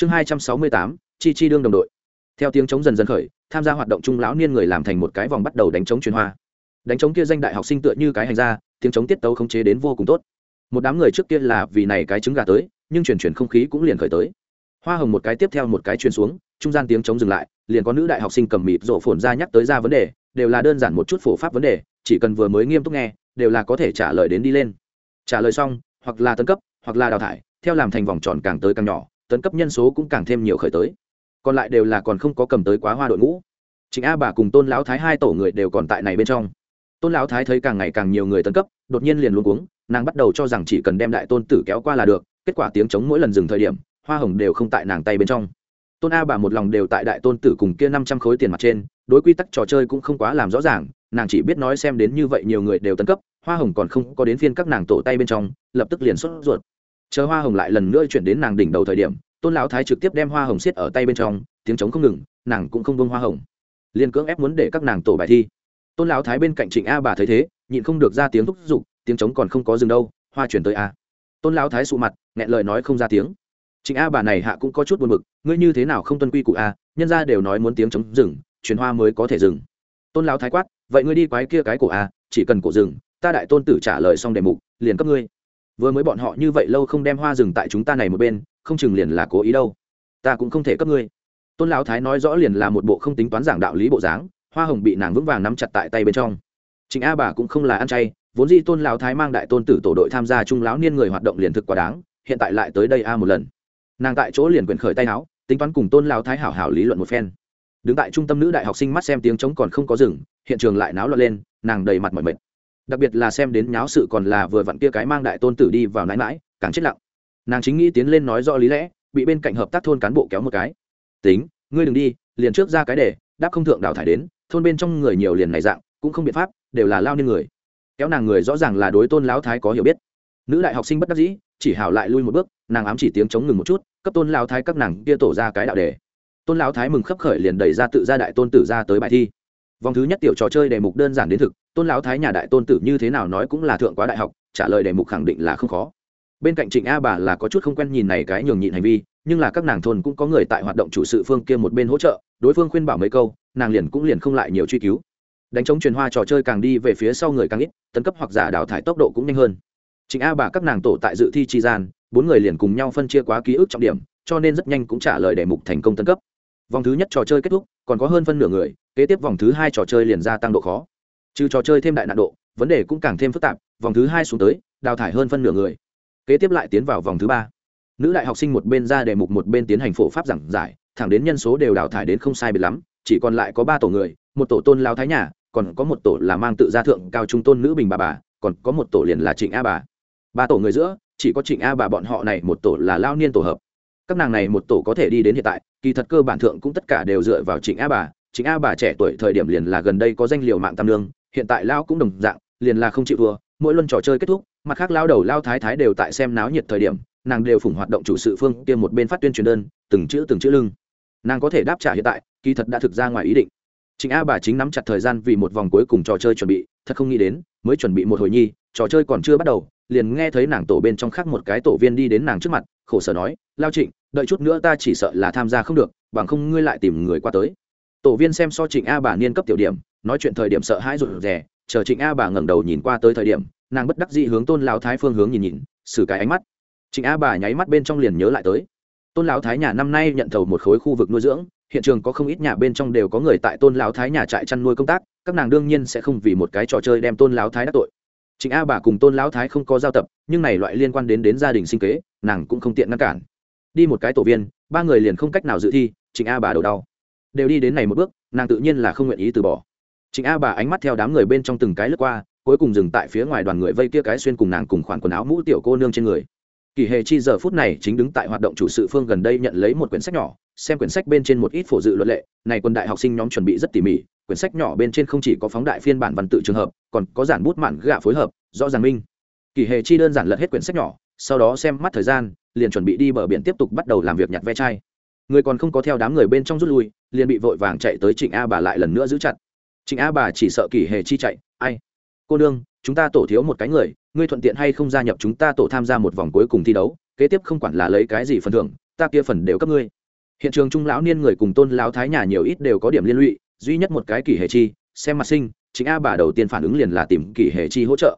chương hai trăm sáu mươi tám, chi chi đương đồng đội. Theo tiếng chống dần dần khởi, tham gia hoạt động trung lão niên người làm thành một cái vòng bắt đầu đánh chống truyền hoa. Đánh chống kia danh đại học sinh tựa như cái hành ra tiếng chống tiết tấu khống chế đến vô cùng tốt. Một đám người trước kia là vì này cái trứng gà tới, nhưng chuyển chuyển không khí cũng liền khởi tới. Hoa hồng một cái tiếp theo một cái truyền xuống, trung gian tiếng chống dừng lại, liền có nữ đại học sinh cầm mịt rổ phồn ra nhắc tới ra vấn đề, đều là đơn giản một chút phổ pháp vấn đề, chỉ cần vừa mới nghiêm túc nghe, đều là có thể trả lời đến đi lên. Trả lời xong, hoặc là tấn cấp, hoặc là đào thải, theo làm thành vòng tròn càng tới càng nhỏ tấn cấp nhân số cũng càng thêm nhiều khởi tới. Còn lại đều là còn không có cầm tới quá hoa đội ngũ. Chính a bà cùng tôn lão thái hai tổ người đều còn tại này bên trong. Tôn lão thái thấy càng ngày càng nhiều người tấn cấp, đột nhiên liền luôn cuống, nàng bắt đầu cho rằng chỉ cần đem đại tôn tử kéo qua là được, kết quả tiếng chống mỗi lần dừng thời điểm, hoa hồng đều không tại nàng tay bên trong. Tôn a bà một lòng đều tại đại tôn tử cùng kia năm trăm khối tiền mặt trên, đối quy tắc trò chơi cũng không quá làm rõ ràng, nàng chỉ biết nói xem đến như vậy nhiều người đều tấn cấp, hoa hồng còn không có đến phiên các nàng tổ tay bên trong, lập tức liền xuất ruột chờ hoa hồng lại lần nữa chuyển đến nàng đỉnh đầu thời điểm, tôn lão thái trực tiếp đem hoa hồng xiết ở tay bên trong, tiếng trống không ngừng, nàng cũng không bông hoa hồng. Liền cưỡng ép muốn để các nàng tổ bài thi. Tôn lão thái bên cạnh trịnh a bà thấy thế, nhịn không được ra tiếng thúc giục, tiếng trống còn không có dừng đâu, hoa chuyển tới a. Tôn lão thái sụ mặt, nghẹn lời nói không ra tiếng. Trịnh a bà này hạ cũng có chút buồn b ự c ngươi như thế nào không tuân quy cụ a, nhân ra đều nói muốn tiếng trống dừng chuyển hoa mới có thể dừng. Tôn lão thái quát, vậy ngươi đi quái kia cái cổ a, chỉ cần cổ dừng, ta đại tôn tử trả lời xong đề mục, liền cấp ngươi vừa mới bọn họ như vậy lâu không đem hoa rừng tại chúng ta này một bên, không chừng liền là cố ý đâu. Ta cũng không thể cấp ngươi. Tôn lão thái nói rõ liền là một bộ không tính toán giảng đạo lý bộ dáng, hoa hồng bị nàng vững vàng nắm chặt tại tay bên trong. Chính a bà cũng không là ăn chay, vốn di tôn lão thái mang đại tôn tử tổ đội tham gia trung lão niên người hoạt động liền thực quá đáng, hiện tại lại tới đây a một lần. Nàng tại chỗ liền quyền khởi tay áo, tính toán cùng tôn lão thái hảo hảo lý luận một phen. Đứng tại trung tâm nữ đại học sinh mắt xem tiếng trống còn không có rừng hiện trường lại náo loạn lên, nàng đầy mặt mỏi mệt đặc biệt là xem đến nháo sự còn là vừa vặn kia cái mang đại tôn tử đi vào nãi mãi, càng chết lặng. Nàng chính nghĩ tiến lên nói rõ lý lẽ, bị bên cạnh hợp tác thôn cán bộ kéo một cái. Tính, ngươi đừng đi, liền trước ra cái để, đáp không thượng đào thải đến, thôn bên trong người nhiều liền này dạng, cũng không biện pháp, đều là lao nên người. Kéo nàng người rõ ràng là đối tôn lão thái có hiểu biết. Nữ đại học sinh bất đắc dĩ, chỉ hảo lại lui một bước, nàng ám chỉ tiếng chống ngừng một chút, cấp tôn lão thái các nàng kia tổ ra cái đạo đề tôn lão thái mừng khấp khởi liền đẩy ra tự ra đại tôn tử ra tới bài thi vòng thứ nhất tiểu trò chơi đề mục đơn giản đến thực, tôn lão thái nhà đại tôn tử như thế nào nói cũng là thượng quá đại học, trả lời đề mục khẳng định là không khó. Bên cạnh trịnh a bà là có chút không quen nhìn này cái nhường nhịn hành vi, nhưng là các nàng thôn cũng có người tại hoạt động chủ sự phương kia một bên hỗ trợ, đối phương khuyên bảo mấy câu, nàng liền cũng liền không lại nhiều truy cứu. Đánh chống truyền hoa trò chơi càng đi về phía sau người càng ít, tấn cấp hoặc giả đào thải tốc độ cũng nhanh hơn. Trịnh a bà các nàng tổ tại dự thi tri gian, bốn người liền cùng nhau phân chia quá ký ức trọng điểm, cho nên rất nhanh cũng trả lời đề mục thành công tấn cấp. Vòng thứ nhất trò chơi kết thúc, còn có hơn phân nửa người kế tiếp vòng thứ hai trò chơi liền gia tăng độ khó. Trừ trò chơi thêm đại nạn độ, vấn đề cũng càng thêm phức tạp, vòng thứ hai xuống tới, đào thải hơn phân nửa người. Kế tiếp lại tiến vào vòng thứ ba. Nữ đại học sinh một bên ra đề mục một bên tiến hành phổ pháp giảng giải, thẳng đến nhân số đều đào thải đến không sai biệt lắm, chỉ còn lại có ba tổ người, một tổ tôn lao thái nhà, còn có một tổ là mang tự gia thượng cao trung tôn nữ bình bà bà, còn có một tổ liền là trịnh a bà. Ba tổ người giữa, chỉ có trịnh a bà bọn họ này, một tổ là lao niên tổ hợp. Các nàng này một tổ có thể đi đến hiện tại, kỳ thật cơ bản thượng cũng tất cả đều dựa vào trịnh a bà Chính a bà trẻ tuổi thời điểm liền là gần đây có danh liều mạng tam lương hiện tại lao cũng đồng dạng liền là không chịu thua mỗi luân trò chơi kết thúc mặt khác lao đầu lao thái thái đều tại xem náo nhiệt thời điểm nàng đều phủng hoạt động chủ sự phương kia một bên phát tuyên truyền đơn từng chữ từng chữ lưng nàng có thể đáp trả hiện tại kỳ thật đã thực ra ngoài ý định Chính A bà chính nắm chặt thời gian vì một vòng cuối cùng trò chơi chuẩn bị, thật không nghĩ đến, mới chuẩn bị một hồi nhi, trò chơi còn chưa bắt đầu, liền nghe thấy nàng tổ bên trong khác một cái tổ viên đi đến nàng trước mặt, khổ sở nói, "Lao Trịnh, đợi chút nữa ta chỉ sợ là tham gia không được, bằng không ngươi lại tìm người qua tới." Tổ viên xem so Trịnh A bà niên cấp tiểu điểm, nói chuyện thời điểm sợ hãi rụt rè, chờ Trịnh A bà ngẩng đầu nhìn qua tới thời điểm, nàng bất đắc dĩ hướng Tôn lão thái phương hướng nhìn nhìn, xử cái ánh mắt. Trịnh A bà nháy mắt bên trong liền nhớ lại tới. Tôn lão thái nhà năm nay nhận thầu một khối khu vực nuôi dưỡng, hiện trường có không ít nhà bên trong đều có người tại tôn lão thái nhà trại chăn nuôi công tác các nàng đương nhiên sẽ không vì một cái trò chơi đem tôn lão thái đắc tội Trịnh a bà cùng tôn lão thái không có giao tập nhưng này loại liên quan đến đến gia đình sinh kế nàng cũng không tiện ngăn cản đi một cái tổ viên ba người liền không cách nào dự thi trịnh a bà đầu đau đều đi đến này một bước, nàng tự nhiên là không nguyện ý từ bỏ. Chính a bà ánh mắt theo đám người bên trong từng cái lướt qua, cuối cùng dừng tại phía ngoài đoàn người vây kia cái xuyên cùng nàng cùng khoản quần áo mũ tiểu cô nương trên người. Kỳ hề chi giờ phút này chính đứng tại hoạt động chủ sự phương gần đây nhận lấy một quyển sách nhỏ, xem quyển sách bên trên một ít phổ dự luật lệ, này quân đại học sinh nhóm chuẩn bị rất tỉ mỉ, quyển sách nhỏ bên trên không chỉ có phóng đại phiên bản văn tự trường hợp, còn có giản bút mạn gạ phối hợp, rõ ràng minh. Kỳ hề chi đơn giản lật hết quyển sách nhỏ, sau đó xem mắt thời gian, liền chuẩn bị đi bờ biển tiếp tục bắt đầu làm việc nhặt ve chai người còn không có theo đám người bên trong rút lui, liền bị vội vàng chạy tới trịnh a bà lại lần nữa giữ chặt. Trịnh a bà chỉ sợ kỳ hề chi chạy, ai? Cô nương, chúng ta tổ thiếu một cái người, ngươi thuận tiện hay không gia nhập chúng ta tổ tham gia một vòng cuối cùng thi đấu, kế tiếp không quản là lấy cái gì phần thưởng, ta kia phần đều cấp ngươi. Hiện trường trung lão niên người cùng tôn lão thái nhà nhiều ít đều có điểm liên lụy, duy nhất một cái kỷ Hề chi, xem mặt sinh chính a bà đầu tiên phản ứng liền là tìm kỷ Hề chi hỗ trợ.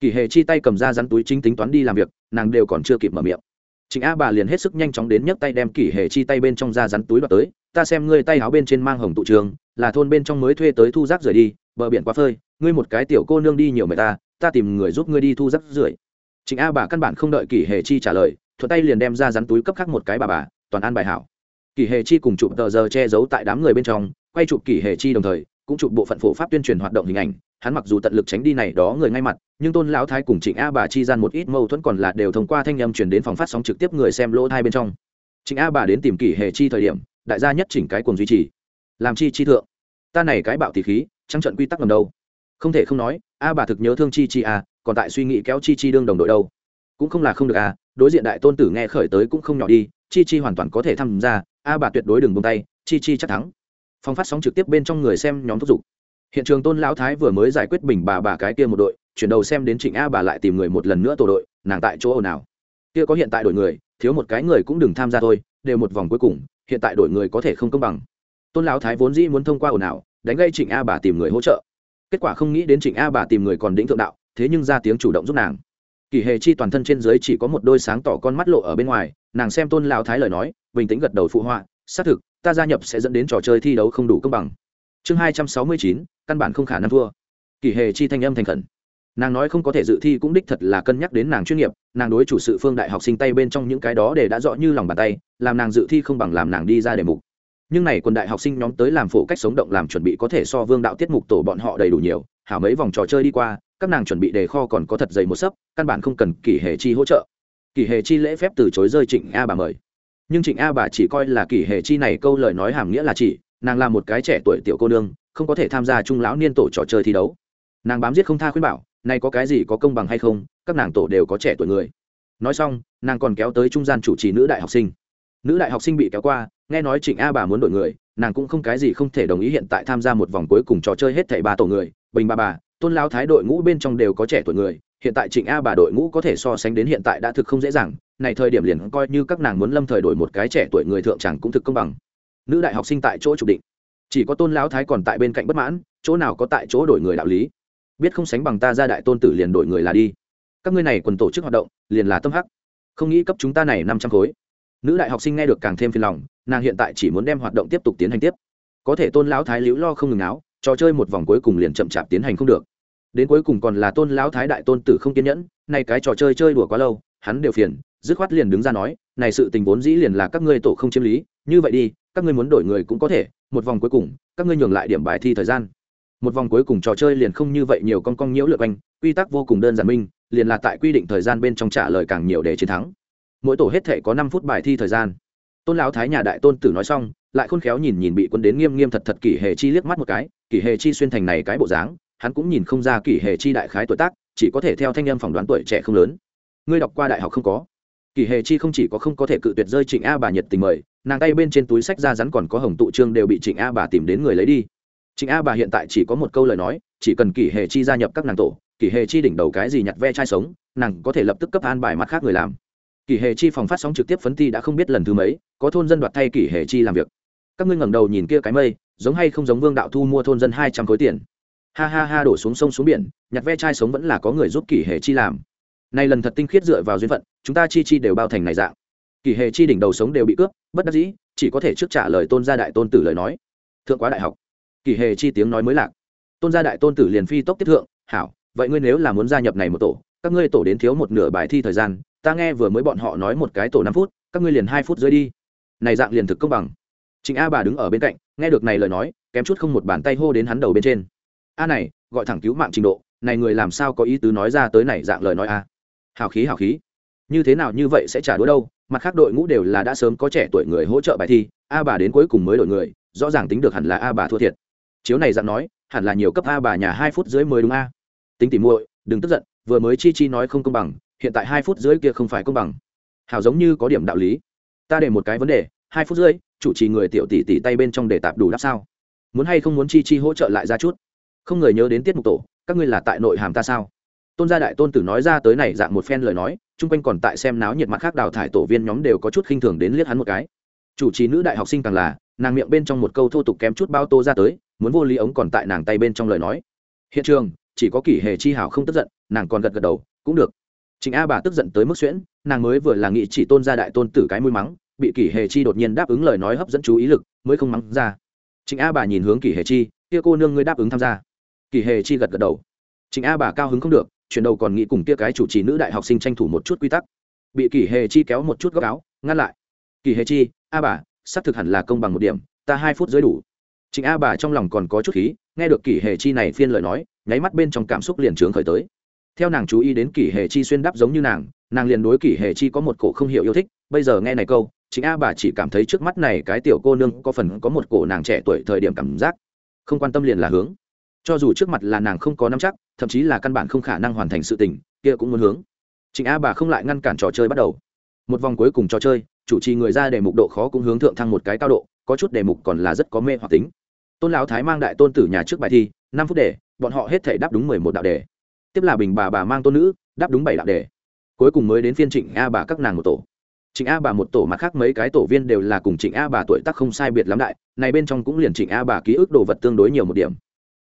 Kỷ Hề chi tay cầm ra rắn túi chính tính toán đi làm việc, nàng đều còn chưa kịp mở miệng. Trình a bà liền hết sức nhanh chóng đến nhấc tay đem kỷ hệ chi tay bên trong ra rắn túi đoạt tới, ta xem ngươi tay áo bên trên mang hồng tụ trường, là thôn bên trong mới thuê tới thu rác rưởi đi, bờ biển quá phơi, ngươi một cái tiểu cô nương đi nhiều mệt ta ta tìm người giúp ngươi đi thu rác rưởi. Trình a bà căn bản không đợi kỷ hệ chi trả lời, thuận tay liền đem ra rắn túi cấp khác một cái bà bà, toàn an bài hảo. Kỷ hệ chi cùng chụp tờ giờ che giấu tại đám người bên trong, quay chụp kỷ hệ chi đồng thời, cũng chụp bộ phận phổ pháp tuyên truyền hoạt động hình ảnh hắn mặc dù tận lực tránh đi này đó người ngay mặt, nhưng tôn lão thái cùng trịnh a bà chi gian một ít mâu thuẫn còn là đều thông qua thanh âm truyền đến phòng phát sóng trực tiếp người xem lỗ thai bên trong. Trịnh a bà đến tìm kỷ hệ chi thời điểm, đại gia nhất chỉnh cái cùng duy trì. Làm chi chi thượng. Ta này cái bạo tỷ khí trăng trận quy tắc ngầm đâu? Không thể không nói, a bà thực nhớ thương chi chi a, còn tại suy nghĩ kéo chi chi đương đồng đội đâu. Cũng không là không được a, đối diện đại tôn tử nghe khởi tới cũng không nhỏ đi, chi chi hoàn toàn có thể tham gia, a bà tuyệt đối đừng buông tay, chi chi chắc thắng. Phong phát sóng trực tiếp bên trong người xem nhóm thúc giục hiện trường tôn lão thái vừa mới giải quyết bình bà bà cái kia một đội, chuyển đầu xem đến trịnh a bà lại tìm người một lần nữa tổ đội, nàng tại chỗ ồn nào kia có hiện tại đổi người, thiếu một cái người cũng đừng tham gia thôi, đều một vòng cuối cùng, hiện tại đổi người có thể không công bằng. Tôn lão thái vốn dĩ muốn thông qua ồn ào, đánh gây trịnh a bà tìm người hỗ trợ. Kết quả không nghĩ đến trịnh a bà tìm người còn đĩnh thượng đạo, thế nhưng ra tiếng chủ động giúp nàng. Kỳ hề chi toàn thân trên dưới chỉ có một đôi sáng tỏ con mắt lộ ở bên ngoài, nàng xem tôn lão thái lời nói, bình tĩnh gật đầu phụ họa, xác thực, ta gia nhập sẽ dẫn đến trò chơi thi đấu không đủ công bằng chương hai trăm sáu mươi chín, căn bản không khả năng thua. Kỷ hề chi thanh âm thành khẩn. Nàng nói không có thể dự thi cũng đích thật là cân nhắc đến nàng chuyên nghiệp, nàng đối chủ sự phương đại học sinh tay bên trong những cái đó để đã rõ như lòng bàn tay, làm nàng dự thi không bằng làm nàng đi ra đề mục. Nhưng này quần đại học sinh nhóm tới làm phổ cách sống động làm chuẩn bị có thể so vương đạo tiết mục tổ bọn họ đầy đủ nhiều, hảo mấy vòng trò chơi đi qua, các nàng chuẩn bị đề kho còn có thật dày một sấp, căn bản không cần kỷ hệ chi hỗ trợ. Kỷ hệ chi lễ phép từ chối rơi trịnh a bà mời. Nhưng trịnh a bà chỉ coi là kỷ hệ chi này câu lời nói hàm nghĩa là chỉ nàng là một cái trẻ tuổi tiểu cô nương, không có thể tham gia trung lão niên tổ trò chơi thi đấu. Nàng bám giết không tha khuyên bảo, nay có cái gì có công bằng hay không, các nàng tổ đều có trẻ tuổi người. Nói xong, nàng còn kéo tới trung gian chủ trì nữ đại học sinh. Nữ đại học sinh bị kéo qua, nghe nói trịnh a bà muốn đổi người, nàng cũng không cái gì không thể đồng ý hiện tại tham gia một vòng cuối cùng trò chơi hết thảy ba tổ người. Bình ba bà, tôn lao thái đội ngũ bên trong đều có trẻ tuổi người, hiện tại trịnh a bà đội ngũ có thể so sánh đến hiện tại đã thực không dễ dàng, này thời điểm liền coi như các nàng muốn lâm thời đổi một cái trẻ tuổi người thượng chẳng cũng thực công bằng nữ đại học sinh tại chỗ chủ định. Chỉ có tôn lão thái còn tại bên cạnh bất mãn, chỗ nào có tại chỗ đổi người đạo lý. Biết không sánh bằng ta ra đại tôn tử liền đổi người là đi. Các ngươi này quần tổ chức hoạt động, liền là tâm hắc. Không nghĩ cấp chúng ta này năm trăm khối. Nữ đại học sinh nghe được càng thêm phiền lòng, nàng hiện tại chỉ muốn đem hoạt động tiếp tục tiến hành tiếp. Có thể tôn lão thái liễu lo không ngừng áo, trò chơi một vòng cuối cùng liền chậm chạp tiến hành không được. Đến cuối cùng còn là tôn lão thái đại tôn tử không kiên nhẫn, nay cái trò chơi chơi đùa quá lâu, hắn đều phiền, dứt khoát liền đứng ra nói, này sự tình vốn dĩ liền là các ngươi tổ không chiếm lý, như vậy đi các ngươi muốn đổi người cũng có thể, một vòng cuối cùng, các ngươi nhường lại điểm bài thi thời gian. Một vòng cuối cùng trò chơi liền không như vậy nhiều con con nhiễu lượt anh quy tắc vô cùng đơn giản minh, liền là tại quy định thời gian bên trong trả lời càng nhiều để chiến thắng. Mỗi tổ hết thể có năm phút bài thi thời gian. Tôn lão thái nhà đại tôn tử nói xong, lại khôn khéo nhìn nhìn bị quân đến nghiêm nghiêm thật thật kỷ hề chi liếc mắt một cái, kỷ hề chi xuyên thành này cái bộ dáng, hắn cũng nhìn không ra kỷ hề chi đại khái tuổi tác, chỉ có thể theo thanh em phỏng đoán tuổi trẻ không lớn. Ngươi đọc qua đại học không có? Kỷ hề chi không chỉ có không có thể cự tuyệt rơi trịnh a bà nhiệt tình mời nàng tay bên trên túi sách ra rắn còn có hồng tụ trương đều bị trịnh a bà tìm đến người lấy đi. trịnh a bà hiện tại chỉ có một câu lời nói, chỉ cần kỷ hệ chi gia nhập các nàng tổ, kỷ hệ chi đỉnh đầu cái gì nhặt ve chai sống, nàng có thể lập tức cấp an bài mặt khác người làm. kỷ hệ chi phòng phát sóng trực tiếp phấn ti đã không biết lần thứ mấy, có thôn dân đoạt thay kỷ hệ chi làm việc. các ngươi ngẩng đầu nhìn kia cái mây, giống hay không giống vương đạo thu mua thôn dân hai trăm khối tiền. ha ha ha, đổ xuống sông xuống biển, nhặt ve chai sống vẫn là có người giúp kỷ hệ chi làm. này lần thật tinh khiết dựa vào duyên phận, chúng ta chi chi đều bao thành này dạng kỳ hề chi đỉnh đầu sống đều bị cướp, bất đắc dĩ, chỉ có thể trước trả lời tôn gia đại tôn tử lời nói. Thượng quá đại học. Kỳ hề chi tiếng nói mới lạc. Tôn gia đại tôn tử liền phi tốc tiếp thượng, hảo, vậy ngươi nếu là muốn gia nhập này một tổ, các ngươi tổ đến thiếu một nửa bài thi thời gian, ta nghe vừa mới bọn họ nói một cái tổ năm phút, các ngươi liền hai phút rơi đi. Này dạng liền thực công bằng. Chính a bà đứng ở bên cạnh, nghe được này lời nói, kém chút không một bàn tay hô đến hắn đầu bên trên. A này, gọi thẳng cứu mạng trình độ, này người làm sao có ý tứ nói ra tới này dạng lời nói a? Hào khí hào khí. Như thế nào như vậy sẽ trả đũa đâu? Mặt khác đội ngũ đều là đã sớm có trẻ tuổi người hỗ trợ bài thi, a bà đến cuối cùng mới đổi người, rõ ràng tính được hẳn là a bà thua thiệt. Chiếu này dạng nói, hẳn là nhiều cấp a bà nhà hai phút dưới mới đúng a. Tính tỉ muội, đừng tức giận, vừa mới chi chi nói không công bằng, hiện tại hai phút dưới kia không phải công bằng. Hảo giống như có điểm đạo lý. Ta để một cái vấn đề, hai phút dưới chủ trì người tiểu tỷ tỷ tay bên trong để tạp đủ đáp sao? Muốn hay không muốn chi chi hỗ trợ lại ra chút? Không người nhớ đến tiết mục tổ, các ngươi là tại nội hàm ta sao? Tôn gia đại tôn tử nói ra tới này dạng một phen lời nói chung quanh còn tại xem náo nhiệt mặt khác đào thải tổ viên nhóm đều có chút khinh thường đến liếc hắn một cái chủ trì nữ đại học sinh càng là nàng miệng bên trong một câu thô tục kém chút bao tô ra tới muốn vô lý ống còn tại nàng tay bên trong lời nói hiện trường chỉ có kỷ hề chi hảo không tức giận nàng còn gật gật đầu cũng được chính A bà tức giận tới mức xuyễn, nàng mới vừa là nghĩ chỉ tôn gia đại tôn tử cái mũi mắng, bị Kỷ Hề Chi đột nhiên đáp ứng lời nói hấp dẫn chú ý lực, mới không mắng ra. chính A bà nhìn hướng Kỷ Hề Chi, kia cô nương ngươi đáp ứng tham gia. Kỷ Hề Chi gật gật đầu. Trịnh A bà cao hứng không được, chuyển đầu còn nghĩ cùng kia cái chủ trì nữ đại học sinh tranh thủ một chút quy tắc. Bị Kỷ Hề Chi kéo một chút góc áo, ngăn lại. Kỷ Hề Chi, A bà, sắp thực hẳn là công bằng một điểm, ta hai phút dưới đủ. chính A bà trong lòng còn có chút khí, nghe được Kỷ Hề Chi này phiên lời nói, nháy mắt bên trong cảm xúc liền trướng khởi tới theo nàng chú ý đến kỷ Hề chi xuyên đáp giống như nàng nàng liền đối kỷ Hề chi có một cổ không hiểu yêu thích bây giờ nghe này câu chính a bà chỉ cảm thấy trước mắt này cái tiểu cô nương có phần có một cổ nàng trẻ tuổi thời điểm cảm giác không quan tâm liền là hướng cho dù trước mặt là nàng không có nắm chắc thậm chí là căn bản không khả năng hoàn thành sự tình kia cũng muốn hướng. Trịnh a bà không lại ngăn cản trò chơi bắt đầu. Một vòng cuối cùng trò chơi chủ trì người ra để mục độ khó cũng hướng thượng thăng một cái cao độ có chút đề mục còn là rất có mê hoặc tính. Tôn lão thái mang đại tôn tử nhà trước bài thi năm phút đề, bọn họ hết thể đáp đúng mười một đạo đề. Tiếp là bình bà bà mang tôn nữ đáp đúng bảy đạo đề. Cuối cùng mới đến phiên trịnh a bà các nàng một tổ. Trịnh a bà một tổ mặt khác mấy cái tổ viên đều là cùng trịnh a bà tuổi tác không sai biệt lắm đại này bên trong cũng liền trịnh a bà ký ức đồ vật tương đối nhiều một điểm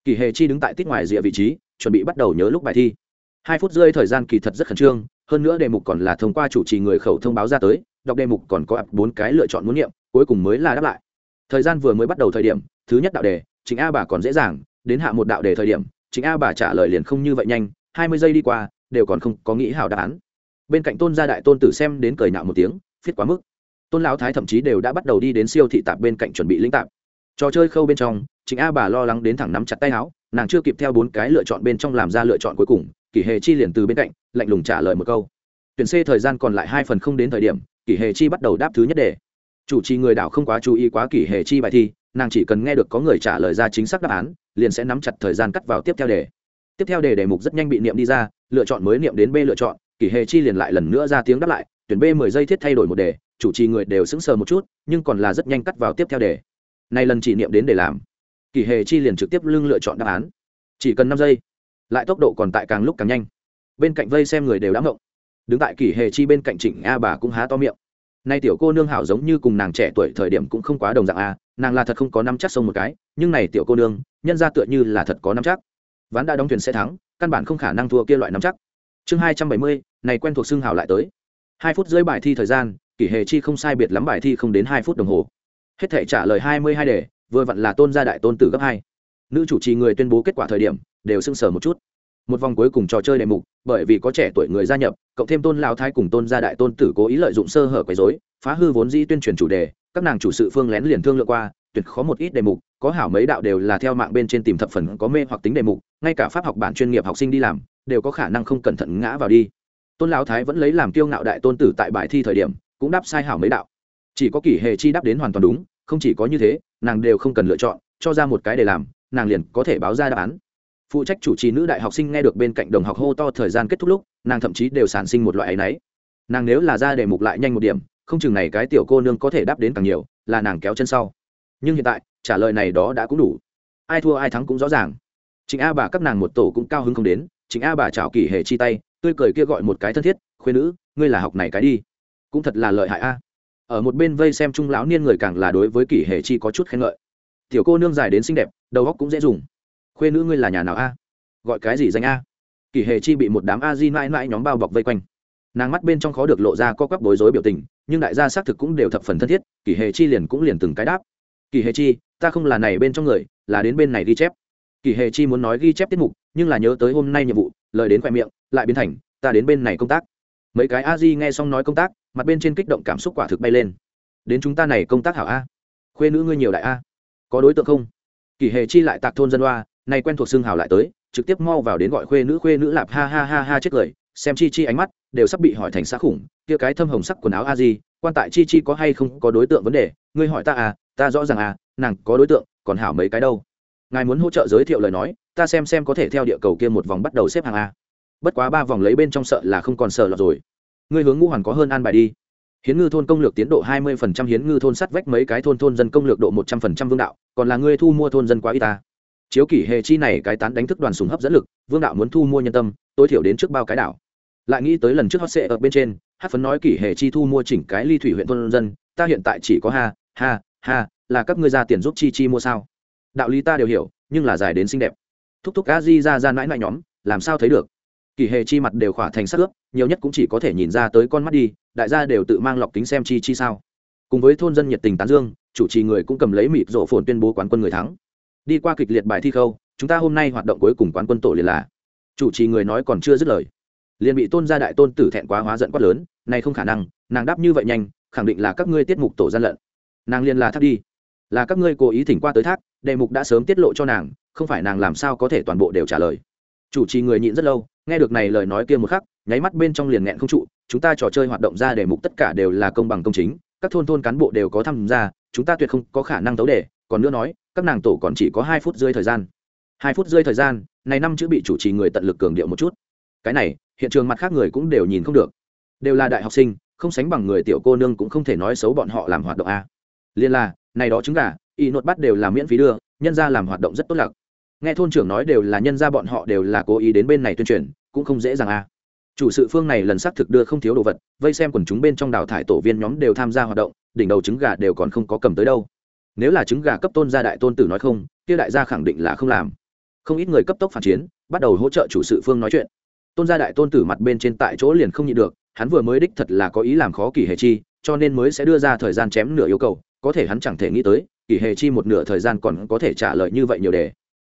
kỳ hề chi đứng tại tít ngoài rìa vị trí, chuẩn bị bắt đầu nhớ lúc bài thi. Hai phút rơi thời gian kỳ thật rất khẩn trương, hơn nữa đề mục còn là thông qua chủ trì người khẩu thông báo ra tới, đọc đề mục còn có bốn cái lựa chọn muốn niệm, cuối cùng mới là đáp lại. Thời gian vừa mới bắt đầu thời điểm, thứ nhất đạo đề, chính a bà còn dễ dàng, đến hạ một đạo đề thời điểm, chính a bà trả lời liền không như vậy nhanh, hai mươi giây đi qua, đều còn không có nghĩ hảo đáp án. Bên cạnh tôn gia đại tôn tử xem đến cười nạo một tiếng, phiết quá mức. Tôn lão thái thậm chí đều đã bắt đầu đi đến siêu thị tạp bên cạnh chuẩn bị linh tạp. Trò chơi khâu bên trong chính a bà lo lắng đến thẳng nắm chặt tay áo, nàng chưa kịp theo bốn cái lựa chọn bên trong làm ra lựa chọn cuối cùng, kỷ hề chi liền từ bên cạnh, lạnh lùng trả lời một câu. Tuyển c thời gian còn lại hai phần không đến thời điểm, kỷ hề chi bắt đầu đáp thứ nhất đề. Chủ trì người đảo không quá chú ý quá kỷ hề chi bài thi, nàng chỉ cần nghe được có người trả lời ra chính xác đáp án, liền sẽ nắm chặt thời gian cắt vào tiếp theo đề. Tiếp theo đề đề mục rất nhanh bị niệm đi ra, lựa chọn mới niệm đến b lựa chọn, kỷ hề chi liền lại lần nữa ra tiếng đáp lại, tuyển b mười giây thiết thay đổi một đề, chủ trì người đều sững sờ một chút, nhưng còn là rất nhanh cắt vào tiếp theo đề. Này lần chỉ niệm đến để làm kỷ hề chi liền trực tiếp lưng lựa chọn đáp án. Chỉ cần năm giây, lại tốc độ còn tại càng lúc càng nhanh. Bên cạnh vây xem người đều đã ngộng. Đứng tại kỷ hề chi bên cạnh trịnh a bà cũng há to miệng. Nay tiểu cô nương hảo giống như cùng nàng trẻ tuổi thời điểm cũng không quá đồng dạng a, nàng là thật không có năm chắc sông một cái, nhưng này tiểu cô nương, nhân ra tựa như là thật có năm chắc. Ván đã đóng thuyền sẽ thắng, căn bản không khả năng thua kia loại nắm chắc. Chương hai trăm bảy mươi, này quen thuộc xương hảo lại tới. Hai phút dưới bài thi thời gian kỷ hề chi không sai biệt lắm bài thi không đến hai phút đồng hồ. Hết thể trả lời hai mươi hai đề vừa vặn là tôn gia đại tôn tử gấp hai. Nữ chủ trì người tuyên bố kết quả thời điểm, đều sưng sở một chút. Một vòng cuối cùng trò chơi đề mục, bởi vì có trẻ tuổi người gia nhập, cộng thêm tôn lao thái cùng tôn gia đại tôn tử cố ý lợi dụng sơ hở quấy dối phá hư vốn dĩ tuyên truyền chủ đề, các nàng chủ sự phương lén liền thương lượng qua tuyệt khó một ít đề mục, có hảo mấy đạo đều là theo mạng bên trên tìm thập phần có mê hoặc tính đề mục, ngay cả pháp học bản chuyên nghiệp học sinh đi làm, đều có khả năng không cẩn thận ngã vào đi. Tôn lão thái vẫn lấy làm kiêu ngạo đại tôn tử tại bài thi thời điểm, cũng đáp sai hảo mấy đạo. Chỉ có kỷ hệ chi đáp đến hoàn toàn đúng, không chỉ có như thế nàng đều không cần lựa chọn, cho ra một cái để làm, nàng liền có thể báo ra đáp án. Phụ trách chủ trì nữ đại học sinh nghe được bên cạnh đồng học hô to thời gian kết thúc lúc, nàng thậm chí đều sản sinh một loại áy náy. Nàng nếu là ra đề mục lại nhanh một điểm, không chừng này cái tiểu cô nương có thể đáp đến càng nhiều, là nàng kéo chân sau. Nhưng hiện tại, trả lời này đó đã cũng đủ. Ai thua ai thắng cũng rõ ràng. Chính a bà các nàng một tổ cũng cao hứng không đến, chính a bà chào kỳ hề chi tay, tươi cười kia gọi một cái thân thiết, khuyên nữ, ngươi là học này cái đi. Cũng thật là lợi hại a ở một bên vây xem trung lão niên người càng là đối với kỷ hề chi có chút khen ngợi. Tiểu cô nương dài đến xinh đẹp, đầu óc cũng dễ dùng. Khuyên nữ ngươi là nhà nào a? Gọi cái gì danh a? Kỷ hề chi bị một đám a di mãi mãi nhóm bao bọc vây quanh. Nàng mắt bên trong khó được lộ ra co quắp bối rối biểu tình, nhưng đại gia xác thực cũng đều thập phần thân thiết, kỷ hề chi liền cũng liền từng cái đáp. Kỷ hề chi, ta không là này bên trong người, là đến bên này ghi chép. Kỷ hề chi muốn nói ghi chép tiết mục, nhưng là nhớ tới hôm nay nhiệm vụ, lời đến khoe miệng, lại biến thành, ta đến bên này công tác. Mấy cái a di nghe xong nói công tác mặt bên trên kích động cảm xúc quả thực bay lên. Đến chúng ta này công tác hảo a. Khuê nữ ngươi nhiều đại a. Có đối tượng không? Kỳ hề chi lại tạc thôn dân đoa nay quen thuộc xương hào lại tới, trực tiếp mau vào đến gọi khuê nữ khuê nữ lạp, ha ha ha ha, chết cười, xem chi chi ánh mắt, đều sắp bị hỏi thành xác khủng, kia cái thâm hồng sắc quần áo a gì quan tại chi chi có hay không có đối tượng vấn đề, ngươi hỏi ta à ta rõ ràng à nàng có đối tượng, còn hảo mấy cái đâu. Ngài muốn hỗ trợ giới thiệu lời nói, ta xem xem có thể theo địa cầu kia một vòng bắt đầu xếp hàng a. Bất quá ba vòng lấy bên trong sợ là không còn sợ lọt rồi ngươi hướng ngũ hoàn có hơn an bài đi. Hiến ngư thôn công lược tiến độ hai mươi phần trăm, hiến ngư thôn sắt vách mấy cái thôn thôn dân công lược độ một trăm phần trăm vương đạo, còn là ngươi thu mua thôn dân quá y ta. Chiếu kỷ hệ chi này cái tán đánh thức đoàn sùng hấp dẫn lực, vương đạo muốn thu mua nhân tâm, tối thiểu đến trước bao cái đảo. Lại nghĩ tới lần trước hot sệ ở bên trên, hát phấn nói kỷ hệ chi thu mua chỉnh cái ly thủy huyện thôn dân, ta hiện tại chỉ có ha ha ha, là các ngươi ra tiền giúp chi chi mua sao? Đạo lý ta đều hiểu, nhưng là dài đến xinh đẹp. Thúc thúc a di ra ra mãi mãi nhóm, làm sao thấy được? Kỳ hề chi mặt đều khỏa thành sắc ướp, nhiều nhất cũng chỉ có thể nhìn ra tới con mắt đi, đại gia đều tự mang lọc kính xem chi chi sao. Cùng với thôn dân nhiệt tình tán dương, chủ trì người cũng cầm lấy mịp rổ phồn tuyên bố quán quân người thắng. Đi qua kịch liệt bài thi khâu, chúng ta hôm nay hoạt động cuối cùng quán quân tổ liền là. Chủ trì người nói còn chưa dứt lời. Liền bị tôn gia đại tôn tử thẹn quá hóa giận quát lớn, này không khả năng, nàng đáp như vậy nhanh, khẳng định là các ngươi tiết mục tổ gian lận. Nàng liền là thác đi. Là các ngươi cố ý thỉnh qua tới thác, đề mục đã sớm tiết lộ cho nàng, không phải nàng làm sao có thể toàn bộ đều trả lời chủ trì người nhịn rất lâu, nghe được này lời nói kia một khắc, nháy mắt bên trong liền nghẹn không trụ, chúng ta trò chơi hoạt động ra đề mục tất cả đều là công bằng công chính, các thôn thôn cán bộ đều có tham gia, chúng ta tuyệt không có khả năng tấu đề, còn nữa nói, các nàng tổ còn chỉ có hai phút rơi thời gian. Hai phút rơi thời gian, này năm chữ bị chủ trì người tận lực cường điệu một chút. Cái này, hiện trường mặt khác người cũng đều nhìn không được. Đều là đại học sinh, không sánh bằng người tiểu cô nương cũng không thể nói xấu bọn họ làm hoạt động a. Liên là, này đó chứng gà, y nốt bắt đều là miễn phí đưa, nhân ra làm hoạt động rất tốt lạc nghe thôn trưởng nói đều là nhân ra bọn họ đều là cố ý đến bên này tuyên truyền, cũng không dễ dàng a chủ sự phương này lần xác thực đưa không thiếu đồ vật, vây xem quần chúng bên trong đào thải tổ viên nhóm đều tham gia hoạt động, đỉnh đầu trứng gà đều còn không có cầm tới đâu. Nếu là trứng gà cấp tôn gia đại tôn tử nói không, kia đại gia khẳng định là không làm. Không ít người cấp tốc phản chiến, bắt đầu hỗ trợ chủ sự phương nói chuyện. Tôn gia đại tôn tử mặt bên trên tại chỗ liền không nhịn được, hắn vừa mới đích thật là có ý làm khó kỳ hề chi, cho nên mới sẽ đưa ra thời gian chém nửa yêu cầu, có thể hắn chẳng thể nghĩ tới, kỳ hề chi một nửa thời gian còn có thể trả lời như vậy nhiều đề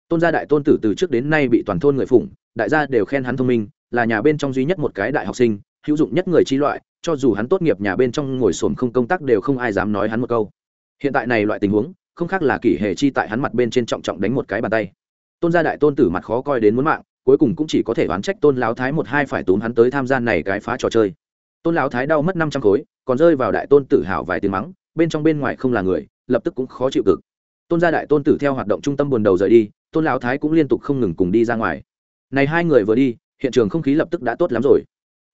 tôn gia đại tôn tử từ trước đến nay bị toàn thôn người phụng, đại gia đều khen hắn thông minh, là nhà bên trong duy nhất một cái đại học sinh, hữu dụng nhất người chi loại, cho dù hắn tốt nghiệp nhà bên trong ngồi xổm không công tác đều không ai dám nói hắn một câu. Hiện tại này loại tình huống, không khác là kỷ hề chi tại hắn mặt bên trên trọng trọng đánh một cái bàn tay. Tôn gia đại tôn tử mặt khó coi đến muốn mạng, cuối cùng cũng chỉ có thể oán trách tôn lão thái một hai phải túm hắn tới tham gia này cái phá trò chơi. Tôn lão thái đau mất năm trăm khối, còn rơi vào đại tôn tử hảo vài tiếng mắng, bên trong bên ngoài không là người, lập tức cũng khó chịu cực. Tôn gia đại tôn tử theo hoạt động trung tâm buồn đầu rời đi tôn lão thái cũng liên tục không ngừng cùng đi ra ngoài. Này hai người vừa đi, hiện trường không khí lập tức đã tốt lắm rồi.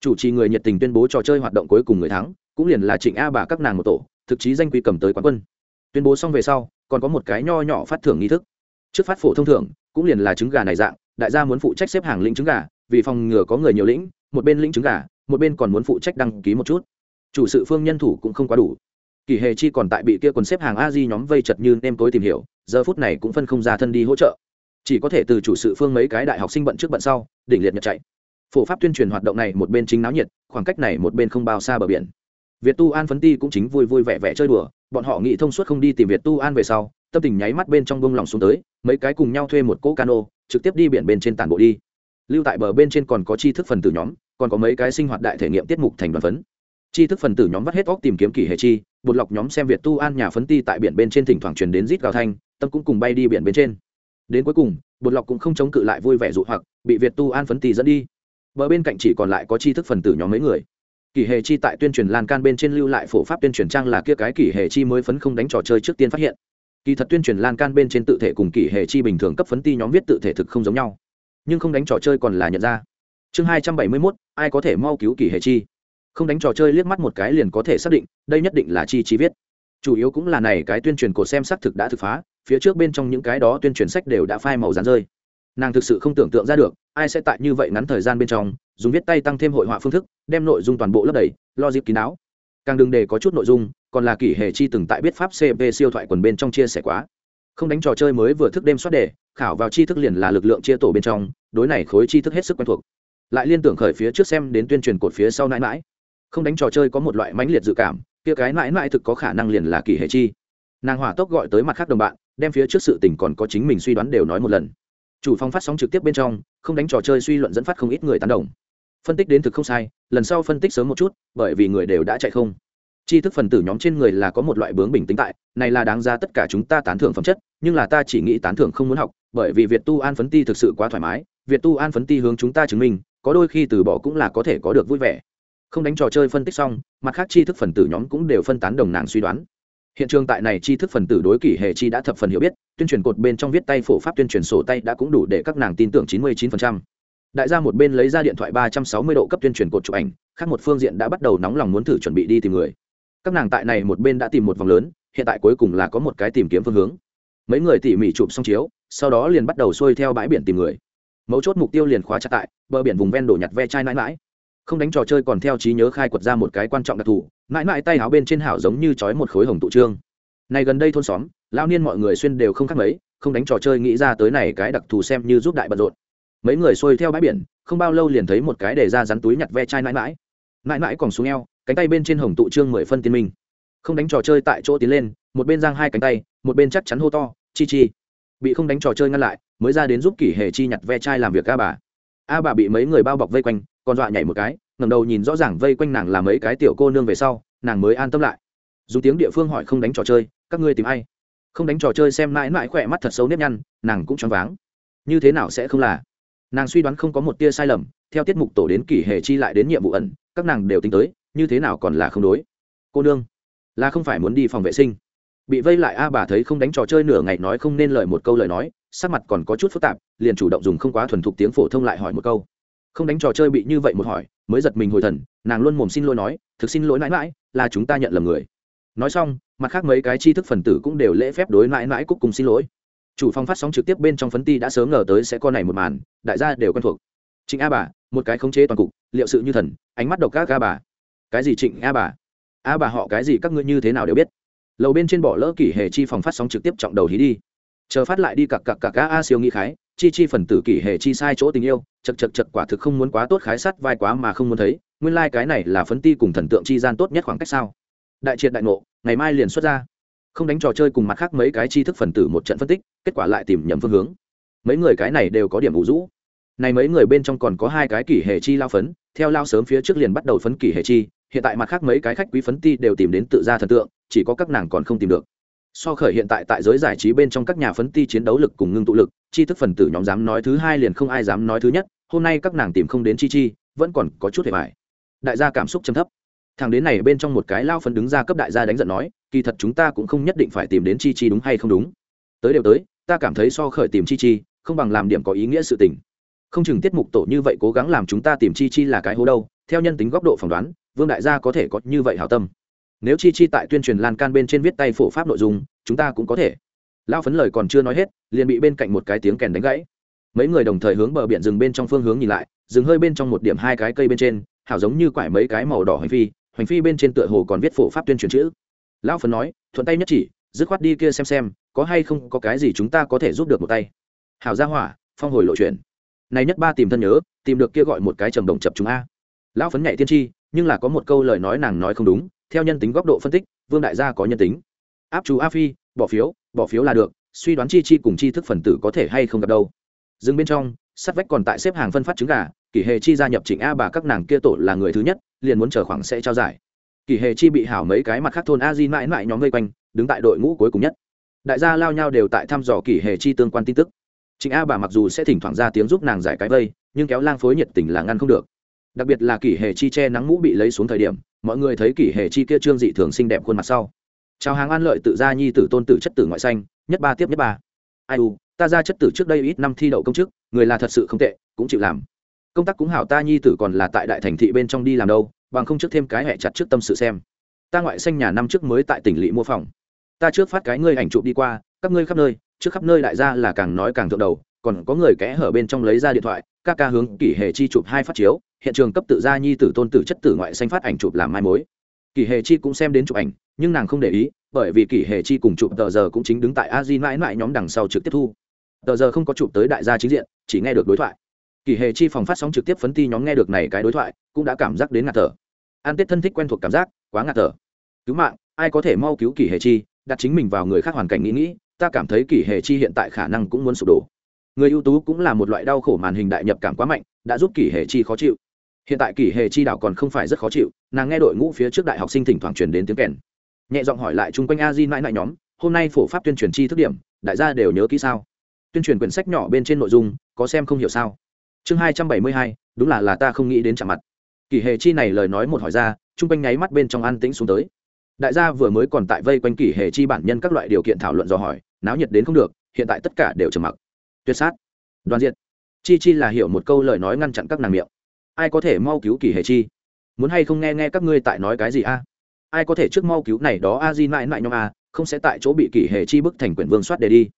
Chủ trì người nhiệt tình tuyên bố trò chơi hoạt động cuối cùng người thắng, cũng liền là trịnh a bà các nàng một tổ, thực chí danh quy cầm tới quán quân. Tuyên bố xong về sau, còn có một cái nho nhỏ phát thưởng nghi thức. Trước phát phổ thông thưởng, cũng liền là trứng gà này dạng, đại gia muốn phụ trách xếp hàng lĩnh trứng gà, vì phòng ngừa có người nhiều lĩnh, một bên lĩnh trứng gà, một bên còn muốn phụ trách đăng ký một chút. Chủ sự phương nhân thủ cũng không quá đủ. Kỳ hề chi còn tại bị kia quần xếp hàng a di nhóm vây chật như nem tối tìm hiểu, giờ phút này cũng phân không ra thân đi hỗ trợ chỉ có thể từ chủ sự phương mấy cái đại học sinh bận trước bận sau, đỉnh liệt nhật chạy. Phổ pháp tuyên truyền hoạt động này một bên chính náo nhiệt, khoảng cách này một bên không bao xa bờ biển. Việt tu an phấn ti cũng chính vui vui vẻ vẻ chơi đùa, bọn họ nghĩ thông suốt không đi tìm việt tu an về sau, tâm tình nháy mắt bên trong bông lòng xuống tới, mấy cái cùng nhau thuê một cỗ cano, trực tiếp đi biển bên trên tàn bộ đi. Lưu tại bờ bên trên còn có tri thức phần tử nhóm, còn có mấy cái sinh hoạt đại thể nghiệm tiết mục thành đoàn phấn. Tri thức phần tử nhóm vắt hết óc tìm kiếm kỷ hệ chi, bột lọc nhóm xem việt tu an nhà phấn ti tại biển bên trên thỉnh thoảng truyền đến rít gào thanh, tâm cũng cùng bay đi biển bên trên đến cuối cùng, bột lọc cũng không chống cự lại vui vẻ dụ hoặc, bị việt tu an phấn tì dẫn đi. Bờ bên cạnh chỉ còn lại có chi thức phần tử nhóm mấy người. Kỷ hệ chi tại tuyên truyền lan can bên trên lưu lại phổ pháp tuyên truyền trang là kia cái kỷ hệ chi mới phấn không đánh trò chơi trước tiên phát hiện. Kỳ thật tuyên truyền lan can bên trên tự thể cùng kỷ hệ chi bình thường cấp phấn ti nhóm viết tự thể thực không giống nhau. Nhưng không đánh trò chơi còn là nhận ra. Chương hai trăm bảy mươi mốt, ai có thể mau cứu kỷ hệ chi? Không đánh trò chơi liếc mắt một cái liền có thể xác định, đây nhất định là chi chi viết chủ yếu cũng là này cái tuyên truyền cổ xem xác thực đã thực phá, phía trước bên trong những cái đó tuyên truyền sách đều đã phai màu dán rơi. Nàng thực sự không tưởng tượng ra được, ai sẽ tại như vậy ngắn thời gian bên trong, dùng viết tay tăng thêm hội họa phương thức, đem nội dung toàn bộ lấp đầy, lo dịp kín đáo. Càng đừng để có chút nội dung, còn là kỷ hệ chi từng tại biết pháp cp siêu thoại quần bên trong chia sẻ quá. Không đánh trò chơi mới vừa thức đêm soát đề, khảo vào chi thức liền là lực lượng chia tổ bên trong, đối này khối chi thức hết sức quen thuộc. Lại liên tưởng khởi phía trước xem đến tuyên truyền cột phía sau nãi mãi. Không đánh trò chơi có một loại mãnh liệt dự cảm kia cái mãi mãi thực có khả năng liền là kỳ hệ chi. Nàng hỏa tốc gọi tới mặt khác đồng bạn, đem phía trước sự tình còn có chính mình suy đoán đều nói một lần. Chủ phong phát sóng trực tiếp bên trong, không đánh trò chơi suy luận dẫn phát không ít người tán đồng. Phân tích đến thực không sai, lần sau phân tích sớm một chút, bởi vì người đều đã chạy không. Tri thức phần tử nhóm trên người là có một loại bướng bình tĩnh tại, này là đáng ra tất cả chúng ta tán thưởng phẩm chất, nhưng là ta chỉ nghĩ tán thưởng không muốn học, bởi vì việt tu an phấn ti thực sự quá thoải mái, việt tu an phấn ti hướng chúng ta chứng minh, có đôi khi từ bỏ cũng là có thể có được vui vẻ không đánh trò chơi phân tích xong, mặt khác tri thức phần tử nhóm cũng đều phân tán đồng nàng suy đoán. Hiện trường tại này tri thức phần tử đối kỷ hệ chi đã thập phần hiểu biết, tuyên truyền cột bên trong viết tay phổ pháp tuyên truyền sổ tay đã cũng đủ để các nàng tin tưởng chín mươi chín phần trăm. đại gia một bên lấy ra điện thoại ba trăm sáu mươi độ cấp tuyên truyền cột chụp ảnh, khác một phương diện đã bắt đầu nóng lòng muốn thử chuẩn bị đi tìm người. Các nàng tại này một bên đã tìm một vòng lớn, hiện tại cuối cùng là có một cái tìm kiếm phương hướng. Mấy người tỉ mỉ chụp xong chiếu, sau đó liền bắt đầu xuôi theo bãi biển tìm người. Mấu chốt mục tiêu liền khóa chặt tại, bờ biển vùng ven đổ nhặt ve chai mãi mãi không đánh trò chơi còn theo trí nhớ khai quật ra một cái quan trọng đặc thù, mãi mãi tay áo bên trên hảo giống như trói một khối hồng tụ trương. Này gần đây thôn xóm lao niên mọi người xuyên đều không khác mấy, không đánh trò chơi nghĩ ra tới này cái đặc thù xem như giúp đại bận rộn. Mấy người xuôi theo bãi biển, không bao lâu liền thấy một cái để ra rắn túi nhặt ve chai mãi mãi. Mãi mãi còn xuống eo, cánh tay bên trên hồng tụ trương mười phân tiên minh. Không đánh trò chơi tại chỗ tiến lên, một bên giang hai cánh tay, một bên chắc chắn hô to, chi chi. Bị không đánh trò chơi ngăn lại, mới ra đến giúp kỷ hề chi nhặt ve chai làm việc a bà. A bà bị mấy người bao bọc vây quanh còn dọa nhảy một cái ngầm đầu nhìn rõ ràng vây quanh nàng là mấy cái tiểu cô nương về sau, nàng mới an tâm lại. Dùng tiếng địa phương hỏi không đánh trò chơi, các ngươi tìm ai? Không đánh trò chơi xem mãi mãi khỏe mắt thật xấu nếp nhăn, nàng cũng choáng váng. Như thế nào sẽ không là? Nàng suy đoán không có một tia sai lầm, theo tiết mục tổ đến kỷ hệ chi lại đến nhiệm vụ ẩn, các nàng đều tính tới, như thế nào còn là không đối? Cô nương, là không phải muốn đi phòng vệ sinh. Bị vây lại a, bà thấy không đánh trò chơi nửa ngày nói không nên lời một câu lời nói, sắc mặt còn có chút phức tạp, liền chủ động dùng không quá thuần thục tiếng phổ thông lại hỏi một câu không đánh trò chơi bị như vậy một hỏi, mới giật mình hồi thần, nàng luôn mồm xin lỗi nói, thực xin lỗi mãi mãi, là chúng ta nhận lầm người. Nói xong, mặt khác mấy cái tri thức phần tử cũng đều lễ phép đối mãi mãi cúc cùng xin lỗi. Chủ phòng phát sóng trực tiếp bên trong phấn ti đã sớm ngờ tới sẽ con này một màn, đại gia đều quen thuộc. Trịnh a bà, một cái khống chế toàn cục, liệu sự như thần, ánh mắt độc các a bà. Cái gì trịnh a bà? A bà họ cái gì các ngươi như thế nào đều biết. Lầu bên trên bỏ lỡ kỷ hệ chi phòng phát sóng trực tiếp trọng đầu hí đi. Chờ phát lại đi cặp cặp cặp a a siêu nghĩ khái chi chi phần tử kỷ hệ chi sai chỗ tình yêu chật chật chật quả thực không muốn quá tốt khái sắt vai quá mà không muốn thấy, nguyên lai、like、cái này là phấn ti cùng thần tượng chi gian tốt nhất khoảng cách sao? Đại triệt đại ngộ, ngày mai liền xuất ra. Không đánh trò chơi cùng mặt khác mấy cái chi thức phần tử một trận phân tích, kết quả lại tìm nhầm phương hướng. Mấy người cái này đều có điểm ủ rũ. Này mấy người bên trong còn có hai cái kỷ hệ chi lao phấn, theo lao sớm phía trước liền bắt đầu phấn kỷ hệ chi, hiện tại mặt khác mấy cái khách quý phấn ti đều tìm đến tự ra thần tượng, chỉ có các nàng còn không tìm được so khởi hiện tại tại giới giải trí bên trong các nhà phấn ti chiến đấu lực cùng ngưng tụ lực chi thức phần tử nhóm dám nói thứ hai liền không ai dám nói thứ nhất, hôm nay các nàng tìm không đến chi chi, vẫn còn có chút hề mại đại gia cảm xúc chấm thấp. Thằng đến này bên trong một cái lao phấn đứng ra cấp đại gia đánh giận nói, kỳ thật chúng ta cũng không nhất định phải tìm đến chi chi đúng hay không đúng. Tới đều tới, ta cảm thấy so khởi tìm chi chi, không bằng làm điểm có ý nghĩa sự tình. Không chừng tiết mục tổ như vậy cố gắng làm chúng ta tìm chi chi là cái hố đâu, theo nhân tính góc độ phỏng đoán, vương đại gia có thể có như vậy hảo tâm nếu chi chi tại tuyên truyền lan can bên trên viết tay phổ pháp nội dung, chúng ta cũng có thể. Lao phấn lời còn chưa nói hết, liền bị bên cạnh một cái tiếng kèn đánh gãy. Mấy người đồng thời hướng bờ biển rừng bên trong phương hướng nhìn lại dừng hơi bên trong một điểm hai cái cây bên trên, hảo giống như quải mấy cái màu đỏ hành phi hành phi bên trên tựa hồ còn viết phổ pháp tuyên truyền chữ. Lão phấn nói, thuận tay nhất chỉ, dứt khoát đi kia xem xem, có hay không có cái gì chúng ta có thể giúp được một tay. Hảo gia hỏa, phong hồi lộ chuyển này nhất ba tìm thân nhớ, tìm được kia gọi một cái trầm đồng chập chúng a. Lão phấn nhảy tiên tri, nhưng là có một câu lời nói nàng nói không đúng theo nhân tính góc độ phân tích, vương đại gia có nhân tính. Áp chú a phi, bỏ phiếu bỏ phiếu là được, suy đoán chi chi cùng chi thức phần tử có thể hay không gặp đâu. Dừng bên trong, sắt vách còn tại xếp hàng phân phát trứng gà, kỷ hề chi gia nhập trịnh a bà các nàng kia tổ là người thứ nhất, liền muốn chờ khoảng sẽ trao giải. Kỷ hề chi bị hảo mấy cái mặt khác thôn a di mãi mãi nhóm vây quanh, đứng tại đội ngũ cuối cùng nhất. Đại gia lao nhau đều tại thăm dò kỷ hề chi tương quan tin tức. Trịnh a bà mặc dù sẽ thỉnh thoảng ra tiếng giúp nàng giải cái vây, nhưng kéo lang phối nhiệt tình là ngăn không được. Đặc biệt là kỷ hề chi che nắng mũ bị lấy xuống thời điểm mọi người thấy kỷ hề chi kia trương dị thường xinh đẹp khuôn mặt sau. Chào hàng an lợi tự gia nhi tử tôn tử chất tử ngoại xanh, nhất ba tiếp nhất ba. Ai u, ta ra chất tử trước đây ít năm thi đậu công chức, người là thật sự không tệ, cũng chịu làm. Công tác cũng hảo ta nhi tử còn là tại đại thành thị bên trong đi làm đâu, bằng không trước thêm cái hẹ chặt trước tâm sự xem. Ta ngoại xanh nhà năm trước mới tại tỉnh lỵ mua phòng. Ta trước phát cái ngươi ảnh chụp đi qua, các ngươi khắp nơi, trước khắp nơi đại gia là càng nói càng thượng đầu, còn có người kẽ hở bên trong lấy ra điện thoại các ca hướng kỷ hệ chi chụp hai phát chiếu hiện trường cấp tự gia nhi tử tôn tử chất tử ngoại xanh phát ảnh chụp làm mai mối. Kỷ hệ chi cũng xem đến chụp ảnh, nhưng nàng không để ý, bởi vì kỷ hệ chi cùng chụp tờ giờ cũng chính đứng tại a di mãi mãi nhóm đằng sau trực tiếp thu. Tờ giờ không có chụp tới đại gia chính diện, chỉ nghe được đối thoại. Kỷ hệ chi phòng phát sóng trực tiếp phấn ti nhóm nghe được này cái đối thoại, cũng đã cảm giác đến ngạt thở. An tết thân thích quen thuộc cảm giác, quá ngạt thở. Cứu mạng, ai có thể mau cứu kỷ hệ chi, đặt chính mình vào người khác hoàn cảnh nghĩ nghĩ, ta cảm thấy kỷ hệ chi hiện tại khả năng cũng muốn sụp đổ. Người ưu tú cũng là một loại đau khổ màn hình đại nhập cảm quá mạnh, đã giúp kỷ hệ chi khó chịu hiện tại kỷ hệ chi đảo còn không phải rất khó chịu, nàng nghe đội ngũ phía trước đại học sinh thỉnh thoảng truyền đến tiếng kèn. Nhẹ giọng hỏi lại chung quanh a di mãi mãi nhóm, hôm nay phổ pháp tuyên truyền chi thức điểm, đại gia đều nhớ kỹ sao? Tuyên truyền quyển sách nhỏ bên trên nội dung, có xem không hiểu sao? Chương hai trăm bảy mươi hai, đúng là là ta không nghĩ đến chạm mặt. Kỷ hệ chi này lời nói một hỏi ra, chung quanh nháy mắt bên trong an tĩnh xuống tới. Đại gia vừa mới còn tại vây quanh kỷ hệ chi bản nhân các loại điều kiện thảo luận dò hỏi, náo nhiệt đến không được, hiện tại tất cả đều trầm mặc. Tuyệt sát. Đoàn diện chi chi là hiểu một câu lời nói ngăn chặn các nàng miệng ai có thể mau cứu kỳ hệ chi? Muốn hay không nghe nghe các ngươi tại nói cái gì a? Ai có thể trước mau cứu này đó a di mãi mãi nhóm a, không sẽ tại chỗ bị kỳ hệ chi bức thành quyển vương soát để đi.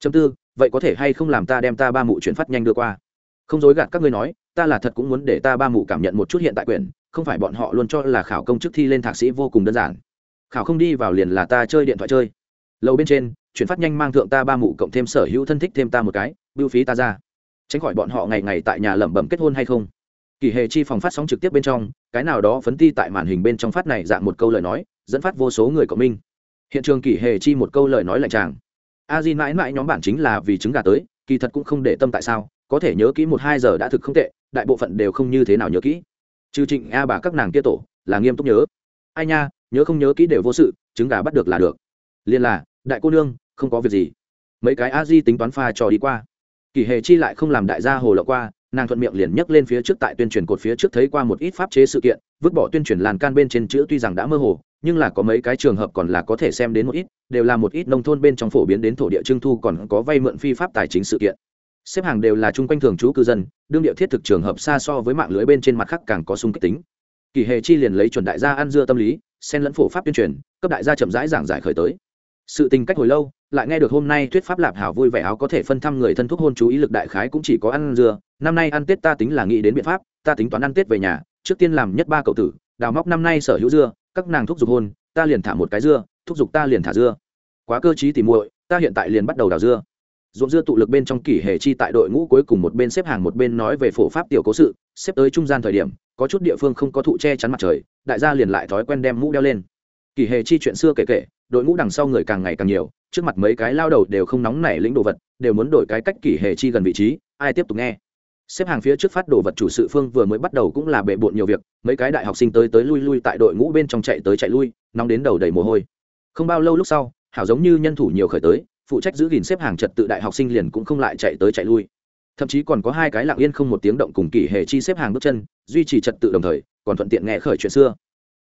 Chấm tư, vậy có thể hay không làm ta đem ta ba mụ chuyển phát nhanh đưa qua? Không dối gạt các ngươi nói, ta là thật cũng muốn để ta ba mụ cảm nhận một chút hiện tại quyền không phải bọn họ luôn cho là khảo công chức thi lên thạc sĩ vô cùng đơn giản. Khảo không đi vào liền là ta chơi điện thoại chơi. Lâu bên trên, chuyển phát nhanh mang thượng ta ba mụ cộng thêm sở hữu thân thích thêm ta một cái, bưu phí ta ra. Tránh khỏi bọn họ ngày ngày tại nhà lẩm bẩm kết hôn hay không kỳ hề chi phòng phát sóng trực tiếp bên trong, cái nào đó phấn ti tại màn hình bên trong phát này dạng một câu lời nói, dẫn phát vô số người cộng minh. Hiện trường kỳ hề chi một câu lời nói lạnh tràng a di mãi mãi nhóm bản chính là vì trứng gà tới, kỳ thật cũng không để tâm tại sao, có thể nhớ kỹ một hai giờ đã thực không tệ, đại bộ phận đều không như thế nào nhớ kỹ. Trừ trịnh, a bà các nàng kia tổ, là nghiêm túc nhớ. Ai nha, nhớ không nhớ kỹ đều vô sự, trứng gà bắt được là được. Liên là, đại cô nương, không có việc gì. Mấy cái a di tính toán pha trò đi qua. Kỳ hề chi lại không làm đại gia hồ lộ qua nàng thuận miệng liền nhấc lên phía trước tại tuyên truyền cột phía trước thấy qua một ít pháp chế sự kiện, vứt bỏ tuyên truyền làn can bên trên chữ tuy rằng đã mơ hồ, nhưng là có mấy cái trường hợp còn là có thể xem đến một ít, đều là một ít nông thôn bên trong phổ biến đến thổ địa trưng thu còn có vay mượn phi pháp tài chính sự kiện. Xếp hàng đều là chung quanh thường trú cư dân, đương địa thiết thực trường hợp xa so với mạng lưới bên trên mặt khác càng có sung kích tính. Kỳ hề chi liền lấy chuẩn đại gia ăn dưa tâm lý, xen lẫn phổ pháp tuyên truyền, cấp đại gia chậm rãi giảng giải khởi tới sự tình cách hồi lâu, lại nghe được hôm nay thuyết pháp lạp hảo vui vẻ áo có thể phân thăm người thân thuốc hôn chú ý lực đại khái cũng chỉ có ăn dưa. Năm nay ăn tết ta tính là nghĩ đến biện pháp, ta tính toán ăn tết về nhà, trước tiên làm nhất ba cậu tử, đào móc năm nay sở hữu dưa, các nàng thúc giục hôn, ta liền thả một cái dưa, thúc giục ta liền thả dưa. Quá cơ chí tìm muội, ta hiện tại liền bắt đầu đào dưa. Ruộng dưa tụ lực bên trong kỷ hệ chi tại đội ngũ cuối cùng một bên xếp hàng một bên nói về phổ pháp tiểu cố sự, xếp tới trung gian thời điểm, có chút địa phương không có thụ che chắn mặt trời, đại gia liền lại thói quen đem mũ đeo lên. Kỳ hệ chi chuyện xưa kể kể, đội ngũ đằng sau người càng ngày càng nhiều, trước mặt mấy cái lao đầu đều không nóng nảy lĩnh đồ vật, đều muốn đổi cái cách kỳ hệ chi gần vị trí, ai tiếp tục nghe. Xếp hàng phía trước phát đồ vật chủ sự phương vừa mới bắt đầu cũng là bệ bộn nhiều việc, mấy cái đại học sinh tới tới lui lui tại đội ngũ bên trong chạy tới chạy lui, nóng đến đầu đầy mồ hôi. Không bao lâu lúc sau, hảo giống như nhân thủ nhiều khởi tới, phụ trách giữ gìn xếp hàng trật tự đại học sinh liền cũng không lại chạy tới chạy lui. Thậm chí còn có hai cái lặng yên không một tiếng động cùng kỳ hệ chi xếp hàng bước chân, duy trì trật tự đồng thời, còn thuận tiện nghe khởi chuyện xưa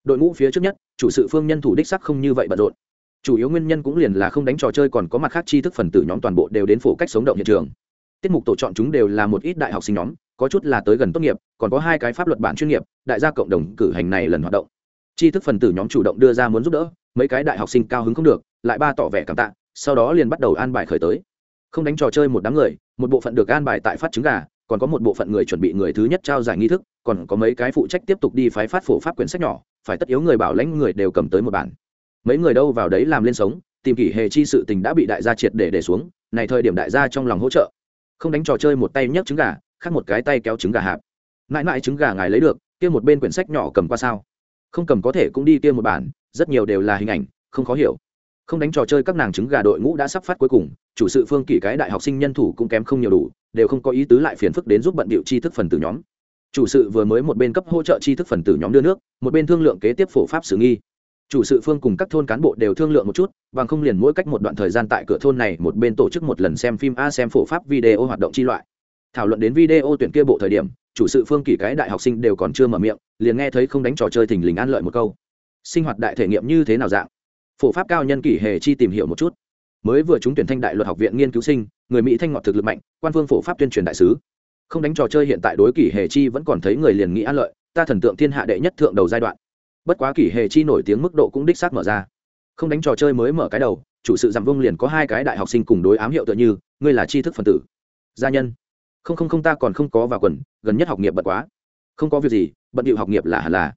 đội ngũ phía trước nhất, chủ sự phương nhân thủ đích sắc không như vậy bận rộn. Chủ yếu nguyên nhân cũng liền là không đánh trò chơi còn có mặt khác tri thức phần tử nhóm toàn bộ đều đến phổ cách sống động hiện trường. Tiết mục tổ chọn chúng đều là một ít đại học sinh nhóm, có chút là tới gần tốt nghiệp, còn có hai cái pháp luật bản chuyên nghiệp, đại gia cộng đồng cử hành này lần hoạt động. Tri thức phần tử nhóm chủ động đưa ra muốn giúp đỡ, mấy cái đại học sinh cao hứng không được, lại ba tỏ vẻ cảm tạ, sau đó liền bắt đầu an bài khởi tới. Không đánh trò chơi một đám người, một bộ phận được an bài tại phát trứng gà còn có một bộ phận người chuẩn bị người thứ nhất trao giải nghi thức, còn có mấy cái phụ trách tiếp tục đi phái phát phổ pháp quyển sách nhỏ, phải tất yếu người bảo lãnh người đều cầm tới một bản. Mấy người đâu vào đấy làm lên sống, tìm kỷ hề chi sự tình đã bị đại gia triệt để để xuống, này thời điểm đại gia trong lòng hỗ trợ. Không đánh trò chơi một tay nhấc trứng gà, khác một cái tay kéo trứng gà hạp. Mãi mãi trứng gà ngài lấy được, kia một bên quyển sách nhỏ cầm qua sao? Không cầm có thể cũng đi kia một bản, rất nhiều đều là hình ảnh, không khó hiểu không đánh trò chơi các nàng trứng gà đội ngũ đã sắp phát cuối cùng, chủ sự phương kỷ cái đại học sinh nhân thủ cũng kém không nhiều đủ, đều không có ý tứ lại phiền phức đến giúp bận điệu chi thức phần tử nhóm. Chủ sự vừa mới một bên cấp hỗ trợ chi thức phần tử nhóm đưa nước, một bên thương lượng kế tiếp phổ pháp xử nghi. Chủ sự phương cùng các thôn cán bộ đều thương lượng một chút, bằng không liền mỗi cách một đoạn thời gian tại cửa thôn này một bên tổ chức một lần xem phim, a, xem phổ pháp video hoạt động chi loại. Thảo luận đến video tuyển kia bộ thời điểm, chủ sự phương kỷ cái đại học sinh đều còn chưa mở miệng, liền nghe thấy không đánh trò chơi thình lình an lợi một câu. Sinh hoạt đại thể nghiệm như thế nào dạng? Phổ pháp cao nhân kỷ hề chi tìm hiểu một chút. Mới vừa trúng tuyển thanh đại luật học viện nghiên cứu sinh, người mỹ thanh ngọt thực lực mạnh, quan phương phổ pháp tuyên truyền đại sứ. Không đánh trò chơi hiện tại đối kỷ hề chi vẫn còn thấy người liền nghĩ an lợi, ta thần tượng thiên hạ đệ nhất thượng đầu giai đoạn. Bất quá kỷ hề chi nổi tiếng mức độ cũng đích xác mở ra. Không đánh trò chơi mới mở cái đầu, chủ sự giảm vông liền có hai cái đại học sinh cùng đối ám hiệu tựa như, ngươi là tri thức phần tử. Gia nhân. Không không không, ta còn không có vào quần, gần nhất học nghiệp bận quá. Không có việc gì, bận điệu học nghiệp là hẳn là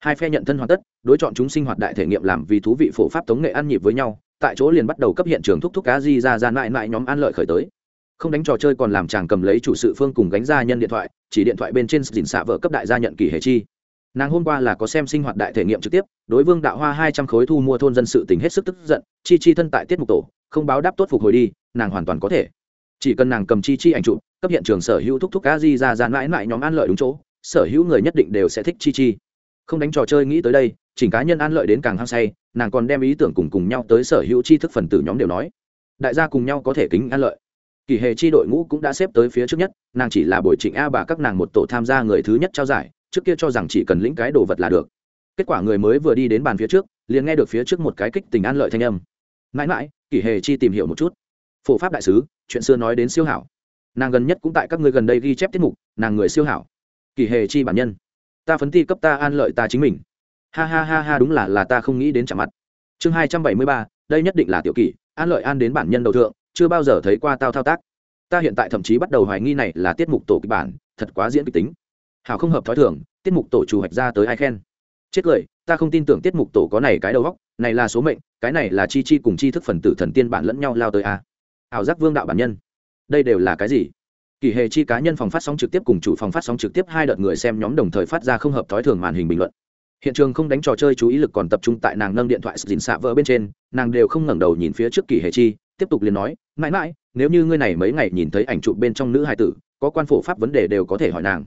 hai phe nhận thân hoàn tất, đối chọn chúng sinh hoạt đại thể nghiệm làm vì thú vị phổ pháp tống nghệ ăn nhịp với nhau, tại chỗ liền bắt đầu cấp hiện trường thúc thúc cá di ra ra mãi mãi nhóm an lợi khởi tới. Không đánh trò chơi còn làm chàng cầm lấy chủ sự phương cùng gánh ra nhân điện thoại, chỉ điện thoại bên trên dình xạ vợ cấp đại gia nhận kỳ hệ chi. Nàng hôm qua là có xem sinh hoạt đại thể nghiệm trực tiếp, đối vương đạo hoa hai trăm khối thu mua thôn dân sự tình hết sức tức giận, chi chi thân tại tiết mục tổ, không báo đáp tốt phục hồi đi, nàng hoàn toàn có thể. Chỉ cần nàng cầm chi chi ảnh chụp, cấp hiện trường sở hữu thúc thúc cá di ra ra mãi mãi nhóm an lợi đúng chỗ, sở hữu người nhất định đều sẽ thích chi chi không đánh trò chơi nghĩ tới đây, chỉnh cá nhân an lợi đến càng hăng say, nàng còn đem ý tưởng cùng cùng nhau tới sở hữu tri thức phần tử nhóm đều nói. Đại gia cùng nhau có thể kính an lợi. Kỳ hề chi đội ngũ cũng đã xếp tới phía trước nhất, nàng chỉ là buổi trịnh a bà các nàng một tổ tham gia người thứ nhất trao giải, trước kia cho rằng chỉ cần lĩnh cái đồ vật là được. Kết quả người mới vừa đi đến bàn phía trước, liền nghe được phía trước một cái kích tình an lợi thanh âm. Mãi mãi, kỳ hề chi tìm hiểu một chút. Phổ pháp đại sứ, chuyện xưa nói đến siêu hảo. Nàng gần nhất cũng tại các người gần đây ghi chép tiết mục, nàng người siêu hảo. Kỳ hề chi bản nhân ta phấn ti cấp ta an lợi ta chính mình. Ha ha ha ha, đúng là là ta không nghĩ đến chạm mặt. Chương hai trăm bảy mươi ba, đây nhất định là tiểu kỷ, an lợi an đến bản nhân đầu thượng, chưa bao giờ thấy qua tao thao tác. Ta hiện tại thậm chí bắt đầu hoài nghi này là tiết mục tổ kịch bản, thật quá diễn kịch tính. Hảo không hợp thói thường, tiết mục tổ chủ hoạch ra tới ai khen? Chết cười, ta không tin tưởng tiết mục tổ có này cái đầu góc này là số mệnh, cái này là chi chi cùng chi thức phần tử thần tiên bản lẫn nhau lao tới a ảo giác vương đạo bản nhân. Đây đều là cái gì? Kỳ hề chi cá nhân phòng phát sóng trực tiếp cùng chủ phòng phát sóng trực tiếp hai đợt người xem nhóm đồng thời phát ra không hợp thói thường màn hình bình luận. Hiện trường không đánh trò chơi chú ý lực còn tập trung tại nàng nâng điện thoại dìn xạ vỡ bên trên, nàng đều không ngẩng đầu nhìn phía trước kỳ hề chi, tiếp tục liền nói, mãi mãi, nếu như ngươi này mấy ngày nhìn thấy ảnh chụp bên trong nữ hài tử, có quan phổ pháp vấn đề đều có thể hỏi nàng.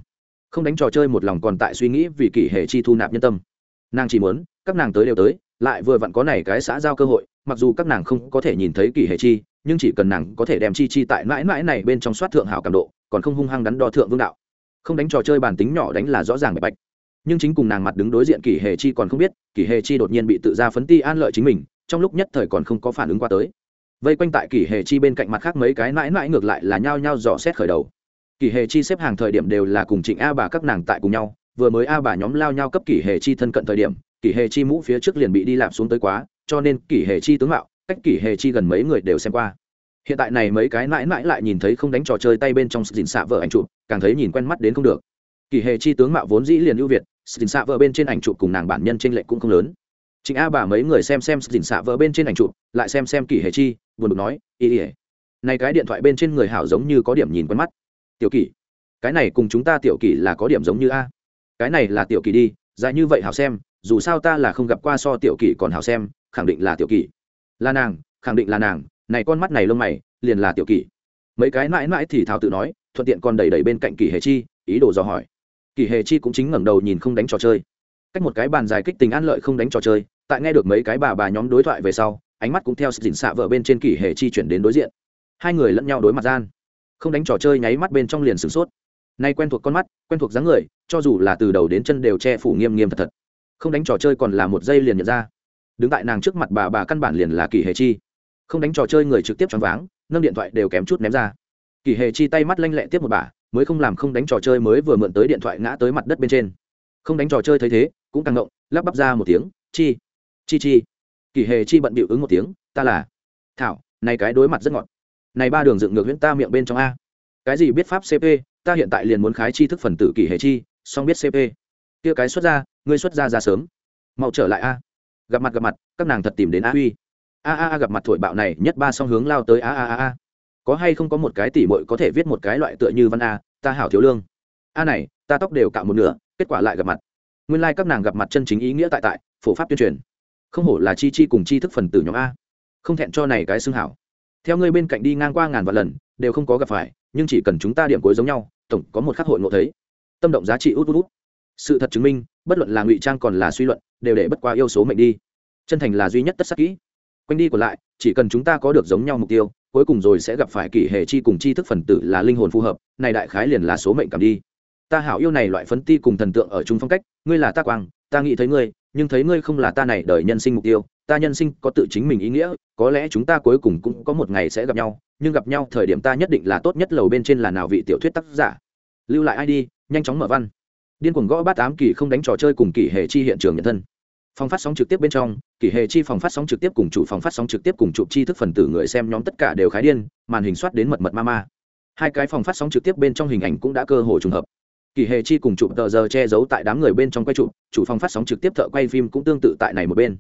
Không đánh trò chơi một lòng còn tại suy nghĩ vì kỳ hề chi thu nạp nhân tâm. Nàng chỉ muốn, các nàng tới đều tới lại vừa vặn có này cái xã giao cơ hội, mặc dù các nàng không có thể nhìn thấy kỳ hệ chi, nhưng chỉ cần nàng có thể đem chi chi tại mãi mãi này bên trong soát thượng hảo cảm độ, còn không hung hăng đắn đo thượng vương đạo. Không đánh trò chơi bản tính nhỏ đánh là rõ ràng bạch bạch. Nhưng chính cùng nàng mặt đứng đối diện kỳ hề chi còn không biết, kỳ hề chi đột nhiên bị tự ra phấn ti an lợi chính mình, trong lúc nhất thời còn không có phản ứng qua tới. Vây quanh tại kỳ hề chi bên cạnh mặt khác mấy cái mãi mãi ngược lại là nhao nhao dò xét khởi đầu. Kỳ hề chi xếp hàng thời điểm đều là cùng trịnh a bà các nàng tại cùng nhau, vừa mới a bà nhóm lao nhau cấp kỳ hề chi thân cận thời điểm kỷ hề chi mũ phía trước liền bị đi lạp xuống tới quá, cho nên kỷ hề chi tướng mạo, cách kỷ hề chi gần mấy người đều xem qua. Hiện tại này mấy cái mãi mãi lại nhìn thấy không đánh trò chơi tay bên trong dìn xạ vợ ảnh chụp, càng thấy nhìn quen mắt đến không được. Kỳ hề chi tướng mạo vốn dĩ liền ưu việt dìn xạ vợ bên trên ảnh chụp cùng nàng bản nhân trên lệ cũng không lớn. Chính a bà mấy người xem xem dìn xạ vợ bên trên ảnh chụp, lại xem xem kỳ hề chi, buồn bực nói, ý ỉa này cái điện thoại bên trên người hảo giống như có điểm nhìn quen mắt. Tiểu kỳ cái này cùng chúng ta tiểu kỳ là có điểm giống như a. Cái này là tiểu kỳ đi, dài như vậy hảo xem dù sao ta là không gặp qua so tiểu kỷ còn hảo xem, khẳng định là tiểu kỷ. Là nàng, khẳng định là nàng, này con mắt này lông mày, liền là tiểu kỷ. Mấy cái mãi mãi thì thảo tự nói, thuận tiện còn đẩy đẩy bên cạnh kỳ hề chi, ý đồ dò hỏi. Kỳ hề chi cũng chính ngẩng đầu nhìn không đánh trò chơi. Cách một cái bàn dài kích tình an lợi không đánh trò chơi, tại nghe được mấy cái bà bà nhóm đối thoại về sau, ánh mắt cũng theo sự dình xạ vợ bên trên kỳ hề chi chuyển đến đối diện. Hai người lẫn nhau đối mặt gian. Không đánh trò chơi nháy mắt bên trong liền sửng sốt. Nay quen thuộc con mắt, quen thuộc dáng người, cho dù là từ đầu đến chân đều che phủ nghiêm nghiêm thật thật không đánh trò chơi còn là một giây liền nhận ra. Đứng tại nàng trước mặt bà bà căn bản liền là kỳ hề chi. Không đánh trò chơi người trực tiếp choáng váng, nâng điện thoại đều kém chút ném ra. Kỳ hề chi tay mắt lanh lẹ tiếp một bà, mới không làm không đánh trò chơi mới vừa mượn tới điện thoại ngã tới mặt đất bên trên. Không đánh trò chơi thấy thế, cũng càng ngộng, lắp bắp ra một tiếng, chi chi chi. Kỳ hề chi bận bịu ứng một tiếng, ta là thảo, này cái đối mặt rất ngọt. Này ba đường dựng ngược huyễn ta miệng bên trong a. Cái gì biết pháp cp ta hiện tại liền muốn khái chi thức phần tử kỳ hề chi song biết cp kia cái xuất ra, ngươi xuất ra ra sớm. Mau trở lại a. Gặp mặt gặp mặt, các nàng thật tìm đến a uy a a a gặp mặt thổi bạo này, nhất ba song hướng lao tới a a a a. Có hay không có một cái tỉ mội có thể viết một cái loại tựa như văn a, ta hảo thiếu lương. A này, ta tóc đều cạo một nửa, kết quả lại gặp mặt. Nguyên lai、like、các nàng gặp mặt chân chính ý nghĩa tại tại, phổ pháp tuyên truyền. Không hổ là chi chi cùng chi thức phần tử nhóm a. Không thẹn cho này cái xưng hảo. Theo ngươi bên cạnh đi ngang qua ngàn vạn lần, đều không có gặp phải, nhưng chỉ cần chúng ta điểm cuối giống nhau, tổng có một khắc hội ngộ thấy. Tâm động giá trị út út út sự thật chứng minh, bất luận là ngụy trang còn là suy luận, đều để bất qua yêu số mệnh đi. Chân thành là duy nhất tất sắc kỹ. Quanh đi còn lại, chỉ cần chúng ta có được giống nhau mục tiêu, cuối cùng rồi sẽ gặp phải kỷ hệ chi cùng chi thức phần tử là linh hồn phù hợp, này đại khái liền là số mệnh cảm đi. Ta hảo yêu này loại phấn ti cùng thần tượng ở chung phong cách, ngươi là ta quang, ta nghĩ thấy ngươi, nhưng thấy ngươi không là ta này đời nhân sinh mục tiêu, ta nhân sinh có tự chính mình ý nghĩa, có lẽ chúng ta cuối cùng cũng có một ngày sẽ gặp nhau, nhưng gặp nhau thời điểm ta nhất định là tốt nhất lầu bên trên là nào vị tiểu thuyết tác giả. Lưu lại id nhanh chóng mở văn điên cuồng gõ bát tám kỳ không đánh trò chơi cùng kỳ hệ chi hiện trường nhận thân. Phòng phát sóng trực tiếp bên trong, kỳ hệ chi phòng phát sóng trực tiếp cùng chủ phòng phát sóng trực tiếp cùng chụp chi thức phần tử người xem nhóm tất cả đều khái điên, màn hình soát đến mật mật ma ma. Hai cái phòng phát sóng trực tiếp bên trong hình ảnh cũng đã cơ hội trùng hợp. Kỳ hệ chi cùng chụp tờ giờ che giấu tại đám người bên trong quay chụp, chủ phòng phát sóng trực tiếp thợ quay phim cũng tương tự tại này một bên.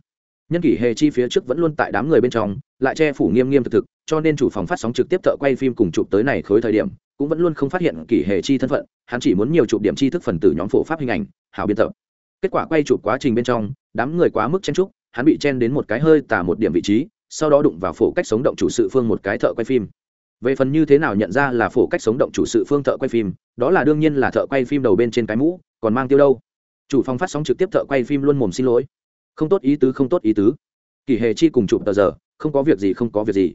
Nhân kỷ hệ chi phía trước vẫn luôn tại đám người bên trong, lại che phủ nghiêm nghiêm thực thực cho nên chủ phòng phát sóng trực tiếp thợ quay phim cùng chụp tới này khối thời điểm, cũng vẫn luôn không phát hiện kỷ hệ chi thân phận, hắn chỉ muốn nhiều chụp điểm chi thức phần tử nhóm phổ pháp hình ảnh, hảo biên tập. Kết quả quay chụp quá trình bên trong, đám người quá mức chen trúc hắn bị chen đến một cái hơi tả một điểm vị trí, sau đó đụng vào phổ cách sống động chủ sự phương một cái thợ quay phim. Về phần như thế nào nhận ra là phổ cách sống động chủ sự phương thợ quay phim, đó là đương nhiên là thợ quay phim đầu bên trên cái mũ, còn mang tiêu đâu. Chủ phòng phát sóng trực tiếp thợ quay phim luôn mồm xin lỗi. Không tốt ý tứ, không tốt ý tứ. Kỳ hề chi cùng chụp tờ giờ, không có việc gì, không có việc gì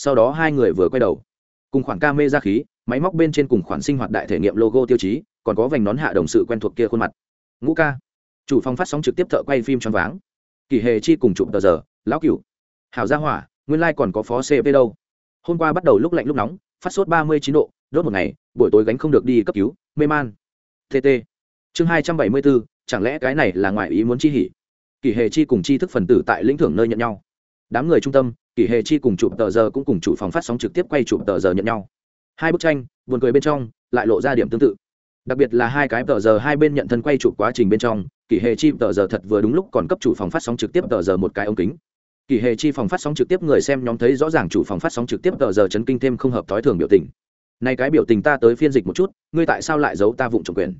sau đó hai người vừa quay đầu. Cùng khoản ca mê ra khí, máy móc bên trên cùng khoản sinh hoạt đại thể nghiệm logo tiêu chí, còn có vành nón hạ đồng sự quen thuộc kia khuôn mặt. Ngũ ca. Chủ phòng phát sóng trực tiếp thợ quay phim choáng váng. Kỳ hề chi cùng chụp tờ giờ, lão cửu. Hảo gia hỏa, nguyên lai、like、còn có phó cp đâu. Hôm qua bắt đầu lúc lạnh lúc nóng, phát sốt ba mươi chín độ, đốt một ngày, buổi tối gánh không được đi cấp cứu, mê man. Tt chương hai trăm bảy mươi bốn chẳng lẽ cái này là ngoại ý muốn chi hỉ? Kỳ hề chi cùng chi thức phần tử tại lĩnh thưởng nơi nhận nhau. Đám người trung tâm kỳ hề chi cùng chụp tờ giờ cũng cùng chủ phòng phát sóng trực tiếp quay chụp tờ giờ nhận nhau. Hai bức tranh, buồn cười bên trong, lại lộ ra điểm tương tự. Đặc biệt là hai cái tờ giờ hai bên nhận thân quay chụp quá trình bên trong, kỷ hệ chi tờ giờ thật vừa đúng lúc còn cấp chủ phòng phát sóng trực tiếp tờ giờ một cái ống kính. Kỷ hệ chi phòng phát sóng trực tiếp người xem nhóm thấy rõ ràng chủ phòng phát sóng trực tiếp tờ giờ chấn kinh thêm không hợp thói thường biểu tình. Này cái biểu tình ta tới phiên dịch một chút, ngươi tại sao lại giấu ta vụng trộm quyền?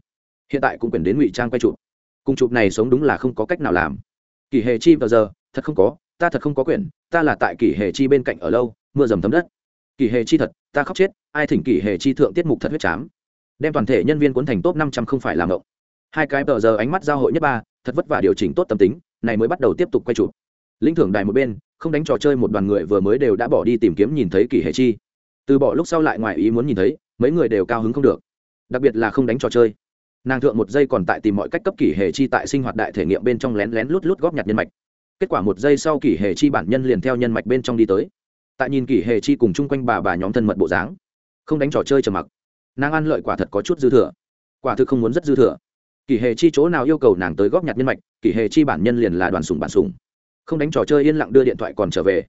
Hiện tại cũng quyền đến ngụy trang quay chụp. Cùng chụp này sống đúng là không có cách nào làm. Kỷ hệ chi tờ giờ, thật không có ta thật không có quyền, ta là tại kỷ hệ chi bên cạnh ở lâu, mưa dầm thấm đất. Kỷ hệ chi thật, ta khóc chết, ai thỉnh kỷ hệ chi thượng tiết mục thật huyết chám. Đem toàn thể nhân viên cuốn thành top năm trăm không phải làm ngộng hai cái tờ giờ ánh mắt giao hội nhất ba, thật vất vả điều chỉnh tốt tâm tính, này mới bắt đầu tiếp tục quay chụp. Lĩnh thưởng đài một bên, không đánh trò chơi một đoàn người vừa mới đều đã bỏ đi tìm kiếm nhìn thấy kỷ hệ chi. Từ bỏ lúc sau lại ngoài ý muốn nhìn thấy, mấy người đều cao hứng không được. Đặc biệt là không đánh trò chơi. Nàng thượng một giây còn tại tìm mọi cách cấp kỷ hệ chi tại sinh hoạt đại thể nghiệm bên trong lén lén lút lút góp nhặt nhân mạch kết quả một giây sau kỷ hệ chi bản nhân liền theo nhân mạch bên trong đi tới. Tại nhìn kỷ hệ chi cùng chung quanh bà bà nhóm thân mật bộ dáng, không đánh trò chơi trầm mặc. Nàng ăn lợi quả thật có chút dư thừa. Quả thực không muốn rất dư thừa. Kỷ hệ chi chỗ nào yêu cầu nàng tới góp nhặt nhân mạch, kỷ hệ chi bản nhân liền là đoàn sùng bản sùng. Không đánh trò chơi yên lặng đưa điện thoại còn trở về.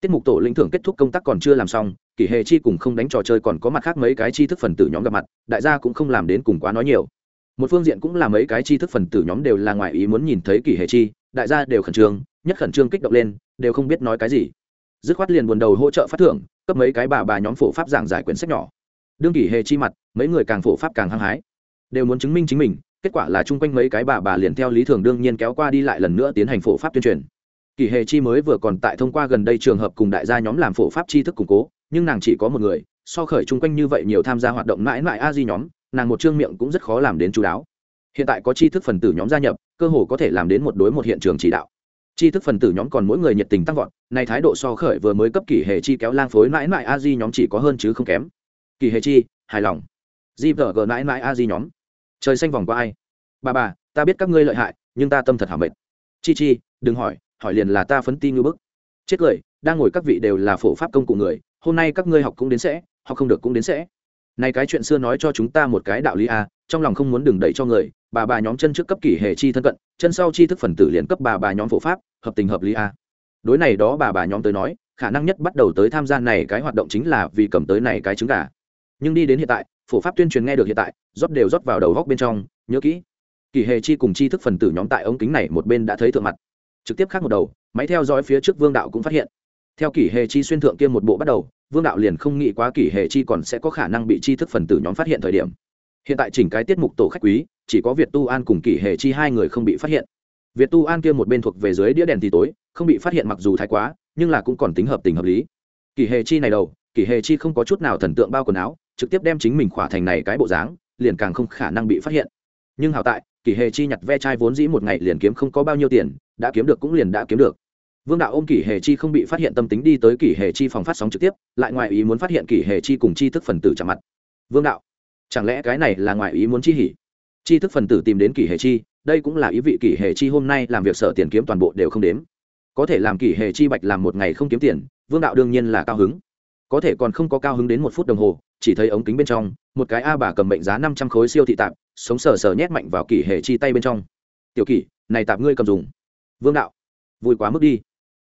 Tiết mục tổ lĩnh thưởng kết thúc công tác còn chưa làm xong, kỷ hệ chi cùng không đánh trò chơi còn có mặt khác mấy cái chi thức phần tử nhóm gặp mặt, đại gia cũng không làm đến cùng quá nói nhiều. Một phương diện cũng là mấy cái chi thức phần tử nhóm đều là ngoài ý muốn nhìn thấy kỷ hệ chi, đại gia đều khẩn trương nhất khẩn trương kích động lên, đều không biết nói cái gì. Dứt khoát liền buồn đầu hỗ trợ phát thưởng, cấp mấy cái bà bà nhóm phổ pháp giảng giải quyển sách nhỏ. Đương kỷ hề chi mặt, mấy người càng phổ pháp càng hăng hái. Đều muốn chứng minh chính mình, kết quả là chung quanh mấy cái bà bà liền theo lý thường đương nhiên kéo qua đi lại lần nữa tiến hành phổ pháp tuyên truyền. Kỷ hề chi mới vừa còn tại thông qua gần đây trường hợp cùng đại gia nhóm làm phổ pháp tri thức củng cố, nhưng nàng chỉ có một người, so khởi chung quanh như vậy nhiều tham gia hoạt động mãi mãi a di nhóm, nàng một chương miệng cũng rất khó làm đến chú đáo. Hiện tại có tri thức phần tử nhóm gia nhập, cơ hồ có thể làm đến một đối một hiện trường chỉ đạo tri thức phần tử nhóm còn mỗi người nhiệt tình tăng vọt, nay thái độ so khởi vừa mới cấp kỷ hệ chi kéo lang phối mãi mãi a di nhóm chỉ có hơn chứ không kém. Kỳ hệ chi, hài lòng. Di vợ gờ mãi mãi a di nhóm. Trời xanh vòng qua ai? Bà bà, ta biết các ngươi lợi hại, nhưng ta tâm thật hảo mệt. Chi chi, đừng hỏi hỏi liền là ta phấn ti ngư bức. Chết cười, đang ngồi các vị đều là phổ pháp công cụ người, hôm nay các ngươi học cũng đến sẽ, học không được cũng đến sẽ. Này cái chuyện xưa nói cho chúng ta một cái đạo lý a, trong lòng không muốn đừng đẩy cho người bà bà nhóm chân trước cấp kỷ hệ chi thân cận, chân sau chi thức phần tử liền cấp bà bà nhóm phổ pháp, hợp tình hợp lý a. Đối này đó bà bà nhóm tới nói, khả năng nhất bắt đầu tới tham gia này cái hoạt động chính là vì cầm tới này cái trứng gà. Nhưng đi đến hiện tại, phổ pháp tuyên truyền nghe được hiện tại, rót đều rót vào đầu góc bên trong, nhớ kỹ. Kỳ hề chi cùng chi thức phần tử nhóm tại ống kính này một bên đã thấy thượng mặt. Trực tiếp khác một đầu, máy theo dõi phía trước vương đạo cũng phát hiện. Theo kỷ hề chi xuyên thượng kia một bộ bắt đầu, vương đạo liền không nghĩ quá kỷ hề chi còn sẽ có khả năng bị chi thức phần tử nhóm phát hiện thời điểm hiện tại chỉnh cái tiết mục tổ khách quý, chỉ có việt tu an cùng kỷ hề chi hai người không bị phát hiện. Việt tu an kia một bên thuộc về dưới đĩa đèn thì tối, không bị phát hiện mặc dù thái quá, nhưng là cũng còn tính hợp tình hợp lý. Kỷ hề chi này đầu, kỷ hề chi không có chút nào thần tượng bao quần áo, trực tiếp đem chính mình khỏa thành này cái bộ dáng, liền càng không khả năng bị phát hiện. Nhưng hảo tại, kỷ hề chi nhặt ve chai vốn dĩ một ngày liền kiếm không có bao nhiêu tiền, đã kiếm được cũng liền đã kiếm được. Vương đạo ôm kỷ hề chi không bị phát hiện tâm tính đi tới kỷ hề chi phòng phát sóng trực tiếp, lại ngoài ý muốn phát hiện kỷ hề chi cùng chi thức phần tử chạm mặt. Vương đạo chẳng lẽ cái này là ngoài ý muốn chi hỉ? Chi thức phần tử tìm đến kỷ hệ chi, đây cũng là ý vị kỷ hệ chi hôm nay làm việc sở tiền kiếm toàn bộ đều không đếm. Có thể làm kỷ hệ chi bạch làm một ngày không kiếm tiền, vương đạo đương nhiên là cao hứng. Có thể còn không có cao hứng đến một phút đồng hồ, chỉ thấy ống kính bên trong, một cái a bà cầm mệnh giá năm trăm khối siêu thị tạp, sống sờ sờ nhét mạnh vào kỷ hệ chi tay bên trong. Tiểu kỷ, này tạp ngươi cầm dùng. Vương đạo. Vui quá mức đi.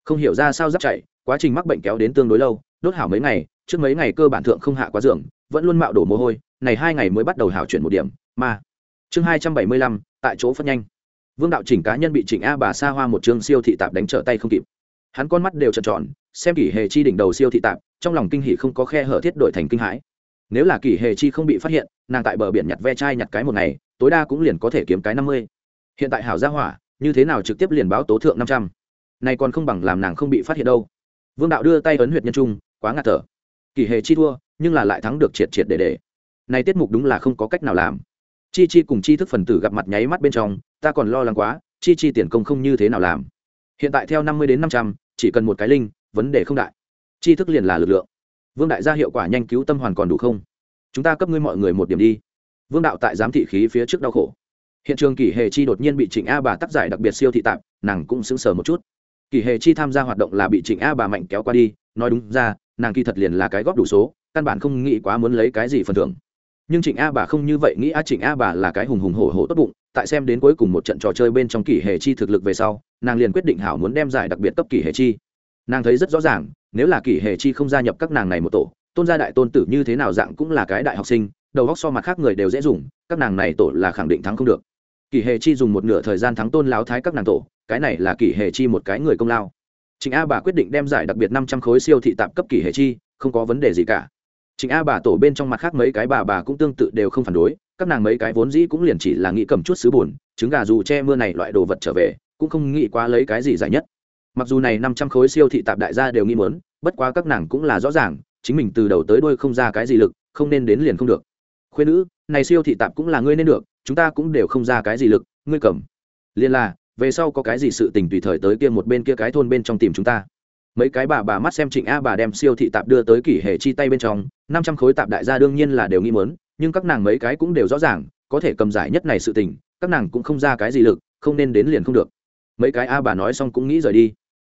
Không hiểu ra sao giáp chạy, quá trình mắc bệnh kéo đến tương đối lâu, đốt hảo mấy ngày, trước mấy ngày cơ bản thượng không hạ quá giường vẫn luôn mạo đổ mồ hôi này hai ngày mới bắt đầu hảo chuyển một điểm, mà chương hai trăm bảy mươi lăm, tại chỗ phất nhanh. Vương đạo chỉnh cá nhân bị chỉnh a bà xa hoa một chương siêu thị tạp đánh trở tay không kịp. Hắn con mắt đều trợn tròn, xem kỷ hệ chi đỉnh đầu siêu thị tạp, trong lòng kinh hỉ không có khe hở thiết đổi thành kinh hãi. Nếu là kỷ hệ chi không bị phát hiện, nàng tại bờ biển nhặt ve chai nhặt cái một ngày, tối đa cũng liền có thể kiếm cái năm mươi. Hiện tại hảo gia hỏa, như thế nào trực tiếp liền báo tố thượng năm trăm? Này còn không bằng làm nàng không bị phát hiện đâu. Vương đạo đưa tay ấn huyệt nhân trung, quá ngạt thở. Kỷ hệ chi thua, nhưng là lại thắng được triệt triệt để để này tiết mục đúng là không có cách nào làm. Chi chi cùng chi thức phần tử gặp mặt nháy mắt bên trong, ta còn lo lắng quá, chi chi tiền công không như thế nào làm. Hiện tại theo năm mươi đến năm trăm, chỉ cần một cái linh vấn đề không đại. Chi thức liền là lực lượng. Vương đại gia hiệu quả nhanh cứu tâm hoàn còn đủ không? Chúng ta cấp ngươi mọi người một điểm đi. Vương đạo tại giám thị khí phía trước đau khổ. Hiện trường kỷ hề chi đột nhiên bị trịnh a bà tác giải đặc biệt siêu thị tạp nàng cũng sững sờ một chút. Kỷ hề chi tham gia hoạt động là bị trịnh a bà mạnh kéo qua đi, nói đúng ra, nàng kỳ thật liền là cái góp đủ số, căn bản không nghĩ quá muốn lấy cái gì phần thưởng nhưng trịnh a bà không như vậy nghĩ a trịnh a bà là cái hùng hùng hổ hổ tốt bụng, tại xem đến cuối cùng một trận trò chơi bên trong kỷ hề chi thực lực về sau, nàng liền quyết định hảo muốn đem giải đặc biệt cấp kỷ hề chi. Nàng thấy rất rõ ràng, nếu là kỷ hề chi không gia nhập các nàng này một tổ, tôn gia đại tôn tử như thế nào dạng cũng là cái đại học sinh, đầu góc so mặt khác người đều dễ dùng, các nàng này tổ là khẳng định thắng không được. Kỷ hệ chi dùng một nửa thời gian thắng tôn láo thái các nàng tổ, cái này là kỷ hệ chi một cái người công lao. Trịnh a bà quyết định đem giải đặc biệt năm trăm khối siêu thị tạm cấp kỷ hệ chi, không có vấn đề gì cả trịnh a bà tổ bên trong mặt khác mấy cái bà bà cũng tương tự đều không phản đối, các nàng mấy cái vốn dĩ cũng liền chỉ là nghĩ cầm chút xứ buồn. trứng gà dù che mưa này loại đồ vật trở về, cũng không nghĩ quá lấy cái gì giải nhất. Mặc dù này năm trăm khối siêu thị tạp đại gia đều nghĩ muốn, bất quá các nàng cũng là rõ ràng, chính mình từ đầu tới đuôi không ra cái gì lực, không nên đến liền không được. Khuyên nữ, này siêu thị tạp cũng là ngươi nên được, chúng ta cũng đều không ra cái gì lực, ngươi cầm. Liên là, về sau có cái gì sự tình tùy thời tới kia một bên kia cái thôn bên trong tìm chúng ta mấy cái bà bà mắt xem trịnh a bà đem siêu thị tạp đưa tới kỷ hệ chi tay bên trong, năm trăm khối tạp đại gia đương nhiên là đều nghi mớn nhưng các nàng mấy cái cũng đều rõ ràng, có thể cầm giải nhất này sự tình, các nàng cũng không ra cái gì lực, không nên đến liền không được. Mấy cái a bà nói xong cũng nghĩ rời đi.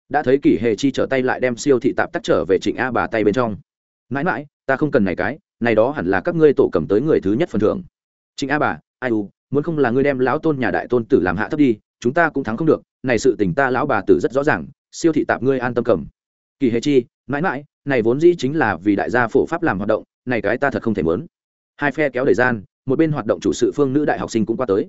Đã thấy kỷ hệ chi trở tay lại đem siêu thị tạp tắt trở về trịnh a bà tay bên trong. Mãi mãi, ta không cần này cái, này đó hẳn là các ngươi tổ cầm tới người thứ nhất phần thưởng. Trịnh a bà, ai u, muốn không là ngươi đem lão tôn nhà đại tôn tử làm hạ thấp đi, chúng ta cũng thắng không được, này sự tình ta lão bà tử rất rõ ràng, siêu thị tạp ngươi an tâm cầm kỳ hệ chi, mãi mãi, này vốn dĩ chính là vì đại gia phổ pháp làm hoạt động, này cái ta thật không thể mớn. Hai phe kéo thời gian, một bên hoạt động chủ sự phương nữ đại học sinh cũng qua tới.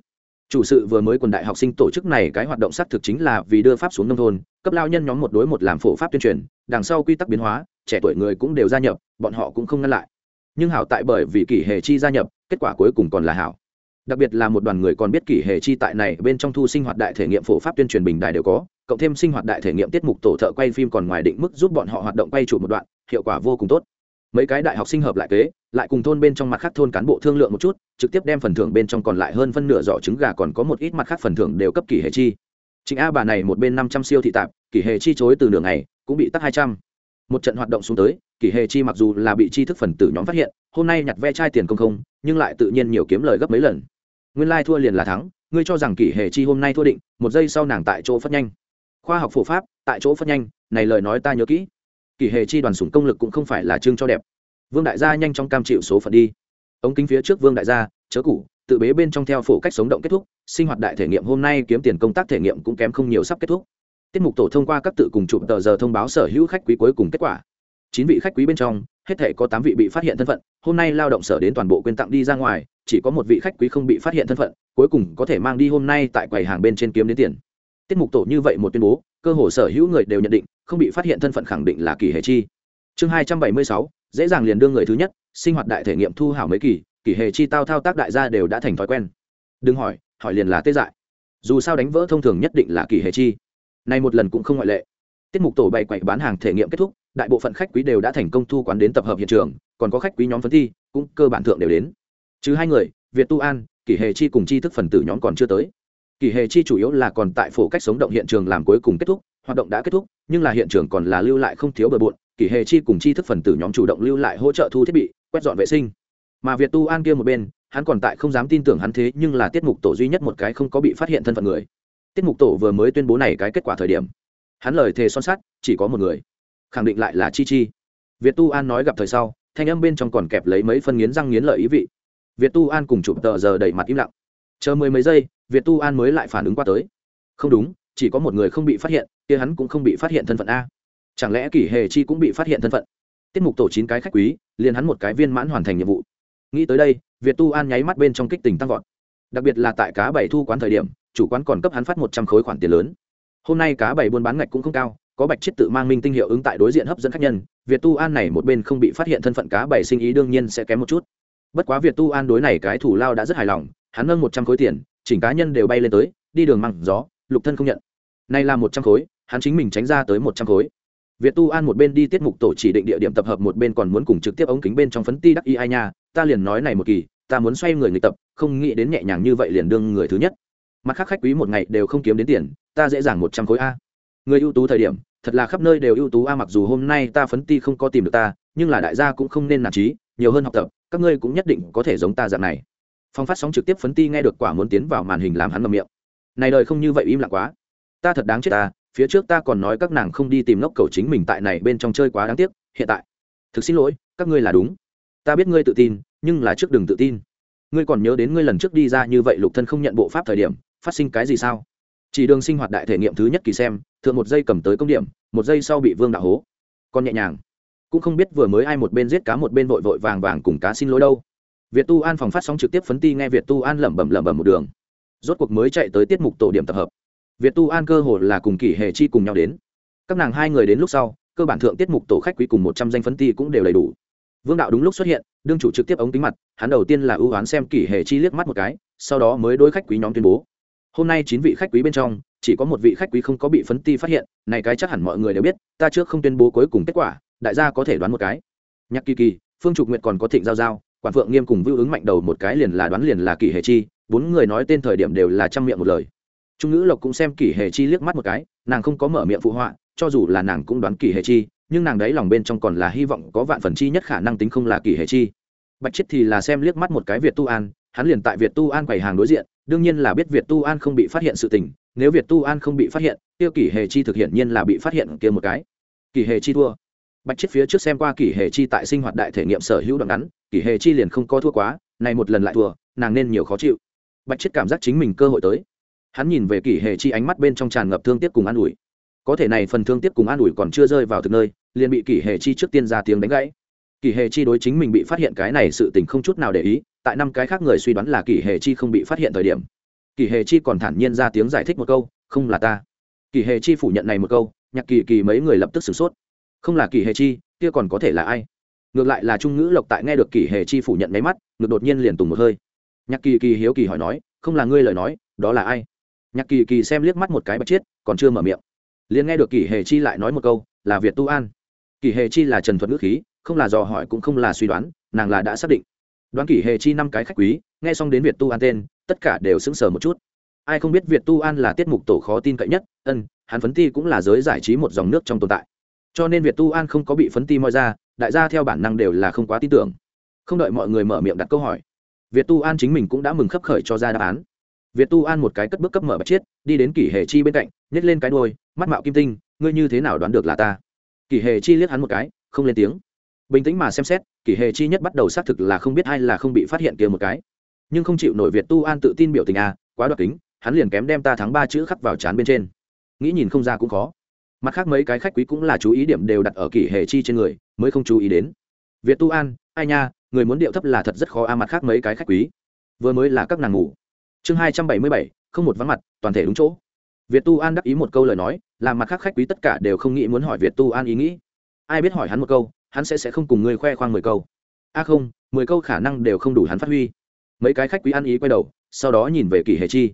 Chủ sự vừa mới quần đại học sinh tổ chức này cái hoạt động xác thực chính là vì đưa pháp xuống nông thôn, cấp lao nhân nhóm một đối một làm phổ pháp tuyên truyền, đằng sau quy tắc biến hóa, trẻ tuổi người cũng đều gia nhập, bọn họ cũng không ngăn lại. Nhưng hảo tại bởi vì kỷ hệ chi gia nhập, kết quả cuối cùng còn là hảo đặc biệt là một đoàn người còn biết kỷ hệ chi tại này, bên trong thu sinh hoạt đại thể nghiệm phổ pháp tuyên truyền bình đài đều có, cộng thêm sinh hoạt đại thể nghiệm tiết mục tổ thợ quay phim còn ngoài định mức giúp bọn họ hoạt động quay trụ một đoạn, hiệu quả vô cùng tốt. Mấy cái đại học sinh hợp lại kế, lại cùng thôn bên trong mặt khác thôn cán bộ thương lượng một chút, trực tiếp đem phần thưởng bên trong còn lại hơn phân nửa giỏ trứng gà còn có một ít mặt khác phần thưởng đều cấp kỷ hệ chi. Chính a bà này một bên năm trăm siêu thị tạp, kỷ hệ chi chối từ nửa ngày, cũng bị tắt hai trăm. Một trận hoạt động xuống tới, kỷ hệ chi mặc dù là bị chi thức phần tử nhóm phát hiện, hôm nay nhặt ve chai tiền công không, nhưng lại tự nhiên nhiều kiếm lời gấp mấy lần nguyên lai thua liền là thắng, ngươi cho rằng kỷ hệ chi hôm nay thua định, một giây sau nàng tại chỗ phát nhanh. Khoa học phổ pháp, tại chỗ phát nhanh, này lời nói ta nhớ kỹ. Kỷ hệ chi đoàn sủng công lực cũng không phải là trương cho đẹp. Vương đại gia nhanh chóng cam chịu số phận đi. Ống kính phía trước vương đại gia, chớ cũ, tự bế bên trong theo phổ cách sống động kết thúc, sinh hoạt đại thể nghiệm hôm nay kiếm tiền công tác thể nghiệm cũng kém không nhiều sắp kết thúc. Tiết mục tổ thông qua các tự cùng chụp tờ giờ thông báo sở hữu khách quý cuối cùng kết quả. Chín vị khách quý bên trong, hết thể có tám vị bị phát hiện thân phận hôm nay lao động sở đến toàn bộ quyên tặng đi ra ngoài, chỉ có một vị khách quý không bị phát hiện thân phận, cuối cùng có thể mang đi hôm nay tại quầy hàng bên trên kiếm đến tiền. Tiết mục tổ như vậy một tuyên bố, cơ hồ sở hữu người đều nhận định, không bị phát hiện thân phận khẳng định là kỳ hệ chi. Chương hai trăm bảy mươi sáu, dễ dàng liền đương người thứ nhất, sinh hoạt đại thể nghiệm thu hảo mấy kỳ kỳ hệ chi tao thao tác đại gia đều đã thành thói quen. Đừng hỏi hỏi liền là tê dại. Dù sao đánh vỡ thông thường nhất định là kỳ hệ chi. Này một lần cũng không ngoại lệ. Tiết mục tổ bày quậy bán hàng thể nghiệm kết thúc, đại bộ phận khách quý đều đã thành công thu quán đến tập hợp hiện trường còn có khách quý nhóm phấn thi, cũng cơ bản thượng đều đến. Chứ hai người, việt tu an, kỷ hệ chi cùng chi thức phần tử nhóm còn chưa tới. Kỷ hệ chi chủ yếu là còn tại phổ cách sống động hiện trường làm cuối cùng kết thúc, hoạt động đã kết thúc, nhưng là hiện trường còn là lưu lại không thiếu bờ bộn, kỷ hệ chi cùng chi thức phần tử nhóm chủ động lưu lại hỗ trợ thu thiết bị, quét dọn vệ sinh. Mà việt tu an kia một bên, hắn còn tại không dám tin tưởng hắn thế nhưng là tiết mục tổ duy nhất một cái không có bị phát hiện thân phận người. Tiết mục tổ vừa mới tuyên bố này cái kết quả thời điểm, hắn lời thề son sắt, chỉ có một người, khẳng định lại là chi chi. Việt tu an nói gặp thời sau thanh âm bên trong còn kẹp lấy mấy phân nghiến răng nghiến lợi ý vị. Việt tu an cùng chụp tờ giờ đẩy mặt im lặng. Chờ mười mấy giây, việt tu an mới lại phản ứng qua tới. Không đúng, chỉ có một người không bị phát hiện, kia hắn cũng không bị phát hiện thân phận a. Chẳng lẽ kỷ hề chi cũng bị phát hiện thân phận? Tiết mục tổ chín cái khách quý, liền hắn một cái viên mãn hoàn thành nhiệm vụ. Nghĩ tới đây, việt tu an nháy mắt bên trong kích tình tăng vọt. Đặc biệt là tại cá bảy thu quán thời điểm, chủ quán còn cấp hắn phát một trăm khối khoản tiền lớn. Hôm nay cá bảy buôn bán ngạch cũng không cao có bạch chiết tự mang minh tinh hiệu ứng tại đối diện hấp dẫn khách nhân, việt tu an này một bên không bị phát hiện thân phận cá bảy sinh ý đương nhiên sẽ kém một chút. Bất quá việt tu an đối này cái thủ lao đã rất hài lòng, hắn nâng một trăm khối tiền, chỉnh cá nhân đều bay lên tới, đi đường măng gió, lục thân không nhận. Nay là một trăm khối, hắn chính mình tránh ra tới một trăm khối. Việt tu an một bên đi tiết mục tổ chỉ định địa điểm tập hợp, một bên còn muốn cùng trực tiếp ống kính bên trong phấn ti đắc y ai nha, ta liền nói này một kỳ, ta muốn xoay người người tập, không nghĩ đến nhẹ nhàng như vậy liền đương người thứ nhất. Mặt khác khách quý một ngày đều không kiếm đến tiền, ta dễ dàng một trăm khối a người ưu tú thời điểm, thật là khắp nơi đều ưu tú a, mặc dù hôm nay ta phấn ti không có tìm được ta, nhưng là đại gia cũng không nên nản trí nhiều hơn học tập, các ngươi cũng nhất định có thể giống ta dạng này. Phong phát sóng trực tiếp phấn ti nghe được quả muốn tiến vào màn hình làm hắn ngầm miệng. Này đời không như vậy im lặng quá. Ta thật đáng chết ta, phía trước ta còn nói các nàng không đi tìm ngốc cầu chính mình tại này bên trong chơi quá đáng tiếc, hiện tại. Thực xin lỗi, các ngươi là đúng. Ta biết ngươi tự tin, nhưng là trước đừng tự tin. Ngươi còn nhớ đến ngươi lần trước đi ra như vậy lục thân không nhận bộ pháp thời điểm, phát sinh cái gì sao? Chỉ đường sinh hoạt đại thể nghiệm thứ nhất kỳ xem thượng một giây cầm tới công điểm, một giây sau bị vương đạo hố. Còn nhẹ nhàng. Cũng không biết vừa mới ai một bên giết cá một bên vội vội vàng vàng cùng cá xin lỗi đâu. Việt tu an phòng phát sóng trực tiếp phấn ti nghe việt tu an lẩm bẩm lẩm bẩm một đường. Rốt cuộc mới chạy tới tiết mục tổ điểm tập hợp. Việt tu an cơ hồ là cùng kỷ hề chi cùng nhau đến. Các nàng hai người đến lúc sau, cơ bản thượng tiết mục tổ khách quý cùng một trăm danh phấn ti cũng đều đầy đủ. Vương đạo đúng lúc xuất hiện, đương chủ trực tiếp ống kính mặt, hắn đầu tiên là ưu oán xem kỷ hề chi liếc mắt một cái, sau đó mới đối khách quý nhóm tuyên bố. Hôm nay chín vị khách quý bên trong chỉ có một vị khách quý không có bị phấn ti phát hiện, này cái chắc hẳn mọi người đều biết, ta trước không tuyên bố cuối cùng kết quả, đại gia có thể đoán một cái. Nhạc kỳ kỳ, phương trục nguyện còn có thịnh giao giao, quản phượng nghiêm cùng vưu ứng mạnh đầu một cái liền là đoán liền là kỷ hề chi, bốn người nói tên thời điểm đều là trăm miệng một lời. Trung ngữ lộc cũng xem kỷ hề chi liếc mắt một cái, nàng không có mở miệng phụ họa, cho dù là nàng cũng đoán kỷ hề chi, nhưng nàng đấy lòng bên trong còn là hy vọng có vạn phần chi nhất khả năng tính không là kỷ hề chi. Bạch chết thì là xem liếc mắt một cái việt tu an, hắn liền tại việt tu an quầy hàng đối diện, đương nhiên là biết việt tu an không bị phát hiện sự tình nếu việt tu an không bị phát hiện, kia kỷ hề chi thực hiện nhiên là bị phát hiện kia một cái. Kỷ hề chi thua. Bạch chết phía trước xem qua kỷ hề chi tại sinh hoạt đại thể nghiệm sở hữu đoạn ngắn, kỷ hề chi liền không có thua quá, này một lần lại thua, nàng nên nhiều khó chịu. Bạch chết cảm giác chính mình cơ hội tới. Hắn nhìn về kỷ hề chi ánh mắt bên trong tràn ngập thương tiếc cùng an ủi. Có thể này phần thương tiếc cùng an ủi còn chưa rơi vào thực nơi, liền bị kỷ hề chi trước tiên ra tiếng đánh gãy. Kỷ hề chi đối chính mình bị phát hiện cái này sự tình không chút nào để ý, tại năm cái khác người suy đoán là kỷ hề chi không bị phát hiện thời điểm Kỳ hề chi còn thản nhiên ra tiếng giải thích một câu, không là ta. Kỳ hề chi phủ nhận này một câu, nhạc kỳ kỳ mấy người lập tức sửng sốt. Không là Kỳ hề chi, kia còn có thể là ai? Ngược lại là trung ngữ lộc tại nghe được Kỳ hề chi phủ nhận máy mắt ngược đột nhiên liền tùng một hơi. Nhạc kỳ kỳ hiếu kỳ hỏi nói, không là ngươi lời nói, đó là ai? Nhạc kỳ kỳ xem liếc mắt một cái bạch chiết, còn chưa mở miệng. Liền nghe được Kỳ hề chi lại nói một câu, là việt tu an. Kỳ hề chi là trần thuật ngữ khí, không là dò hỏi cũng không là suy đoán, nàng là đã xác định. Đoán Kỳ hề chi năm cái khách quý, nghe xong đến việt tu an tên tất cả đều sững sờ một chút. Ai không biết việt tu an là tiết mục tổ khó tin cậy nhất, ân, hắn phấn ti cũng là giới giải trí một dòng nước trong tồn tại. Cho nên việt tu an không có bị phấn ti moi ra, đại gia theo bản năng đều là không quá tin tưởng. Không đợi mọi người mở miệng đặt câu hỏi, việt tu an chính mình cũng đã mừng khấp khởi cho ra đáp án. Việt tu an một cái cất bước cấp mở bạch chiết, đi đến kỷ hề chi bên cạnh nhét lên cái đôi mắt mạo kim tinh, ngươi như thế nào đoán được là ta? Kỷ hề chi liếc hắn một cái, không lên tiếng. Bình tĩnh mà xem xét, kỷ hề chi nhất bắt đầu xác thực là không biết ai là không bị phát hiện kia một cái nhưng không chịu nổi việt tu an tự tin biểu tình a quá đoạt kính, hắn liền kém đem ta thắng ba chữ khắc vào chán bên trên. Nghĩ nhìn không ra cũng khó. Mặt khác mấy cái khách quý cũng là chú ý điểm đều đặt ở kỷ hệ chi trên người, mới không chú ý đến. Việt tu an, ai nha, người muốn điệu thấp là thật rất khó a, mặt khác mấy cái khách quý. Vừa mới là các nàng ngủ. Chương hai trăm bảy mươi bảy, không một vắng mặt, toàn thể đúng chỗ. Việt tu an đắc ý một câu lời nói, làm mặt khác khách quý tất cả đều không nghĩ muốn hỏi việt tu an ý nghĩ. Ai biết hỏi hắn một câu, hắn sẽ sẽ không cùng ngươi khoe khoang mười câu. A không, mười câu khả năng đều không đủ hắn phát huy mấy cái khách quý ăn ý quay đầu, sau đó nhìn về kỳ hệ chi.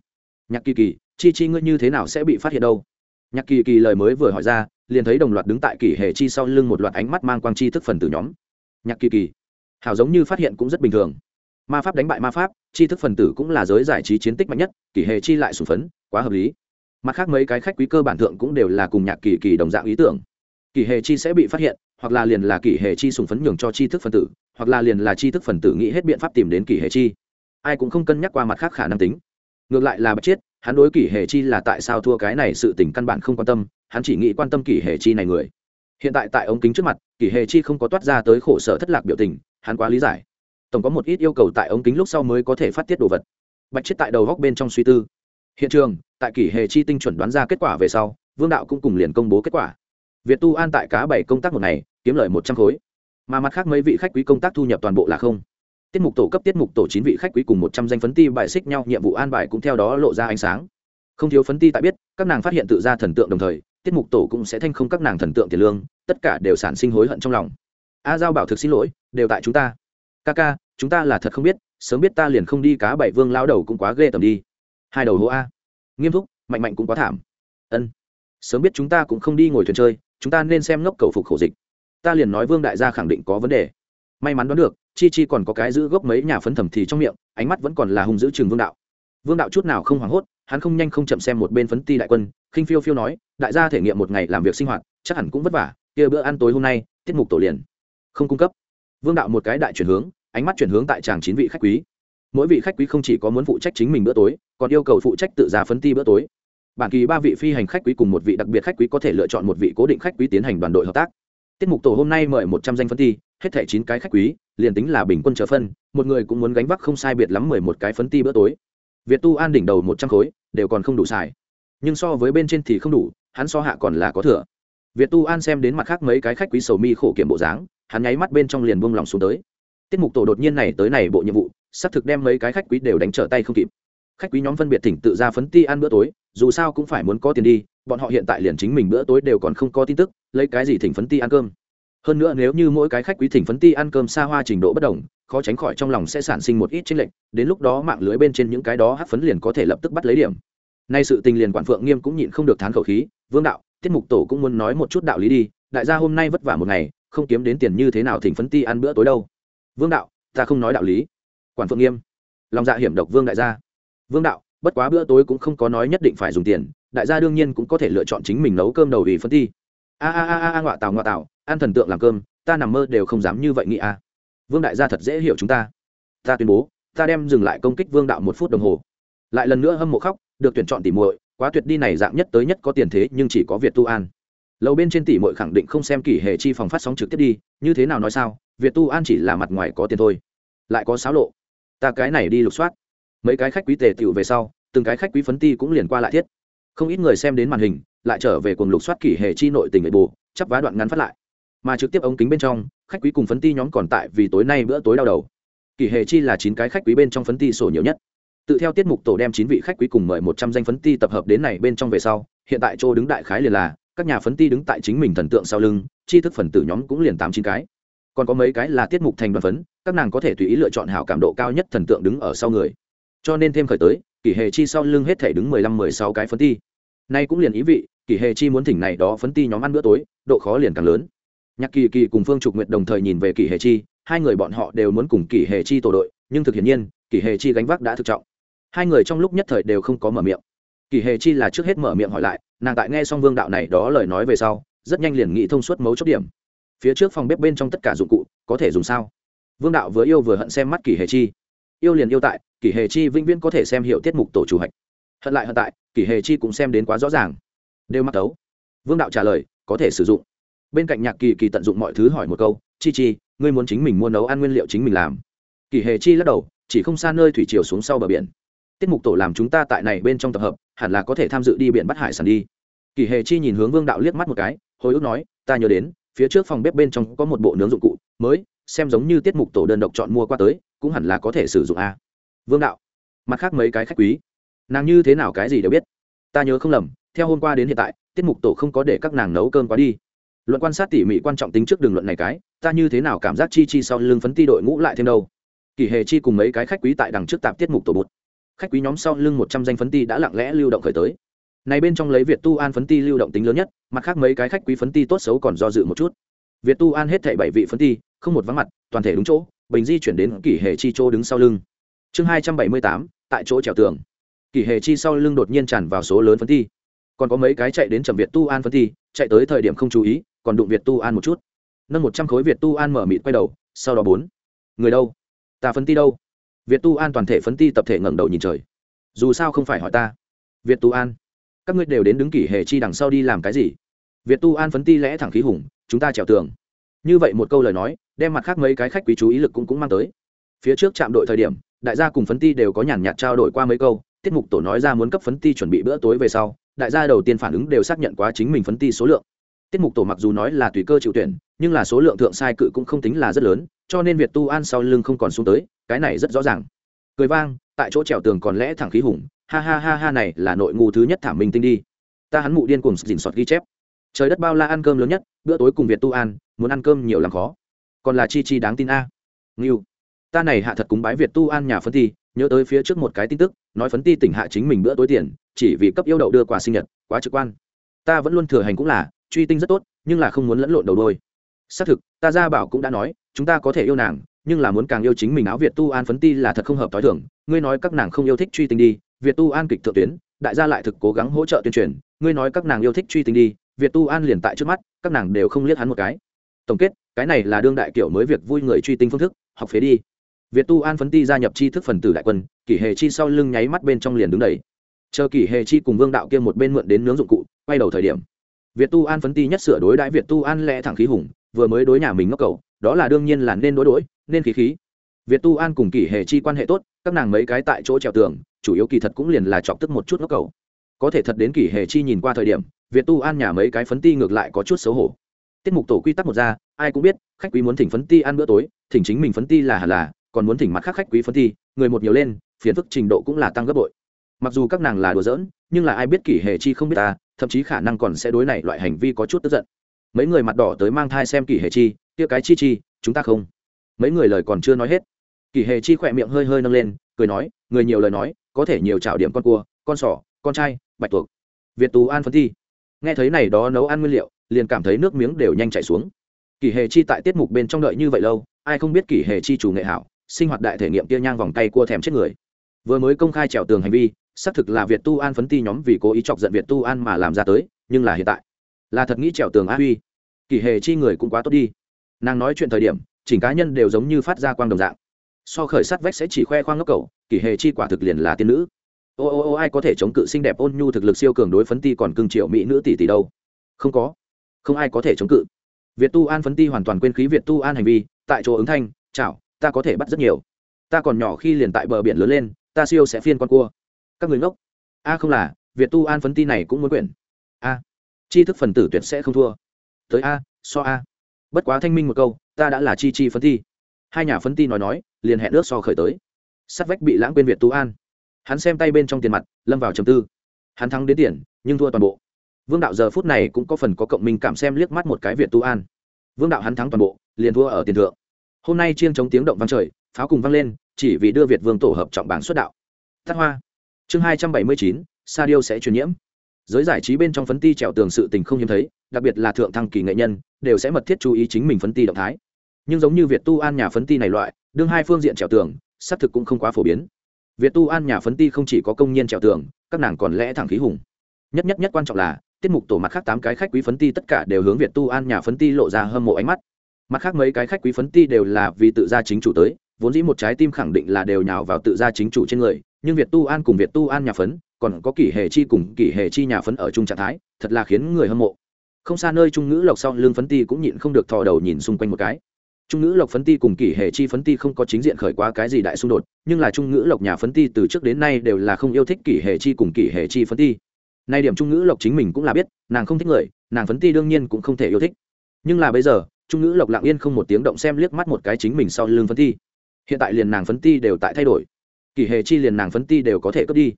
Nhạc kỳ kỳ, chi chi ngươi như thế nào sẽ bị phát hiện đâu? Nhạc kỳ kỳ lời mới vừa hỏi ra, liền thấy đồng loạt đứng tại kỳ hệ chi sau lưng một loạt ánh mắt mang quang chi thức phần từ nhóm. Nhạc kỳ kỳ, hảo giống như phát hiện cũng rất bình thường. Ma pháp đánh bại ma pháp, chi thức phần tử cũng là giới giải trí chiến tích mạnh nhất, kỳ hệ chi lại sùng phấn, quá hợp lý. Mặt khác mấy cái khách quý cơ bản thượng cũng đều là cùng nhạc kỳ kỳ đồng dạng ý tưởng. Kỳ hệ chi sẽ bị phát hiện, hoặc là liền là kỳ hệ chi sùng phấn nhường cho chi thức phần tử, hoặc là liền là chi thức phần tử nghĩ hết biện pháp tìm đến kỳ hệ chi ai cũng không cân nhắc qua mặt khác khả năng tính. Ngược lại là bạch chiết, hắn đối kỷ hệ chi là tại sao thua cái này sự tình căn bản không quan tâm, hắn chỉ nghĩ quan tâm kỷ hệ chi này người. Hiện tại tại ống kính trước mặt, kỷ hệ chi không có toát ra tới khổ sở thất lạc biểu tình, hắn quá lý giải. Tổng có một ít yêu cầu tại ống kính lúc sau mới có thể phát tiết đồ vật. Bạch chết tại đầu góc bên trong suy tư. Hiện trường, tại kỷ hệ chi tinh chuẩn đoán ra kết quả về sau, vương đạo cũng cùng liền công bố kết quả. Việt tu an tại cá bảy công tác một ngày, kiếm lời một trăm khối. Mà mặt khác mấy vị khách quý công tác thu nhập toàn bộ là không tiết mục tổ cấp tiết mục tổ chín vị khách quý cùng một trăm danh phấn ti bài xích nhau, nhiệm vụ an bài cũng theo đó lộ ra ánh sáng. Không thiếu phấn ti tại biết, các nàng phát hiện tự ra thần tượng đồng thời, tiết mục tổ cũng sẽ thanh không các nàng thần tượng tiền lương, tất cả đều sản sinh hối hận trong lòng. A giao bảo thực xin lỗi, đều tại chúng ta. Ca ca, chúng ta là thật không biết, sớm biết ta liền không đi, cá bảy vương lao đầu cũng quá ghê tầm đi. Hai đầu hố a. Nghiêm túc, mạnh mạnh cũng quá thảm. Ân. Sớm biết chúng ta cũng không đi ngồi thuyền chơi, chúng ta nên xem ngốc cầu phục khổ dịch. Ta liền nói vương đại gia khẳng định có vấn đề may mắn đoán được, chi chi còn có cái giữ gốc mấy nhà phấn thẩm thì trong miệng, ánh mắt vẫn còn là hung giữ trường vương đạo. Vương đạo chút nào không hoảng hốt, hắn không nhanh không chậm xem một bên phấn ti đại quân, khinh phiêu phiêu nói, đại gia thể nghiệm một ngày làm việc sinh hoạt, chắc hẳn cũng vất vả, kia bữa ăn tối hôm nay, tiết mục tổ liền. Không cung cấp. Vương đạo một cái đại chuyển hướng, ánh mắt chuyển hướng tại chàng chín vị khách quý. Mỗi vị khách quý không chỉ có muốn phụ trách chính mình bữa tối, còn yêu cầu phụ trách tự ra phấn ti bữa tối. Bản kỳ ba vị phi hành khách quý cùng một vị đặc biệt khách quý có thể lựa chọn một vị cố định khách quý tiến hành đoàn đội hợp tác. Tiết mục tổ hôm nay mời một trăm danh phấn ti hết thẻ chín cái khách quý, liền tính là bình quân trở phân, một người cũng muốn gánh vác không sai biệt lắm mười một cái phấn ti bữa tối. Việt tu an đỉnh đầu một trăm khối, đều còn không đủ xài. Nhưng so với bên trên thì không đủ, hắn so hạ còn là có thừa. Việt tu an xem đến mặt khác mấy cái khách quý sầu mi khổ kiểm bộ dáng, hắn nháy mắt bên trong liền buông lòng xuống tới. Tiết mục tổ đột nhiên này tới này bộ nhiệm vụ sắp thực đem mấy cái khách quý đều đánh trở tay không kịp. Khách quý nhóm phân biệt thỉnh tự ra phấn ti ăn bữa tối, dù sao cũng phải muốn có tiền đi, bọn họ hiện tại liền chính mình bữa tối đều còn không có tin tức, lấy cái gì thỉnh phấn ti ăn cơm hơn nữa nếu như mỗi cái khách quý thỉnh phấn ti ăn cơm xa hoa trình độ bất đồng, khó tránh khỏi trong lòng sẽ sản sinh một ít chênh lệch, đến lúc đó mạng lưới bên trên những cái đó hát phấn liền có thể lập tức bắt lấy điểm. Nay sự tình liền quản phượng nghiêm cũng nhịn không được thán khẩu khí, vương đạo tiết mục tổ cũng muốn nói một chút đạo lý đi, đại gia hôm nay vất vả một ngày, không kiếm đến tiền như thế nào thỉnh phấn ti ăn bữa tối đâu? Vương đạo, ta không nói đạo lý. Quản phượng nghiêm. Lòng dạ hiểm độc vương đại gia. Vương đạo, bất quá bữa tối cũng không có nói nhất định phải dùng tiền, đại gia đương nhiên cũng có thể lựa chọn chính mình nấu cơm đầu vì phân ti. A a a a, ngoạ tào ngoạ tào ăn thần tượng làm cơm, ta nằm mơ đều không dám như vậy nghĩ a vương đại gia thật dễ hiểu chúng ta. Ta tuyên bố, ta đem dừng lại công kích vương đạo một phút đồng hồ. Lại lần nữa hâm mộ khóc, được tuyển chọn tỉ muội, quá tuyệt đi này dạng nhất tới nhất có tiền thế nhưng chỉ có việt tu an. Lầu bên trên tỉ muội khẳng định không xem kỷ hệ chi phòng phát sóng trực tiếp đi, như thế nào nói sao, việt tu an chỉ là mặt ngoài có tiền thôi. Lại có xáo lộ. Ta cái này đi lục soát. Mấy cái khách quý tề tựu về sau, từng cái khách quý phấn ti cũng liền qua lại thiết. Không ít người xem đến màn hình, lại trở về cùng lục soát kỷ hệ chi nội tình người bù chắp vá đoạn ngắn phát lại mà trực tiếp ống kính bên trong, khách quý cùng phấn ti nhóm còn tại vì tối nay bữa tối đau đầu. Kỷ hệ chi là chín cái khách quý bên trong phấn ti sổ nhiều nhất. Tự theo tiết mục tổ đem chín vị khách quý cùng mời một trăm danh phấn ti tập hợp đến này bên trong về sau, hiện tại chỗ đứng đại khái liền là, các nhà phấn ti đứng tại chính mình thần tượng sau lưng chi thức phần tử nhóm cũng liền tám chín cái. Còn có mấy cái là tiết mục thành đoàn phấn, các nàng có thể tùy ý lựa chọn hảo cảm độ cao nhất thần tượng đứng ở sau người. Cho nên thêm khởi tới, kỷ hệ chi sau lưng hết thể đứng mười lăm, mười sáu cái phấn ti. Nay cũng liền ý vị, kỷ hệ chi muốn thỉnh này đó phấn ti nhóm ăn bữa tối, độ khó liền càng lớn nhạc kỳ kỳ cùng phương trục nguyệt đồng thời nhìn về kỷ Hề chi, hai người bọn họ đều muốn cùng kỷ Hề chi tổ đội, nhưng thực hiện nhiên, kỷ Hề chi gánh vác đã thực trọng. Hai người trong lúc nhất thời đều không có mở miệng. Kỷ Hề chi là trước hết mở miệng hỏi lại, nàng tại nghe xong vương đạo này đó lời nói về sau, rất nhanh liền nghĩ thông suốt mấu chốt điểm. Phía trước phòng bếp bên trong tất cả dụng cụ, có thể dùng sao? Vương đạo vừa yêu vừa hận xem mắt kỷ Hề chi. Yêu liền yêu tại, kỷ Hề chi vĩnh viễn có thể xem hiệu tiết mục tổ chủ hạch. Hận lại hận tại, kỷ Hề chi cũng xem đến quá rõ ràng. Đều mắc tấu. Vương đạo trả lời, có thể sử dụng bên cạnh nhạc kỳ kỳ tận dụng mọi thứ hỏi một câu, chi chi, ngươi muốn chính mình mua nấu ăn nguyên liệu chính mình làm? Kỳ hề chi lắc đầu, chỉ không xa nơi thủy chiều xuống sau bờ biển. Tiết mục tổ làm chúng ta tại này bên trong tập hợp, hẳn là có thể tham dự đi biển bắt hải sản đi. Kỳ hề chi nhìn hướng vương đạo liếc mắt một cái, hồi ức nói, ta nhớ đến, phía trước phòng bếp bên trong có một bộ nướng dụng cụ, mới, xem giống như tiết mục tổ đơn độc chọn mua qua tới, cũng hẳn là có thể sử dụng a. Vương đạo, mặt khác mấy cái khách quý, nàng như thế nào cái gì đều biết. Ta nhớ không lầm, theo hôm qua đến hiện tại, tiết mục tổ không có để các nàng nấu cơm quá đi luận quan sát tỉ mỉ quan trọng tính trước đường luận này cái, ta như thế nào cảm giác chi chi sau lưng phấn ti đội ngũ lại thêm đâu? Kỳ hề chi cùng mấy cái khách quý tại đằng trước tạp tiết mục tổ bụt. Khách quý nhóm sau lưng một trăm danh phấn ti đã lặng lẽ lưu động khởi tới. Này bên trong lấy việt tu an phấn ti lưu động tính lớn nhất, mặt khác mấy cái khách quý phấn ti tốt xấu còn do dự một chút. Việt tu an hết thảy bảy vị phấn ti, không một vắng mặt, toàn thể đúng chỗ, bình di chuyển đến kỳ hệ chi chỗ đứng sau lưng. Chương hai trăm bảy mươi tám, tại chỗ trèo tường. Kỳ hệ chi sau lưng đột nhiên tràn vào số lớn phấn ti. Còn có mấy cái chạy đến trầm việt tu an phấn ti, chạy tới thời điểm không chú ý còn đụng việt tu an một chút. Nâng một trăm khối việt tu an mở mịt quay đầu, sau đó bốn. Người đâu? Ta phấn ti đâu? Việt tu an toàn thể phấn ti tập thể ngẩng đầu nhìn trời. Dù sao không phải hỏi ta. Việt tu an, các ngươi đều đến đứng kỷ hệ chi đằng sau đi làm cái gì? Việt tu an phấn ti lẽ thẳng khí hùng, chúng ta trèo tường. Như vậy một câu lời nói, đem mặt khác mấy cái khách quý chú ý lực cũng cũng mang tới. Phía trước trạm đội thời điểm, đại gia cùng phấn ti đều có nhàn nhạt trao đổi qua mấy câu, tiết mục tổ nói ra muốn cấp phấn ti chuẩn bị bữa tối về sau, đại gia đầu tiên phản ứng đều xác nhận quá chính mình phấn ti số lượng tiết mục tổ mặc dù nói là tùy cơ chịu tuyển, nhưng là số lượng thượng sai cự cũng không tính là rất lớn, cho nên việt tu an sau lưng không còn xuống tới, cái này rất rõ ràng. Cười vang, tại chỗ trèo tường còn lẽ thẳng khí hùng, ha ha ha ha này là nội ngu thứ nhất thảm minh tinh đi. Ta hắn mụ điên cùng dình sọt ghi chép. Trời đất bao la ăn cơm lớn nhất, bữa tối cùng việt tu an, muốn ăn cơm nhiều làm khó. Còn là chi chi đáng tin a. À. nghiêu ta này hạ thật cúng bái việt tu an nhà phấn ti, nhớ tới phía trước một cái tin tức, nói phấn ti tỉnh hạ chính mình bữa tối tiền, chỉ vì cấp yêu đậu đưa quà sinh nhật, quá trực quan. Ta vẫn luôn thừa hành cũng là truy tinh rất tốt, nhưng là không muốn lẫn lộn đầu đôi. Xác thực, ta gia bảo cũng đã nói, chúng ta có thể yêu nàng, nhưng là muốn càng yêu chính mình áo việt tu an phấn ti là thật không hợp t h i thưởng ngươi nói các nàng không yêu thích truy tinh đi, việt tu an kịch thượng tuyến, đại gia lại thực cố gắng hỗ trợ tuyên truyền. Ngươi nói các nàng yêu thích truy tinh đi, việt tu an liền tại trước mắt, các nàng đều không liếc hắn một cái. Tổng kết, cái này là đương đại kiểu mới việc vui người truy tinh phương thức, học phế đi. Việt tu an phấn ti gia nhập chi thức phần tử đại quân, kỷ hề chi sau lưng nháy mắt bên trong liền đứng đầy. Chờ kỷ hề chi cùng vương đạo kia một bên mượn đến nướng dụng cụ, quay đầu thời điểm việt tu an phấn ti nhất sửa đối đãi việt tu an lẽ thẳng khí hùng, vừa mới đối nhà mình ngốc cầu đó là đương nhiên là nên đối đối, nên khí khí. Việt tu an cùng kỷ hề chi quan hệ tốt, các nàng mấy cái tại chỗ trèo tường, chủ yếu kỳ thật cũng liền là chọc tức một chút ngốc cầu có thể thật đến kỷ hề chi nhìn qua thời điểm, việt tu an nhà mấy cái phấn ti ngược lại có chút xấu hổ. Tiết mục tổ quy tắc một ra, ai cũng biết, khách quý muốn thỉnh phấn ti ăn bữa tối, thỉnh chính mình phấn ti là hẳn là, còn muốn thỉnh mặt khác khách quý phấn ti, người một nhiều lên, phiền phức trình độ cũng là tăng gấp bội. Mặc dù các nàng là đùa giỡn nhưng là ai biết kỷ hệ chi không biết ta, thậm chí khả năng còn sẽ đối này loại hành vi có chút tức giận. Mấy người mặt đỏ tới mang thai xem kỷ hệ chi, kia cái chi chi, chúng ta không. Mấy người lời còn chưa nói hết, kỷ hệ chi khỏe miệng hơi hơi nâng lên, cười nói, người nhiều lời nói, có thể nhiều trảo điểm con cua, con sỏ, con trai, bạch tuộc. Việt tú an phấn thi. Nghe thấy này đó nấu ăn nguyên liệu, liền cảm thấy nước miếng đều nhanh chảy xuống. Kỷ hệ chi tại tiết mục bên trong đợi như vậy lâu, ai không biết kỷ hệ chi chủ nghệ hảo, sinh hoạt đại thể nghiệm tia nhang vòng tay cua thèm chết người vừa mới công khai trèo tường hành vi, xác thực là việt tu an phấn ti nhóm vì cố ý chọc giận việt tu an mà làm ra tới, nhưng là hiện tại, là thật nghĩ trèo tường a huy. Kỷ hệ chi người cũng quá tốt đi. Nàng nói chuyện thời điểm, chỉnh cá nhân đều giống như phát ra quang đồng dạng. So khởi sát vách sẽ chỉ khoe khoang ngốc cầu kỷ hệ chi quả thực liền là tiên nữ. Ô ô ô, ai có thể chống cự xinh đẹp ôn nhu thực lực siêu cường đối phấn ti còn cưng triệu mỹ nữ tỷ tỷ đâu? Không có. Không ai có thể chống cự. Việt tu an phấn ti hoàn toàn quên khí việt tu an hành vi, tại chỗ ứng thanh, chảo, ta có thể bắt rất nhiều. Ta còn nhỏ khi liền tại bờ biển lớn lên ta siêu sẽ phiên con cua. Các người ngốc. A, không là, việt tu an phấn ti này cũng muốn quyển. A. Chi thức phần tử tuyệt sẽ không thua. Tới a, so a. Bất quá thanh minh một câu, ta đã là chi chi phấn ti. Hai nhà phấn ti nói nói, liền hẹn ước so khởi tới. Sắt vách bị lãng quên việt tu an. Hắn xem tay bên trong tiền mặt, lâm vào trầm tư. Hắn thắng đến tiền, nhưng thua toàn bộ. Vương đạo giờ phút này cũng có phần có cộng minh cảm xem liếc mắt một cái việt tu an. Vương đạo hắn thắng toàn bộ, liền thua ở tiền thượng. Hôm nay chiên chống tiếng động vang trời, pháo cùng vang lên chỉ vì đưa việt vương tổ hợp trọng bảng xuất đạo. Tắt hoa. Chương hai trăm bảy mươi chín, sa Diêu sẽ truyền nhiễm. Giới giải trí bên trong phấn ti trèo tường sự tình không hiếm thấy, đặc biệt là thượng thăng kỳ nghệ nhân, đều sẽ mật thiết chú ý chính mình phấn ti động thái. Nhưng giống như việt tu an nhà phấn ti này loại, đương hai phương diện trèo tường, xác thực cũng không quá phổ biến. Việt tu an nhà phấn ti không chỉ có công nhân trèo tường, các nàng còn lẽ thẳng khí hùng. Nhất nhất nhất quan trọng là, tiết mục tổ mặt khác tám cái khách quý phấn ti tất cả đều hướng việt tu an nhà phấn ti lộ ra hâm mộ ánh mắt. Mặt khác mấy cái khách quý phấn ti đều là vì tự gia chính chủ tới vốn dĩ một trái tim khẳng định là đều nhào vào tự gia chính chủ trên người, nhưng việt tu an cùng việt tu an nhà phấn, còn có kỷ hệ chi cùng kỷ hệ chi nhà phấn ở chung trạng thái, thật là khiến người hâm mộ. Không xa nơi trung ngữ lộc sau lương phấn ti cũng nhịn không được thò đầu nhìn xung quanh một cái. Trung ngữ lộc phấn ti cùng kỷ hệ chi phấn ti không có chính diện khởi quá cái gì đại xung đột, nhưng là trung ngữ lộc nhà phấn ti từ trước đến nay đều là không yêu thích kỷ hệ chi cùng kỷ hệ chi phấn ti. Nay điểm trung ngữ lộc chính mình cũng là biết, nàng không thích người, nàng phấn ti đương nhiên cũng không thể yêu thích. Nhưng là bây giờ, trung ngữ lộc lặng yên không một tiếng động xem liếc mắt một cái chính mình sau lưng phấn ti hiện tại liền nàng phấn ti đều tại thay đổi. Kỷ hệ chi liền nàng phấn ti đều có thể cướp đi.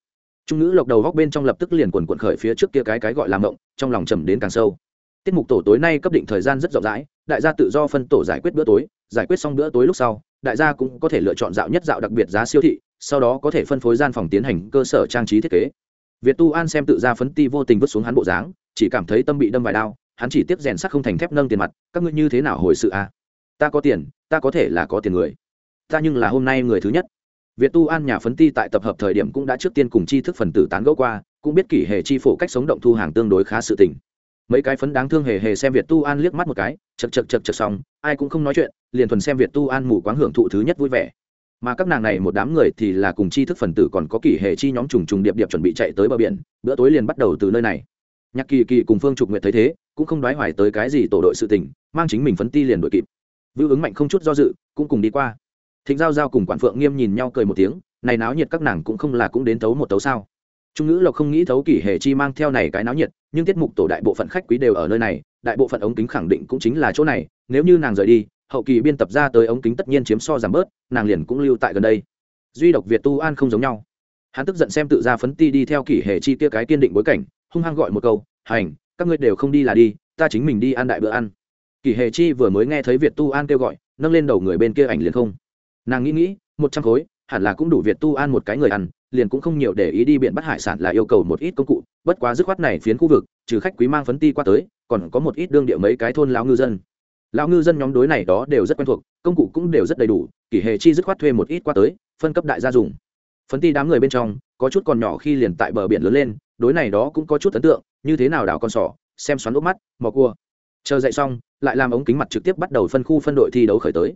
Trung nữ lộc đầu góc bên trong lập tức liền quần quận khởi phía trước kia cái cái gọi làm động trong lòng trầm đến càng sâu. Tiết mục tổ tối nay cấp định thời gian rất rộng rãi, đại gia tự do phân tổ giải quyết bữa tối, giải quyết xong bữa tối lúc sau, đại gia cũng có thể lựa chọn dạo nhất dạo đặc biệt giá siêu thị, sau đó có thể phân phối gian phòng tiến hành cơ sở trang trí thiết kế. Việt tu an xem tự ra phấn ti vô tình vứt xuống hắn bộ dáng, chỉ cảm thấy tâm bị đâm vài đao hắn chỉ tiếp rèn sắt không thành thép nâng tiền mặt, các ngươi như thế nào hồi sự a à? ta có tiền, ta có thể là có tiền người ta nhưng là hôm nay người thứ nhất. Việt tu an nhà phấn ti tại tập hợp thời điểm cũng đã trước tiên cùng chi thức phần tử tán gẫu qua, cũng biết kỷ hệ chi phổ cách sống động thu hàng tương đối khá sự tình. Mấy cái phấn đáng thương hề hề xem việt tu an liếc mắt một cái, chật chật chật chật xong, ai cũng không nói chuyện, liền thuần xem việt tu an mù quáng hưởng thụ thứ nhất vui vẻ. Mà các nàng này một đám người thì là cùng chi thức phần tử còn có kỷ hệ chi nhóm trùng trùng điệp điệp chuẩn bị chạy tới bờ biển, bữa tối liền bắt đầu từ nơi này. Nhạc kỳ kỳ cùng phương trục nguyện thấy thế, cũng không đoái hoài tới cái gì tổ đội sự tình, mang chính mình phấn ti liền đội kịp. Vưu ứng mạnh không chút do dự, cũng cùng đi qua thịnh giao giao cùng quản phượng nghiêm nhìn nhau cười một tiếng, này náo nhiệt các nàng cũng không là cũng đến thấu một tấu sao. Trung ngữ lộc không nghĩ thấu kỷ hệ chi mang theo này cái náo nhiệt, nhưng tiết mục tổ đại bộ phận khách quý đều ở nơi này, đại bộ phận ống kính khẳng định cũng chính là chỗ này, nếu như nàng rời đi, hậu kỳ biên tập ra tới ống kính tất nhiên chiếm so giảm bớt, nàng liền cũng lưu tại gần đây. Duy độc việt tu an không giống nhau. Hắn tức giận xem tự ra phấn ti đi theo kỷ hệ chi kia cái kiên định bối cảnh, hung hăng gọi một câu, hành, các ngươi đều không đi là đi, ta chính mình đi ăn đại bữa ăn. Kỷ hệ chi vừa mới nghe thấy việt tu an kêu gọi, nâng lên đầu người bên kia ảnh liền không nàng nghĩ nghĩ, một trăm khối, hẳn là cũng đủ việt tu an một cái người ăn, liền cũng không nhiều để ý đi biển bắt hải sản là yêu cầu một ít công cụ, bất quá dứt khoát này phiến khu vực, trừ khách quý mang phấn ti qua tới, còn có một ít đương địa mấy cái thôn lão ngư dân. Lão ngư dân nhóm đối này đó đều rất quen thuộc, công cụ cũng đều rất đầy đủ, kỷ hệ chi dứt khoát thuê một ít qua tới, phân cấp đại gia dùng. Phấn ti đám người bên trong, có chút còn nhỏ khi liền tại bờ biển lớn lên, đối này đó cũng có chút ấn tượng, như thế nào đảo con sỏ, xem xoắn úp mắt, mò cua. Chờ dậy xong, lại làm ống kính mặt trực tiếp bắt đầu phân khu phân đội thi đấu khởi tới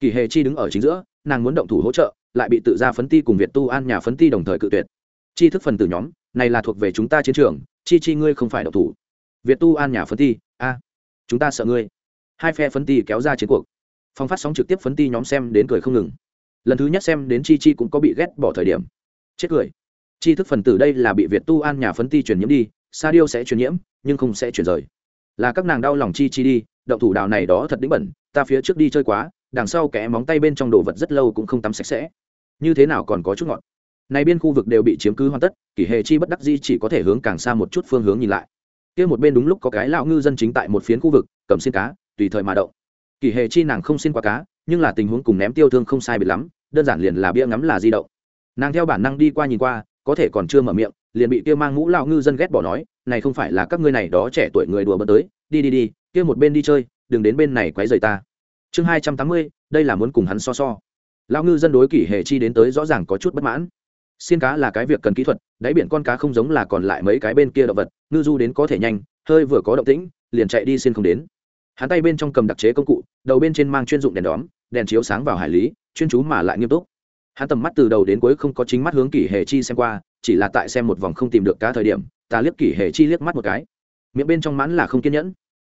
kỳ hề chi đứng ở chính giữa, nàng muốn động thủ hỗ trợ, lại bị tự ra phấn ti cùng việt tu an nhà phấn ti đồng thời cự tuyệt. Chi thức phần tử nhóm, này là thuộc về chúng ta chiến trường, chi chi ngươi không phải động thủ. Việt tu an nhà phấn ti, a, chúng ta sợ ngươi. Hai phe phấn ti kéo ra chiến cuộc. Phong phát sóng trực tiếp phấn ti nhóm xem đến cười không ngừng. Lần thứ nhất xem đến chi chi cũng có bị ghét bỏ thời điểm. Chết cười. Chi thức phần tử đây là bị việt tu an nhà phấn ti truyền nhiễm đi, sa điêu sẽ truyền nhiễm, nhưng không sẽ chuyển rời. Là các nàng đau lòng chi chi đi, động thủ đào này đó thật đĩnh bẩn, ta phía trước đi chơi quá đằng sau kẽ móng tay bên trong đồ vật rất lâu cũng không tắm sạch sẽ. Như thế nào còn có chút ngọt. Này biên khu vực đều bị chiếm cứ hoàn tất, kỷ hề chi bất đắc di chỉ có thể hướng càng xa một chút phương hướng nhìn lại. Kia một bên đúng lúc có cái lão ngư dân chính tại một phiến khu vực, cầm xin cá, tùy thời mà động. Kỷ hề chi nàng không xin qua cá, nhưng là tình huống cùng ném tiêu thương không sai biệt lắm, đơn giản liền là bia ngắm là di động. Nàng theo bản năng đi qua nhìn qua, có thể còn chưa mở miệng, liền bị kia mang mũ lão ngư dân ghét bỏ nói, này không phải là các ngươi này đó trẻ tuổi người đùa bỡn tới, đi đi đi, kia một bên đi chơi, đừng đến bên này quấy rầy ta chương hai trăm tám mươi, đây là muốn cùng hắn so so. Lão ngư dân đối kỷ hề chi đến tới rõ ràng có chút bất mãn. Xiên cá là cái việc cần kỹ thuật, đáy biển con cá không giống là còn lại mấy cái bên kia động vật, ngư du đến có thể nhanh, hơi vừa có động tĩnh, liền chạy đi xiên không đến. Hắn tay bên trong cầm đặc chế công cụ, đầu bên trên mang chuyên dụng đèn đóm, đèn chiếu sáng vào hải lý, chuyên chú mà lại nghiêm túc. Hắn tầm mắt từ đầu đến cuối không có chính mắt hướng kỷ hề chi xem qua, chỉ là tại xem một vòng không tìm được cá thời điểm, ta liếc kỷ hề chi liếc mắt một cái. Miệng bên trong mãn là không kiên nhẫn.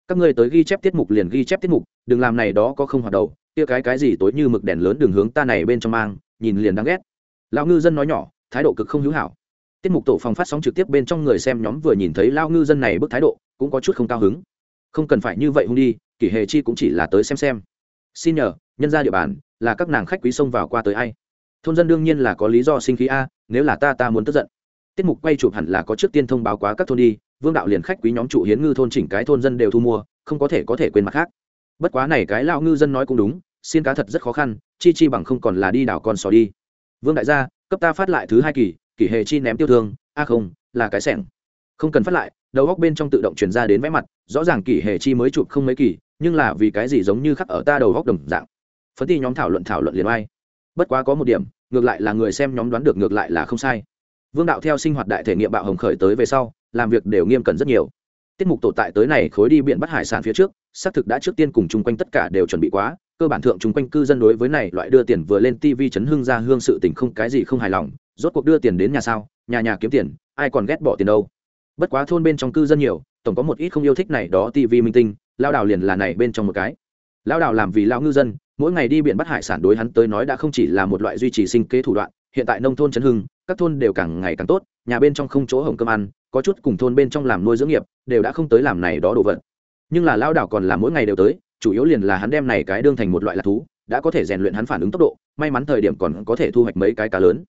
Các ngươi tới ghi chép tiết mục liền ghi chép tiết mục đừng làm này đó có không hoạt đầu, kia cái cái gì tối như mực đèn lớn đường hướng ta này bên trong mang, nhìn liền đáng ghét. Lão ngư dân nói nhỏ, thái độ cực không hữu hảo. Tiết mục tổ phòng phát sóng trực tiếp bên trong người xem nhóm vừa nhìn thấy lao ngư dân này bức thái độ, cũng có chút không cao hứng. Không cần phải như vậy hung đi, kỷ hề chi cũng chỉ là tới xem xem. Xin nhờ, nhân ra địa bàn, là các nàng khách quý xông vào qua tới ai? Thôn dân đương nhiên là có lý do sinh khí a, nếu là ta ta muốn tức giận. Tiết mục quay chụp hẳn là có trước tiên thông báo quá các thôn đi, vương đạo liền khách quý nhóm trụ hiến ngư thôn chỉnh cái thôn dân đều thu mua, không có thể có thể quên mặt khác bất quá này cái lao ngư dân nói cũng đúng xin cá thật rất khó khăn, chi chi bằng không còn là đi đảo con sò đi. Vương đại gia, cấp ta phát lại thứ hai kỳ kỳ hề chi ném tiêu thương, a à không, là cái sẻng. Không cần phát lại, đầu góc bên trong tự động chuyển ra đến vẽ mặt, rõ ràng kỳ hề chi mới chụp không mấy kỳ, nhưng là vì cái gì giống như khắc ở ta đầu góc đồng dạng. Phấn ti nhóm thảo luận thảo luận liền ai bất quá có một điểm, ngược lại là người xem nhóm đoán được ngược lại là không sai. Vương đạo theo sinh hoạt đại thể nghiệm bạo hồng khởi tới về sau, làm việc đều nghiêm cẩn rất nhiều. Tiết mục tổ tại tới này khối đi biển bắt hải sản phía trước xác thực đã trước tiên cùng chung quanh tất cả đều chuẩn bị quá, cơ bản thượng chung quanh cư dân đối với này loại đưa tiền vừa lên tv chấn hương ra hương sự tình không cái gì không hài lòng, rốt cuộc đưa tiền đến nhà sao, nhà nhà kiếm tiền, ai còn ghét bỏ tiền đâu. Bất quá thôn bên trong cư dân nhiều, tổng có một ít không yêu thích này đó tv minh tinh lao đào liền là này bên trong một cái. Lao đào làm vì lao ngư dân, mỗi ngày đi biển bắt hải sản đối hắn tới nói đã không chỉ là một loại duy trì sinh kế thủ đoạn, hiện tại nông thôn chấn hưng, các thôn đều càng ngày càng tốt, nhà bên trong không chỗ hồng cơm ăn, có chút cùng thôn bên trong làm nuôi dưỡng nghiệp, đều đã không tới làm này đó đồ vật nhưng là lao đảo còn là mỗi ngày đều tới, chủ yếu liền là hắn đem này cái đương thành một loại lạc thú, đã có thể rèn luyện hắn phản ứng tốc độ, may mắn thời điểm còn có thể thu hoạch mấy cái cá lớn.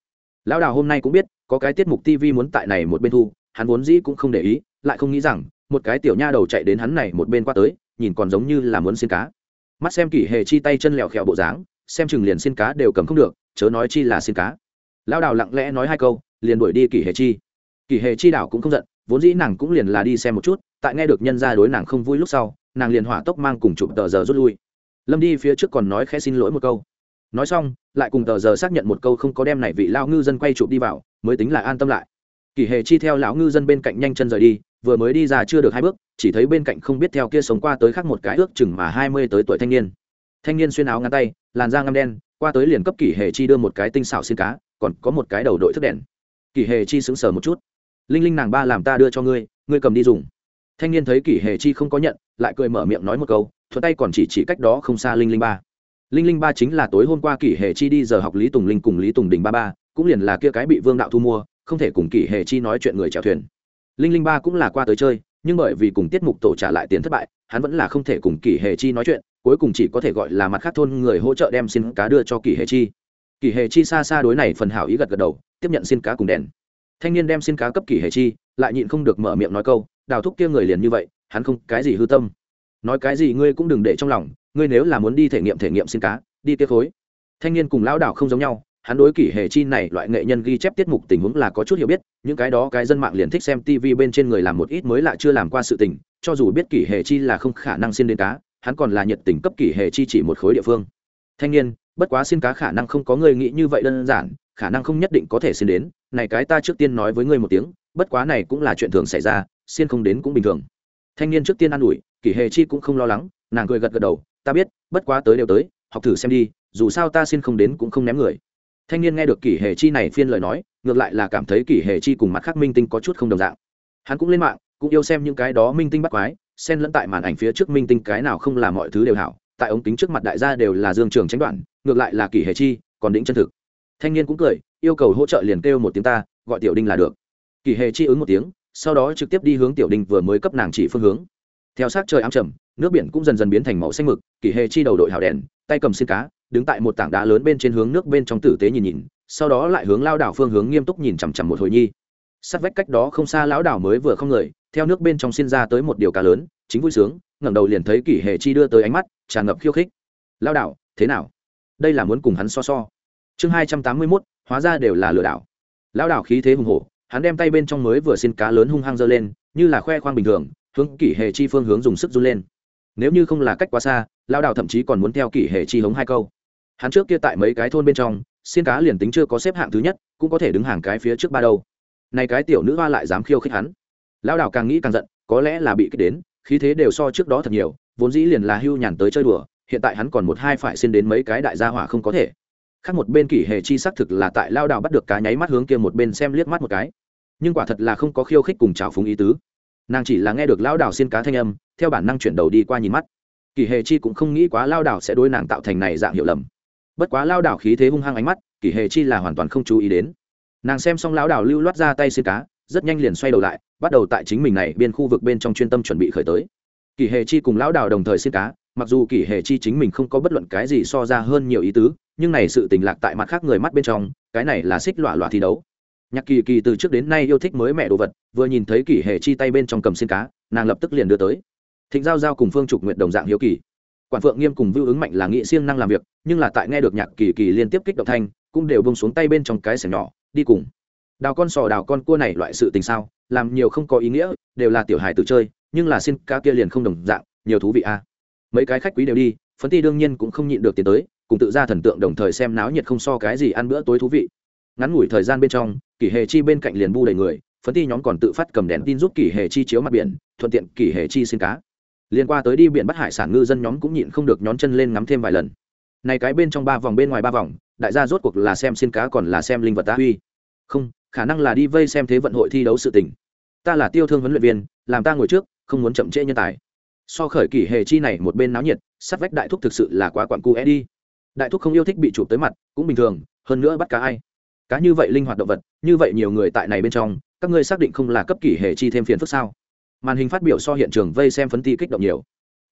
Lão đào hôm nay cũng biết, có cái tiết mục tv muốn tại này một bên thu, hắn vốn dĩ cũng không để ý, lại không nghĩ rằng, một cái tiểu nha đầu chạy đến hắn này một bên qua tới, nhìn còn giống như là muốn xin cá. Mắt xem kỷ hề chi tay chân lẹo khẹo bộ dáng, xem chừng liền xin cá đều cầm không được, chớ nói chi là xin cá. Lão đào lặng lẽ nói hai câu, liền đuổi đi kỷ hề chi. Kỷ hề chi đảo cũng không giận, vốn dĩ nàng cũng liền là đi xem một chút tại nghe được nhân gia đối nàng không vui lúc sau, nàng liền hỏa tốc mang cùng chụp tờ giờ rút lui. Lâm đi phía trước còn nói khẽ xin lỗi một câu. Nói xong, lại cùng tờ giờ xác nhận một câu không có đem này vị lao ngư dân quay chụp đi vào, mới tính là an tâm lại. Kỷ hề chi theo lão ngư dân bên cạnh nhanh chân rời đi, vừa mới đi ra chưa được hai bước, chỉ thấy bên cạnh không biết theo kia sống qua tới khác một cái ước chừng mà hai mươi tới tuổi thanh niên. Thanh niên xuyên áo ngắn tay, làn da ngăm đen, qua tới liền cấp kỷ hề chi đưa một cái tinh xảo xin cá, còn có một cái đầu đội thức đèn. Kỷ hề chi sững sờ một chút. Linh linh nàng ba làm ta đưa cho ngươi ngươi cầm đi dùng thanh niên thấy kỷ hề chi không có nhận, lại cười mở miệng nói một câu, thuận tay còn chỉ chỉ cách đó không xa linh linh ba. Linh linh ba chính là tối hôm qua kỷ hề chi đi giờ học lý tùng linh cùng lý tùng đình ba ba, cũng liền là kia cái bị vương đạo thu mua, không thể cùng kỷ hề chi nói chuyện người chèo thuyền. Linh linh ba cũng là qua tới chơi, nhưng bởi vì cùng tiết mục tổ trả lại tiền thất bại, hắn vẫn là không thể cùng kỷ hề chi nói chuyện, cuối cùng chỉ có thể gọi là mặt khác thôn người hỗ trợ đem xin cá đưa cho kỷ hề chi. Kỷ hề chi xa xa đối này phần hảo ý gật gật đầu, tiếp nhận xin cá cùng đèn. Thanh niên đem xin cá cấp kỷ hề chi, lại nhịn không được mở miệng nói câu đào thúc kia người liền như vậy, hắn không cái gì hư tâm. Nói cái gì ngươi cũng đừng để trong lòng, ngươi nếu là muốn đi thể nghiệm thể nghiệm xin cá, đi tiết khối. Thanh niên cùng lão đảo không giống nhau, hắn đối kỷ hề chi này loại nghệ nhân ghi chép tiết mục tình huống là có chút hiểu biết, những cái đó cái dân mạng liền thích xem tv bên trên người làm một ít mới lạ chưa làm qua sự tình, cho dù biết kỷ hề chi là không khả năng xin đến cá, hắn còn là nhiệt tình cấp kỷ hề chi chỉ một khối địa phương. Thanh niên, bất quá xin cá khả năng không có người nghĩ như vậy đơn giản, khả năng không nhất định có thể xin đến, này cái ta trước tiên nói với ngươi một tiếng bất quá này cũng là chuyện thường xảy ra xin không đến cũng bình thường. Thanh niên trước tiên an ủi, kỷ hề chi cũng không lo lắng, nàng cười gật gật đầu, ta biết, bất quá tới đều tới, học thử xem đi, dù sao ta xin không đến cũng không ném người. Thanh niên nghe được kỷ hề chi này phiên lời nói, ngược lại là cảm thấy kỷ hề chi cùng mặt khác minh tinh có chút không đồng dạng. Hắn cũng lên mạng, cũng yêu xem những cái đó minh tinh bắt quái, xen lẫn tại màn ảnh phía trước minh tinh cái nào không là mọi thứ đều hảo, tại ống kính trước mặt đại gia đều là dương trường tránh đoạn, ngược lại là kỷ hề chi, còn đĩnh chân thực. Thanh niên cũng cười, yêu cầu hỗ trợ liền kêu một tiếng ta, gọi tiểu đinh là được. Kỳ hề chi ứng một tiếng, sau đó trực tiếp đi hướng tiểu đình vừa mới cấp nàng chỉ phương hướng. Theo sát trời ám trầm, nước biển cũng dần dần biến thành màu xanh mực, kỳ hề chi đầu đội hào đèn, tay cầm xin cá, đứng tại một tảng đá lớn bên trên hướng nước bên trong tử tế nhìn nhìn, sau đó lại hướng lao đảo phương hướng nghiêm túc nhìn chằm chằm một hồi nhi. Sát vách cách đó không xa lão đảo mới vừa không người, theo nước bên trong xin ra tới một điều cá lớn, chính vui sướng, ngẩng đầu liền thấy kỷ hề chi đưa tới ánh mắt, tràn ngập khiêu khích. Lao đảo, thế nào? Đây là muốn cùng hắn so so. Chương hai trăm tám mươi mốt, hóa ra đều là lừa đảo. Lao đảo khí thế hùng hổ hắn đem tay bên trong mới vừa xin cá lớn hung hăng giơ lên, như là khoe khoang bình thường, hướng kỷ hệ chi phương hướng dùng sức run lên. Nếu như không là cách quá xa lao đào thậm chí còn muốn theo kỷ hệ chi hống hai câu. Hắn trước kia tại mấy cái thôn bên trong, xin cá liền tính chưa có xếp hạng thứ nhất, cũng có thể đứng hàng cái phía trước ba đâu. Này cái tiểu nữ hoa lại dám khiêu khích hắn. Lao đào càng nghĩ càng giận, có lẽ là bị kích đến, khí thế đều so trước đó thật nhiều, vốn dĩ liền là hưu nhàn tới chơi đùa, hiện tại hắn còn một hai phải xin đến mấy cái đại gia hỏa không có thể. Khác một bên kỷ hệ chi xác thực là tại lao đào bắt được cá nháy mắt hướng kia một bên xem liếc mắt một cái nhưng quả thật là không có khiêu khích cùng trào phúng ý tứ. Nàng chỉ là nghe được lao Đảo xin cá thanh âm, theo bản năng chuyển đầu đi qua nhìn mắt. Kỳ hề chi cũng không nghĩ quá lao Đảo sẽ đối nàng tạo thành này dạng hiểu lầm. Bất quá lao Đảo khí thế hung hăng ánh mắt, kỳ hề chi là hoàn toàn không chú ý đến. Nàng xem xong lao Đảo lưu loát ra tay xin cá, rất nhanh liền xoay đầu lại, bắt đầu tại chính mình này bên khu vực bên trong chuyên tâm chuẩn bị khởi tới. Kỳ hề chi cùng lão Đảo đồng thời xin cá, mặc dù kỳ hề chi chính mình không có bất luận cái gì so ra hơn nhiều ý tứ, nhưng này sự tình lạc tại mặt khác người mắt bên trong, cái này là xích lọa lọa thi đấu nhạc kỳ kỳ từ trước đến nay yêu thích mới mẹ đồ vật, vừa nhìn thấy kỷ hệ chi tay bên trong cầm xin cá, nàng lập tức liền đưa tới. Thịnh giao giao cùng phương trục nguyện đồng dạng hiếu kỳ. Quản phượng nghiêm cùng vưu ứng mạnh là nghị siêng năng làm việc, nhưng là tại nghe được nhạc kỳ kỳ liên tiếp kích động thanh, cũng đều bông xuống tay bên trong cái sẻng nhỏ, đi cùng. Đào con sò, đào con cua này loại sự tình sao, làm nhiều không có ý nghĩa, đều là tiểu hài tự chơi, nhưng là xin cá kia liền không đồng dạng, nhiều thú vị a. À. mấy cái khách quý đều đi, phấn ti đương nhiên cũng không nhịn được tiến tới, cùng tự ra thần tượng đồng thời xem náo nhiệt không so cái gì ăn bữa tối thú vị. Ngắn ngủi thời gian bên trong kỷ hệ chi bên cạnh liền bu đầy người, phấn ti nhóm còn tự phát cầm đèn tin giúp kỷ hệ chi chiếu mặt biển, thuận tiện kỷ hệ chi xin cá. Liên qua tới đi biển bắt hải sản ngư dân nhóm cũng nhịn không được nhón chân lên ngắm thêm vài lần. Này cái bên trong ba vòng bên ngoài ba vòng, đại gia rốt cuộc là xem xin cá còn là xem linh vật ta huy. Không, khả năng là đi vây xem thế vận hội thi đấu sự tình. Ta là tiêu thương huấn luyện viên, làm ta ngồi trước, không muốn chậm trễ nhân tài. So khởi kỷ hệ chi này một bên náo nhiệt sắt vách đại thúc thực sự là quá quặn cu e đi. Đại thúc không yêu thích bị chụp tới mặt, cũng bình thường, hơn nữa bắt cá ai cá như vậy linh hoạt động vật, như vậy nhiều người tại này bên trong, các ngươi xác định không là cấp kỷ hệ chi thêm phiền phức sao? Màn hình phát biểu so hiện trường vây xem phấn ti kích động nhiều.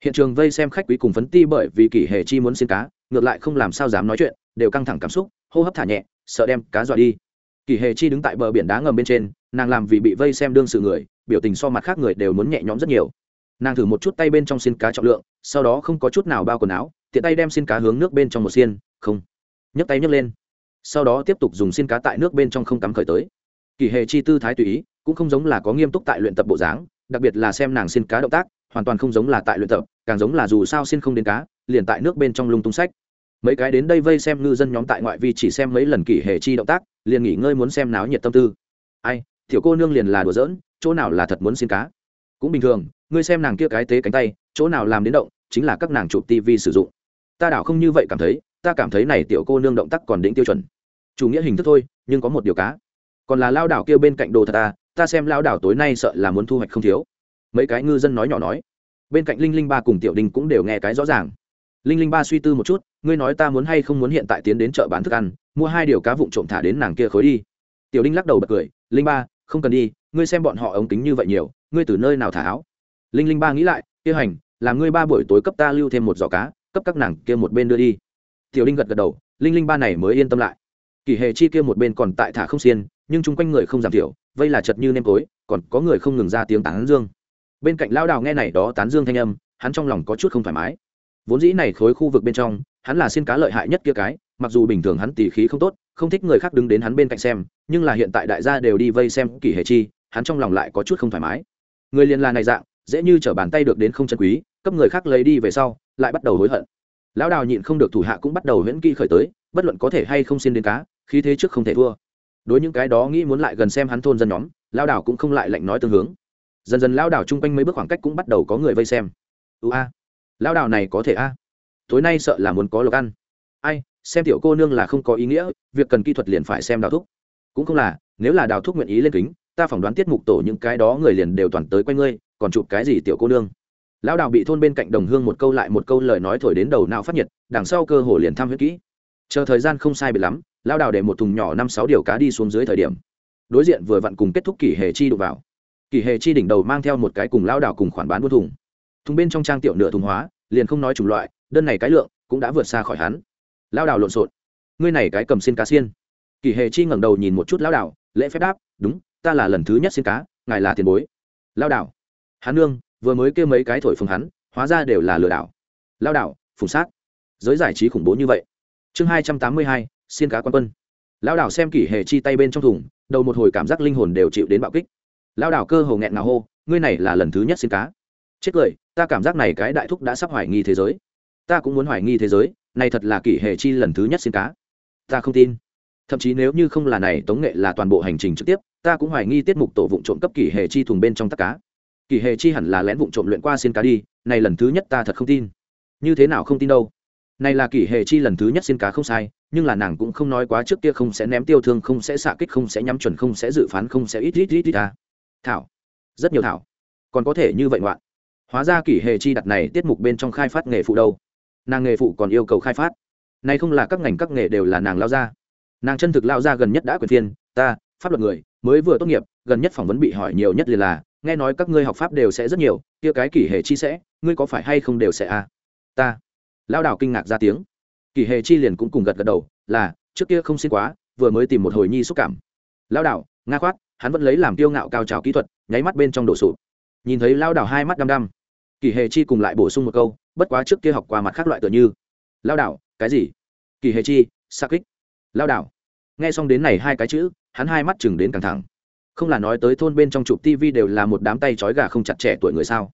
Hiện trường vây xem khách quý cùng phấn ti bởi vì kỷ hệ chi muốn xin cá, ngược lại không làm sao dám nói chuyện, đều căng thẳng cảm xúc, hô hấp thả nhẹ, sợ đem cá dọa đi. Kỷ hệ chi đứng tại bờ biển đá ngầm bên trên, nàng làm vì bị vây xem đương sự người, biểu tình so mặt khác người đều muốn nhẹ nhõm rất nhiều. Nàng thử một chút tay bên trong xin cá trọng lượng, sau đó không có chút nào bao quần áo, tiện tay đem xin cá hướng nước bên trong một xiên, không. Nhấc tay nhấc lên sau đó tiếp tục dùng xin cá tại nước bên trong không cắm khởi tới. Kỳ hề chi tư thái tùy ý, cũng không giống là có nghiêm túc tại luyện tập bộ dáng, đặc biệt là xem nàng xin cá động tác, hoàn toàn không giống là tại luyện tập, càng giống là dù sao xin không đến cá, liền tại nước bên trong lung tung sách. Mấy cái đến đây vây xem ngư dân nhóm tại ngoại vi chỉ xem mấy lần kỳ hề chi động tác, liền nghỉ ngơi muốn xem náo nhiệt tâm tư. Ai, tiểu cô nương liền là đùa giỡn, chỗ nào là thật muốn xin cá? Cũng bình thường, ngươi xem nàng kia cái tế cánh tay, chỗ nào làm đến động, chính là các nàng chụp tivi sử dụng. Ta đảo không như vậy cảm thấy ta cảm thấy này tiểu cô nương động tác còn đỉnh tiêu chuẩn. Chủ nghĩa hình thức thôi, nhưng có một điều cá. Còn là lao đảo kia bên cạnh đồ thật ta ta xem lao đảo tối nay sợ là muốn thu hoạch không thiếu. Mấy cái ngư dân nói nhỏ nói. Bên cạnh linh linh ba cùng tiểu đình cũng đều nghe cái rõ ràng. Linh linh ba suy tư một chút, ngươi nói ta muốn hay không muốn hiện tại tiến đến chợ bán thức ăn, mua hai điều cá vụn trộm thả đến nàng kia khối đi. Tiểu đinh lắc đầu bật cười, linh ba, không cần đi, ngươi xem bọn họ ống kính như vậy nhiều, ngươi từ nơi nào thả áo? Linh linh ba nghĩ lại, kia hành làm ngươi ba buổi tối cấp ta lưu thêm một giỏ cá, cấp các nàng kia một bên đưa đi tiểu đinh gật gật đầu, linh linh ba này mới yên tâm lại. Kỷ hệ chi kia một bên còn tại thả không xiên, nhưng chung quanh người không giảm thiểu, vây là chật như nêm tối, còn có người không ngừng ra tiếng tán dương. Bên cạnh lao đào nghe này đó tán dương thanh âm, hắn trong lòng có chút không thoải mái. Vốn dĩ này khối khu vực bên trong, hắn là xiên cá lợi hại nhất kia cái, mặc dù bình thường hắn tỉ khí không tốt, không thích người khác đứng đến hắn bên cạnh xem, nhưng là hiện tại đại gia đều đi vây xem kỷ hệ chi, hắn trong lòng lại có chút không thoải mái. Người liên là này dạng, dễ như t bàn tay được đến không chân quý, cấp người khác lấy đi về sau, lại bắt đầu hối hận lão đào nhịn không được thủ hạ cũng bắt đầu huyễn kỹ khởi tới, bất luận có thể hay không xin đến cá, khí thế trước không thể thua. Đối những cái đó nghĩ muốn lại gần xem hắn thôn dân nhóm lao đảo cũng không lại lạnh nói tương hướng. Dần dần lao đảo chung quanh mấy bước khoảng cách cũng bắt đầu có người vây xem. Ưu a lao đảo này có thể a? Tối nay sợ là muốn có lộc ăn. Ai, xem tiểu cô nương là không có ý nghĩa, việc cần kỹ thuật liền phải xem đào thúc. Cũng không là, nếu là đào thúc nguyện ý lên kính, ta phỏng đoán tiết mục tổ những cái đó người liền đều toàn tới quanh ngươi, còn chụp cái gì tiểu cô nương? Lão đào bị thôn bên cạnh đồng hương một câu lại một câu lời nói thổi đến đầu não phát nhiệt đằng sau cơ hồ liền thăm huyết kỹ. Chờ thời gian không sai biệt lắm Lão đào để một thùng nhỏ năm sáu điều cá đi xuống dưới thời điểm. Đối diện vừa vặn cùng kết thúc kỷ hề chi đụng vào. Kỳ hề chi đỉnh đầu mang theo một cái cùng Lão Đào cùng khoản bán buôn thùng. Thùng bên trong trang tiểu nửa thùng hóa liền không nói chủng loại đơn này cái lượng cũng đã vượt xa khỏi hắn. Lão Đào lộn xộn. Ngươi này cái cầm xin cá xiên. Kỳ hề chi ngẩng đầu nhìn một chút Lão Đào, lễ phép đáp đúng ta là lần thứ nhất xin cá ngài là tiền bối. Lão Đào, hắn nương vừa mới kêu mấy cái thổi phồng hắn, hóa ra đều là lừa đảo. Lao đảo, phùng sát giới giải trí khủng bố như vậy. Chương hai trăm tám mươi hai xin cá quan quân. Lao đảo xem kỷ hề chi tay bên trong thùng, đầu một hồi cảm giác linh hồn đều chịu đến bạo kích. Lao đảo cơ hồ nghẹn ngào hô, ngươi này là lần thứ nhất xin cá. Chết cười, ta cảm giác này cái đại thúc đã sắp hoài nghi thế giới. Ta cũng muốn hoài nghi thế giới, này thật là kỷ hề chi lần thứ nhất xin cá. Ta không tin. Thậm chí nếu như không là này, tống nghệ là toàn bộ hành trình trực tiếp, ta cũng hoài nghi tiết mục tổ vụ trộm cấp kỷ hề chi thùng bên trong tắc cá Kỳ hề chi hẳn là lén vụng trộm luyện qua xin cá đi, này lần thứ nhất ta thật không tin. Như thế nào không tin đâu? Này là kỳ hệ chi lần thứ nhất xin cá không sai, nhưng là nàng cũng không nói quá trước kia không sẽ ném tiêu thương, không sẽ xạ kích, không sẽ nhắm chuẩn, không sẽ dự phán, không sẽ ít ít ít ít ta. Thảo. Rất nhiều thảo. Còn có thể như vậy ngoạn. Hóa ra kỳ hệ chi đặt này tiết mục bên trong khai phát nghề phụ đâu. Nàng nghề phụ còn yêu cầu khai phát. Này không là các ngành các nghề đều là nàng lao ra. Nàng chân thực lao ra gần nhất đã quyền phiên, ta, pháp luật người, mới vừa tốt nghiệp, gần nhất phỏng vấn bị hỏi nhiều nhất liền là nghe nói các ngươi học pháp đều sẽ rất nhiều, kia cái kỷ hệ chi sẽ, ngươi có phải hay không đều sẽ à? Ta. Lao đảo kinh ngạc ra tiếng. Kỷ hệ chi liền cũng cùng gật gật đầu, là, trước kia không xin quá, vừa mới tìm một hồi nhi xúc cảm. Lao đảo, nga khoát, hắn vẫn lấy làm tiêu ngạo cao trào kỹ thuật, nháy mắt bên trong đổ sụp. Nhìn thấy lao đảo hai mắt đăm đăm, kỷ hệ chi cùng lại bổ sung một câu, bất quá trước kia học qua mặt khác loại tựa như. Lao đảo, cái gì? Kỳ hệ chi, sa kích. Lao đảo. Nghe xong đến này hai cái chữ, hắn hai mắt chừng đến căng thẳng không là nói tới thôn bên trong chụp tv đều là một đám tay trói gà không chặt trẻ tuổi người sao?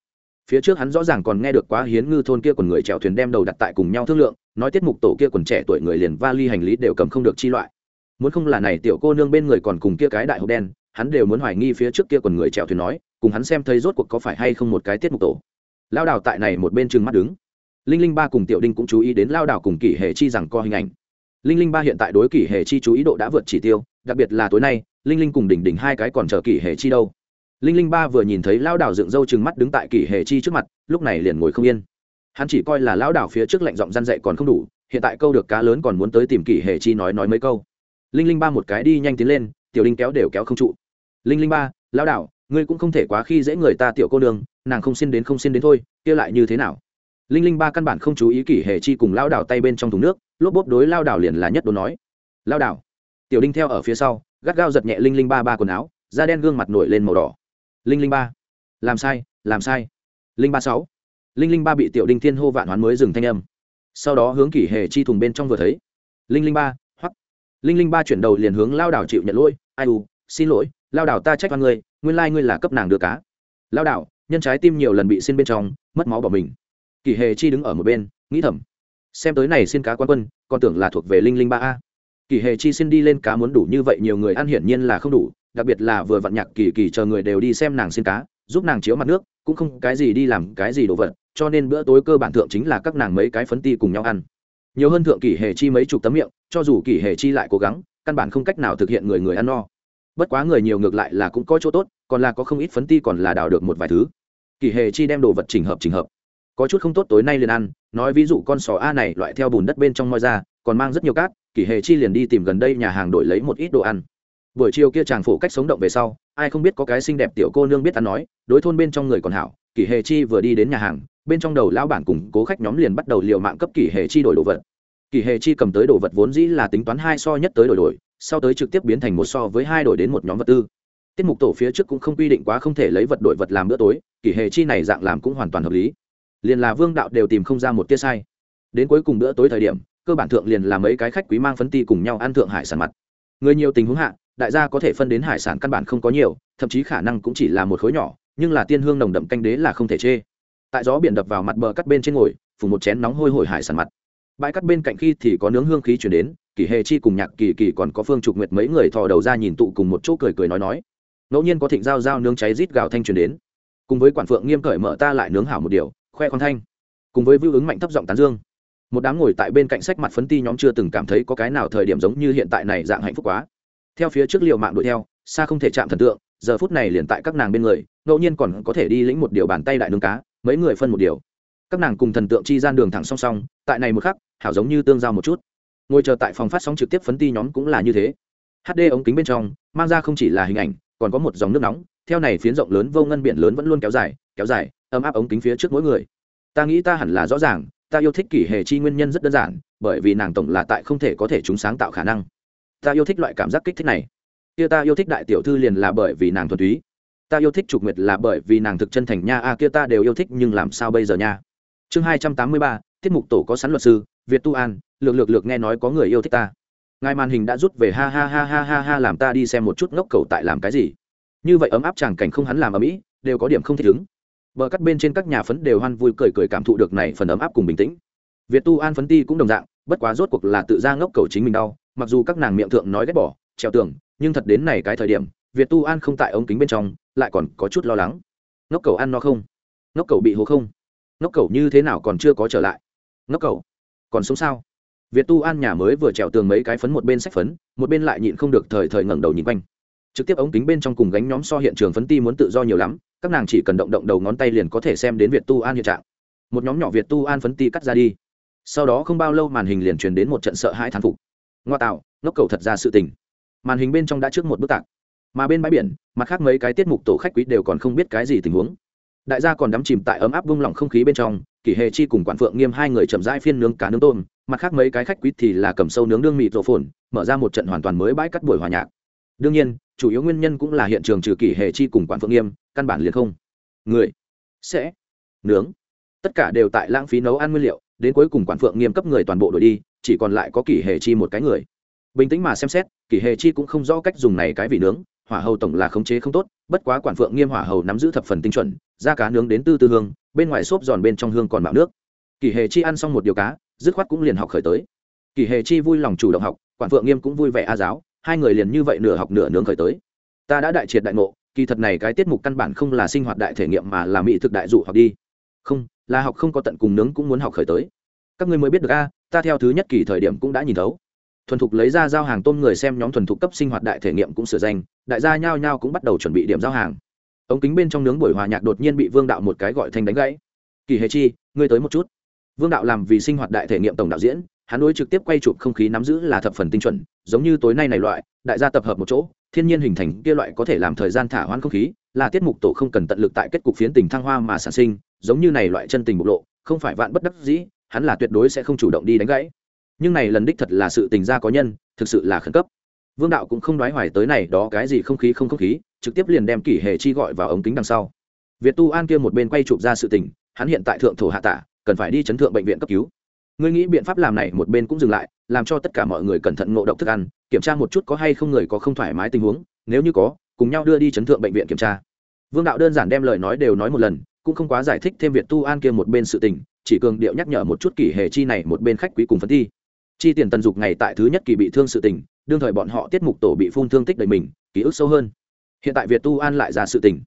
Phía trước hắn rõ ràng còn nghe được quá hiến ngư thôn kia quần người chèo thuyền đem đầu đặt tại cùng nhau thương lượng, nói tiết mục tổ kia quần trẻ tuổi người liền va ly hành lý đều cầm không được chi loại. Muốn không là này tiểu cô nương bên người còn cùng kia cái đại hộp đen, hắn đều muốn hoài nghi phía trước kia quần người chèo thuyền nói, cùng hắn xem thấy rốt cuộc có phải hay không một cái tiết mục tổ. Lao đào tại này một bên chừng mắt đứng. Linh linh ba cùng tiểu đinh cũng chú ý đến lao đào cùng kỷ hệ chi rằng co hình ảnh linh linh ba hiện tại đối kỷ hệ chi chú ý độ đã vượt chỉ tiêu, đặc biệt là tối nay, linh linh cùng đỉnh đỉnh hai cái còn chờ kỷ hệ chi đâu. Linh linh ba vừa nhìn thấy lão đảo dựng râu chừng mắt đứng tại kỷ hệ chi trước mặt, lúc này liền ngồi không yên. Hắn chỉ coi là lão đảo phía trước lạnh giọng răn dậy còn không đủ, hiện tại câu được cá lớn còn muốn tới tìm kỷ hệ chi nói nói mấy câu. Linh linh ba một cái đi nhanh tiến lên, tiểu đinh kéo đều kéo không trụ. Linh linh ba, lão đảo, ngươi cũng không thể quá khi dễ người ta tiểu cô đường nàng không xin đến không xin đến thôi, kia lại như thế nào? Linh linh ba căn bản không chú ý kỷ hệ chi cùng lao đảo tay bên trong thùng nước lốp bốp đối lao đảo liền là nhất đồ nói. Lao đảo. Tiểu đinh theo ở phía sau, gắt gao giật nhẹ linh linh ba ba quần áo, da đen gương mặt nổi lên màu đỏ. Linh linh ba. Làm sai làm sai. Linh ba sáu. Linh linh ba bị tiểu đinh thiên hô vạn hoán mới dừng thanh âm. Sau đó hướng kỷ hề chi thùng bên trong vừa thấy. Linh linh ba, hoắc. Linh linh ba chuyển đầu liền hướng lao đảo chịu nhận lỗi, ai u, xin lỗi, lao đảo ta trách văn ngươi, nguyên lai ngươi là cấp nàng đưa cá. Lao đảo, nhân trái tim nhiều lần bị xin bên trong, mất máu bỏ mình. Kỷ hề chi đứng ở một bên, nghĩ thầm xem tới này xin cá quan quân, còn tưởng là thuộc về linh linh ba a. Kỳ hề chi xin đi lên cá muốn đủ như vậy nhiều người ăn hiển nhiên là không đủ, đặc biệt là vừa vặn nhạc kỳ kỳ chờ người đều đi xem nàng xin cá, giúp nàng chiếu mặt nước, cũng không cái gì đi làm cái gì đồ vật, cho nên bữa tối cơ bản thượng chính là các nàng mấy cái phấn ti cùng nhau ăn. Nhiều hơn thượng kỳ hề chi mấy chục tấm miệng, cho dù kỳ hề chi lại cố gắng, căn bản không cách nào thực hiện người người ăn no. Bất quá người nhiều ngược lại là cũng có chỗ tốt, còn là có không ít phấn ti còn là đào được một vài thứ. Kỳ hề chi đem đồ vật trình hợp trình hợp có chút không tốt tối nay liền ăn, nói ví dụ con sò a này loại theo bùn đất bên trong moi ra, còn mang rất nhiều cát, kỷ hề chi liền đi tìm gần đây nhà hàng đổi lấy một ít đồ ăn. Buổi chiều kia chàng phủ cách sống động về sau, ai không biết có cái xinh đẹp tiểu cô nương biết ăn nói, đối thôn bên trong người còn hảo, kỷ hề chi vừa đi đến nhà hàng, bên trong đầu lão bản cùng cố khách nhóm liền bắt đầu liều mạng cấp kỷ hề chi đổi đồ vật. Kỷ hề chi cầm tới đồ vật vốn dĩ là tính toán hai so nhất tới đổi đổi, sau tới trực tiếp biến thành một so với hai đổi đến một nhóm vật tư. Tiết mục tổ phía trước cũng không quy định quá không thể lấy vật đổi vật làm bữa tối, kỷ hề chi này dạng làm cũng hoàn toàn hợp lý liền là vương đạo đều tìm không ra một tia sai. Đến cuối cùng bữa tối thời điểm, cơ bản thượng liền là mấy cái khách quý mang phấn ti cùng nhau ăn thượng hải sản mặt. Người nhiều tình huống hạ, đại gia có thể phân đến hải sản căn bản không có nhiều, thậm chí khả năng cũng chỉ là một khối nhỏ, nhưng là tiên hương nồng đậm canh đế là không thể chê. Tại gió biển đập vào mặt bờ cắt bên trên ngồi phủ một chén nóng hôi hổi hải sản mặt. Bãi cắt bên cạnh khi thì có nướng hương khí chuyển đến kỳ hề chi cùng nhạc kỳ kỳ còn có phương trục nguyệt mấy người thò đầu ra nhìn tụ cùng một chỗ cười cười nói nói. Ngẫu nhiên có thịnh dao dao nướng cháy rít gào thanh chuyển đến. Cùng với quản phượng nghiêm cởi mở ta lại nướng hảo một điều khoe con thanh, cùng với vưu ứng mạnh thấp giọng tán dương. Một đám ngồi tại bên cạnh sách mặt phấn ti nhóm chưa từng cảm thấy có cái nào thời điểm giống như hiện tại này dạng hạnh phúc quá. Theo phía trước liều mạng đuổi theo, xa không thể chạm thần tượng, giờ phút này liền tại các nàng bên người, ngẫu nhiên còn có thể đi lĩnh một điều bàn tay đại nướng cá, mấy người phân một điều. Các nàng cùng thần tượng chi gian đường thẳng song song, tại này một khắc, hảo giống như tương giao một chút. Ngồi chờ tại phòng phát sóng trực tiếp phấn ti nhóm cũng là như thế. Hd ống kính bên trong, mang ra không chỉ là hình ảnh, còn có một dòng nước nóng, theo này phiến rộng lớn vô ngân biển lớn vẫn luôn kéo dài kéo dài ấm áp ống kính phía trước mỗi người. Ta nghĩ ta hẳn là rõ ràng, ta yêu thích kỷ hệ chi nguyên nhân rất đơn giản, bởi vì nàng tổng là tại không thể có thể chúng sáng tạo khả năng. Ta yêu thích loại cảm giác kích thích này. Kia ta yêu thích đại tiểu thư liền là bởi vì nàng thuần túy. Ta yêu thích trục nguyệt là bởi vì nàng thực chân thành nha, a, kia ta đều yêu thích, nhưng làm sao bây giờ nha? Chương hai trăm tám mươi ba, tiết mục tổ có sẵn luật sư, việt tu an, lược lược lược nghe nói có người yêu thích ta. Ngài màn hình đã rút về, ha ha ha ha ha ha, làm ta đi xem một chút ngốc cầu tại làm cái gì. Như vậy ấm áp chàng cảnh không hắn làm ở mỹ, đều có điểm không thích ứng bờ cắt bên trên các nhà phấn đều hoan vui cười cười cảm thụ được này phần ấm áp cùng bình tĩnh. Việt tu an phấn ti cũng đồng dạng, bất quá rốt cuộc là tự ra ngốc cầu chính mình đau, mặc dù các nàng miệng thượng nói ghét bỏ, trèo tường, nhưng thật đến này cái thời điểm, việt tu an không tại ống kính bên trong, lại còn có chút lo lắng. Ngốc cầu ăn no không? Ngốc cầu bị hố không? Ngốc cầu như thế nào còn chưa có trở lại? Ngốc cầu, còn sống sao? Việt tu an nhà mới vừa trèo tường mấy cái phấn một bên sách phấn, một bên lại nhịn không được thời thời ngẩng đầu nhìn quanh. Trực tiếp ống kính bên trong cùng gánh nhóm so hiện trường phấn ti muốn tự do nhiều lắm các nàng chỉ cần động động đầu ngón tay liền có thể xem đến việt tu an hiện trạng. Một nhóm nhỏ việt tu an phấn ti cắt ra đi. Sau đó không bao lâu màn hình liền truyền đến một trận sợ hãi thán phục. Ngoa tạo, ngốc cầu thật ra sự tình. Màn hình bên trong đã trước một bức tạc. Mà bên bãi biển, mặt khác mấy cái tiết mục tổ khách quý đều còn không biết cái gì tình huống. Đại gia còn đắm chìm tại ấm áp vung lỏng không khí bên trong, kỷ hề chi cùng quản phượng nghiêm hai người chậm rãi phiên nướng cá nướng tôm, mặt khác mấy cái khách quý thì là cầm sâu nướng đương mịt rổ phồn, mở ra một trận hoàn toàn mới bãi cắt buổi hòa nhạc. Đương nhiên, chủ yếu nguyên nhân cũng là hiện trường trừ kỷ hề chi cùng quản phượng nghiêm căn bản liền không. Người sẽ nướng. Tất cả đều tại lãng phí nấu ăn nguyên liệu, đến cuối cùng quản phượng nghiêm cấp người toàn bộ đổi đi, chỉ còn lại có kỷ hề chi một cái người. Bình tĩnh mà xem xét, kỷ hề chi cũng không rõ cách dùng này cái vị nướng, hỏa hầu tổng là khống chế không tốt, bất quá quản phượng nghiêm hỏa hầu nắm giữ thập phần tinh chuẩn, da cá nướng đến tư tư hương, bên ngoài xốp giòn bên trong hương còn mạo nước. Kỷ hề chi ăn xong một điều cá, dứt khoát cũng liền học khởi tới. Kỷ hề chi vui lòng chủ động học, quản phượng nghiêm cũng vui vẻ a giáo, hai người liền như vậy nửa học nửa nướng khởi tới. Ta đã đại triệt đại ngộ kỳ thật này cái tiết mục căn bản không là sinh hoạt đại thể nghiệm mà là mỹ thực đại dụ học đi. Không, là học không có tận cùng nướng cũng muốn học khởi tới. Các ngươi mới biết được a, ta theo thứ nhất kỳ thời điểm cũng đã nhìn thấu. Thuần thục lấy ra giao hàng tôm người xem nhóm thuần thục cấp sinh hoạt đại thể nghiệm cũng sửa danh, đại gia nhao nhao cũng bắt đầu chuẩn bị điểm giao hàng. Ống kính bên trong nướng buổi hòa nhạc đột nhiên bị vương đạo một cái gọi thành đánh gãy. Kỳ hề chi, ngươi tới một chút. Vương đạo làm vì sinh hoạt đại thể nghiệm tổng đạo diễn, hắn đối trực tiếp quay chụp không khí nắm giữ là thập phần tinh chuẩn, giống như tối nay này loại, đại gia tập hợp một chỗ thiên nhiên hình thành kia loại có thể làm thời gian thả hoãn không khí, là tiết mục tổ không cần tận lực tại kết cục phiến tình thăng hoa mà sản sinh, giống như này loại chân tình bộc lộ, không phải vạn bất đắc dĩ, hắn là tuyệt đối sẽ không chủ động đi đánh gãy. Nhưng này lần đích thật là sự tình gia có nhân, thực sự là khẩn cấp. Vương đạo cũng không nói hoài tới này đó cái gì không khí không không khí, trực tiếp liền đem kỷ hệ chi gọi vào ống kính đằng sau. Việt tu an kia một bên quay chụp ra sự tình, hắn hiện tại thượng thổ hạ tả, cần phải đi chấn thượng bệnh viện cấp cứu ngươi nghĩ biện pháp làm này một bên cũng dừng lại, làm cho tất cả mọi người cẩn thận ngộ độc thức ăn, kiểm tra một chút có hay không người có không thoải mái tình huống, nếu như có, cùng nhau đưa đi chấn thượng bệnh viện kiểm tra. Vương đạo đơn giản đem lời nói đều nói một lần, cũng không quá giải thích thêm việt tu an kia một bên sự tình, chỉ cường điệu nhắc nhở một chút kỷ hệ chi này một bên khách quý cùng phân thi. Chi tiền tần dục ngày tại thứ nhất kỳ bị thương sự tình, đương thời bọn họ tiết mục tổ bị phun thương tích đầy mình, ký ức sâu hơn. Hiện tại việt tu an lại ra sự tình.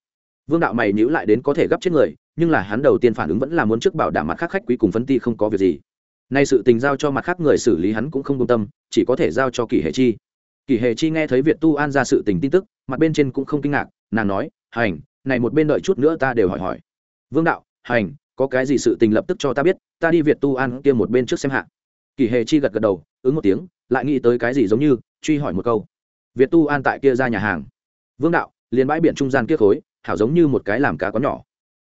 Vương đạo mày nhữ lại đến có thể gấp chết người, nhưng là hắn đầu tiên phản ứng vẫn là muốn trước bảo đảm mặt khác khách quý cùng phân ti không có việc gì nay sự tình giao cho mặt khác người xử lý hắn cũng không công tâm, chỉ có thể giao cho kỷ hệ chi. Kỷ hệ chi nghe thấy việt tu an ra sự tình tin tức, mặt bên trên cũng không kinh ngạc, nàng nói, hành, này một bên đợi chút nữa ta đều hỏi hỏi. Vương đạo, hành, có cái gì sự tình lập tức cho ta biết, ta đi việt tu an kia một bên trước xem hạ. Kỷ hệ chi gật gật đầu, ứng một tiếng, lại nghĩ tới cái gì giống như, truy hỏi một câu. Việt tu an tại kia ra nhà hàng. Vương đạo, liền bãi biển trung gian kia khối, hảo giống như một cái làm cá có nhỏ.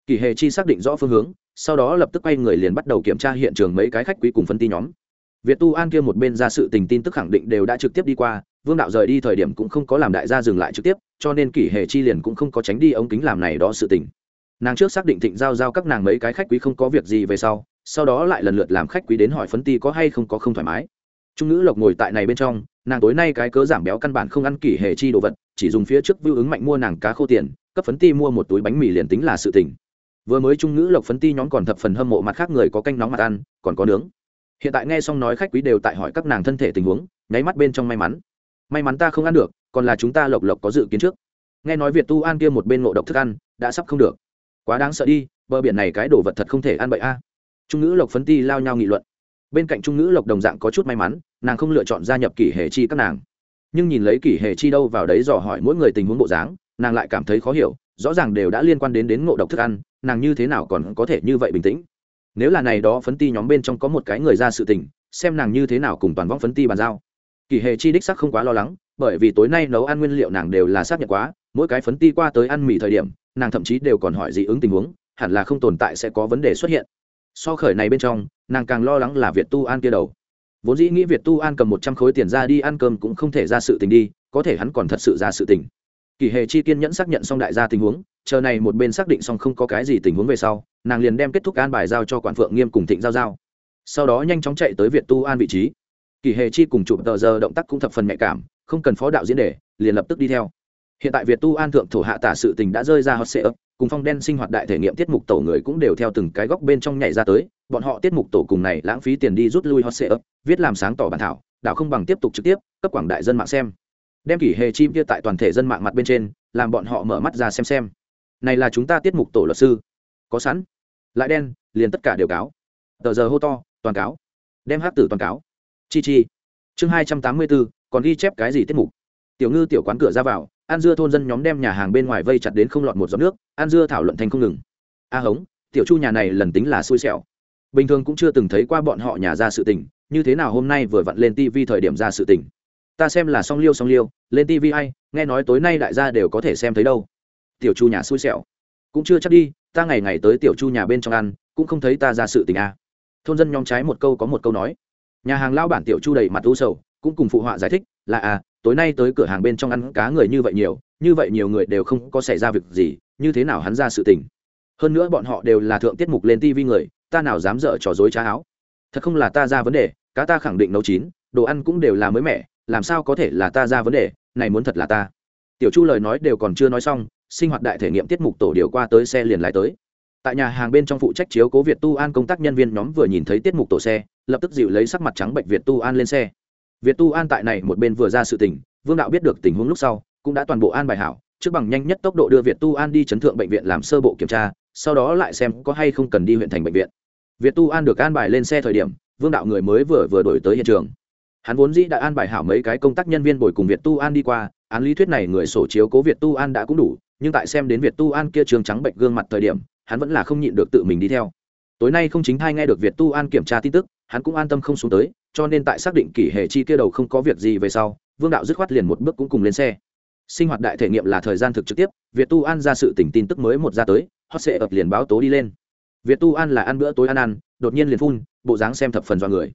Kỷ hệ chi xác định rõ phương hướng sau đó lập tức quay người liền bắt đầu kiểm tra hiện trường mấy cái khách quý cùng phân ti nhóm. Việt tu an kia một bên ra sự tình tin tức khẳng định đều đã trực tiếp đi qua, vương đạo rời đi thời điểm cũng không có làm đại gia dừng lại trực tiếp, cho nên kỷ hệ chi liền cũng không có tránh đi ống kính làm này đó sự tình. Nàng trước xác định thịnh giao giao các nàng mấy cái khách quý không có việc gì về sau sau đó lại lần lượt làm khách quý đến hỏi phấn ti có hay không có không thoải mái. Trung nữ lộc ngồi tại này bên trong, nàng tối nay cái cớ giảm béo căn bản không ăn kỷ hệ chi đồ vật, chỉ dùng phía trước vưu ứng mạnh mua nàng cá khô tiền, cấp phấn ti mua một túi bánh mì liền tính là sự tình vừa mới trung ngữ lộc phấn ti nhóm còn thập phần hâm mộ mặt khác người có canh nóng mặt ăn, còn có nướng. Hiện tại nghe xong nói khách quý đều tại hỏi các nàng thân thể tình huống, nháy mắt bên trong may mắn. May mắn ta không ăn được, còn là chúng ta lộc lộc có dự kiến trước. Nghe nói việt tu an kia một bên ngộ độc thức ăn, đã sắp không được. Quá đáng sợ đi, bờ biển này cái đồ vật thật không thể ăn bậy a. Trung ngữ lộc phấn ti lao nhau nghị luận. Bên cạnh trung ngữ lộc đồng dạng có chút may mắn, nàng không lựa chọn gia nhập kỷ hệ chi các nàng. Nhưng nhìn lấy kỷ hệ chi đâu vào đấy dò hỏi mỗi người tình huống bộ dáng nàng lại cảm thấy khó hiểu, rõ ràng đều đã liên quan đến đến ngộ độc thức ăn, nàng như thế nào còn có thể như vậy bình tĩnh? Nếu là này đó phấn ti nhóm bên trong có một cái người ra sự tình, xem nàng như thế nào cùng toàn vong phấn ti bàn giao. Kỳ hệ chi đích sắc không quá lo lắng, bởi vì tối nay nấu ăn nguyên liệu nàng đều là xác nhận quá, mỗi cái phấn ti qua tới ăn mì thời điểm, nàng thậm chí đều còn hỏi dị ứng tình huống, hẳn là không tồn tại sẽ có vấn đề xuất hiện. So khởi này bên trong, nàng càng lo lắng là việt tu an kia đầu. Vốn dĩ nghĩ việt tu an cầm một trăm khối tiền ra đi ăn cơm cũng không thể ra sự tình đi, có thể hắn còn thật sự ra sự tình kỳ hề chi kiên nhẫn xác nhận xong đại gia tình huống, chờ này một bên xác định xong không có cái gì tình huống về sau, nàng liền đem kết thúc an bài giao cho quản phượng nghiêm cùng thịnh giao giao. Sau đó nhanh chóng chạy tới việt tu an vị trí. Kỳ hề chi cùng chụp tờ giờ động tác cũng thập phần nhạy cảm, không cần phó đạo diễn để, liền lập tức đi theo. Hiện tại việt tu an thượng thổ hạ tả sự tình đã rơi ra hot sệ ấp cùng phong đen sinh hoạt đại thể nghiệm tiết mục tổ người cũng đều theo từng cái góc bên trong nhảy ra tới, bọn họ tiết mục tổ cùng này lãng phí tiền đi rút lui hot sệ ấp viết làm sáng tỏ bản thảo đạo không bằng tiếp tục trực tiếp, cấp quảng đại dân mạng xem đem kỷ hề chim kia tại toàn thể dân mạng mặt bên trên, làm bọn họ mở mắt ra xem xem. Này là chúng ta tiết mục tổ luật sư. Có sẵn. Lại đen, liền tất cả đều cáo. Tờ giờ hô to, toàn cáo. Đem hát tử toàn cáo. Chi chi. Chương hai trăm tám mươi bốn, còn ghi chép cái gì tiết mục? Tiểu ngư tiểu quán cửa ra vào, an dưa thôn dân nhóm đem nhà hàng bên ngoài vây chặt đến không lọt một giọt nước, an dưa thảo luận thành không ngừng. A hống, tiểu chu nhà này lần tính là xui xẻo. Bình thường cũng chưa từng thấy qua bọn họ nhà ra sự tình, như thế nào hôm nay vừa vặn lên tivi thời điểm ra sự tình ta xem là song liêu song liêu, lên TV hay nghe nói tối nay đại gia đều có thể xem thấy đâu. Tiểu chu nhà xui xẻo. Cũng chưa chắc đi, ta ngày ngày tới tiểu chu nhà bên trong ăn, cũng không thấy ta ra sự tình a à. thôn dân nhóm trái một câu có một câu nói. Nhà hàng lao bản tiểu chu đầy mặt u sầu, cũng cùng phụ họa giải thích là à tối nay tới cửa hàng bên trong ăn cá người như vậy nhiều, như vậy nhiều người đều không có xảy ra việc gì, như thế nào hắn ra sự tình. Hơn nữa bọn họ đều là thượng tiết mục lên tivi người, ta nào dám dở trò dối trá áo. Thật không là ta ra vấn đề, cá ta khẳng định nấu chín, đồ ăn cũng đều là mới mẻ làm sao có thể là ta ra vấn đề, này muốn thật là ta. Tiểu chu lời nói đều còn chưa nói xong, sinh hoạt đại thể nghiệm tiết mục tổ điều qua tới xe liền lái tới. Tại nhà hàng bên trong phụ trách chiếu cố việt tu an công tác nhân viên nhóm vừa nhìn thấy tiết mục tổ xe, lập tức dịu lấy sắc mặt trắng bệnh việt tu an lên xe. Việt tu an tại này một bên vừa ra sự tình, vương đạo biết được tình huống lúc sau, cũng đã toàn bộ an bài hảo, trước bằng nhanh nhất tốc độ đưa việt tu an đi chấn thượng bệnh viện làm sơ bộ kiểm tra, sau đó lại xem có hay không cần đi huyện thành bệnh viện. Việt tu an được an bài lên xe thời điểm, vương đạo người mới vừa vừa đổi tới hiện trường hắn vốn dĩ đã an bài hảo mấy cái công tác nhân viên bồi cùng việt tu an đi qua, án lý thuyết này người sổ chiếu cố việt tu an đã cũng đủ, nhưng tại xem đến việt tu an kia trường trắng bệnh gương mặt thời điểm, hắn vẫn là không nhịn được tự mình đi theo. Tối nay không chính thay nghe được việt tu an kiểm tra tin tức, hắn cũng an tâm không xuống tới, cho nên tại xác định kỷ hệ chi kia đầu không có việc gì về sau, vương đạo dứt khoát liền một bước cũng cùng lên xe. Sinh hoạt đại thể nghiệm là thời gian thực trực tiếp, việt tu an ra sự tỉnh tin tức mới một ra tới, hot sệ ập liền báo tố đi lên. Việt tu an là ăn bữa tối ăn ăn, đột nhiên liền phun, bộ dáng xem thập phần do người.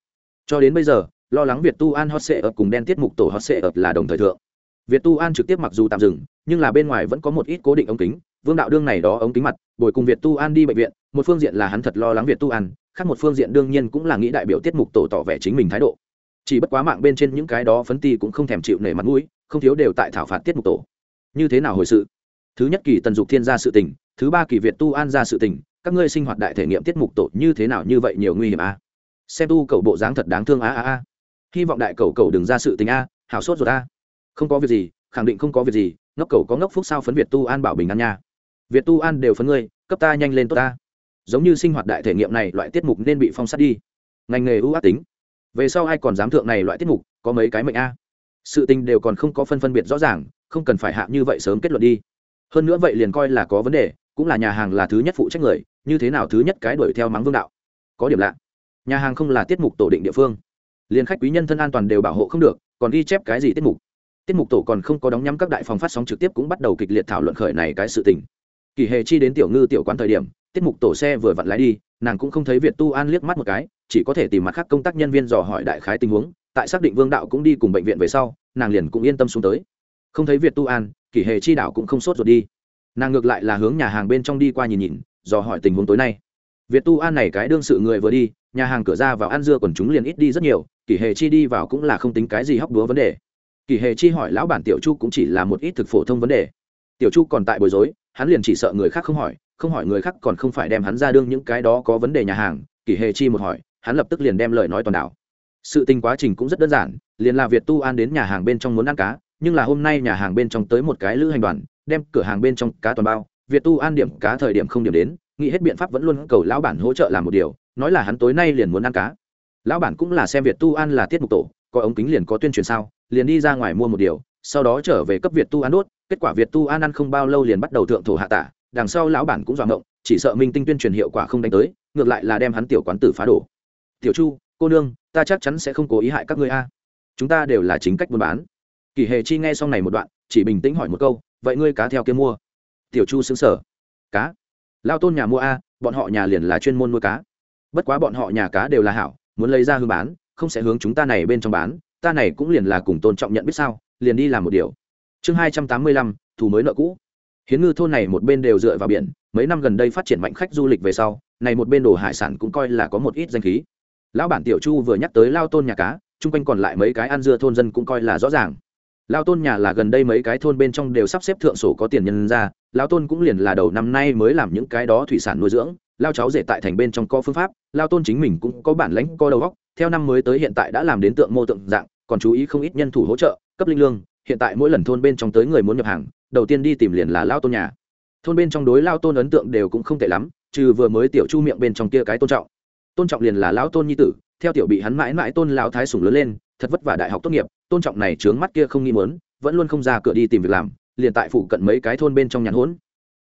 Cho đến bây giờ lo lắng việt tu an hot sệ ập cùng đen tiết mục tổ hot sệ ập là đồng thời thượng. Việt tu an trực tiếp mặc dù tạm dừng, nhưng là bên ngoài vẫn có một ít cố định ống kính. Vương đạo đương này đó ống kính mặt, bồi cùng việt tu an đi bệnh viện, một phương diện là hắn thật lo lắng việt tu an, khác một phương diện đương nhiên cũng là nghĩ đại biểu tiết mục tổ tỏ vẻ chính mình thái độ. Chỉ bất quá mạng bên trên những cái đó phấn ti cũng không thèm chịu nể mặt mũi, không thiếu đều tại thảo phạt tiết mục tổ. Như thế nào hồi sự? Thứ nhất kỳ tần dục thiên ra sự tình, thứ ba kỳ việt tu an ra sự tình, các ngươi sinh hoạt đại thể nghiệm tiết mục tổ như thế nào như vậy nhiều nguy hiểm a à? xem tu cầu bộ dáng thật đáng thương a a a hy vọng đại cầu cầu đừng ra sự tình a, hảo sốt rồi a. Không có việc gì, khẳng định không có việc gì, ngốc cầu có ngốc phúc sao phấn việt tu an bảo bình an nha. Việt tu an đều phấn ngươi, cấp ta nhanh lên tốt ta. Giống như sinh hoạt đại thể nghiệm này, loại tiết mục nên bị phong sát đi. Ngành nghề ưu ác tính. Về sau ai còn dám thượng này loại tiết mục, có mấy cái mệnh a. Sự tình đều còn không có phân phân biệt rõ ràng, không cần phải hạ như vậy sớm kết luận đi. Hơn nữa vậy liền coi là có vấn đề, cũng là nhà hàng là thứ nhất phụ trách người, như thế nào thứ nhất cái đuổi theo mắng vương đạo. Có điểm lạ. Nhà hàng không là tiết mục tổ định địa phương liền khách quý nhân thân an toàn đều bảo hộ không được, còn ghi chép cái gì tiết mục? Tiết mục tổ còn không có đóng nhắm các đại phòng phát sóng trực tiếp cũng bắt đầu kịch liệt thảo luận khởi này cái sự tình. Kỳ hề chi đến tiểu ngư tiểu quán thời điểm, tiết mục tổ xe vừa vặn lái đi, nàng cũng không thấy việt tu an liếc mắt một cái, chỉ có thể tìm mặt khác công tác nhân viên dò hỏi đại khái tình huống, tại xác định vương đạo cũng đi cùng bệnh viện về sau, nàng liền cũng yên tâm xuống tới. Không thấy việt tu an, kỳ hệ chi đạo cũng không sốt ruột đi. Nàng ngược lại là hướng nhà hàng bên trong đi qua nhìn nhìn, dò hỏi tình huống tối nay. Việt tu an này cái đương sự người vừa đi, nhà hàng cửa ra vào ăn dưa còn chúng liền ít đi rất nhiều kỷ hệ chi đi vào cũng là không tính cái gì hóc đúa vấn đề. Kỷ hệ chi hỏi lão bản tiểu chu cũng chỉ là một ít thực phổ thông vấn đề. Tiểu chu còn tại bối rối, hắn liền chỉ sợ người khác không hỏi không hỏi người khác còn không phải đem hắn ra đương những cái đó có vấn đề nhà hàng. Kỷ hệ chi một hỏi, hắn lập tức liền đem lời nói toàn đảo. Sự tình quá trình cũng rất đơn giản, liền là việt tu an đến nhà hàng bên trong muốn ăn cá, nhưng là hôm nay nhà hàng bên trong tới một cái lữ hành đoàn, đem cửa hàng bên trong cá toàn bao. Việt tu an điểm cá thời điểm không điểm đến, nghĩ hết biện pháp vẫn luôn cầu lão bản hỗ trợ làm một điều, nói là hắn tối nay liền muốn ăn cá lão bản cũng là xem việt tu an là tiết mục tổ có ống kính liền có tuyên truyền sao, liền đi ra ngoài mua một điều, sau đó trở về cấp việt tu an đốt, kết quả việt tu an ăn không bao lâu liền bắt đầu thượng thổ hạ tả, đằng sau lão bản cũng dọa ngộng, chỉ sợ minh tinh tuyên truyền hiệu quả không đánh tới, ngược lại là đem hắn tiểu quán tử phá đổ. Tiểu chu, cô nương, ta chắc chắn sẽ không cố ý hại các ngươi a. Chúng ta đều là chính cách buôn bán. Kỳ hề chi nghe xong này một đoạn, chỉ bình tĩnh hỏi một câu, vậy ngươi cá theo kia mua? Tiểu chu xứng sở cá? Lao tôn nhà mua a, bọn họ nhà liền là chuyên môn nuôi cá. Bất quá bọn họ nhà cá đều là hảo muốn lấy ra hương bán, không sẽ hướng chúng ta này bên trong bán, ta này cũng liền là cùng tôn trọng nhận biết sao, liền đi làm một điều. Chương hai trăm tám mươi lăm thủ mới nợ cũ. Hiến ngư thôn này một bên đều dựa vào biển, mấy năm gần đây phát triển mạnh khách du lịch về sau, này một bên đồ hải sản cũng coi là có một ít danh khí. Lão bản tiểu chu vừa nhắc tới lao tôn nhà cá, chung quanh còn lại mấy cái ăn dưa thôn dân cũng coi là rõ ràng. Lao tôn nhà là gần đây mấy cái thôn bên trong đều sắp xếp thượng sổ có tiền nhân ra, lao tôn cũng liền là đầu năm nay mới làm những cái đó thủy sản nuôi dưỡng lao cháu rể tại thành bên trong có phương pháp, lao tôn chính mình cũng có bản lãnh co đầu góc theo năm mới tới hiện tại đã làm đến tượng mô tượng dạng, còn chú ý không ít nhân thủ hỗ trợ, cấp linh lương, hiện tại mỗi lần thôn bên trong tới người muốn nhập hàng, đầu tiên đi tìm liền là lao tôn nhà. Thôn bên trong đối lao tôn ấn tượng đều cũng không tệ lắm, trừ vừa mới tiểu chu miệng bên trong kia cái tôn trọng. Tôn trọng liền là lão tôn nhi tử, theo tiểu bị hắn mãi mãi tôn lão thái sủng lớn lên, thật vất vả đại học tốt nghiệp, tôn trọng này trướng mắt kia không nghi mớn vẫn luôn không ra cửa đi tìm việc làm, liền tại phụ cận mấy cái thôn bên trong nhàn hỗn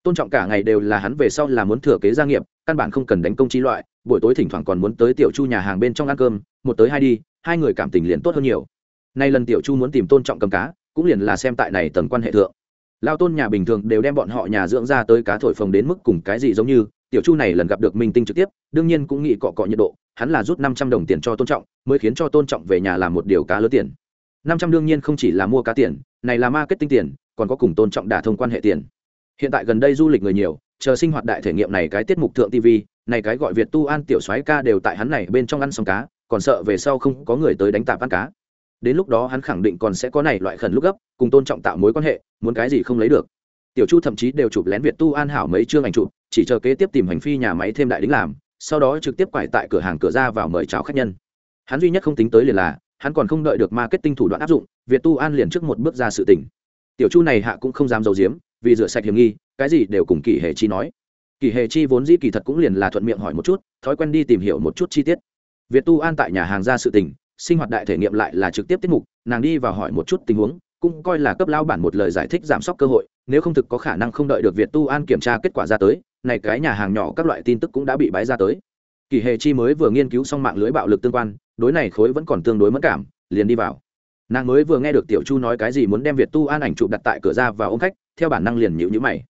tôn trọng cả ngày đều là hắn về sau là muốn thừa kế gia nghiệp, căn bản không cần đánh công chi loại, buổi tối thỉnh thoảng còn muốn tới tiểu chu nhà hàng bên trong ăn cơm, một tới hai đi, hai người cảm tình liền tốt hơn nhiều. Nay lần tiểu chu muốn tìm tôn trọng cầm cá, cũng liền là xem tại này tầng quan hệ thượng. Lao tôn nhà bình thường đều đem bọn họ nhà dưỡng ra tới cá thổi phồng đến mức cùng cái gì giống như, tiểu chu này lần gặp được minh tinh trực tiếp, đương nhiên cũng nghĩ cọ cọ nhiệt độ, hắn là rút năm trăm đồng tiền cho tôn trọng, mới khiến cho tôn trọng về nhà làm một điều cá lớn tiền. Năm trăm đương nhiên không chỉ là mua cá tiền, này là marketing tiền, còn có cùng tôn trọng đả thông quan hệ tiền hiện tại gần đây du lịch người nhiều, chờ sinh hoạt đại thể nghiệm này cái tiết mục thượng tv này cái gọi việt tu an tiểu soái ca đều tại hắn này bên trong ăn xong cá, còn sợ về sau không có người tới đánh tạp ăn cá. Đến lúc đó hắn khẳng định còn sẽ có này loại khẩn lúc gấp, cùng tôn trọng tạo mối quan hệ, muốn cái gì không lấy được. Tiểu chu thậm chí đều chụp lén việt tu an hảo mấy chương ảnh chụp, chỉ chờ kế tiếp tìm hành phi nhà máy thêm đại đính làm, sau đó trực tiếp quải tại cửa hàng cửa ra vào mời chào khách nhân. Hắn duy nhất không tính tới liền là, hắn còn không đợi được marketing thủ đoạn áp dụng, việt tu an liền trước một bước ra sự tình. Tiểu chu này hạ cũng không dám giấu giếm vì rửa sạch hiểm nghi, cái gì đều cùng kỳ hệ chi nói. Kỳ hệ chi vốn dĩ kỳ thật cũng liền là thuận miệng hỏi một chút, thói quen đi tìm hiểu một chút chi tiết. Việt tu an tại nhà hàng ra sự tình, sinh hoạt đại thể nghiệm lại là trực tiếp tiết mục, nàng đi vào hỏi một chút tình huống, cũng coi là cấp lao bản một lời giải thích giảm sốc cơ hội, nếu không thực có khả năng không đợi được việt tu an kiểm tra kết quả ra tới, này cái nhà hàng nhỏ các loại tin tức cũng đã bị bái ra tới. Kỳ hề chi mới vừa nghiên cứu xong mạng lưới bạo lực tương quan, đối này khối vẫn còn tương đối mất cảm, liền đi vào. Nàng mới vừa nghe được tiểu chu nói cái gì muốn đem việt tu an ảnh chụp đặt tại cửa ra và ôm khách theo bản năng liền nhữ nhữ mày.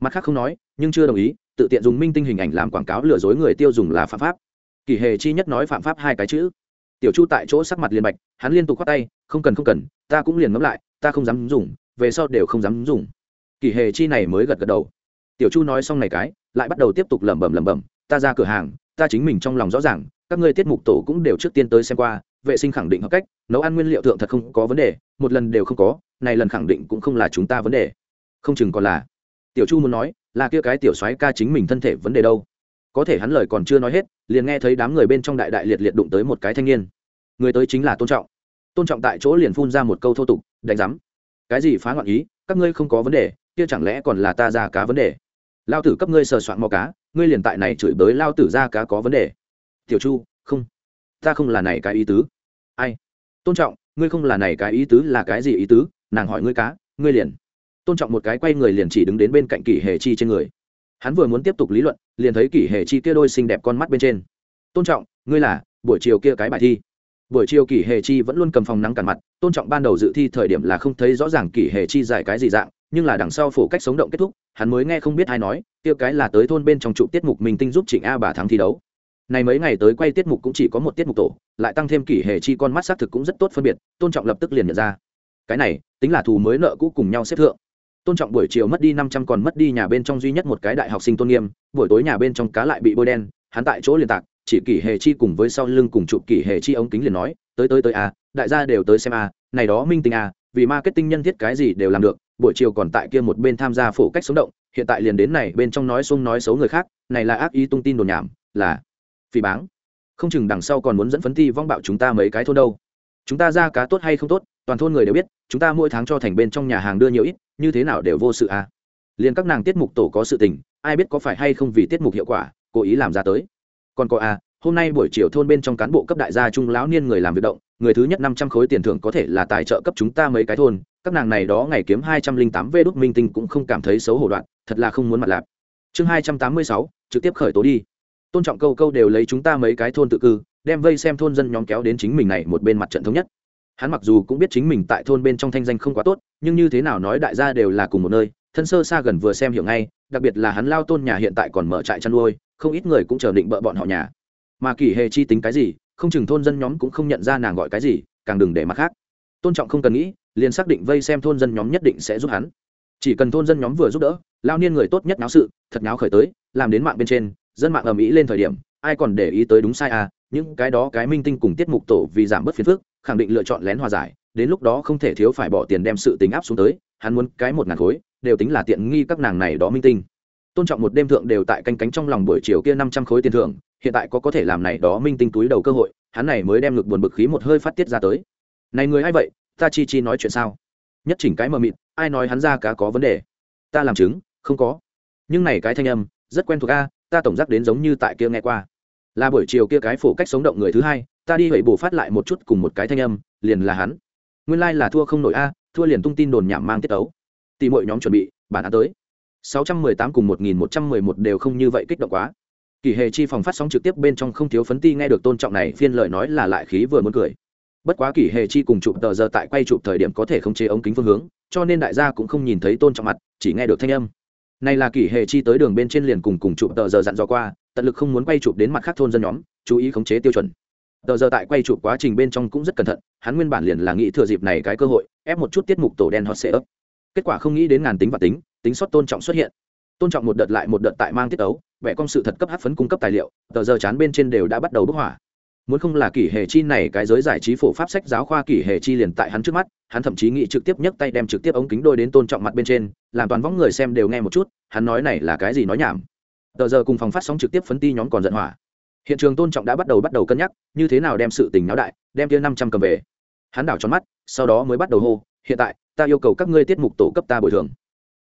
Mặt khác không nói, nhưng chưa đồng ý, tự tiện dùng minh tinh hình ảnh làm quảng cáo lừa dối người tiêu dùng là phạm pháp. Kỳ hề chi nhất nói phạm pháp hai cái chữ. Tiểu chu tại chỗ sắc mặt liền bạch, hắn liên tục khoát tay, không cần không cần, ta cũng liền ngẫm lại, ta không dám dùng, về sau đều không dám dùng. Kỳ hề chi này mới gật gật đầu. Tiểu chu nói xong này cái, lại bắt đầu tiếp tục lẩm bẩm lẩm bẩm, ta ra cửa hàng, ta chính mình trong lòng rõ ràng, các ngươi tiết mục tổ cũng đều trước tiên tới xem qua, vệ sinh khẳng định hợp cách, nấu ăn nguyên liệu thượng thật không có vấn đề, một lần đều không có, này lần khẳng định cũng không là chúng ta vấn đề không chừng còn là. Tiểu chu muốn nói, là kia cái tiểu soái ca chính mình thân thể vấn đề đâu? Có thể hắn lời còn chưa nói hết, liền nghe thấy đám người bên trong đại đại liệt liệt đụng tới một cái thanh niên. Người tới chính là tôn trọng. Tôn trọng tại chỗ liền phun ra một câu thô tục, đánh giám, cái gì phá ngọn ý? Các ngươi không có vấn đề, kia chẳng lẽ còn là ta ra cá vấn đề? Lao tử cấp ngươi sờ soạn mò cá, ngươi liền tại này chửi bới lao tử ra cá có vấn đề. Tiểu chu, không, ta không là này cái ý tứ. Ai? Tôn trọng, ngươi không là này cái ý tứ là cái gì ý tứ? Nàng hỏi ngươi cá, ngươi liền tôn trọng một cái quay người liền chỉ đứng đến bên cạnh kỷ hề chi trên người. Hắn vừa muốn tiếp tục lý luận, liền thấy kỷ hề chi kia đôi xinh đẹp con mắt bên trên. Tôn trọng, ngươi là, buổi chiều kia cái bài thi. Buổi chiều kỷ hề chi vẫn luôn cầm phòng nắng cản mặt, tôn trọng ban đầu dự thi thời điểm là không thấy rõ ràng kỷ hề chi giải cái gì dạng, nhưng là đằng sau phổ cách sống động kết thúc, hắn mới nghe không biết ai nói, kia cái là tới thôn bên trong trụ tiết mục mình tinh giúp trịnh a bà thắng thi đấu. Này mấy ngày tới quay tiết mục cũng chỉ có một tiết mục tổ, lại tăng thêm kỷ hề chi con mắt xác thực cũng rất tốt phân biệt, tôn trọng lập tức liền nhận ra. Cái này, tính là thù mới nợ cũ cùng nhau xếp thượng tôn trọng buổi chiều mất đi năm trăm còn mất đi nhà bên trong duy nhất một cái đại học sinh tôn nghiêm, buổi tối nhà bên trong cá lại bị bôi đen, hắn tại chỗ liền tạc, chỉ kỷ hề chi cùng với sau lưng cùng chụp kỷ hề chi ống kính liền nói, tới tới tới à đại gia đều tới xem à này đó minh tinh à vì marketing nhân thiết cái gì đều làm được, buổi chiều còn tại kia một bên tham gia phổ cách sống động, hiện tại liền đến này bên trong nói xung nói xấu người khác, này là ác ý tung tin đồn nhảm, là phỉ báng. Không chừng đằng sau còn muốn dẫn phấn thi vong bạo chúng ta mấy cái thôn đâu. Chúng ta ra cá tốt hay không tốt, toàn thôn người đều biết, chúng ta mỗi tháng cho thành bên trong nhà hàng đưa nhiều ít như thế nào đều vô sự à. Liền các nàng tiết mục tổ có sự tình, ai biết có phải hay không vì tiết mục hiệu quả, cố ý làm ra tới. Còn có à hôm nay buổi chiều thôn bên trong cán bộ cấp đại gia trung lão niên người làm việc động, người thứ nhất năm trăm khối tiền thưởng có thể là tài trợ cấp chúng ta mấy cái thôn, các nàng này đó ngày kiếm hai trăm linh tám vê đúc minh tinh cũng không cảm thấy xấu hổ đoạn, thật là không muốn mặt lạp. Chương hai trăm tám mươi sáu, trực tiếp khởi tố đi. Tôn trọng câu câu đều lấy chúng ta mấy cái thôn tự cư, đem vây xem thôn dân nhóm kéo đến chính mình này một bên mặt trận thống nhất hắn mặc dù cũng biết chính mình tại thôn bên trong thanh danh không quá tốt, nhưng như thế nào nói đại gia đều là cùng một nơi, thân sơ xa gần vừa xem hiểu ngay, đặc biệt là hắn lao tôn nhà hiện tại còn mở trại chăn nuôi, không ít người cũng chờ định bợ bọn họ nhà. Mà kỳ hề chi tính cái gì, không chừng thôn dân nhóm cũng không nhận ra nàng gọi cái gì, càng đừng để mặt khác. Tôn trọng không cần nghĩ, liền xác định vây xem thôn dân nhóm nhất định sẽ giúp hắn. Chỉ cần thôn dân nhóm vừa giúp đỡ, lao niên người tốt nhất náo sự, thật náo khởi tới, làm đến mạng bên trên, dân mạng ầm ĩ lên thời điểm, ai còn để ý tới đúng sai à những cái đó cái minh tinh cùng tiết mục tổ vì giảm bớt phiền phức khẳng định lựa chọn lén hòa giải, đến lúc đó không thể thiếu phải bỏ tiền đem sự tính áp xuống tới, hắn muốn cái một ngàn khối, đều tính là tiện nghi các nàng này đó minh tinh. Tôn trọng một đêm thượng đều tại canh cánh trong lòng buổi chiều kia năm trăm khối tiền thưởng, hiện tại có có thể làm này đó minh tinh túi đầu cơ hội, hắn này mới đem ngực buồn bực khí một hơi phát tiết ra tới. Này người ai vậy? Ta chi chi nói chuyện sao? Nhất chỉnh cái mờ mịt, ai nói hắn ra cá có vấn đề? Ta làm chứng, không có. Nhưng này cái thanh âm, rất quen thuộc a, ta tổng giác đến giống như tại kia nghe qua. Là buổi chiều kia cái phổ cách sống động người thứ hai ta đi vậy bổ phát lại một chút cùng một cái thanh âm, liền là hắn. Nguyên lai、like、là thua không nổi a, thua liền tung tin đồn nhảm mang tiết tấu. Tỷ mọi nhóm chuẩn bị, bản án tới. Sáu trăm mười tám cùng một nghìn một trăm mười một đều không như vậy kích động quá. Kỳ hề chi phòng phát sóng trực tiếp bên trong không thiếu phấn ti nghe được tôn trọng này, phiên lời nói là lại khí vừa muốn cười. Bất quá kỳ hề chi cùng chụp tờ giờ tại quay chụp thời điểm có thể không chế ống kính phương hướng, cho nên đại gia cũng không nhìn thấy tôn trọng mặt, chỉ nghe được thanh âm. Này là kỳ hề chi tới đường bên trên liền cùng cùng chụp tờ giờ dặn dò qua, tận lực không muốn quay chụp đến mặt khác thôn dân nhóm, chú ý khống chế tiêu chuẩn tờ giờ tại quay chụp quá trình bên trong cũng rất cẩn thận, hắn nguyên bản liền là nghĩ thừa dịp này cái cơ hội, ép một chút tiết mục tổ đen hot sẽ ấp kết quả không nghĩ đến ngàn tính và tính tính sót tôn trọng xuất hiện. Tôn trọng một đợt lại một đợt tại mang tiết ấu vẽ công sự thật cấp hát phấn cung cấp tài liệu, tờ giờ chán bên trên đều đã bắt đầu bức hỏa. Muốn không là kỷ hệ chi này cái giới giải trí phổ pháp sách giáo khoa kỷ hệ chi liền tại hắn trước mắt, hắn thậm chí nghĩ trực tiếp nhấc tay đem trực tiếp ống kính đôi đến tôn trọng mặt bên trên, làm toàn võng người xem đều nghe một chút, hắn nói này là cái gì nói nhảm. Tờ giờ cùng phòng phát sóng trực tiếp phấn ti nhóm còn giận hỏa hiện trường tôn trọng đã bắt đầu bắt đầu cân nhắc, như thế nào đem sự tình náo đại, đem kia năm trăm cầm về. Hắn đảo tròn mắt, sau đó mới bắt đầu hô, hiện tại, ta yêu cầu các ngươi tiết mục tổ cấp ta bồi thường.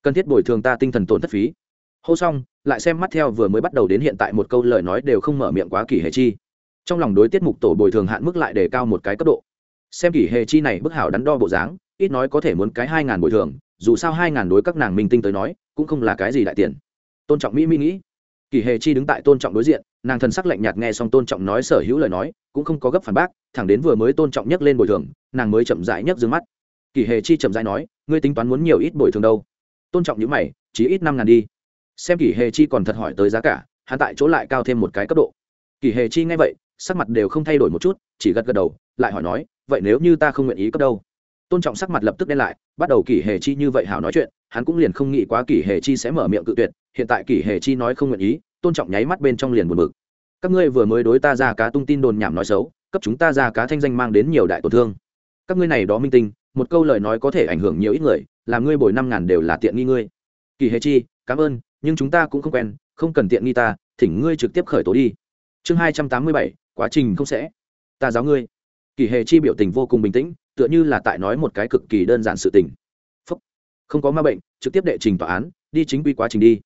Cần thiết bồi thường ta tinh thần tổn thất phí. Hô xong, lại xem mắt theo vừa mới bắt đầu đến hiện tại một câu lời nói đều không mở miệng quá kỳ hề chi. Trong lòng đối tiết mục tổ bồi thường hạn mức lại đề cao một cái cấp độ. Xem kỳ hề chi này bức hảo đắn đo bộ dáng, ít nói có thể muốn cái hai ngàn bồi thường, dù sao hai ngàn đối các nàng minh tinh tới nói, cũng không là cái gì đại tiền. Tôn trọng mỹ mỹ nghĩ. Kỳ hề chi đứng tại tôn trọng đối diện nàng thần sắc lạnh nhạt nghe xong tôn trọng nói sở hữu lời nói, cũng không có gấp phản bác, thẳng đến vừa mới tôn trọng nhấc lên bồi thường, nàng mới chậm rãi nhấc d mắt. Kỳ hề chi chậm rãi nói, ngươi tính toán muốn nhiều ít bồi thường đâu? Tôn trọng những mày, chỉ ít năm ngàn đi. Xem kỳ hề chi còn thật hỏi tới giá cả, hắn tại chỗ lại cao thêm một cái cấp độ. Kỳ hề chi nghe vậy, sắc mặt đều không thay đổi một chút, chỉ gật gật đầu, lại hỏi nói, vậy nếu như ta không nguyện ý cấp đâu? Tôn trọng sắc mặt lập tức đen lại, bắt đầu kỳ hề chi như vậy hảo nói chuyện, hắn cũng liền không nghĩ quá kỳ hề chi sẽ mở miệng cự tuyệt, hiện tại kỳ hề chi nói không nguyện ý tôn trọng nháy mắt bên trong liền buồn bực. Các ngươi vừa mới đối ta ra cá tung tin đồn nhảm nói xấu, cấp chúng ta ra cá thanh danh mang đến nhiều đại tổn thương. Các ngươi này đó minh tinh, một câu lời nói có thể ảnh hưởng nhiều ít người, làm ngươi bồi năm ngàn đều là tiện nghi ngươi. Kỳ hề chi, cảm ơn, nhưng chúng ta cũng không quen, không cần tiện nghi ta, thỉnh ngươi trực tiếp khởi tố đi. Chương hai trăm tám mươi bảy, quá trình không sẽ. Ta giáo ngươi. Kỳ hề chi biểu tình vô cùng bình tĩnh, tựa như là tại nói một cái cực kỳ đơn giản sự tình. Phúc. không có ma bệnh, trực tiếp đệ trình tòa án, đi chính quy quá trình đi.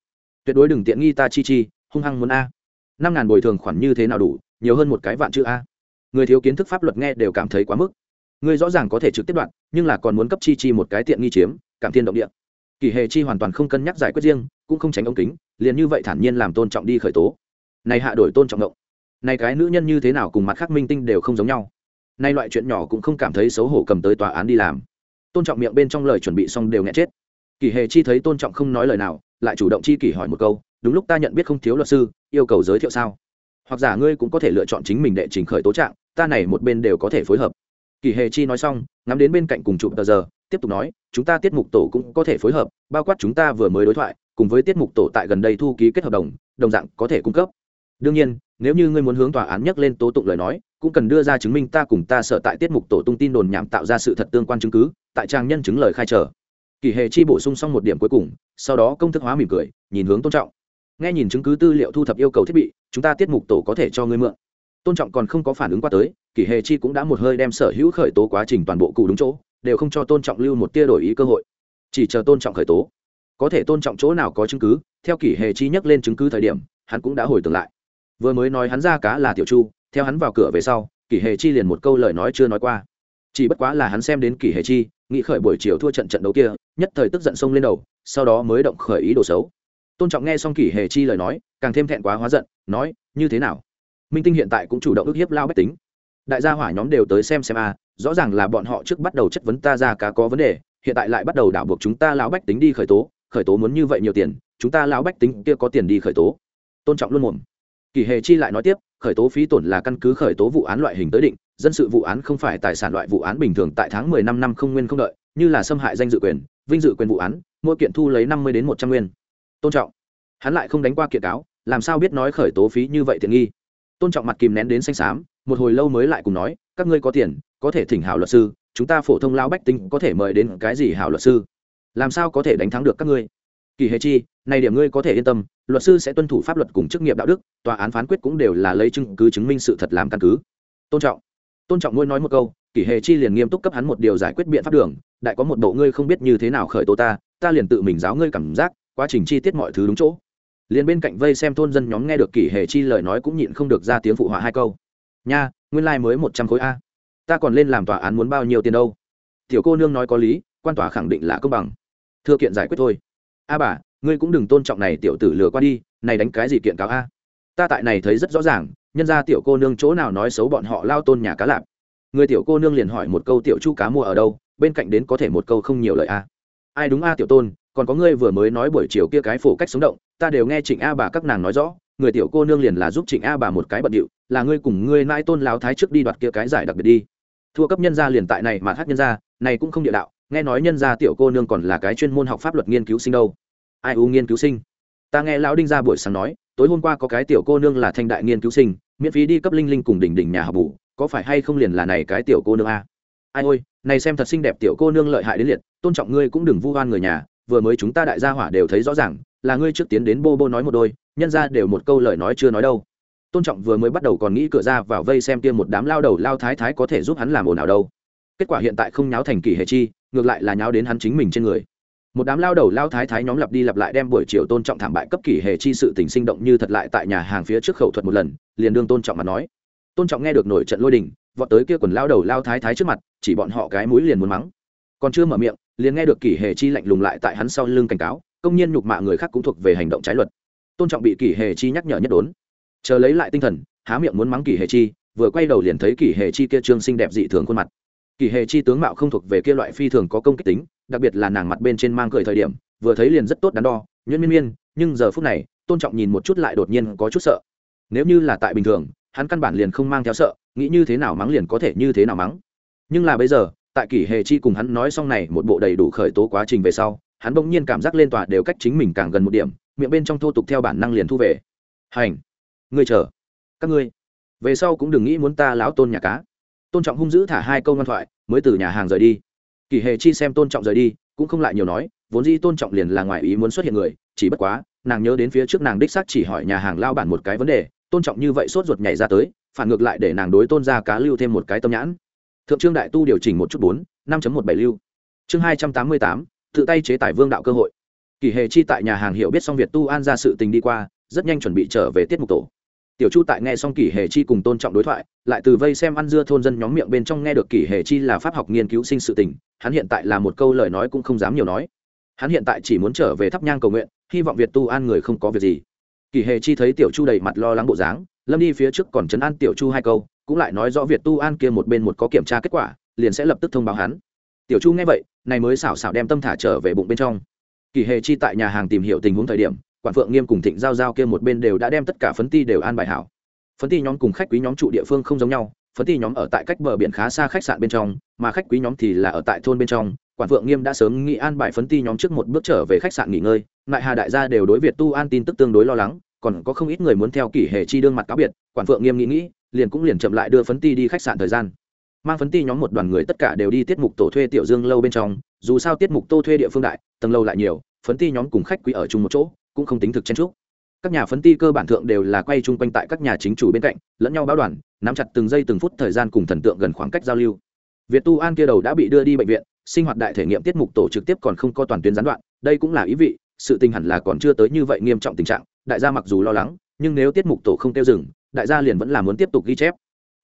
Tuyệt đối đừng tiện nghi ta chi chi hung hăng muốn a. Năm ngàn bồi thường khoản như thế nào đủ, nhiều hơn một cái vạn chữ a. Người thiếu kiến thức pháp luật nghe đều cảm thấy quá mức. Người rõ ràng có thể trực tiếp đoạn, nhưng là còn muốn cấp chi chi một cái tiện nghi chiếm, cảm thiên động địa. Kỳ hề chi hoàn toàn không cân nhắc giải quyết riêng, cũng không tránh ống kính, liền như vậy thản nhiên làm tôn trọng đi khởi tố. Này hạ đổi tôn trọng ngộng. Này cái nữ nhân như thế nào cùng mặt khác minh tinh đều không giống nhau. Nay loại chuyện nhỏ cũng không cảm thấy xấu hổ cầm tới tòa án đi làm. Tôn trọng miệng bên trong lời chuẩn bị xong đều nghe chết. Kỳ hề chi thấy tôn trọng không nói lời nào, lại chủ động chi kỷ hỏi một câu đúng lúc ta nhận biết không thiếu luật sư, yêu cầu giới thiệu sao? Hoặc giả ngươi cũng có thể lựa chọn chính mình đệ trình khởi tố trạng, ta này một bên đều có thể phối hợp. Kỳ hề chi nói xong, ngắm đến bên cạnh cùng chụp tờ giờ, tiếp tục nói, chúng ta tiết mục tổ cũng có thể phối hợp, bao quát chúng ta vừa mới đối thoại, cùng với tiết mục tổ tại gần đây thu ký kết hợp đồng đồng dạng có thể cung cấp. Đương nhiên, nếu như ngươi muốn hướng tòa án nhắc lên tố tụng lời nói, cũng cần đưa ra chứng minh ta cùng ta sợ tại tiết mục tổ tung tin đồn nhảm tạo ra sự thật tương quan chứng cứ, tại trang nhân chứng lời khai trở. Kỳ hề chi bổ sung xong một điểm cuối cùng, sau đó công thức hóa mỉm cười, nhìn hướng tôn trọng nghe nhìn chứng cứ tư liệu thu thập yêu cầu thiết bị, chúng ta tiết mục tổ có thể cho ngươi mượn. Tôn trọng còn không có phản ứng qua tới, Kỷ hề chi cũng đã một hơi đem sở hữu khởi tố quá trình toàn bộ cụ đúng chỗ, đều không cho tôn trọng lưu một tia đổi ý cơ hội. Chỉ chờ tôn trọng khởi tố. Có thể tôn trọng chỗ nào có chứng cứ, theo kỷ hề chi nhắc lên chứng cứ thời điểm, hắn cũng đã hồi tưởng lại. Vừa mới nói hắn ra cá là tiểu chu, theo hắn vào cửa về sau, kỷ hề chi liền một câu lời nói chưa nói qua. Chỉ bất quá là hắn xem đến kỷ hề chi, nghĩ khởi buổi chiều thua trận trận đấu kia, nhất thời tức giận xông lên đầu, sau đó mới động khởi ý đồ xấu tôn trọng nghe xong kỷ hề chi lời nói, càng thêm thẹn quá hóa giận, nói, như thế nào? Minh tinh hiện tại cũng chủ động ức hiếp lao bách tính. Đại gia hỏa nhóm đều tới xem xem a, rõ ràng là bọn họ trước bắt đầu chất vấn ta ra cá có vấn đề, hiện tại lại bắt đầu đảo buộc chúng ta lão bách tính đi khởi tố khởi tố muốn như vậy nhiều tiền, chúng ta lão bách tính kia có tiền đi khởi tố. Tôn trọng luôn mồm. Kỳ hề chi lại nói tiếp, khởi tố phí tổn là căn cứ khởi tố vụ án loại hình tới định, dân sự vụ án không phải tài sản loại vụ án bình thường tại tháng mười năm năm không nguyên không đợi, như là xâm hại danh dự quyền, vinh dự quyền vụ án, mỗi kiện thu lấy năm mươi đến một trăm nguyên tôn trọng. Hắn lại không đánh qua kiện cáo, làm sao biết nói khởi tố phí như vậy tiện nghi? Tôn trọng mặt kìm nén đến xanh xám, một hồi lâu mới lại cùng nói, các ngươi có tiền, có thể thỉnh hảo luật sư, chúng ta phổ thông lao bách tính có thể mời đến cái gì hảo luật sư? Làm sao có thể đánh thắng được các ngươi? Kỳ hề chi, này điểm ngươi có thể yên tâm, luật sư sẽ tuân thủ pháp luật cùng chức nghiệp đạo đức, tòa án phán quyết cũng đều là lấy chứng cứ chứng minh sự thật làm căn cứ. Tôn trọng. Tôn trọng nuôi nói một câu kỷ hề chi liền nghiêm túc cấp hắn một điều giải quyết biện pháp đường, đại có một bộ ngươi không biết như thế nào khởi tố ta ta liền tự mình giáo ngươi cảm giác quá trình chi tiết mọi thứ đúng chỗ. Liền bên cạnh vây xem thôn dân nhóm nghe được kỷ hề chi lời nói cũng nhịn không được ra tiếng phụ họa hai câu. Nha, nguyên lai、like、mới một trăm khối a. Ta còn lên làm tòa án muốn bao nhiêu tiền đâu? Tiểu cô nương nói có lý, quan tòa khẳng định là công bằng. Thưa kiện giải quyết thôi. A bà, ngươi cũng đừng tôn trọng này tiểu tử lừa qua đi, này đánh cái gì kiện cáo a? Ta tại này thấy rất rõ ràng, nhân ra tiểu cô nương chỗ nào nói xấu bọn họ lao tôn nhà cá lạp. Người tiểu cô nương liền hỏi một câu tiểu chu cá mua ở đâu, bên cạnh đến có thể một câu không nhiều lời a. Ai đúng a tiểu tôn còn có ngươi vừa mới nói buổi chiều kia cái phổ cách sống động, ta đều nghe trịnh a bà các nàng nói rõ, người tiểu cô nương liền là giúp trịnh a bà một cái bận điệu, là ngươi cùng ngươi nãi tôn láo thái trước đi đoạt kia cái giải đặc biệt đi. Thua cấp nhân gia liền tại này mà hát nhân gia, này cũng không địa đạo, nghe nói nhân gia tiểu cô nương còn là cái chuyên môn học pháp luật nghiên cứu sinh đâu. Ai u nghiên cứu sinh? Ta nghe lão đinh ra buổi sáng nói, tối hôm qua có cái tiểu cô nương là thanh đại nghiên cứu sinh, miễn phí đi cấp linh linh cùng đỉnh đỉnh nhà học bù, có phải hay không liền là này cái tiểu cô nương a? Ai ôi, này xem thật xinh đẹp tiểu cô nương lợi hại đến liệt, tôn trọng ngươi cũng đừng vu oan người nhà vừa mới chúng ta đại gia hỏa đều thấy rõ ràng, là ngươi trước tiến đến bô bô nói một đôi, nhân ra đều một câu lời nói chưa nói đâu. Tôn trọng vừa mới bắt đầu còn nghĩ cửa ra vào vây xem kia một đám lao đầu lao thái thái có thể giúp hắn làm ồn ào đâu. Kết quả hiện tại không nháo thành kỳ hệ chi, ngược lại là nháo đến hắn chính mình trên người. Một đám lao đầu lao thái thái nhóm lặp đi lặp lại đem buổi chiều tôn trọng thảm bại cấp kỳ hệ chi sự tình sinh động như thật lại tại nhà hàng phía trước khẩu thuật một lần, liền đương tôn trọng mà nói. Tôn trọng nghe được nổi trận lôi đình, vọt tới kia quần lao đầu lao thái thái trước mặt, chỉ bọn họ cái mũi liền muốn mắng. Còn chưa mở miệng liền nghe được kỷ hệ chi lạnh lùng lại tại hắn sau lưng cảnh cáo, công nhân nhục mạ người khác cũng thuộc về hành động trái luật. Tôn trọng bị kỷ hệ chi nhắc nhở nhất đốn. Chờ lấy lại tinh thần, há miệng muốn mắng kỷ hệ chi, vừa quay đầu liền thấy kỷ hệ chi kia trương xinh đẹp dị thường khuôn mặt. Kỷ hệ chi tướng mạo không thuộc về kia loại phi thường có công kích tính, đặc biệt là nàng mặt bên trên mang cười thời điểm, vừa thấy liền rất tốt đắn đo, nhuyễn miên miên, nhưng giờ phút này, tôn trọng nhìn một chút lại đột nhiên có chút sợ. Nếu như là tại bình thường, hắn căn bản liền không mang theo sợ, nghĩ như thế nào mắng liền có thể như thế nào mắng. Nhưng là bây giờ tại kỷ hề chi cùng hắn nói xong này một bộ đầy đủ khởi tố quá trình về sau, hắn bỗng nhiên cảm giác lên tòa đều cách chính mình càng gần một điểm, miệng bên trong thô tục theo bản năng liền thu về. Hành, ngươi chờ, các ngươi. Về sau cũng đừng nghĩ muốn ta lão tôn nhà cá. Tôn trọng hung dữ thả hai câu ngoan thoại, mới từ nhà hàng rời đi. Kỷ hề chi xem tôn trọng rời đi, cũng không lại nhiều nói, vốn dĩ tôn trọng liền là ngoài ý muốn xuất hiện người, chỉ bất quá, nàng nhớ đến phía trước nàng đích xác chỉ hỏi nhà hàng lao bản một cái vấn đề, tôn trọng như vậy sốt ruột nhảy ra tới, phản ngược lại để nàng đối tôn ra cá lưu thêm một cái tâm nhãn thượng trương đại tu điều chỉnh một chút bốn, năm một bảy lưu. Chương hai trăm tám mươi tám, tự tay chế tài vương đạo cơ hội. Kỳ hề chi tại nhà hàng hiểu biết xong việc tu an ra sự tình đi qua, rất nhanh chuẩn bị trở về tiết mục tổ. Tiểu chu tại nghe xong kỷ hề chi cùng tôn trọng đối thoại, lại từ vây xem ăn dưa thôn dân nhóm miệng bên trong nghe được kỷ hề chi là pháp học nghiên cứu sinh sự tình, hắn hiện tại là một câu lời nói cũng không dám nhiều nói. Hắn hiện tại chỉ muốn trở về thắp nhang cầu nguyện, hy vọng việt tu an người không có việc gì. Kỷ hề chi thấy tiểu chu đầy mặt lo lắng bộ dáng, lâm đi phía trước còn chấn an tiểu chu hai câu cũng lại nói rõ việt tu an kia một bên một có kiểm tra kết quả, liền sẽ lập tức thông báo hắn. Tiểu chu nghe vậy, này mới xảo xảo đem tâm thả trở về bụng bên trong. Kỳ hề chi tại nhà hàng tìm hiểu tình huống thời điểm, quản phượng nghiêm cùng thịnh giao giao kia một bên đều đã đem tất cả phấn ti đều an bài hảo. Phấn ti nhóm cùng khách quý nhóm trụ địa phương không giống nhau, phấn ti nhóm ở tại cách bờ biển khá xa khách sạn bên trong, mà khách quý nhóm thì là ở tại thôn bên trong. Quản phượng nghiêm đã sớm nghĩ an bài phấn ti nhóm trước một bước trở về khách sạn nghỉ ngơi lại hà đại gia đều đối việt tu an tin tức tương đối lo lắng, còn có không ít người muốn theo kỷ hệ chi đương mặt cáo biệt, quản phượng nghiêm nghĩ nghĩ liền cũng liền chậm lại đưa phấn ti đi khách sạn thời gian. Mang phấn ti nhóm một đoàn người tất cả đều đi tiết mục tổ thuê tiểu dương lâu bên trong, dù sao tiết mục tô thuê địa phương đại, tầng lâu lại nhiều, phấn ti nhóm cùng khách quý ở chung một chỗ, cũng không tính thực chen trúc các nhà phấn ti cơ bản thượng đều là quay chung quanh tại các nhà chính chủ bên cạnh, lẫn nhau báo đoàn, nắm chặt từng giây từng phút thời gian cùng thần tượng gần khoảng cách giao lưu. Việt tu an kia đầu đã bị đưa đi bệnh viện, sinh hoạt đại thể nghiệm tiết mục tổ trực tiếp còn không có toàn tuyến gián đoạn, đây cũng là ý vị, sự tình hẳn là còn chưa tới như vậy nghiêm trọng tình trạng, đại gia mặc dù lo lắng, nhưng nếu tiết mục tổ không tiêu dừng đại gia liền vẫn là muốn tiếp tục ghi chép.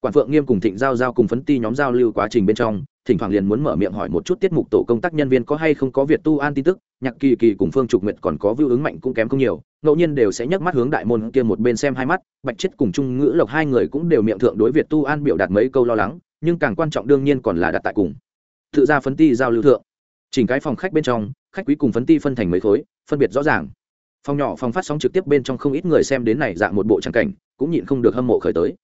Quản phượng nghiêm cùng thịnh giao giao cùng phấn ti nhóm giao lưu quá trình bên trong, thỉnh thoảng liền muốn mở miệng hỏi một chút tiết mục tổ công tác nhân viên có hay không có việt tu an tin tức, nhạc kỳ kỳ cùng phương trục nguyệt còn có vưu ứng mạnh cũng kém không nhiều, ngẫu nhiên đều sẽ nhấc mắt hướng đại môn kia một bên xem hai mắt, bạch chết cùng trung ngữ lộc hai người cũng đều miệng thượng đối việt tu an biểu đạt mấy câu lo lắng, nhưng càng quan trọng đương nhiên còn là đặt tại cùng. Tự ra phấn ti giao lưu thượng. Chỉnh cái phòng khách bên trong, khách quý cùng phấn ti phân thành mấy khối, phân biệt rõ ràng. Phòng nhỏ phòng phát sóng trực tiếp bên trong không ít người xem đến này dạng một bộ tràng cảnh cũng nhịn không được hâm mộ khởi tới.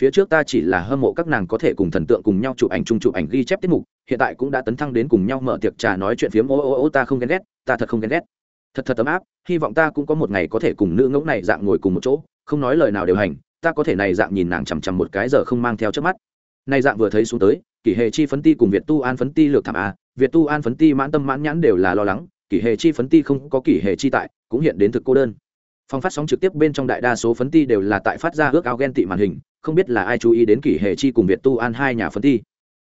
Phía trước ta chỉ là hâm mộ các nàng có thể cùng thần tượng cùng nhau chụp ảnh chung chụp ảnh ghi chép tiết mục, hiện tại cũng đã tấn thăng đến cùng nhau mở tiệc trà nói chuyện phiếm, ô ô ô, ta không ghen ghét, ta thật không ghen ghét. Thật thật ấm áp, hy vọng ta cũng có một ngày có thể cùng nữ ngỗng này dạng ngồi cùng một chỗ, không nói lời nào điều hành, ta có thể này dạng nhìn nàng chằm chằm một cái giờ không mang theo trước mắt. Này dạng vừa thấy xuống tới, kỷ hệ chi phấn ti cùng việt tu an phấn ti lược thảm a, việt tu an phấn ti mãn tâm mãn nhãn đều là lo lắng, kỷ hệ chi phấn ti không có kỷ hệ chi tại, cũng hiện đến thực cô đơn phòng phát sóng trực tiếp bên trong đại đa số phấn ti đều là tại phát ra ước ao ghen tị màn hình, không biết là ai chú ý đến kỷ hệ chi cùng việt tu an hai nhà phấn ti.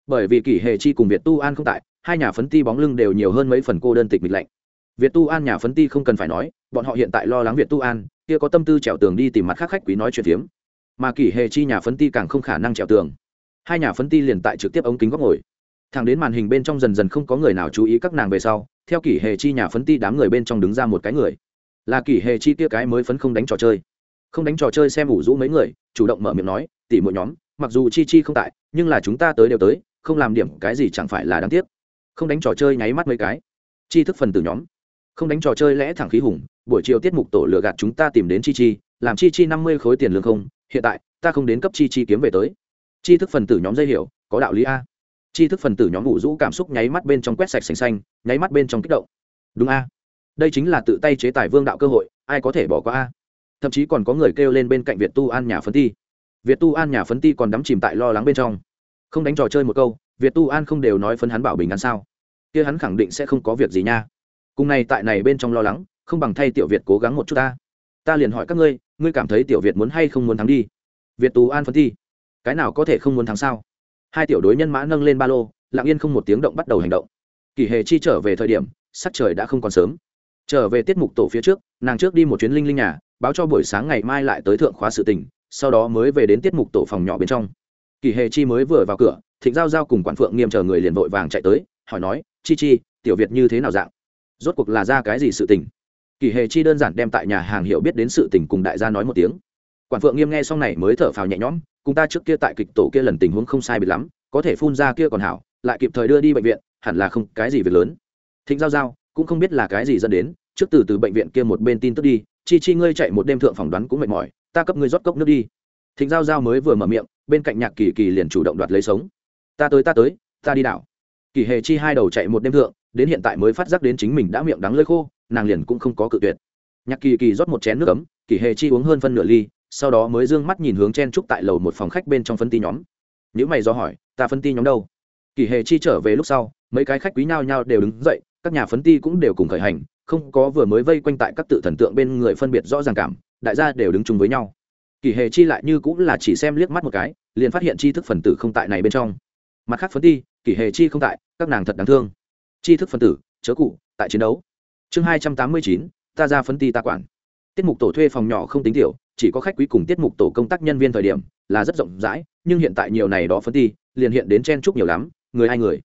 Bởi vì kỷ hệ chi cùng việt tu an không tại, hai nhà phấn ti bóng lưng đều nhiều hơn mấy phần cô đơn tịch mịch lạnh. Việt tu an nhà phấn ti không cần phải nói, bọn họ hiện tại lo lắng việt tu an, kia có tâm tư trèo tường đi tìm mặt khác khách quý nói chuyện phiếm. Mà kỷ hệ chi nhà phấn ti càng không khả năng trèo tường. Hai nhà phấn ti liền tại trực tiếp ống kính góc ngồi. Thẳng đến màn hình bên trong dần dần không có người nào chú ý các nàng về sau, theo kỷ hệ chi nhà phấn ti đám người bên trong đứng ra một cái người là kỷ hệ chi kia cái mới phấn không đánh trò chơi. Không đánh trò chơi xem ủ rũ mấy người, chủ động mở miệng nói tỉ mỗi nhóm, mặc dù chi chi không tại, nhưng là chúng ta tới đều tới, không làm điểm cái gì chẳng phải là đáng tiếc. Không đánh trò chơi nháy mắt mấy cái. Chi thức phần từ nhóm. Không đánh trò chơi lẽ thẳng khí hùng, buổi chiều tiết mục tổ lừa gạt chúng ta tìm đến chi chi, làm chi chi năm mươi khối tiền lương không, hiện tại, ta không đến cấp chi chi kiếm về tới. Chi thức phần tử nhóm dây hiểu, có đạo lý a. Chi thức phần tử nhóm ngủ rũ cảm xúc nháy mắt bên trong quét sạch sành xanh, nháy mắt bên trong kích động. Đúng a đây chính là tự tay chế tài vương đạo cơ hội, ai có thể bỏ qua a? Thậm chí còn có người kêu lên bên cạnh việt tu an nhà phấn ti. Việt tu an nhà phấn ti còn đắm chìm tại lo lắng bên trong. Không đánh trò chơi một câu, việt tu an không đều nói phấn hắn bảo bình an sao? Kia hắn khẳng định sẽ không có việc gì nha. Cùng này tại này bên trong lo lắng, không bằng thay tiểu việt cố gắng một chút ta. Ta liền hỏi các ngươi ngươi cảm thấy tiểu việt muốn hay không muốn thắng đi? Việt tú an phấn thi cái nào có thể không muốn thắng sao? Hai tiểu đối nhân mã nâng lên ba lô, lặng yên không một tiếng động bắt đầu hành động. Kỳ hề chi trở về thời điểm, sắc trời đã không còn sớm trở về tiết mục tổ phía trước, nàng trước đi một chuyến linh linh nhà, báo cho buổi sáng ngày mai lại tới thượng khóa sự tình, sau đó mới về đến tiết mục tổ phòng nhỏ bên trong. Kỳ hề chi mới vừa vào cửa, thịnh giao giao cùng quản phượng nghiêm chờ người liền vội vàng chạy tới, hỏi nói, chi chi, tiểu việt như thế nào dạng? Rốt cuộc là ra cái gì sự tình? Kỳ hề chi đơn giản đem tại nhà hàng hiểu biết đến sự tình cùng đại gia nói một tiếng. Quản phượng nghiêm nghe xong này mới thở phào nhẹ nhõm, cùng ta trước kia tại kịch tổ kia lần tình huống không sai biệt lắm, có thể phun ra kia còn hảo, lại kịp thời đưa đi bệnh viện, hẳn là không cái gì việc lớn. Thịnh giao giao cũng không biết là cái gì dẫn đến, trước từ từ bệnh viện kia một bên tin tức đi, chi chi ngươi chạy một đêm thượng phỏng đoán cũng mệt mỏi, ta cấp ngươi rót cốc nước đi. Thịnh giao giao mới vừa mở miệng, bên cạnh nhạc kỳ kỳ liền chủ động đoạt lấy sống. Ta tới ta tới, ta đi đảo. Kỳ hề chi hai đầu chạy một đêm thượng, đến hiện tại mới phát giác đến chính mình đã miệng đắng lơi khô, nàng liền cũng không có cự tuyệt. Nhạc kỳ kỳ rót một chén nước ấm, kỳ hề chi uống hơn phân nửa ly, sau đó mới d ư ơ n g mắt nhìn hướng chen trúc tại lầu một phòng khách bên trong phân ti nhóm. Nếu mày do hỏi, ta phân ti nhóm đâu? Kỳ hề chi trở về lúc sau, mấy cái khách quý nhao nhao đều đứng dậy các nhà phấn ti cũng đều cùng khởi hành, không có vừa mới vây quanh tại các tự thần tượng bên người phân biệt rõ ràng cảm, đại gia đều đứng chung với nhau. Kỳ hề chi lại như cũng là chỉ xem liếc mắt một cái, liền phát hiện chi thức phần tử không tại này bên trong. Mặt khác phấn ti, kỳ hề chi không tại, các nàng thật đáng thương. Chi thức phân tử, chớ cụ, tại chiến đấu. Chương hai trăm tám mươi chín, ta ra phấn ti ta quản. Tiết mục tổ thuê phòng nhỏ không tính tiểu, chỉ có khách quý cùng tiết mục tổ công tác nhân viên thời điểm, là rất rộng rãi, nhưng hiện tại nhiều này đó phấn ti, liền hiện đến chen chúc nhiều lắm, người hai người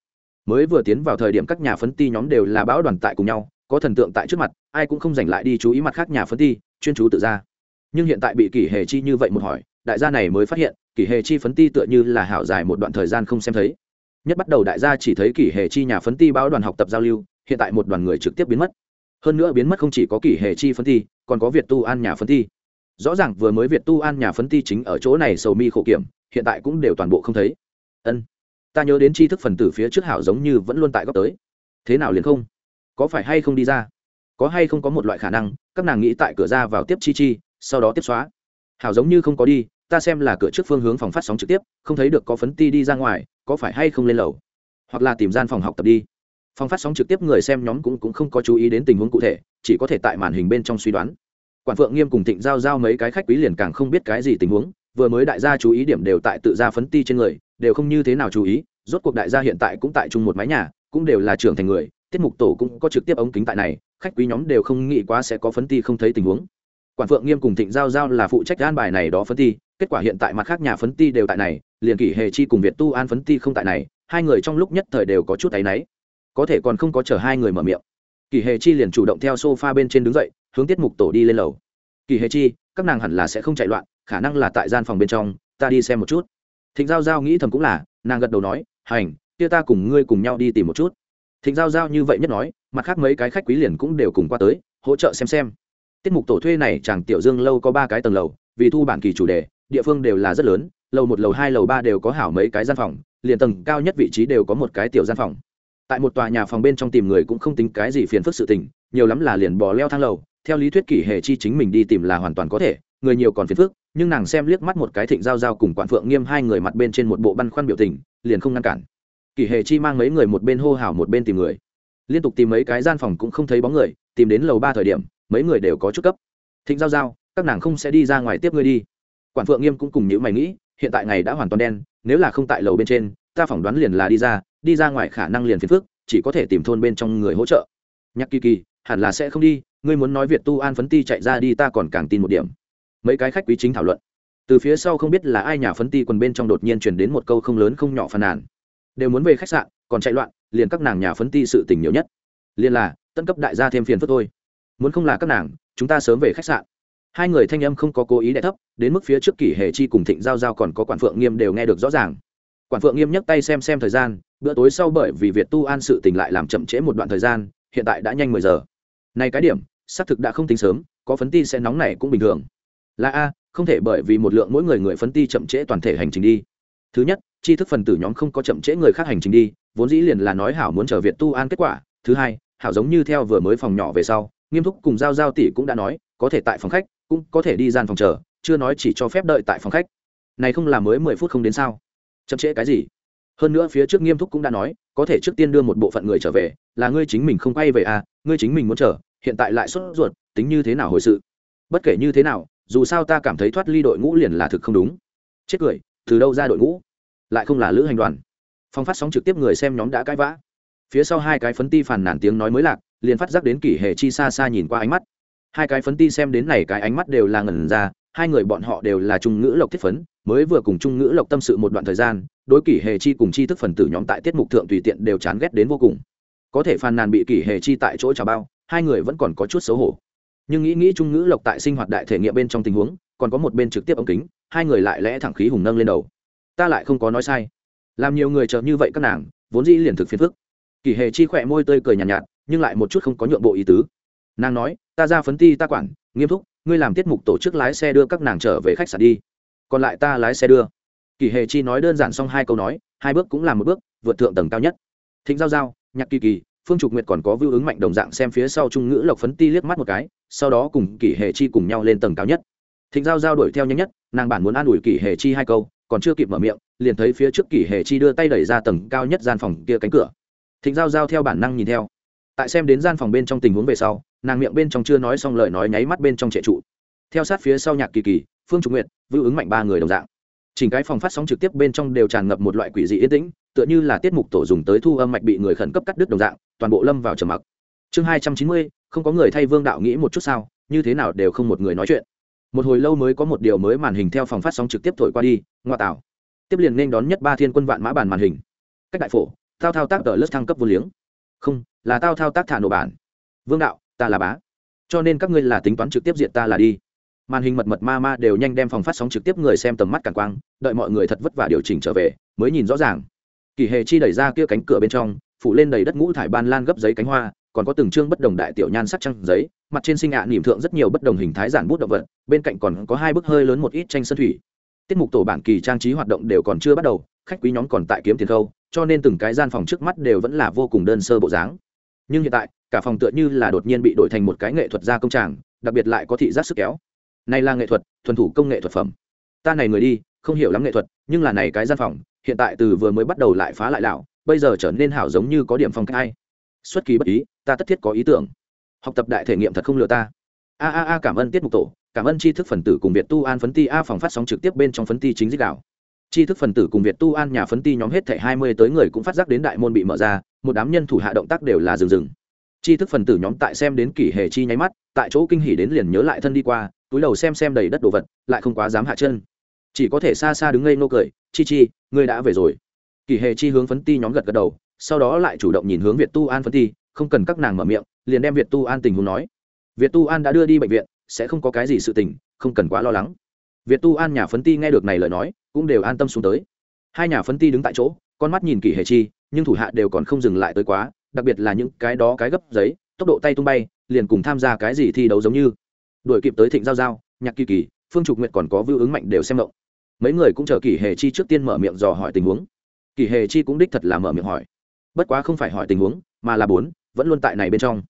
mới vừa tiến vào thời điểm các nhà phấn ti nhóm đều là bão đoàn tại cùng nhau, có thần tượng tại trước mặt, ai cũng không dành lại đi chú ý mặt khác nhà phấn ti, chuyên chú tự ra. Nhưng hiện tại bị kỷ hề chi như vậy một hỏi, đại gia này mới phát hiện, kỷ hề chi phấn ti tựa như là hảo dài một đoạn thời gian không xem thấy. Nhất bắt đầu đại gia chỉ thấy kỷ hệ chi nhà phấn ti báo đoàn học tập giao lưu, hiện tại một đoàn người trực tiếp biến mất. Hơn nữa biến mất không chỉ có kỷ hệ chi phấn ti, còn có việt tu an nhà phấn ti. Rõ ràng vừa mới việt tu an nhà phấn ti chính ở chỗ này sầu mi khổ kiểm, hiện tại cũng đều toàn bộ không thấy. Ân ta nhớ đến tri thức phần tử phía trước hảo giống như vẫn luôn tại góc tới. Thế nào liền không? Có phải hay không đi ra? Có hay không có một loại khả năng các nàng nghĩ tại cửa ra vào tiếp chi chi sau đó tiếp xóa. Hảo giống như không có đi ta xem là cửa trước phương hướng phòng phát sóng trực tiếp không thấy được có phấn ti đi ra ngoài có phải hay không lên lầu? Hoặc là tìm gian phòng học tập đi. Phòng phát sóng trực tiếp người xem nhóm cũng, cũng không có chú ý đến tình huống cụ thể chỉ có thể tại màn hình bên trong suy đoán. Quản phượng nghiêm cùng thịnh giao giao mấy cái khách quý liền càng không biết cái gì tình huống vừa mới đại gia chú ý điểm đều tại tự gia phấn ti trên người đều không như thế nào chú ý, rốt cuộc đại gia hiện tại cũng tại chung một mái nhà, cũng đều là trưởng thành người, tiết mục tổ cũng có trực tiếp ống kính tại này, khách quý nhóm đều không nghĩ quá sẽ có phấn ti không thấy tình huống. Quản phượng nghiêm cùng thịnh giao giao là phụ trách an bài này đó phấn ti, kết quả hiện tại mặt khác nhà phấn ti đều tại này, liền kỷ hề chi cùng việt tu an phấn ti không tại này, hai người trong lúc nhất thời đều có chút áy náy. Có thể còn không có chờ hai người mở miệng. Kỷ hề chi liền chủ động theo s o f a bên trên đứng dậy, hướng tiết mục tổ đi lên lầu. Kỳ hề chi, các nàng hẳn là sẽ không chạy loạn, khả năng là tại gian phòng bên trong, ta đi xem một chút thịnh giao giao nghĩ thầm cũng là, nàng gật đầu nói, hành, kia ta cùng ngươi cùng nhau đi tìm một chút. Thịnh giao giao như vậy nhất nói, mặt khác mấy cái khách quý liền cũng đều cùng qua tới, hỗ trợ xem xem. Tiết mục tổ thuê này chàng tiểu dương lâu có ba cái tầng lầu, vì thu bản kỳ chủ đề, địa phương đều là rất lớn, lầu một, lầu hai, lầu ba đều có hảo mấy cái gian phòng, liền tầng cao nhất vị trí đều có một cái tiểu gian phòng. Tại một tòa nhà phòng bên trong tìm người cũng không tính cái gì phiền phức sự tình, nhiều lắm là liền bò leo thang lầu, theo lý thuyết kỷ hệ chi chính mình đi tìm là hoàn toàn có thể người nhiều còn phiền phức, nhưng nàng xem liếc mắt một cái thịnh giao giao cùng quản phượng nghiêm hai người mặt bên trên một bộ băn khoăn biểu tình, liền không ngăn cản. Kỷ hệ chi mang mấy người một bên hô hào một bên tìm người. Liên tục tìm mấy cái gian phòng cũng không thấy bóng người, tìm đến lầu ba thời điểm, mấy người đều có chút cấp. Thịnh giao giao, các nàng không sẽ đi ra ngoài tiếp ngươi đi. Quản phượng nghiêm cũng cùng những mày nghĩ, hiện tại ngày đã hoàn toàn đen, nếu là không tại lầu bên trên, ta phỏng đoán liền là đi ra đi ra ngoài khả năng liền phiền phức, chỉ có thể tìm thôn bên trong người hỗ trợ. Nhắc kỳ kỳ, hẳn là sẽ không đi, ngươi muốn nói việt tu an phấn ti chạy ra đi ta còn càng tin một điểm mấy cái khách quý chính thảo luận. Từ phía sau không biết là ai nhà phấn ti quần bên trong đột nhiên truyền đến một câu không lớn không nhỏ phàn nàn. Đều muốn về khách sạn, còn chạy loạn, liền các nàng nhà phấn ti sự tình nhiều nhất. Liền là, tân cấp đại gia thêm phiền phức thôi. Muốn không là các nàng, chúng ta sớm về khách sạn. Hai người thanh âm không có cố ý đ thấp, đến mức phía trước kỷ hệ chi cùng thịnh giao giao còn có quản phượng nghiêm đều nghe được rõ ràng. Quản phượng nghiêm nhắc tay xem xem thời gian, bữa tối sau bởi vì việt tu an sự tình lại làm chậm trễ một đoạn thời gian, hiện tại đã nhanh mười giờ. Này cái điểm, xác thực đã không tính sớm, có phấn ti sẽ nóng này cũng bình thường là a, không thể bởi vì một lượng mỗi người người phấn ti chậm trễ toàn thể hành trình đi. Thứ nhất, tri thức phần tử nhóm không có chậm trễ người khác hành trình đi, vốn dĩ liền là nói hảo muốn chờ việt tu an kết quả. Thứ hai, hảo giống như theo vừa mới phòng nhỏ về sau, nghiêm túc cùng giao giao tỷ cũng đã nói, có thể tại phòng khách, cũng có thể đi gian phòng chờ, chưa nói chỉ cho phép đợi tại phòng khách. Này không là mới mười phút không đến sao? Chậm trễ cái gì? Hơn nữa phía trước nghiêm túc cũng đã nói, có thể trước tiên đưa một bộ phận người trở về, là ngươi chính mình không quay về à ngươi chính mình muốn chờ, hiện tại lại sốt ruột, tính như thế nào hồi sự? Bất kể như thế nào dù sao ta cảm thấy thoát ly đội ngũ liền là thực không đúng. Chết cười, từ đâu ra đội ngũ? Lại không là lữ hành đoàn. Phong phát sóng trực tiếp người xem nhóm đã cãi vã. Phía sau hai cái phấn ti phàn nàn tiếng nói mới lạc, liền phát giác đến kỷ hệ chi xa xa nhìn qua ánh mắt. Hai cái phấn ti xem đến này cái ánh mắt đều là ngẩn ra, hai người bọn họ đều là trung ngữ lộc thiết phấn, mới vừa cùng trung ngữ lộc tâm sự một đoạn thời gian, đối kỷ hệ chi cùng chi thức phần tử nhóm tại tiết mục thượng tùy tiện đều chán ghét đến vô cùng. Có thể phàn nàn bị kỷ hệ chi tại chỗ trà bao, hai người vẫn còn có chút xấu hổ nhưng nghĩ nghĩ trung ngữ lộc tại sinh hoạt đại thể nghiệm bên trong tình huống còn có một bên trực tiếp ống kính hai người lại lẽ thẳng khí hùng nâng lên đầu. Ta lại không có nói sai. Làm nhiều người chờ như vậy các nàng vốn dĩ liền thực phiền phức. Kỳ hệ chi khỏe môi tươi cười nhàn nhạt, nhạt nhưng lại một chút không có nhượng bộ ý tứ. Nàng nói ta ra phấn ti ta quản nghiêm túc ngươi làm tiết mục tổ chức lái xe đưa các nàng trở về khách sạn đi. Còn lại ta lái xe đưa. Kỳ hệ chi nói đơn giản xong hai câu nói hai bước cũng làm một bước vượt thượng tầng cao nhất. Thịnh giao giao nhạc kỳ kỳ phương trục nguyệt còn có vưu ứng mạnh đồng dạng xem phía sau trung ngữ lộc phấn ti liếc mắt một cái, sau đó cùng kỷ hệ chi cùng nhau lên tầng cao nhất. Thịnh giao giao đuổi theo nhanh nhất, nàng bản muốn an ủi kỷ hệ chi hai câu, còn chưa kịp mở miệng, liền thấy phía trước kỷ hệ chi đưa tay đẩy ra tầng cao nhất gian phòng kia cánh cửa. Thịnh giao giao theo bản năng nhìn theo. Tại xem đến gian phòng bên trong tình huống về sau, nàng miệng bên trong chưa nói xong lời nói nháy mắt bên trong trệ trụ. Theo sát phía sau nhạc kỳ kỳ, phương trục nguyệt, vưu ứng mạnh ba người đồng dạng. Chỉnh cái phòng phát sóng trực tiếp bên trong đều tràn ngập một loại quỷ dị yên tĩnh, tựa như là tiết mục tổ dùng tới thu âm mạch bị người khẩn cấp cắt đứt đồng dạng toàn bộ lâm vào trầm mặc. Chương hai trăm chín mươi, không có người thay vương đạo nghĩ một chút sao, như thế nào đều không một người nói chuyện. Một hồi lâu mới có một điều mới màn hình theo phòng phát sóng trực tiếp thổi qua đi ngoại tảo tiếp liền nên đón nhất ba thiên quân vạn mã bản màn hình. Cách đại phổ thao thao tác đợi lớp thăng cấp vô liếng. Không, là tao thao tác thả nổ bản. Vương đạo, ta là bá. Cho nên các ngươi là tính toán trực tiếp diện ta là đi. Màn hình mật mật ma ma đều nhanh đem phòng phát sóng trực tiếp người xem tầm mắt cản quang, đợi mọi người thật vất vả điều chỉnh trở về, mới nhìn rõ ràng. Kỳ hề chi đẩy ra kia cánh cửa bên trong phủ lên đầy đất ngũ thải ban lan gấp giấy cánh hoa còn có từng chương bất đồng đại tiểu nhan sắc trăng giấy mặt trên sinh ạ à, nỉm thượng rất nhiều bất đồng hình thái giản bút động vật bên cạnh còn có hai bức hơi lớn một ít tranh sân thủy. Tiết mục tổ bản kỳ trang trí hoạt động đều còn chưa bắt đầu khách quý nhóm còn tại kiếm tiền khâu cho nên từng cái gian phòng trước mắt đều vẫn là vô cùng đơn sơ bộ dáng. Nhưng hiện tại cả phòng tựa như là đột nhiên bị đổi thành một cái nghệ thuật gia công tràng đặc biệt lại có thị giác sức kéo. Này là nghệ thuật thuần thủ công nghệ thuật phẩm. Ta này người đi không hiểu lắm nghệ thuật nhưng là này cái gian phòng hiện tại từ vừa mới bắt đầu lại phá lại lão bây giờ trở nên hảo giống như có điểm phong cách hay xuất kỳ bất ý, ta tất thiết có ý tưởng. Học tập đại thể nghiệm thật không lừa ta. A a a, cảm ơn tiết mục tổ, cảm ơn tri thức phần tử cùng việt tu an phấn ti a phòng phát sóng trực tiếp bên trong phấn ti chính dích đạo. Tri thức phần tử cùng việt tu an nhà phấn ti nhóm hết thảy hai mươi tới người cũng phát giác đến đại môn bị mở ra, một đám nhân thủ hạ động tác đều là rừng rừng. Tri thức phần tử nhóm tại xem đến kỷ hệ chi nháy mắt, tại chỗ kinh hỉ đến liền nhớ lại thân đi qua, túi đầu xem xem đầy đất đồ vật, lại không quá dám hạ chân. Chỉ có thể xa xa đứng ngây nô cười, chi chi, ngươi đã về rồi kỳ hệ chi hướng phấn ti nhóm gật gật đầu, sau đó lại chủ động nhìn hướng việt tu an phấn ti, không cần các nàng mở miệng, liền đem việt tu an tình huống nói. Việt tu an đã đưa đi bệnh viện, sẽ không có cái gì sự tình, không cần quá lo lắng. Việt tu an nhà phấn ti nghe được này lời nói, cũng đều an tâm xuống tới. Hai nhà phấn ti đứng tại chỗ, con mắt nhìn kỳ hệ chi, nhưng thủ hạ đều còn không dừng lại tới quá, đặc biệt là những cái đó cái gấp giấy, tốc độ tay tung bay, liền cùng tham gia cái gì thi đấu giống như. Đuổi kịp tới thịnh giao giao, nhạc kỳ kỳ, phương trục nguyện còn có vưu ứng mạnh đều xem động mấy người cũng chờ kỳ hề chi trước tiên mở miệng dò hỏi tình huống kỳ hề chi cũng đích thật là mở miệng hỏi. Bất quá không phải hỏi tình huống, mà là bốn, vẫn luôn tại này bên trong.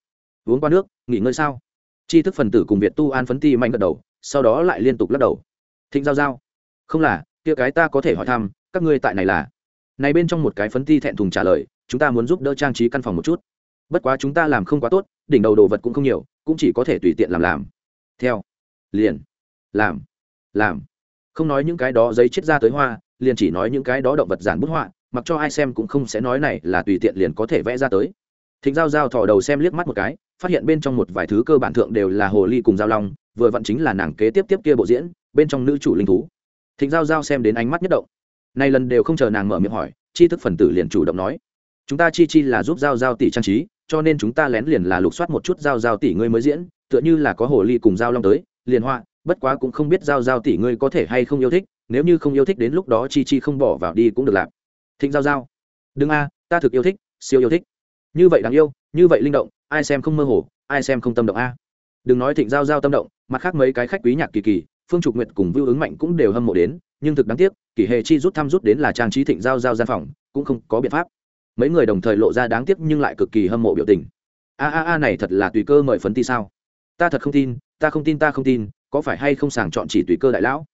Uống qua nước, nghỉ ngơi sao? Chi thức phần tử cùng việt tu an phấn ti mạnh gật đầu, sau đó lại liên tục lắc đầu. Thịnh giao giao. Không là, kia cái ta có thể hỏi thăm, các ngươi tại này là? Này bên trong một cái phấn ti thẹn thùng trả lời, chúng ta muốn giúp đỡ trang trí căn phòng một chút. Bất quá chúng ta làm không quá tốt, đỉnh đầu đồ vật cũng không nhiều, cũng chỉ có thể tùy tiện làm làm. Theo. Liền. Làm. Làm. Không nói những cái đó giấy chết ra tới hoa liền chỉ nói những cái đó động vật giản bút họa, mặc cho ai xem cũng không sẽ nói này là tùy tiện liền có thể vẽ ra tới. Thịnh giao giao thò đầu xem liếc mắt một cái, phát hiện bên trong một vài thứ cơ bản thượng đều là hồ ly cùng giao long, vừa vặn chính là nàng kế tiếp tiếp kia bộ diễn, bên trong nữ chủ linh thú. Thịnh giao giao xem đến ánh mắt nhất động. Này lần đều không chờ nàng mở miệng hỏi chi thức phần tử liền chủ động nói, chúng ta chi chi là giúp giao giao tỷ trang trí, cho nên chúng ta lén liền là lục soát một chút giao giao tỷ ngươi mới diễn, tựa như là có hồ ly cùng giao long tới, liền họa bất quá cũng không biết giao giao tỷ ngươi có thể hay không yêu thích, nếu như không yêu thích đến lúc đó chi chi không bỏ vào đi cũng được làm thịnh giao giao. Đừng a, ta thực yêu thích, siêu yêu thích. Như vậy đáng yêu, như vậy linh động, ai xem không mơ hồ, ai xem không tâm động a. Đừng nói thịnh giao giao tâm động, mặt khác mấy cái khách quý nhạc kỳ kỳ, phương trục nguyệt cùng vưu ứng mạnh cũng đều hâm mộ đến, nhưng thực đáng tiếc, kỷ hề chi rút thăm rút đến là trang trí thịnh giao giao gian phòng, cũng không có biện pháp. Mấy người đồng thời lộ ra đáng tiếc nhưng lại cực kỳ hâm mộ biểu tình. A a a, này thật là tùy cơ mời phấn ti sao? Ta thật không tin, ta không tin, ta không tin có phải hay không sàng chọn chỉ tùy cơ đại lão?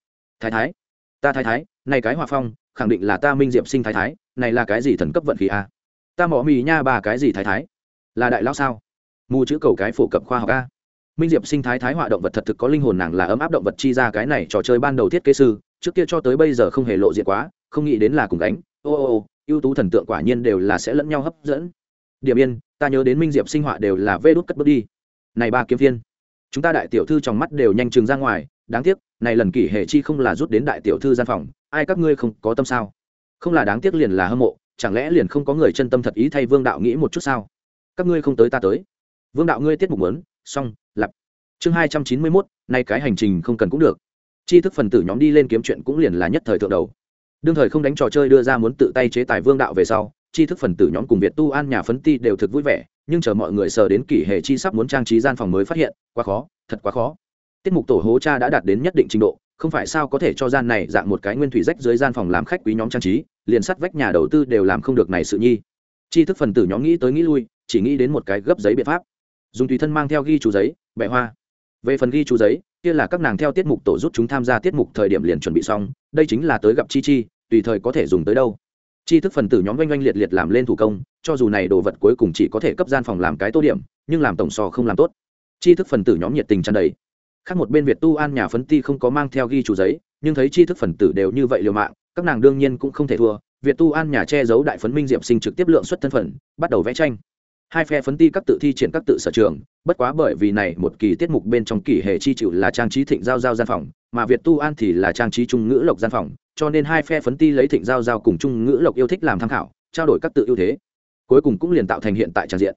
Thái thái, ta thái thái, này cái hòa phong, khẳng định là ta minh diệm sinh thái thái, này là cái gì thần cấp vận khí a? Ta mỏ mì nha bà cái gì thái thái? Là đại lão sao? Mù chữ cầu cái phổ cập khoa học a. Minh diệp sinh thái thái họa động vật thật thực có linh hồn nàng là ấm áp động vật chi ra cái này trò chơi ban đầu thiết kế sư, trước kia cho tới bây giờ không hề lộ diện quá, không nghĩ đến là cùng đánh ô ô ô, ưu tú thần tượng quả nhiên đều là sẽ lẫn nhau hấp dẫn. Điểm yên, ta nhớ đến minh diệp sinh họa đều là vê đốt cất bước đi. Này ba kiếm viên chúng ta đại tiểu thư trong mắt đều nhanh chừng ra ngoài, đáng tiếc, này lần kỷ hệ chi không là rút đến đại tiểu thư gian phòng, ai các ngươi không có tâm sao? Không là đáng tiếc liền là hâm mộ, chẳng lẽ liền không có người chân tâm thật ý thay vương đạo nghĩ một chút sao? Các ngươi không tới ta tới. Vương đạo ngươi tiết mục muốn, xong, lặp. Chương hai trăm chín mươi mốt, nay cái hành trình không cần cũng được. Chi thức phần tử nhóm đi lên kiếm chuyện cũng liền là nhất thời thượng đầu. Đương thời không đánh trò chơi đưa ra muốn tự tay chế tài vương đạo về sau, chi thức phần tử nhóm cùng việt tu an nhà phấn ti đều thực vui vẻ nhưng chờ mọi người sờ đến kỷ hệ chi sắp muốn trang trí gian phòng mới phát hiện, quá khó, thật quá khó. Tiết mục tổ hố cha đã đạt đến nhất định trình độ, không phải sao có thể cho gian này dạng một cái nguyên thủy rách dưới gian phòng làm khách quý nhóm trang trí, liền sắt vách nhà đầu tư đều làm không được này sự nhi. Chi thức phần tử nhóm nghĩ tới nghĩ lui, chỉ nghĩ đến một cái gấp giấy biện pháp. Dùng tùy thân mang theo ghi chú giấy bẹ hoa. Về phần ghi chú giấy, kia là các nàng theo tiết mục tổ rút chúng tham gia tiết mục thời điểm liền chuẩn bị xong, đây chính là tới gặp chi chi, tùy thời có thể dùng tới đâu chi thức phần tử nhóm oanh oanh liệt liệt làm lên thủ công, cho dù này đồ vật cuối cùng chỉ có thể cấp gian phòng làm cái tô điểm, nhưng làm tổng sò không làm tốt. Chi thức phần tử nhóm nhiệt tình tràn đầy. Khác một bên việt tu an nhà phấn ti không có mang theo ghi chú giấy, nhưng thấy chi thức phần tử đều như vậy liều mạng, các nàng đương nhiên cũng không thể thua. Việt tu an nhà che giấu đại phấn minh diệm sinh trực tiếp lượng xuất thân phận, bắt đầu vẽ tranh hai phe phấn ti các tự thi triển các tự sở trường, bất quá bởi vì này một kỳ tiết mục bên trong kỳ hệ chi chịu là trang trí thịnh giao giao gian phòng, mà việt tu an thì là trang trí trung ngữ lộc gian phòng, cho nên hai phe phấn ti lấy thịnh giao giao cùng trung ngữ lộc yêu thích làm tham khảo, trao đổi các tự ưu thế. Cuối cùng cũng liền tạo thành hiện tại trang diện.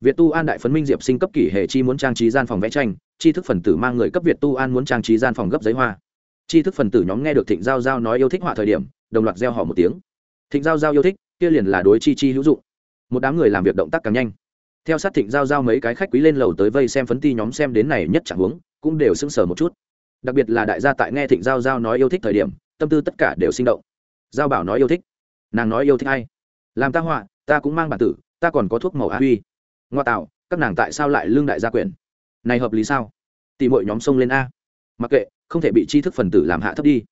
Việt tu an đại phấn minh diệp sinh cấp kỷ hệ chi muốn trang trí gian phòng vẽ tranh chi thức phần tử mang người cấp việt tu an muốn trang trí gian phòng gấp giấy hoa. Chi thức phần tử nhóm nghe được thịnh giao giao nói yêu thích họa thời điểm, đồng loạt gieo họ một tiếng. Thịnh giao giao yêu thích, kia liền là đối chi chi hữu dụng một đám người làm việc động tác càng nhanh. Theo sát thịnh giao giao mấy cái khách quý lên lầu tới vây xem phấn ti nhóm xem đến này nhất chẳng hướng cũng đều sững sờ một chút. Đặc biệt là đại gia tại nghe thịnh giao giao nói yêu thích thời điểm, tâm tư tất cả đều sinh động. Giao bảo nói yêu thích. Nàng nói yêu thích hay làm ta họa, ta cũng mang bản tử, ta còn có thuốc màu á huy. Ngoa tạo, các nàng tại sao lại lương đại gia quyền này hợp lý sao? Tìm mọi nhóm sông lên a. Mặc kệ, không thể bị tri thức phần tử làm hạ thấp đi.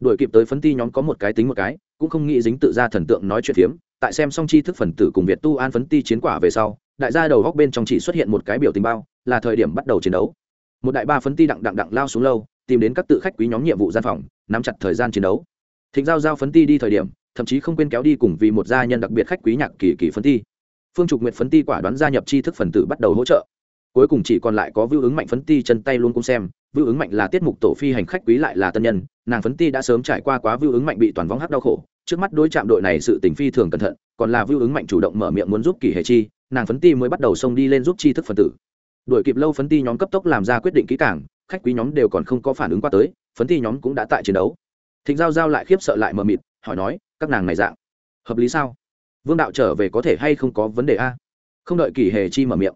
Đuổi kịp tới phấn ti nhóm có một cái tính một cái, cũng không nghĩ dính tự ra thần tượng nói chuyện phiếm tại xem xong tri thức phần tử cùng việt tu an phấn ti chiến quả về sau, đại gia đầu góc bên trong chỉ xuất hiện một cái biểu tình bao, là thời điểm bắt đầu chiến đấu. Một đại ba phấn ti đặng đặng đặng lao xuống lâu, tìm đến các tự khách quý nhóm nhiệm vụ gian phòng, nắm chặt thời gian chiến đấu. Thịnh giao giao phấn ti đi thời điểm, thậm chí không quên kéo đi cùng vì một gia nhân đặc biệt khách quý nhạc kỳ kỳ phấn ti. Phương trục nguyện phấn ti quả đoán gia nhập tri thức phần tử bắt đầu hỗ trợ. Cuối cùng chỉ còn lại có vưu ứng mạnh phấn ti chân tay luôn cũng xem, vưu ứng mạnh là tiết mục tổ phi hành khách quý lại là tân nhân, nàng phấn ti đã sớm trải qua quá vưu ứng mạnh bị toàn vong hắc đau khổ trước mắt đối chạm đội này sự tình phi thường cẩn thận, còn là vưu ứng mạnh chủ động mở miệng muốn giúp kỳ hề chi, nàng phấn ti mới bắt đầu xông đi lên giúp chi thức phần tử. Đuổi kịp lâu phấn ti nhóm cấp tốc làm ra quyết định kỹ cảng khách quý nhóm đều còn không có phản ứng qua tới, phấn ti nhóm cũng đã tại chiến đấu. Thịnh giao giao lại khiếp sợ lại mờ mịt, hỏi nói, các nàng này dạng, hợp lý sao? Vương đạo trở về có thể hay không có vấn đề a? Không đợi kỳ hề chi mở miệng,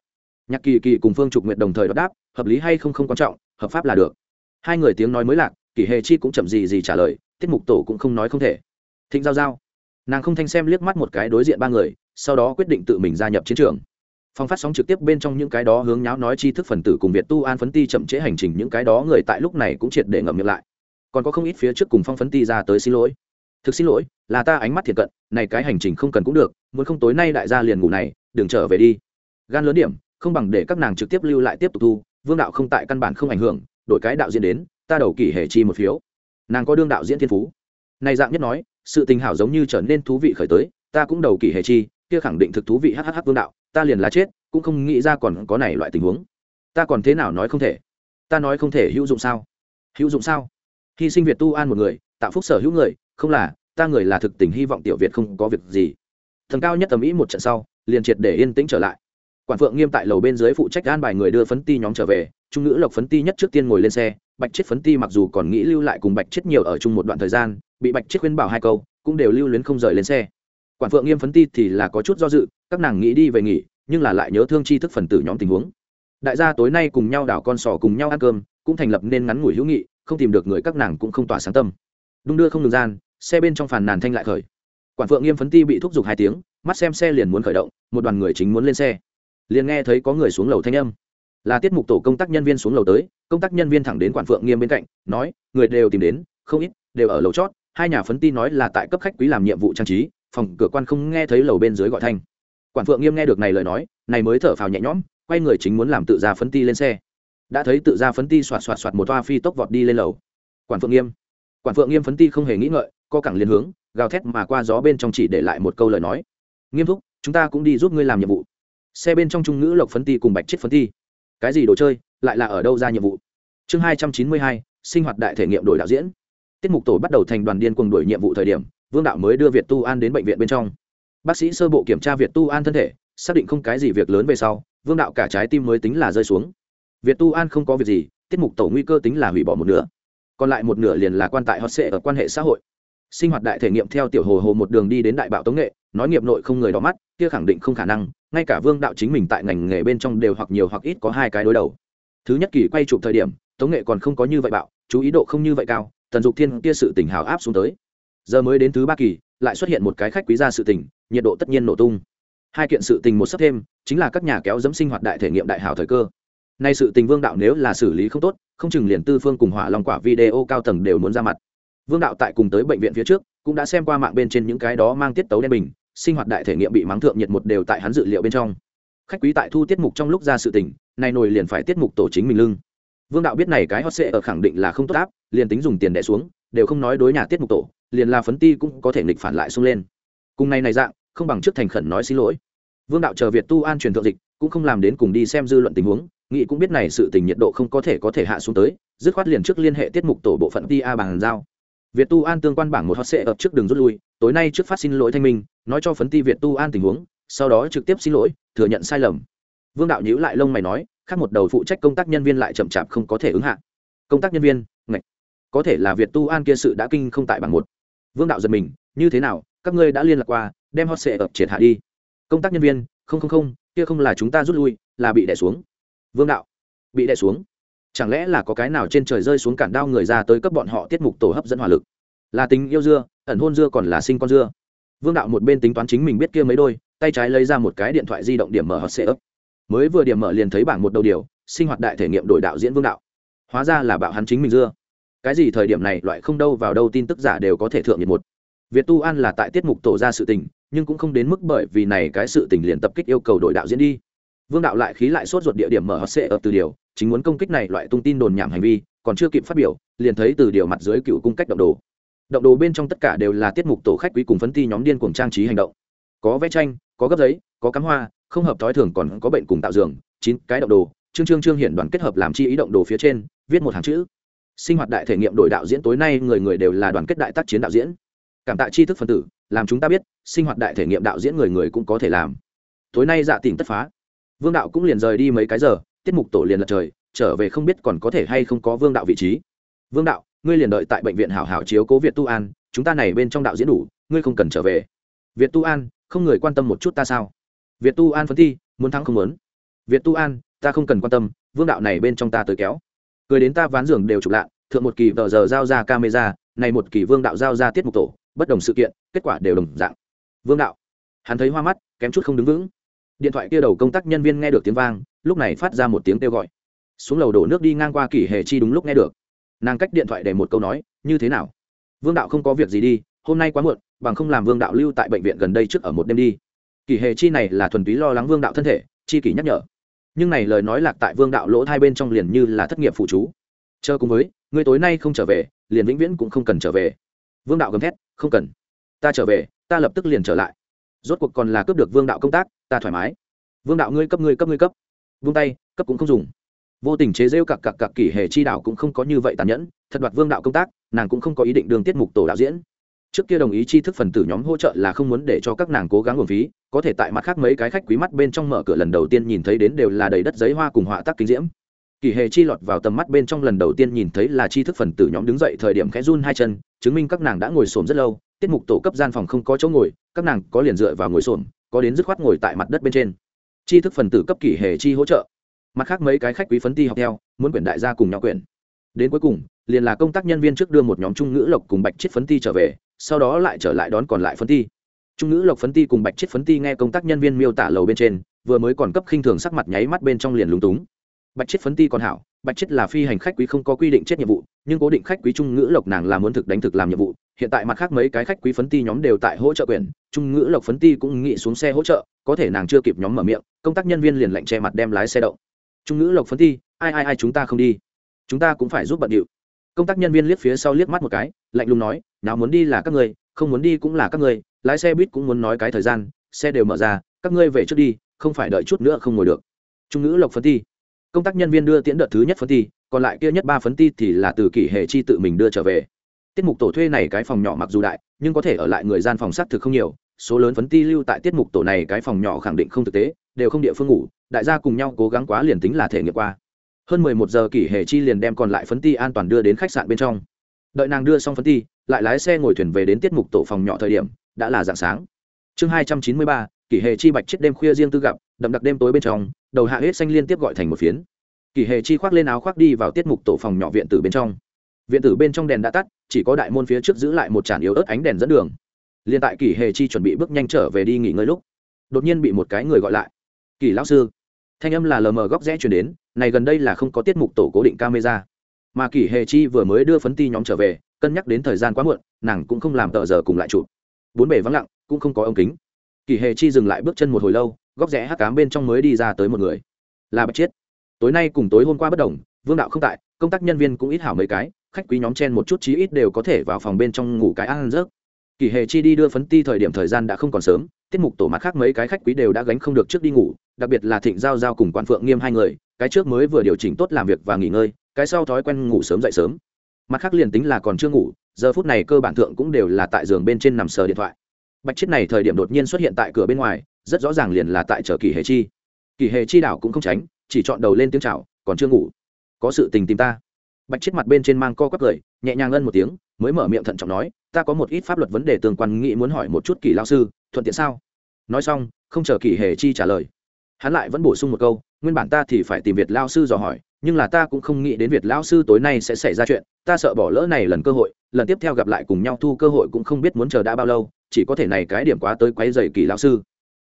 nhạc kỳ kỳ cùng phương trục nguyện đồng thời đáp đáp, hợp lý hay không không quan trọng, hợp pháp là được. Hai người tiếng nói mới lạc, kỳ hề chi cũng chậm gì gì trả lời, tiết mục tổ cũng không nói không thể thịnh giao giao. Nàng không thanh xem liếc mắt một cái đối diện ba người, sau đó quyết định tự mình gia nhập chiến trường. Phong phát sóng trực tiếp bên trong những cái đó hướng nháo nói chi thức phần tử cùng việt tu an phấn ti chậm trễ hành trình, những cái đó người tại lúc này cũng triệt để ngậm miệng lại. Còn có không ít phía trước cùng phong phấn ti ra tới xin lỗi. Thực xin lỗi, là ta ánh mắt thiệt cận, này cái hành trình không cần cũng được, muốn không tối nay đại gia liền ngủ này, đừng trở về đi. Gan lớn điểm, không bằng để các nàng trực tiếp lưu lại tiếp tục thu, vương đạo không tại căn bản không ảnh hưởng, đổi cái đạo diễn đến, ta đầu kỷ hệ chi một phiếu. Nàng có đương đạo diễn thiên phú. Này dạng nhất nói sự tình hảo giống như trở nên thú vị khởi tới, ta cũng đầu kỷ hề chi, kia khẳng định thực thú vị hhh vương đạo, ta liền là chết, cũng không nghĩ ra còn có này loại tình huống. Ta còn thế nào nói không thể? Ta nói không thể hữu dụng sao? Hữu dụng sao? Hy sinh việt tu an một người, tạo phúc sở hữu người, không là, ta người là thực tình hy vọng tiểu việt không có việc gì. Thần cao nhất tầm ý một trận sau, liền triệt để yên tĩnh trở lại. Quản phượng nghiêm tại lầu bên dưới phụ trách an bài người đưa phấn ti nhóm trở về trung ngữ lộc phấn ti nhất trước tiên ngồi lên xe, bạch chết phấn ti mặc dù còn nghĩ lưu lại cùng bạch chết nhiều ở chung một đoạn thời gian, bị bạch chết khuyên bảo hai câu, cũng đều lưu luyến không rời lên xe. Quản phượng nghiêm phấn ti thì là có chút do dự, các nàng nghĩ đi về nghỉ, nhưng là lại nhớ thương tri thức phần tử nhóm tình huống. Đại gia tối nay cùng nhau đảo con sò cùng nhau ăn cơm, cũng thành lập nên ngắn ngủi hữu nghị, không tìm được người các nàng cũng không tỏa sáng tâm. Đung đưa không ngừng gian, xe bên trong phàn nàn thanh lại khởi. Quản phượng nghiêm phấn ti bị thúc giục hai tiếng, mắt xem xe liền muốn khởi động, một đoàn người chính muốn lên xe. Liền nghe thấy có người xuống lầu thanh âm là tiết mục tổ công tác nhân viên xuống lầu tới, công tác nhân viên thẳng đến quản phượng nghiêm bên cạnh, nói, người đều tìm đến, không ít, đều ở lầu chót, hai nhà phấn ti nói là tại cấp khách quý làm nhiệm vụ trang trí, phòng cửa quan không nghe thấy lầu bên dưới gọi thanh. Quản phượng nghiêm nghe được này lời nói, này mới thở phào nhẹ nhõm, quay người chính muốn làm tự ra phấn ti lên xe. Đã thấy tự ra phấn ti xoạt xoạt xoạt một toa phi tốc vọt đi lên lầu. Quản phượng nghiêm, quản phượng nghiêm phấn ti không hề nghĩ ngợi, co cẳng liền hướng, gào thét mà qua gió bên trong chỉ để lại một câu lời nói. Nghiêm túc chúng ta cũng đi giúp ngươi làm nhiệm vụ. Xe bên trong trung ngữ lộc phấn ti cùng bạch chết phấn ti cái gì đồ chơi, lại là ở đâu ra nhiệm vụ? Chương hai trăm chín mươi hai, sinh hoạt đại thể nghiệm đổi đạo diễn. Tiết mục tổ bắt đầu thành đoàn điên cuồng đổi nhiệm vụ thời điểm, vương đạo mới đưa việt tu an đến bệnh viện bên trong. Bác sĩ sơ bộ kiểm tra việt tu an thân thể, xác định không cái gì việc lớn về sau, vương đạo cả trái tim mới tính là rơi xuống. Việt tu an không có việc gì, tiết mục tổ nguy cơ tính là hủy bỏ một nửa. Còn lại một nửa liền là quan tại hot sệ ở quan hệ xã hội. Sinh hoạt đại thể nghiệm theo tiểu hồ hồ một đường đi đến đại bạo tống nghệ nói nghiệp nội không người đỏ mắt, kia khẳng định không khả năng, ngay cả vương đạo chính mình tại ngành nghề bên trong đều hoặc nhiều hoặc ít có hai cái đối đầu. Thứ nhất kỳ quay chụp thời điểm, tống nghệ còn không có như vậy bạo, chú ý độ không như vậy cao, tần dục thiên kia sự tỉnh hào áp xuống tới. Giờ mới đến thứ ba kỳ, lại xuất hiện một cái khách quý gia sự tình, nhiệt độ tất nhiên nổ tung. Hai kiện sự tình một sắp thêm, chính là các nhà kéo dẫm sinh hoạt đại thể nghiệm đại hào thời cơ. Nay sự tình vương đạo nếu là xử lý không tốt, không chừng liền tư phương cùng hỏa long quả video cao tầng đều muốn ra mặt. Vương đạo tại cùng tới bệnh viện phía trước, cũng đã xem qua mạng bên trên những cái đó mang tiết tấu đen bình sinh hoạt đại thể nghiệm bị mắng thượng nhiệt một đều tại hắn dự liệu bên trong. Khách quý tại thu tiết mục trong lúc ra sự tình này nồi liền phải tiết mục tổ chính mình lưng. Vương đạo biết này cái hot sệ ở khẳng định là không tốt áp, liền tính dùng tiền đẻ xuống, đều không nói đối nhà tiết mục tổ, liền là phấn ti cũng có thể nghịch phản lại xông lên. Cùng này này dạng, không bằng trước thành khẩn nói xin lỗi. Vương đạo chờ việt tu an truyền thượng dịch, cũng không làm đến cùng đi xem dư luận tình huống nghị cũng biết này sự tình nhiệt độ không có thể có thể hạ xuống tới, dứt khoát liền trước liên hệ tiết mục tổ bộ phận ti a bàn giao việt tu an tương quan bảng một hot sẽ ập trước đường rút lui, tối nay trước phát xin lỗi thanh minh, nói cho phấn ti việt tu an tình huống, sau đó trực tiếp xin lỗi, thừa nhận sai lầm. Vương đạo nhíu lại lông mày nói, khác một đầu phụ trách công tác nhân viên lại chậm chạp không có thể ứng hạ. Công tác nhân viên, ngạch. Có thể là việt tu an kia sự đã kinh không tại bảng một. Vương đạo giật mình, như thế nào, các ngươi đã liên lạc qua, đem hot sẽ ập triệt hạ đi. Công tác nhân viên, không không không, kia không là chúng ta rút lui, là bị đè xuống. Vương đạo, bị đè xuống chẳng lẽ là có cái nào trên trời rơi xuống cản đao người ra tới cấp bọn họ tiết mục tổ hấp dẫn hỏa lực? Là tình yêu dưa, ẩn hôn dưa còn là sinh con dưa. Vương đạo một bên tính toán chính mình biết kia mấy đôi, tay trái lấy ra một cái điện thoại di động điểm mở hot sệ ấp mới vừa điểm mở liền thấy bảng một đầu điều, sinh hoạt đại thể nghiệm đổi đạo diễn vương đạo. Hóa ra là bạo hắn chính mình dưa. Cái gì thời điểm này, loại không đâu vào đâu tin tức giả đều có thể thượng nhiệt một. Việt tu an là tại tiết mục tổ ra sự tình, nhưng cũng không đến mức bởi vì này cái sự tình liền tập kích yêu cầu đổi đạo diễn đi vương đạo lại khí lại sốt ruột địa điểm mở hot sệ ở từ điều, chính muốn công kích này loại tung tin đồn nhảm hành vi, còn chưa kịp phát biểu, liền thấy từ điều mặt dưới cựu cung cách động đồ. Động đồ bên trong tất cả đều là tiết mục tổ khách quý cùng phấn ti nhóm điên cuồng trang trí hành động. Có vẽ tranh, có gấp giấy, có cắm hoa, không hợp thói thường còn có bệnh cùng tạo giường, chín cái động đồ, chương chương chương hiển đoàn kết hợp làm chi ý động đồ phía trên, viết một hàng chữ. Sinh hoạt đại thể nghiệm đổi đạo diễn tối nay người người đều là đoàn kết đại tác chiến đạo diễn. Cảm tạ tri thức phân tử, làm chúng ta biết, sinh hoạt đại thể nghiệm đạo diễn người người cũng có thể làm. Tối nay dạ tỉnh tất phá vương đạo cũng liền rời đi mấy cái giờ, tiết mục tổ liền lật trời, trở về không biết còn có thể hay không có vương đạo vị trí. Vương đạo, ngươi liền đợi tại bệnh viện hảo hảo chiếu cố việt tu an, chúng ta này bên trong đạo diễn đủ, ngươi không cần trở về. Việt tu an, không người quan tâm một chút ta sao? Việt tu an phấn thi, muốn thắng không muốn? Việt tu an, ta không cần quan tâm, vương đạo này bên trong ta tới kéo. Cười đến ta ván giường đều chụp lạ, thượng một kỳ tờ giờ giao ra camera, này một kỳ vương đạo giao ra tiết mục tổ, bất đồng sự kiện, kết quả đều đồng dạng. Vương đạo, hắn thấy hoa mắt, kém chút không đứng vững điện thoại kia đầu công tác nhân viên nghe được tiếng vang, lúc này phát ra một tiếng kêu gọi. Xuống lầu đổ nước đi ngang qua kỷ hề chi đúng lúc nghe được. Nàng cách điện thoại để một câu nói, như thế nào? Vương đạo không có việc gì đi, hôm nay quá muộn, bằng không làm vương đạo lưu tại bệnh viện gần đây trước ở một đêm đi. Kỷ hề chi này là thuần túy lo lắng vương đạo thân thể, chi kỷ nhắc nhở. Nhưng này lời nói lạc tại vương đạo lỗ hai bên trong liền như là thất nghiệp phụ chú. Chờ cùng với người tối nay không trở về, liền vĩnh viễn cũng không cần trở về. Vương đạo gầm thét, không cần. Ta trở về, ta lập tức liền trở lại rốt cuộc còn là cướp được vương đạo công tác, ta thoải mái. Vương đạo ngươi cấp ngươi cấp ngươi cấp. Vung tay, cấp cũng không dùng. Vô tình chế rêu cặc cặc cặc kỷ hệ chi đạo cũng không có như vậy tàn nhẫn, thật đoạt vương đạo công tác, nàng cũng không có ý định đường tiết mục tổ đạo diễn. Trước kia đồng ý chi thức phần tử nhóm hỗ trợ là không muốn để cho các nàng cố gắng hồn phí, có thể tại mặt khác mấy cái khách quý mắt bên trong mở cửa lần đầu tiên nhìn thấy đến đều là đầy đất giấy hoa cùng họa tác kinh diễm. Kỳ hề chi lọt vào tầm mắt bên trong lần đầu tiên nhìn thấy là chi thức phần tử nhóm đứng dậy thời điểm khẽ run hai chân, chứng minh các nàng đã ngồi xổm rất lâu, tiết mục tổ cấp gian phòng không có chỗ ngồi các nàng có liền dựa vào ngồi xổm, có đến dứt khoát ngồi tại mặt đất bên trên. Chi thức phần tử cấp kỳ hề chi hỗ trợ. Mặt khác mấy cái khách quý phấn ti học theo, muốn quyển đại gia cùng nhau quyển. Đến cuối cùng, liền là công tác nhân viên trước đưa một nhóm trung ngữ lộc cùng bạch chiết phấn ti trở về, sau đó lại trở lại đón còn lại phấn ti. Trung ngữ lộc phấn ti cùng bạch chiết phấn ti nghe công tác nhân viên miêu tả lầu bên trên, vừa mới còn cấp khinh thường sắc mặt nháy mắt bên trong liền lúng túng. Bạch chiết phấn ti còn hảo bạch chết là phi hành khách quý không có quy định chết nhiệm vụ, nhưng cố định khách quý trung ngữ lộc nàng là muốn thực đánh thực làm nhiệm vụ. Hiện tại mặt khác mấy cái khách quý phấn ti nhóm đều tại hỗ trợ quyền, trung ngữ lộc phấn ti cũng nghĩ xuống xe hỗ trợ, có thể nàng chưa kịp nhóm mở miệng, công tác nhân viên liền lạnh che mặt đem lái xe đậu trung ngữ lộc phấn ti, ai ai ai, chúng ta không đi. Chúng ta cũng phải giúp bận điệu. Công tác nhân viên liếc phía sau liếc mắt một cái, lạnh lùng nói, nào muốn đi là các người không muốn đi cũng là các người lái xe buýt cũng muốn nói cái thời gian, xe đều mở ra, các ngươi về trước đi, không phải đợi chút nữa không ngồi được. Trung ngữ lộc phấn ti công tác nhân viên đưa tiễn đợt thứ nhất phấn ti, còn lại kia nhất ba phấn ti thì là từ kỷ hệ chi tự mình đưa trở về. Tiết mục tổ thuê này cái phòng nhỏ mặc dù đại, nhưng có thể ở lại người gian phòng xác thực không nhiều, số lớn phấn ti lưu tại tiết mục tổ này cái phòng nhỏ khẳng định không thực tế, đều không địa phương ngủ, đại gia cùng nhau cố gắng quá liền tính là thể nghiệm qua. Hơn mười một giờ kỷ hệ chi liền đem còn lại phấn ti an toàn đưa đến khách sạn bên trong. Đợi nàng đưa xong phấn ti, lại lái xe ngồi thuyền về đến tiết mục tổ phòng nhỏ thời điểm, đã là dạng sáng. Chương hai trăm chín mươi ba, kỷ hệ chi bạch chết đêm khuya riêng tư gặp đậm đặc đêm tối bên trong, đầu hạ hết xanh liên tiếp gọi thành một phiến. Kỳ hệ chi khoác lên áo khoác đi vào tiết mục tổ phòng nhỏ viện tử bên trong. Viện tử bên trong đèn đã tắt, chỉ có đại môn phía trước giữ lại một tràn yếu ớt ánh đèn dẫn đường. Liền tại kỳ hệ chi chuẩn bị bước nhanh trở về đi nghỉ ngơi lúc, đột nhiên bị một cái người gọi lại. Kỳ lão sư, thanh âm là lờ mờ góc rẽ chuyển đến, này gần đây là không có tiết mục tổ cố định camera. Mà kỳ hệ chi vừa mới đưa phấn ti nhóm trở về, cân nhắc đến thời gian quá muộn, nàng cũng không làm tờ giờ cùng lại chụp. Bốn bể vắng lặng, cũng không có ống kính. Kỳ hệ chi dừng lại bước chân một hồi lâu góc rẽ hắc cám bên trong mới đi ra tới một người. Là bạch chiết. Tối nay cùng tối hôm qua bất đồng, vương đạo không tại, công tác nhân viên cũng ít hảo mấy cái, khách quý nhóm chen một chút chí ít đều có thể vào phòng bên trong ngủ cái ăn rớt kỳ hề chi đi đưa phấn ti thời điểm thời gian đã không còn sớm, tiết mục tổ mặt khác mấy cái khách quý đều đã gánh không được trước đi ngủ, đặc biệt là thịnh giao giao cùng quan phượng nghiêm hai người, cái trước mới vừa điều chỉnh tốt làm việc và nghỉ ngơi, cái sau thói quen ngủ sớm dậy sớm. Mặt khác liền tính là còn chưa ngủ, giờ phút này cơ bản thượng cũng đều là tại giường bên trên nằm sờ điện thoại. Bạch chiết này thời điểm đột nhiên xuất hiện tại cửa bên ngoài rất rõ ràng liền là tại chợ kỳ hề chi. Kỳ hề chi đảo cũng không tránh, chỉ chọn đầu lên tiếng chào, còn chưa ngủ. Có sự tình tìm ta. Bạch chết mặt bên trên mang co quắp cười, nhẹ nhàng ngân một tiếng, mới mở miệng thận trọng nói, ta có một ít pháp luật vấn đề tương quan nghĩ muốn hỏi một chút kỳ lao sư, thuận tiện sao? Nói xong, không chờ kỳ hề chi trả lời. Hắn lại vẫn bổ sung một câu, nguyên bản ta thì phải tìm việt lao sư dò hỏi, nhưng là ta cũng không nghĩ đến việt lao sư tối nay sẽ xảy ra chuyện, ta sợ bỏ lỡ này lần cơ hội, lần tiếp theo gặp lại cùng nhau thu cơ hội cũng không biết muốn chờ đã bao lâu, chỉ có thể này cái điểm quá tới quấy dày kỳ lao sư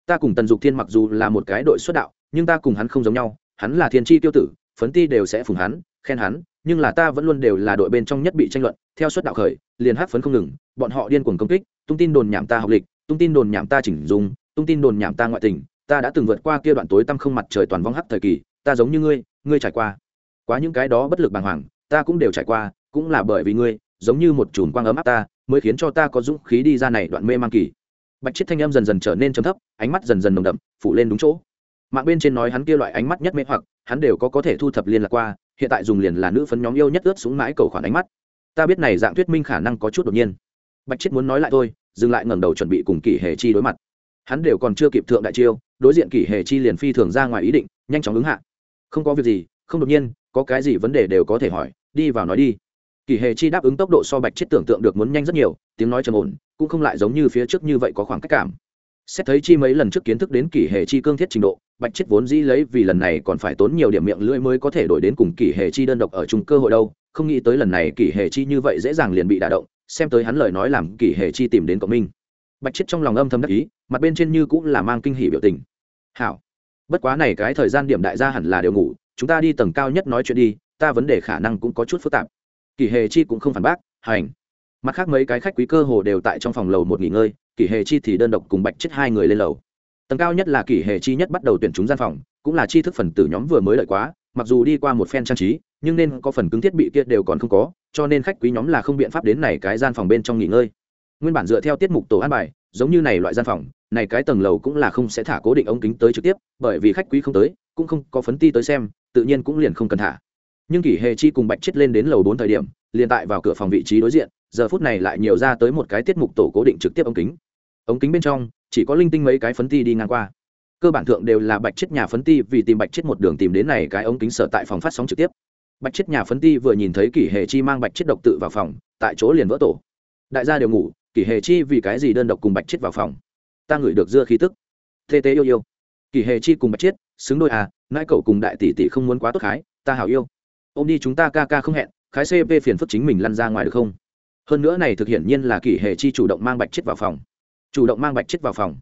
ta cùng tần dục thiên mặc dù là một cái đội xuất đạo, nhưng ta cùng hắn không giống nhau, hắn là thiên tri tiêu tử, phấn ti đều sẽ phùng hắn, khen hắn, nhưng là ta vẫn luôn đều là đội bên trong nhất bị tranh luận, theo suất đạo khởi, liền hát phấn không ngừng, bọn họ điên cuồng công kích, tung tin đồn nhảm ta học lịch, tung tin đồn nhảm ta chỉnh dùng tung tin đồn nhảm ta ngoại tình, ta đã từng vượt qua kia đoạn tối tăm không mặt trời toàn vong hắc thời kỳ, ta giống như ngươi ngươi trải qua. Quá những cái đó bất lực bàng hoàng, ta cũng đều trải qua, cũng là bởi vì ngươi, giống như một chùm quang ấm áp ta, mới khiến cho ta có dũng khí đi ra này đoạn mê mang kỳ bạch chiết thanh âm dần dần trở nên trầm thấp, ánh mắt dần dần nồng đậm, phủ lên đúng chỗ. Mạng bên trên nói hắn kia loại ánh mắt nhất mê hoặc, hắn đều có có thể thu thập liên lạc qua, hiện tại dùng liền là nữ phấn nhóm yêu nhất ướt súng mãi cầu khoản ánh mắt. Ta biết này dạng thuyết minh khả năng có chút đột nhiên. Bạch chiết muốn nói lại thôi, dừng lại ngẩng đầu chuẩn bị cùng kỷ hề chi đối mặt. Hắn đều còn chưa kịp thượng đại chiêu, đối diện kỷ hề chi liền phi thường ra ngoài ý định, nhanh chóng ứng hạ. Không có việc gì, không đột nhiên, có cái gì vấn đề đều có thể hỏi, đi vào nói đi kỳ hề chi đáp ứng tốc độ so bạch chết tưởng tượng được muốn nhanh rất nhiều, tiếng nói trầm ổn, cũng không lại giống như phía trước như vậy có khoảng cách cảm. Xét thấy chi mấy lần trước kiến thức đến kỳ hệ chi cương thiết trình độ, bạch chết vốn dĩ lấy vì lần này còn phải tốn nhiều điểm miệng lưỡi mới có thể đổi đến cùng kỳ hệ chi đơn độc ở chung cơ hội đâu, không nghĩ tới lần này kỳ hệ chi như vậy dễ dàng liền bị đả động, xem tới hắn lời nói làm kỳ hệ chi tìm đến cộng minh. Bạch chết trong lòng âm thầm đắc ý, mặt bên trên như cũng là mang kinh hỉ biểu tình. Hảo, bất quá này cái thời gian điểm đại gia hẳn là đều ngủ, chúng ta đi tầng cao nhất nói chuyện đi, ta vấn đề khả năng cũng có chút phức tạp kỷ hệ chi cũng không phản bác, hành. Mặt khác mấy cái khách quý cơ hồ đều tại trong phòng lầu một nghỉ ngơi, kỷ hệ chi thì đơn độc cùng bạch chết hai người lên lầu. Tầng cao nhất là kỷ hệ chi nhất bắt đầu tuyển chúng gian phòng, cũng là chi thức phần tử nhóm vừa mới lợi quá, mặc dù đi qua một phen trang trí, nhưng nên có phần cứng thiết bị kia đều còn không có, cho nên khách quý nhóm là không biện pháp đến này cái gian phòng bên trong nghỉ ngơi. Nguyên bản dựa theo tiết mục tổ an bài, giống như này loại gian phòng, này cái tầng lầu cũng là không sẽ thả cố định ống kính tới trực tiếp, bởi vì khách quý không tới, cũng không có phấn ti tới xem, tự nhiên cũng liền không cần thả nhưng kỷ hề chi cùng bạch chết lên đến lầu bốn thời điểm, liền tại vào cửa phòng vị trí đối diện, giờ phút này lại nhiều ra tới một cái tiết mục tổ cố định trực tiếp ống kính. Ống kính bên trong, chỉ có linh tinh mấy cái phấn ti đi ngang qua. Cơ bản thượng đều là bạch chết nhà phấn ti, vì tìm bạch chết một đường tìm đến này cái ống kính sở tại phòng phát sóng trực tiếp. Bạch chết nhà phấn ti vừa nhìn thấy kỷ hề chi mang bạch chết độc tự vào phòng, tại chỗ liền vỡ tổ. Đại gia đều ngủ, kỷ hề chi vì cái gì đơn độc cùng bạch chết vào phòng? Ta ngửi được dưa khí tức. Tê tê yêu yêu. Kỷ hề chi cùng bạch chết, xứng đôi à nãi cậu cùng đại tỷ tỷ không muốn quá tốt khái, ta hảo yêu ô m đi chúng ta ca ca không hẹn, khái cp phiền phức chính mình lăn ra ngoài được không? Hơn nữa này thực hiện nhiên là kỷ hề chi chủ động mang bạch chết vào phòng. Chủ động mang bạch chết vào phòng.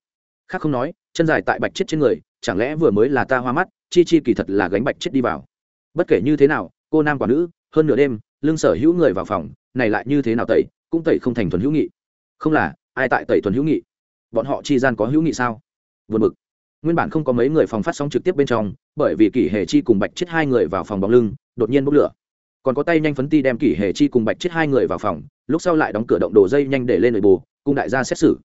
Khác không nói, chân dài tại bạch chết trên người, chẳng lẽ vừa mới là ta hoa mắt, chi chi kỳ thật là gánh bạch chết đi vào. Bất kể như thế nào, cô nam quả nữ, hơn nửa đêm lương sở hữu người vào phòng, này lại như thế nào tẩy, cũng tẩy không thành thuần hữu nghị. Không là, ai tại tẩy thuần hữu nghị? Bọn họ chi gian có hữu nghị sao? Vượt mực nguyên bản không có mấy người phòng phát sóng trực tiếp bên trong bởi vì kỷ hề chi cùng bạch chết hai người vào phòng bóng lưng, đột nhiên bốc lửa. Còn có tay nhanh phấn ti đem kỷ hề chi cùng bạch chết hai người vào phòng, lúc sau lại đóng cửa động đồ dây nhanh để lên nội bù cung đại gia xét xử.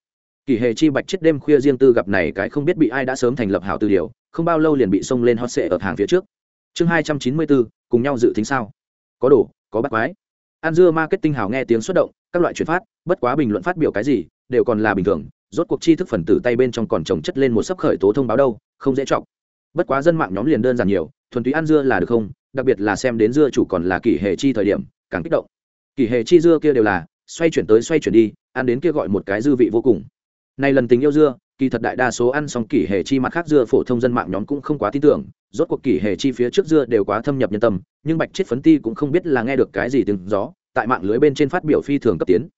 Kỷ hề chi bạch chết đêm khuya riêng tư gặp này cái không biết bị ai đã sớm thành lập hảo từ điều, không bao lâu liền bị xông lên hot sệ ở hàng phía trước. Chương hai trăm chín mươi bốn, cùng nhau dự tính sao? Có đồ, có bắt quái. An dưa marketing hào nghe tiếng xuất động, các loại chuyển phát, bất quá bình luận phát biểu cái gì, đều còn là bình thường, rốt cuộc chi thức phần tử tay bên trong còn trồng chất lên một sấp khởi tố thông báo đâu, không dễ chọc bất quá dân mạng nhóm liền đơn giản nhiều, thuần túy ăn dưa là được không? Đặc biệt là xem đến dưa chủ còn là kỷ hệ chi thời điểm, càng kích động. Kỷ hệ chi dưa kia đều là, xoay chuyển tới xoay chuyển đi, ăn đến kia gọi một cái dư vị vô cùng. Này lần tình yêu dưa, kỳ thật đại đa số ăn xong kỷ hệ chi mặt khác dưa phổ thông dân mạng nhóm cũng không quá tin tưởng, rốt cuộc kỷ hệ chi phía trước dưa đều quá thâm nhập nhân tâm, nhưng bạch chết phấn ti cũng không biết là nghe được cái gì tiếng gió, tại mạng lưới bên trên phát biểu phi thường cấp tiến.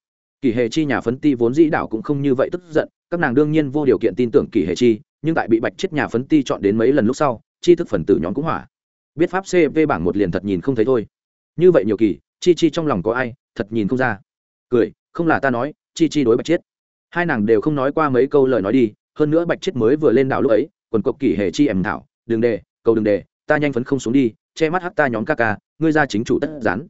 Kỷ hệ chi nhà phấn ti vốn dĩ đảo cũng không như vậy tức giận, các nàng đương nhiên vô điều kiện tin tưởng kỷ hệ chi nhưng tại bị bạch chết nhà phấn ti chọn đến mấy lần lúc sau, chi thức phần tử nhóm cũng hỏa. Biết pháp cv bảng một liền thật nhìn không thấy thôi. Như vậy nhiều kỳ, chi chi trong lòng có ai, thật nhìn không ra. Cười, không là ta nói, chi chi đối bạch chết. Hai nàng đều không nói qua mấy câu lời nói đi, hơn nữa bạch chết mới vừa lên đảo lúc ấy, quần cộc kỷ hề chi em thảo đường đề, cầu đường đề, ta nhanh phấn không xuống đi, che mắt hắc ta nhóm ca ca, ngươi ra chính chủ tất rán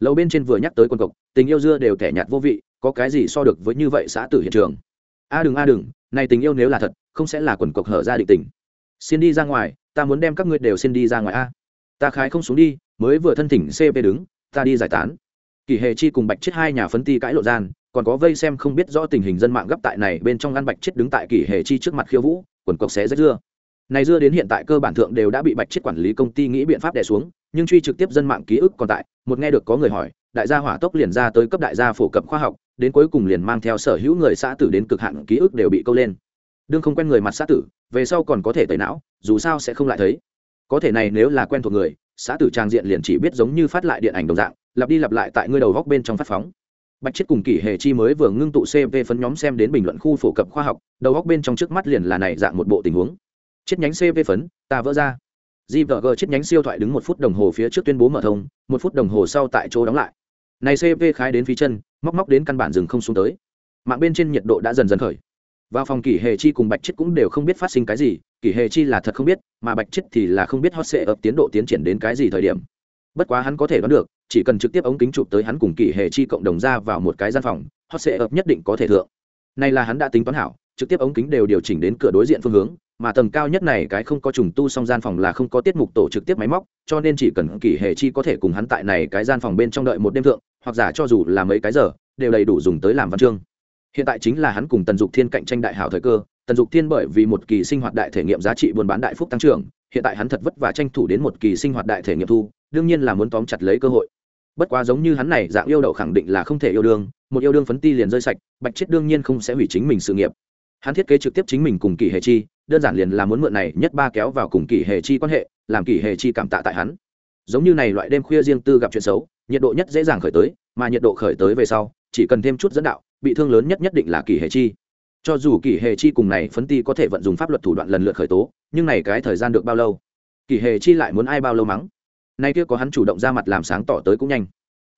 lâu bên trên vừa nhắc tới quần cộc tình yêu dưa đều thẻ nhạt vô vị, có cái gì so được với như vậy xã tử hiện trường? A đừng a đừng, này tình yêu nếu là thật không sẽ là quần cộc hở ra định tình. Xin đi ra ngoài, ta muốn đem các ngươi đều xin đi ra ngoài a. Ta khái không xuống đi, mới vừa thân thỉnh cp đứng, ta đi giải tán. Kỳ hề chi cùng bạch chết hai nhà phấn ti cãi lộ gian, còn có vây xem không biết rõ tình hình dân mạng gấp tại này bên trong ngăn bạch chết đứng tại kỳ hề chi trước mặt khiêu vũ, quần cộc xé rách dưa. Này dưa đến hiện tại cơ bản thượng đều đã bị bạch chết quản lý công ty nghĩ biện pháp đè xuống, nhưng truy trực tiếp dân mạng ký ức còn tại, một nghe được có người hỏi, đại gia hỏa tốc liền ra tới cấp đại gia phổ cập khoa học, đến cuối cùng liền mang theo sở hữu người xã tử đến cực hạn ký ức đều bị câu lên đương không quen người mặt xã tử, về sau còn có thể tẩy não, dù sao sẽ không lại thấy. Có thể này nếu là quen thuộc người, xã tử trang diện liền chỉ biết giống như phát lại điện ảnh đồng dạng, lặp đi lặp lại tại ngươi đầu góc bên trong phát phóng. Bạch chết cùng kỷ hề chi mới vừa ngưng tụ cv phấn nhóm xem đến bình luận khu phổ cập khoa học, đầu góc bên trong trước mắt liền là này dạng một bộ tình huống. Chết nhánh cv phấn, ta vỡ ra. Gvg chết nhánh siêu thoại đứng một phút đồng hồ phía trước tuyên bố mở thông, một phút đồng hồ sau tại chỗ đóng lại. Này cv khái đến phí chân, móc móc đến căn bản rừng không xuống tới. Mạng bên trên nhiệt độ đã dần dần khởi vào phòng kỷ hề chi cùng bạch chết cũng đều không biết phát sinh cái gì, kỷ hề chi là thật không biết, mà bạch chết thì là không biết hot sệ ập tiến độ tiến triển đến cái gì thời điểm. Bất quá hắn có thể đoán được, chỉ cần trực tiếp ống kính chụp tới hắn cùng kỷ hề chi cộng đồng ra vào một cái gian phòng, hot sệ ập nhất định có thể thượng. Này là hắn đã tính toán hảo, trực tiếp ống kính đều điều chỉnh đến cửa đối diện phương hướng, mà tầng cao nhất này cái không có trùng tu song gian phòng là không có tiết mục tổ trực tiếp máy móc, cho nên chỉ cần kỷ hề chi có thể cùng hắn tại này cái gian phòng bên trong đợi một đêm thượng, hoặc giả cho dù là mấy cái giờ, đều đầy đủ dùng tới làm văn chương hiện tại chính là hắn cùng tần dục thiên cạnh tranh đại hảo thời cơ, tần dục thiên bởi vì một kỳ sinh hoạt đại thể nghiệm giá trị buôn bán đại phúc tăng trưởng, hiện tại hắn thật vất vả tranh thủ đến một kỳ sinh hoạt đại thể nghiệm thu, đương nhiên là muốn tóm chặt lấy cơ hội. Bất quá giống như hắn này, dạng yêu đậu khẳng định là không thể yêu đương, một yêu đương phấn ti liền rơi sạch, bạch chết đương nhiên không sẽ hủy chính mình sự nghiệp. Hắn thiết kế trực tiếp chính mình cùng kỷ hệ chi, đơn giản liền là muốn mượn này nhất ba kéo vào cùng kỷ hệ chi quan hệ, làm kỷ hệ chi cảm tạ tại hắn. Giống như này loại đêm khuya riêng tư gặp chuyện xấu, nhiệt độ nhất dễ dàng khởi tới, mà nhiệt độ khởi tới về sau, chỉ cần thêm chút dẫn đạo bị thương lớn nhất nhất định là kỳ hệ chi. Cho dù kỳ hệ chi cùng này phấn ti có thể vận dụng pháp luật thủ đoạn lần lượt khởi tố, nhưng này cái thời gian được bao lâu? Kỳ hệ chi lại muốn ai bao lâu mắng? Nay kia có hắn chủ động ra mặt làm sáng tỏ tới cũng nhanh.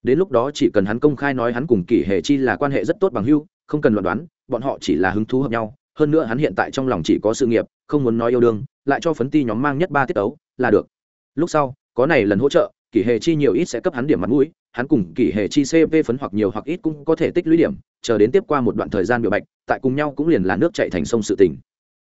Đến lúc đó chỉ cần hắn công khai nói hắn cùng kỳ hệ chi là quan hệ rất tốt bằng hưu không cần luận đoán, bọn họ chỉ là hứng thú hợp nhau. Hơn nữa hắn hiện tại trong lòng chỉ có sự nghiệp, không muốn nói yêu đương, lại cho phấn ti nhóm mang nhất ba tiết tấu, là được. Lúc sau, có này lần hỗ trợ, kỷ hệ chi nhiều ít sẽ cấp hắn điểm mặt mũi, hắn cùng kỷ hệ chi cp phấn hoặc nhiều hoặc ít cũng có thể tích lũy điểm chờ đến tiếp qua một đoạn thời gian biểu bạch, tại cùng nhau cũng liền là nước chạy thành sông sự tỉnh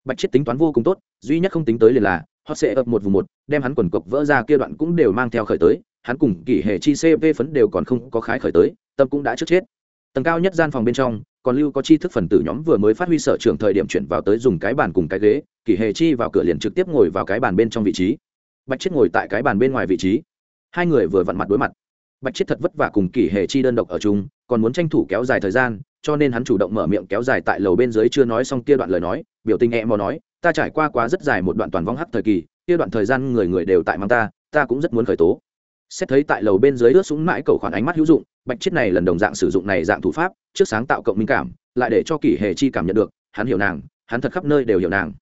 bạch chết tính toán vô cùng tốt, duy nhất không tính tới liền là họ sẽ ập một vùng một, đem hắn quần cộc vỡ ra kia đoạn cũng đều mang theo khởi tới, hắn cùng kỷ hệ chi cp phấn đều còn không có khái khởi tới, tâm cũng đã trước chết. Tầng cao nhất gian phòng bên trong, còn lưu có chi thức phần tử nhóm vừa mới phát huy sở trường thời điểm chuyển vào tới dùng cái bàn cùng cái ghế, kỷ hệ chi vào cửa liền trực tiếp ngồi vào cái bàn bên trong vị trí. Bạch chết ngồi tại cái bàn bên ngoài vị trí. Hai người vừa vặn mặt đối mặt bạch chết thật vất vả cùng kỷ hệ chi đơn độc ở chung, còn muốn tranh thủ kéo dài thời gian, cho nên hắn chủ động mở miệng kéo dài tại lầu bên dưới chưa nói xong kia đoạn lời nói, biểu tình e mò nói, ta trải qua quá rất dài một đoạn toàn vong hắc thời kỳ, kia đoạn thời gian người người đều tại mang ta ta cũng rất muốn khởi tố. Xét thấy tại lầu bên dưới ướt súng mãi cầu khoản ánh mắt hữu dụng, bạch chết này lần đồng dạng sử dụng này dạng thủ pháp, trước sáng tạo cộng minh cảm, lại để cho kỷ hề chi cảm nhận được, hắn hiểu nàng, hắn thật khắp nơi đều hiểu nàng.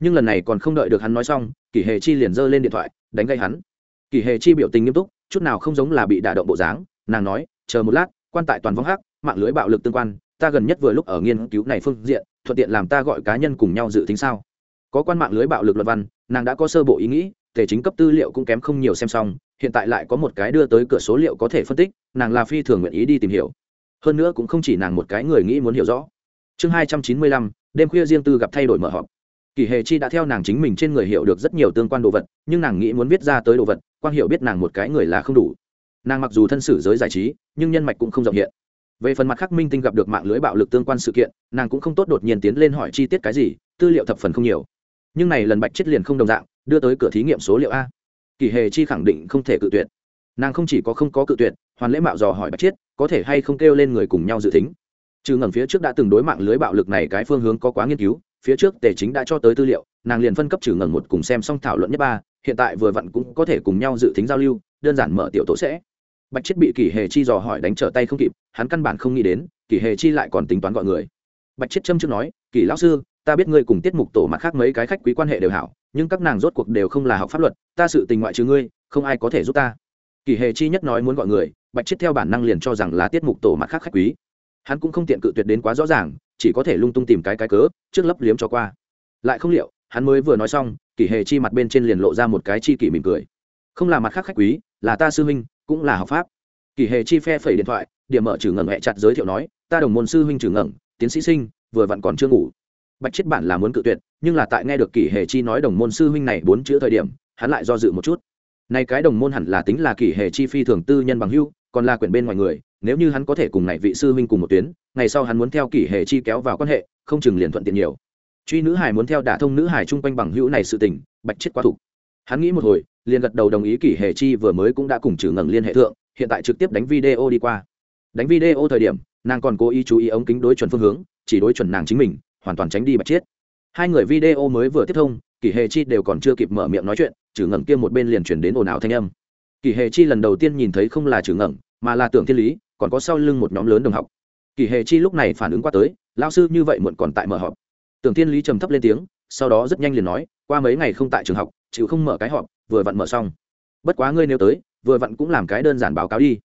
Nhưng lần này còn không đợi được hắn nói xong, kỷ hề chi liền giơ lên điện thoại, đánh gây hắn. Kỷ hề chi biểu tình nghiêm túc chút nào không giống là bị đả động bộ dáng, nàng nói, chờ một lát, quan tại toàn vong hắc, mạng lưới bạo lực tương quan, ta gần nhất vừa lúc ở nghiên cứu này phương diện, thuận tiện làm ta gọi cá nhân cùng nhau dự tính sao? Có quan mạng lưới bạo lực luật văn, nàng đã có sơ bộ ý nghĩ tề chính cấp tư liệu cũng kém không nhiều xem xong, hiện tại lại có một cái đưa tới cửa số liệu có thể phân tích, nàng là phi thường nguyện ý đi tìm hiểu. Hơn nữa cũng không chỉ nàng một cái người nghĩ muốn hiểu rõ. Chương hai trăm chín mươi lăm, đêm khuya riêng tư gặp thay đổi mở họp kỳ hề chi đã theo nàng chính mình trên người hiểu được rất nhiều tương quan đồ vật, nhưng nàng nghĩ muốn viết ra tới đồ vật quan hiểu biết nàng một cái người là không đủ. Nàng mặc dù thân sử giới giải trí, nhưng nhân mạch cũng không rộng hiện. Về phần mặt khác, minh tinh gặp được mạng lưới bạo lực tương quan sự kiện, nàng cũng không tốt đột nhiên tiến lên hỏi chi tiết cái gì, tư liệu thập phần không nhiều. Nhưng này lần bạch chết liền không đồng dạng, đưa tới cửa thí nghiệm số liệu a. Kỳ hề chi khẳng định không thể cự tuyệt. Nàng không chỉ có không có cự tuyệt, hoàn lễ mạo dò hỏi bạch chiết, có thể hay không kêu lên người cùng nhau dự tính. Trừ ngầm phía trước đã từng đối mạng lưới bạo lực này cái phương hướng có quá nghiên cứu phía trước tề chính đã cho tới tư liệu, nàng liền phân cấp trừ ngẩn một cùng xem xong thảo luận nhất ba, hiện tại vừa vặn cũng có thể cùng nhau dự tính giao lưu, đơn giản mở tiểu tổ sẽ. Bạch chết bị kỷ hề chi dò hỏi đánh trở tay không kịp, hắn căn bản không nghĩ đến kỷ hề chi lại còn tính toán gọi người. Bạch chết châm trước nói kỷ lão sư, ta biết ngươi cùng tiết mục tổ mặt khác mấy cái khách quý quan hệ đều hảo, nhưng các nàng rốt cuộc đều không là học pháp luật, ta sự tình ngoại trừ ngươi, không ai có thể giúp ta. Kỳ hề chi nhất nói muốn gọi người, bạch chết theo bản năng liền cho rằng là tiết mục tổ mặt khác khách quý. Hắn cũng không tiện cự tuyệt đến quá rõ ràng chỉ có thể lung tung tìm cái cái cớ, trước lấp liếm cho qua. Lại không liệu, hắn mới vừa nói xong kỳ hề chi mặt bên trên liền lộ ra một cái chi kỷ mỉm cười. Không là mặt khác khách quý, là ta sư huynh, cũng là học pháp. Kỳ hề chi phe phẩy điện thoại, điểm mở trừ ngẩng hẹ chặt giới thiệu nói, ta đồng môn sư huynh trừ ngẩng, tiến sĩ sinh, vừa vặn còn chưa ngủ. Bạch chết bản là muốn cự tuyệt, nhưng là tại nghe được kỷ hề chi nói đồng môn sư huynh này bốn chữ thời điểm, hắn lại do dự một chút. Nay cái đồng môn hẳn là tính là kỷ hề chi phi thường tư nhân bằng hưu còn là quyển bên ngoài người nếu như hắn có thể cùng này vị sư huynh cùng một tuyến, ngày sau hắn muốn theo kỷ hề chi kéo vào quan hệ, không chừng liền thuận tiện nhiều. Truy nữ hải muốn theo đả thông nữ hải chung quanh bằng hữu này sự tình, bạch chết quá thủ hắn nghĩ một hồi, liền gật đầu đồng ý kỷ hề chi vừa mới cũng đã cùng trừ ngẩng liên hệ thượng, hiện tại trực tiếp đánh video đi qua. Đánh video thời điểm, nàng còn cố ý chú ý ống kính đối chuẩn phương hướng, chỉ đối chuẩn nàng chính mình, hoàn toàn tránh đi bạch chết. Hai người video mới vừa tiếp thông, kỷ hề chi đều còn chưa kịp mở miệng nói chuyện trừ ngẩng kia một bên liền chuyển đến ồn ào thanh âm. Kỷ hề chi lần đầu tiên nhìn thấy không là trừ ngẩng mà là tưởng thiên lý, còn có sau lưng một nhóm lớn đồng học. Kỷ hề chi lúc này phản ứng qua tới lao sư như vậy muộn còn tại mở họp. Tưởng thiên lý trầm thấp lên tiếng, sau đó rất nhanh liền nói, qua mấy ngày không tại trường học, chịu không mở cái họp, vừa vặn mở xong. Bất quá ngươi nếu tới, vừa vặn cũng làm cái đơn giản báo cáo đi.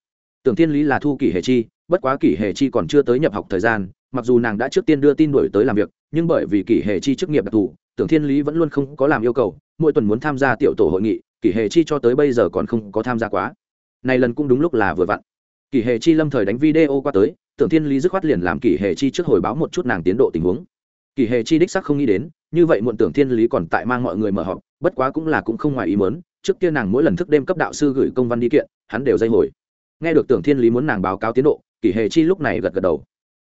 Tưởng thiên lý là thu kỷ hề chi, bất quá kỷ hề chi còn chưa tới nhập học thời gian, mặc dù nàng đã trước tiên đưa tin đổi tới làm việc, nhưng bởi vì kỷ hề chi chức nghiệp đặc thù, tưởng thiên lý vẫn luôn không có làm yêu cầu, mỗi tuần muốn tham gia tiểu tổ hội nghị kỷ hề chi cho tới bây giờ còn không có tham gia quá này lần cũng đúng lúc là vừa vặn. Kỷ hệ chi lâm thời đánh video qua tới, tưởng thiên lý dứt khoát liền làm kỷ hệ chi trước hồi báo một chút nàng tiến độ tình huống. Kỷ hệ chi đích sắc không nghĩ đến, như vậy muộn tưởng thiên lý còn tại mang mọi người mở họp, bất quá cũng là cũng không ngoài ý mớn trước kia nàng mỗi lần thức đêm cấp đạo sư gửi công văn đi kiện, hắn đều dây hồi. Nghe được tưởng thiên lý muốn nàng báo cáo tiến độ, kỷ hệ chi lúc này gật gật đầu.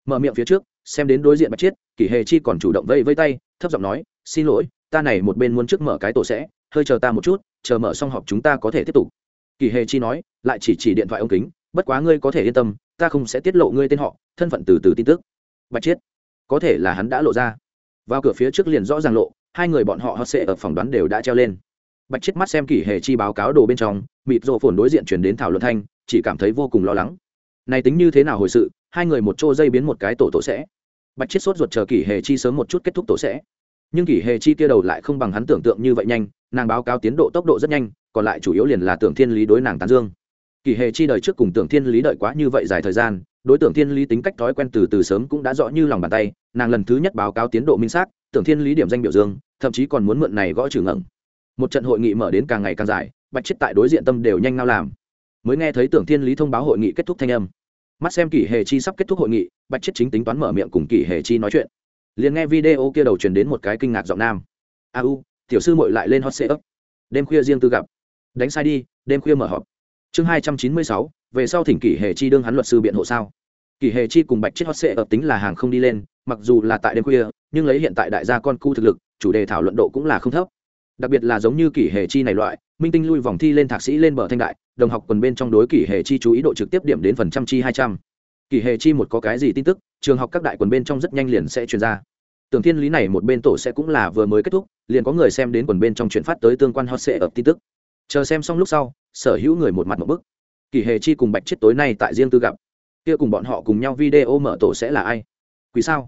Mở miệng phía trước, xem đến đối diện bạch chiết, kỷ hệ chi còn chủ động vây vây tay, thấp giọng nói, xin lỗi, ta này một bên muốn trước mở cái tổ sẽ, hơi chờ ta một chút, chờ mở xong họp chúng ta có thể tiếp tục kỳ hề chi nói, lại chỉ chỉ điện thoại ông kính, bất quá ngươi có thể yên tâm, ta không sẽ tiết lộ ngươi tên họ, thân phận từ từ tin tức. Bạch chiết, có thể là hắn đã lộ ra. Vào cửa phía trước liền rõ ràng lộ, hai người bọn họ họ sệ ở phòng đoán đều đã treo lên. Bạch chiết mắt xem kỳ hề chi báo cáo đồ bên trong, mịt rộ phồn đối diện chuyển đến thảo luận thanh, chỉ cảm thấy vô cùng lo lắng. Này tính như thế nào hồi sự, hai người một chỗ dây biến một cái tổ tổ sẽ. Bạch chiết sốt ruột chờ kỷ hề chi sớm một chút kết thúc tổ sẽ. Nhưng kỷ hề chi kia đầu lại không bằng hắn tưởng tượng như vậy nhanh, nàng báo cáo tiến độ tốc độ rất nhanh còn lại chủ yếu liền là tưởng thiên lý đối nàng tán dương. Kỳ hề chi đời trước cùng tưởng thiên lý đợi quá như vậy dài thời gian, đối tượng thiên lý tính cách thói quen từ từ sớm cũng đã rõ như lòng bàn tay, nàng lần thứ nhất báo cáo tiến độ minh xác, tưởng thiên lý điểm danh biểu dương, thậm chí còn muốn mượn này gõ trừ ngẩng. Một trận hội nghị mở đến càng ngày càng dài, bạch chết tại đối diện tâm đều nhanh ngao làm. Mới nghe thấy tưởng thiên lý thông báo hội nghị kết thúc thanh âm. Mắt xem kỷ hề chi sắp kết thúc hội nghị, bạch chết chính tính toán mở miệng cùng kỷ hề chi nói chuyện. Liền nghe video kia đầu truyền đến một cái kinh ngạc giọng nam. A u, tiểu sư mội lại lên hot sê ấp. Đêm khuya riêng tư gặp đánh sai đi, đêm khuya mở họp. Chương hai trăm chín mươi sáu, về sau thỉnh kỷ hề chi đương hắn luật sư biện hộ sao. Kỷ hề chi cùng bạch chết hot sệ ập tính là hàng không đi lên, mặc dù là tại đêm khuya, nhưng lấy hiện tại đại gia con cu thực lực, chủ đề thảo luận độ cũng là không thấp. Đặc biệt là giống như kỷ hề chi này loại, minh tinh lui vòng thi lên thạc sĩ lên bờ thanh đại, đồng học quần bên trong đối kỷ hề chi chú ý độ trực tiếp điểm đến phần trăm chi hai trăm. Kỷ hề chi một có cái gì tin tức, trường học các đại quần bên trong rất nhanh liền sẽ truyền ra. Tưởng thiên lý này một bên tổ sẽ cũng là vừa mới kết thúc, liền có người xem đến quần bên trong chuyển phát tới tương quan hot sệ ập tin tức chờ xem xong lúc sau, sở hữu người một mặt một bức. Kỳ hề chi cùng bạch chết tối nay tại riêng tư gặp. Kia cùng bọn họ cùng nhau video mở tổ sẽ là ai? Quỷ sao?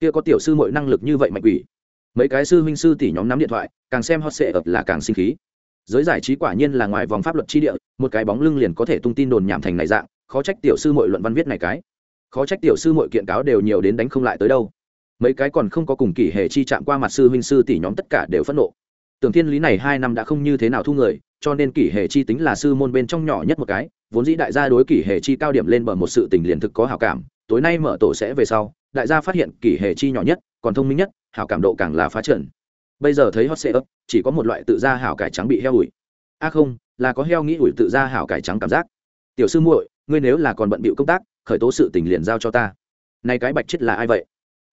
Kia có tiểu sư mọi năng lực như vậy mạnh quỷ. Mấy cái sư huynh sư tỷ nhóm nắm điện thoại, càng xem hot sệ ập là càng sinh khí. Giới giải trí quả nhiên là ngoài vòng pháp luật tri địa, một cái bóng lưng liền có thể tung tin đồn nhảm thành này dạng, khó trách tiểu sư mọi luận văn viết này cái. Khó trách tiểu sư mọi kiện cáo đều nhiều đến đánh không lại tới đâu. Mấy cái còn không có cùng kỷ hề chi chạm qua mặt sư huynh sư tỷ nhóm tất cả đều phẫn nộ. Tưởng thiên lý này hai năm đã không như thế nào thu người cho nên kỷ hề chi tính là sư môn bên trong nhỏ nhất một cái, vốn dĩ đại gia đối kỷ hề chi cao điểm lên bờ một sự tình liền thực có hảo cảm, tối nay mở tổ sẽ về sau, đại gia phát hiện kỷ hề chi nhỏ nhất, còn thông minh nhất, hảo cảm độ càng là phá trần bây giờ thấy hot ấp chỉ có một loại tự ra hảo cải trắng bị heo ủi. A à không, là có heo nghĩ ủi tự ra hảo cải trắng cảm giác. Tiểu sư muội, ngươi nếu là còn bận bịu công tác, khởi tố sự tình liền giao cho ta. Nay cái bạch chết là ai vậy?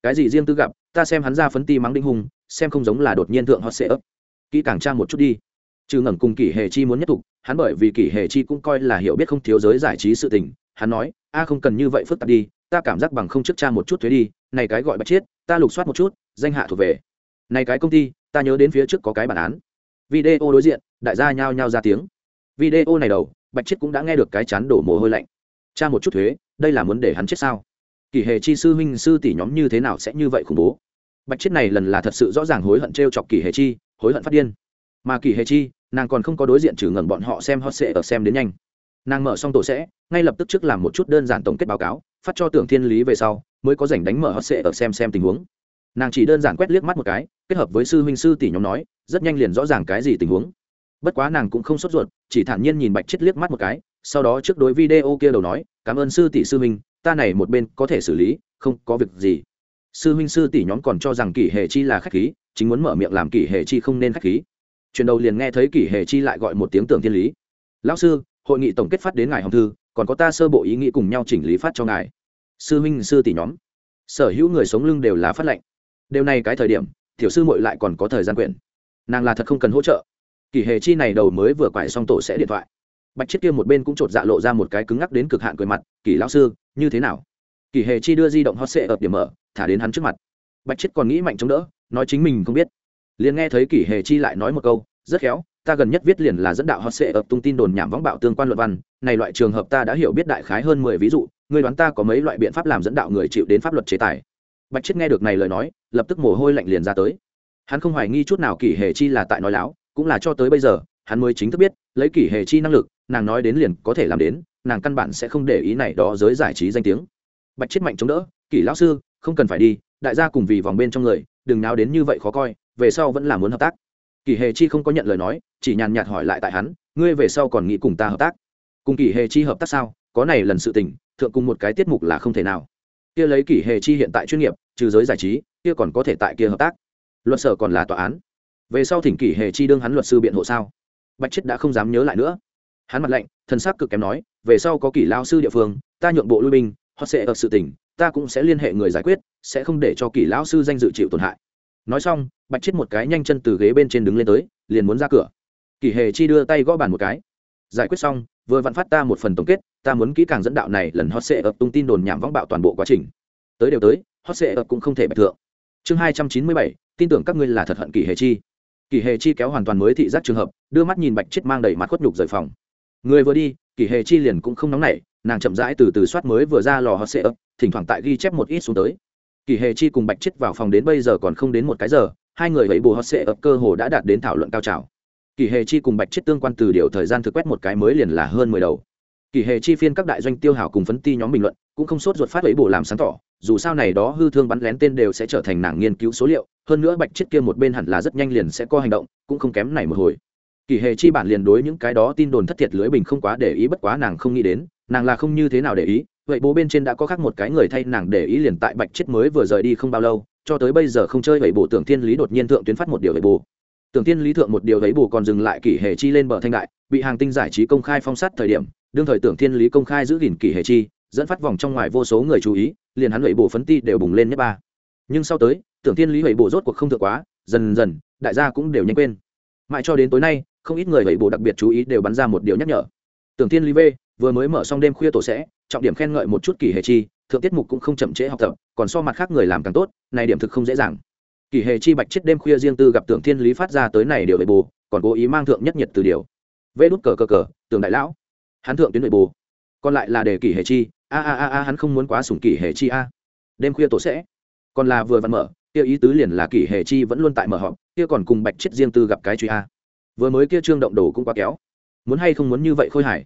Cái gì riêng tư gặp, ta xem hắn ra phấn ti mắng đinh hùng, xem không giống là đột nhiên thượng hot ấp kỹ càng tra một chút đi trừ ngẩng cùng kỷ hề chi muốn nhất tục, hắn bởi vì kỷ hề chi cũng coi là hiểu biết không thiếu giới giải trí sự tình, hắn nói, a, không cần như vậy phức tạp đi, ta cảm giác bằng không trước cha một chút thuế đi, này cái gọi bạch chiết, ta lục soát một chút, danh hạ thuộc về. Này cái công ty, ta nhớ đến phía trước có cái bản án. Video đối diện, đại gia nhao nhao ra tiếng. Video này đầu, bạch chiết cũng đã nghe được cái chán đổ mồ hôi lạnh. Cha một chút thuế, đây là muốn để hắn chết sao? Kỷ hề chi sư huynh sư tỷ nhóm như thế nào sẽ như vậy khủng bố? Bạch chiết này lần là thật sự rõ ràng hối hận t chọc kỷ hề chi, hối hận phát điên mà kỳ hề chi, nàng còn không có đối diện trừ ngẩn bọn họ xem hot sệ ở xem đến nhanh. Nàng mở xong tổ sẽ, ngay lập tức trước làm một chút đơn giản tổng kết báo cáo, phát cho tưởng thiên lý về sau, mới có rảnh đánh mở hot sệ ở xem xem tình huống. Nàng chỉ đơn giản quét liếc mắt một cái, kết hợp với sư huynh sư tỷ nhóm nói, rất nhanh liền rõ ràng cái gì tình huống. Bất quá nàng cũng không sốt ruột, chỉ thản nhiên nhìn bạch chết liếc mắt một cái, sau đó trước đối video kia đầu nói, cảm ơn sư tỷ sư huynh, ta này một bên có thể xử lý, không có việc gì. Sư huynh sư tỷ nhóm còn cho rằng kỷ hệ chi là khách khí, chính muốn mở miệng làm kỷ hệ chi không nên khách khí chuyển đầu liền nghe thấy kỷ hề chi lại gọi một tiếng tưởng thiên lý. Lão sư, hội nghị tổng kết phát đến ngài hồng thư, còn có ta sơ bộ ý nghĩ cùng nhau chỉnh lý phát cho ngài. Sư huynh, sư tỷ nhóm. Sở hữu người sống lưng đều là phát lệnh. Điều này cái thời điểm, tiểu sư muội lại còn có thời gian quyền nàng là thật không cần hỗ trợ. Kỷ hề chi này đầu mới vừa quải xong tổ sẽ điện thoại. Bạch chiết kia một bên cũng chột dạ lộ ra một cái cứng ngắc đến cực hạn cười mặt, kỷ lão sư, như thế nào? Kỷ hề chi đưa di động hot sệ ập điểm mở, thả đến hắn trước mặt. Bạch chiết còn nghĩ mạnh chống đỡ, nói chính mình không biết liền nghe thấy kỷ hề chi lại nói một câu, rất khéo, ta gần nhất viết liền là dẫn đạo hot sệ ập tung tin đồn nhảm võng bạo tương quan luận văn, này loại trường hợp ta đã hiểu biết đại khái hơn mười ví dụ người đoán ta có mấy loại biện pháp làm dẫn đạo người chịu đến pháp luật chế tài? Bạch chết nghe được này lời nói, lập tức mồ hôi lạnh liền ra tới. Hắn không hoài nghi chút nào kỷ hề chi là tại nói láo, cũng là cho tới bây giờ, hắn mới chính thức biết, lấy kỷ hề chi năng lực, nàng nói đến liền có thể làm đến, nàng căn bản sẽ không để ý này đó giới giải trí danh tiếng. Bạch chết mạnh chống đỡ, kỷ lão sư, không cần phải đi, đại gia cùng vì vòng bên trong người, đừng nào đến như vậy khó coi về sau vẫn là muốn hợp tác. Kỳ hề chi không có nhận lời nói, chỉ nhàn nhạt hỏi lại tại hắn, ngươi về sau còn nghĩ cùng ta hợp tác? Cùng kỳ hề chi hợp tác sao? Có này lần sự tình, thượng cùng một cái tiết mục là không thể nào. Kia lấy kỳ hề chi hiện tại chuyên nghiệp, trừ giới giải trí, kia còn có thể tại kia hợp tác. Luật sở còn là tòa án. Về sau thỉnh kỳ hề chi đương hắn luật sư biện hộ sao? Bạch chết đã không dám nhớ lại nữa. Hắn mặt lạnh thân xác cực kém nói, về sau có kỳ lao sư địa phương, ta nhượng bộ lui binh họ sẽ ở sự tình, ta cũng sẽ liên hệ người giải quyết, sẽ không để cho kỳ lão sư danh dự chịu tổn hại nói xong, bạch chết một cái nhanh chân từ ghế bên trên đứng lên tới, liền muốn ra cửa. Kỳ hề chi đưa tay gõ bàn một cái. Giải quyết xong, vừa vặn phát ta một phần tổng kết, ta muốn kỹ càng dẫn đạo này lần hot sệ ập tung tin đồn nhảm võng bạo toàn bộ quá trình. Tới đều tới, hot sệ ập cũng không thể bạch thượng. Chương hai trăm chín mươi bảy, tin tưởng các ngươi là thật hận kỳ hề chi. Kỳ hề chi kéo hoàn toàn mới thị giác trường hợp, đưa mắt nhìn bạch chết mang đầy mặt khuất nhục rời phòng. Người vừa đi, kỳ hề chi liền cũng không nóng nảy, nàng chậm rãi từ từ soát mới vừa ra lò hot sệ ập thỉnh thoảng tại ghi chép một ít xuống tới kỳ hề chi cùng bạch chết vào phòng đến bây giờ còn không đến một cái giờ, hai người ấy bù hot sệ ập cơ hồ đã đạt đến thảo luận cao trào. Kỳ hề chi cùng bạch chết tương quan từ điều thời gian thực quét một cái mới liền là hơn mười đầu. Kỳ hề chi phiên các đại doanh tiêu hào cùng phấn ti nhóm bình luận, cũng không sốt ruột phát ấy bù làm sáng tỏ, dù sao này đó hư thương bắn lén tên đều sẽ trở thành nàng nghiên cứu số liệu, hơn nữa bạch chết kia một bên hẳn là rất nhanh liền sẽ có hành động, cũng không kém này một hồi. Kỳ hề chi bản liền đối những cái đó tin đồn thất thiệt lưới bình không quá để ý bất quá nàng không nghĩ đến, nàng là không như thế nào để ý vậy bố bên trên đã có khác một cái người thay nàng để ý liền tại bạch chết mới vừa rời đi không bao lâu, cho tới bây giờ không chơi vậy bổ tưởng thiên lý đột nhiên thượng tuyến phát một điều vậy bổ. Tưởng thiên lý thượng một điều vậy bù còn dừng lại kỷ hệ chi lên bờ thanh đại, bị hàng tinh giải trí công khai phong sát thời điểm, đương thời tưởng thiên lý công khai giữ gìn kỷ hệ chi, dẫn phát vòng trong ngoài vô số người chú ý, liền hắn vậy bù phấn ti đều bùng lên nhất ba. Nhưng sau tới, tưởng thiên lý vậy bù rốt cuộc không thượng quá, dần dần, đại gia cũng đều nhanh quên. Mãi cho đến tối nay, không ít người vậy bù đặc biệt chú ý đều bắn ra một điều nhắc nhở. Tưởng thiên lý v, vừa mới mở xong đêm khuya tổ sẽ trọng điểm khen ngợi một chút kỷ hệ chi, thượng tiết mục cũng không chậm trễ học tập, còn so mặt khác người làm càng tốt, này điểm thực không dễ dàng. Kỷ hệ chi bạch chết đêm khuya riêng tư gặp tưởng thiên lý phát ra tới này điều về bù, còn cố ý mang thượng nhất nhiệt từ điều. Vê đút cờ cờ cờ tường đại lão. Hắn thượng tuyến nội bù. Còn lại là để kỷ hệ chi. A a a a, hắn không muốn quá sủng kỷ hệ chi a. Đêm khuya tổ sẽ. Còn là vừa văn mở, kia ý tứ liền là kỷ hệ chi vẫn luôn tại mở họp, kia còn cùng bạch chết riêng tư gặp cái truy a. Vừa mới kia trương động đồ cũng quá kéo. Muốn hay không muốn như vậy khôi hải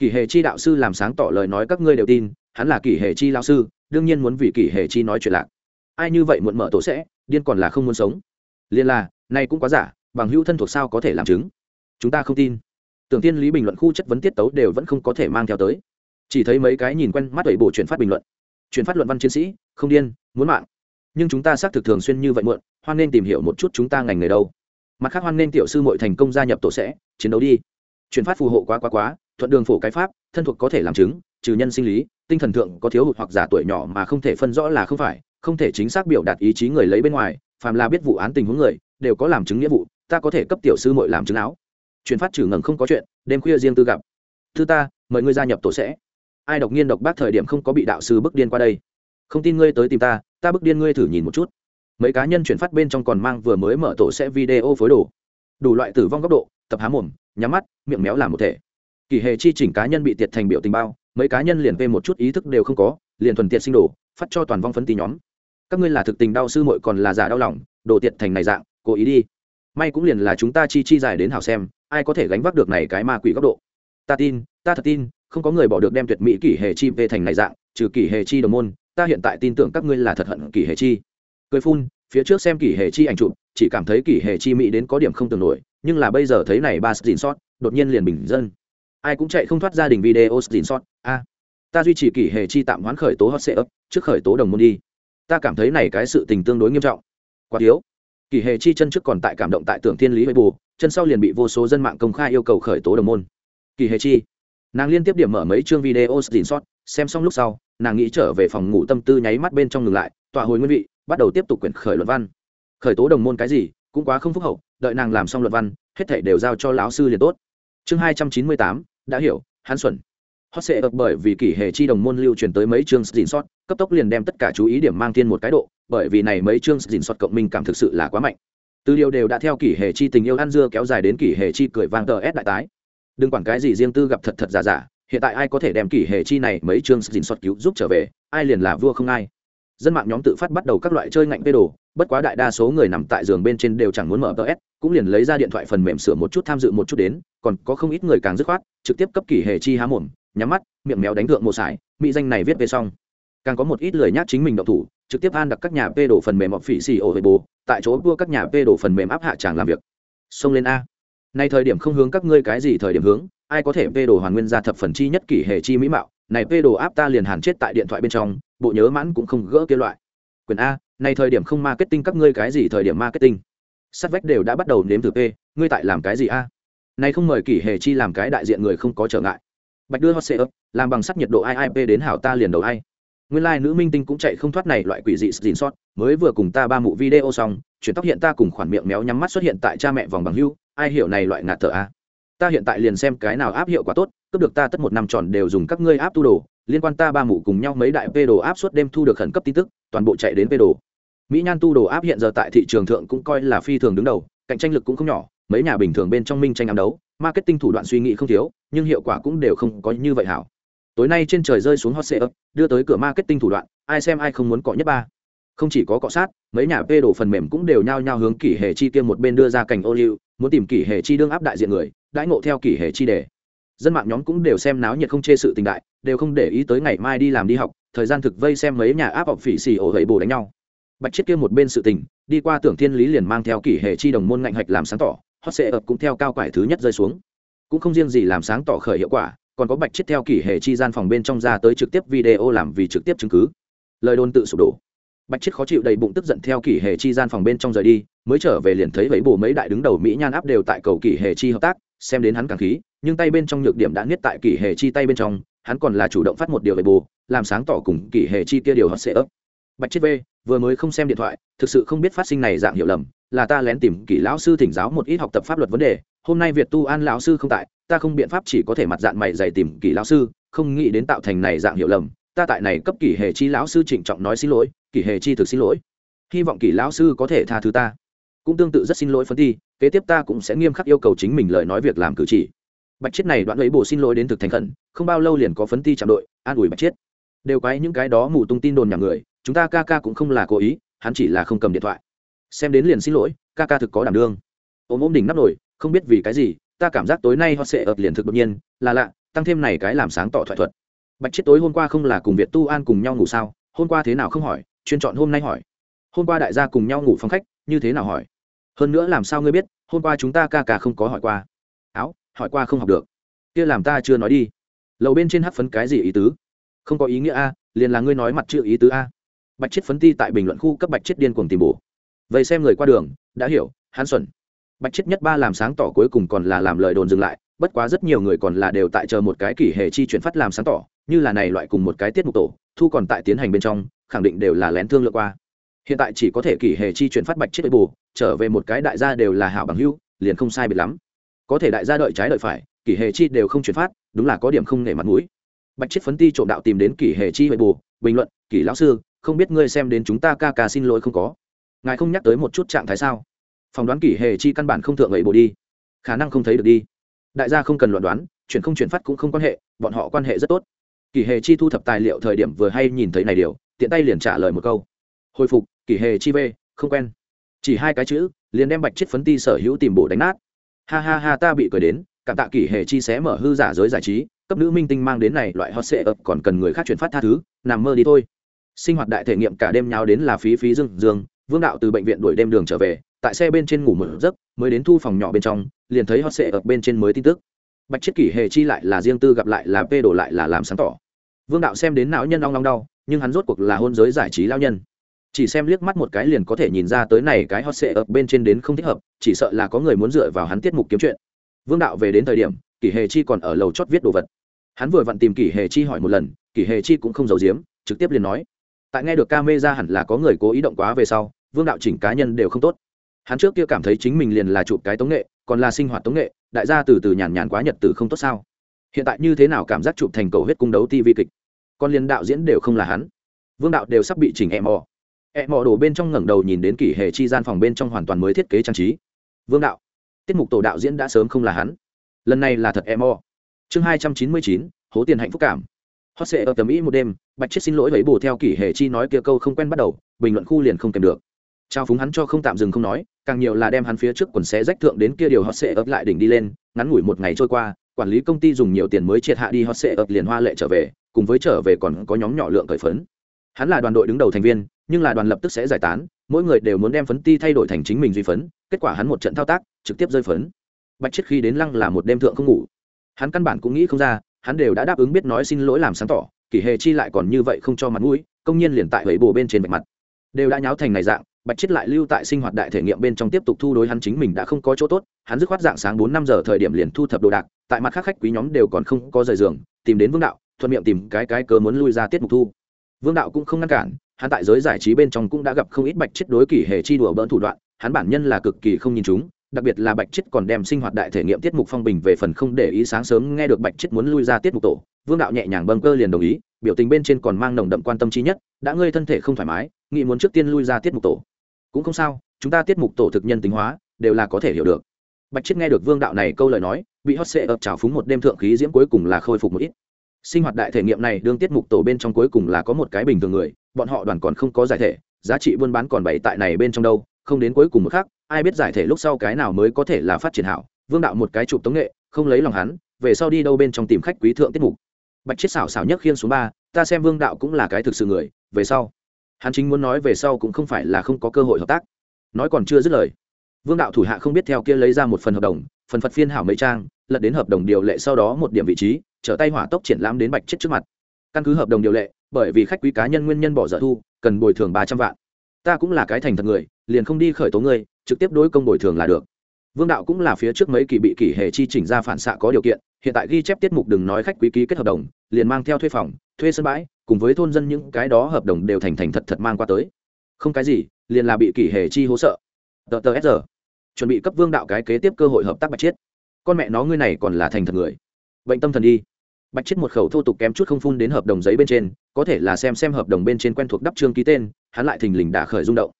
kỷ hệ chi đạo sư làm sáng tỏ lời nói các ngươi đều tin, hắn là kỷ hệ chi lao sư, đương nhiên muốn vì kỷ hệ chi nói chuyện lạc. Ai như vậy muộn mở tổ sẽ, điên còn là không muốn sống. Liên là, này cũng quá giả, bằng hữu thân thuộc sao có thể làm chứng? Chúng ta không tin. Tưởng tiên lý bình luận khu chất vấn tiết tấu đều vẫn không có thể mang theo tới. Chỉ thấy mấy cái nhìn quen mắt đẩy bổ chuyển phát bình luận. Chuyển phát luận văn chiến sĩ, không điên, muốn mạng. Nhưng chúng ta xác thực thường xuyên như vậy muộn, hoan nên tìm hiểu một chút chúng ta ngành nghề đâu. Mặt khác hoan nên tiểu sư mội thành công gia nhập tổ sẽ, chiến đấu đi. Chuyển phát phù hộ quá quá quá thuận đường phổ cái pháp, thân thuộc có thể làm chứng, trừ nhân sinh lý, tinh thần thượng có thiếu hụt hoặc giả tuổi nhỏ mà không thể phân rõ là không phải, không thể chính xác biểu đạt ý chí người lấy bên ngoài, phàm là biết vụ án tình huống người, đều có làm chứng nghĩa vụ, ta có thể cấp tiểu sư mội làm chứng áo. Chuyển phát trừ ngẩng không có chuyện, đêm khuya riêng tư gặp. Thư ta, mời ngươi gia nhập tổ sẽ. Ai độc nghiên độc bác thời điểm không có bị đạo sư bức điên qua đây. Không tin ngươi tới tìm ta ta bức điên ngươi thử nhìn một chút. Mấy cá nhân chuyển phát bên trong còn mang vừa mới mở tổ sẽ video phối đồ. Đủ loại tử vong góc độ, tập há mồm, nhắm mắt, miệng méo làm một thể kỳ hệ chi chỉnh cá nhân bị tiệt thành biểu tình bao, mấy cá nhân liền về một chút ý thức đều không có, liền thuần tiệt sinh đồ, phát cho toàn vong phân tí nhóm. Các ngươi là thực tình đau sư muội còn là giả đau lòng, đồ tiệt thành này dạng, cố ý đi. May cũng liền là chúng ta chi chi dài đến hảo xem, ai có thể gánh vác được này cái ma quỷ góc độ. Ta tin, ta thật tin, không có người bỏ được đem tuyệt mỹ kỷ hệ chi về thành này dạng, trừ kỷ hệ chi đồng môn, ta hiện tại tin tưởng các ngươi là thật hận kỷ hệ chi. Cười phun, phía trước xem kỷ hệ chi ảnh chụp, chỉ cảm thấy kỷ hệ chi mỹ đến có điểm không tưởng nổi, nhưng là bây giờ thấy này ba xin sót, đột nhiên liền bình dân ai cũng chạy không thoát gia đình video xin sót a, ta duy trì kỷ hệ chi tạm hoán khởi tố hot sệ ấp trước khởi tố đồng môn đi. Ta cảm thấy này cái sự tình tương đối nghiêm trọng. Quá thiếu. Kỷ hệ chi chân trước còn tại cảm động tại tưởng thiên lý huệ bù chân sau liền bị vô số dân mạng công khai yêu cầu khởi tố đồng môn. Kỷ hệ chi. Nàng liên tiếp điểm mở mấy chương video xin sót xem xong lúc sau, nàng nghĩ trở về phòng ngủ tâm tư nháy mắt bên trong ngừng lại, tọa hồi nguyên vị, bắt đầu tiếp tục quyển khởi luận văn. Khởi tố đồng môn cái gì, cũng quá không phúc hậu, đợi nàng làm xong luận văn, hết thể đều giao cho lão sư liền tốt chương hai trăm chín mươi tám, đã hiểu, hắn xuẩn. Hot sẽ ập bởi vì kỷ hệ chi đồng môn lưu truyền tới mấy chương dìn sót cấp tốc liền đem tất cả chú ý điểm mang thiên một cái độ, bởi vì này mấy chương dìn sót cộng minh cảm thực sự là quá mạnh. Từ điều đều đã theo kỷ hệ chi tình yêu ăn dưa kéo dài đến kỷ hệ chi cười vang tờ ép đại tái. Đừng quản cái gì riêng tư gặp thật thật giả giả, hiện tại ai có thể đem kỷ hệ chi này mấy chương dìn sót cứu giúp trở về, ai liền là vua không ai. Dân mạng nhóm tự phát bắt đầu các loại chơi ngạnh bê đồ bất quá đại đa số người nằm tại giường bên trên đều chẳng muốn mở ts cũng liền lấy ra điện thoại phần mềm sửa một chút tham dự một chút đến, còn có không ít người càng dứt khoát, trực tiếp cấp kỷ hệ chi há mồm, nhắm mắt, miệng méo đánh thượng một sải, mỹ danh này viết về xong. Càng có một ít lời nhát chính mình động thủ, trực tiếp an đặt các nhà p đồ phần mềm hoặc phỉ xì ổ hệ bồ tại chỗ đua các nhà p đồ phần mềm áp hạ tràng làm việc. Xông lên a. Nay thời điểm không hướng các ngươi cái gì thời điểm hướng, ai có thể p đồ hoàn nguyên ra thập phần chi nhất kỷ hệ chi mỹ mạo, này p đồ áp ta liền hàn chết tại điện thoại bên trong, bộ nhớ mãn cũng không gỡ kia loại. Quyền a này thời điểm không marketing các ngươi cái gì thời điểm marketing? Sắt vách đều đã bắt đầu nếm từ p ngươi tại làm cái gì a? Này không mời kỷ hệ chi làm cái đại diện người không có trở ngại. Bạch đưa hot sệ ấp làm bằng sắt nhiệt độ iip đến hảo ta liền đầu ai. Nguyên lai、like, nữ minh tinh cũng chạy không thoát này loại quỷ dị xin sót mới vừa cùng ta ba mụ video xong chuyển tóc hiện ta cùng khoản miệng méo nhắm mắt xuất hiện tại cha mẹ vòng bằng hưu ai hiểu này loại ngạt thở a? Ta hiện tại liền xem cái nào áp hiệu quả tốt cướp được ta tất một năm tròn đều dùng các ngươi áp tu đồ liên quan ta ba mụ cùng nhau mấy đại p đồ áp suốt đêm thu được khẩn cấp tin tức toàn bộ chạy đến p đồ mỹ nhan tu đồ áp hiện giờ tại thị trường thượng cũng coi là phi thường đứng đầu, cạnh tranh lực cũng không nhỏ, mấy nhà bình thường bên trong minh tranh ám đấu, marketing thủ đoạn suy nghĩ không thiếu, nhưng hiệu quả cũng đều không có như vậy hảo. Tối nay trên trời rơi xuống hot sale đưa tới cửa marketing thủ đoạn, ai xem ai không muốn cọ nhất ba. Không chỉ có cọ sát, mấy nhà p đồ phần mềm cũng đều nhao nhao hướng kỷ hệ chi kia một bên đưa ra cảnh ô liu, muốn tìm kỷ hệ chi đương áp đại diện người, đãi ngộ theo kỷ hệ chi đề. Dân mạng nhóm cũng đều xem náo nhiệt không chê sự tình đại, đều không để ý tới ngày mai đi làm đi học, thời gian thực vây xem mấy nhà áp học phỉ xì ổ gậy bồ đánh nhau bạch chiết kia một bên sự tình, đi qua tưởng thiên lý liền mang theo kỷ hệ chi đồng môn ngạnh hạch làm sáng tỏ, hot sệ ập cũng theo cao quải thứ nhất rơi xuống. Cũng không riêng gì làm sáng tỏ khởi hiệu quả, còn có bạch chiết theo kỷ hệ chi gian phòng bên trong ra tới trực tiếp video làm vì trực tiếp chứng cứ. Lời đồn tự sụp đổ. Bạch chiết khó chịu đầy bụng tức giận theo kỷ hệ chi gian phòng bên trong rời đi, mới trở về liền thấy vẫy bồ mấy đại đứng đầu mỹ nhan áp đều tại cầu kỷ hệ chi hợp tác, xem đến hắn càng khí, nhưng tay bên trong nhược điểm đã nghiết tại kỷ hệ chi tay bên trong, hắn còn là chủ động phát một điều vẫy bồ làm sáng tỏ cùng kỷ hệ chi kia điều hot sệ ấp bạch chiết v vừa mới không xem điện thoại, thực sự không biết phát sinh này dạng hiểu lầm, là ta lén tìm kỷ lão sư thỉnh giáo một ít học tập pháp luật vấn đề, hôm nay việt tu an lão sư không tại, ta không biện pháp chỉ có thể mặt dạng mày dày tìm kỷ lão sư, không nghĩ đến tạo thành này dạng hiểu lầm, ta tại này cấp kỷ hệ chi lão sư trịnh trọng nói xin lỗi, kỷ hệ chi thực xin lỗi. Hy vọng kỷ lão sư có thể tha thứ ta. Cũng tương tự rất xin lỗi phân thi kế tiếp ta cũng sẽ nghiêm khắc yêu cầu chính mình lời nói việc làm cử chỉ. Bạch chết này đoạn lấy bổ xin lỗi đến thực thành khẩn, không bao lâu liền có phấn ti chạm đội, an ủi bạch chết đều quái những cái đó mù tung tin đồn nhà người chúng ta ca ca cũng không là cố ý, hắn chỉ là không cầm điện thoại. Xem đến liền xin lỗi, ca ca thực có đảm đương. Ôm ôm đỉnh nắp nổi không biết vì cái gì, ta cảm giác tối nay họ sẽ ập liền thực đột nhiên, là lạ, tăng thêm này cái làm sáng tỏ thoại thuật. Bạch chết tối hôm qua không là cùng việt tu an cùng nhau ngủ sao? Hôm qua thế nào không hỏi, chuyên chọn hôm nay hỏi. Hôm qua đại gia cùng nhau ngủ phòng khách, như thế nào hỏi? Hơn nữa làm sao ngươi biết, hôm qua chúng ta ca ca không có hỏi qua. Áo, hỏi qua không học được. Kia làm ta chưa nói đi. Lầu bên trên hát phấn cái gì ý tứ? Không có ý nghĩa a, liền là ngươi nói mặt chữ ý tứ a bạch chết phấn ti tại bình luận khu cấp bạch chết điên cuồng tìm bổ. Vậy xem người qua đường, đã hiểu, hắn xuẩn. Bạch chết nhất ba làm sáng tỏ cuối cùng còn là làm lời đồn dừng lại, bất quá rất nhiều người còn là đều tại chờ một cái kỷ hệ chi chuyển phát làm sáng tỏ, như là này loại cùng một cái tiết mục tổ, thu còn tại tiến hành bên trong, khẳng định đều là lén thương lượng qua. Hiện tại chỉ có thể kỷ hệ chi chuyển phát bạch chết với bù trở về một cái đại gia đều là hảo bằng hữu, liền không sai biệt lắm. Có thể đại gia đợi trái đợi phải, kỷ hệ chi đều không chuyển phát, đúng là có điểm không nể mặt mũi. Bạch chết phấn ti trộm đạo tìm đến kỷ hệ chi với bù bình luận, kỷ lão sư không biết ngươi xem đến chúng ta ca ca xin lỗi không có. Ngài không nhắc tới một chút trạng thái sao? Phỏng đoán kỷ hệ chi căn bản không thượng ấy bộ đi. Khả năng không thấy được đi. Đại gia không cần luận đoán chuyển không chuyển phát cũng không quan hệ, bọn họ quan hệ rất tốt. Kỷ hệ chi thu thập tài liệu thời điểm vừa hay nhìn thấy này điều, tiện tay liền trả lời một câu. Hồi phục, kỷ hệ chi v không quen. Chỉ hai cái chữ, liền đem bạch chết phấn ti sở hữu tìm bổ đánh nát. Ha ha ha, ta bị cười đến, cảm tạ kỷ hệ chi xé mở hư giả giới giải trí, cấp nữ minh tinh mang đến này loại hot sệ ập, còn cần người khác chuyển phát tha thứ, nằm mơ đi thôi sinh hoạt đại thể nghiệm cả đêm nháo đến là phí phí dương dương, vương đạo từ bệnh viện đuổi đêm đường trở về, tại xe bên trên ngủ một giấc, mới đến thu phòng nhỏ bên trong, liền thấy hot sệ ập bên trên mới tin tức. Bạch chiết kỷ hề chi lại là riêng tư gặp lại là p đổ lại là làm sáng tỏ. Vương đạo xem đến não nhân long long đau, nhưng hắn rốt cuộc là hôn giới giải trí lao nhân. Chỉ xem liếc mắt một cái liền có thể nhìn ra tới này cái hot sệ ập bên trên đến không thích hợp, chỉ sợ là có người muốn dựa vào hắn tiết mục kiếm chuyện. Vương đạo về đến thời điểm, kỷ hề chi còn ở lầu chót viết đồ vật. Hắn vừa vặn tìm kỷ hề chi hỏi một lần, kỷ hề chi cũng không giấu giếm, trực tiếp liền nói tại nghe được ca mê ra hẳn là có người cố ý động quá về sau, vương đạo chỉnh cá nhân đều không tốt. Hắn trước kia cảm thấy chính mình liền là chụp cái tống nghệ, còn là sinh hoạt tống nghệ, đại gia từ từ nhàn nhàn quá nhật từ không tốt sao? Hiện tại như thế nào cảm giác chụp thành cầu huyết cung đấu tv kịch? Còn liền đạo diễn đều không là hắn. Vương đạo đều sắp bị chỉnh em mò. Em mò đổ bên trong ngẩng đầu nhìn đến kỷ hệ chi gian phòng bên trong hoàn toàn mới thiết kế trang trí. Vương đạo, tiết mục tổ đạo diễn đã sớm không là hắn. Lần này là thật em mò. Chương hai trăm chín mươi chín, hố tiền hạnh phúc cảm hot sệ ở tầm ý một đêm, bạch chết xin lỗi với bù theo kỷ hệ chi nói kia câu không quen bắt đầu, bình luận khu liền không kèm được. Trao phúng hắn cho không tạm dừng không nói, càng nhiều là đem hắn phía trước quần xé rách thượng đến kia điều hot sệ ấp lại đỉnh đi lên, ngắn ngủi một ngày trôi qua, quản lý công ty dùng nhiều tiền mới triệt hạ đi hot sệ ấp liền hoa lệ trở về, cùng với trở về còn có nhóm nhỏ lượng cởi phấn. Hắn là đoàn đội đứng đầu thành viên, nhưng là đoàn lập tức sẽ giải tán, mỗi người đều muốn đem phấn ti thay đổi thành chính mình duy phấn, kết quả hắn một trận thao tác, trực tiếp rơi phấn. Bạch chết khi đến lăng là một đêm thượng không ngủ. Hắn căn bản cũng nghĩ không ra hắn đều đã đáp ứng biết nói xin lỗi làm sáng tỏ, kỷ hề chi lại còn như vậy không cho mặt mũi, công nhiên liền tại ấy bồ bên trên bạch mặt. Đều đã nháo thành này dạng, bạch chết lại lưu tại sinh hoạt đại thể nghiệm bên trong tiếp tục thu đối hắn chính mình đã không có chỗ tốt, hắn dứt khoát dạng sáng bốn năm giờ thời điểm liền thu thập đồ đạc, tại mặt khác khách quý nhóm đều còn không có rời giường, tìm đến vương đạo, thuận miệng tìm cái cái cớ muốn lui ra tiết mục thu. Vương đạo cũng không ngăn cản, hắn tại giới giải trí bên trong cũng đã gặp không ít bạch chết đối kỷ hề chi đùa bỡn thủ đoạn, hắn bản nhân là cực kỳ không nhìn chúng đặc biệt là bạch chết còn đem sinh hoạt đại thể nghiệm tiết mục phong bình về phần không để ý sáng sớm nghe được bạch chết muốn lui ra tiết mục tổ, vương đạo nhẹ nhàng bâng cơ liền đồng ý, biểu tình bên trên còn mang nồng đậm quan tâm trí nhất, đã ngươi thân thể không thoải mái, nghĩ muốn trước tiên lui ra tiết mục tổ. Cũng không sao, chúng ta tiết mục tổ thực nhân tính hóa, đều là có thể hiểu được. Bạch chết nghe được vương đạo này câu lời nói, bị hot sệ ập trào phúng một đêm thượng khí diễm cuối cùng là khôi phục một ít. Sinh hoạt đại thể nghiệm này đương tiết mục tổ bên trong cuối cùng là có một cái bình thường người, bọn họ đoàn còn không có giải thể, giá trị buôn bán còn bày tại này bên trong đâu không đến cuối cùng một khác ai biết giải thể lúc sau cái nào mới có thể là phát triển hảo, vương đạo một cái chụp tống nghệ, không lấy lòng hắn, về sau đi đâu bên trong tìm khách quý thượng tiết mục. Bạch chết xảo xảo nhất khiên số ba, ta xem vương đạo cũng là cái thực sự người, về sau. Hắn chính muốn nói về sau cũng không phải là không có cơ hội hợp tác. Nói còn chưa dứt lời, vương đạo thủ hạ không biết theo kia lấy ra một phần hợp đồng, phần phật phiên hảo mấy trang, lật đến hợp đồng điều lệ sau đó một điểm vị trí, trở tay hỏa tốc triển lãm đến bạch chết trước mặt. Căn cứ hợp đồng điều lệ, bởi vì khách quý cá nhân nguyên nhân bỏ dở thu, cần bồi thường ba trăm vạn ta cũng là cái thành thật người, liền không đi khởi tố ngươi, trực tiếp đối công bồi thường là được. Vương đạo cũng là phía trước mấy kỳ bị kỷ hệ chi chỉnh ra phản xạ có điều kiện, hiện tại ghi chép tiết mục đừng nói khách quý ký kết hợp đồng, liền mang theo thuê phòng, thuê sân bãi, cùng với thôn dân những cái đó hợp đồng đều thành thành thật thật mang qua tới. Không cái gì, liền là bị kỷ hệ chi hố sợ. Tờ tờ sr chuẩn bị cấp vương đạo cái kế tiếp cơ hội hợp tác bạch chiết. Con mẹ nó ngươi này còn là thành thật người. Bệnh tâm thần đi. Bạch chiết một khẩu thô tục kém chút không phun đến hợp đồng giấy bên trên, có thể là xem xem hợp đồng bên trên quen thuộc đắp chương ký tên hắn lại thình lình đả khởi rung động.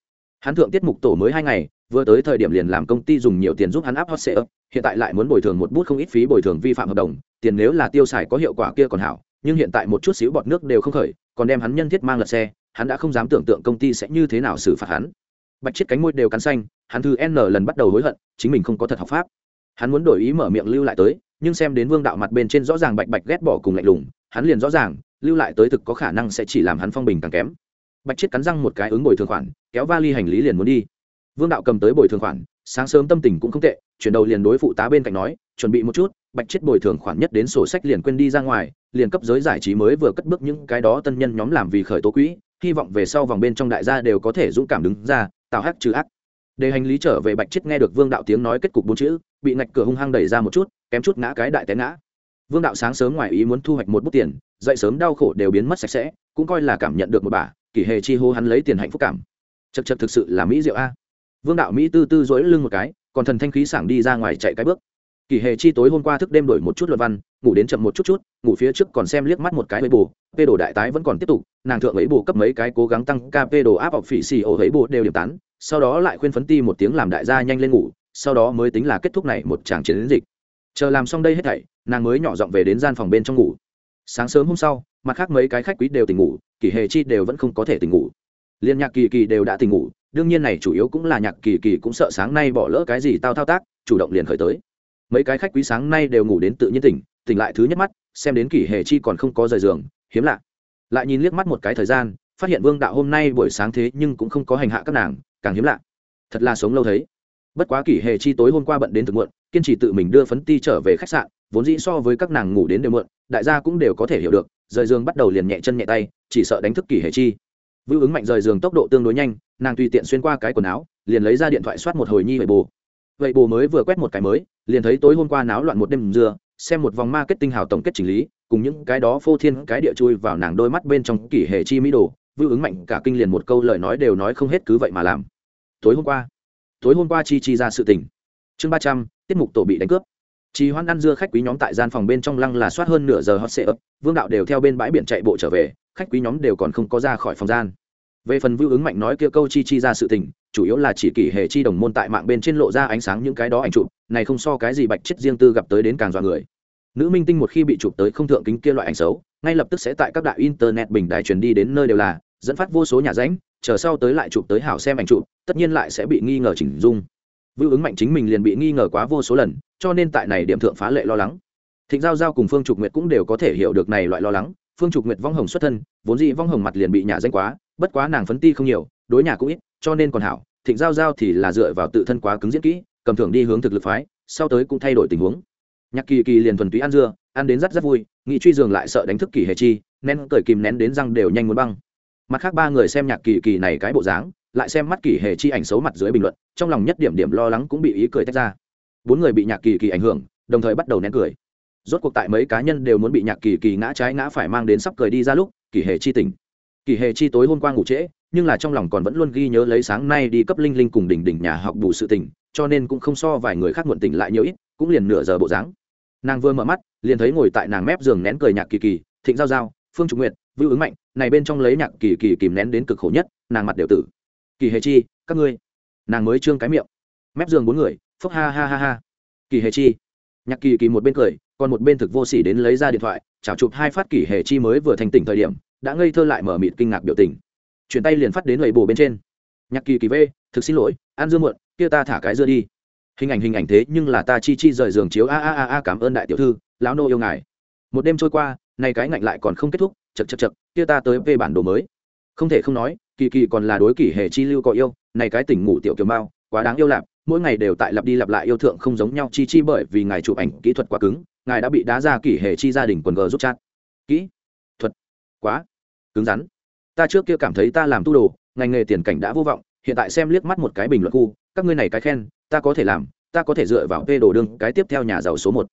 Hắn thượng tiết mục tổ mới hai ngày, vừa tới thời điểm liền làm công ty dùng nhiều tiền giúp hắn áp hot sale hiện tại lại muốn bồi thường một bút không ít phí bồi thường vi phạm hợp đồng, tiền nếu là tiêu xài có hiệu quả kia còn hảo, nhưng hiện tại một chút xíu bọt nước đều không khởi, còn đem hắn nhân thiết mang lật xe, hắn đã không dám tưởng tượng công ty sẽ như thế nào xử phạt hắn. Bạch chiếc cánh môi đều cắn xanh, hắn thư n lần bắt đầu hối hận, chính mình không có thật học pháp. Hắn muốn đổi ý mở miệng lưu lại tới, nhưng xem đến vương đạo mặt bên trên rõ ràng bạch bạch ghét bỏ cùng lạnh lùng, hắn liền rõ ràng, lưu lại tới thực có khả năng sẽ chỉ làm hắn phong bình càng kém bạch chiết cắn răng một cái ứng bồi thường khoản, kéo vali hành lý liền muốn đi. Vương đạo cầm tới bồi thường khoản, sáng sớm tâm tình cũng không tệ, chuyển đầu liền đối phụ tá bên cạnh nói, chuẩn bị một chút, bạch chiết bồi thường khoản nhất đến sổ sách liền quên đi ra ngoài, liền cấp giới giải trí mới vừa cất bước những cái đó tân nhân nhóm làm vì khởi tố quỹ, hy vọng về sau vòng bên trong đại gia đều có thể dũng cảm đứng ra, tạo hắc trừ ác. Để hành lý trở về, bạch chiết nghe được vương đạo tiếng nói kết cục bốn chữ, bị ngạch cửa hung hăng đẩy ra một chút, kém chút ngã cái đại té ngã. Vương đạo sáng sớm ngoài ý muốn thu hoạch một bút tiền, dậy sớm đau khổ đều biến mất sạch sẽ, cũng coi là cảm nhận được một bà kỷ hề chi hô hắn lấy tiền hạnh phúc cảm. Chật chật thực sự là mỹ diệu a. Vương đạo mỹ tư tư dối lưng một cái, còn thần thanh khí sảng đi ra ngoài chạy cái bước. Kỷ hề chi tối hôm qua thức đêm đổi một chút luật văn, ngủ đến chậm một chút chút, ngủ phía trước còn xem liếc mắt một cái với bù p đồ đại tái vẫn còn tiếp tục, nàng thượng ấy bù cấp mấy cái cố gắng tăng kp đồ áp học phỉ xì ổ ấy bù đều điểm tán, sau đó lại khuyên phấn ti một tiếng làm đại gia nhanh lên ngủ, sau đó mới tính là kết thúc này một tràng chiến dịch. Chờ làm xong đây hết thảy, nàng mới nhỏ giọng về đến gian phòng bên trong ngủ. Sáng sớm hôm sau mặt khác mấy cái khách quý đều tỉnh ngủ kỷ hề chi đều vẫn không có thể tỉnh ngủ. Liên nhạc kỳ kỳ đều đã tỉnh ngủ, đương nhiên này chủ yếu cũng là nhạc kỳ kỳ cũng sợ sáng nay bỏ lỡ cái gì tao thao tác, chủ động liền khởi tới. Mấy cái khách quý sáng nay đều ngủ đến tự nhiên tỉnh tỉnh lại thứ nhất mắt, xem đến kỷ hề chi còn không có rời giường, hiếm lạ. Lại nhìn liếc mắt một cái thời gian, phát hiện vương đạo hôm nay buổi sáng thế nhưng cũng không có hành hạ các nàng, càng hiếm lạ. Thật là sống lâu thấy. Bất quá kỷ hề chi tối hôm qua bận đến thực muộn, kiên trì tự mình đưa phấn ti trở về khách sạn vốn dĩ so với các nàng ngủ đến đều muộn, đại gia cũng đều có thể hiểu được, rời giường bắt đầu liền nhẹ chân nhẹ tay, chỉ sợ đánh thức kỷ hệ chi. Vưu ứng mạnh rời giường tốc độ tương đối nhanh, nàng tùy tiện xuyên qua cái quần áo, liền lấy ra điện thoại soát một hồi nhi vậy bồ vậy bồ mới vừa quét một cái mới, liền thấy tối hôm qua náo loạn một đêm dưa, xem một vòng marketing hào tổng kết chỉnh lý, cùng những cái đó phô thiên cái địa chui vào nàng đôi mắt bên trong kỷ hệ chi mỹ đồ, vưu ứng mạnh cả kinh liền một câu lời nói đều nói không hết cứ vậy mà làm. Tối hôm qua, tối hôm qua chi chi ra sự tình. Chương ba trăm, tiết mục tổ bị đánh cướp. Chi hoan ăn dưa khách quý nhóm tại gian phòng bên trong lăng là soát hơn nửa giờ hot sệ ấp vương đạo đều theo bên bãi biển chạy bộ trở về, khách quý nhóm đều còn không có ra khỏi phòng gian. Về phần vưu ứng mạnh nói kia câu chi chi ra sự tình, chủ yếu là chỉ kỷ hệ chi đồng môn tại mạng bên trên lộ ra ánh sáng những cái đó ảnh chụp, này không so cái gì bạch chết riêng tư gặp tới đến càng dọa người. Nữ minh tinh một khi bị chụp tới không thượng kính kia loại ảnh xấu, ngay lập tức sẽ tại các đại internet bình đài truyền đi đến nơi đều là, dẫn phát vô số nhà ránh chờ sau tới lại chụp tới hảo xem ảnh chụp, tất nhiên lại sẽ bị nghi ngờ chỉnh dung vưu ứng mạnh chính mình liền bị nghi ngờ quá vô số lần, cho nên tại này điểm thượng phá lệ lo lắng. Thịnh giao giao cùng phương trục nguyệt cũng đều có thể hiểu được này loại lo lắng. Phương trục nguyệt vong hồng xuất thân, vốn dĩ vong hồng mặt liền bị nhà danh quá, bất quá nàng phấn ti không nhiều, đối nhà cũng ít, cho nên còn hảo. Thịnh giao giao thì là dựa vào tự thân quá cứng diễn kỹ, cầm thưởng đi hướng thực lực phái, sau tới cũng thay đổi tình huống. Nhạc kỳ kỳ liền thuần túy ăn dưa, ăn đến rất rất vui, nghị truy giường lại sợ đánh thức kỳ hề chi nên cởi kìm nén đến răng đều nhanh muốn băng. Mặt khác ba người xem nhạc kỳ kỳ này cái bộ dáng lại xem mắt kỳ hề chi ảnh xấu mặt dưới bình luận, trong lòng nhất điểm điểm lo lắng cũng bị ý cười tách ra. Bốn người bị nhạc kỳ kỳ ảnh hưởng, đồng thời bắt đầu nén cười. Rốt cuộc tại mấy cá nhân đều muốn bị nhạc kỳ kỳ ngã trái ngã phải mang đến sắp cười đi ra lúc, kỳ hề chi tỉnh. Kỳ hề chi tối hôm qua ngủ trễ, nhưng là trong lòng còn vẫn luôn ghi nhớ lấy sáng nay đi cấp linh linh cùng đỉnh đỉnh nhà học đủ sự tình, cho nên cũng không so vài người khác muộn tỉnh lại nhiều ít, cũng liền nửa giờ bộ dáng. Nàng vừa mở mắt, liền thấy ngồi tại nàng mép giường nén cười nhạc kỳ kỳ, thịnh giao giao, phương trung nguyệt, vưu ứng mạnh, này bên trong lấy nhạc kỳ kỳ kìm nén đến cực khổ nhất, nàng mặt đều tử kỳ hề chi, các ngươi. Nàng mới trương cái miệng. Mép giường bốn người phúc ha ha ha ha. Kỳ hề chi. Nhạc kỳ kỳ một bên cười, còn một bên thực vô sỉ đến lấy ra điện thoại chào chụp hai phát kỳ hề chi mới vừa thành tỉnh thời điểm, đã ngây thơ lại mở mịt kinh ngạc biểu tình. Chuyển tay liền phát đến lầy bồ bên trên. Nhạc kỳ kỳ v thực xin lỗi, ăn dưa muộn, kia ta thả cái dưa đi. Hình ảnh hình ảnh thế, nhưng là ta chi chi rời giường chiếu a a a a cảm ơn đại tiểu thư, lão nô yêu ngài. Một đêm trôi qua, nay cái ngạnh lại còn không kết thúc chật chật chật kia ta tới về bản đồ mới không thể không nói, kỳ kỳ còn là đối kỷ hệ chi lưu có yêu, này cái tỉnh ngủ tiểu kiều mao quá đáng yêu lạp, mỗi ngày đều tại lặp đi lặp lại yêu thượng không giống nhau chi chi bởi vì ngài chụp ảnh kỹ thuật quá cứng, ngài đã bị đá ra kỷ hệ chi gia đình quần gờ giúp chat. Kỹ thuật quá cứng rắn. Ta trước kia cảm thấy ta làm tu đồ, ngành nghề tiền cảnh đã vô vọng, hiện tại xem liếc mắt một cái bình luận khu, các ngươi này cái khen, ta có thể làm, ta có thể dựa vào p đồ đương, cái tiếp theo nhà giàu số một.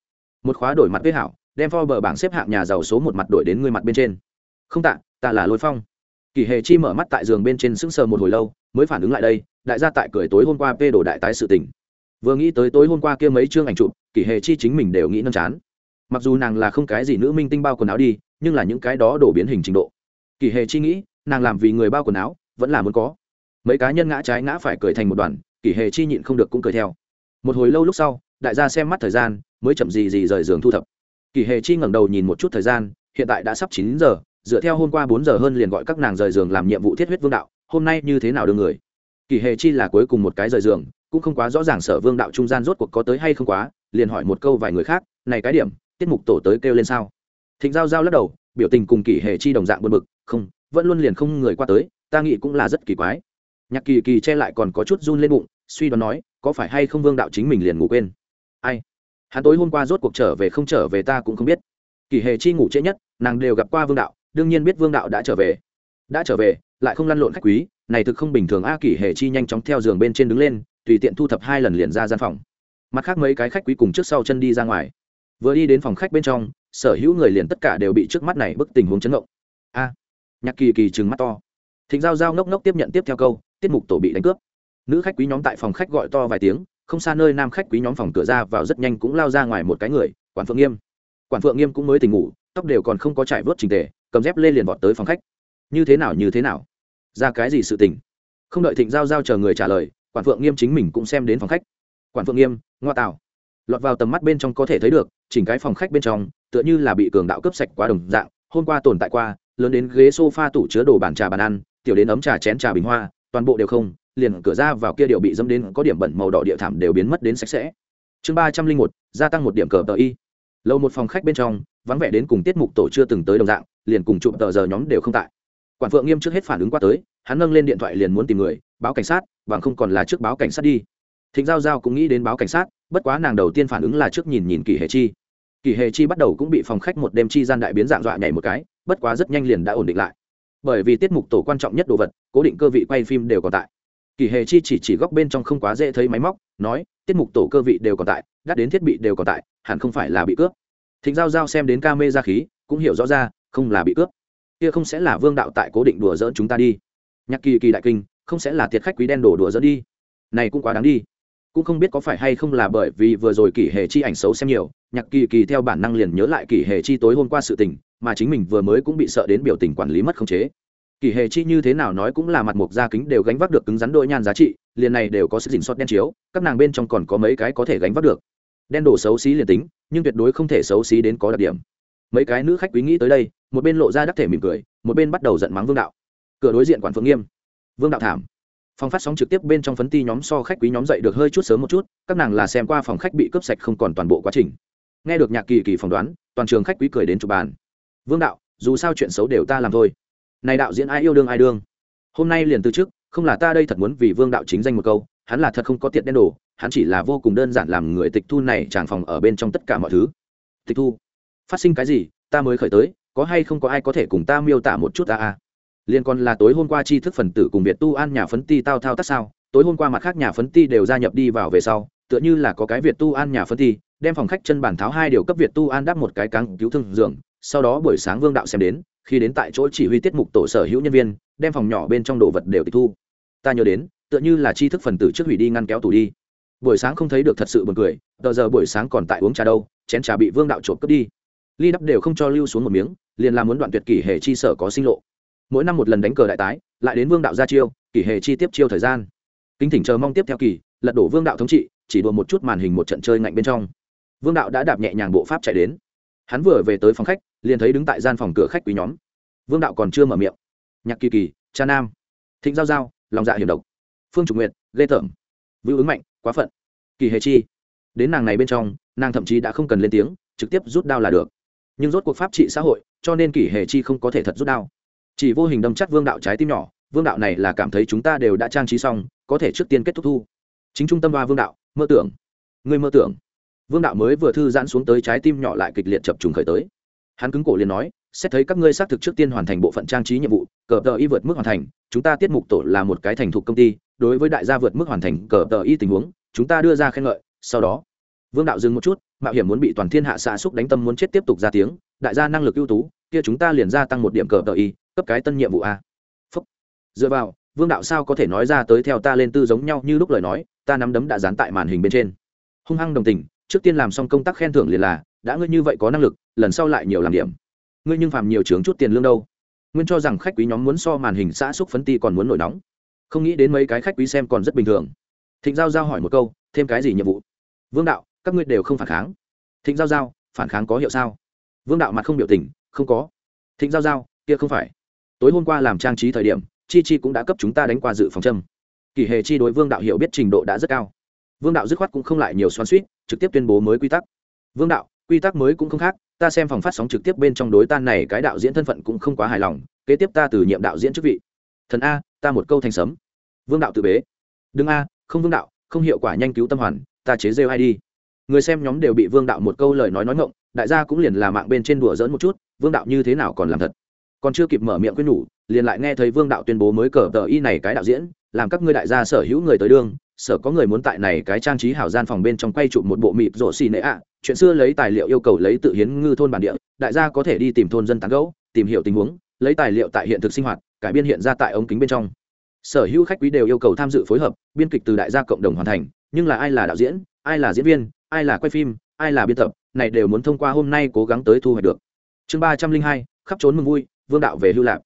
Một khóa đổi mặt với hảo, đem for bờ bảng xếp hạng nhà giàu số một mặt đổi đến ngươi mặt bên trên. Không tạ, ta là lôi phong kỳ hề chi mở mắt tại giường bên trên sững sờ một hồi lâu, mới phản ứng lại đây, đại gia tại cười tối hôm qua p đồ đại tái sự tình. Vừa nghĩ tới tối hôm qua kia mấy chương ảnh chụp, kỳ hề chi chính mình đều nghĩ nâng chán. Mặc dù nàng là không cái gì nữ minh tinh bao quần áo đi, nhưng là những cái đó đổ biến hình trình độ. Kỳ hề chi nghĩ, nàng làm vì người bao quần áo, vẫn là muốn có. Mấy cá nhân ngã trái ngã phải cười thành một đoàn, kỳ hề chi nhịn không được cũng cười theo. Một hồi lâu lúc sau, đại gia xem mắt thời gian, mới chậm gì gì rời giường thu thập. Kỳ hề chi ngẩng đầu nhìn một chút thời gian, hiện tại đã sắp chín giờ dựa theo hôm qua bốn giờ hơn liền gọi các nàng rời giường làm nhiệm vụ thiết huyết vương đạo, hôm nay như thế nào đưa người? Kỳ hề chi là cuối cùng một cái rời giường, cũng không quá rõ ràng sở vương đạo trung gian rốt cuộc có tới hay không quá, liền hỏi một câu vài người khác, này cái điểm, tiết mục tổ tới kêu lên sao? Thịnh giao giao lắc đầu, biểu tình cùng kỳ hề chi đồng dạng buồn bực, không, vẫn luôn liền không người qua tới, ta nghĩ cũng là rất kỳ quái. Nhạc kỳ kỳ che lại còn có chút run lên bụng, suy đoán nói, có phải hay không vương đạo chính mình liền ngủ quên? Ai? Hắn tối hôm qua rốt cuộc trở về không trở về ta cũng không biết. Kỳ hề chi ngủ trễ nhất, nàng đều gặp qua vương đạo đương nhiên biết vương đạo đã trở về. Đã trở về, lại không lăn lộn khách quý, này thực không bình thường a kỳ hề chi nhanh chóng theo giường bên trên đứng lên, tùy tiện thu thập hai lần liền ra gian phòng. Mặt khác mấy cái khách quý cùng trước sau chân đi ra ngoài. Vừa đi đến phòng khách bên trong, sở hữu người liền tất cả đều bị trước mắt này bức tình huống chấn động. A, nhạc kỳ kỳ trừng mắt to. Thịnh giao giao ngốc ngốc tiếp nhận tiếp theo câu, tiết mục tổ bị đánh cướp. Nữ khách quý nhóm tại phòng khách gọi to vài tiếng, không xa nơi nam khách quý nhóm phòng cửa ra vào rất nhanh cũng lao ra ngoài một cái người, quản phượng nghiêm. Quản phượng nghiêm cũng mới tỉnh ngủ, tóc đều còn không có trải vớt trình tề cầm dép lê liền vọt tới phòng khách. Như thế nào, như thế nào? Ra cái gì sự tình? Không đợi thịnh giao giao chờ người trả lời, quản phượng nghiêm chính mình cũng xem đến phòng khách. Quản phượng nghiêm, ngoa tạo. Lọt vào tầm mắt bên trong có thể thấy được, chỉnh cái phòng khách bên trong, tựa như là bị cường đạo cướp sạch quá đồng dạng, hôm qua tồn tại qua, lớn đến ghế sofa tủ chứa đồ bàn trà bàn ăn, tiểu đến ấm trà chén trà bình hoa, toàn bộ đều không, liền cửa ra vào kia đều bị dâm đến có điểm bẩn màu đỏ địa thảm đều biến mất đến sạch sẽ. Chương ba trăm linh một, gia tăng một điểm cờ tờ y. Lâu một phòng khách bên trong, vắng vẻ đến cùng tiết mục tổ chưa từng tới đồng dạng liền cùng chụp tờ giờ nhóm đều không tại. Quản phượng nghiêm trước hết phản ứng qua tới, hắn nâng lên điện thoại liền muốn tìm người, báo cảnh sát và không còn là trước báo cảnh sát đi. Thịnh giao giao cũng nghĩ đến báo cảnh sát, bất quá nàng đầu tiên phản ứng là trước nhìn nhìn kỳ hề chi. Kỳ hề chi bắt đầu cũng bị phòng khách một đêm chi gian đại biến dạng dọa nhảy một cái, bất quá rất nhanh liền đã ổn định lại. Bởi vì tiết mục tổ quan trọng nhất đồ vật, cố định cơ vị quay phim đều còn tại. Kỳ hề chi chỉ chỉ góc bên trong không quá dễ thấy máy móc, nói, tiết mục tổ cơ vị đều còn tại đắt đến thiết bị đều còn tại, hẳn không phải là bị cướp. Thịnh giao giao xem đến ca mê ra khí, cũng hiểu rõ ra không là bị cướp. Kia không sẽ là vương đạo tại cố định đùa dỡn chúng ta đi. Nhạc kỳ kỳ đại kinh, không sẽ là thiệt khách quý đen đổ đùa dỡn đi. Này cũng quá đáng đi. Cũng không biết có phải hay không là bởi vì vừa rồi kỷ hệ chi ảnh xấu xem nhiều, nhạc kỳ kỳ theo bản năng liền nhớ lại kỷ hệ chi tối hôm qua sự tình, mà chính mình vừa mới cũng bị sợ đến biểu tình quản lý mất khống chế. Kỷ hệ chi như thế nào nói cũng là mặt mục da kính đều gánh vác được cứng rắn đôi nhan giá trị, liền này đều có sự dình xót đen chiếu, các nàng bên trong còn có mấy cái có thể gánh vác được. Đen đổ xấu xí liền tính, nhưng tuyệt đối không thể xấu xí đến có đặc điểm. Mấy cái nữ khách quý nghĩ tới đây một bên lộ ra đắc thể mỉm cười, một bên bắt đầu giận mắng vương đạo. Cửa đối diện quản phượng nghiêm. Vương đạo thảm. Phòng phát sóng trực tiếp bên trong phấn ti nhóm so khách quý nhóm dậy được hơi chút sớm một chút, các nàng là xem qua phòng khách bị cướp sạch không còn toàn bộ quá trình. Nghe được nhạc kỳ kỳ phỏng đoán, toàn trường khách quý cười đến chụp bàn. Vương đạo, dù sao chuyện xấu đều ta làm thôi. Này đạo diễn ai yêu đương ai đương. Hôm nay liền từ trước, không là ta đây thật muốn vì vương đạo chính danh một câu, hắn là thật không có tiện đen đồ, hắn chỉ là vô cùng đơn giản làm người tịch thu này tràn phòng ở bên trong tất cả mọi thứ. Tịch thu. Phát sinh cái gì, ta mới khởi tới có hay không có ai có thể cùng ta miêu tả một chút ta a liên còn là tối hôm qua tri thức phần tử cùng việt tu an nhà phấn ti tao thao tác sao? Tối hôm qua mặt khác nhà phấn ti đều gia nhập đi vào về sau, tựa như là có cái việt tu an nhà phấn ti, đem phòng khách chân bản tháo hai điều cấp việt tu an đắp một cái cáng cứu thương giường. Sau đó buổi sáng vương đạo xem đến, khi đến tại chỗ chỉ huy tiết mục tổ sở hữu nhân viên, đem phòng nhỏ bên trong đồ vật đều tịch thu. Ta nhớ đến, tựa như là tri thức phần tử trước hủy đi ngăn kéo tủ đi. Buổi sáng không thấy được thật sự buồn cười, tờ giờ buổi sáng còn tại uống trà đâu, chén trà bị vương đạo trộm cướp đi ly đắp đều không cho lưu xuống một miếng, liền làm muốn đoạn tuyệt kỷ hệ chi sở có sinh lộ. Mỗi năm một lần đánh cờ đại tái, lại đến vương đạo ra chiêu, kỷ hệ chi tiếp chiêu thời gian. Kính thỉnh chờ mong tiếp theo kỳ lật đổ vương đạo thống trị, chỉ đùa một chút màn hình một trận chơi ngạnh bên trong. Vương đạo đã đạp nhẹ nhàng bộ pháp chạy đến. Hắn vừa về tới phòng khách, liền thấy đứng tại gian phòng cửa khách quý nhóm. Vương đạo còn chưa mở miệng. Nhạc kỳ kỳ, cha nam, thịnh giao giao lòng dạ hiểm độc, phương trục nguyệt, lê tởm vưu ứng mạnh, quá phận. Kỳ hề chi. Đến nàng này bên trong, nàng thậm chí đã không cần lên tiếng, trực tiếp rút đao là được nhưng rốt cuộc pháp trị xã hội, cho nên kỷ hề chi không có thể thật rút đao. Chỉ vô hình đâm chắc vương đạo trái tim nhỏ, vương đạo này là cảm thấy chúng ta đều đã trang trí xong, có thể trước tiên kết thúc thu. Chính trung tâm ba vương đạo, mơ tưởng. Người mơ tưởng. Vương đạo mới vừa thư giãn xuống tới trái tim nhỏ lại kịch liệt chập trùng khởi tới. Hắn cứng cổ liền nói, xét thấy các ngươi xác thực trước tiên hoàn thành bộ phận trang trí nhiệm vụ, cờ tờ y vượt mức hoàn thành, chúng ta tiết mục tổ là một cái thành thục công ty, đối với đại gia vượt mức hoàn thành cờ tờ y tình huống, chúng ta đưa ra khen ngợi, sau đó vương đạo dừng một chút, mạo hiểm muốn bị toàn thiên hạ xạ xúc đánh tâm muốn chết tiếp tục ra tiếng, đại gia năng lực ưu tú, kia chúng ta liền gia tăng một điểm cờ tờ y, cấp cái tân nhiệm vụ a. Phúc. dựa vào, vương đạo sao có thể nói ra tới theo ta lên tư giống nhau như lúc lời nói, ta nắm đấm đã dán tại màn hình bên trên. Hung hăng đồng tình, trước tiên làm xong công tác khen thưởng liền là, đã ngươi như vậy có năng lực, lần sau lại nhiều làm điểm. Ngươi nhưng phàm nhiều trướng chút tiền lương đâu. Nguyên cho rằng khách quý nhóm muốn so màn hình xã xúc phấn ti còn muốn nổi nóng. Không nghĩ đến mấy cái khách quý xem còn rất bình thường. Thịnh giao giao hỏi một câu, thêm cái gì nhiệm vụ? Vương đạo các ngươi đều không phản kháng. Thịnh giao giao, phản kháng có hiệu sao? Vương đạo mặt không biểu tình, không có. Thịnh giao giao, kia không phải. Tối hôm qua làm trang trí thời điểm, chi chi cũng đã cấp chúng ta đánh qua dự phòng châm. Kỳ hề chi đối vương đạo hiểu biết trình độ đã rất cao. Vương đạo dứt khoát cũng không lại nhiều xoắn suýt trực tiếp tuyên bố mới quy tắc. Vương đạo, quy tắc mới cũng không khác, ta xem phòng phát sóng trực tiếp bên trong đối tan này cái đạo diễn thân phận cũng không quá hài lòng, kế tiếp ta từ nhiệm đạo diễn chức vị. Thần a, ta một câu thành sấm. Vương đạo tự bế. Đừng a, không vương đạo, không hiệu quả nhanh cứu tâm hoàn, ta chế rêu ai đi người xem nhóm đều bị vương đạo một câu lời nói nói ngộng đại gia cũng liền là mạng bên trên đùa dỡn một chút, vương đạo như thế nào còn làm thật? Còn chưa kịp mở miệng quyết nhủ, liền lại nghe thấy vương đạo tuyên bố mới cờ tờ y này cái đạo diễn, làm các ngươi đại gia sở hữu người tới đương sở có người muốn tại này cái trang trí hảo gian phòng bên trong quay chụp một bộ mịt rổ xì nệ ạ. Chuyện xưa lấy tài liệu yêu cầu lấy tự hiến ngư thôn bản địa, đại gia có thể đi tìm thôn dân tán gấu tìm hiểu tình huống, lấy tài liệu tại hiện thực sinh hoạt, cải biên hiện ra tại ống kính bên trong. Sở hữu khách quý đều yêu cầu tham dự phối hợp, biên kịch từ đại gia cộng đồng hoàn thành, nhưng là ai là đạo diễn, ai là diễn viên ai là quay phim, ai là biên tập, này đều muốn thông qua hôm nay cố gắng tới thu hoạch được. Chương ba trăm linh hai, khắp trốn mừng vui, vương đạo về hưu lạc.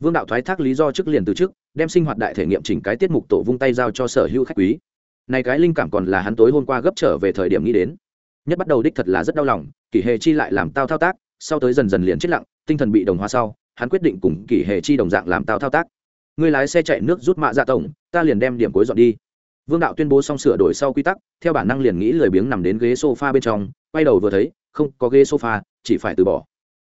Vương đạo thoái thác lý do trước liền từ trước, đem sinh hoạt đại thể nghiệm chỉnh cái tiết mục tổ vung tay giao cho sở hữu khách quý. Này cái linh cảm còn là hắn tối hôm qua gấp trở về thời điểm nghĩ đến. Nhất bắt đầu đích thật là rất đau lòng, kỷ hề chi lại làm tao thao tác, sau tới dần dần liền chết lặng, tinh thần bị đồng hóa sau, hắn quyết định cùng kỷ hề chi đồng dạng làm tao thao tác. Người lái xe chạy nước rút mạ ra dạ tổng, ta liền đem điểm cuối dọn đi vương đạo tuyên bố xong sửa đổi sau quy tắc, theo bản năng liền nghĩ lười biếng nằm đến ghế sofa bên trong, quay đầu vừa thấy, không có ghế sofa, chỉ phải từ bỏ.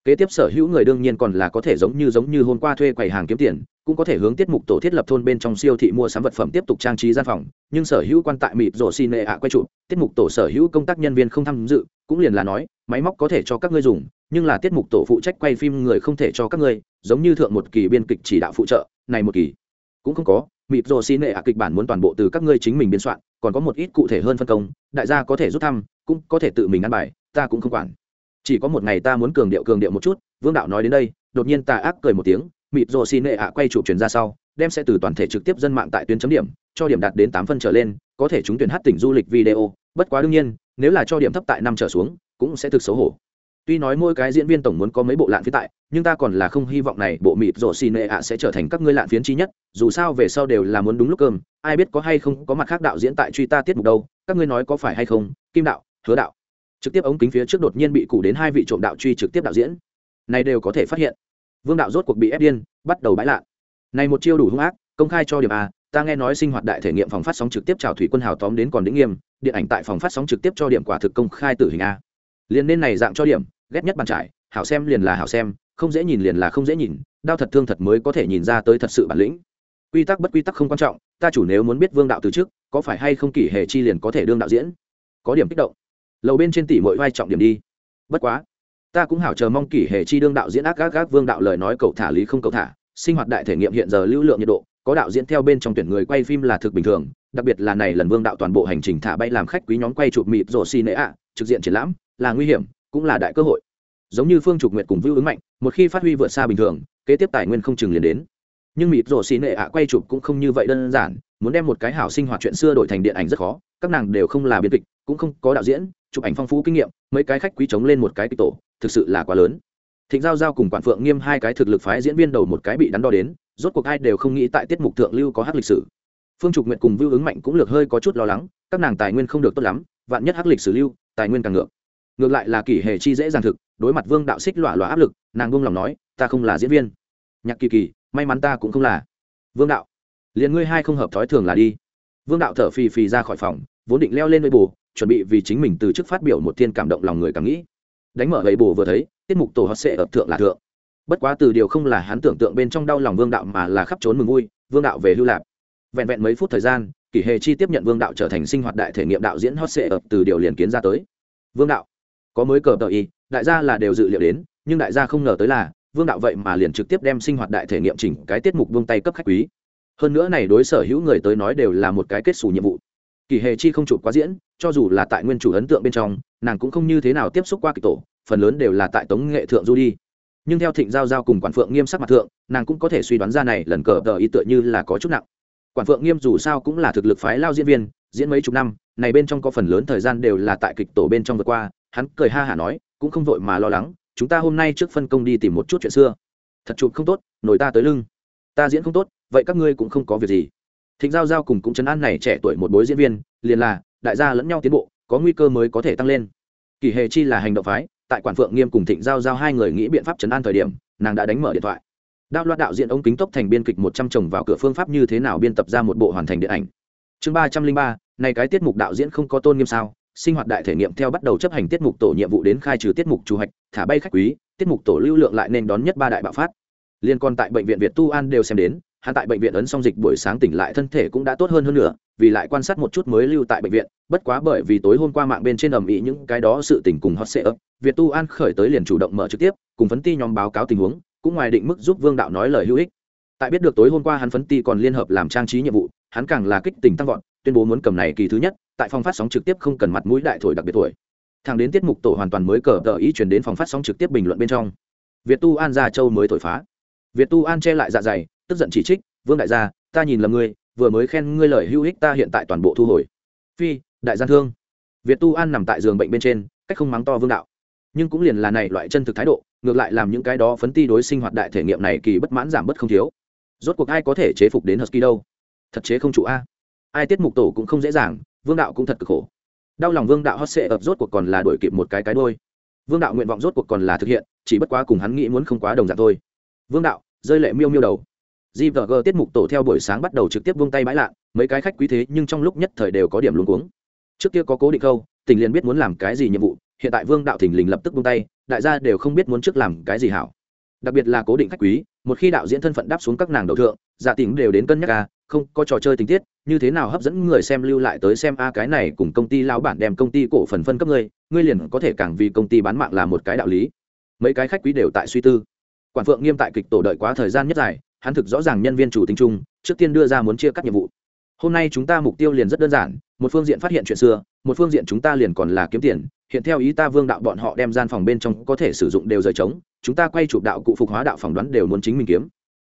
Kế tiếp sở hữu người đương nhiên còn là có thể giống như giống như hôm qua thuê quầy hàng kiếm tiền, cũng có thể hướng tiết mục tổ thiết lập thôn bên trong siêu thị mua sắm vật phẩm tiếp tục trang trí gian phòng, nhưng sở hữu quan tại mịp rổ xin nệ ạ quay trụ, tiết mục tổ sở hữu công tác nhân viên không tham dự, cũng liền là nói, máy móc có thể cho các ngươi dùng, nhưng là tiết mục tổ phụ trách quay phim người không thể cho các ngươi, giống như thượng một kỳ biên kịch chỉ đạo phụ trợ, này một kỳ cũng không có mịp rồ xi nệ ạ kịch bản muốn toàn bộ từ các ngươi chính mình biên soạn, còn có một ít cụ thể hơn phân công, đại gia có thể rút thăm, cũng có thể tự mình ăn bài, ta cũng không quản. Chỉ có một ngày ta muốn cường điệu cường điệu một chút, vương đạo nói đến đây, đột nhiên ta ác cười một tiếng Mịp rồ xì nệ ạ quay trụ chuyển ra sau, đem sẽ từ toàn thể trực tiếp dân mạng tại tuyến chấm điểm, cho điểm đạt đến tám phân trở lên, có thể chúng tuyển hát tỉnh du lịch video, bất quá đương nhiên, nếu là cho điểm thấp tại năm trở xuống, cũng sẽ thực xấu hổ tuy nói mỗi cái diễn viên tổng muốn có mấy bộ lạn phía tại, nhưng ta còn là không hy vọng này bộ mịt rổ xì nệ ạ sẽ trở thành các ngươi lạn phiến chi nhất, dù sao về sau đều là muốn đúng lúc cơm, ai biết có hay không có mặt khác đạo diễn tại truy ta tiết mục đâu, các ngươi nói có phải hay không? Kim đạo, hứa đạo. Trực tiếp ống kính phía trước đột nhiên bị cụ đến hai vị trộm đạo truy trực tiếp đạo diễn. Này đều có thể phát hiện. Vương đạo rốt cuộc bị ép điên, bắt đầu bãi lạ này một chiêu đủ hung ác, công khai cho điểm a, ta nghe nói sinh hoạt đại thể nghiệm phòng phát sóng trực tiếp chào thủy quân hào tóm đến còn đĩnh nghiêm, điện ảnh tại phòng phát sóng trực tiếp cho điểm quả thực công khai tử hình a. Liền nên này dạng cho điểm ghét nhất bàn trải, hảo xem liền là hảo xem, không dễ nhìn liền là không dễ nhìn đau thật thương thật mới có thể nhìn ra tới thật sự bản lĩnh. Quy tắc bất quy tắc không quan trọng, ta chủ nếu muốn biết vương đạo từ trước, có phải hay không kỷ hệ chi liền có thể đương đạo diễn? Có điểm kích động. Lầu bên trên tỷ mỗi vai trọng điểm đi. Bất quá, ta cũng hảo chờ mong kỷ hệ chi đương đạo diễn ác gác gác vương đạo lời nói cậu thả lý không cậu thả, sinh hoạt đại thể nghiệm hiện giờ lưu lượng nhiệt độ, có đạo diễn theo bên trong tuyển người quay phim là thực bình thường, đặc biệt là này lần vương đạo toàn bộ hành trình thả bay làm khách quý nhóm quay chụp mịp rổ xi nệ ạ, trực diện triển lãm, là nguy hiểm, cũng là đại cơ hội giống như phương trục nguyện cùng vưu ứng mạnh, một khi phát huy vượt xa bình thường, kế tiếp tài nguyên không chừng liền đến. Nhưng mịt rổ xì nệ ạ quay chụp cũng không như vậy đơn giản, muốn đem một cái hảo sinh hoạt chuyện xưa đổi thành điện ảnh rất khó, các nàng đều không là biên kịch, cũng không có đạo diễn, chụp ảnh phong phú kinh nghiệm, mấy cái khách quý chống lên một cái kịch tổ, thực sự là quá lớn. Thịnh giao giao cùng quản phượng nghiêm hai cái thực lực phái diễn viên đầu một cái bị đắn đo đến, rốt cuộc ai đều không nghĩ tại tiết mục thượng lưu có hát lịch sử. Phương trục nguyện cùng vưu ứng mạnh cũng lược hơi có chút lo lắng, các nàng tài nguyên không được tốt lắm, vạn nhất hát lịch sử lưu, tài nguyên càng ngược ngược lại là kỷ hệ chi dễ dàng thực, đối mặt vương đạo xích lọa lọa áp lực, nàng buông lòng nói, ta không là diễn viên. Nhạc kỳ kỳ, may mắn ta cũng không là. Vương đạo, liền ngươi hai không hợp thói thường là đi. Vương đạo thở phì phì ra khỏi phòng, vốn định leo lên với bù chuẩn bị vì chính mình từ chức phát biểu một thiên cảm động lòng người càng nghĩ. Đánh mở gậy bù vừa thấy, tiết mục tổ hot sẽ ập thượng là thượng. Bất quá từ điều không là hắn tưởng tượng bên trong đau lòng vương đạo mà là khắp trốn mừng vui, vương đạo về hưu lạp vẹn vẹn mấy phút thời gian, kỷ hề chi tiếp nhận vương đạo trở thành sinh hoạt đại thể nghiệm đạo diễn hot sệ ập từ điều liền kiến ra tới. Vương đạo có mới cờ tờ y, đại gia là đều dự liệu đến, nhưng đại gia không ngờ tới là, vương đạo vậy mà liền trực tiếp đem sinh hoạt đại thể nghiệm chỉnh cái tiết mục vương tay cấp khách quý. Hơn nữa này đối sở hữu người tới nói đều là một cái kết xù nhiệm vụ. Kỳ hề chi không chụp quá diễn, cho dù là tại nguyên chủ ấn tượng bên trong, nàng cũng không như thế nào tiếp xúc qua kịch tổ, phần lớn đều là tại tống nghệ thượng du đi. Nhưng theo thịnh giao giao cùng quản phượng nghiêm sắc mặt thượng, nàng cũng có thể suy đoán ra này lần cờ tờ ý tựa như là có chút nặng. Quản phượng nghiêm dù sao cũng là thực lực phái lao diễn viên, diễn mấy chục năm, này bên trong có phần lớn thời gian đều là tại kịch tổ bên trong vượt qua hắn cười ha hả nói, cũng không vội mà lo lắng, chúng ta hôm nay trước phân công đi tìm một chút chuyện xưa. Thật chụp không tốt, nổi ta tới lưng. Ta diễn không tốt, vậy các ngươi cũng không có việc gì. Thịnh giao giao cùng cũng chấn an này trẻ tuổi một bối diễn viên, liền là, đại gia lẫn nhau tiến bộ, có nguy cơ mới có thể tăng lên. Kỳ hề chi là hành động phái, tại quản phượng nghiêm cùng thịnh giao giao hai người nghĩ biện pháp chấn an thời điểm, nàng đã đánh mở điện thoại. Đạo loạt đạo diễn ống kính tốc thành biên kịch một trăm chồng vào cửa phương pháp như thế nào biên tập ra một bộ hoàn thành điện ảnh. Chương ba trăm linh ba, này cái tiết mục đạo diễn không có tôn nghiêm sao sinh hoạt đại thể nghiệm theo bắt đầu chấp hành tiết mục tổ nhiệm vụ đến khai trừ tiết mục chủ hạch, thả bay khách quý, tiết mục tổ lưu lượng lại nên đón nhất ba đại bạo phát. Liên quan tại bệnh viện việt tu an đều xem đến, hắn tại bệnh viện ấn xong dịch buổi sáng tỉnh lại thân thể cũng đã tốt hơn hơn nữa, vì lại quan sát một chút mới lưu tại bệnh viện, bất quá bởi vì tối hôm qua mạng bên trên ầm ĩ những cái đó sự tình cùng hot sệ ấp việt tu an khởi tới liền chủ động mở trực tiếp, cùng phấn ti nhóm báo cáo tình huống, cũng ngoài định mức giúp vương đạo nói lời hữu ích. Tại biết được tối hôm qua hắn phấn ti còn liên hợp làm trang trí nhiệm vụ, hắn càng là kích tình tăng vọt, tuyên bố muốn cầm này kỳ thứ nhất tại phòng phát sóng trực tiếp không cần mặt mũi đại thổi đặc biệt tuổi thằng đến tiết mục tổ hoàn toàn mới cờ tờ ý chuyển đến phòng phát sóng trực tiếp bình luận bên trong. Việt tu an gia châu mới thổi phá. Việt tu an che lại dạ dày, tức giận chỉ trích, vương đại gia, ta nhìn lầm ngươi, vừa mới khen ngươi lời hữu ích ta hiện tại toàn bộ thu hồi. Phi, đại gian thương. Việt tu an nằm tại giường bệnh bên trên, cách không mắng to vương đạo. Nhưng cũng liền là này loại chân thực thái độ, ngược lại làm những cái đó phấn ti đối sinh hoạt đại thể nghiệm này kỳ bất mãn giảm bất không thiếu. Rốt cuộc ai có thể chế phục đến husky đâu? Thật chế không chủ a. Ai tiết mục tổ cũng không dễ dàng vương đạo cũng thật cực khổ. Đau lòng vương đạo hot sệ ập rốt cuộc còn là đổi kịp một cái cái đôi vương đạo nguyện vọng rốt cuộc còn là thực hiện, chỉ bất quá cùng hắn nghĩ muốn không quá đồng dạng thôi. Vương đạo, rơi lệ miêu miêu đầu. Gvg tiết mục tổ theo buổi sáng bắt đầu trực tiếp vung tay bãi lạ, mấy cái khách quý thế nhưng trong lúc nhất thời đều có điểm luống cuống. Trước kia có cố định câu tỉnh liền biết muốn làm cái gì nhiệm vụ, hiện tại vương đạo thình lình lập tức vung tay, đại gia đều không biết muốn trước làm cái gì hảo. Đặc biệt là cố định khách quý, một khi đạo diễn thân phận đáp xuống các nàng đầu thượng dạ giả tình đều đến cân nhắc ca không, có trò chơi tình tiết như thế nào hấp dẫn người xem lưu lại tới xem a, cái này cùng công ty lao bản đem công ty cổ phần phân cấp ngươi ngươi liền có thể càng vì công ty bán mạng là một cái đạo lý. Mấy cái khách quý đều tại suy tư. Quản phượng nghiêm tại kịch tổ đợi quá thời gian nhất dài, hắn thực rõ ràng nhân viên chủ tính chung, trước tiên đưa ra muốn chia cắt nhiệm vụ. Hôm nay chúng ta mục tiêu liền rất đơn giản, một phương diện phát hiện chuyện xưa, một phương diện chúng ta liền còn là kiếm tiền. Hiện theo ý ta vương đạo bọn họ đem gian phòng bên trong có thể sử dụng đều rời trống, chúng ta quay chụp đạo cụ phục hóa đạo phỏng đoán đều muốn chính mình kiếm.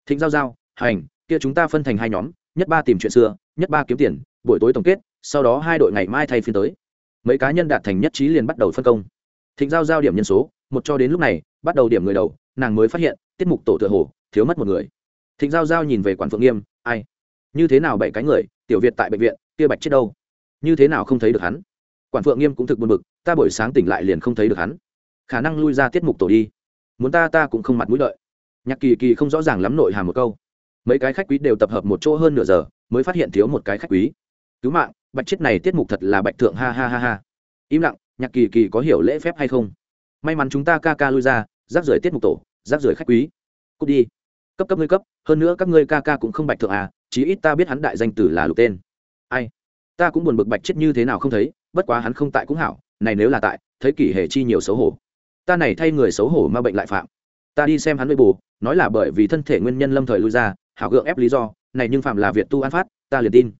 Thịnh giao giao, hành, kia chúng ta phân thành hai nhóm nhất ba tìm chuyện xưa, nhất ba kiếm tiền, buổi tối tổng kết, sau đó hai đội ngày mai thay phiên tới. Mấy cá nhân đạt thành nhất trí liền bắt đầu phân công. Thịnh giao giao điểm nhân số, một cho đến lúc này, bắt đầu điểm người đầu, nàng mới phát hiện, tiết mục tổ tựa hồ, thiếu mất một người. Thịnh giao giao nhìn về quản phượng nghiêm, ai? Như thế nào bảy cái người, tiểu việt tại bệnh viện, kia bạch chết đâu? Như thế nào không thấy được hắn? Quản phượng nghiêm cũng thực buồn bực, ta buổi sáng tỉnh lại liền không thấy được hắn. Khả năng lui ra tiết mục tổ đi. Muốn ta ta cũng không mặt mũi lợi nhạc kỳ kỳ không rõ ràng lắm nội hàm một câu mấy cái khách quý đều tập hợp một chỗ hơn nửa giờ, mới phát hiện thiếu một cái khách quý. Cứu mạng, bạch chết này tiết mục thật là bạch thượng, ha ha ha ha. Im lặng, nhạc kỳ kỳ có hiểu lễ phép hay không? May mắn chúng ta ca ca lui ra, rác rưởi tiết mục tổ, rác rưởi khách quý. Cút đi. Cấp cấp ngươi cấp, hơn nữa các ngươi ca ca cũng không bạch thượng à chí ít ta biết hắn đại danh tử là lục tên. Ai? Ta cũng buồn bực bạch chết như thế nào không thấy, bất quá hắn không tại cũng hảo, này nếu là tại, thấy kỷ hệ chi nhiều xấu hổ. Ta này thay người xấu hổ mà bệnh lại phạm. Ta đi xem hắn với bù nói là bởi vì thân thể nguyên nhân lâm thời lui ra hảo gượng ép lý do, này nhưng phạm là việt tu an phát, ta liền tin.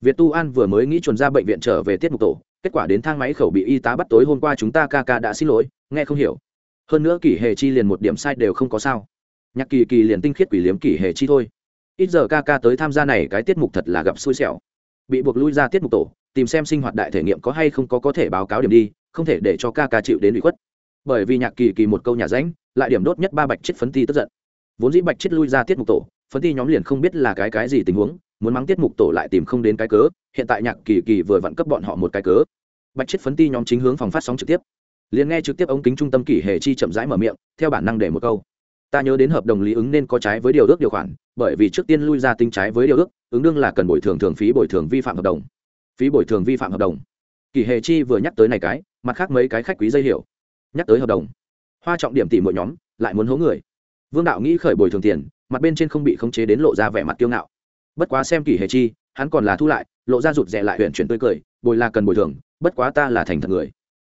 Việt tu an vừa mới nghĩ chuẩn ra bệnh viện trở về tiết mục tổ, kết quả đến thang máy khẩu bị y tá bắt tối hôm qua chúng ta ca ca đã xin lỗi, nghe không hiểu. Hơn nữa kỷ hệ chi liền một điểm sai đều không có sao. Nhạc kỳ kỳ liền tinh khiết quỷ liếm kỷ hệ chi thôi. Ít giờ ca ca tới tham gia này cái tiết mục thật là gặp xui xẻo. Bị buộc lui ra tiết mục tổ, tìm xem sinh hoạt đại thể nghiệm có hay không có có thể báo cáo điểm đi, không thể để cho ca ca chịu đến bị khuất. Bởi vì nhạc kỳ kỳ một câu nhà ránh, lại điểm đốt nhất ba bạch chết phấn ti tức giận. Vốn dĩ bạch chết lui ra tiết mục tổ phấn ti nhóm liền không biết là cái cái gì tình huống, muốn mắng tiết mục tổ lại tìm không đến cái cớ, hiện tại nhạc kỳ kỳ vừa vặn cấp bọn họ một cái cớ. Bạch chết phấn ti nhóm chính hướng phòng phát sóng trực tiếp. Liền nghe trực tiếp ống kính trung tâm kỷ hệ chi chậm rãi mở miệng, theo bản năng để một câu. Ta nhớ đến hợp đồng lý ứng nên có trái với điều ước điều khoản, bởi vì trước tiên lui ra tính trái với điều ước, ứng đương là cần bồi thường thường phí bồi thường vi phạm hợp đồng. Phí bồi thường vi phạm hợp đồng. Kỷ hệ chi vừa nhắc tới này cái, mặt khác mấy cái khách quý dây hiểu. Nhắc tới hợp đồng. Hoa trọng điểm tỷ mỗi nhóm, lại muốn hố người. Vương đạo nghĩ khởi bồi thường tiền mặt bên trên không bị khống chế đến lộ ra vẻ mặt kiêu ngạo. Bất quá xem kỷ hệ chi, hắn còn là thu lại, lộ ra rụt rè lại huyện chuyển tươi cười, bồi là cần bồi thường, bất quá ta là thành thật người.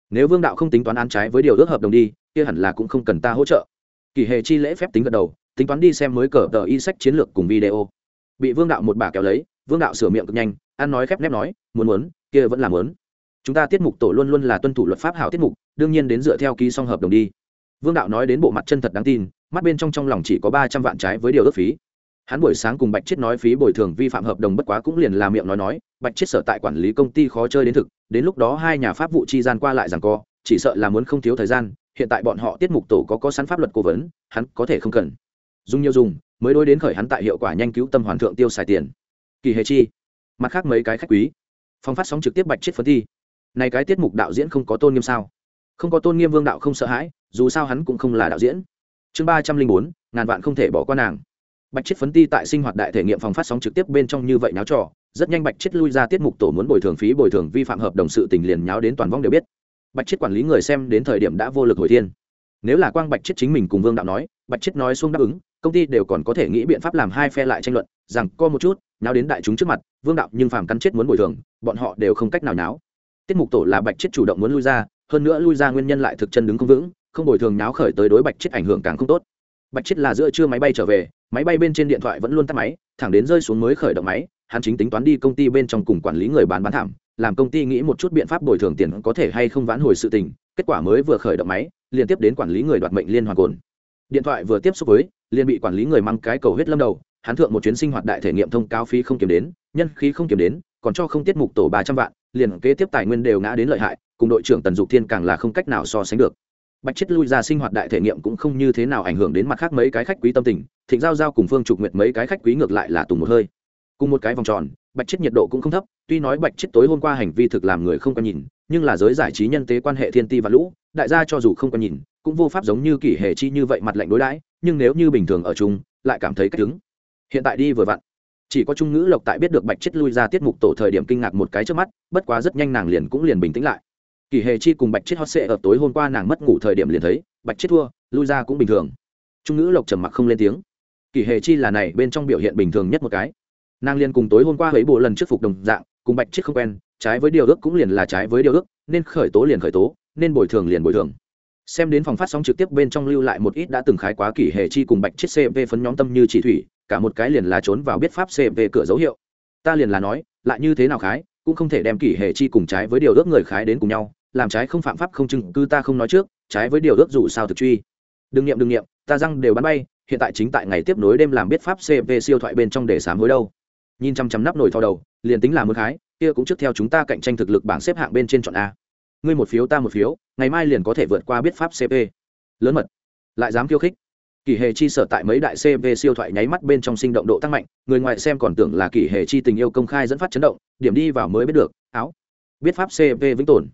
Nếu vương đạo không tính toán án trái với điều ước hợp đồng đi, kia hẳn là cũng không cần ta hỗ trợ. Kỷ hệ chi lễ phép tính gật đầu, tính toán đi xem mới cờ tờ y sách chiến lược cùng video. Bị vương đạo một bà kéo lấy, vương đạo sửa miệng cực nhanh, ăn nói khép nép nói, muốn muốn, kia vẫn là muốn. Chúng ta tiết mục tổ luôn luôn là tuân thủ luật pháp hảo tiết mục, đương nhiên đến dựa theo ký song hợp đồng đi. Vương đạo nói đến bộ mặt chân thật đáng tin mắt bên trong trong lòng chỉ có ba trăm vạn trái với điều ước phí. Hắn buổi sáng cùng bạch chiết nói phí bồi thường vi phạm hợp đồng bất quá cũng liền làm miệng nói nói, bạch chiết sở tại quản lý công ty khó chơi đến thực, đến lúc đó hai nhà pháp vụ chi gian qua lại rằng co, chỉ sợ là muốn không thiếu thời gian, hiện tại bọn họ tiết mục tổ có có sẵn pháp luật cố vấn, hắn có thể không cần. Dùng nhiều dùng, mới đối đến khởi hắn tại hiệu quả nhanh cứu tâm hoàn thượng tiêu xài tiền. Kỳ hề chi, mặt khác mấy cái khách quý. Phong phát sóng trực tiếp bạch chiết phân thi. Này cái tiết mục đạo diễn không có tôn nghiêm sao? Không có tôn nghiêm vương đạo không sợ hãi, dù sao hắn cũng không là đạo diễn chương ba trăm linh bốn, ngàn vạn không thể bỏ qua nàng. Bạch chết phấn ti tại sinh hoạt đại thể nghiệm phòng phát sóng trực tiếp bên trong như vậy náo trò, rất nhanh bạch chết lui ra tiết mục tổ muốn bồi thường phí, bồi thường vi phạm hợp đồng sự tình liền nháo đến toàn vong đều biết. Bạch chết quản lý người xem đến thời điểm đã vô lực hồi thiên. Nếu là quang bạch chết chính mình cùng vương đạo nói, bạch chết nói xuống đáp ứng, công ty đều còn có thể nghĩ biện pháp làm hai phe lại tranh luận, rằng co một chút, nháo đến đại chúng trước mặt, vương đạo nhưng phàm cắn chết muốn bồi thường, bọn họ đều không cách nào nháo. Tiết mục tổ là bạch chết chủ động muốn lui ra, hơn nữa lui ra nguyên nhân lại thực chân đứng không vững không bồi thường náo khởi tới đối bạch chết ảnh hưởng càng không tốt. Bạch chết là giữa trưa máy bay trở về, máy bay bên trên điện thoại vẫn luôn tắt máy, thẳng đến rơi xuống mới khởi động máy, hắn chính tính toán đi công ty bên trong cùng quản lý người bán bán thảm, làm công ty nghĩ một chút biện pháp bồi thường tiền có thể hay không vãn hồi sự tình, kết quả mới vừa khởi động máy liên tiếp đến quản lý người đoạt mệnh liên hoàn cồn. Điện thoại vừa tiếp xúc với, liền bị quản lý người mang cái cầu huyết lâm đầu, hắn thượng một chuyến sinh hoạt đại thể nghiệm thông cáo phí không kiểm đến, nhân khí không kiểm đến, còn cho không tiết mục tổ ba trăm vạn, liền kế tiếp tài nguyên đều ngã đến lợi hại, cùng đội trưởng tần dục thiên càng là không cách nào so sánh được bạch chết lui ra sinh hoạt đại thể nghiệm cũng không như thế nào ảnh hưởng đến mặt khác mấy cái khách quý tâm tình, thịnh giao giao cùng phương trục nguyệt mấy cái khách quý ngược lại là tùng một hơi. Cùng một cái vòng tròn, bạch chết nhiệt độ cũng không thấp, tuy nói bạch chết tối hôm qua hành vi thực làm người không có nhìn, nhưng là giới giải trí nhân tế quan hệ thiên ti và lũ, đại gia cho dù không có nhìn, cũng vô pháp giống như kỷ hệ chi như vậy mặt lạnh đối đãi, nhưng nếu như bình thường ở chung, lại cảm thấy cách đứng. Hiện tại đi vừa vặn. Chỉ có trung ngữ lộc tại biết được bạch chết lui ra tiết mục tổ thời điểm kinh ngạc một cái trước mắt, bất quá rất nhanh nàng liền cũng liền bình tĩnh lại kỳ hề chi cùng bạch chết hot sệ ở tối hôm qua nàng mất ngủ thời điểm liền thấy, bạch chết thua, lui ra cũng bình thường. Trung ngữ lộc trầm mặc không lên tiếng. Kỳ hề chi là này bên trong biểu hiện bình thường nhất một cái. Nàng liền cùng tối hôm qua ấy bộ lần trước phục đồng dạng, cùng bạch chết không quen, trái với điều ước cũng liền là trái với điều ước, nên khởi tố liền khởi tố, nên bồi thường liền bồi thường. Xem đến phòng phát sóng trực tiếp bên trong lưu lại một ít đã từng khái quá kỷ hệ chi cùng bạch chết cv phấn nhóm tâm như chỉ thủy, cả một cái liền là trốn vào biết pháp cv cửa dấu hiệu. Ta liền là nói, lại như thế nào khái cũng không thể đem kỷ hệ chi cùng trái với điều ước người khái đến cùng nhau, làm trái không phạm pháp không chứng cứ ta không nói trước, trái với điều ước dù sao thực truy. Đừng nghiệm đừng nghiệm ta răng đều bắn bay, hiện tại chính tại ngày tiếp nối đêm làm biết pháp cp siêu thoại bên trong để sám hối đâu. Nhìn chăm chăm nắp nổi thò đầu, liền tính là mức khái, kia cũng trước theo chúng ta cạnh tranh thực lực bảng xếp hạng bên trên chọn a. Ngươi một phiếu ta một phiếu, ngày mai liền có thể vượt qua biết pháp cp lớn mật. Lại dám khiêu khích kỳ hề chi sở tại mấy đại cv siêu thoại nháy mắt bên trong sinh động độ tăng mạnh, người ngoài xem còn tưởng là kỳ hề chi tình yêu công khai dẫn phát chấn động, điểm đi vào mới biết được, áo, biết pháp cv vĩnh tồn.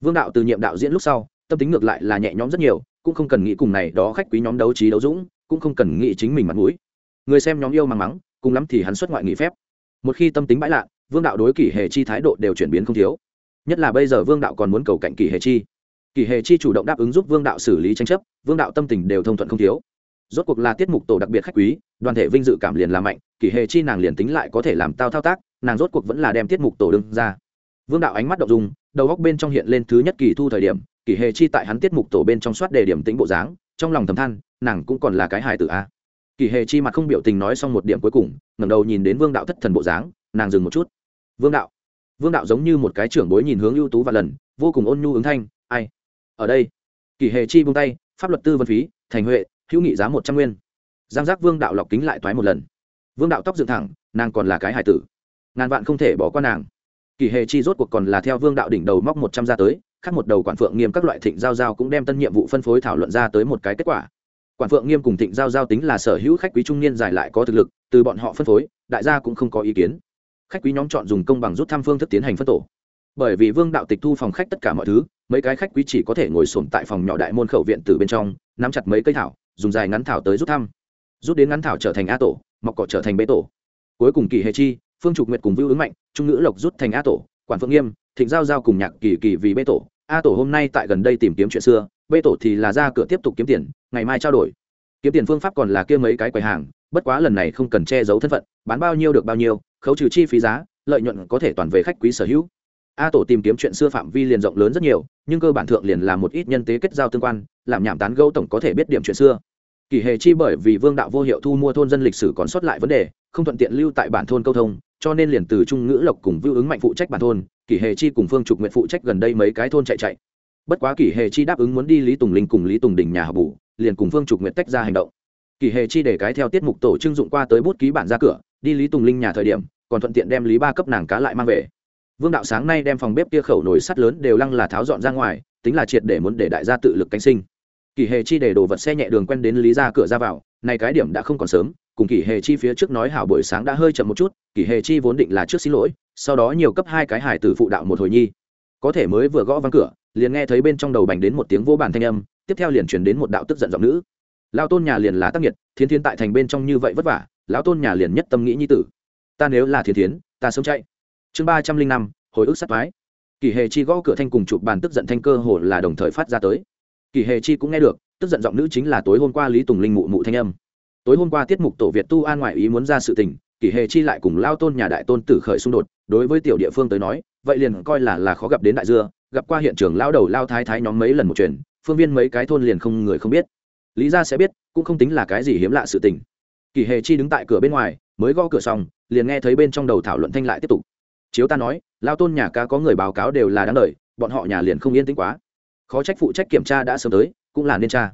Vương đạo từ nhiệm đạo diễn lúc sau, tâm tính ngược lại là nhẹ nhõm rất nhiều, cũng không cần nghĩ cùng này đó khách quý nhóm đấu trí đấu dũng, cũng không cần nghĩ chính mình mặt mũi. Người xem nhóm yêu mắng mắng, cùng lắm thì hắn xuất ngoại nghỉ phép. Một khi tâm tính bãi lạ vương đạo đối kỷ hề chi thái độ đều chuyển biến không thiếu. Nhất là bây giờ vương đạo còn muốn cầu cạnh kỷ hề chi. Kỷ hề chi chủ động đáp ứng giúp vương đạo xử lý tranh chấp, vương đạo tâm tình đều thông thuận không thiếu rốt cuộc là tiết mục tổ đặc biệt khách quý, đoàn thể vinh dự cảm liền làm mạnh, kỷ hề chi nàng liền tính lại có thể làm tao thao tác, nàng rốt cuộc vẫn là đem tiết mục tổ đương ra. Vương đạo ánh mắt đậu dùng đầu góc bên trong hiện lên thứ nhất kỳ thu thời điểm, kỷ hề chi tại hắn tiết mục tổ bên trong soát đề điểm tính bộ dáng, trong lòng thầm than, nàng cũng còn là cái hài tử a. Kỷ hề chi mặt không biểu tình nói xong một điểm cuối cùng, ngẩng đầu nhìn đến vương đạo thất thần bộ dáng, nàng dừng một chút. Vương đạo vương đạo giống như một cái trưởng bối nhìn hướng ưu tú và lần, vô cùng ôn nhu ứng thanh, ai, ở đây? Kỷ hề chi buông tay, pháp luật tư vân phí, thành huệ hữu nghị giá một trăm nguyên. Giang giác vương đạo lọc kính lại toái một lần. Vương đạo tóc dựng thẳng, nàng còn là cái hài tử. Ngàn vạn không thể bỏ qua nàng. Kỳ hề chi rốt cuộc còn là theo vương đạo đỉnh đầu móc một trăm ra tới, khác một đầu quản phượng nghiêm các loại thịnh giao giao cũng đem tân nhiệm vụ phân phối thảo luận ra tới một cái kết quả. Quản phượng nghiêm cùng thịnh giao giao tính là sở hữu khách quý trung niên giải lại có thực lực, từ bọn họ phân phối, đại gia cũng không có ý kiến. Khách quý nhóm chọn dùng công bằng rút thăm phương thức tiến hành phân tổ. Bởi vì vương đạo tịch thu phòng khách tất cả mọi thứ, mấy cái khách quý chỉ có thể ngồi sổm tại phòng nhỏ đại môn khẩu viện từ bên trong, nắm chặt mấy cây thảo dùng dài ngắn thảo tới rút thăm. Rút đến ngắn thảo trở thành a tổ, mọc cỏ trở thành bê tổ. Cuối cùng kỳ hệ chi, phương trục nguyệt cùng vưu ứng mạnh, trung ngữ lộc rút thành a tổ, quản phượng nghiêm, thịnh giao giao cùng nhạc kỳ kỳ vì bê tổ. A tổ hôm nay tại gần đây tìm kiếm chuyện xưa bê tổ thì là ra cửa tiếp tục kiếm tiền, ngày mai trao đổi. Kiếm tiền phương pháp còn là kia mấy cái quầy hàng, bất quá lần này không cần che giấu thân phận, bán bao nhiêu được bao nhiêu, khấu trừ chi phí giá, lợi nhuận có thể toàn về khách quý sở hữu. A tổ tìm kiếm chuyện xưa phạm vi liền rộng lớn rất nhiều nhưng cơ bản thượng liền là một ít nhân tế kết giao tương quan, làm nhảm tán gẫu tổng có thể biết điểm chuyện xưa. Kỳ hề chi bởi vì vương đạo vô hiệu thu mua thôn dân lịch sử còn sót lại vấn đề, không thuận tiện lưu tại bản thôn câu thông, cho nên liền từ trung ngữ lộc cùng vưu ứng mạnh phụ trách bản thôn kỷ hề chi cùng phương trục nguyện phụ trách gần đây mấy cái thôn chạy chạy. Bất quá kỷ hề chi đáp ứng muốn đi lý tùng linh cùng lý tùng đình nhà học bù, liền cùng phương trục nguyện tách ra hành động. Kỷ hề chi để cái theo tiết mục tổ trưng dụng qua tới bút ký bản ra cửa, đi lý tùng linh nhà thời điểm, còn thuận tiện đem lý ba cấp nàng cá lại mang về vương đạo sáng nay đem phòng bếp kia khẩu nồi sắt lớn đều lăng là tháo dọn ra ngoài, tính là triệt để muốn để đại gia tự lực cánh sinh. Kỷ hề chi để đồ vật xe nhẹ đường quen đến lý ra cửa ra vào, này cái điểm đã không còn sớm, cùng kỷ hề chi phía trước nói hảo buổi sáng đã hơi chậm một chút kỷ hề chi vốn định là trước xin lỗi, sau đó nhiều cấp hai cái hải từ phụ đạo một hồi nhi. Có thể mới vừa gõ văng cửa, liền nghe thấy bên trong đầu bành đến một tiếng vô bản thanh âm, tiếp theo liền chuyển đến một đạo tức giận giọng nữ. Lao tôn nhà liền là tác nghiệt thiên thiên tại thành bên trong như vậy vất vả, lão tôn nhà liền nhất tâm nghĩ nhi tử. Ta nếu là thiên thiến, ta sống chạy chương ba trăm linh năm, hồi ức sắt thoái kỳ hề chi gõ cửa thanh cùng chụp bàn tức giận thanh cơ hồ là đồng thời phát ra tới. Kỳ hề chi cũng nghe được, tức giận giọng nữ chính là tối hôm qua lý tùng linh mụ mụ thanh âm. Tối hôm qua tiết mục tổ việt tu an ngoại ý muốn ra sự tình, kỳ hề chi lại cùng lao tôn nhà đại tôn tử khởi xung đột, đối với tiểu địa phương tới nói, vậy liền coi là là khó gặp đến đại dưa, gặp qua hiện trường lao đầu lao thái thái nhóm mấy lần một chuyện, phương viên mấy cái thôn liền không người không biết. Lý ra sẽ biết, cũng không tính là cái gì hiếm lạ sự tình. Kỳ hề chi đứng tại cửa bên ngoài, mới gõ cửa xong, liền nghe thấy bên trong đầu thảo luận thanh lại tiếp tục chiếu ta nói, lao tôn nhà ca có người báo cáo đều là đáng lời, bọn họ nhà liền không yên tĩnh quá. Khó trách phụ trách kiểm tra đã sớm tới, cũng là nên cha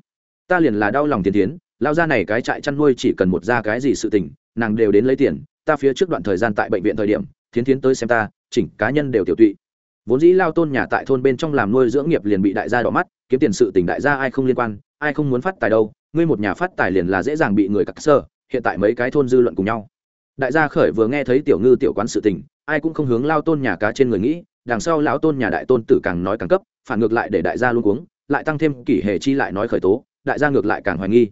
ta liền là đau lòng tiền tiến, lao ra này cái trại chăn nuôi chỉ cần một ra cái gì sự tình, nàng đều đến lấy tiền, ta phía trước đoạn thời gian tại bệnh viện thời điểm thiến thiến tới xem ta, chỉnh cá nhân đều tiểu tụy. Vốn dĩ lao tôn nhà tại thôn bên trong làm nuôi dưỡng nghiệp liền bị đại gia đỏ mắt, kiếm tiền sự tình đại gia ai không liên quan, ai không muốn phát tài đâu, ngươi một nhà phát tài liền là dễ dàng bị người cắt sơ, hiện tại mấy cái thôn dư luận cùng nhau. Đại gia khởi vừa nghe thấy tiểu ngư tiểu quán sự tình ai cũng không hướng lao tôn nhà cá trên người nghĩ, đằng sau lão tôn nhà đại tôn tử càng nói càng cấp, phản ngược lại để đại gia luôn cuống, lại tăng thêm kỷ hệ chi lại nói khởi tố, đại gia ngược lại càng hoài nghi.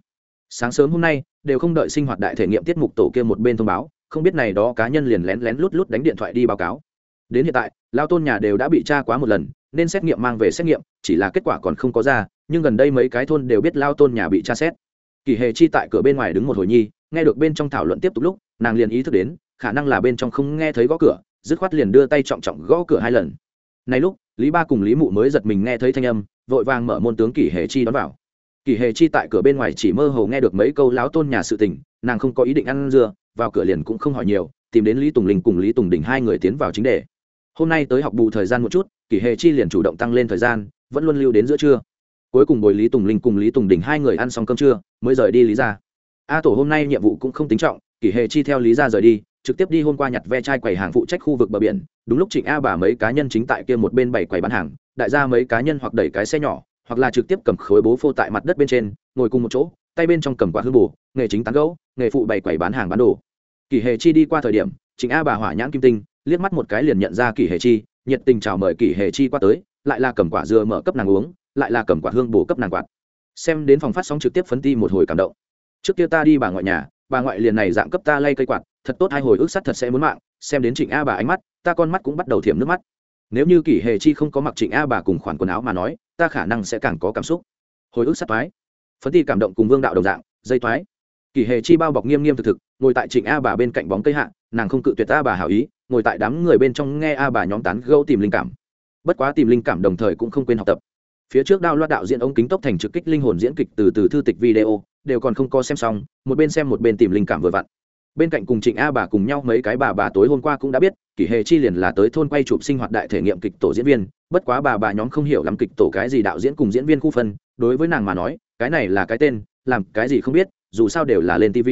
Sáng sớm hôm nay, đều không đợi sinh hoạt đại thể nghiệm tiết mục tổ kia một bên thông báo, không biết này đó cá nhân liền lén lén lút lút đánh điện thoại đi báo cáo. Đến hiện tại, lao tôn nhà đều đã bị tra quá một lần, nên xét nghiệm mang về xét nghiệm, chỉ là kết quả còn không có ra, nhưng gần đây mấy cái thôn đều biết lao tôn nhà bị tra xét. Kỳ hề chi tại cửa bên ngoài đứng một hồi nhi, nghe được bên trong thảo luận tiếp tục lúc, nàng liền ý thức đến, khả năng là bên trong không nghe thấy gõ cửa dứt khoát liền đưa tay trọng trọng gõ cửa hai lần. Này lúc, lý ba cùng lý mụ mới giật mình nghe thấy thanh âm, vội vàng mở môn tướng kỷ hề chi đón vào. Kỷ hề chi tại cửa bên ngoài chỉ mơ hồ nghe được mấy câu láo tôn nhà sự tình, nàng không có ý định ăn dưa, vào cửa liền cũng không hỏi nhiều, tìm đến lý tùng linh cùng lý tùng đình hai người tiến vào chính đề. Hôm nay tới học bù thời gian một chút, kỷ hề chi liền chủ động tăng lên thời gian, vẫn luôn lưu đến giữa trưa. Cuối cùng bồi lý tùng linh cùng lý tùng đình hai người ăn xong cơm trưa, mới rời đi lý ra a tổ hôm nay nhiệm vụ cũng không tính trọng, kỷ hề chi theo lý ra rời đi trực tiếp đi hôm qua nhặt ve chai quầy hàng phụ trách khu vực bờ biển, đúng lúc trịnh a bà mấy cá nhân chính tại kia một bên bảy quầy bán hàng, đại gia mấy cá nhân hoặc đẩy cái xe nhỏ, hoặc là trực tiếp cầm khối bố phô tại mặt đất bên trên, ngồi cùng một chỗ, tay bên trong cầm quả hương bù, nghề chính tán gấu nghề phụ bày quầy bán hàng bán đồ. Kỷ hề chi đi qua thời điểm, trịnh a bà hỏa nhãn kim tinh, liếc mắt một cái liền nhận ra kỷ hề chi, nhiệt tình chào mời kỷ hề chi qua tới, lại là cầm quả dừa mở cấp nàng uống, lại là cầm quả hương bù cấp nàng quạt. Xem đến phòng phát sóng trực tiếp phấn ti một hồi cảm động. Trước kia ta đi bà ngoại nhà bà ngoại liền này dạng cấp ta lay cây quạt, thật tốt, hai hồi ức sắt thật sẽ muốn mạng, xem đến trịnh a bà ánh mắt, ta con mắt cũng bắt đầu thiểm nước mắt. Nếu như kỷ hề chi không có mặc trịnh a bà cùng khoản quần áo mà nói, ta khả năng sẽ càng có cảm xúc. Hồi ức sắt thoái phấn ti cảm động cùng vương đạo đồng dạng, dây thoái kỷ hề chi bao bọc nghiêm nghiêm thực thực, ngồi tại trịnh a bà bên cạnh bóng cây hạ, nàng không cự tuyệt a bà hảo ý, ngồi tại đám người bên trong nghe a bà nhóm tán gâu tìm linh cảm. Bất quá tìm linh cảm đồng thời cũng không quên học tập. Phía trước đao loạt đạo diễn ống kính tốc thành trực kích linh hồn diễn kịch từ từ thư tịch video đều còn không có xem xong, một bên xem một bên tìm linh cảm vừa vặn. Bên cạnh cùng trịnh a bà cùng nhau mấy cái bà bà tối hôm qua cũng đã biết, kỷ hệ chi liền là tới thôn quay chụp sinh hoạt đại thể nghiệm kịch tổ diễn viên, bất quá bà bà nhóm không hiểu lắm kịch tổ cái gì đạo diễn cùng diễn viên khu phân, đối với nàng mà nói, cái này là cái tên, làm cái gì không biết, dù sao đều là lên tv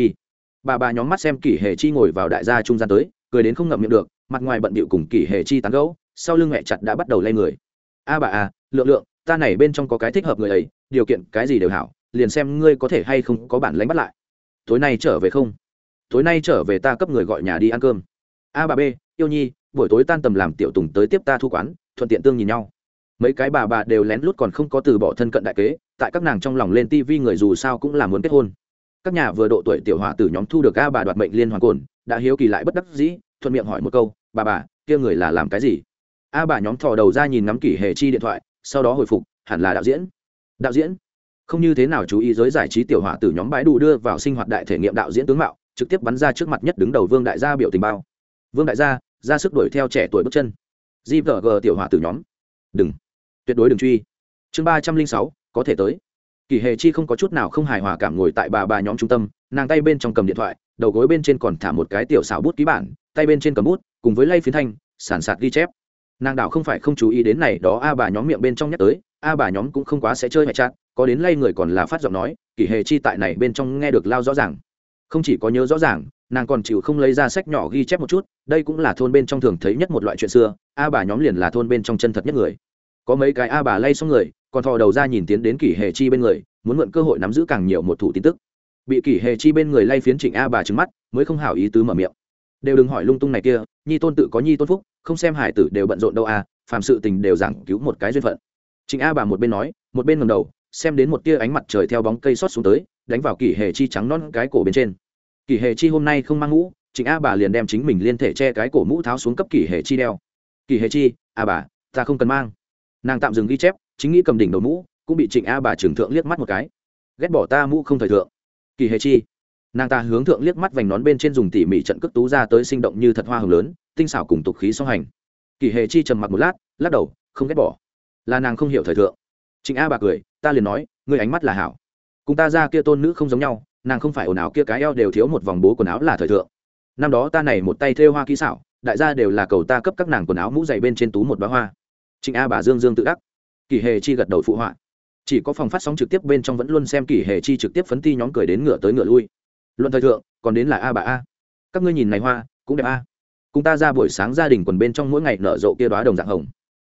bà bà nhóm mắt xem kỷ hệ chi ngồi vào đại gia trung gian tới, cười đến không ngậm miệng được, mặt ngoài bận bịu cùng kỷ hệ chi tán gẫu, sau lưng mẹ chặt đã bắt đầu lay người. A bà à lượng lượng, ta này bên trong có cái thích hợp người ấy, điều kiện cái gì đều hảo liền xem ngươi có thể hay không có bản lánh bắt lại. Tối nay trở về không? Tối nay trở về ta cấp người gọi nhà đi ăn cơm. A bà b yêu nhi, buổi tối tan tầm làm tiểu tùng tới tiếp ta thu quán, thuận tiện tương nhìn nhau. Mấy cái bà bà đều lén lút còn không có từ bỏ thân cận đại kế, tại các nàng trong lòng lên tivi người dù sao cũng là muốn kết hôn. Các nhà vừa độ tuổi tiểu họa tử nhóm thu được a bà đoạt mệnh liên hoàn cồn, đã hiếu kỳ lại bất đắc dĩ, thuận miệng hỏi một câu, bà bà, kia người là làm cái gì? A bà nhóm thò đầu ra nhìn ngắm kỹ hệ chi điện thoại, sau đó hồi phục, hẳn là đạo diễn. Đạo diễn? Không như thế nào chú ý giới giải trí tiểu họa từ nhóm bãi đủ đưa vào sinh hoạt đại thể nghiệm đạo diễn tướng mạo, trực tiếp bắn ra trước mặt nhất đứng đầu vương đại gia biểu tình bao. Vương đại gia, ra sức đuổi theo trẻ tuổi bước chân. Gvg tiểu họa từ nhóm. Đừng. Tuyệt đối đừng truy. Chương ba trăm linh sáu, có thể tới. Kỳ hề chi không có chút nào không hài hòa cảm ngồi tại bà bà nhóm trung tâm, nàng tay bên trong cầm điện thoại, đầu gối bên trên còn thả một cái tiểu xảo bút ký bản, tay bên trên cầm bút, cùng với lay phiến thanh sản sạt ghi chép. Nàng đảo không phải không chú ý đến này, đó a bà nhóm miệng bên trong nhắc tới, a bà nhóm cũng không quá sẽ chơi mẹ chát có đến lay người còn là phát giọng nói, kỷ hề chi tại này bên trong nghe được lao rõ ràng. Không chỉ có nhớ rõ ràng, nàng còn chịu không lấy ra sách nhỏ ghi chép một chút, đây cũng là thôn bên trong thường thấy nhất một loại chuyện xưa, a bà nhóm liền là thôn bên trong chân thật nhất người. Có mấy cái a bà lay xong người, còn thò đầu ra nhìn tiến đến kỷ hề chi bên người, muốn mượn cơ hội nắm giữ càng nhiều một thủ tin tức. Bị kỷ hề chi bên người lay phiến trịnh a bà trứng mắt, mới không hảo ý tứ mở miệng. Đều đừng hỏi lung tung này kia, nhi tôn tự có nhi tôn phúc, không xem hải tử đều bận rộn đâu a phàm sự tình đều giảng cứu một cái duyên phận. Trịnh a bà một bên nói, một bên ngầm đầu xem đến một tia ánh mặt trời theo bóng cây xót xuống tới, đánh vào kỷ hề chi trắng non cái cổ bên trên. Kỷ hề chi hôm nay không mang mũ, trịnh a bà liền đem chính mình liên thể che cái cổ mũ tháo xuống cấp kỷ hề chi đeo. Kỷ hề chi, a bà, ta không cần mang. Nàng tạm dừng ghi chép, chính nghĩ cầm đỉnh đầu mũ, cũng bị trịnh a bà trưởng thượng liếc mắt một cái. Ghét bỏ ta mũ không thời thượng. Kỳ hề chi, nàng ta hướng thượng liếc mắt vành nón bên trên dùng tỉ mỉ trận cước tú ra tới sinh động như thật hoa hồng lớn, tinh xảo cùng tục khí song hành. Kỳ hề chi trầm mặc một lát, lắc đầu, không ghét bỏ. Là nàng không hiểu thời thượng. Trịnh a bà cười ta liền nói người ánh mắt là hảo. Cùng ta ra kia tôn nữ không giống nhau, nàng không phải ồn ào kia cái eo đều thiếu một vòng bố quần áo là thời thượng. Năm đó ta này một tay thêu hoa kỹ xảo, đại gia đều là cầu ta cấp các nàng quần áo mũ dày bên trên tú một bá hoa. Trịnh a bà dương dương tự đắc. Kỳ hề chi gật đầu phụ họa. Chỉ có phòng phát sóng trực tiếp bên trong vẫn luôn xem kỳ hề chi trực tiếp phấn ti nhóm cười đến ngựa tới ngựa lui. Luận thời thượng, còn đến là a bà a. Các ngươi nhìn này hoa, cũng đẹp a. Cùng ta ra buổi sáng gia đình quần bên trong mỗi ngày nở rộ kia đoá đồng dạng hồng.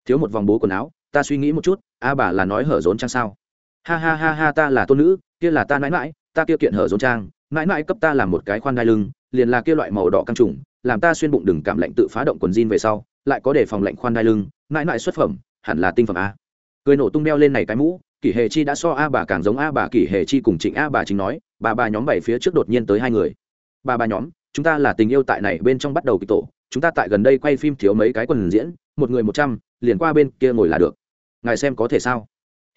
Thiếu một vòng bố quần áo, ta suy nghĩ một chút a bà là nói hở rốn trang sao? Ha ha ha ha, ta là tôn nữ, kia là ta mãi mãi, ta kia kiện hở rốn trang, mãi mãi cấp ta làm một cái khoan đai lưng, liền là kia loại màu đỏ căng trùng, làm ta xuyên bụng đừng cảm lạnh tự phá động quần jean về sau, lại có để phòng lạnh khoan đai lưng, mãi mãi xuất phẩm, hẳn là tinh phẩm a. Cười nổ tung đeo lên này cái mũ, kỷ hề chi đã so a bà càng giống a bà, kỷ hề chi cùng trịnh a bà chính nói, bà bà nhóm bảy phía trước đột nhiên tới hai người. Bà bà nhóm, chúng ta là tình yêu tại này bên trong bắt đầu kịch tổ, chúng ta tại gần đây quay phim thiếu mấy cái quần diễn, một người một trăm, liền qua bên kia ngồi là được ngài xem có thể sao?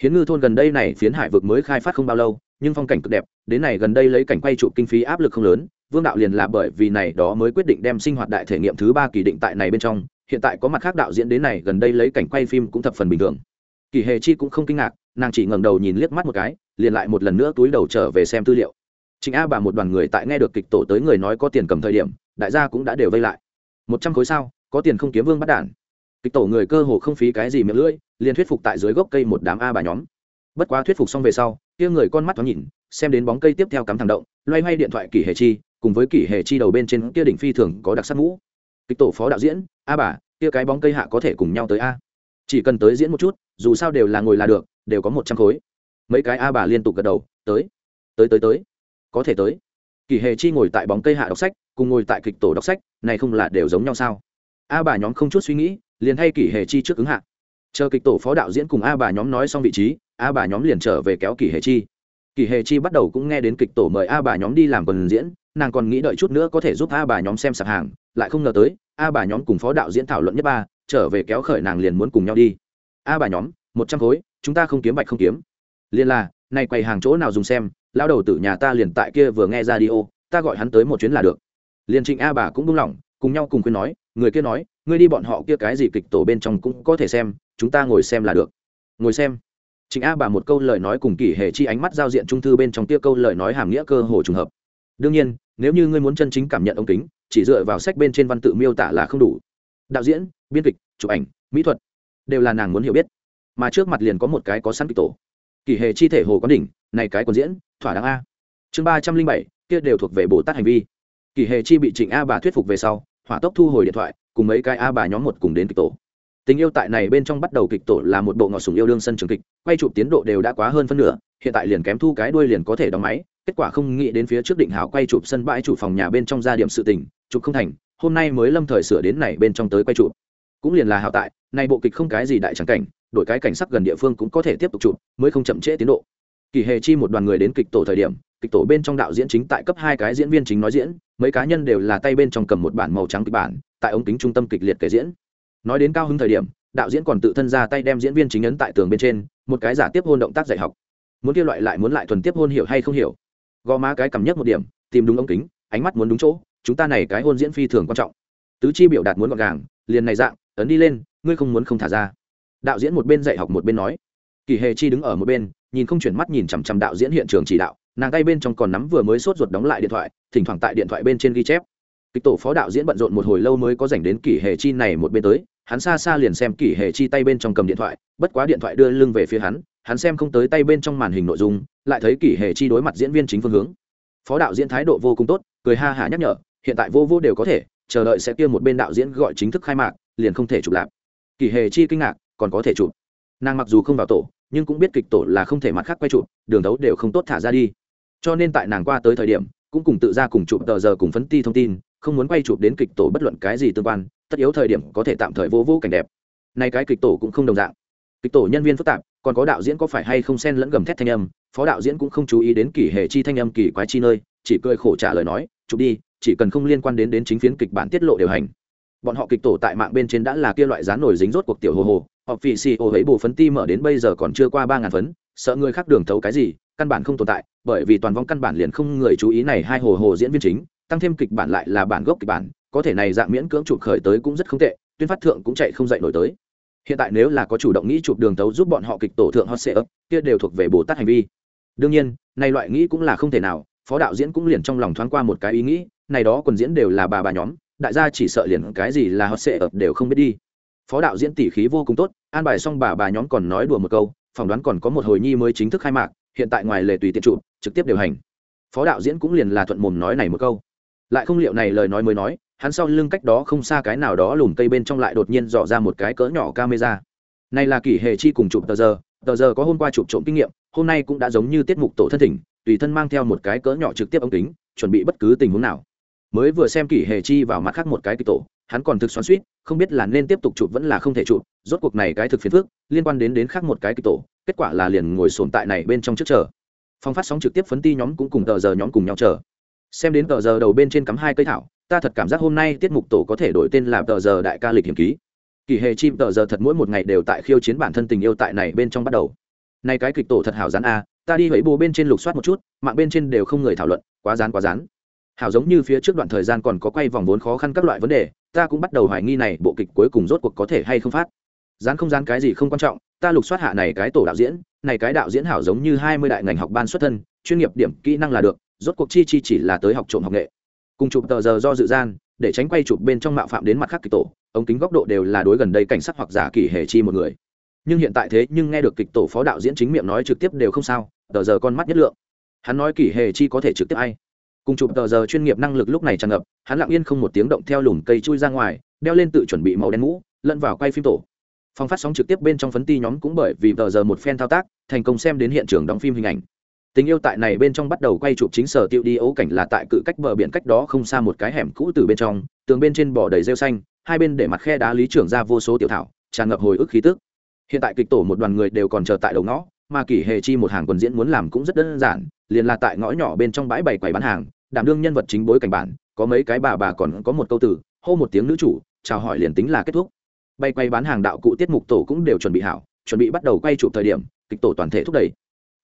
Hiến ngư thôn gần đây này phiến hải vực mới khai phát không bao lâu, nhưng phong cảnh cực đẹp, đến này gần đây lấy cảnh quay trụ kinh phí áp lực không lớn, vương đạo liền là bởi vì này đó mới quyết định đem sinh hoạt đại thể nghiệm thứ ba kỳ định tại này bên trong, hiện tại có mặt khác đạo diễn đến này gần đây lấy cảnh quay phim cũng thập phần bình thường. Kỳ hề chi cũng không kinh ngạc, nàng chỉ ngẩng đầu nhìn liếc mắt một cái, liền lại một lần nữa túi đầu trở về xem tư liệu. Chính a bà một đoàn người tại nghe được kịch tổ tới người nói có tiền cầm thời điểm, đại gia cũng đã đều vây lại. Một trăm khối sao, có tiền không kiếm vương bắt đản. Kịch tổ người cơ hồ không phí cái gì miệng lưỡi liền thuyết phục tại dưới gốc cây một đám a bà nhóm. Bất quá thuyết phục xong về sau, kia người con mắt thoáng nhìn, xem đến bóng cây tiếp theo cắm thẳng động, loay hoay điện thoại kỷ hề chi, cùng với kỷ hề chi đầu bên trên kia đỉnh phi thường có đặc sắc mũ. Kịch tổ phó đạo diễn, a bà, kia cái bóng cây hạ có thể cùng nhau tới a? Chỉ cần tới diễn một chút, dù sao đều là ngồi là được, đều có một trăm khối. Mấy cái a bà liên tục gật đầu, tới tới tới tới, có thể tới. Kỳ hề chi ngồi tại bóng cây hạ đọc sách, cùng ngồi tại kịch tổ đọc sách, này không là đều giống nhau sao? A bà nhóm không chút suy nghĩ, liền thay kỷ hề chi trước ứng hạ chờ kịch tổ phó đạo diễn cùng a bà nhóm nói xong vị trí, a bà nhóm liền trở về kéo kỳ hề chi. Kỳ hề chi bắt đầu cũng nghe đến kịch tổ mời a bà nhóm đi làm quần diễn, nàng còn nghĩ đợi chút nữa có thể giúp a bà nhóm xem sạp hàng, lại không ngờ tới, a bà nhóm cùng phó đạo diễn thảo luận nhất ba, trở về kéo khởi nàng liền muốn cùng nhau đi. A bà nhóm, một trăm khối, chúng ta không kiếm bạch không kiếm. Liền là nay quầy hàng chỗ nào dùng xem lao đầu tử nhà ta liền tại kia vừa nghe ra đi ô, ta gọi hắn tới một chuyến là được. Liền trịnh a bà cũng buông lỏng, cùng nhau cùng khuyên nói, người kia nói, ngươi đi bọn họ kia cái gì kịch tổ bên trong cũng có thể xem chúng ta ngồi xem là được. Ngồi xem. Trịnh a bà một câu lời nói cùng kỷ hệ chi ánh mắt giao diện trung thư bên trong kia câu lời nói hàm nghĩa cơ hồ trùng hợp. Đương nhiên, nếu như ngươi muốn chân chính cảm nhận ống kính, chỉ dựa vào sách bên trên văn tự miêu tả là không đủ. Đạo diễn, biên kịch, chụp ảnh, mỹ thuật, đều là nàng muốn hiểu biết. Mà trước mặt liền có một cái có sẵn kịch tổ. Kỳ hệ chi thể hồ có đỉnh, này cái còn diễn, thỏa đáng a. Chương ba trăm linh bảy, kia đều thuộc về bồ tát hành vi. Kỳ hệ chi bị trịnh a bà thuyết phục về sau, hỏa tốc thu hồi điện thoại, cùng mấy cái a bà nhóm một cùng đến kịch tổ tình yêu tại này bên trong bắt đầu kịch tổ là một bộ ngọt sùng yêu đương sân trường kịch, quay chụp tiến độ đều đã quá hơn phân nửa, hiện tại liền kém thu cái đuôi liền có thể đóng máy, kết quả không nghĩ đến phía trước định hảo quay chụp sân bãi chủ phòng nhà bên trong gia điểm sự tình, chụp không thành, hôm nay mới lâm thời sửa đến này bên trong tới quay chụp. Cũng liền là hảo tại, nay bộ kịch không cái gì đại trắng cảnh, đổi cái cảnh sắc gần địa phương cũng có thể tiếp tục chụp, mới không chậm trễ tiến độ. Kỳ hề chi một đoàn người đến kịch tổ thời điểm, kịch tổ bên trong đạo diễn chính tại cấp hai cái diễn viên chính nói diễn, mấy cá nhân đều là tay bên trong cầm một bản màu trắng kịch bản, tại ống kính trung tâm kịch liệt kể diễn nói đến cao hứng thời điểm, đạo diễn còn tự thân ra tay đem diễn viên chính ấn tại tường bên trên, một cái giả tiếp hôn động tác dạy học. Muốn kia loại lại muốn lại thuần tiếp hôn hiểu hay không hiểu? Gò má cái cầm nhất một điểm, tìm đúng ống kính, ánh mắt muốn đúng chỗ, chúng ta này cái hôn diễn phi thường quan trọng. Tứ chi biểu đạt muốn gọn gàng, liền này dạng, ấn đi lên, ngươi không muốn không thả ra. Đạo diễn một bên dạy học một bên nói. Kỳ hề chi đứng ở một bên, nhìn không chuyển mắt nhìn chằm chằm đạo diễn hiện trường chỉ đạo, nàng tay bên trong còn nắm vừa mới sốt ruột đóng lại điện thoại, thỉnh thoảng tại điện thoại bên trên ghi chép. Kịch tổ phó đạo diễn bận rộn một hồi lâu mới có dành đến kỳ hề chi này một bên tới hắn xa xa liền xem kỷ hệ chi tay bên trong cầm điện thoại, bất quá điện thoại đưa lưng về phía hắn hắn xem không tới tay bên trong màn hình nội dung, lại thấy kỷ hệ chi đối mặt diễn viên chính phương hướng. Phó đạo diễn thái độ vô cùng tốt, cười ha hả nhắc nhở, hiện tại vô vô đều có thể, chờ đợi sẽ kia một bên đạo diễn gọi chính thức khai mạc, liền không thể chụp lạp kỷ hệ chi kinh ngạc, còn có thể chụp. Nàng mặc dù không vào tổ, nhưng cũng biết kịch tổ là không thể mặt khác quay chụp, đường đấu đều không tốt thả ra đi. Cho nên tại nàng qua tới thời điểm, cũng cùng tự ra cùng chụp tờ giờ cùng phấn ti thông tin, không muốn quay chụp đến kịch tổ bất luận cái gì tương quan tất yếu thời điểm có thể tạm thời vô vô cảnh đẹp. Nay cái kịch tổ cũng không đồng dạng. Kịch tổ nhân viên phức tạp, còn có đạo diễn có phải hay không xen lẫn gầm thét thanh âm, phó đạo diễn cũng không chú ý đến kỷ hệ chi thanh âm kỳ quái chi nơi, chỉ cười khổ trả lời nói, chụp đi, chỉ cần không liên quan đến đến chính phiến kịch bản tiết lộ điều hành. Bọn họ kịch tổ tại mạng bên trên đã là kia loại giá nổi dính rốt cuộc tiểu hồ hồ, họ phì xì ô ấy bù phấn ti mở đến bây giờ còn chưa qua ba ngàn phấn, sợ người khác đường thấu cái gì, căn bản không tồn tại, bởi vì toàn vong căn bản liền không người chú ý này hai hồ hồ diễn viên chính, tăng thêm kịch bản lại là bản gốc kịch bản có thể này dạng miễn cưỡng chụp khởi tới cũng rất không tệ, tuyên phát thượng cũng chạy không dậy nổi tới. Hiện tại nếu là có chủ động nghĩ chụp đường tấu giúp bọn họ kịch tổ thượng hot sệ ấp kia đều thuộc về bồ tát hành vi. Đương nhiên, này loại nghĩ cũng là không thể nào, phó đạo diễn cũng liền trong lòng thoáng qua một cái ý nghĩ, này đó quần diễn đều là bà bà nhóm, đại gia chỉ sợ liền cái gì là hot sệ ấp đều không biết đi. Phó đạo diễn tỉ khí vô cùng tốt, an bài xong bà bà nhóm còn nói đùa một câu, phỏng đoán còn có một hồi nhi mới chính thức khai mạc, hiện tại ngoài lề tùy tiện trụ trực tiếp điều hành. Phó đạo diễn cũng liền là thuận mồm nói này một câu. Lại không liệu này lời nói mới nói hắn sau lưng cách đó không xa cái nào đó lùm cây bên trong lại đột nhiên dò ra một cái cỡ nhỏ camera. Này là kỷ hệ chi cùng chụp tờ giờ. Tờ giờ có hôm qua chụp trộm kinh nghiệm, hôm nay cũng đã giống như tiết mục tổ thân thỉnh, tùy thân mang theo một cái cỡ nhỏ trực tiếp ống kính, chuẩn bị bất cứ tình huống nào. Mới vừa xem kỷ hệ chi vào mặt khác một cái kịch tổ, hắn còn thực xoắn suýt không biết là nên tiếp tục chụp vẫn là không thể chụp, rốt cuộc này cái thực phiền phước liên quan đến đến khác một cái kịch tổ, kết quả là liền ngồi sồn tại này bên trong trước chờ. Phong phát sóng trực tiếp phấn ti nhóm cũng cùng tờ giờ nhóm cùng nhau chờ. Xem đến tờ giờ đầu bên trên cắm hai cây thảo ta thật cảm giác hôm nay tiết mục tổ có thể đổi tên là tờ giờ đại ca lịch hiểm ký. Kỳ hề chim tờ giờ thật mỗi một ngày đều tại khiêu chiến bản thân tình yêu tại này bên trong bắt đầu. Nay cái kịch tổ thật hảo rán a, ta đi hẫy bồ bên trên lục soát một chút, mạng bên trên đều không người thảo luận, quá rán quá rán hảo giống như phía trước đoạn thời gian còn có quay vòng vốn khó khăn các loại vấn đề, ta cũng bắt đầu hoài nghi này bộ kịch cuối cùng rốt cuộc có thể hay không phát. Dán không dán cái gì không quan trọng, ta lục soát hạ này cái tổ đạo diễn, này cái đạo diễn hảo giống như hai mươi đại ngành học ban xuất thân, chuyên nghiệp điểm kỹ năng là được, rốt cuộc chi chi chỉ là tới học trộm học nghệ cùng chụp tờ giờ do dự gian, để tránh quay chụp bên trong mạo phạm đến mặt khác kịch tổ, ống kính góc độ đều là đối gần đây cảnh sát hoặc giả kỳ hề chi một người. Nhưng hiện tại thế nhưng nghe được kịch tổ phó đạo diễn chính miệng nói trực tiếp đều không sao, tờ giờ con mắt nhất lượng. Hắn nói kỳ hề chi có thể trực tiếp ai? Cùng chụp tờ giờ chuyên nghiệp năng lực lúc này tràn ngập, hắn lặng yên không một tiếng động theo lùm cây chui ra ngoài, đeo lên tự chuẩn bị màu đen mũ, lẫn vào quay phim tổ. Phòng phát sóng trực tiếp bên trong phấn ti nhóm cũng bởi vì tờ giờ một phen thao tác, thành công xem đến hiện trường đóng phim hình ảnh tình yêu tại này bên trong bắt đầu quay chụp chính sở tiêu đi, ấu cảnh là tại cự cách bờ biển cách đó không xa một cái hẻm cũ từ bên trong, tường bên trên bỏ đầy rêu xanh, hai bên để mặt khe đá lý trưởng ra vô số tiểu thảo, tràn ngập hồi ức khí tức. Hiện tại kịch tổ một đoàn người đều còn chờ tại đầu ngõ, mà kỷ hề chi một hàng quần diễn muốn làm cũng rất đơn giản, liền là tại ngõ nhỏ bên trong bãi bày quầy bán hàng, đảm đương nhân vật chính bối cảnh bản, có mấy cái bà bà còn có một câu từ, hô một tiếng nữ chủ, chào hỏi liền tính là kết thúc. Bay quay bán hàng đạo cụ tiết mục tổ cũng đều chuẩn bị hảo, chuẩn bị bắt đầu quay chụp thời điểm, kịch tổ toàn thể thúc đẩy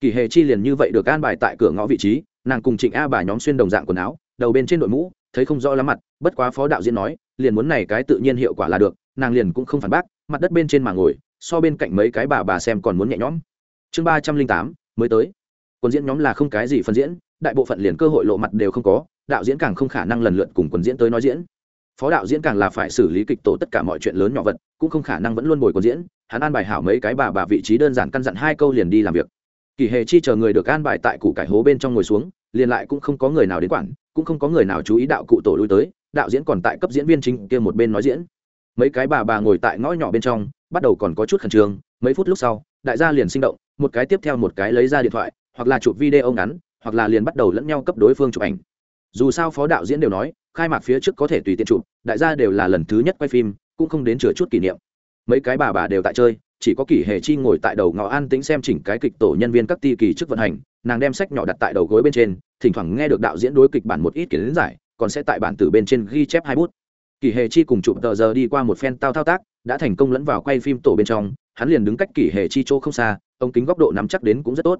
kỳ hề chi liền như vậy được an bài tại cửa ngõ vị trí, nàng cùng trịnh a bà nhóm xuyên đồng dạng quần áo, đầu bên trên đội mũ, thấy không rõ lắm mặt, bất quá phó đạo diễn nói, liền muốn này cái tự nhiên hiệu quả là được, nàng liền cũng không phản bác, mặt đất bên trên mà ngồi, so bên cạnh mấy cái bà bà xem còn muốn nhẹ nhõm. Chương ba trăm linh tám, mới tới. Quần diễn nhóm là không cái gì phân diễn, đại bộ phận liền cơ hội lộ mặt đều không có, đạo diễn càng không khả năng lần lượt cùng quần diễn tới nói diễn. Phó đạo diễn càng là phải xử lý kịch tổ tất cả mọi chuyện lớn nhỏ vật, cũng không khả năng vẫn luôn bồi quần diễn, hắn an bài hảo mấy cái bà bà vị trí đơn giản căn dặn hai câu liền đi làm việc kỳ hề chi chờ người được an bài tại củ cải hố bên trong ngồi xuống, liền lại cũng không có người nào đến quản, cũng không có người nào chú ý đạo cụ tổ lui tới, đạo diễn còn tại cấp diễn viên chính kia một bên nói diễn. Mấy cái bà bà ngồi tại ngõ nhỏ bên trong, bắt đầu còn có chút khẩn trương, mấy phút lúc sau, đại gia liền sinh động, một cái tiếp theo một cái lấy ra điện thoại, hoặc là chụp video ngắn, hoặc là liền bắt đầu lẫn nhau cấp đối phương chụp ảnh. Dù sao phó đạo diễn đều nói, khai mạc phía trước có thể tùy tiện chụp, đại gia đều là lần thứ nhất quay phim, cũng không đến chừa chút kỷ niệm. Mấy cái bà bà đều tại chơi chỉ có kỷ hề chi ngồi tại đầu ngõ an tĩnh xem chỉnh cái kịch tổ nhân viên các ti kỳ trước vận hành, nàng đem sách nhỏ đặt tại đầu gối bên trên, thỉnh thoảng nghe được đạo diễn đối kịch bản một ít kiến giải, còn sẽ tại bản từ bên trên ghi chép hai bút. Kỷ hề chi cùng chụp tờ giờ đi qua một phen tao thao tác, đã thành công lẫn vào quay phim tổ bên trong, hắn liền đứng cách kỷ hề chi chỗ không xa, ống kính góc độ nắm chắc đến cũng rất tốt.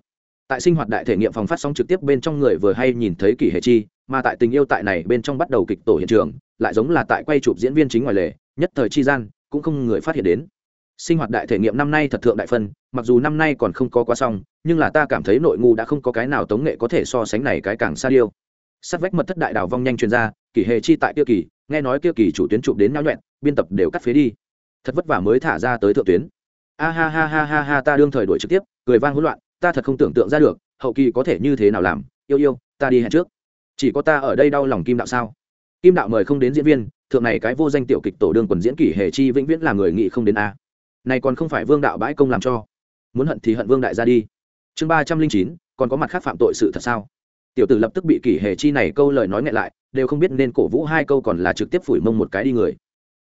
Tại sinh hoạt đại thể nghiệm phòng phát sóng trực tiếp bên trong người vừa hay nhìn thấy kỷ hề chi, mà tại tình yêu tại này bên trong bắt đầu kịch tổ hiện trường, lại giống là tại quay chụp diễn viên chính ngoài lề, nhất thời chi gian cũng không người phát hiện đến sinh hoạt đại thể nghiệm năm nay thật thượng đại phân, mặc dù năm nay còn không có quá xong, nhưng là ta cảm thấy nội ngu đã không có cái nào tống nghệ có thể so sánh này cái càng xa điêu. Sát vách mật thất đại đào vong nhanh chuyên gia kỷ hề chi tại kia kỳ, nghe nói kia kỳ chủ tuyến chụp đến nhau nhuẹn, biên tập đều cắt phế đi. Thật vất vả mới thả ra tới thượng tuyến. A ha ha ha ha ha, ta đương thời đuổi trực tiếp, cười vang hỗn loạn, ta thật không tưởng tượng ra được, hậu kỳ có thể như thế nào làm, yêu yêu, ta đi hẹn trước. Chỉ có ta ở đây đau lòng kim đạo sao? Kim đạo mời không đến diễn viên, thượng này cái vô danh tiểu kịch tổ đương quần diễn kỷ hề chi vĩnh viễn là người nghị không đến a này còn không phải vương đạo bãi công làm cho. Muốn hận thì hận vương đại ra đi. Chương ba trăm linh chín, còn có mặt khác phạm tội sự thật sao? Tiểu tử lập tức bị kỷ hề chi này câu lời nói ngại lại, đều không biết nên cổ vũ hai câu còn là trực tiếp phủi mông một cái đi người.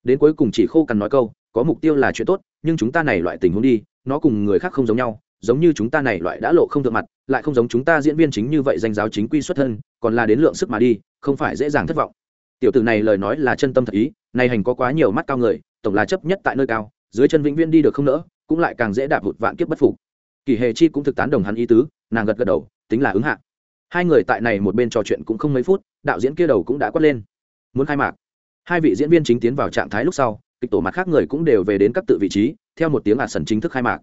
Đến cuối cùng chỉ khô cằn nói câu, có mục tiêu là chuyện tốt, nhưng chúng ta này loại tình huống đi, nó cùng người khác không giống nhau, giống như chúng ta này loại đã lộ không thượng mặt, lại không giống chúng ta diễn viên chính như vậy danh giáo chính quy xuất thân, còn là đến lượng sức mà đi, không phải dễ dàng thất vọng. Tiểu tử này lời nói là chân tâm thật ý, này hành có quá nhiều mắt cao người, tổng là chấp nhất tại nơi cao dưới chân vĩnh viên đi được không nỡ, cũng lại càng dễ đạp hụt vạn kiếp bất phục. Kỳ hề chi cũng thực tán đồng hắn ý tứ, nàng gật gật đầu, tính là ứng hạ. Hai người tại này một bên trò chuyện cũng không mấy phút, đạo diễn kia đầu cũng đã quát lên. Muốn khai mạc. Hai vị diễn viên chính tiến vào trạng thái lúc sau, kịch tổ mặt khác người cũng đều về đến các tự vị trí, theo một tiếng ạt sần chính thức khai mạc.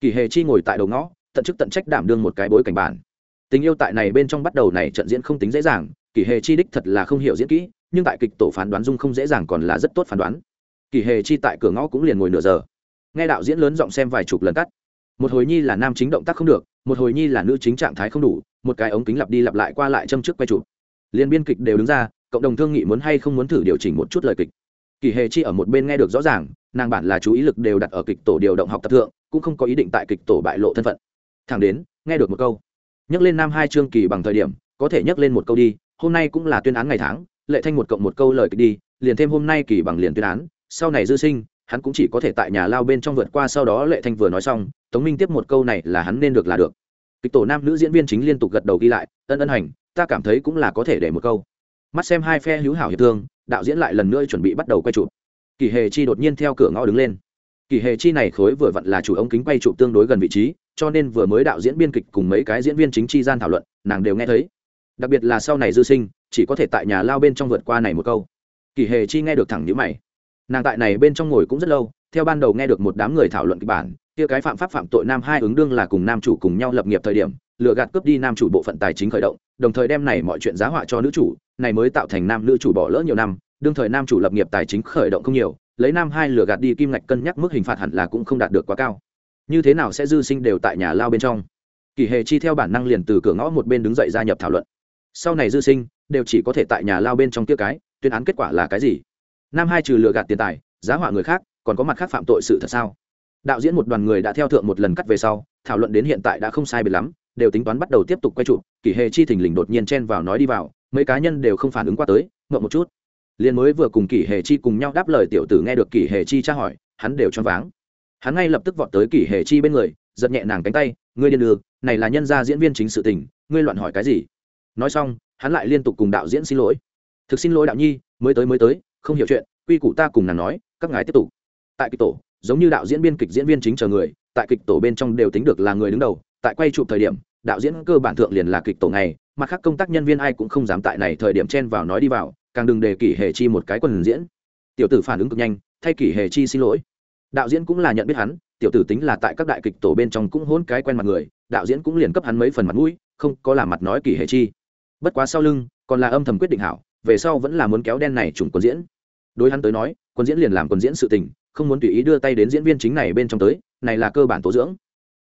Kỳ hề chi ngồi tại đầu ngõ, tận chức tận trách đảm đương một cái bối cảnh bản. Tình yêu tại này bên trong bắt đầu này trận diễn không tính dễ dàng, kỳ hề chi đích thật là không hiểu diễn kỹ, nhưng tại kịch tổ phán đoán dung không dễ dàng còn là rất tốt phán đoán kỳ hề chi tại cửa ngõ cũng liền ngồi nửa giờ. Nghe đạo diễn lớn giọng xem vài chục lần cắt. Một hồi nhi là nam chính động tác không được, một hồi nhi là nữ chính trạng thái không đủ, một cái ống kính lặp đi lặp lại qua lại châm trước quay chụp. Liên biên kịch đều đứng ra, cộng đồng thương nghị muốn hay không muốn thử điều chỉnh một chút lời kịch. Kỳ hề chi ở một bên nghe được rõ ràng, nàng bản là chú ý lực đều đặt ở kịch tổ điều động học tập thượng, cũng không có ý định tại kịch tổ bại lộ thân phận. Thẳng đến, nghe được một câu, nhắc lên nam hai chương kỳ bằng thời điểm, có thể nhắc lên một câu đi, hôm nay cũng là tuyên án ngày tháng, lệ thanh một cộng một câu lời kịch đi, liền thêm hôm nay kỳ bằng liền tuyên án sau này dư sinh, hắn cũng chỉ có thể tại nhà lao bên trong vượt qua sau đó lệ thanh vừa nói xong, tống minh tiếp một câu này là hắn nên được là được. Kịch tổ nam nữ diễn viên chính liên tục gật đầu ghi lại, ân ân hành, ta cảm thấy cũng là có thể để một câu. Mắt xem hai phe hữu hảo hiệp thương, đạo diễn lại lần nữa chuẩn bị bắt đầu quay chụp. Kỳ hề chi đột nhiên theo cửa ngõ đứng lên. Kỳ hề chi này khối vừa vặn là chủ ống kính quay chụp tương đối gần vị trí, cho nên vừa mới đạo diễn biên kịch cùng mấy cái diễn viên chính chi gian thảo luận, nàng đều nghe thấy. Đặc biệt là sau này dư sinh, chỉ có thể tại nhà lao bên trong vượt qua này một câu. Kỳ hề chi nghe được thẳng nhữ mày nàng tại này bên trong ngồi cũng rất lâu, theo ban đầu nghe được một đám người thảo luận kịch bản, kia cái phạm pháp phạm tội nam hai ứng đương là cùng nam chủ cùng nhau lập nghiệp thời điểm lựa gạt cướp đi nam chủ bộ phận tài chính khởi động, đồng thời đem này mọi chuyện giá họa cho nữ chủ, này mới tạo thành nam nữ chủ bỏ lỡ nhiều năm, đương thời nam chủ lập nghiệp tài chính khởi động không nhiều, lấy nam hai lừa gạt đi kim ngạch cân nhắc mức hình phạt hẳn là cũng không đạt được quá cao. Như thế nào sẽ dư sinh đều tại nhà lao bên trong? Kỳ hề chi theo bản năng liền từ cửa ngõ một bên đứng dậy gia nhập thảo luận. Sau này dư sinh, đều chỉ có thể tại nhà lao bên trong kia cái, tuyên án kết quả là cái gì? Nam hai trừ lừa gạt tiền tài, giá họa người khác, còn có mặt khác phạm tội sự thật sao? Đạo diễn một đoàn người đã theo thượng một lần cắt về sau, thảo luận đến hiện tại đã không sai biệt lắm, đều tính toán bắt đầu tiếp tục quay chụp, kỷ hề chi thình lình đột nhiên chen vào nói đi vào, mấy cá nhân đều không phản ứng qua tới, ngậm một chút. Liền mới vừa cùng kỷ hề chi cùng nhau đáp lời tiểu tử nghe được kỷ hề chi tra hỏi, hắn đều choáng váng. Hắn ngay lập tức vọt tới kỷ hề chi bên người, giật nhẹ nàng cánh tay, ngươi điên đường này là nhân gia diễn viên chính sự tình, ngươi loạn hỏi cái gì? Nói xong, hắn lại liên tục cùng đạo diễn xin lỗi. Thực xin lỗi đạo nhi, mới tới mới tới không hiểu chuyện, quy củ ta cùng nàng nói, các ngài tiếp tục. Tại kịch tổ, giống như đạo diễn biên kịch diễn viên chính chờ người, tại kịch tổ bên trong đều tính được là người đứng đầu, tại quay chụp thời điểm, đạo diễn cơ bản thượng liền là kịch tổ này mặt khác công tác nhân viên ai cũng không dám tại này thời điểm chen vào nói đi vào, càng đừng để kỷ hề chi một cái quần diễn. Tiểu tử phản ứng cực nhanh, thay kỷ hề chi xin lỗi. Đạo diễn cũng là nhận biết hắn, tiểu tử tính là tại các đại kịch tổ bên trong cũng hôn cái quen mặt người, đạo diễn cũng liền cấp hắn mấy phần mặt mũi, không có làm mặt nói kỷ hề chi. Bất quá sau lưng, còn là âm thầm quyết định hảo, về sau vẫn là muốn kéo đen này trùng quần diễn đối hắn tới nói quần diễn liền làm quần diễn sự tình, không muốn tùy ý đưa tay đến diễn viên chính này bên trong tới, này là cơ bản tố dưỡng.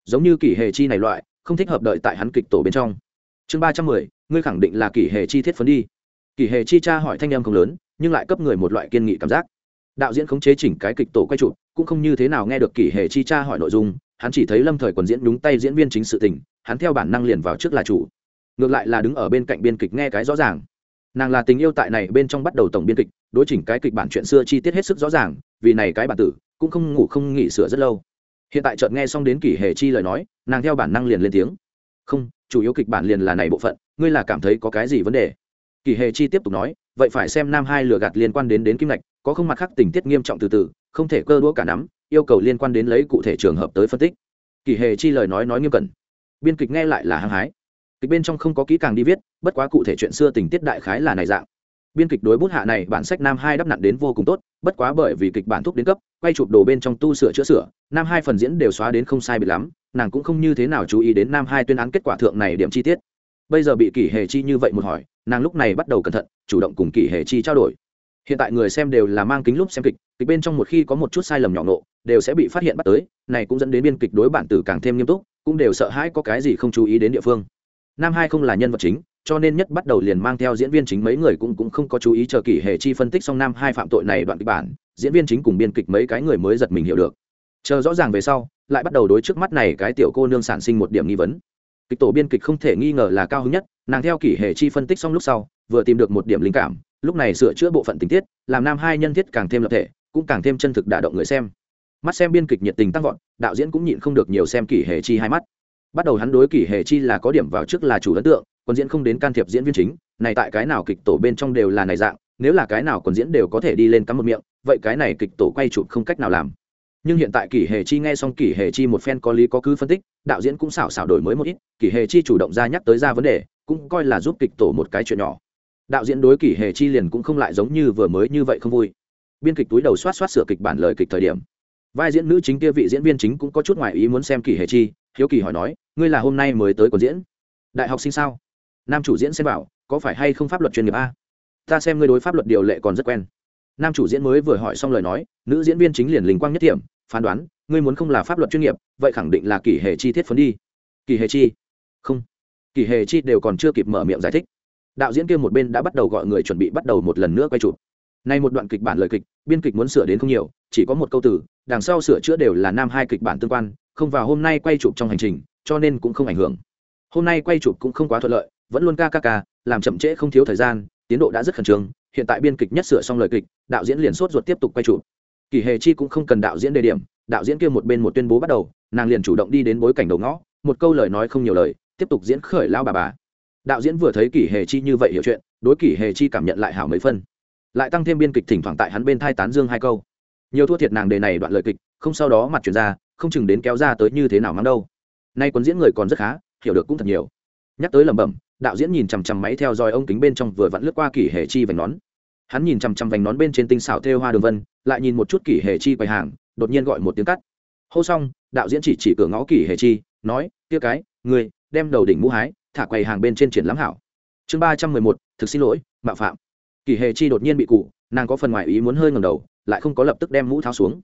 Giống như kỷ hề chi này loại, không thích hợp đợi tại hắn kịch tổ bên trong. Chương ba trăm mười, ngươi khẳng định là kỷ hề chi thiết phấn đi. Kỷ hề chi cha hỏi thanh em không lớn, nhưng lại cấp người một loại kiên nghị cảm giác. Đạo diễn khống chế chỉnh cái kịch tổ quay chụp, cũng không như thế nào nghe được kỷ hệ chi cha hỏi nội dung, hắn chỉ thấy lâm thời quần diễn đúng tay diễn viên chính sự tình, hắn theo bản năng liền vào trước là chủ. Ngược lại là đứng ở bên cạnh biên kịch nghe cái rõ ràng nàng là tình yêu tại này bên trong bắt đầu tổng biên kịch, đối chỉnh cái kịch bản chuyện xưa chi tiết hết sức rõ ràng, vì này cái bản tử, cũng không ngủ không nghỉ sửa rất lâu. Hiện tại chợt nghe xong đến kỷ hệ chi lời nói, nàng theo bản năng liền lên tiếng. Không, chủ yếu kịch bản liền là này bộ phận, ngươi là cảm thấy có cái gì vấn đề? Kỷ hệ chi tiếp tục nói, vậy phải xem nam hai lừa gạt liên quan đến đến kim ngạch, có không mặt khác tình tiết nghiêm trọng từ từ, không thể cơ đũa cả nắm, yêu cầu liên quan đến lấy cụ thể trường hợp tới phân tích. Kỷ hệ chi lời nói nói nghiêm cẩn. Biên kịch nghe lại là hăng hái kịch bên trong không có kỹ càng đi viết, bất quá cụ thể chuyện xưa tình tiết đại khái là này dạng. Biên kịch đối bút hạ này bản sách nam hai đắp nặn đến vô cùng tốt, bất quá bởi vì kịch bản thúc đến cấp, quay chụp đồ bên trong tu sửa chữa sửa, nam hai phần diễn đều xóa đến không sai bị lắm, nàng cũng không như thế nào chú ý đến nam hai tuyên án kết quả thượng này điểm chi tiết. Bây giờ bị kỷ hề chi như vậy một hỏi, nàng lúc này bắt đầu cẩn thận, chủ động cùng kỷ hề chi trao đổi. Hiện tại người xem đều là mang kính lúc xem kịch kịch bên trong một khi có một chút sai lầm nhỏ nộ, đều sẽ bị phát hiện bắt tới, này cũng dẫn đến biên kịch đối bản tử càng thêm nghiêm túc, cũng đều sợ hãi có cái gì không chú ý đến địa phương nam hai không là nhân vật chính, cho nên nhất bắt đầu liền mang theo diễn viên chính mấy người cũng cũng không có chú ý chờ kỷ hệ chi phân tích xong nam hai phạm tội này đoạn kịch bản, diễn viên chính cùng biên kịch mấy cái người mới giật mình hiểu được. Chờ rõ ràng về sau, lại bắt đầu đối trước mắt này cái tiểu cô nương sản sinh một điểm nghi vấn. Kịch tổ biên kịch không thể nghi ngờ là cao hứng nhất, nàng theo kỷ hệ chi phân tích xong lúc sau, vừa tìm được một điểm linh cảm, lúc này sửa chữa bộ phận tình tiết, làm nam hai nhân thiết càng thêm lập thể, cũng càng thêm chân thực đả động người xem. Mắt xem biên kịch nhiệt tình tăng vọt, đạo diễn cũng nhịn không được nhiều xem kỷ hệ chi hai mắt bắt đầu hắn đối kỷ hệ chi là có điểm vào trước là chủ ấn tượng, còn diễn không đến can thiệp diễn viên chính, này tại cái nào kịch tổ bên trong đều là này dạng, nếu là cái nào còn diễn đều có thể đi lên cắm một miệng, vậy cái này kịch tổ quay chụp không cách nào làm. Nhưng hiện tại kỷ hề chi nghe xong kỷ hề chi một phen có lý có cứ phân tích, đạo diễn cũng xảo xảo đổi mới một ít, kỷ hề chi chủ động ra nhắc tới ra vấn đề, cũng coi là giúp kịch tổ một cái chuyện nhỏ. Đạo diễn đối kỷ hề chi liền cũng không lại giống như vừa mới như vậy không vui. Biên kịch túi đầu soát soát sửa kịch bản lời kịch thời điểm. Vai diễn nữ chính kia vị diễn viên chính cũng có chút ngoại ý muốn xem kỷ hề chi hiếu kỳ hỏi nói, ngươi là hôm nay mới tới còn diễn? Đại học sinh sao? Nam chủ diễn xem bảo có phải hay không pháp luật chuyên nghiệp a? Ta xem ngươi đối pháp luật điều lệ còn rất quen. Nam chủ diễn mới vừa hỏi xong lời nói, nữ diễn viên chính liền linh quang nhất điểm phán đoán, ngươi muốn không là pháp luật chuyên nghiệp, vậy khẳng định là kỳ hệ chi thiết phấn đi. Kỳ hệ chi? Không. Kỳ hệ chi đều còn chưa kịp mở miệng giải thích. Đạo diễn kia một bên đã bắt đầu gọi người chuẩn bị bắt đầu một lần nữa quay chụp. Nay một đoạn kịch bản lời kịch, biên kịch muốn sửa đến không nhiều, chỉ có một câu từ, đằng sau sửa chữa đều là nam hai kịch bản tương quan không vào hôm nay quay chụp trong hành trình, cho nên cũng không ảnh hưởng. Hôm nay quay chụp cũng không quá thuận lợi, vẫn luôn ca ca ca, làm chậm trễ không thiếu thời gian, tiến độ đã rất khẩn trương, hiện tại biên kịch nhất sửa xong lời kịch, đạo diễn liền sốt ruột tiếp tục quay chụp. Kỳ hề chi cũng không cần đạo diễn đề điểm, đạo diễn kia một bên một tuyên bố bắt đầu, nàng liền chủ động đi đến bối cảnh đầu ngõ, một câu lời nói không nhiều lời, tiếp tục diễn khởi lao bà bà. Đạo diễn vừa thấy kỷ hề chi như vậy hiểu chuyện, đối kỷ hề chi cảm nhận lại hảo mấy phân. Lại tăng thêm biên kịch thỉnh thoảng tại hắn bên thai tán dương hai câu. Nhiều thua thiệt nàng đề này đoạn lời kịch, không sau đó mặt chuyển ra không chừng đến kéo ra tới như thế nào mắng đâu. Nay còn diễn người còn rất khá, hiểu được cũng thật nhiều. Nhắc tới lẩm bẩm, đạo diễn nhìn chằm chằm máy theo dõi ông kính bên trong vừa vặn lướt qua kỷ hệ chi vành nón. Hắn nhìn chằm chằm vành nón bên trên tinh xảo thêu hoa đường vân, lại nhìn một chút kỷ hệ chi quầy hàng, đột nhiên gọi một tiếng cắt. Hô xong, đạo diễn chỉ chỉ cửa ngõ kỷ hệ chi, nói tia cái, người, đem đầu đỉnh mũ hái, thả quầy hàng bên trên triển lãm hảo. Chương ba trăm mười một, thực xin lỗi, mạo phạm. Kỷ hệ chi đột nhiên bị cụ, nàng có phần ngoài ý muốn hơi ngầm đầu, lại không có lập tức đem mũ tháo xuống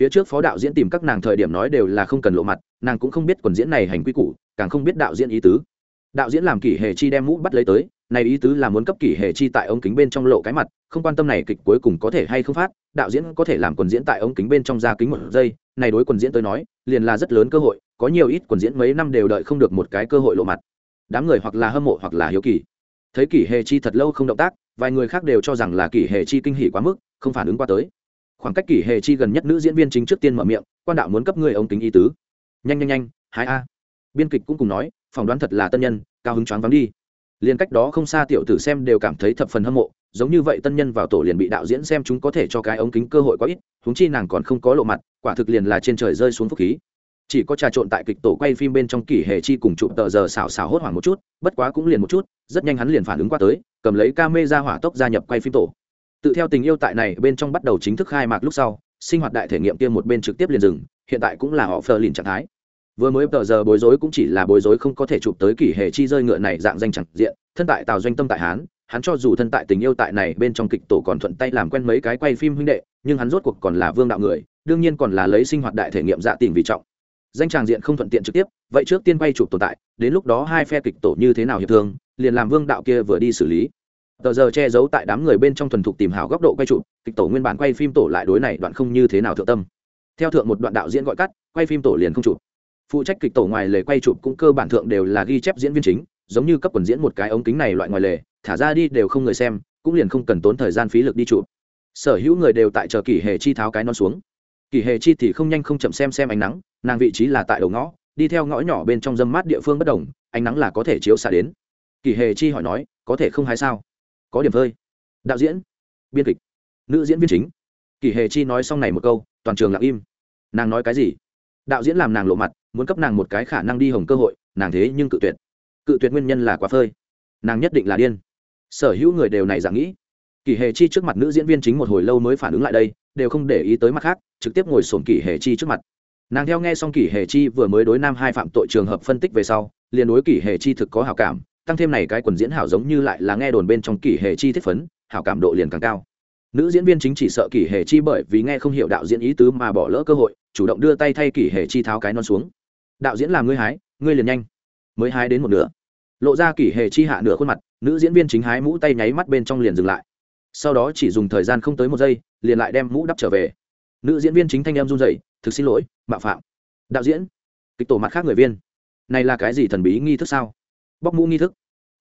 phía trước phó đạo diễn tìm các nàng thời điểm nói đều là không cần lộ mặt, nàng cũng không biết quần diễn này hành quy củ, càng không biết đạo diễn ý tứ. Đạo diễn làm kỷ hệ chi đem mũ bắt lấy tới, này ý tứ là muốn cấp kỷ hệ chi tại ống kính bên trong lộ cái mặt, không quan tâm này kịch cuối cùng có thể hay không phát, đạo diễn có thể làm quần diễn tại ống kính bên trong ra kính một giây, này đối quần diễn tới nói, liền là rất lớn cơ hội, có nhiều ít quần diễn mấy năm đều đợi không được một cái cơ hội lộ mặt. Đám người hoặc là hâm mộ hoặc là hiếu kỳ. Thấy kỷ hệ chi thật lâu không động tác, vài người khác đều cho rằng là kỷ hệ chi kinh hỉ quá mức, không phản ứng qua tới khoảng cách kỷ hệ chi gần nhất nữ diễn viên chính trước tiên mở miệng, quan đạo muốn cấp người ống kính y tứ. Nhanh nhanh nhanh, hai a. Biên kịch cũng cùng nói, phỏng đoán thật là tân nhân, cao hứng choáng vắng đi. Liền cách đó không xa tiểu tử xem đều cảm thấy thập phần hâm mộ, giống như vậy tân nhân vào tổ liền bị đạo diễn xem chúng có thể cho cái ống kính cơ hội quá ít, huống chi nàng còn không có lộ mặt, quả thực liền là trên trời rơi xuống phúc khí. Chỉ có trà trộn tại kịch tổ quay phim bên trong kỷ hệ chi cùng chụp tờ giờ xào xào hốt hoảng một chút, bất quá cũng liền một chút, rất nhanh hắn liền phản ứng qua tới, cầm lấy ca mê ra hỏa tốc gia nhập quay phim tổ tự theo tình yêu tại này bên trong bắt đầu chính thức khai mạc lúc sau, sinh hoạt đại thể nghiệm kia một bên trực tiếp liền dừng, hiện tại cũng là họ phờ lìn trạng thái. Vừa mới tờ giờ bối rối cũng chỉ là bối rối không có thể chụp tới kỷ hệ chi rơi ngựa này dạng danh chẳng diện, thân tại tào doanh tâm tại hán, hắn cho dù thân tại tình yêu tại này bên trong kịch tổ còn thuận tay làm quen mấy cái quay phim huynh đệ, nhưng hắn rốt cuộc còn là vương đạo người, đương nhiên còn là lấy sinh hoạt đại thể nghiệm dạ tình vì trọng. Danh tràng diện không thuận tiện trực tiếp, vậy trước tiên quay chụp tồn tại, đến lúc đó hai phe kịch tổ như thế nào hiệp thương, liền làm vương đạo kia vừa đi xử lý tờ giờ che giấu tại đám người bên trong thuần thục tìm hảo góc độ quay trụ kịch tổ nguyên bản quay phim tổ lại đối này đoạn không như thế nào thượng tâm. Theo thượng một đoạn đạo diễn gọi cắt, quay phim tổ liền không chụp. Phụ trách kịch tổ ngoài lề quay chụp cũng cơ bản thượng đều là ghi chép diễn viên chính, giống như cấp quần diễn một cái ống kính này loại ngoài lề, thả ra đi đều không người xem, cũng liền không cần tốn thời gian phí lực đi chụp. Sở hữu người đều tại chờ kỷ hề chi tháo cái non xuống. Kỷ hề chi thì không nhanh không chậm xem xem ánh nắng, nàng vị trí là tại đầu ngõ, đi theo ngõ nhỏ bên trong dâm mát địa phương bất đồng, ánh nắng là có thể chiếu xạ đến. Kỷ hề chi hỏi nói, có thể không hay sao? Có điểm phơi. Đạo diễn, biên kịch, nữ diễn viên chính. Kỳ hề chi nói xong này một câu, toàn trường lặng im. Nàng nói cái gì? Đạo diễn làm nàng lộ mặt, muốn cấp nàng một cái khả năng đi hồng cơ hội, nàng thế nhưng cự tuyệt. Cự tuyệt nguyên nhân là quá phơi. Nàng nhất định là điên. Sở hữu người đều này dạng nghĩ. Kỳ hề chi trước mặt nữ diễn viên chính một hồi lâu mới phản ứng lại đây, đều không để ý tới mặt khác, trực tiếp ngồi sổm kỳ hề chi trước mặt. Nàng theo nghe xong kỳ hề chi vừa mới đối nam hai phạm tội trường hợp phân tích về sau, liền đối kỳ hề chi thực có hào cảm tăng thêm này cái quần diễn hảo giống như lại là nghe đồn bên trong kỷ hề chi thiết phấn, hảo cảm độ liền càng cao. Nữ diễn viên chính chỉ sợ kỷ hề chi bởi vì nghe không hiểu đạo diễn ý tứ mà bỏ lỡ cơ hội, chủ động đưa tay thay kỷ hề chi tháo cái non xuống. Đạo diễn làm ngươi hái, ngươi liền nhanh. Mới hái đến một nửa. Lộ ra kỷ hề chi hạ nửa khuôn mặt, nữ diễn viên chính hái mũ tay nháy mắt bên trong liền dừng lại. Sau đó chỉ dùng thời gian không tới một giây, liền lại đem mũ đắp trở về. Nữ diễn viên chính thanh em run dậy thực xin lỗi, mạo phạm. Đạo diễn, kịch tổ mặt khác người viên, này là cái gì thần bí nghi thức sao? Bóc mũ nghi thức.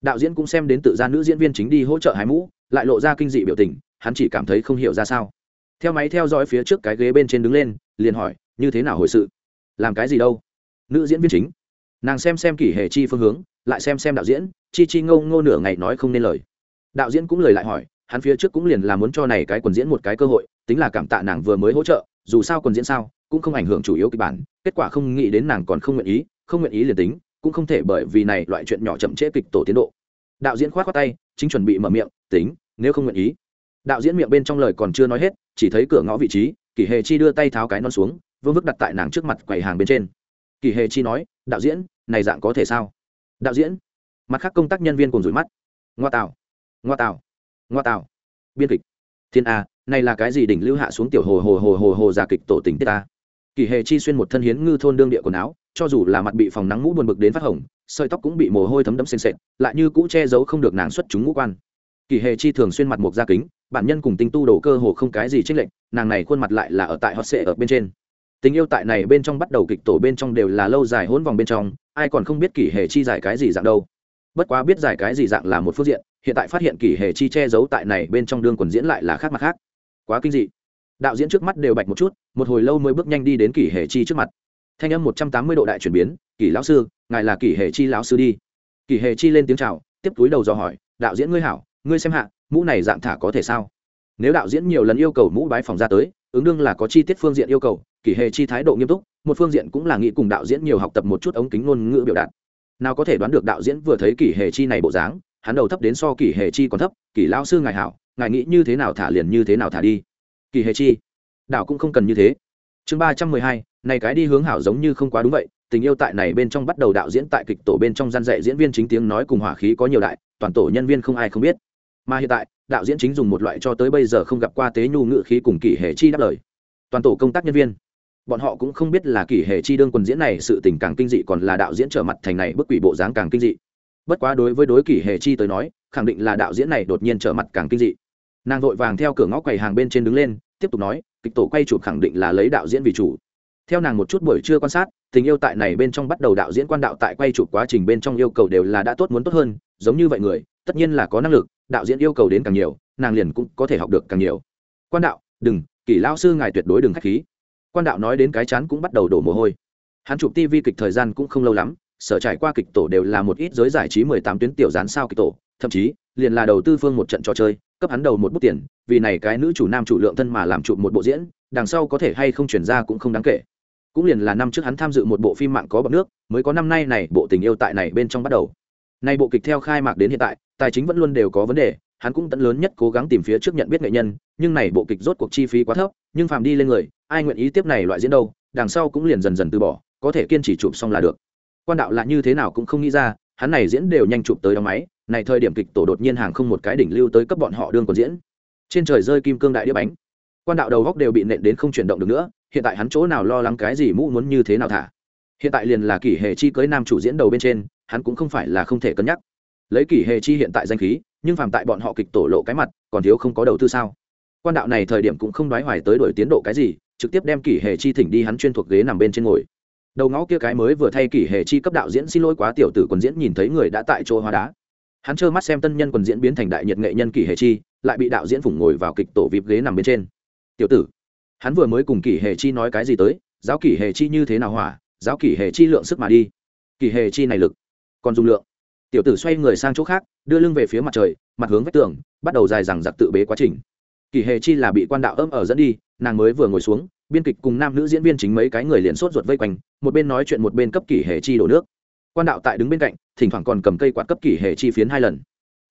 Đạo diễn cũng xem đến tự ra nữ diễn viên chính đi hỗ trợ hái mũ, lại lộ ra kinh dị biểu tình, hắn chỉ cảm thấy không hiểu ra sao. Theo máy theo dõi phía trước cái ghế bên trên đứng lên, liền hỏi, như thế nào hồi sự? Làm cái gì đâu? Nữ diễn viên chính. Nàng xem xem kỷ hệ chi phương hướng, lại xem xem đạo diễn, chi chi ngâu ngô nửa ngày nói không nên lời. Đạo diễn cũng lời lại hỏi, hắn phía trước cũng liền là muốn cho này cái quần diễn một cái cơ hội, tính là cảm tạ nàng vừa mới hỗ trợ, dù sao quần diễn sao, cũng không ảnh hưởng chủ yếu kịch bản, kết quả không nghĩ đến nàng còn không nguyện ý, không nguyện ý liền tính cũng không thể bởi vì này loại chuyện nhỏ chậm trễ kịch tổ tiến độ. Đạo diễn khoát khoát tay, chính chuẩn bị mở miệng, tính, nếu không nguyện ý. Đạo diễn miệng bên trong lời còn chưa nói hết, chỉ thấy cửa ngõ vị trí, kỷ hề chi đưa tay tháo cái non xuống, vương vức đặt tại nàng trước mặt quầy hàng bên trên. Kỷ hề chi nói, đạo diễn, này dạng có thể sao? Đạo diễn. Mặt khác công tác nhân viên cùng rủi mắt. Ngoa tạo ngoa tạo ngoa tạo biên kịch. Thiên a, này là cái gì đỉnh lưu hạ xuống tiểu hồ hồ hồ hồ hồ giả kịch tổ tình tiết ta? Kỳ hề chi xuyên một thân hiến ngư thôn đương địa quần áo, cho dù là mặt bị phòng nắng mũ buồn bực đến phát hồng, sợi tóc cũng bị mồ hôi thấm đẫm sền sệt, lại như cũ che giấu không được nàng xuất chúng ngũ quan. Kỳ hề chi thường xuyên mặt một da kính, bản nhân cùng tinh tu đổ cơ hồ không cái gì chênh lệch, nàng này khuôn mặt lại là ở tại hot sệ ở bên trên. Tình yêu tại này bên trong bắt đầu kịch tổ bên trong đều là lâu dài hỗn vòng bên trong, ai còn không biết kỷ hề chi giải cái gì dạng đâu. Bất quá biết giải cái gì dạng là một phương diện, hiện tại phát hiện kỷ hề chi che giấu tại này bên trong đương quần diễn lại là khác mặt khác. Quá kinh dị đạo diễn trước mắt đều bạch một chút, một hồi lâu mới bước nhanh đi đến kỷ hệ chi trước mặt. Thanh âm một trăm tám mươi độ đại chuyển biến, kỷ lão sư, ngài là kỷ hệ chi lão sư đi. Kỷ hệ chi lên tiếng chào, tiếp túi đầu dò hỏi, đạo diễn ngươi hảo, ngươi xem hạ, mũ này dạng thả có thể sao? Nếu đạo diễn nhiều lần yêu cầu mũ bái phòng ra tới, ứng đương là có chi tiết phương diện yêu cầu, kỷ hệ chi thái độ nghiêm túc, một phương diện cũng là nghĩ cùng đạo diễn nhiều học tập một chút ống kính ngôn ngữ biểu đạt. Nào có thể đoán được đạo diễn vừa thấy kỷ hệ chi này bộ dáng, hắn đầu thấp đến so kỷ hệ chi còn thấp, kỷ lao sư ngài hảo, ngài nghĩ như thế nào thả liền như thế nào thả đi. Kỳ hề chi. Đạo cũng không cần như thế. Chương ba trăm mười hai, này cái đi hướng hảo giống như không quá đúng vậy, tình yêu tại này bên trong bắt đầu đạo diễn tại kịch tổ bên trong gian dạy diễn viên chính tiếng nói cùng hỏa khí có nhiều đại, toàn tổ nhân viên không ai không biết. Mà hiện tại, đạo diễn chính dùng một loại cho tới bây giờ không gặp qua tế nhu ngự khí cùng kỷ hệ chi đáp lời. Toàn tổ công tác nhân viên. Bọn họ cũng không biết là kỷ hệ chi đương quần diễn này sự tình càng kinh dị còn là đạo diễn trở mặt thành này bức quỷ bộ dáng càng kinh dị. Bất quá đối với đối kỷ hệ chi tới nói, khẳng định là đạo diễn này đột nhiên trở mặt càng kinh dị nàng vội vàng theo cửa ngõ quầy hàng bên trên đứng lên, tiếp tục nói, kịch tổ quay chụp khẳng định là lấy đạo diễn vì chủ. Theo nàng một chút buổi trưa quan sát, tình yêu tại này bên trong bắt đầu đạo diễn quan đạo tại quay chụp quá trình bên trong yêu cầu đều là đã tốt muốn tốt hơn, giống như vậy người, tất nhiên là có năng lực, đạo diễn yêu cầu đến càng nhiều, nàng liền cũng có thể học được càng nhiều. Quan đạo, đừng, kỷ lao sư ngài tuyệt đối đừng k h á c h khí. Quan đạo nói đến cái chán cũng bắt đầu đổ mồ hôi. Hắn chụp tv kịch thời gian cũng không lâu lắm, sở trải qua kịch tổ đều là một ít giới giải trí mười tám tuyến tiểu dán sao kịch tổ, thậm chí, liền là đầu tư phương một trận trò chơi cấp hắn đầu một bút tiền, vì này cái nữ chủ nam chủ lượng thân mà làm chụp một bộ diễn, đằng sau có thể hay không chuyển ra cũng không đáng kể. Cũng liền là năm trước hắn tham dự một bộ phim mạng có bậc nước, mới có năm nay này bộ tình yêu tại này bên trong bắt đầu. Nay bộ kịch theo khai mạc đến hiện tại, tài chính vẫn luôn đều có vấn đề, hắn cũng tận lớn nhất cố gắng tìm phía trước nhận biết nghệ nhân, nhưng này bộ kịch rốt cuộc chi phí quá thấp, nhưng phàm đi lên người, ai nguyện ý tiếp này loại diễn đâu, đằng sau cũng liền dần dần từ bỏ, có thể kiên trì chụp xong là được. Quan đạo là như thế nào cũng không nghĩ ra hắn này diễn đều nhanh chụp tới đóng máy, này thời điểm kịch tổ đột nhiên hàng không một cái đỉnh lưu tới cấp bọn họ đương còn diễn. Trên trời rơi kim cương đại đĩa bánh. Quan đạo đầu góc đều bị nện đến không chuyển động được nữa, hiện tại hắn chỗ nào lo lắng cái gì mũ muốn như thế nào thả. Hiện tại liền là kỷ hệ chi cưới nam chủ diễn đầu bên trên, hắn cũng không phải là không thể cân nhắc. Lấy kỷ hệ chi hiện tại danh khí, nhưng phàm tại bọn họ kịch tổ lộ cái mặt, còn thiếu không có đầu tư sao? Quan đạo này thời điểm cũng không nói hoài tới đổi tiến độ cái gì, trực tiếp đem kỷ hệ chi thỉnh đi hắn chuyên thuộc ghế nằm bên trên ngồi đầu ngõ kia cái mới vừa thay kỷ hệ chi cấp đạo diễn xin lỗi quá tiểu tử quần diễn nhìn thấy người đã tại chỗ hóa đá. Hắn trơ mắt xem tân nhân quần diễn biến thành đại nhiệt nghệ nhân kỷ hệ chi, lại bị đạo diễn phủng ngồi vào kịch tổ vịp ghế nằm bên trên. Tiểu tử, hắn vừa mới cùng kỷ hệ chi nói cái gì tới? Giáo kỷ hệ chi như thế nào hỏa? Giáo kỷ hệ chi lượng sức mà đi. Kỷ hệ chi này lực, còn dùng lượng. Tiểu tử xoay người sang chỗ khác, đưa lưng về phía mặt trời, mặt hướng vách tường, bắt đầu dài dằng giặc tự bế quá trình. Kỷ hệ chi là bị quan đạo ấm ở dẫn đi, nàng mới vừa ngồi xuống biên kịch cùng nam nữ diễn viên chính mấy cái người liền sốt ruột vây quanh, một bên nói chuyện một bên cấp kỷ hệ chi đổ nước. Quan đạo tại đứng bên cạnh, thỉnh thoảng còn cầm cây quạt cấp kỷ hệ chi phiến hai lần.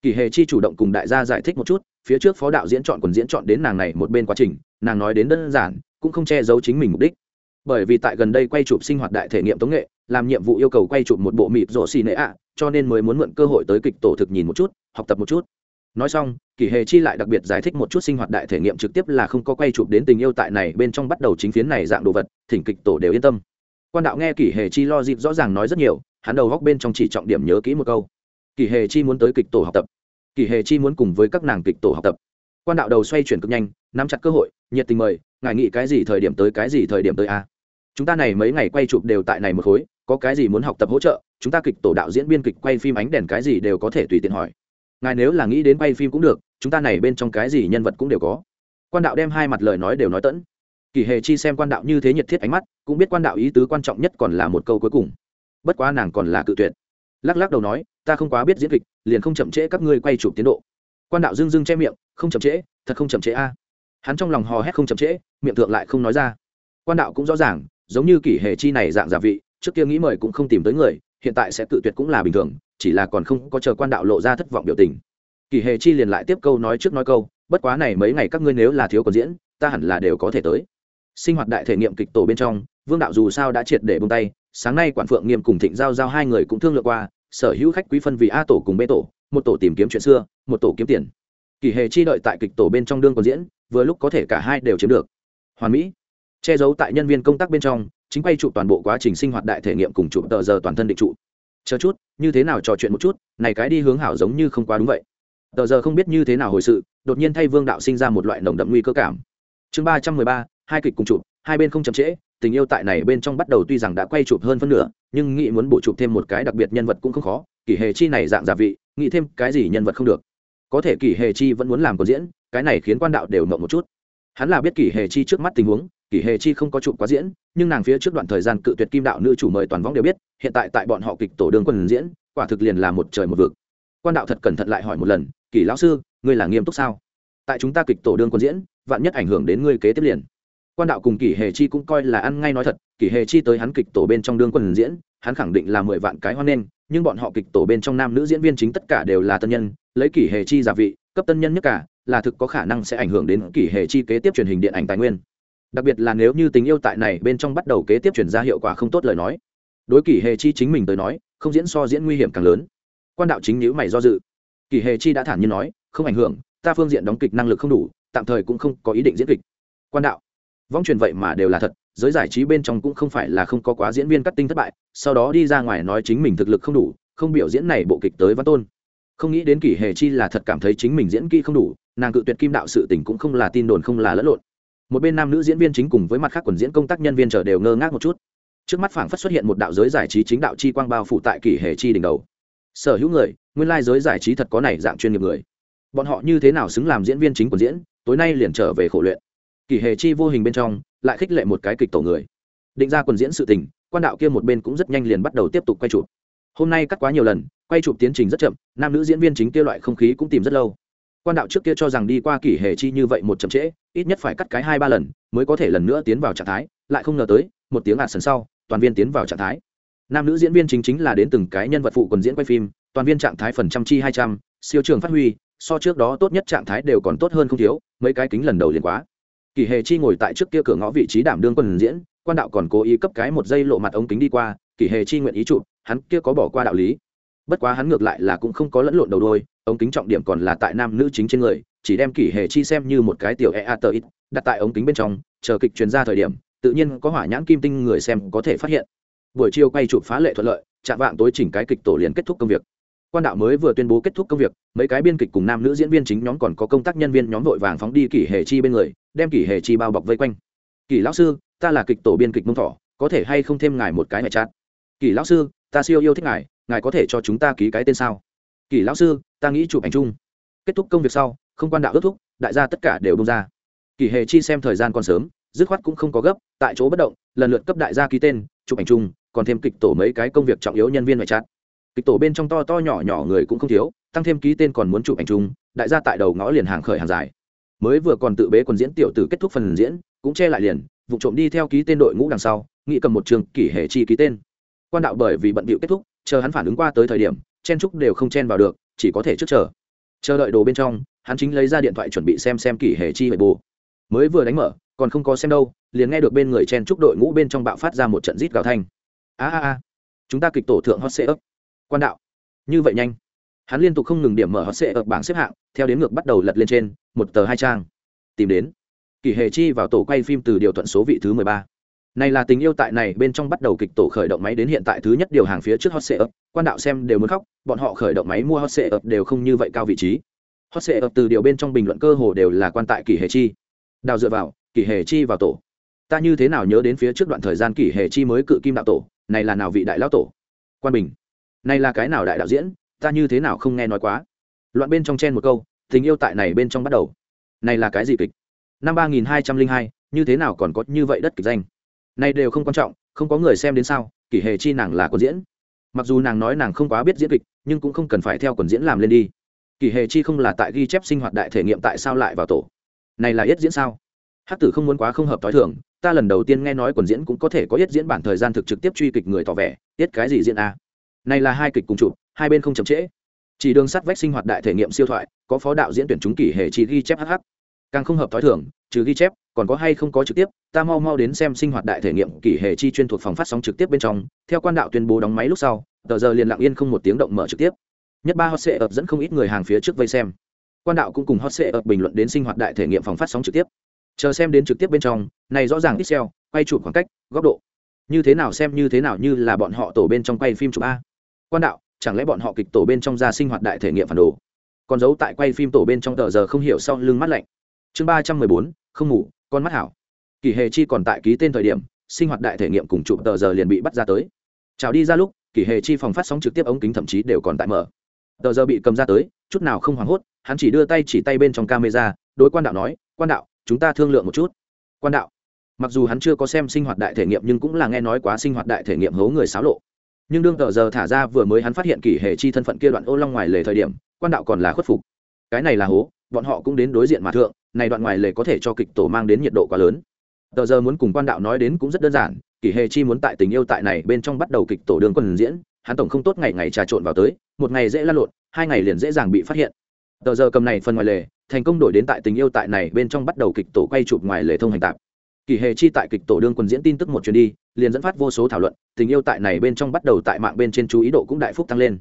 Kỷ hệ chi chủ động cùng đại gia giải thích một chút, phía trước phó đạo diễn chọn quần diễn chọn đến nàng này một bên quá trình, nàng nói đến đơn giản, cũng không che giấu chính mình mục đích. Bởi vì tại gần đây quay chụp sinh hoạt đại thể nghiệm tống nghệ, làm nhiệm vụ yêu cầu quay chụp một bộ mịp rổ xì nệ ạ, cho nên mới muốn mượn cơ hội tới kịch tổ thực nhìn một chút, học tập một chút nói xong, kỷ hề chi lại đặc biệt giải thích một chút sinh hoạt đại thể nghiệm trực tiếp là không có quay chụp đến tình yêu tại này bên trong bắt đầu chính phiến này dạng đồ vật, thỉnh kịch tổ đều yên tâm. Quan đạo nghe kỷ hề chi lo dịp rõ ràng nói rất nhiều, hắn đầu góc bên trong chỉ trọng điểm nhớ kỹ một câu. Kỷ hề chi muốn tới kịch tổ học tập. Kỷ hề chi muốn cùng với các nàng kịch tổ học tập. Quan đạo đầu xoay chuyển cực nhanh, nắm chặt cơ hội, nhiệt tình mời, ngài nghĩ cái gì thời điểm tới, cái gì thời điểm tới a? Chúng ta này mấy ngày quay chụp đều tại này một khối, có cái gì muốn học tập hỗ trợ? Chúng ta kịch tổ đạo diễn biên kịch quay phim ánh đèn cái gì đều có thể tùy tiện hỏi ngài nếu là nghĩ đến quay phim cũng được, chúng ta này bên trong cái gì nhân vật cũng đều có. Quan đạo đem hai mặt lời nói đều nói tẫn. Kỳ hề chi xem quan đạo như thế nhiệt thiết ánh mắt, cũng biết quan đạo ý tứ quan trọng nhất còn là một câu cuối cùng. Bất quá nàng còn là cự tuyệt. Lắc lắc đầu nói, ta không quá biết diễn kịch, liền không chậm trễ các ngươi quay chụp tiến độ. Quan đạo dưng dưng che miệng, không chậm trễ, thật không chậm trễ a. Hắn trong lòng hò hét không chậm trễ, miệng thượng lại không nói ra. Quan đạo cũng rõ ràng, giống như kỷ hề chi này dạng giả vị, trước kia nghĩ mời cũng không tìm tới người, hiện tại sẽ tự tuyệt cũng là bình thường chỉ là còn không có chờ quan đạo lộ ra thất vọng biểu tình. Kỳ hề chi liền lại tiếp câu nói trước nói câu, bất quá này mấy ngày các ngươi nếu là thiếu còn diễn, ta hẳn là đều có thể tới. Sinh hoạt đại thể nghiệm kịch tổ bên trong, vương đạo dù sao đã triệt để bông tay, sáng nay quản phượng nghiêm cùng thịnh giao giao hai người cũng thương lượng qua, sở hữu khách quý phân vì a tổ cùng b tổ, một tổ tìm kiếm chuyện xưa, một tổ kiếm tiền. Kỳ hề chi đợi tại kịch tổ bên trong đương còn diễn, vừa lúc có thể cả hai đều chiếm được. Hoàn mỹ. Che giấu tại nhân viên công tác bên trong, chính quay chụp toàn bộ quá trình sinh hoạt đại thể nghiệm cùng chụp tờ giờ toàn thân định trụ chờ chút, như thế nào trò chuyện một chút, này cái đi hướng hảo giống như không quá đúng vậy. Tờ giờ không biết như thế nào hồi sự, đột nhiên thay vương đạo sinh ra một loại nồng đậm nguy cơ cảm. Chương ba trăm mười ba, hai kịch cùng chụp, hai bên không chậm trễ, tình yêu tại này bên trong bắt đầu tuy rằng đã quay chụp hơn phân nửa, nhưng nghĩ muốn bổ chụp thêm một cái đặc biệt nhân vật cũng không khó, kỷ hề chi này dạng giả vị, nghĩ thêm cái gì nhân vật không được. Có thể kỷ hề chi vẫn muốn làm có diễn, cái này khiến quan đạo đều mộng một chút. Hắn là biết kỷ hề chi trước mắt tình huống kỷ hề chi không có chụp quá diễn, nhưng nàng phía trước đoạn thời gian cự tuyệt kim đạo nữ chủ mời toàn võng đều biết, hiện tại tại bọn họ kịch tổ đường quân diễn, quả thực liền là một trời một vực. Quan đạo thật cẩn thận lại hỏi một lần, kỷ lão sư, ngươi là nghiêm túc sao? Tại chúng ta kịch tổ đương quân diễn, vạn nhất ảnh hưởng đến ngươi kế tiếp liền. Quan đạo cùng kỷ hề chi cũng coi là ăn ngay nói thật, kỷ hề chi tới hắn kịch tổ bên trong đương quân diễn, hắn khẳng định là mười vạn cái hoan nghênh, nhưng bọn họ kịch tổ bên trong nam nữ diễn viên chính tất cả đều là tân nhân, lấy kỷ hề chi giả vị, cấp tân nhân nhất cả, là thực có khả năng sẽ ảnh hưởng đến kỷ hề chi kế tiếp truyền hình điện ảnh tài nguyên đặc biệt là nếu như tình yêu tại này bên trong bắt đầu kế tiếp chuyển ra hiệu quả không tốt lời nói, đối kỷ hề chi chính mình tới nói, không diễn so diễn nguy hiểm càng lớn. Quan đạo chính nhữ mày do dự. Kỷ hề chi đã thản nhiên nói, không ảnh hưởng, ta phương diện đóng kịch năng lực không đủ, tạm thời cũng không có ý định diễn kịch. Quan đạo, vong truyền vậy mà đều là thật, giới giải trí bên trong cũng không phải là không có quá diễn viên cắt tinh thất bại, sau đó đi ra ngoài nói chính mình thực lực không đủ, không biểu diễn này bộ kịch tới văn tôn. Không nghĩ đến kỷ hề chi là thật cảm thấy chính mình diễn kỹ không đủ, nàng cự tuyệt kim đạo sự tình cũng không là tin đồn, không là lẫn lộn một bên nam nữ diễn viên chính cùng với mặt khác quần diễn công tác nhân viên chờ đều ngơ ngác một chút. Trước mắt phảng phất xuất hiện một đạo giới giải trí chính đạo chi quang bao phủ tại kỷ hệ chi đỉnh đầu. Sở hữu người, nguyên lai giới giải trí thật có này dạng chuyên nghiệp người. Bọn họ như thế nào xứng làm diễn viên chính quần diễn, tối nay liền trở về khổ luyện. Kỷ hệ chi vô hình bên trong, lại khích lệ một cái kịch tổ người. Định ra quần diễn sự tình, quan đạo kia một bên cũng rất nhanh liền bắt đầu tiếp tục quay chụp. Hôm nay cắt quá nhiều lần, quay chụp tiến trình rất chậm, nam nữ diễn viên chính kia loại không khí cũng tìm rất lâu quan đạo trước kia cho rằng đi qua kỷ hệ chi như vậy một chậm trễ, ít nhất phải cắt cái hai ba lần mới có thể lần nữa tiến vào trạng thái, lại không ngờ tới, một tiếng ạt sần sau, toàn viên tiến vào trạng thái. Nam nữ diễn viên chính chính là đến từng cái nhân vật phụ quần diễn quay phim, toàn viên trạng thái phần trăm chi hai trăm, siêu trường phát huy, so trước đó tốt nhất trạng thái đều còn tốt hơn không thiếu, mấy cái kính lần đầu liền quá. Kỳ hề chi ngồi tại trước kia cửa ngõ vị trí đảm đương quần diễn, quan đạo còn cố ý cấp cái một giây lộ mặt ống kính đi qua kỳ hề chi nguyện ý chụp, hắn kia có bỏ qua đạo lý bất quá hắn ngược lại là cũng không có lẫn lộn đầu đôi, ống kính trọng điểm còn là tại nam nữ chính trên người, chỉ đem kỷ hệ chi xem như một cái tiểu e a tờ ít, đặt tại ống kính bên trong, chờ kịch truyền ra thời điểm, tự nhiên có hỏa nhãn kim tinh người xem có thể phát hiện. Buổi chiều quay chụp phá lệ thuận lợi, chạm vạng tối chỉnh cái kịch tổ liền kết thúc công việc. Quan đạo mới vừa tuyên bố kết thúc công việc, mấy cái biên kịch cùng nam nữ diễn viên chính nhóm còn có công tác nhân viên nhóm vội vàng phóng đi kỷ hệ chi bên người, đem kỷ hệ chi bao bọc vây quanh. Kỷ lão sư, ta là kịch tổ biên kịch mông thỏ, có thể hay không thêm ngài một cái mẹ chát kỷ lão sư, ta siêu yêu thích ngài ngài có thể cho chúng ta ký cái tên sao? Kỷ lão sư, ta nghĩ chụp ảnh chung. Kết thúc công việc sau, không quan đạo ước thúc, đại gia tất cả đều bông ra. Kỷ Hề chi xem thời gian còn sớm, dứt khoát cũng không có gấp, tại chỗ bất động, lần lượt cấp đại gia ký tên, chụp ảnh chung, còn thêm kịch tổ mấy cái công việc trọng yếu nhân viên ngoại trát. Kịch tổ bên trong to to nhỏ nhỏ người cũng không thiếu, tăng thêm ký tên còn muốn chụp ảnh chung, đại gia tại đầu ngõ liền hàng khởi hàng dài. Mới vừa còn tự bế quần diễn tiểu từ kết thúc phần diễn, cũng che lại liền, vụ trộm đi theo ký tên đội ngũ đằng sau nghĩ cầm một trường kỷ hệ chi ký tên quan đạo bởi vì bận bịu kết thúc, chờ hắn phản ứng qua tới thời điểm, chen trúc đều không chen vào được, chỉ có thể trước chờ. Chờ đợi đồ bên trong, hắn chính lấy ra điện thoại chuẩn bị xem xem kỷ hệ chi hệ bồ mới vừa đánh mở, còn không có xem đâu, liền nghe được bên người chen trúc đội ngũ bên trong bạo phát ra một trận rít gào thanh. A a a, chúng ta kịch tổ thượng hot sệ ấp quan đạo, như vậy nhanh. Hắn liên tục không ngừng điểm mở hot sệ ấp bảng xếp hạng, theo đến ngược bắt đầu lật lên trên, một tờ hai trang. Tìm đến. Kỷ hệ chi vào tổ quay phim từ điều thuận số vị thứ mười ba này là tình yêu tại này bên trong bắt đầu kịch tổ khởi động máy đến hiện tại thứ nhất điều hàng phía trước hot sệ quan đạo xem đều muốn khóc, bọn họ khởi động máy mua hot sệ đều không như vậy cao vị trí. Hot sệ từ điều bên trong bình luận cơ hồ đều là quan tại kỷ hệ chi. Đào dựa vào, kỷ hệ chi vào tổ. Ta như thế nào nhớ đến phía trước đoạn thời gian kỷ hệ chi mới cự kim đạo tổ, này là nào vị đại lão tổ? Quan bình. Này là cái nào đại đạo diễn? Ta như thế nào không nghe nói quá? Loạn bên trong chen một câu, tình yêu tại này bên trong bắt đầu. Này là cái gì kịch? Năm ba nghìn hai trăm linh hai, như thế nào còn có như vậy đất kịch danh? Này đều không quan trọng, không có người xem đến sao, kỷ hệ chi nàng là quần diễn. Mặc dù nàng nói nàng không quá biết diễn kịch, nhưng cũng không cần phải theo quần diễn làm lên đi. Kỷ hệ chi không là tại ghi chép sinh hoạt đại thể nghiệm tại sao lại vào tổ. Này là yết diễn sao? Hát tử không muốn quá không hợp t h o i thường, ta lần đầu tiên nghe nói quần diễn cũng có thể có yết diễn bản thời gian thực trực tiếp truy kịch người tỏ vẻ, yết cái gì diễn a? Này là hai kịch cùng chụp, hai bên không chậm trễ. Chỉ đường sắt vách sinh hoạt đại thể nghiệm siêu thoại, có phó đạo diễn tuyển chúng kỷ hệ chi ghi chép hh càng không hợp t h i thường, trừ ghi chép, còn có hay không có trực tiếp, ta mau mau đến xem sinh hoạt đại thể nghiệm kỷ hệ chi chuyên thuộc phòng phát sóng trực tiếp bên trong. Theo quan đạo tuyên bố đóng máy lúc sau, tờ giờ liền lặng yên không một tiếng động mở trực tiếp. Nhất ba hot sệ ập dẫn không ít người hàng phía trước vây xem. Quan đạo cũng cùng hot sệ ập bình luận đến sinh hoạt đại thể nghiệm phòng phát sóng trực tiếp. Chờ xem đến trực tiếp bên trong, này rõ ràng pixel quay chụp khoảng cách, góc độ. Như thế nào xem, như thế nào như là bọn họ tổ bên trong quay phim chụp a. Quan đạo, chẳng lẽ bọn họ kịch tổ bên trong ra sinh hoạt đại thể nghiệm phản đồ? Còn giấu tại quay phim tổ bên trong tờ giờ không hiểu sau lưng mắt lạnh chương ba trăm mười bốn, không ngủ, con mắt hảo. Kỳ hề chi còn tại ký tên thời điểm, sinh hoạt đại thể nghiệm cùng chụp tờ giờ liền bị bắt ra tới. Chào đi ra lúc, kỳ hề chi phòng phát sóng trực tiếp ống kính thậm chí đều còn tại mở. Tờ giờ bị cầm ra tới, chút nào không hoảng hốt, hắn chỉ đưa tay chỉ tay bên trong camera, đối quan đạo nói, quan đạo, chúng ta thương lượng một chút. Quan đạo. Mặc dù hắn chưa có xem sinh hoạt đại thể nghiệm nhưng cũng là nghe nói quá sinh hoạt đại thể nghiệm hố người xáo lộ. Nhưng đương tờ giờ thả ra vừa mới hắn phát hiện kỷ hệ chi thân phận kia đoạn ô long ngoài lề thời điểm, quan đạo còn là khuất phục. Cái này là hố bọn họ cũng đến đối diện mà thượng, này đoạn ngoài lề có thể cho kịch tổ mang đến nhiệt độ quá lớn. Tờ giờ muốn cùng quan đạo nói đến cũng rất đơn giản, kỷ hệ chi muốn tại tình yêu tại này bên trong bắt đầu kịch tổ đường quân diễn, hắn tổng không tốt ngày ngày trà trộn vào tới, một ngày dễ lăn lộn, hai ngày liền dễ dàng bị phát hiện. Tờ giờ cầm này phần ngoài lề, thành công đổi đến tại tình yêu tại này bên trong bắt đầu kịch tổ quay chụp ngoài lề thông hành tạp. Kỳ hề chi tại kịch tổ đương quân diễn tin tức một chuyến đi, liền dẫn phát vô số thảo luận, tình yêu tại này bên trong bắt đầu tại mạng bên trên chú ý độ cũng đại phúc tăng lên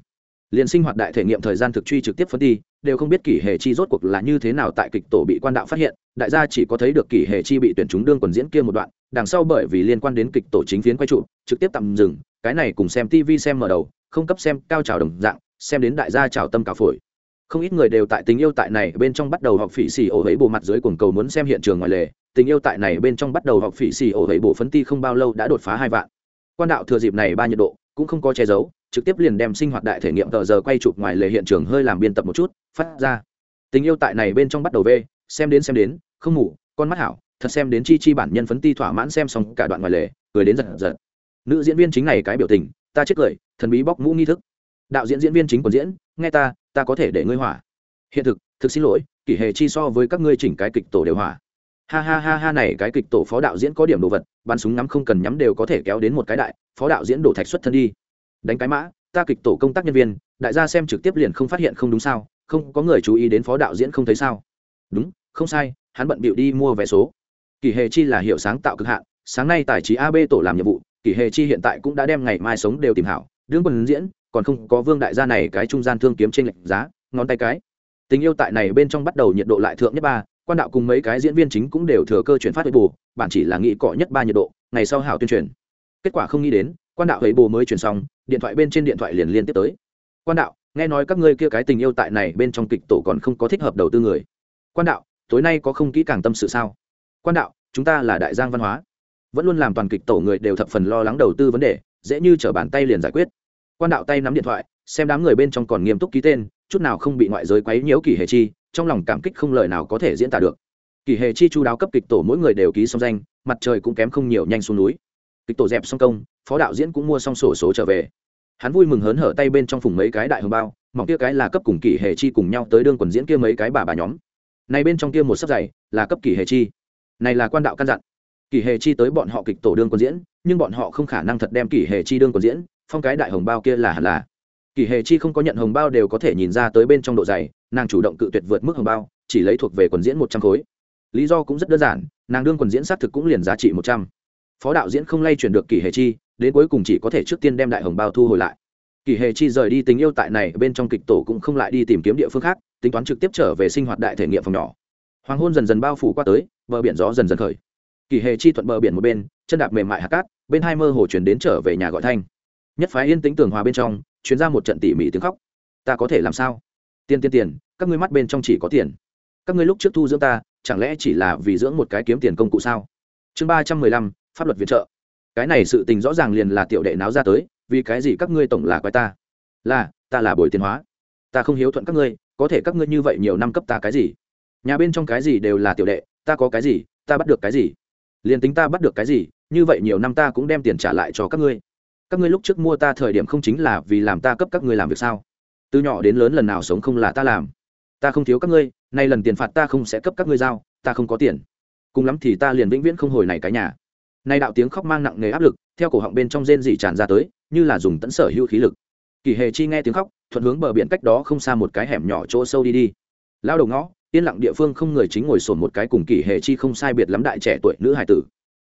liền sinh hoạt đại thể nghiệm thời gian thực truy trực tiếp phân đi đều không biết kỷ hề chi rốt cuộc là như thế nào tại kịch tổ bị quan đạo phát hiện, đại gia chỉ có thấy được kỷ hề chi bị tuyển chúng đương quần diễn kia một đoạn, đằng sau bởi vì liên quan đến kịch tổ chính phiến quay trụ, trực tiếp tạm dừng, cái này cùng xem tv xem mở đầu, không cấp xem cao trào đồng dạng, xem đến đại gia trào tâm cả phổi. Không ít người đều tại tình yêu tại này bên trong bắt đầu học phỉ xì ổ ấy bộ mặt dưới cuồng cầu muốn xem hiện trường ngoài lề, tình yêu tại này bên trong bắt đầu học phỉ xì ổ ấy bộ phấn ti không bao lâu đã đột phá hai vạn. Quan đạo thừa dịp này ba nhiệt độ, cũng không có che giấu trực tiếp liền đem sinh hoạt đại thể nghiệm tờ giờ quay chụp ngoài lề hiện trường hơi làm biên tập một chút, phát ra. Tình yêu tại này bên trong bắt đầu v xem đến xem đến, không ngủ, con mắt hảo, thật xem đến chi chi bản nhân phấn ti thỏa mãn xem xong cả đoạn ngoài lề, cười đến giật giật. Nữ diễn viên chính này cái biểu tình, ta chết cười, thần bí bóc mũ nghi thức. Đạo diễn diễn viên chính còn diễn, nghe ta ta có thể để ngươi hỏa. Hiện thực thực xin lỗi, kỷ hệ chi so với các ngươi chỉnh cái kịch tổ đều hỏa. Ha ha ha ha này cái kịch tổ phó đạo diễn có điểm đồ vật, bắn súng ngắm không cần nhắm đều có thể kéo đến một cái đại, phó đạo diễn đổ thạch xuất thân đi đánh cái mã, ta kịch tổ công tác nhân viên, đại gia xem trực tiếp liền không phát hiện không đúng sao, không có người chú ý đến phó đạo diễn không thấy sao. Đúng, không sai, hắn bận bịu đi mua vé số. Kỳ hệ chi là hiệu sáng tạo cực hạn, sáng nay tài trí ab tổ làm nhiệm vụ, kỳ hệ chi hiện tại cũng đã đem ngày mai sống đều tìm hảo. Đương quần diễn, còn không có vương đại gia này cái trung gian thương kiếm trên lệnh giá, ngón tay cái. Tình yêu tại này bên trong bắt đầu nhiệt độ lại thượng nhất ba, quan đạo cùng mấy cái diễn viên chính cũng đều thừa cơ chuyển phát với bù bản chỉ là nghĩ cọ nhất ba nhiệt độ, ngày sau hảo tuyên truyền. Kết quả không nghĩ đến quan đạo ấy bù mới chuyển xong, điện thoại bên trên điện thoại liền liên tiếp tới. Quan đạo, nghe nói các ngươi kia cái tình yêu tại này bên trong kịch tổ còn không có thích hợp đầu tư người. Quan đạo, tối nay có không kỹ càng tâm sự sao? Quan đạo, chúng ta là đại giang văn hóa. Vẫn luôn làm toàn kịch tổ người đều thập phần lo lắng đầu tư vấn đề, dễ như t bàn tay liền giải quyết. Quan đạo tay nắm điện thoại, xem đám người bên trong còn nghiêm túc ký tên, chút nào không bị ngoại giới quấy nhiễu kỳ hề chi, trong lòng cảm kích không lời nào có thể diễn tả được. Kỳ hề chi chú đáo cấp kịch tổ mỗi người đều ký xong danh, mặt trời cũng kém không nhiều nhanh xuống núi kịch tổ dẹp xong công, phó đạo diễn cũng mua xong sổ số trở về. Hắn vui mừng hớn hở tay bên trong phùng mấy cái đại hồng bao, mỏng kia cái là cấp cùng kỳ hề chi cùng nhau tới đương quần diễn kia mấy cái bà bà nhóm. Này bên trong kia một sấp giày là cấp kỳ hề chi. Này là quan đạo căn dặn. Kỳ hề chi tới bọn họ kịch tổ đương quần diễn, nhưng bọn họ không khả năng thật đem kỳ hề chi đương quần diễn, phong cái đại hồng bao kia là hẳn là. Kỳ hề chi không có nhận hồng bao đều có thể nhìn ra tới bên trong độ dày, nàng chủ động cự tuyệt vượt mức hồng bao, chỉ lấy thuộc về quần diễn một trăm khối. Lý do cũng rất đơn giản, nàng đương quần diễn xác thực cũng liền giá trị một trăm phó đạo diễn không lay chuyển được kỳ hề chi, đến cuối cùng chỉ có thể trước tiên đem đại hồng bao thu hồi lại. Kỳ hề chi rời đi tình yêu tại này, bên trong kịch tổ cũng không lại đi tìm kiếm địa phương khác, tính toán trực tiếp trở về sinh hoạt đại thể nghiệm phòng nhỏ. Hoàng hôn dần dần bao phủ qua tới, bờ biển gió dần dần khởi. Kỳ hề chi thuận bờ biển một bên, chân đạp mềm mại hạt cát, bên hai mơ hồ chuyển đến trở về nhà gọi thanh. Nhất phái yên tĩnh tường hòa bên trong chuyến ra một trận tỉ mỉ tiếng khóc. Ta có thể làm sao? Tiền tiền tiền, các ngươi mắt bên trong chỉ có tiền. Các ngươi lúc trước thu dưỡng ta, chẳng lẽ chỉ là vì dưỡng một cái kiếm tiền công cụ sao? Chương ba trăm mười lăm pháp luật viện trợ. Cái này sự tình rõ ràng liền là tiểu đệ náo ra tới, vì cái gì các ngươi tổng là quái ta? Là ta là bồi tiền hóa. Ta không hiếu thuận các ngươi, có thể các ngươi như vậy nhiều năm cấp ta cái gì? Nhà bên trong cái gì đều là tiểu đệ, ta có cái gì, ta bắt được cái gì? Liền tính ta bắt được cái gì, như vậy nhiều năm ta cũng đem tiền trả lại cho các ngươi. Các ngươi lúc trước mua ta thời điểm không chính là vì làm ta cấp các ngươi làm việc sao? Từ nhỏ đến lớn lần nào sống không là ta làm. Ta không thiếu các ngươi, nay lần tiền phạt ta không sẽ cấp các ngươi giao, ta không có tiền. Cùng lắm thì ta liền vĩnh viễn không hồi này cái nhà nay đạo tiếng khóc mang nặng nề áp lực, theo cổ họng bên trong rên dị tràn ra tới, như là dùng tẫn sở hữu khí lực. Kỳ hề chi nghe tiếng khóc, thuận hướng bờ biển cách đó không xa một cái hẻm nhỏ chỗ sâu đi đi. Lao đầu ngõ, yên lặng địa phương không người chính ngồi sồn một cái cùng kỳ hề chi không sai biệt lắm đại trẻ tuổi nữ hải tử.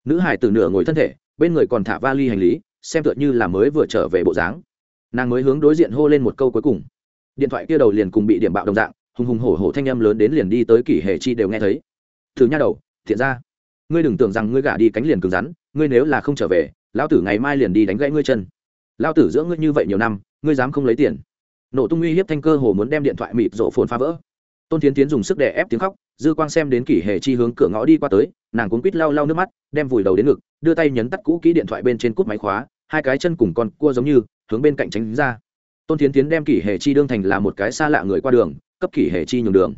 Nữ hải tử nửa ngồi thân thể, bên người còn thả vali hành lý, xem tựa như là mới vừa trở về bộ dáng. Nàng mới hướng đối diện hô lên một câu cuối cùng. Điện thoại kia đầu liền cùng bị điểm bạo đồng dạng, hùng hùng hổ hổ thanh âm lớn đến liền đi tới kỷ hệ chi đều nghe thấy. Thứ nha đầu, thiện ra ngươi đừng tưởng rằng ngươi gả đi cánh liền cứng rắn, ngươi nếu là không trở về, lão tử ngày mai liền đi đánh gãy ngươi chân. Lão tử dưỡng ngươi như vậy nhiều năm, ngươi dám không lấy tiền. Nổ tung uy hiếp thanh cơ hồ muốn đem điện thoại mịt rộ phồn phá vỡ. Tôn tiến tiến dùng sức đè ép tiếng khóc, dư quang xem đến kỷ hệ chi hướng cửa ngõ đi qua tới, nàng cuốn quít lau lau nước mắt, đem vùi đầu đến ngực, đưa tay nhấn tắt cũ kỹ điện thoại bên trên cút máy khóa, hai cái chân cùng con cua giống như, hướng bên cạnh tránh ra. Tôn tiến tiến đem kỷ hệ chi đương thành là một cái xa lạ người qua đường, cấp kỷ hệ chi nhường đường.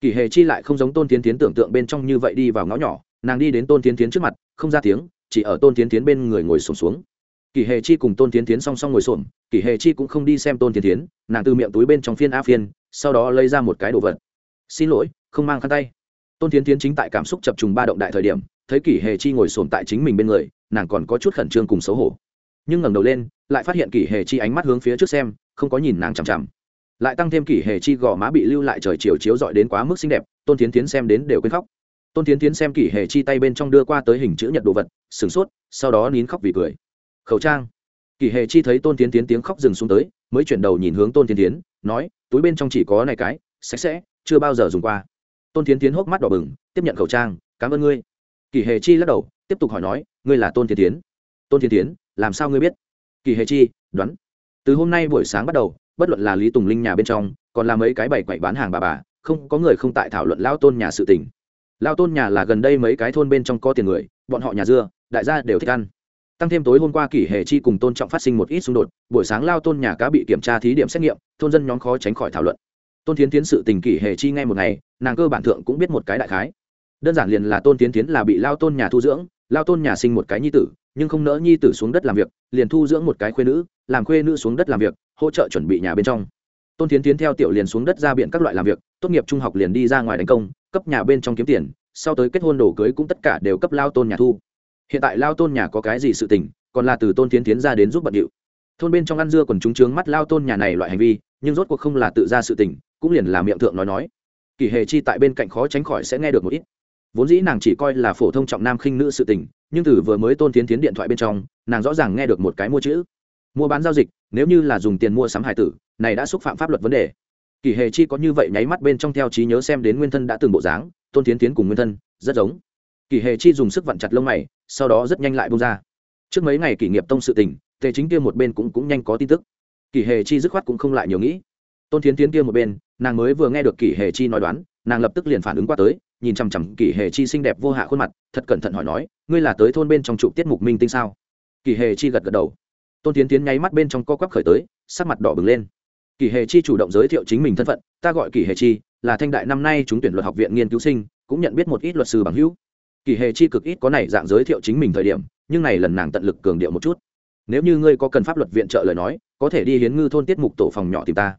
Kỷ hệ chi lại không giống tôn tiến tiến tưởng tượng bên trong như vậy đi vào ngõ nhỏ nàng đi đến tôn tiến tiến trước mặt không ra tiếng chỉ ở tôn tiến tiến bên người ngồi sổm xuống, xuống kỷ hệ chi cùng tôn tiến tiến song song ngồi sổm kỷ hệ chi cũng không đi xem tôn tiến tiến nàng từ miệng túi bên trong phiên a phiên sau đó lấy ra một cái đồ vật. Xin lỗi không mang khăn tay. Tôn tiến tiến chính tại cảm xúc chập trùng ba động đại thời điểm thấy kỷ hệ chi ngồi sổm tại chính mình bên người nàng còn có chút khẩn trương cùng xấu hổ. Nhưng ngẩng đầu lên lại phát hiện kỷ hề chi ánh mắt hướng phía trước xem không có nhìn nàng chằm chằm. Lại tăng thêm kỷ hề chi gò má bị lưu lại trời chiều chiếu dọi đến quá mức xinh đẹp tôn tiến tiến xem đến đều quên khóc tôn tiến tiến xem kỷ hề chi tay bên trong đưa qua tới hình chữ nhật đồ vật, sửng sốt, sau đó nín khóc vì cười. Khẩu trang. Kỷ hề chi thấy tôn tiến tiến tiếng khóc dừng xuống tới, mới chuyển đầu nhìn hướng tôn tiến tiến nói, túi bên trong chỉ có này cái, sạch sẽ, chưa bao giờ dùng qua. Tôn tiến tiến hốc mắt đỏ bừng, tiếp nhận khẩu trang, cảm ơn ngươi. Kỷ hề chi lắc đầu, tiếp tục hỏi nói, ngươi là tôn tiến tiến tôn tiến tiến làm sao ngươi biết? Kỳ hề chi, đoán. Từ hôm nay buổi sáng bắt đầu, bất luận là lý tùng linh nhà bên trong, còn là mấy cái bày quậy bán hàng bà bà, không, có người không tại thảo luận lao tôn nhà sự tình lao tôn nhà là gần đây mấy cái thôn bên trong có tiền người, bọn họ nhà dưa, đại gia đều thích ăn. Tăng thêm tối hôm qua kỷ hệ chi cùng tôn trọng phát sinh một ít xung đột, buổi sáng lao tôn nhà cá bị kiểm tra thí điểm xét nghiệm, thôn dân nhóm khó tránh khỏi thảo luận. Tôn tiến tiến sự tình kỷ hệ chi ngay một ngày, nàng cơ bản thượng cũng biết một cái đại khái. Đơn giản liền là tôn tiến tiến là bị lao tôn nhà thu dưỡng, lao tôn nhà sinh một cái nhi tử, nhưng không nỡ nhi tử xuống đất làm việc, liền thu dưỡng một cái khuê nữ, làm khuê nữ xuống đất làm việc, hỗ trợ chuẩn bị nhà bên trong tôn tiến tiến theo tiểu liền xuống đất ra biển các loại làm việc, tốt nghiệp trung học liền đi ra ngoài đánh công, cấp nhà bên trong kiếm tiền, sau tới kết hôn đồ cưới cũng tất cả đều cấp lao tôn nhà thu. Hiện tại lao tôn nhà có cái gì sự tình, còn là từ tôn tiến tiến ra đến giúp bận điệu. Thôn bên trong ăn dưa còn chúng trướng mắt lao tôn nhà này loại hành vi, nhưng rốt cuộc không là tự ra sự tình, cũng liền là miệng thượng nói nói. Kỳ hề chi tại bên cạnh khó tránh khỏi sẽ nghe được một ít. Vốn dĩ nàng chỉ coi là phổ thông trọng nam khinh nữ sự tình, nhưng từ vừa mới tôn tiến tiến điện thoại bên trong, nàng rõ ràng nghe được một cái mua chữ mua bán giao dịch, nếu như là dùng tiền mua sắm hải tử, này đã xúc phạm pháp luật vấn đề. Kỳ hề chi có như vậy nháy mắt bên trong theo trí nhớ xem đến nguyên thân đã từng bộ dáng, tôn tiến tiến cùng nguyên thân, rất giống. Kỳ hề chi dùng sức vặn chặt lông mày, sau đó rất nhanh lại bông ra. Trước mấy ngày kỷ nghiệp tông sự tình, tề chính kia một bên cũng cũng nhanh có tin tức. Kỳ hề chi dứt khoát cũng không lại nhiều nghĩ. Tôn tiến tiến kia một bên, nàng mới vừa nghe được kỷ hề chi nói đoán, nàng lập tức liền phản ứng qua tới, nhìn chằm chằm kỷ hề chi xinh đẹp vô hạ khuôn mặt, thật cẩn thận hỏi nói, ngươi là tới thôn bên trong trụ tiết mục minh tinh sao? Kỳ hề chi gật gật đầu tôn tiến tiến nháy mắt bên trong co quắp khởi tới, sắc mặt đỏ bừng lên. Kỷ hề chi chủ động giới thiệu chính mình thân phận, ta gọi kỷ hề chi, là thanh đại năm nay chúng tuyển luật học viện nghiên cứu sinh, cũng nhận biết một ít luật sư bằng hữu. Kỷ hề chi cực ít có này dạng giới thiệu chính mình thời điểm, nhưng này lần nàng tận lực cường điệu một chút. Nếu như ngươi có cần pháp luật viện trợ lời nói, có thể đi hiến ngư thôn tiết mục tổ phòng nhỏ tìm ta.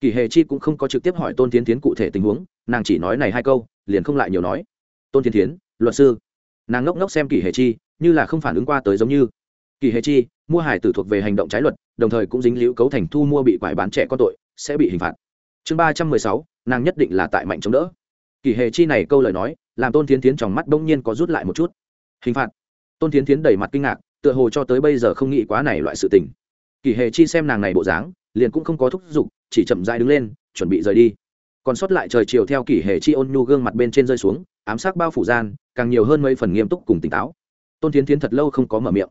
Kỷ hề chi cũng không có trực tiếp hỏi tôn tiến tiến cụ thể tình huống, nàng chỉ nói này hai câu, liền không lại nhiều nói. Tôn tiến tiến, luật sư. Nàng ngốc ngốc xem kỷ hề chi, như là không phản ứng qua tới giống như. Kỳ hề chi mua hải tử thuộc về hành động trái luật, đồng thời cũng dính liễu cấu thành thu mua bị quải bán trẻ con tội, sẽ bị hình phạt. Chương ba trăm mười sáu, nàng nhất định là tại mạnh chống đỡ. Kỷ hề chi này câu lời nói, làm tôn tiến tiến trong mắt bỗng nhiên có rút lại một chút. Hình phạt. Tôn tiến tiến đầy mặt kinh ngạc, tựa hồ cho tới bây giờ không nghĩ quá này loại sự tình. Kỷ hề chi xem nàng này bộ dáng, liền cũng không có thúc giục, chỉ chậm dại đứng lên, chuẩn bị rời đi. Còn sót lại trời chiều theo kỷ hệ chi ôn nhu gương mặt bên trên rơi xuống, ám sát bao phủ gian, càng nhiều hơn mấy phần nghiêm túc cùng tỉnh táo. Tôn tiến tiến thật lâu không có mở miệng.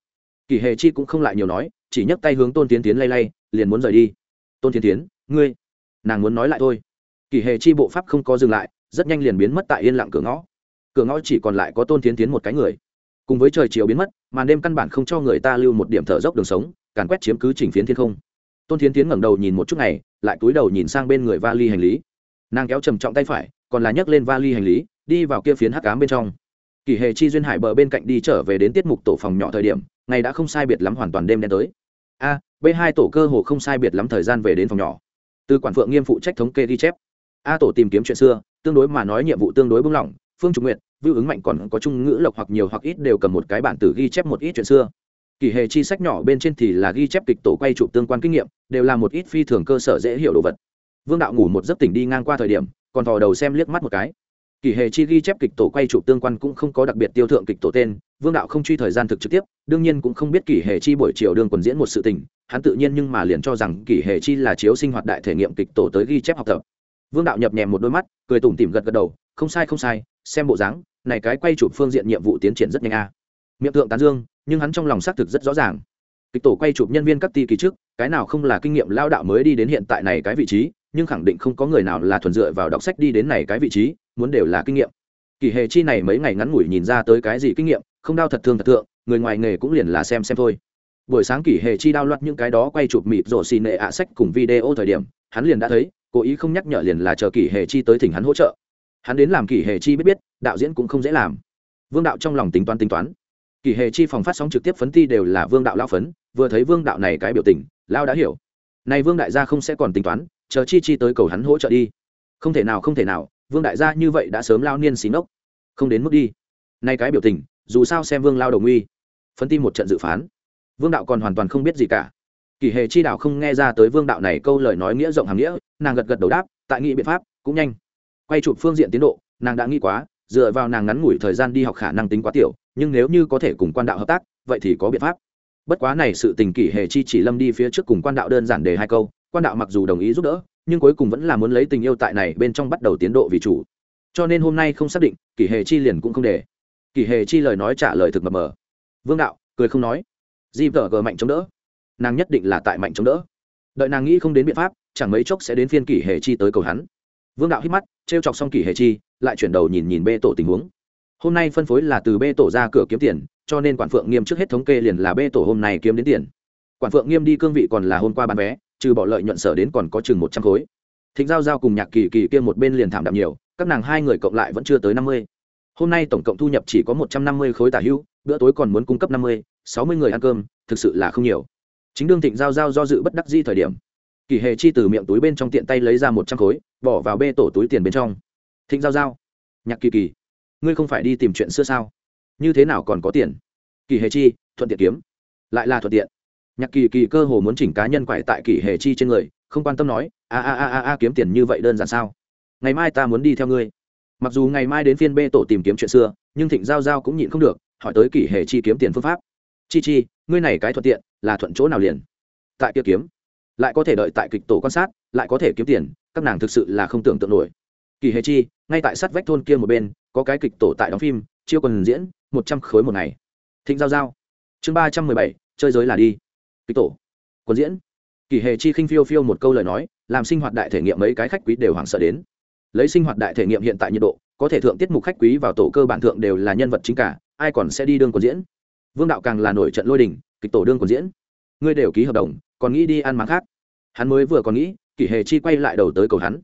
Kỳ hệ chi cũng không lại nhiều nói, chỉ nhấc tay hướng tôn tiến tiến lay lay, liền muốn rời đi. Tôn tiến tiến ngươi, nàng muốn nói lại thôi. Kỷ hệ chi bộ pháp không có dừng lại, rất nhanh liền biến mất tại yên lặng cửa ngõ. Cửa ngõ chỉ còn lại có tôn tiến tiến một cái người. Cùng với trời chiều biến mất, màn đêm căn bản không cho người ta lưu một điểm thở dốc đường sống, càn quét chiếm cứ chỉnh phiến thiên không. Tôn tiến tiến ngẩng đầu nhìn một chút này, lại cúi đầu nhìn sang bên người vali hành lý. Nàng kéo trầm trọng tay phải, còn là nhấc lên vali hành lý, đi vào kia phiến hắc cám bên trong. Kỷ hệ chi duyên hải bờ bên cạnh đi trở về đến tiết mục tổ phòng nhỏ thời điểm ngày đã không sai biệt lắm hoàn toàn đêm đen tới. A, b hai tổ cơ hồ không sai biệt lắm thời gian về đến phòng nhỏ. Từ quản phượng nghiêm phụ trách thống kê ghi chép. A tổ tìm kiếm chuyện xưa, tương đối mà nói nhiệm vụ tương đối bung lỏng, phương trung nguyện vưu ứng mạnh còn có trung ngữ lộc hoặc nhiều hoặc ít đều cầm một cái bản tử ghi chép một ít chuyện xưa. Kỳ hệ chi sách nhỏ bên trên thì là ghi chép kịch tổ quay chụp tương quan kinh nghiệm, đều là một ít phi thường cơ sở dễ hiểu đồ vật. Vương đạo ngủ một giấc tỉnh đi ngang qua thời điểm, còn thò đầu xem liếc mắt một cái kỳ hệ chi ghi chép kịch tổ quay chụp tương quan cũng không có đặc biệt tiêu thượng kịch tổ tên, vương đạo không truy thời gian thực trực tiếp, đương nhiên cũng không biết kỳ hệ chi buổi chiều đương quần diễn một sự tình, hắn tự nhiên nhưng mà liền cho rằng kỳ hệ chi là chiếu sinh hoạt đại thể nghiệm kịch tổ tới ghi chép học tập. Vương đạo nhập nhèm một đôi mắt, cười tủm tỉm gật gật đầu, không sai không sai, xem bộ dáng, này cái quay chụp phương diện nhiệm vụ tiến triển rất nhanh a. Miệng thượng tán dương, nhưng hắn trong lòng xác thực rất rõ ràng. Kịch tổ quay chụp nhân viên các ti kỳ trước, cái nào không là kinh nghiệm lao đạo mới đi đến hiện tại này cái vị trí nhưng khẳng định không có người nào là thuần dựa vào đọc sách đi đến này cái vị trí, muốn đều là kinh nghiệm. Kỳ hề chi này mấy ngày ngắn ngủi nhìn ra tới cái gì kinh nghiệm, không đau thật thương thật thượng, người ngoài nghề cũng liền là xem xem thôi. Buổi sáng kỳ hề chi đao loạt những cái đó quay chụp mịp rổ xì nệ ạ sách cùng video thời điểm, hắn liền đã thấy, cố ý không nhắc nhở liền là chờ kỳ hề chi tới thỉnh hắn hỗ trợ. Hắn đến làm kỳ hề chi biết biết, đạo diễn cũng không dễ làm. Vương đạo trong lòng tính toán tính toán. Kỳ hề chi phòng phát sóng trực tiếp phấn ti đều là vương đạo lao phấn, vừa thấy vương đạo này cái biểu tình lao đã hiểu. Này vương đại gia không sẽ còn tính toán chờ chi chi tới cầu hắn hỗ trợ đi. Không thể nào không thể nào vương đại gia như vậy đã sớm lao niên xí nốc, không đến mức đi. Nay cái biểu tình dù sao xem vương lao đồng uy phân ti một trận dự phán. Vương đạo còn hoàn toàn không biết gì cả. Kỳ hề chi đạo không nghe ra tới vương đạo này câu lời nói nghĩa rộng hàm nghĩa nàng gật gật đầu đáp tại nghị biện pháp cũng nhanh. Quay chụp phương diện tiến độ nàng đã nghĩ quá dựa vào nàng ngắn ngủi thời gian đi học khả năng tính quá tiểu nhưng nếu như có thể cùng quan đạo hợp tác vậy thì có biện pháp. Bất quá này sự tình kỷ hề chi chỉ lâm đi phía trước cùng quan đạo đơn giản để hai câu quan đạo mặc dù đồng ý giúp đỡ, nhưng cuối cùng vẫn là muốn lấy tình yêu tại này bên trong bắt đầu tiến độ vì chủ. Cho nên hôm nay không xác định, kỷ hề chi liền cũng không để. Kỷ hề chi lời nói trả lời thực mập mờ. Vương đạo, cười không nói. Di vợ gờ mạnh chống đỡ. Nàng nhất định là tại mạnh chống đỡ. Đợi nàng nghĩ không đến biện pháp, chẳng mấy chốc sẽ đến phiên kỷ hề chi tới cầu hắn. Vương đạo hít mắt t r e o chọc xong kỷ hề chi, lại chuyển đầu nhìn nhìn bê tổ tình huống. Hôm nay phân phối là từ bê tổ ra cửa kiếm tiền, cho nên quản phượng nghiêm trước hết thống kê liền là bê tổ hôm nay kiếm đến tiền. Quản phượng nghiêm đi cương vị còn là hôm qua bán vé trừ bỏ lợi nhuận sở đến còn có chừng một trăm khối. Thịnh giao giao cùng nhạc kỳ kỳ kia một bên liền thảm đạm nhiều, các nàng hai người cộng lại vẫn chưa tới năm mươi. Hôm nay tổng cộng thu nhập chỉ có một trăm năm mươi khối tả hưu, bữa tối còn muốn cung cấp năm mươi, sáu mươi người ăn cơm, thực sự là không nhiều. Chính đương thịnh giao giao do dự bất đắc di thời điểm, kỳ hề chi từ miệng túi bên trong tiện tay lấy ra một trăm khối, bỏ vào bê tổ túi tiền bên trong. Thịnh giao giao, nhạc kỳ kỳ, ngươi không phải đi tìm chuyện xưa sao? Như thế nào còn có tiền? Kỳ hề chi, thuận tiện kiếm. Lại là thuận tiện nhạc kỳ kỳ cơ hồ muốn chỉnh cá nhân quải tại kỳ hề chi trên người, không quan tâm nói, a a a a kiếm tiền như vậy đơn giản sao? Ngày mai ta muốn đi theo ngươi. Mặc dù ngày mai đến phiên bê tổ tìm kiếm chuyện xưa, nhưng thịnh giao giao cũng nhịn không được, hỏi tới kỳ hề chi kiếm tiền phương pháp. Chi chi, ngươi này cái thuận tiện, là thuận chỗ nào liền? Tại kia kiếm. Lại có thể đợi tại kịch tổ quan sát, lại có thể kiếm tiền, các nàng thực sự là không tưởng tượng nổi. Kỳ hề chi, ngay tại sát vách thôn kia một bên, có cái kịch tổ tại đóng phim, chiêu còn diễn, một trăm khối một ngày. Thịnh giao giao. Chương ba trăm mười bảy, chơi giới là đi kịch tổ, quân diễn. Kỳ hề chi khinh phiêu phiêu một câu lời nói, làm sinh hoạt đại thể nghiệm mấy cái khách quý đều hoảng sợ đến. Lấy sinh hoạt đại thể nghiệm hiện tại nhiệt độ, có thể thượng tiết mục khách quý vào tổ cơ bản thượng đều là nhân vật chính cả, ai còn sẽ đi đương quân diễn? Vương đạo càng là nổi trận lôi đình, kịch tổ đương quân diễn. Ngươi đều ký hợp đồng, còn nghĩ đi ăn máng khác? Hắn mới vừa còn nghĩ kỷ hề chi quay lại đầu tới cầu hắn.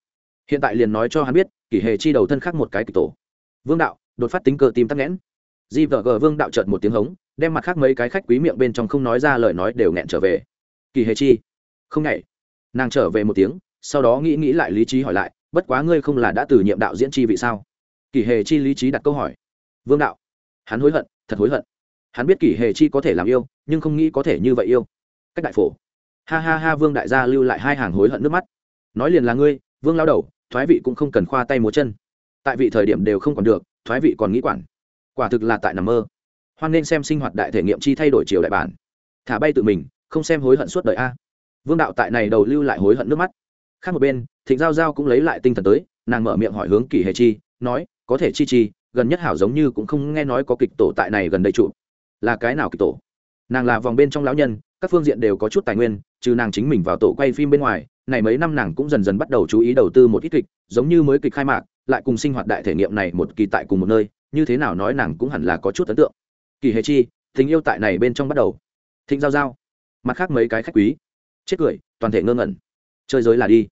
Hiện tại liền nói cho hắn biết kỷ hề chi đầu thân khác một cái kịch tổ. Vương đạo, đột phát tính cơ tim tắc nghẽn. Di vợ gờ vương đạo trợt một tiếng hống đem mặt khác mấy cái khách quý miệng bên trong không nói ra lời nói đều nghẹn trở về. Kỳ hề chi? Không nhảy nàng trở về một tiếng, sau đó nghĩ nghĩ lại lý trí hỏi lại, bất quá ngươi không là đã từ nhiệm đạo diễn chi vị sao? Kỳ hề chi lý trí đặt câu hỏi. Vương đạo. Hắn hối hận, thật hối hận. Hắn biết kỳ hề chi có thể làm yêu, nhưng không nghĩ có thể như vậy yêu. Cách đại phổ. Ha ha ha, vương đại gia lưu lại hai hàng hối hận nước mắt. Nói liền là ngươi, vương lao đầu, thoái vị cũng không cần khoa tay múa chân. Tại vị thời điểm đều không còn được, thoái vị còn nghĩ quản. Quả thực là tại nằm mơ hoan nên xem sinh hoạt đại thể nghiệm chi thay đổi chiều đại bản. Thả bay tự mình, không xem hối hận suốt đời a. Vương đạo tại này đầu lưu lại hối hận nước mắt. Khác một bên, thịnh giao giao cũng lấy lại tinh thần tới, nàng mở miệng hỏi hướng kỳ hề chi, nói, có thể chi chi, gần nhất hảo giống như cũng không nghe nói có kịch tổ tại này gần đây trụ. Là cái nào kịch tổ? Nàng là vòng bên trong lão nhân, các phương diện đều có chút tài nguyên, trừ nàng chính mình vào tổ quay phim bên ngoài, này mấy năm nàng cũng dần dần bắt đầu chú ý đầu tư một ít kịch, giống như mới kịch khai mạc, lại cùng sinh hoạt đại thể nghiệm này một kỳ tại cùng một nơi, như thế nào nói nàng cũng hẳn là có chút ấn tượng kỳ hề chi, tình yêu tại này bên trong bắt đầu. Thịnh giao giao. Mặt khác mấy cái khách quý. Chết cười, toàn thể ngơ ngẩn. Chơi giới là đi.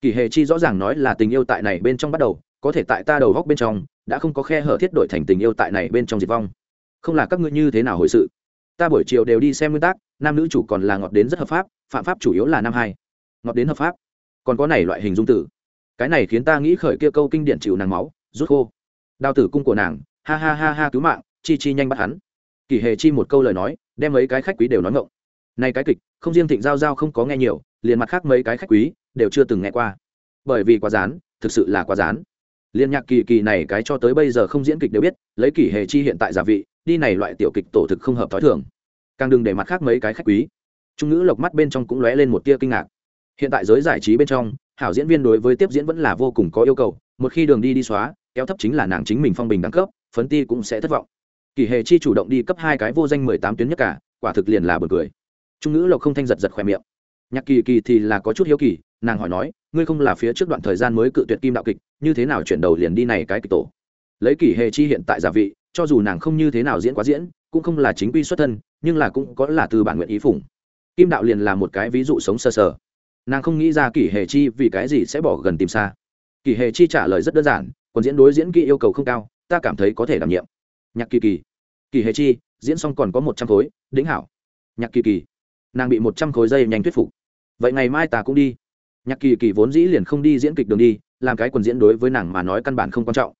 Kỳ hề chi rõ ràng nói là tình yêu tại này bên trong bắt đầu, có thể tại ta đầu góc bên trong, đã không có khe hở thiết đổi thành tình yêu tại này bên trong diệt vong. Không là các ngươi như thế nào hồi sự? Ta buổi chiều đều đi xem nguyên tắc, nam nữ chủ còn là ngọt đến rất hợp pháp, phạm pháp chủ yếu là nam hai. Ngọt đến hợp pháp. Còn có này loại hình dung tử. Cái này khiến ta nghĩ khởi kia câu kinh điển chịu nàng máu, rút khô. Đào tử cung của nàng, ha ha ha ha cứu mạng, chi chi nhanh bắt hắn kỳ hề chi một câu lời nói, đem mấy cái khách quý đều nói ngộng. Nay cái kịch, không riêng thịnh giao giao không có nghe nhiều, liền mặt khác mấy cái khách quý đều chưa từng nghe qua. Bởi vì quá rán thực sự là quá rán liên nhạc kỳ kỳ này cái cho tới bây giờ không diễn kịch đều biết, lấy kỷ hề chi hiện tại giả vị, đi này loại tiểu kịch tổ thực không hợp t h ó i thường. Càng đừng để mặt khác mấy cái khách quý. Trung ngữ lộc mắt bên trong cũng lóe lên một tia kinh ngạc. Hiện tại giới giải trí bên trong, hảo diễn viên đối với tiếp diễn vẫn là vô cùng có yêu cầu, một khi đường đi đi xóa, kéo thấp chính là nàng chính mình phong bình đẳng cấp, phấn ti cũng sẽ thất vọng. Kỳ hề chi chủ động đi cấp hai cái vô danh mười tám tuyến nhất cả quả thực liền là bật cười. Trung ngữ lộc không thanh giật giật khỏe miệng. Nhạc kỳ kỳ thì là có chút hiếu kỳ nàng hỏi nói ngươi không là phía trước đoạn thời gian mới cự tuyệt kim đạo kịch như thế nào chuyển đầu liền đi này cái kịch tổ? Lấy kỳ hề chi hiện tại giả vị cho dù nàng không như thế nào diễn quá diễn cũng không là chính quy xuất thân nhưng là cũng có là từ bản nguyện ý phủng kim đạo liền là một cái ví dụ sống sơ sờ, sờ. Nàng không nghĩ ra kỳ hề chi vì cái gì sẽ bỏ gần tìm xa. Kỳ hề chi trả lời rất đơn giản còn diễn đối diễn kỹ yêu cầu không cao ta cảm thấy có thể đảm nhiệm nhạc kỳ kỳ. Kỳ hề chi, diễn xong còn có một trăm khối, đĩnh hảo. Nhạc kỳ kỳ. Nàng bị một trăm khối dây nhanh thuyết phục. Vậy ngày mai ta cũng đi. Nhạc kỳ kỳ vốn dĩ liền không đi diễn kịch đường đi, làm cái quần diễn đối với nàng mà nói căn bản không quan trọng.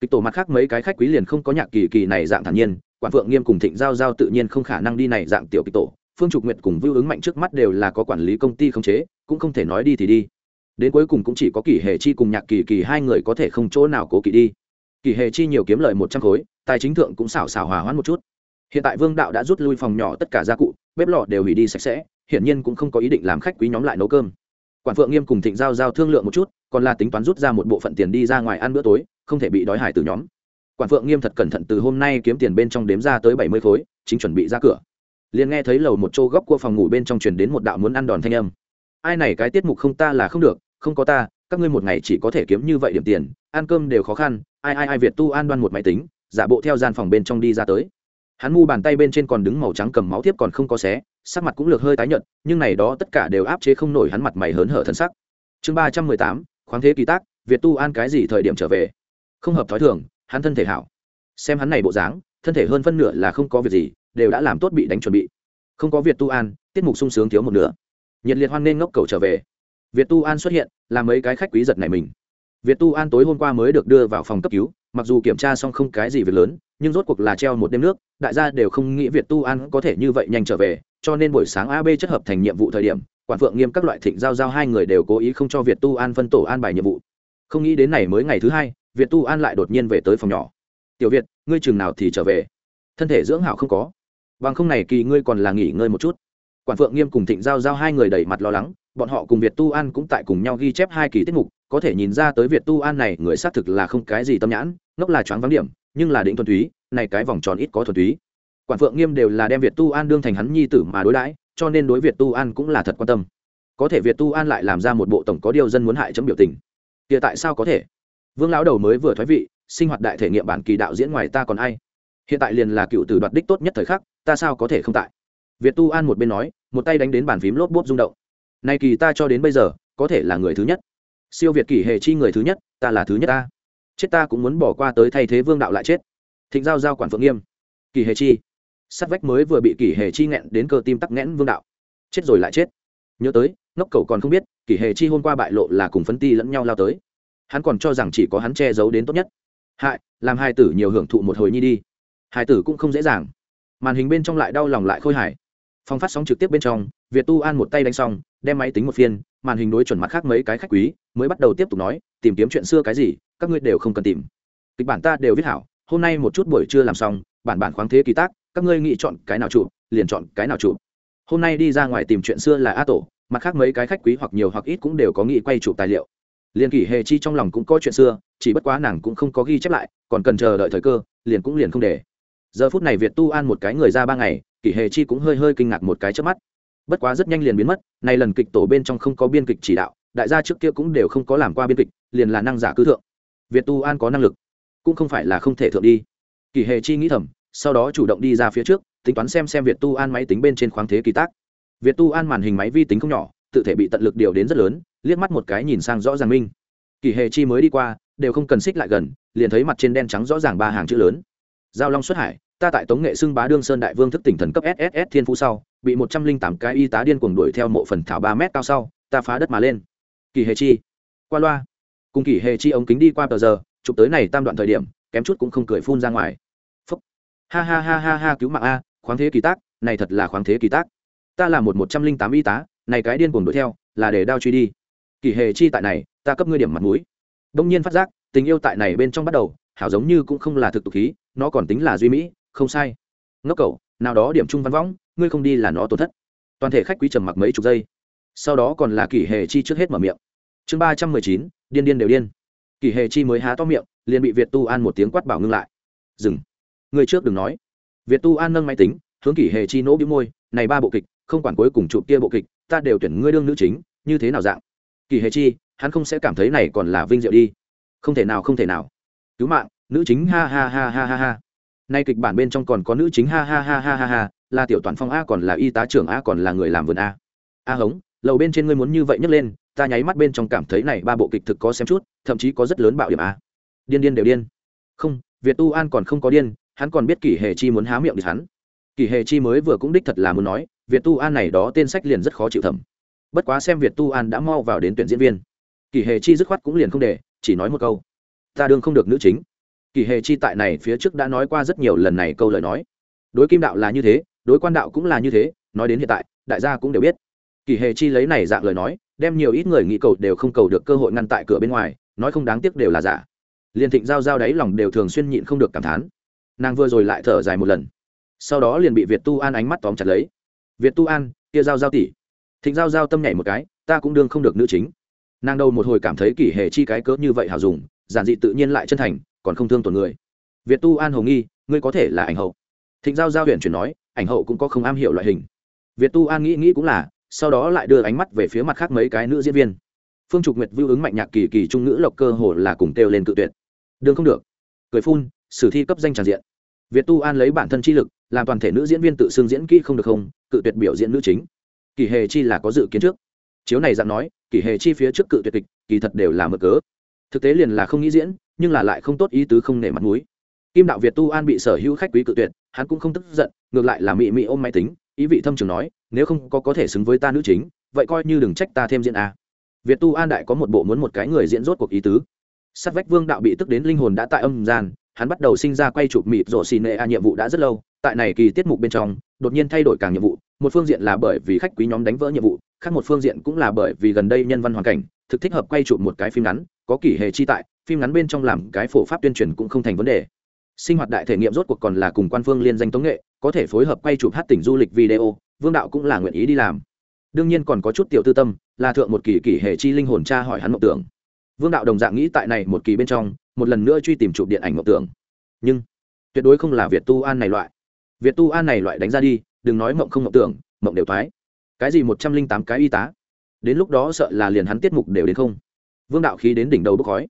Kịch tổ mặt khác mấy cái khách quý liền không có nhạc kỳ kỳ này dạng thản nhiên quản phượng nghiêm cùng thịnh giao giao tự nhiên không khả năng đi này dạng tiểu kịch tổ. Phương trục nguyệt cùng vưu ứng mạnh trước mắt đều là có quản lý công ty khống chế, cũng không thể nói đi thì đi. Đến cuối cùng cũng chỉ có kỳ hề chi cùng nhạc kỳ kỳ hai người có thể không chỗ nào cố kỳ đi. Kỳ hề chi nhiều kiếm lời một trăm khối tài chính thượng cũng xảo xảo hòa hoãn một chút. Hiện tại vương đạo đã rút lui phòng nhỏ tất cả gia cụ, bếp lò đều hủy đi sạch sẽ, hiển nhiên cũng không có ý định làm khách quý nhóm lại nấu cơm. Quản phượng nghiêm cùng thịnh giao giao thương lượng một chút, còn là tính toán rút ra một bộ phận tiền đi ra ngoài ăn bữa tối, không thể bị đói hải từ nhóm. Quản phượng nghiêm thật cẩn thận từ hôm nay kiếm tiền bên trong đếm ra tới bảy mươi khối, chính chuẩn bị ra cửa. Liền nghe thấy lầu một chỗ góc của phòng ngủ bên trong truyền đến một đạo muốn ăn đòn thanh âm. Ai này, cái tiết mục không ta là không được, không có ta, các ngươi một ngày chỉ có thể kiếm như vậy điểm tiền, ăn cơm đều khó khăn, ai ai ai việt tu an đoan một máy tính giả bộ theo gian phòng bên trong đi ra tới. Hắn mu bàn tay bên trên còn đứng màu trắng cầm máu tiếp còn không có xé, sắc mặt cũng lược hơi tái nhợt, nhưng này đó tất cả đều áp chế không nổi hắn mặt mày hớn hở thân sắc. Chương ba trăm mười tám, khoáng thế kỳ tác, việt tu an cái gì thời điểm trở về? Không hợp thói thường, hắn thân thể hảo. Xem hắn này bộ dáng, thân thể hơn phân nửa là không có việc gì, đều đã làm tốt bị đánh chuẩn bị. Không có việt tu an, tiết mục sung sướng thiếu một nửa. Nhiệt liệt hoan nên ngốc cầu trở về. Việt tu an xuất hiện, là mấy cái khách quý giật này mình. Việt tu an tối hôm qua mới được đưa vào phòng cấp cứu mặc dù kiểm tra xong không cái gì việc lớn, nhưng rốt cuộc là treo một đêm nước, đại gia đều không nghĩ việt tu an có thể như vậy nhanh trở về, cho nên buổi sáng ab chất hợp thành nhiệm vụ thời điểm, quản phượng nghiêm các loại thịnh giao giao hai người đều cố ý không cho việt tu an phân tổ an bài nhiệm vụ. Không nghĩ đến này mới ngày thứ hai, việt tu an lại đột nhiên về tới phòng nhỏ. Tiểu việt, ngươi chừng nào thì trở về? Thân thể dưỡng hảo không có. Bằng không này kỳ ngươi còn là nghỉ ngơi một chút. Quản phượng nghiêm cùng thịnh giao giao hai người đẩy mặt lo lắng, bọn họ cùng việt tu an cũng tại cùng nhau ghi chép hai kỳ tiết mục, có thể nhìn ra tới việt tu an này người xác thực là không cái gì tâm nhãn ngốc là choáng vắng điểm, nhưng là định thuần túy, này cái vòng tròn ít có thuần túy. Quản phượng nghiêm đều là đem việt tu an đương thành hắn nhi tử mà đối đãi, cho nên đối việt tu an cũng là thật quan tâm. Có thể việt tu an lại làm ra một bộ tổng có điều dân muốn hại chấm biểu tình. Hiện tại sao có thể? Vương lão đầu mới vừa thoái vị, sinh hoạt đại thể nghiệm bản kỳ đạo diễn ngoài ta còn ai? Hiện tại liền là cựu tử đoạt đích tốt nhất thời khắc, ta sao có thể không tại? Việt tu an một bên nói, một tay đánh đến bàn phím lốp bốp rung động. Nay kỳ ta cho đến bây giờ, có thể là người thứ nhất. Siêu việt kỷ hệ chi người thứ nhất, ta là thứ nhất ta chết ta cũng muốn bỏ qua tới thay thế vương đạo lại chết. Thịnh giao giao quản phượng nghiêm. Kỳ Hề chi. Sắt vách mới vừa bị kỷ Hề chi nghẹn đến cơ tim tắc nghẽn vương đạo. Chết rồi lại chết. Nhớ tới, ngốc cầu còn không biết, kỷ Hề chi hôm qua bại lộ là cùng phấn ti lẫn nhau lao tới. Hắn còn cho rằng chỉ có hắn che giấu đến tốt nhất. Hại, làm hai tử nhiều hưởng thụ một hồi nhi đi. Hai tử cũng không dễ dàng. Màn hình bên trong lại đau lòng lại khôi hài. Phong phát sóng trực tiếp bên trong, việt tu an một tay đánh xong, đem máy tính một phiên, màn hình đối chuẩn mặt khác mấy cái khách quý, mới bắt đầu tiếp tục nói tìm kiếm chuyện xưa cái gì, các ngươi đều không cần tìm. Kịch bản ta đều viết hảo, hôm nay một chút buổi trưa làm xong, bản bản khoáng thế kỳ tác, các ngươi nghĩ chọn cái nào chụp liền chọn cái nào chụp hôm nay đi ra ngoài tìm chuyện xưa là a tổ, mặt khác mấy cái khách quý hoặc nhiều hoặc ít cũng đều có nghĩ quay chụp tài liệu. Liền kỷ hề chi trong lòng cũng có chuyện xưa, chỉ bất quá nàng cũng không có ghi chép lại, còn cần chờ đợi thời cơ, liền cũng liền không để. Giờ phút này việt tu an một cái người ra ba ngày, kỷ hề chi cũng hơi hơi kinh ngạc một cái trước mắt. Bất quá rất nhanh liền biến mất này lần kịch tổ bên trong không có biên kịch chỉ đạo đại gia trước kia cũng đều không có làm qua biên kịch, liền là năng giả cứ thượng. Việt tu an có năng lực, cũng không phải là không thể thượng đi. Kỷ hề chi nghĩ thầm, sau đó chủ động đi ra phía trước, tính toán xem xem việt tu an máy tính bên trên khoáng thế kỳ tác. Việt tu an màn hình máy vi tính không nhỏ, tự thể bị tận lực điều đến rất lớn, liếc mắt một cái nhìn sang rõ ràng minh. Kỳ hề chi mới đi qua, đều không cần xích lại gần, liền thấy mặt trên đen trắng rõ ràng ba hàng chữ lớn. Giao long xuất hải, ta tại tống nghệ xưng bá đương sơn đại vương thức tỉnh thần cấp sss thiên phú sau, bị một trăm linh tám cái y tá điên cuồng đuổi theo mộ phần thảo ba mét cao sau, ta phá đất mà lên kỳ hề chi. Qua loa. Cùng kỳ hề chi ống kính đi qua tờ giờ, chụp tới này tam đoạn thời điểm, kém chút cũng không cười phun ra ngoài. Phúc. Ha ha ha ha ha, cứu mạng a, khoáng thế kỳ tác, này thật là khoáng thế kỳ tác. Ta là một một trăm linh tám y tá, này cái điên cuồng đuổi theo, là để đao truy đi. Kỳ hề chi tại này, ta cấp ngươi điểm mặt mũi. Đông nhiên phát giác, tình yêu tại này bên trong bắt đầu, hảo giống như cũng không là thực tục khí, nó còn tính là duy mỹ, không sai. Ngốc cầu nào đó điểm trung văn võng, ngươi không đi là nó tổn thất. Toàn thể khách quý trầm mặc mấy chục giây. Sau đó còn là kỳ hề chi trước hết mở miệng chương ba trăm mười chín, điên điên đều điên. Kỳ hề chi mới há to miệng, liền bị việt tu an một tiếng quát bảo ngưng lại. Dừng. Người trước đừng nói. Việt tu an nâng máy tính, hướng kỳ hề chi nỗ bĩu môi, này ba bộ kịch, không quản cuối cùng chụp kia bộ kịch, ta đều tuyển ngươi đương nữ chính, như thế nào dạng? Kỳ hề chi, hắn không sẽ cảm thấy này còn là vinh diệu đi. Không thể nào, không thể nào. Cứu mạng, nữ chính, ha ha ha ha ha ha. Nay kịch bản bên trong còn có nữ chính, ha ha ha ha ha ha, là tiểu toàn phong a còn là y tá trưởng a còn là người làm vườn a. A hống, lầu bên trên ngươi muốn như vậy nhấc lên ta nháy mắt bên trong cảm thấy này ba bộ kịch thực có xem chút, thậm chí có rất lớn bạo điểm a điên điên đều điên. Không, việt tu an còn không có điên, hắn còn biết kỷ hề chi muốn há miệng địch hắn. Kỷ hề chi mới vừa cũng đích thật là muốn nói, việt tu an này đó tên sách liền rất khó chịu thẩm bất quá xem việt tu an đã mau vào đến tuyển diễn viên. Kỷ hề chi dứt khoát cũng liền không để, chỉ nói một câu. Ta đương không được nữ chính. Kỷ hề chi tại này phía trước đã nói qua rất nhiều lần này câu lời nói. Đối kim đạo là như thế, đối quan đạo cũng là như thế, nói đến hiện tại, đại gia cũng đều biết. Kỳ hề chi lấy này dạng lời nói, đem nhiều ít người nghĩ cầu đều không cầu được cơ hội ngăn tại cửa bên ngoài, nói không đáng tiếc đều là giả. Liền thịnh giao giao đáy lòng đều thường xuyên nhịn không được cảm thán. Nàng vừa rồi lại thở dài một lần. Sau đó liền bị việt tu an ánh mắt tóm chặt lấy. Việt tu an, kia giao giao tỷ. Thịnh giao giao tâm nhảy một cái, ta cũng đương không được nữ chính. Nàng đầu một hồi cảm thấy kỷ hệ chi cái cớ như vậy hào dùng, giản dị tự nhiên lại chân thành, còn không thương tổn người. Việt tu an hồng nghi, ngươi có thể là ảnh hậu. Thịnh giao giao huyện chuyển nói, ảnh hậu cũng có không am hiểu loại hình. Việt tu an nghĩ nghĩ cũng là sau đó lại đưa ánh mắt về phía mặt khác mấy cái nữ diễn viên. Phương trục nguyệt vưu ứng mạnh nhạc kỳ kỳ trung ngữ lộc cơ hồ là cùng kêu lên cự tuyệt. Đương không được. Cười phun, sử thi cấp danh tràn diện. Việt tu an lấy bản thân chi lực, làm toàn thể nữ diễn viên tự xưng diễn kỹ không được không, cự tuyệt biểu diễn nữ chính. Kỳ hề chi là có dự kiến trước. Chiếu này dặn nói, kỳ hề chi phía trước cự tuyệt kịch, kỳ thật đều là mở cớ. Thực tế liền là không nghĩ diễn, nhưng là lại không tốt ý tứ không nể mặt mũi. Kim đạo việt tu an bị sở hữu khách quý cự tuyệt, hắn cũng không tức giận, ngược lại là mị mị ôm máy tính ý vị thâm trường nói, nếu không có có thể xứng với ta nữ chính, vậy coi như đừng trách ta thêm diễn a. Việt tu an đại có một bộ muốn một cái người diễn rốt cuộc ý tứ. Sát vách vương đạo bị tức đến linh hồn đã tại âm gian, hắn bắt đầu sinh ra quay chụp mịt rổ xì nệ a nhiệm vụ đã rất lâu, tại này kỳ tiết mục bên trong, đột nhiên thay đổi càng nhiệm vụ, một phương diện là bởi vì khách quý nhóm đánh vỡ nhiệm vụ, khác một phương diện cũng là bởi vì gần đây nhân văn hoàn cảnh, thực thích hợp quay chụp một cái phim ngắn, có kỷ hệ chi tại, phim ngắn bên trong làm cái phổ pháp tuyên truyền cũng không thành vấn đề. Sinh hoạt đại thể nghiệm rốt cuộc còn là cùng quan phương liên danh tống nghệ có thể phối hợp quay chụp hát tỉnh du lịch video, vương đạo cũng là nguyện ý đi làm. Đương nhiên còn có chút tiểu tư tâm, là thượng một kỳ kỷ hệ chi linh hồn cha hỏi hắn mộng tưởng. Vương đạo đồng dạng nghĩ tại này một kỳ bên trong, một lần nữa truy tìm chụp điện ảnh mộng tưởng. Nhưng, tuyệt đối không là việt tu an này loại. Việt tu an này loại đánh ra đi, đừng nói mộng không mộng tưởng, mộng đều thoái. Cái gì một trăm linh tám cái y tá? Đến lúc đó sợ là liền hắn tiết mục đều đến không. Vương đạo khí đến đỉnh đầu bốc khói.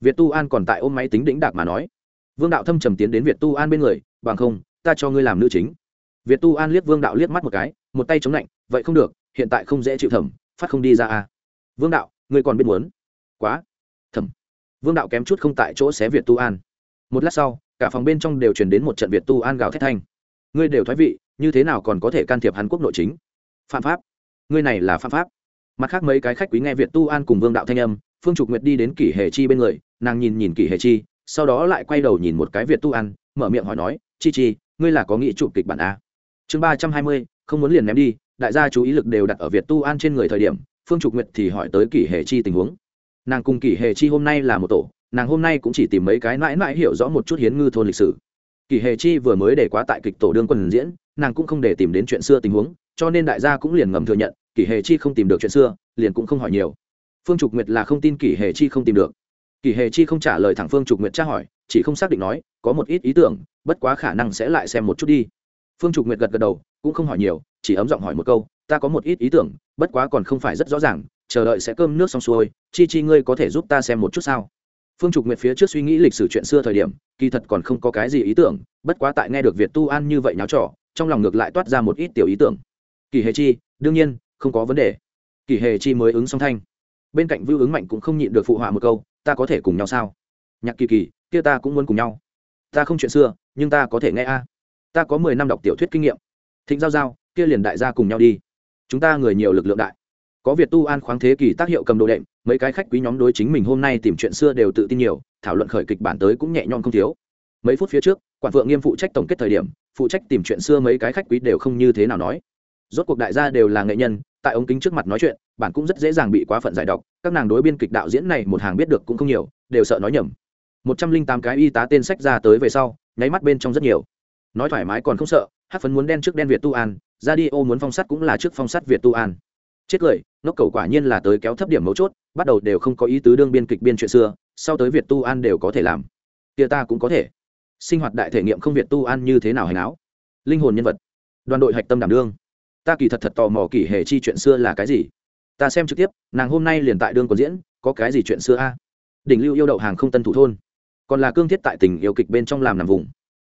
Việt tu an còn tại ôm máy tính đĩnh đạc mà nói. Vương đạo thâm trầm tiến đến việt tu an bên người, bằng không ta cho ngươi làm nữ chính. Việt tu an liếc vương đạo liếc mắt một cái, một tay chống lạnh, vậy không được, hiện tại không dễ chịu thẩm phát không đi ra à. Vương đạo, ngươi còn biết muốn? Quá. Thẩm vương đạo kém chút không tại chỗ xé việt tu an. Một lát sau, cả phòng bên trong đều truyền đến một trận việt tu an gào thét thanh. Ngươi đều thoái vị, như thế nào còn có thể can thiệp hàn quốc nội chính? Phạm pháp. Ngươi này là phạm pháp. Mặt khác mấy cái khách quý nghe việt tu an cùng vương đạo thanh âm, phương trục nguyệt đi đến kỷ hề chi bên người, nàng nhìn nhìn kỷ hề chi, sau đó lại quay đầu nhìn một cái việt tu an, mở miệng hỏi nói, chi chi ngươi là có nghị chụp kịch bản a? Chương ba trăm hai mươi, không muốn liền ném đi, đại gia chú ý lực đều đặt ở việt tu an trên người thời điểm, phương trục nguyệt thì hỏi tới kỷ hề chi tình huống. Nàng cùng kỷ hề chi hôm nay là một tổ, nàng hôm nay cũng chỉ tìm mấy cái mãi mãi hiểu rõ một chút hiến ngư thôn lịch sử. Kỷ hề chi vừa mới để quá tại kịch tổ đương quân diễn, nàng cũng không để tìm đến chuyện xưa tình huống, cho nên đại gia cũng liền ngầm thừa nhận, kỷ hề chi không tìm được chuyện xưa, liền cũng không hỏi nhiều. Phương trục nguyệt là không tin kỷ hề chi không tìm được. Kỷ hề chi không trả lời thẳng phương trục nguyệt tra hỏi chỉ không xác định nói, có một ít ý tưởng, bất quá khả năng sẽ lại xem một chút đi. Phương trục nguyệt gật gật đầu, cũng không hỏi nhiều, chỉ ấm giọng hỏi một câu, ta có một ít ý tưởng, bất quá còn không phải rất rõ ràng, chờ đợi sẽ cơm nước xong xuôi, chi chi ngươi có thể giúp ta xem một chút sao? Phương trục nguyệt phía trước suy nghĩ lịch sử chuyện xưa thời điểm, kỳ thật còn không có cái gì ý tưởng, bất quá tại nghe được việt tu an như vậy nháo trò, trong lòng ngược lại toát ra một ít tiểu ý tưởng. Kỳ hề chi, đương nhiên, không có vấn đề. Kỳ hề chi mới ứng song thanh. Bên cạnh vưu ứng mạnh cũng không nhịn được phụ họa một câu, ta có thể cùng nhau sao? Nhạc kỳ kỳ kia ta cũng muốn cùng nhau. Ta không chuyện xưa, nhưng ta có thể nghe a. Ta có mười năm đọc tiểu thuyết kinh nghiệm. Thịnh giao giao, kia liền đại gia cùng nhau đi. Chúng ta người nhiều lực lượng đại. Có việt tu an khoáng thế kỷ tác hiệu cầm đồ đệm, mấy cái khách quý nhóm đối chính mình hôm nay tìm chuyện xưa đều tự tin nhiều, thảo luận khởi kịch bản tới cũng nhẹ nhõm không thiếu. Mấy phút phía trước, quản vượng nghiêm phụ trách tổng kết thời điểm, phụ trách tìm chuyện xưa mấy cái khách quý đều không như thế nào nói. Rốt cuộc đại gia đều là nghệ nhân, tại ống kính trước mặt nói chuyện bản cũng rất dễ dàng bị quá phận giải độc, các nàng đối biên kịch đạo diễn này một hàng biết được cũng không nhiều, đều sợ nói nhầm một trăm linh tám cái y tá tên sách ra tới về sau, nháy mắt bên trong rất nhiều. Nói thoải mái còn không sợ, hát phấn muốn đen trước đen việt tu an, ra đi ô muốn phong sắt cũng là trước phong sắt việt tu an. Chết cười nóc cầu quả nhiên là tới kéo thấp điểm mấu chốt, bắt đầu đều không có ý tứ đương biên kịch biên chuyện xưa, sau tới việt tu an đều có thể làm. Kia ta cũng có thể. Sinh hoạt đại thể nghiệm không việt tu an như thế nào hành áo. Linh hồn nhân vật. Đoàn đội hạch tâm đảm đương. Ta kỳ thật thật tò mò kỷ hệ chi chuyện xưa là cái gì. Ta xem trực tiếp, nàng hôm nay liền tại đương còn diễn, có cái gì chuyện xưa a? Đỉnh lưu yêu đậu hàng không tân thủ thôn còn là cương thiết tại tình yêu kịch bên trong làm nằm vùng.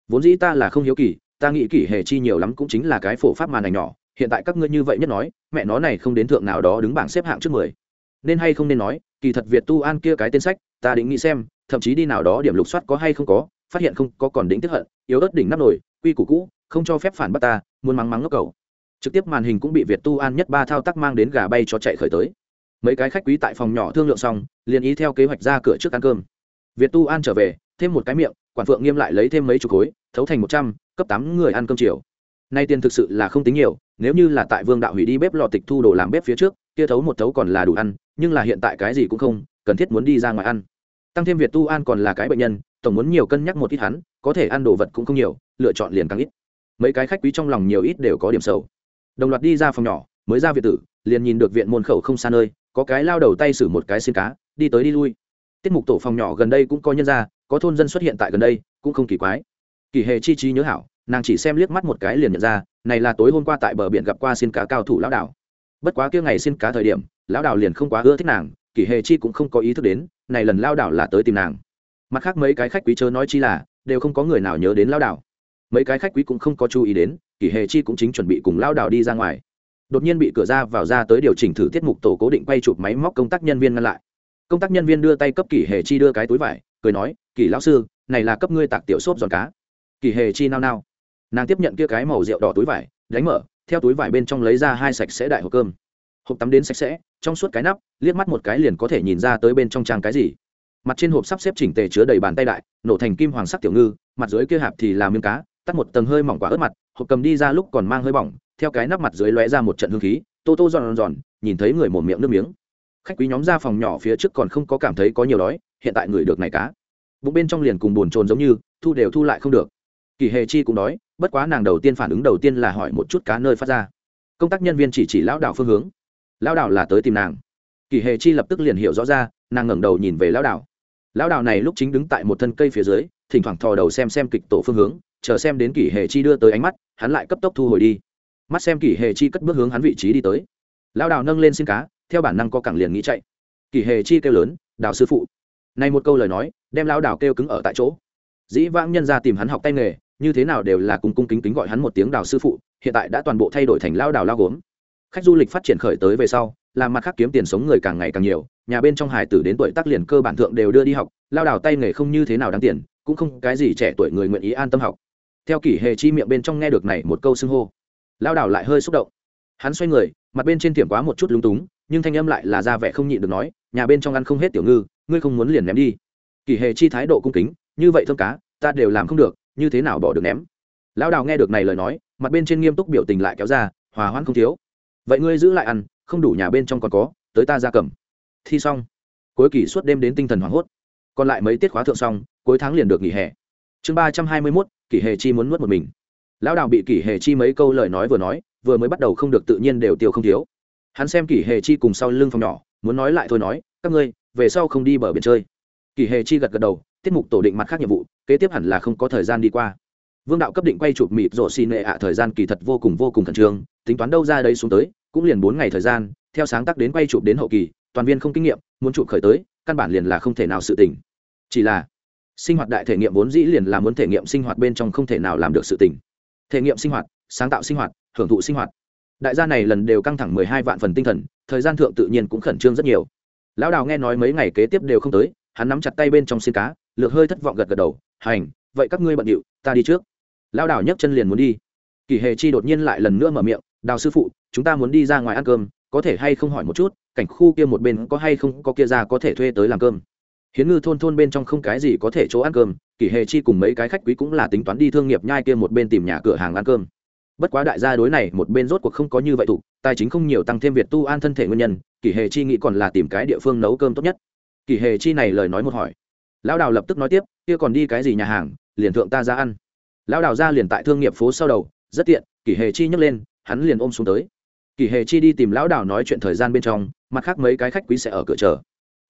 Vốn dĩ ta là không hiếu kỳ, ta nghĩ kỷ hệ chi nhiều lắm cũng chính là cái phổ pháp màn ảnh nhỏ, hiện tại các ngươi như vậy nhất nói, mẹ nó này không đến thượng nào đó đứng bảng xếp hạng trước mười. Nên hay không nên nói, kỳ thật việt tu an kia cái tên sách, ta định nghĩ xem, thậm chí đi nào đó điểm lục soát có hay không có, phát hiện không có còn đỉnh tiếp hận, yếu ớt đỉnh nắp nổi quy củ cũ, không cho phép phản bắt ta, muốn mắng mắng ngốc cầu. Trực tiếp màn hình cũng bị việt tu an nhất ba thao tác mang đến gà bay cho chạy khởi tới. Mấy cái khách quý tại phòng nhỏ thương lượng xong, liền ý theo kế hoạch ra cửa trước ăn cơm việt tu an trở về thêm một cái miệng quản phượng nghiêm lại lấy thêm mấy chục khối thấu thành một trăm cấp tám người ăn cơm chiều. Nay tiền thực sự là không tính nhiều nếu như là tại vương đạo hủy đi bếp lò tịch thu đồ làm bếp phía trước kia thấu một thấu còn là đủ ăn nhưng là hiện tại cái gì cũng không cần thiết muốn đi ra ngoài ăn. Tăng thêm việt tu an còn là cái bệnh nhân tổng muốn nhiều cân nhắc một ít hắn có thể ăn đồ vật cũng không nhiều lựa chọn liền càng ít. Mấy cái khách quý trong lòng nhiều ít đều có điểm sâu, đồng loạt đi ra phòng nhỏ mới ra viện tử liền nhìn được viện môn khẩu không xa nơi có cái lao đầu tay xử một cái xin cá đi tới đi lui tiết mục tổ phòng nhỏ gần đây cũng có nhân ra, có thôn dân xuất hiện tại gần đây, cũng không kỳ quái. Kỳ hề chi trí nhớ hảo, nàng chỉ xem liếc mắt một cái liền nhận ra, này là tối hôm qua tại bờ biển gặp qua xin cá cao thủ lão đảo. Bất quá kia ngày xin cá thời điểm, lão đảo liền không quá ưa thích nàng, kỳ hề chi cũng không có ý thức đến, này lần lao đảo là tới tìm nàng. Mặt khác mấy cái khách quý chớ nói chi là, đều không có người nào nhớ đến lao đảo. Mấy cái khách quý cũng không có chú ý đến, kỳ hề chi cũng chính chuẩn bị cùng lao đảo đi ra ngoài. Đột nhiên bị cửa ra vào ra tới điều chỉnh thử tiết mục tổ cố định quay chụp máy móc công tác nhân viên ngăn lại công tác nhân viên đưa tay cấp kỷ hề chi đưa cái túi vải, cười nói, kỷ lão sư, này là cấp ngươi tạc tiểu xốp giòn cá. Kỷ hề chi nao nao. Nàng tiếp nhận kia cái màu rượu đỏ túi vải, đánh mở, theo túi vải bên trong lấy ra hai sạch sẽ đại hộp cơm. Hộp tắm đến sạch sẽ, trong suốt cái nắp, liếc mắt một cái liền có thể nhìn ra tới bên trong trang cái gì. Mặt trên hộp sắp xếp chỉnh tề chứa đầy bàn tay đại, nổ thành kim hoàng sắc tiểu ngư, mặt dưới kia hạp thì là miếng cá, tắt một tầng hơi mỏng quả ớt mặt, hộp cầm đi ra lúc còn mang hơi bỏng, theo cái nắp mặt dưới lóe ra một trận hương khí, tô tô giòn giòn, nhìn thấy người mồm miệng nước miếng khách quý nhóm ra phòng nhỏ phía trước còn không có cảm thấy có nhiều đói, hiện tại người được này cá. Bụng bên trong liền cùng buồn trồn giống như, thu đều thu lại không được. Kỳ hề chi cũng đói, bất quá nàng đầu tiên phản ứng đầu tiên là hỏi một chút cá nơi phát ra. Công tác nhân viên chỉ chỉ lão đảo phương hướng. Lão đảo là tới tìm nàng. Kỳ hề chi lập tức liền hiểu rõ ra, nàng ngẩng đầu nhìn về lão đảo. Lão đảo này lúc chính đứng tại một thân cây phía dưới, thỉnh thoảng thò đầu xem xem kịch tổ phương hướng, chờ xem đến kỳ hề chi đưa tới ánh mắt, hắn lại cấp tốc thu hồi đi. Mắt xem kỳ hề chi cất bước hướng hắn vị trí đi tới. Lão đảo nâng lên xin cá theo bản năng có cẳng liền nghĩ chạy. Kỳ hề chi kêu lớn, đào sư phụ. Này một câu lời nói, đem lão đào kêu cứng ở tại chỗ. Dĩ vãng nhân ra tìm hắn học tay nghề, như thế nào đều là cùng cung kính kính gọi hắn một tiếng đào sư phụ hiện tại đã toàn bộ thay đổi thành lao đào lao gốm. Khách du lịch phát triển khởi tới về sau, làm mặt khác kiếm tiền sống người càng ngày càng nhiều, nhà bên trong hải tử đến tuổi tác liền cơ bản thượng đều đưa đi học lao đào tay nghề không như thế nào đáng tiền, cũng không cái gì trẻ tuổi người nguyện ý an tâm học. Theo kỷ hề chi miệng bên trong nghe được này một câu xưng hô lao đào lại hơi xúc động. Hắn xoay người, mặt bên trên tiệm quá một chút lúng túng nhưng thanh âm lại là ra vẻ không nhịn được nói, nhà bên trong ăn không hết tiểu ngư, ngươi không muốn liền ném đi. Kỳ hề chi thái độ cung kính, như vậy thơm cá, ta đều làm không được, như thế nào bỏ được ném? Lão đào nghe được này lời nói, mặt bên trên nghiêm túc biểu tình lại kéo ra, hòa hoãn không thiếu. Vậy ngươi giữ lại ăn, không đủ nhà bên trong còn có, tới ta ra cầm. Thi xong. Cuối kỳ suốt đêm đến tinh thần hoảng hốt. Còn lại mấy tiết khóa thượng xong, cuối tháng liền được nghỉ hè. Chương ba trăm hai mươi mốt kỷ hề chi muốn nuốt một mình. Lão đào bị kỷ hề chi mấy câu lời nói vừa nói, vừa mới bắt đầu không được tự nhiên đều tiêu không thiếu hắn xem kỷ hề chi cùng sau lưng phòng nhỏ, muốn nói lại thôi nói, các ngươi, về sau không đi bờ biển chơi. Kỷ hề chi gật gật đầu, tiết mục tổ định mặt khác nhiệm vụ, kế tiếp hẳn là không có thời gian đi qua. Vương đạo cấp định quay chụp mịt rổ xì nệ ạ, thời gian kỳ thật vô cùng vô cùng khẩn trương, tính toán đâu ra đấy xuống tới, cũng liền bốn ngày thời gian, theo sáng tác đến quay chụp đến hậu kỳ, toàn viên không kinh nghiệm, muốn chụp khởi tới, căn bản liền là không thể nào sự tỉnh chỉ là, sinh hoạt đại thể nghiệm vốn dĩ liền là muốn thể nghiệm sinh hoạt bên trong không thể nào làm được sự tỉnh thể nghiệm sinh hoạt, sáng tạo sinh hoạt, hưởng thụ sinh hoạt đại gia này lần đều căng thẳng mười hai vạn phần tinh thần, thời gian thượng tự nhiên cũng khẩn trương rất nhiều. Lão đào nghe nói mấy ngày kế tiếp đều không tới, hắn nắm chặt tay bên trong xin cá, lược hơi thất vọng gật gật đầu, hành, vậy các ngươi bận điệu, ta đi trước. Lão đào nhấc chân liền muốn đi. Kỳ hề chi đột nhiên lại lần nữa mở miệng, đào sư phụ, chúng ta muốn đi ra ngoài ăn cơm, có thể hay không hỏi một chút, cảnh khu kia một bên có hay không có kia ra có thể thuê tới làm cơm? Hiến ngư thôn thôn bên trong không cái gì có thể chỗ ăn cơm, kỳ hề chi cùng mấy cái khách quý cũng là tính toán đi thương nghiệp nhai kia một bên tìm nhà cửa hàng ăn cơm bất quá đại gia đối này một bên rốt cuộc không có như vậy thủ tài chính không nhiều tăng thêm việc tu an thân thể nguyên nhân kỳ hề chi nghĩ còn là tìm cái địa phương nấu cơm tốt nhất. Kỳ hề chi này lời nói một hỏi. Lão đào lập tức nói tiếp, kia còn đi cái gì nhà hàng, liền thượng ta ra ăn. Lão đào ra liền tại thương nghiệp phố sau đầu, rất tiện, kỷ hề chi nhấc lên, hắn liền ôm xuống tới. Kỷ hề chi đi tìm lão đào nói chuyện thời gian bên trong, mặt khác mấy cái khách quý sẽ ở cửa chờ.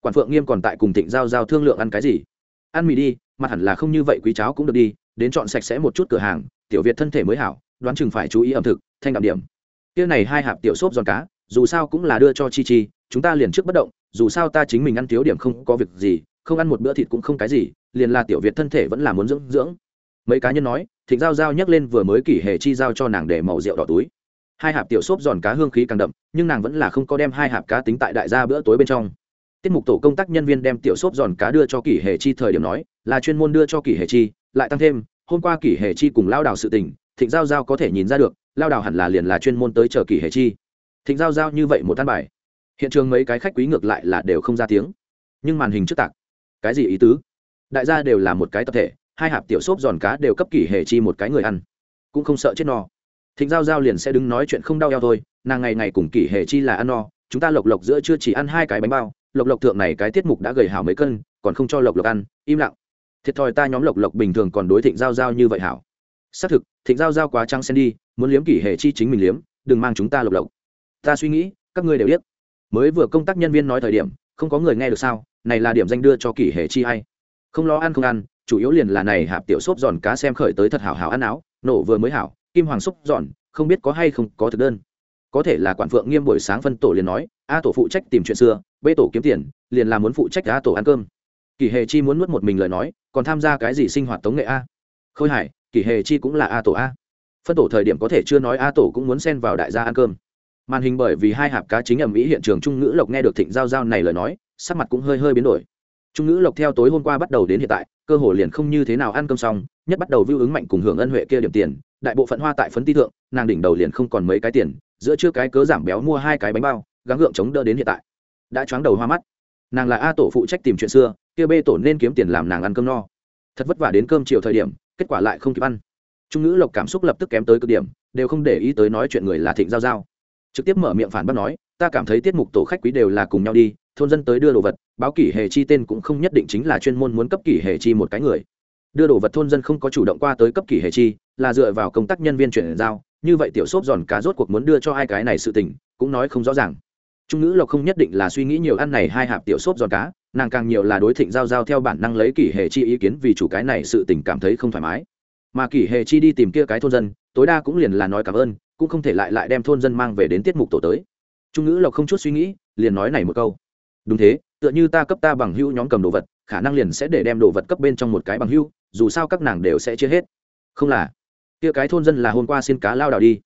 Quản phượng nghiêm còn tại cùng thịnh giao giao thương lượng ăn cái gì. Ăn mì đi, mặt hẳn là không như vậy, quý cháo cũng được đi, đến chọn sạch sẽ một chút cửa hàng, tiểu việt thân thể mới hảo đoán chừng phải chú ý ẩm thực, thanh đạm điểm. Kia này hai hạp tiểu xốp giòn cá, dù sao cũng là đưa cho chi chi, chúng ta liền trước bất động, dù sao ta chính mình ăn thiếu điểm không có việc gì, không ăn một bữa thịt cũng không cái gì, liền là tiểu việt thân thể vẫn là muốn dưỡng dưỡng. Mấy cá nhân nói, thịnh giao giao nhắc lên vừa mới kỷ hề chi giao cho nàng để màu rượu đỏ túi. Hai hạp tiểu xốp giòn cá hương khí càng đậm, nhưng nàng vẫn là không có đem hai hạp cá tính tại đại gia bữa tối bên trong. Tiết mục tổ công tác nhân viên đem tiểu xốp giòn cá đưa cho kỷ hề chi thời điểm nói, là chuyên môn đưa cho kỷ hề chi, lại tăng thêm, hôm qua kỷ hề chi cùng lao đào sự tình thịnh giao giao có thể nhìn ra được, lao đào hẳn là liền là chuyên môn tới chờ kỷ hệ chi. Thịnh giao giao như vậy một tan bài. Hiện trường mấy cái khách quý ngược lại là đều không ra tiếng. Nhưng màn hình trước tạc. Cái gì ý tứ? Đại gia đều là một cái tập thể, hai hạp tiểu xốp giòn cá đều cấp kỷ hệ chi một cái người ăn. Cũng không sợ chết no. Thịnh giao giao liền sẽ đứng nói chuyện không đau eo thôi, nàng ngày ngày cùng kỷ hệ chi là ăn no, chúng ta lộc lộc giữa chưa chỉ ăn hai cái bánh bao, lộc lộc thượng này cái tiết mục đã gầy hảo mấy cân, còn không cho lộc lộc ăn, im lặng. Thiệt thòi ta nhóm lộc lộc bình thường còn đối thịnh giao giao như vậy hảo xác thực, thịnh giao giao quá trăng sen đi, muốn liếm kỷ hệ chi chính mình liếm, đừng mang chúng ta lộc lộc. Ta suy nghĩ, các ngươi đều biết. Mới vừa công tác nhân viên nói thời điểm, không có người nghe được sao, này là điểm danh đưa cho kỷ hệ chi hay không lo ăn không ăn, chủ yếu liền là này hạp tiểu xốp giòn cá xem khởi tới thật hảo hảo ăn áo, nổ vừa mới hảo, kim hoàng xốp giòn, không biết có hay không có thực đơn. Có thể là quản phượng nghiêm buổi sáng phân tổ liền nói, a tổ phụ trách tìm chuyện xưa, b tổ kiếm tiền, liền là muốn phụ trách a tổ ăn cơm. Kỷ hề chi muốn nuốt một mình lời nói, còn tham gia cái gì sinh hoạt tống nghệ a? Khôi hải kỷ hề chi cũng là a tổ a. Phân tổ thời điểm có thể chưa nói a tổ cũng muốn xen vào đại gia ăn cơm. Màn hình bởi vì hai hạp cá chính ẩm ý hiện trường trung ngữ lộc nghe được thịnh giao giao này lời nói, sắc mặt cũng hơi hơi biến đổi. Trung ngữ lộc theo tối hôm qua bắt đầu đến hiện tại, cơ hồ liền không như thế nào ăn cơm xong, nhất bắt đầu vưu ứng mạnh cùng hưởng ân huệ kia điểm tiền, đại bộ phận hoa tại phấn ti thượng, nàng đỉnh đầu liền không còn mấy cái tiền, giữa chưa cái cớ giảm béo mua hai cái bánh bao, gắng gượng chống đỡ đến hiện tại. Đã choáng đầu hoa mắt. Nàng là a tổ phụ trách tìm chuyện xưa, kia b tổ nên kiếm tiền làm nàng ăn cơm no. Thật vất vả đến cơm chiều thời điểm kết quả lại không kịp ăn. Trung ngữ lộc cảm xúc lập tức kém tới cực điểm, đều không để ý tới nói chuyện người là thịnh giao giao. Trực tiếp mở miệng phản bác nói, ta cảm thấy tiết mục tổ khách quý đều là cùng nhau đi, thôn dân tới đưa đồ vật, báo kỷ hệ chi tên cũng không nhất định chính là chuyên môn muốn cấp kỷ hệ chi một cái người. Đưa đồ vật thôn dân không có chủ động qua tới cấp kỷ hệ chi, là dựa vào công tác nhân viên chuyển giao, như vậy tiểu xốp giòn cá rốt cuộc muốn đưa cho hai cái này sự tình, cũng nói không rõ ràng. Trung ngữ lộc không nhất định là suy nghĩ nhiều ăn này hai hạp tiểu xốp giòn cá nàng càng nhiều là đối thịnh giao giao theo bản năng lấy kỷ hệ chi ý kiến vì chủ cái này sự tình cảm thấy không thoải mái. Mà kỷ hệ chi đi tìm kia cái thôn dân, tối đa cũng liền là nói cảm ơn, cũng không thể lại lại đem thôn dân mang về đến tiết mục tổ tới. Trung ngữ lộc không chút suy nghĩ, liền nói này một câu. Đúng thế, tựa như ta cấp ta bằng hưu nhóm cầm đồ vật, khả năng liền sẽ để đem đồ vật cấp bên trong một cái bằng hưu dù sao các nàng đều sẽ chia hết. Không là. Kia cái thôn dân là hôm qua xin cá lao đảo đi.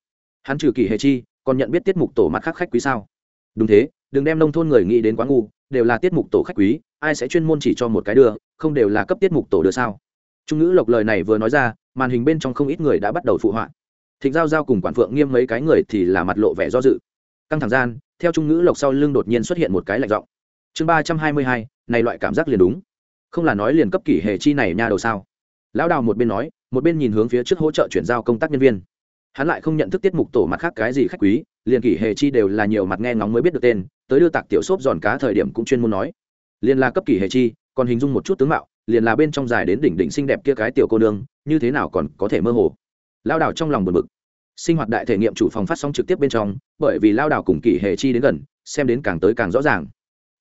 Hắn trừ kỳ hề chi, còn nhận biết tiết mục tổ mặt khác khách quý sao? Đúng thế, đừng đem nông thôn người nghĩ đến quá ngu đều là tiết mục tổ khách quý, ai sẽ chuyên môn chỉ cho một cái đưa, không đều là cấp tiết mục tổ đưa sao? Trung ngữ lộc lời này vừa nói ra, màn hình bên trong không ít người đã bắt đầu phụ họa. Thịnh giao giao cùng quản phượng nghiêm mấy cái người thì là mặt lộ vẻ do dự. Căng thẳng gian, theo trung ngữ lộc sau lưng đột nhiên xuất hiện một cái lạnh giọng. Chương ba trăm hai mươi hai, này loại cảm giác liền đúng. Không là nói liền cấp kỷ hệ chi này nha đầu sao? Lão đào một bên nói, một bên nhìn hướng phía trước hỗ trợ chuyển giao công tác nhân viên. Hắn lại không nhận thức tiết mục tổ mặt khác cái gì khách quý, liền kỷ hệ chi đều là nhiều mặt nghe ngóng mới biết được tên tới đưa tạc tiểu xốp giòn cá thời điểm cũng chuyên môn nói. Liền là cấp kỷ hệ chi, còn hình dung một chút tướng mạo, liền là bên trong dài đến đỉnh đỉnh xinh đẹp kia cái tiểu cô nương, như thế nào còn có thể mơ hồ. Lao đảo trong lòng buồn bực. Sinh hoạt đại thể nghiệm chủ phòng phát sóng trực tiếp bên trong, bởi vì lao đảo cùng kỷ hệ chi đến gần, xem đến càng tới càng rõ ràng.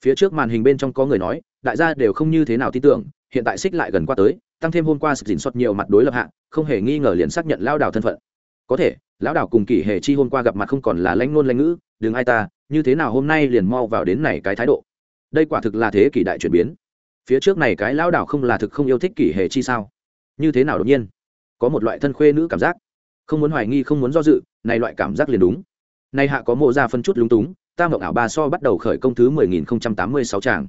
Phía trước màn hình bên trong có người nói, đại gia đều không như thế nào tin tưởng, hiện tại xích lại gần qua tới, tăng thêm hôm qua sự dình xuất nhiều mặt đối lập hạ, không hề nghi ngờ liền xác nhận lao đảo thân phận. Có thể, lão đảo cùng kỷ hệ chi hôm qua gặp mặt không còn là lãnh ngôn lãnh ngữ, đừng ai ta như thế nào hôm nay liền mau vào đến này cái thái độ? Đây quả thực là thế kỷ đại chuyển biến. Phía trước này cái lão đảo không là thực không yêu thích kỷ hệ chi sao? Như thế nào đột nhiên? Có một loại thân khuê nữ cảm giác. Không muốn hoài nghi, không muốn do dự, này loại cảm giác liền đúng. Nay hạ có mộ ra phân chút lúng túng, ta mộng ảo ba so bắt đầu khởi công thứ mười nghìn không trăm tám mươi sáu tràng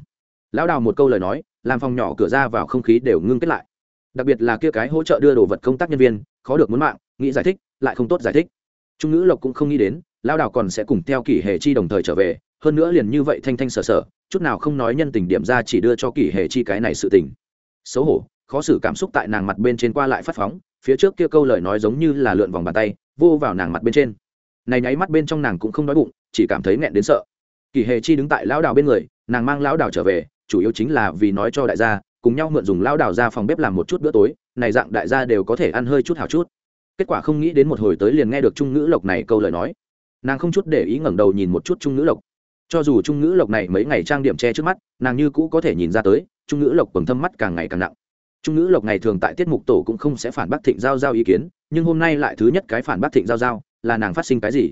lão đào một câu lời nói, làm phòng nhỏ cửa ra vào không khí đều ngưng kết lại. Đặc biệt là kia cái hỗ trợ đưa đồ vật công tác nhân viên, khó được muốn mạng, nghĩ giải thích, lại không tốt giải thích. Trung ngữ lộc cũng không nghĩ đến lao đào còn sẽ cùng theo kỷ hệ chi đồng thời trở về, hơn nữa liền như vậy thanh thanh sở sở, chút nào không nói nhân tình điểm ra chỉ đưa cho kỷ hệ chi cái này sự tình. Xấu hổ, khó xử cảm xúc tại nàng mặt bên trên qua lại phát phóng, phía trước kia câu lời nói giống như là lượn vòng bàn tay, vô vào nàng mặt bên trên. Này nháy mắt bên trong nàng cũng không đói bụng, chỉ cảm thấy nghẹn đến sợ. Kỷ Hề chi đứng tại lão đào bên người, nàng mang lão đào trở về, chủ yếu chính là vì nói cho đại gia, cùng nhau mượn dùng lão đào ra phòng bếp làm một chút bữa tối, này dạng đại gia đều có thể ăn hơi chút hào chút. Kết quả không nghĩ đến một hồi tới liền nghe được trung ngữ lộc này câu lời nói nàng không chút để ý ngẩng đầu nhìn một chút trung ngữ lộc. Cho dù trung ngữ lộc này mấy ngày trang điểm che trước mắt, nàng như cũ có thể nhìn ra tới, trung ngữ lộc quầng thâm mắt càng ngày càng nặng. Trung ngữ lộc ngày thường tại tiết mục tổ cũng không sẽ phản bác thịnh giao giao ý kiến, nhưng hôm nay lại thứ nhất cái phản bác thịnh giao giao, là nàng phát sinh cái gì?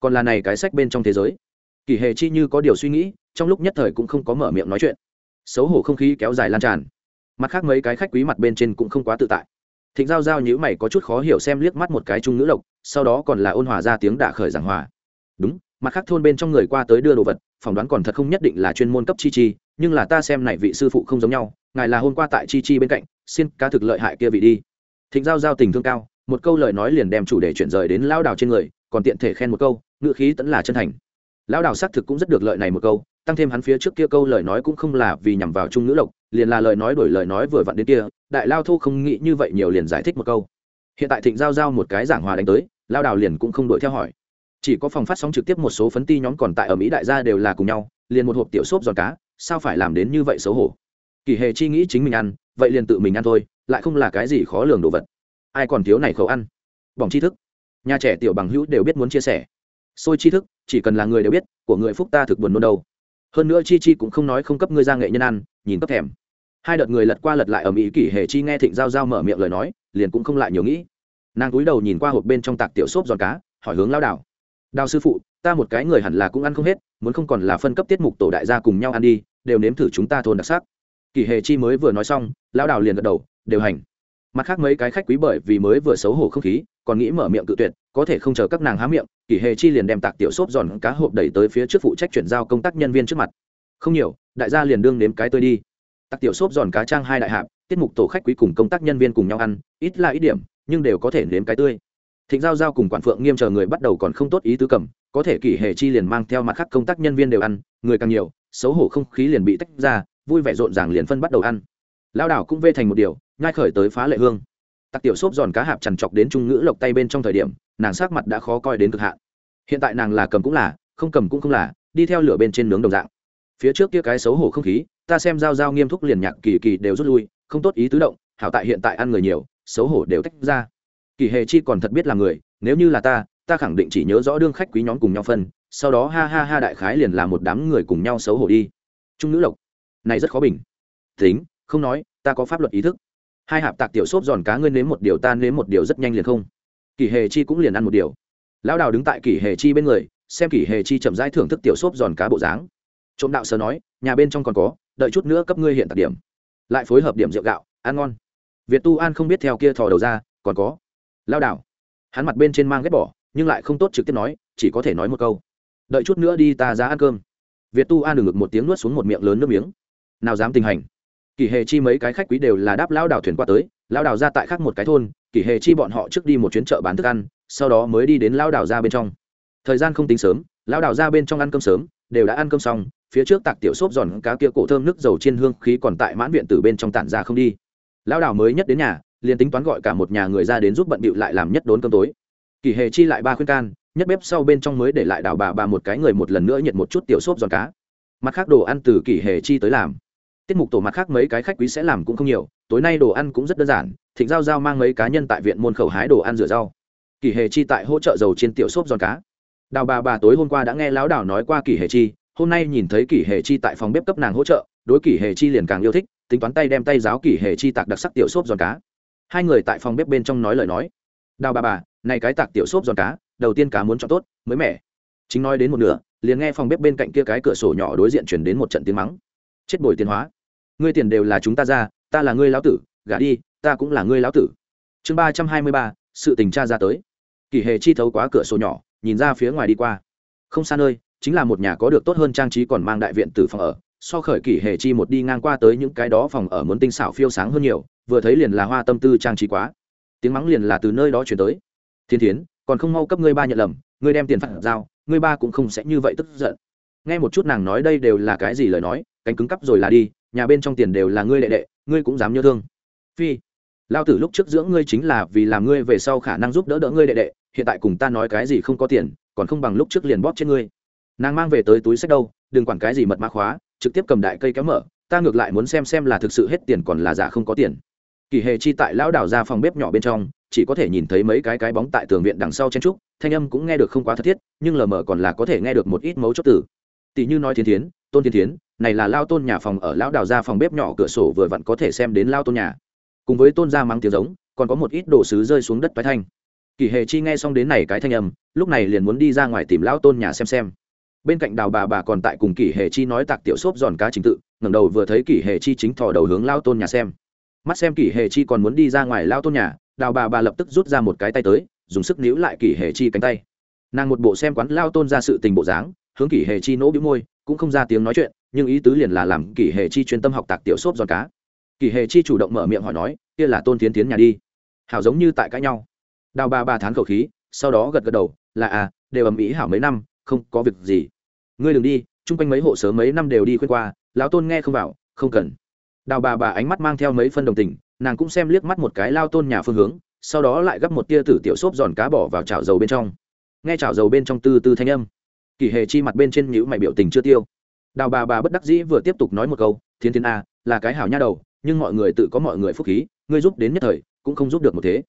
Còn là này cái sách bên trong thế giới. Kỳ hệ chi như có điều suy nghĩ, trong lúc nhất thời cũng không có mở miệng nói chuyện. Xấu hổ không khí kéo dài lan tràn. Mặt khác mấy cái khách quý mặt bên trên cũng không quá tự tại thịnh giao giao nhữ mày có chút khó hiểu xem liếc mắt một cái trung ngữ lộc, sau đó còn là ôn hòa ra tiếng đả khởi giảng hòa. Đúng, mặt khác thôn bên trong người qua tới đưa đồ vật, phỏng đoán còn thật không nhất định là chuyên môn cấp chi chi, nhưng là ta xem này vị sư phụ không giống nhau, ngài là hôm qua tại chi chi bên cạnh, xin ca thực lợi hại kia vị đi. Thịnh giao giao tình thương cao, một câu lời nói liền đem chủ đề chuyển rời đến lao đào trên người, còn tiện thể khen một câu ngựa khí tẫn là chân thành. Lao đào xác thực cũng rất được lợi này một câu, tăng thêm hắn phía trước kia câu lời nói cũng không là vì nhằm vào trung ngữ lộc liền là lời nói đổi lời nói vừa vặn đến kia, đại lao thu không nghĩ như vậy nhiều liền giải thích một câu. Hiện tại thịnh giao giao một cái giảng hòa đánh tới, lao đào liền cũng không đuổi theo hỏi. Chỉ có phòng phát sóng trực tiếp một số phấn ti nhóm còn tại ở mỹ đại gia đều là cùng nhau, liền một hộp tiểu xốp giòn cá, sao phải làm đến như vậy xấu hổ? Kỳ hề chi nghĩ chính mình ăn, vậy liền tự mình ăn thôi, lại không là cái gì khó lường đồ vật. Ai còn thiếu này khẩu ăn? Bỏng tri thức. Nhà trẻ tiểu bằng hữu đều biết muốn chia sẻ. Xôi tri thức, chỉ cần là người đều biết, của người phúc ta thực buồn nôn đâu hơn nữa chi chi cũng không nói không cấp ngươi ra nghệ nhân ăn, nhìn cấp thèm. Hai đợt người lật qua lật lại ở mỹ kỷ hề chi nghe thịnh giao giao mở miệng lời nói, liền cũng không lại nhiều nghĩ. Nàng cúi đầu nhìn qua hộp bên trong tạc tiểu xốp giòn cá, hỏi hướng lao đảo. Đào sư phụ, ta một cái người hẳn là cũng ăn không hết, muốn không còn là phân cấp tiết mục tổ đại gia cùng nhau ăn đi, đều nếm thử chúng ta thôn đặc sắc. Kỷ hề chi mới vừa nói xong lao đảo liền gật đầu, đều hành mặt khác mấy cái khách quý bởi vì mới vừa xấu hổ không khí, còn nghĩ mở miệng cự tuyệt, có thể không chờ các nàng há miệng, kỷ hề chi liền đem tạc tiểu xốp giòn cá hộp đẩy tới phía trước phụ trách chuyển giao công tác nhân viên trước mặt. Không nhiều, đại gia liền đương nếm cái tươi đi. Tạc tiểu xốp giòn cá trang hai đại hạp, tiết mục tổ khách quý cùng công tác nhân viên cùng nhau ăn, ít là ít điểm, nhưng đều có thể nếm cái tươi. Thịnh giao giao cùng quản phượng nghiêm chờ người bắt đầu còn không tốt ý tứ cầm, có thể kỷ hề chi liền mang theo mặt khác công tác nhân viên đều ăn, người càng nhiều, xấu hổ không khí liền bị tách ra, vui vẻ rộn ràng liền phân bắt đầu ăn lao đảo cũng vê thành một điều, nhai khởi tới phá lệ hương. Tặc tiểu xốp giòn cá hạp chằn chọc đến trung ngữ lộc tay bên trong thời điểm, nàng sát mặt đã khó coi đến cực hạn. Hiện tại nàng là cầm cũng là, không cầm cũng không là, đi theo lửa bên trên nướng đồng dạng. Phía trước kia cái xấu hổ không khí, ta xem giao giao nghiêm túc liền nhạc kỳ kỳ đều rút lui, không tốt ý tứ động, hảo tại hiện tại ăn người nhiều, xấu hổ đều tách ra. Kỳ hề chi còn thật biết là người, nếu như là ta ta khẳng định chỉ nhớ rõ đương khách quý nhóm cùng nhau phân, sau đó ha ha ha đại khái liền là một đám người cùng nhau xấu hổ đi. Trung nữ lộc, này rất khó bình. Tính không nói, ta có pháp luật ý thức. Hai hạp tạc tiểu xốp giòn cá ngươi nếm một điều, ta nếm một điều rất nhanh liền không. Kỳ hề chi cũng liền ăn một điều. Lão đào đứng tại kỳ hề chi bên người, xem kỷ hề chi chậm rãi thưởng thức tiểu xốp giòn cá bộ dáng. Trộm đạo sơ nói, nhà bên trong còn có, đợi chút nữa cấp ngươi hiện tạc điểm. Lại phối hợp điểm rượu gạo, ăn ngon. Việt tu an không biết theo kia thò đầu ra, còn có. Lao đảo hắn mặt bên trên mang ghét bỏ, nhưng lại không tốt trực tiếp nói, chỉ có thể nói một câu. Đợi chút nữa đi ta ra ăn cơm. Việt tu an đừng ngực một tiếng nuốt xuống một miệng lớn nước miếng. Nào dám tình hành. Kỳ hề chi mấy cái khách quý đều là đáp lao đảo thuyền qua tới lao đảo ra tại khác một cái thôn, kỳ hề chi bọn họ trước đi một chuyến chợ bán thức ăn, sau đó mới đi đến lao đảo ra bên trong. Thời gian không tính sớm lao đảo ra bên trong ăn cơm sớm, đều đã ăn cơm xong, phía trước tạc tiểu xốp giòn cá kia cổ thơm nước dầu trên hương khí còn tại mãn viện từ bên trong tản ra không đi. Lao đảo mới nhất đến nhà, liền tính toán gọi cả một nhà người ra đến giúp bận bịu lại làm nhất đốn cơm tối. Kỳ hề chi lại ba khuyên can, nhất bếp sau bên trong mới để lại đào bà bà một cái người một lần nữa nhiệt một chút tiểu xốp giòn cá. Mặt khác đồ ăn từ kỳ hề chi tới làm tiết mục tổ mặt khác mấy cái khách quý sẽ làm cũng không nhiều, tối nay đồ ăn cũng rất đơn giản, thịnh giao giao mang mấy cá nhân tại viện môn khẩu hái đồ ăn rửa rau. Kỳ hề chi tại hỗ trợ dầu trên tiểu xốp giòn cá. Đào bà bà tối hôm qua đã nghe lão đào nói qua kỳ hề chi, hôm nay nhìn thấy kỳ hề chi tại phòng bếp cấp nàng hỗ trợ, đối kỳ hề chi liền càng yêu thích, tính toán tay đem tay giáo kỳ hề chi tạc đặc sắc tiểu xốp giòn cá. Hai người tại phòng bếp bên trong nói lời nói. Đào bà bà, này cái tạc tiểu xốp giòn cá, đầu tiên cá muốn cho tốt, mới mẻ. Chính nói đến một nửa, liền nghe phòng bếp bên cạnh kia cái cửa sổ nhỏ đối diện chuyển đến một trận tiếng mắng. Chết bồi tiến hóa ngươi tiền đều là chúng ta ra, ta là ngươi lão tử, gả đi, ta cũng là ngươi lão tử. Chương ba trăm hai mươi ba, sự tình tra ra tới. Kỳ hề chi thấu quá cửa sổ nhỏ, nhìn ra phía ngoài đi qua. Không xa nơi, chính là một nhà có được tốt hơn trang trí còn mang đại viện từ phòng ở. So khởi kỷ hề chi một đi ngang qua tới những cái đó phòng ở muốn tinh xảo phiêu sáng hơn nhiều, vừa thấy liền là hoa tâm tư trang trí quá. Tiếng mắng liền là từ nơi đó chuyển tới. Thiên thiến, còn không mau cấp ngươi ba nhận lầm, ngươi đem tiền phạt giao, ngươi ba cũng không sẽ như vậy tức giận. Nghe một chút nàng nói đây đều là cái gì lời nói, cánh cứng cắp rồi là đi nhà bên trong tiền đều là ngươi đệ đệ, ngươi cũng dám nhớ thương. Phi lao tử lúc trước dưỡng ngươi chính là vì làm ngươi về sau khả năng giúp đỡ đỡ ngươi đệ đệ, hiện tại cùng ta nói cái gì không có tiền, còn không bằng lúc trước liền bóp trên ngươi. Nàng mang về tới túi sách đâu, đừng quản cái gì mật mã khóa, trực tiếp cầm đại cây kéo mở, ta ngược lại muốn xem xem là thực sự hết tiền còn là giả không có tiền. Kỳ hề chi tại lão đảo ra phòng bếp nhỏ bên trong, chỉ có thể nhìn thấy mấy cái cái bóng tại tường viện đằng sau chen trúc, thanh âm cũng nghe được không quá thật thiết, nhưng lờ mờ còn là có thể nghe được một ít mấu chốt tử tỷ như nói thiên thiến tôn thiên thiến, này là lao tôn nhà phòng ở lão đào ra phòng bếp nhỏ cửa sổ vừa vặn có thể xem đến lao tôn nhà. Cùng với tôn gia mắng tiếng giống, còn có một ít đồ sứ rơi xuống đất toái thanh. Kỳ hề chi nghe xong đến này cái thanh âm, lúc này liền muốn đi ra ngoài tìm lao tôn nhà xem xem. Bên cạnh đào bà bà còn tại cùng kỷ hề chi nói tạc tiểu xốp giòn cá chính tự, ngẩng đầu vừa thấy kỷ hề chi chính thò đầu hướng lao tôn nhà xem. Mắt xem kỷ hề chi còn muốn đi ra ngoài lao tôn nhà, đào bà bà lập tức rút ra một cái tay tới, dùng sức níu lại kỷ hề chi cánh tay. Nàng một bộ xem quán lao tôn ra sự tình bộ dáng, hướng kỷ hề chi nỗ bĩu môi cũng không ra tiếng nói chuyện, nhưng ý tứ liền là làm kỷ hệ chi chuyên tâm học tạc tiểu xốp giòn cá. Kỷ hệ chi chủ động mở miệng hỏi nói, kia là tôn tiến tiến nhà đi. Hảo giống như tại cãi nhau. Đào bà bà thán khẩu khí, sau đó gật gật đầu, là à đều ầm ĩ hảo mấy năm, không có việc gì. Ngươi đừng đi, chung quanh mấy hộ sớm mấy năm đều đi khuyên qua, lão tôn nghe không vào, không cần. Đào bà bà ánh mắt mang theo mấy phân đồng tình, nàng cũng xem liếc mắt một cái lao tôn nhà phương hướng, sau đó lại gấp một tia tử tiểu xốp giòn cá bỏ vào chảo dầu bên trong. Nghe chảo dầu bên trong tư tư thanh âm kỳ hề chi mặt bên trên nhữ mày biểu tình chưa tiêu. Đào bà bà bất đắc dĩ vừa tiếp tục nói một câu, thiên thiên a, là cái hảo nha đầu, nhưng mọi người tự có mọi người phúc khí, ngươi giúp đến nhất thời, cũng không giúp được một thế.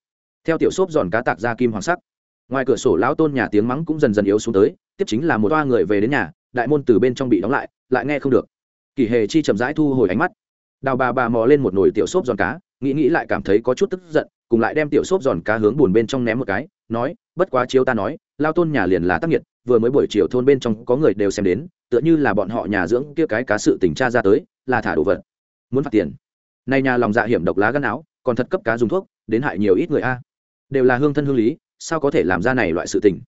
Theo tiểu xốp giòn cá tạc ra kim hoàng sắc, ngoài cửa sổ lão tôn nhà tiếng mắng cũng dần dần yếu xuống tới, tiếp chính là một toa người về đến nhà, đại môn từ bên trong bị đóng lại lại nghe không được. Kỳ hề chi chậm rãi thu hồi ánh mắt. Đào bà bà mò lên một nồi tiểu xốp giòn cá, nghĩ nghĩ lại cảm thấy có chút tức giận, cùng lại đem tiểu xốp giòn cá hướng buồn bên trong ném một cái, nói, bất quá chiếu ta nói lao tôn nhà liền là tác nghiệt vừa mới buổi chiều thôn bên trong có người đều xem đến, tựa như là bọn họ nhà dưỡng kia cái cá sự tình tra ra tới, là thả đồ vật. Muốn phạt tiền. Nay nhà lòng dạ hiểm độc lá gắn áo, còn thật cấp cá dùng thuốc, đến hại nhiều ít người a. Đều là hương thân hương lý, sao có thể làm ra này loại sự tình?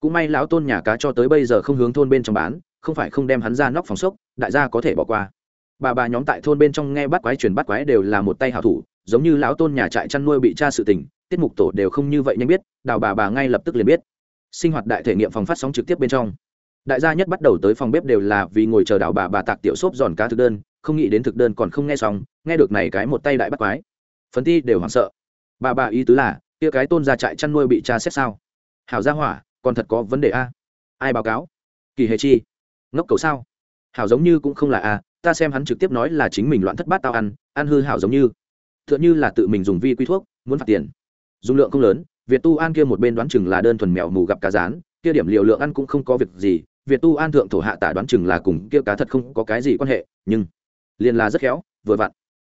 Cũng may lão tôn nhà cá cho tới bây giờ không hướng thôn bên trong bán, không phải không đem hắn ra nóc phòng sốc, đại gia có thể bỏ qua. Bà bà nhóm tại thôn bên trong nghe bắt quái truyền bắt quái đều là một tay hảo thủ, giống như lão tôn nhà trại chăn nuôi bị tra sự tình, tiết mục tổ đều không như vậy nhanh biết, đào bà bà ngay lập tức liền biết sinh hoạt đại thể nghiệm phòng phát sóng trực tiếp bên trong. Đại gia nhất bắt đầu tới phòng bếp đều là vì ngồi chờ đảo bà bà tạc tiểu xốp giòn cá thực đơn, không nghĩ đến thực đơn còn không nghe xong, nghe được này cái một tay đại bắt quái. Phấn ti đều hoảng sợ. Bà bà ý tứ là, kia cái tôn gia trại chăn nuôi bị tra xét sao? Hảo gia hỏa, còn thật có vấn đề a. Ai báo cáo? Kỳ hề chi. Ngốc cầu sao? Hảo giống như cũng không là a, ta xem hắn trực tiếp nói là chính mình loạn thất bát tao ăn ăn hư hảo giống như. T h ư ợ n h ư là tự mình dùng vi quy thuốc, muốn phạt tiền. Dung lượng không lớn việt tu an kia một bên đoán chừng là đơn thuần mèo mù gặp cá rán kia điểm liều lượng ăn cũng không có việc gì việt tu an thượng thổ hạ tả đoán chừng là cùng kia cá thật không có cái gì quan hệ nhưng liền là rất khéo vừa vặn.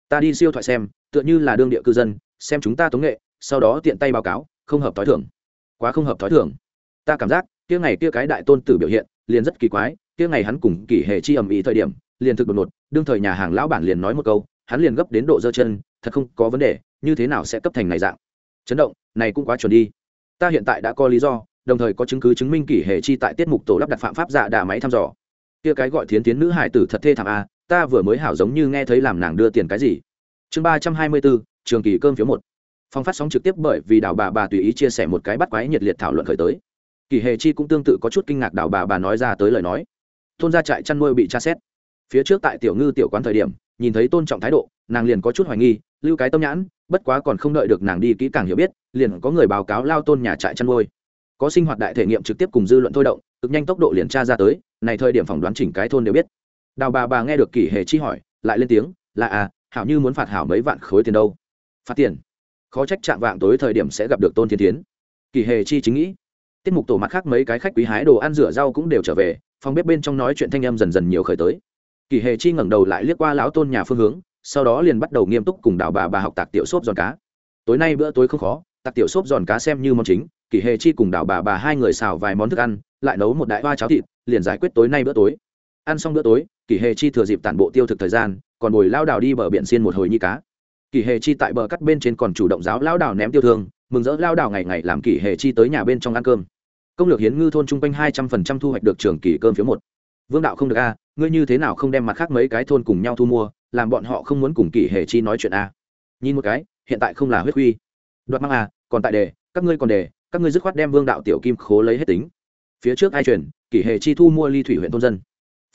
Ta đi siêu thoại xem tựa như là đương địa cư dân xem chúng ta tống nghệ sau đó tiện tay báo cáo không hợp thói thường, quá không hợp thói thường. ta cảm giác kia ngày kia cái đại tôn tử biểu hiện liền rất kỳ quái kia ngày hắn cùng kỷ hệ chi ầm ĩ thời điểm liền thực đột ngột đương thời nhà hàng lão bản liền nói một câu hắn liền gấp đến độ dơ chân thật không có vấn đề như thế nào sẽ cấp thành này dạng. Chấn động này cũng quá chuẩn đi. Ta hiện tại đã có lý do, đồng thời có chứng cứ chứng minh kỷ hệ chi tại tiết mục tổ lắp đặt phạm pháp dạ đà máy thăm dò. Kia cái gọi thiến tiến nữ hải tử thật thê thảm a ta vừa mới hảo giống như nghe thấy làm nàng đưa tiền cái gì. Chương ba trăm hai mươi bốn, trường kỳ cơm phiếu một. Phong phát sóng trực tiếp bởi vì đào bà bà tùy ý chia sẻ một cái bắt quái nhiệt liệt thảo luận khởi tới. Kỳ hề chi cũng tương tự có chút kinh ngạc đào bà bà nói ra tới lời nói. Thôn gia trại chăn nuôi bị tra xét. Phía trước tại tiểu ngư tiểu quán thời điểm, nhìn thấy tôn trọng thái độ, nàng liền có chút hoài nghi, lưu cái tâm nhãn bất quá còn không đợi được nàng đi kỹ càng hiểu biết, liền có người báo cáo lao tôn nhà trại chăn nuôi. Có sinh hoạt đại thể nghiệm trực tiếp cùng dư luận thôi động, cực nhanh tốc độ liền tra ra tới, này thời điểm phỏng đoán chỉnh cái thôn đều biết. Đào bà bà nghe được kỷ hề chi hỏi, lại lên tiếng, là à hảo như muốn phạt hảo mấy vạn khối tiền đâu? Phạt tiền? Khó trách chạm vạng tối thời điểm sẽ gặp được tôn thiên tiến kỷ hề chi chính nghĩ. Tiết mục tổ mặt khác mấy cái khách quý hái đồ ăn rửa rau cũng đều trở về, phòng bếp bên trong nói chuyện thanh âm dần dần nhiều khởi tới. Kỷ hề chi ngẩng đầu lại liếc qua lão tôn nhà phương hướng sau đó liền bắt đầu nghiêm túc cùng đào bà bà học tạc tiểu xốp giòn cá. Tối nay bữa tối không khó, tạc tiểu xốp giòn cá xem như món chính, kỷ hề chi cùng đào bà bà hai người xào vài món thức ăn, lại nấu một đại hoa cháo thịt, liền giải quyết tối nay bữa tối. Ăn xong bữa tối, kỷ hề chi thừa dịp tản bộ tiêu thực thời gian, còn bồi lao đào đi bờ biển xiên một hồi như cá. Kỷ hề chi tại bờ cắt bên trên còn chủ động giáo lao đào ném tiêu thương, mừng rỡ lao đào ngày ngày làm kỷ hề chi tới nhà bên trong ăn cơm. Công lược hiến ngư thôn chung quanh hai trăm phần trăm thu hoạch được trường kỳ cơm phiếu một. Vương đạo không được a, ngươi như thế nào không đem mặt khác mấy cái thôn cùng nhau thu mua làm bọn họ không muốn cùng kỷ hề chi nói chuyện a nhìn một cái, hiện tại không là huyết huy đoạt mang a còn tại đề, các ngươi còn đề, các ngươi dứt khoát đem vương đạo tiểu kim khố lấy hết tính. Phía trước ai truyền, kỷ hề chi thu mua ly thủy huyện thôn dân.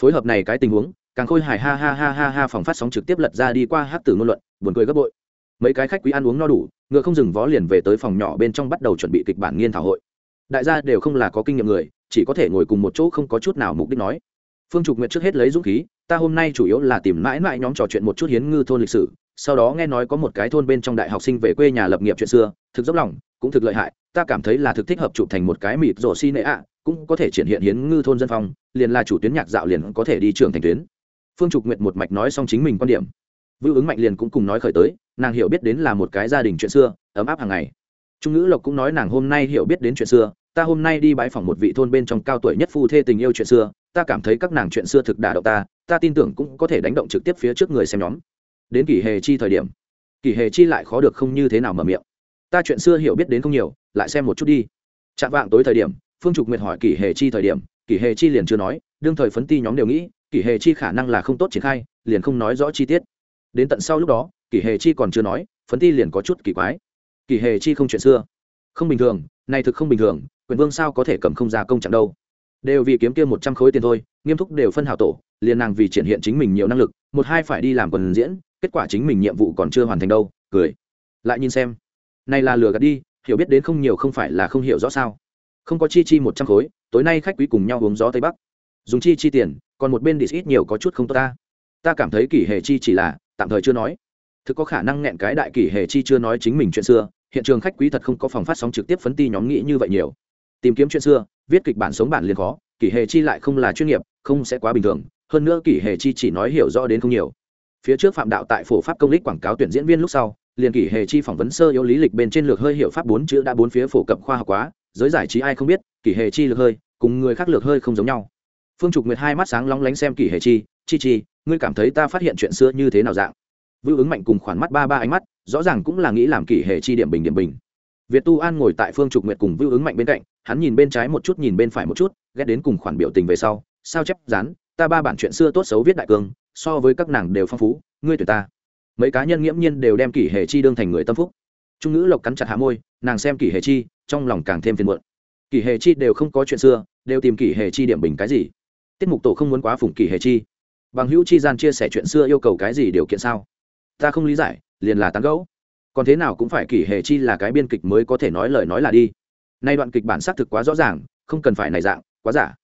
Phối hợp này cái tình huống, càng khôi hài ha ha ha ha ha phòng phát sóng trực tiếp lật ra đi qua hát tử ngôn luận, buồn cười gấp bội. Mấy cái khách quý ăn uống no đủ, ngựa không dừng vó liền về tới phòng nhỏ bên trong bắt đầu chuẩn bị kịch bản nghiên thảo hội. Đại gia đều không là có kinh nghiệm người, chỉ có thể ngồi cùng một chỗ không có chút nào mục đích nói phương trục nguyện trước hết lấy dũng khí, ta hôm nay chủ yếu là tìm mãi mãi nhóm trò chuyện một chút hiến ngư thôn lịch sử, sau đó nghe nói có một cái thôn bên trong đại học sinh về quê nhà lập nghiệp chuyện xưa, thực dốc lòng, cũng thực lợi hại, ta cảm thấy là thực thích hợp chụp thành một cái mịt rổ xi nệ ạ, cũng có thể triển hiện hiến ngư thôn dân phong, liền là chủ tuyến nhạc dạo liền có thể đi trường thành tuyến. Phương trục nguyện một mạch nói xong chính mình quan điểm. Vưu ứng mạnh liền cũng cùng nói khởi tới, nàng hiểu biết đến là một cái gia đình chuyện xưa, ấm áp hàng ngày. Trung ngữ lộc cũng nói nàng hôm nay hiểu biết đến chuyện xưa, ta hôm nay đi bãi phòng một vị thôn bên trong cao tuổi nhất phu thê tình yêu chuyện xưa ta cảm thấy các nàng chuyện xưa thực đả động ta ta tin tưởng cũng có thể đánh động trực tiếp phía trước người xem nhóm. Đến kỷ hề chi thời điểm kỷ hề chi lại khó được không như thế nào mở miệng. Ta chuyện xưa hiểu biết đến không nhiều, lại xem một chút đi. Chạm vạng tối thời điểm, phương trục nguyệt hỏi kỷ hề chi thời điểm kỷ hề chi liền chưa nói, đương thời phấn ti nhóm đều nghĩ kỷ hề chi khả năng là không tốt triển khai, liền không nói rõ chi tiết. Đến tận sau lúc đó kỷ hề chi còn chưa nói, phấn ti liền có chút kỳ quái. Kỷ hề chi không chuyện xưa. Không bình thường này thực không bình thường, quyền vương sao có thể cầm không ra công trạng đâu? Đều vì kiếm kia một trăm khối tiền thôi, nghiêm túc đều phân hào tổ, liền nàng vì triển hiện chính mình nhiều năng lực, một hai phải đi làm quần diễn, kết quả chính mình nhiệm vụ còn chưa hoàn thành đâu, cười. Lại nhìn xem. Này là lừa gạt đi, hiểu biết đến không nhiều không phải là không hiểu rõ sao. Không có chi chi một trăm khối, tối nay khách quý cùng nhau uống gió tây bắc. Dùng chi chi tiền, còn một bên đi ít nhiều có chút không tốt ta. Ta cảm thấy kỷ hệ chi chỉ là, tạm thời chưa nói. Thực có khả năng nghẹn cái đại kỷ hệ chi chưa nói chính mình chuyện xưa, hiện trường khách quý thật không có phòng phát sóng trực tiếp phấn ti nhóm nghĩ như vậy nhiều tìm kiếm chuyện xưa, viết kịch bản sống bản liền khó, kỷ hệ chi lại không là chuyên nghiệp, không sẽ quá bình thường, hơn nữa kỷ hệ chi chỉ nói hiểu rõ đến không nhiều. Phía trước phạm đạo tại phổ pháp công lích quảng cáo tuyển diễn viên lúc sau, liền kỷ hệ chi phỏng vấn sơ yếu lý lịch bên trên lược hơi hiệu pháp bốn chữ đã bốn phía phổ cập khoa học quá, giới giải trí ai không biết, kỷ hệ chi lược hơi, cùng người khác lược hơi không giống nhau. Phương trục nguyệt hai mắt sáng lóng lánh xem kỷ hệ chi chi chi, ngươi cảm thấy ta phát hiện chuyện xưa như thế nào dạng? Vưu ứng mạnh cùng khoản mắt ba ba ánh mắt, rõ ràng cũng là nghĩ làm kỷ hệ chi điểm bình điểm bình. Việt tu an ngồi tại phương trục nguyệt cùng vưu ứng mạnh bên cạnh hắn nhìn bên trái một chút nhìn bên phải một chút, ghét đến cùng khoản biểu tình về sau, sao chép, dán, ta ba bản chuyện xưa tốt xấu viết đại cương, so với các nàng đều phong phú, ngươi tuyệt ta. Mấy cá nhân nghiễm nhiên đều đem kỷ hệ chi đương thành người tâm phúc. Trung ngữ lộc cắn chặt hạ môi, nàng xem kỷ hệ chi, trong lòng càng thêm phiền muộn. Kỷ hệ chi đều không có chuyện xưa, đều tìm kỷ hệ chi điểm bình cái gì? Tiết mục tổ không muốn quá phủng kỷ hệ chi. Bằng hữu chi gian chia sẻ chuyện xưa yêu cầu cái gì điều kiện sao? Ta không lý giải, liền là tán gẫu. Còn thế nào cũng phải kỷ hệ chi là cái biên kịch mới có thể nói lời nói là đi nay đoạn kịch bản xác thực quá rõ ràng, không cần phải này dạng, quá giả.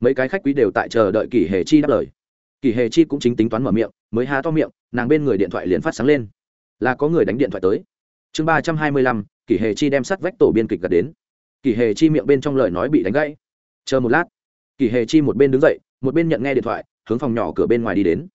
Mấy cái khách quý đều tại chờ đợi kỷ hệ chi đáp lời. Kỷ hệ chi cũng chính tính toán mở miệng, mới há to miệng, nàng bên người điện thoại liền phát sáng lên. Là có người đánh điện thoại tới. Chương ba trăm hai mươi lăm, kỷ hệ chi đem sắt vách tổ biên kịch gật đến. Kỷ hệ chi miệng bên trong lời nói bị đánh gãy. Chờ một lát, kỷ hệ chi một bên đứng dậy, một bên nhận nghe điện thoại, hướng phòng nhỏ cửa bên ngoài đi đến.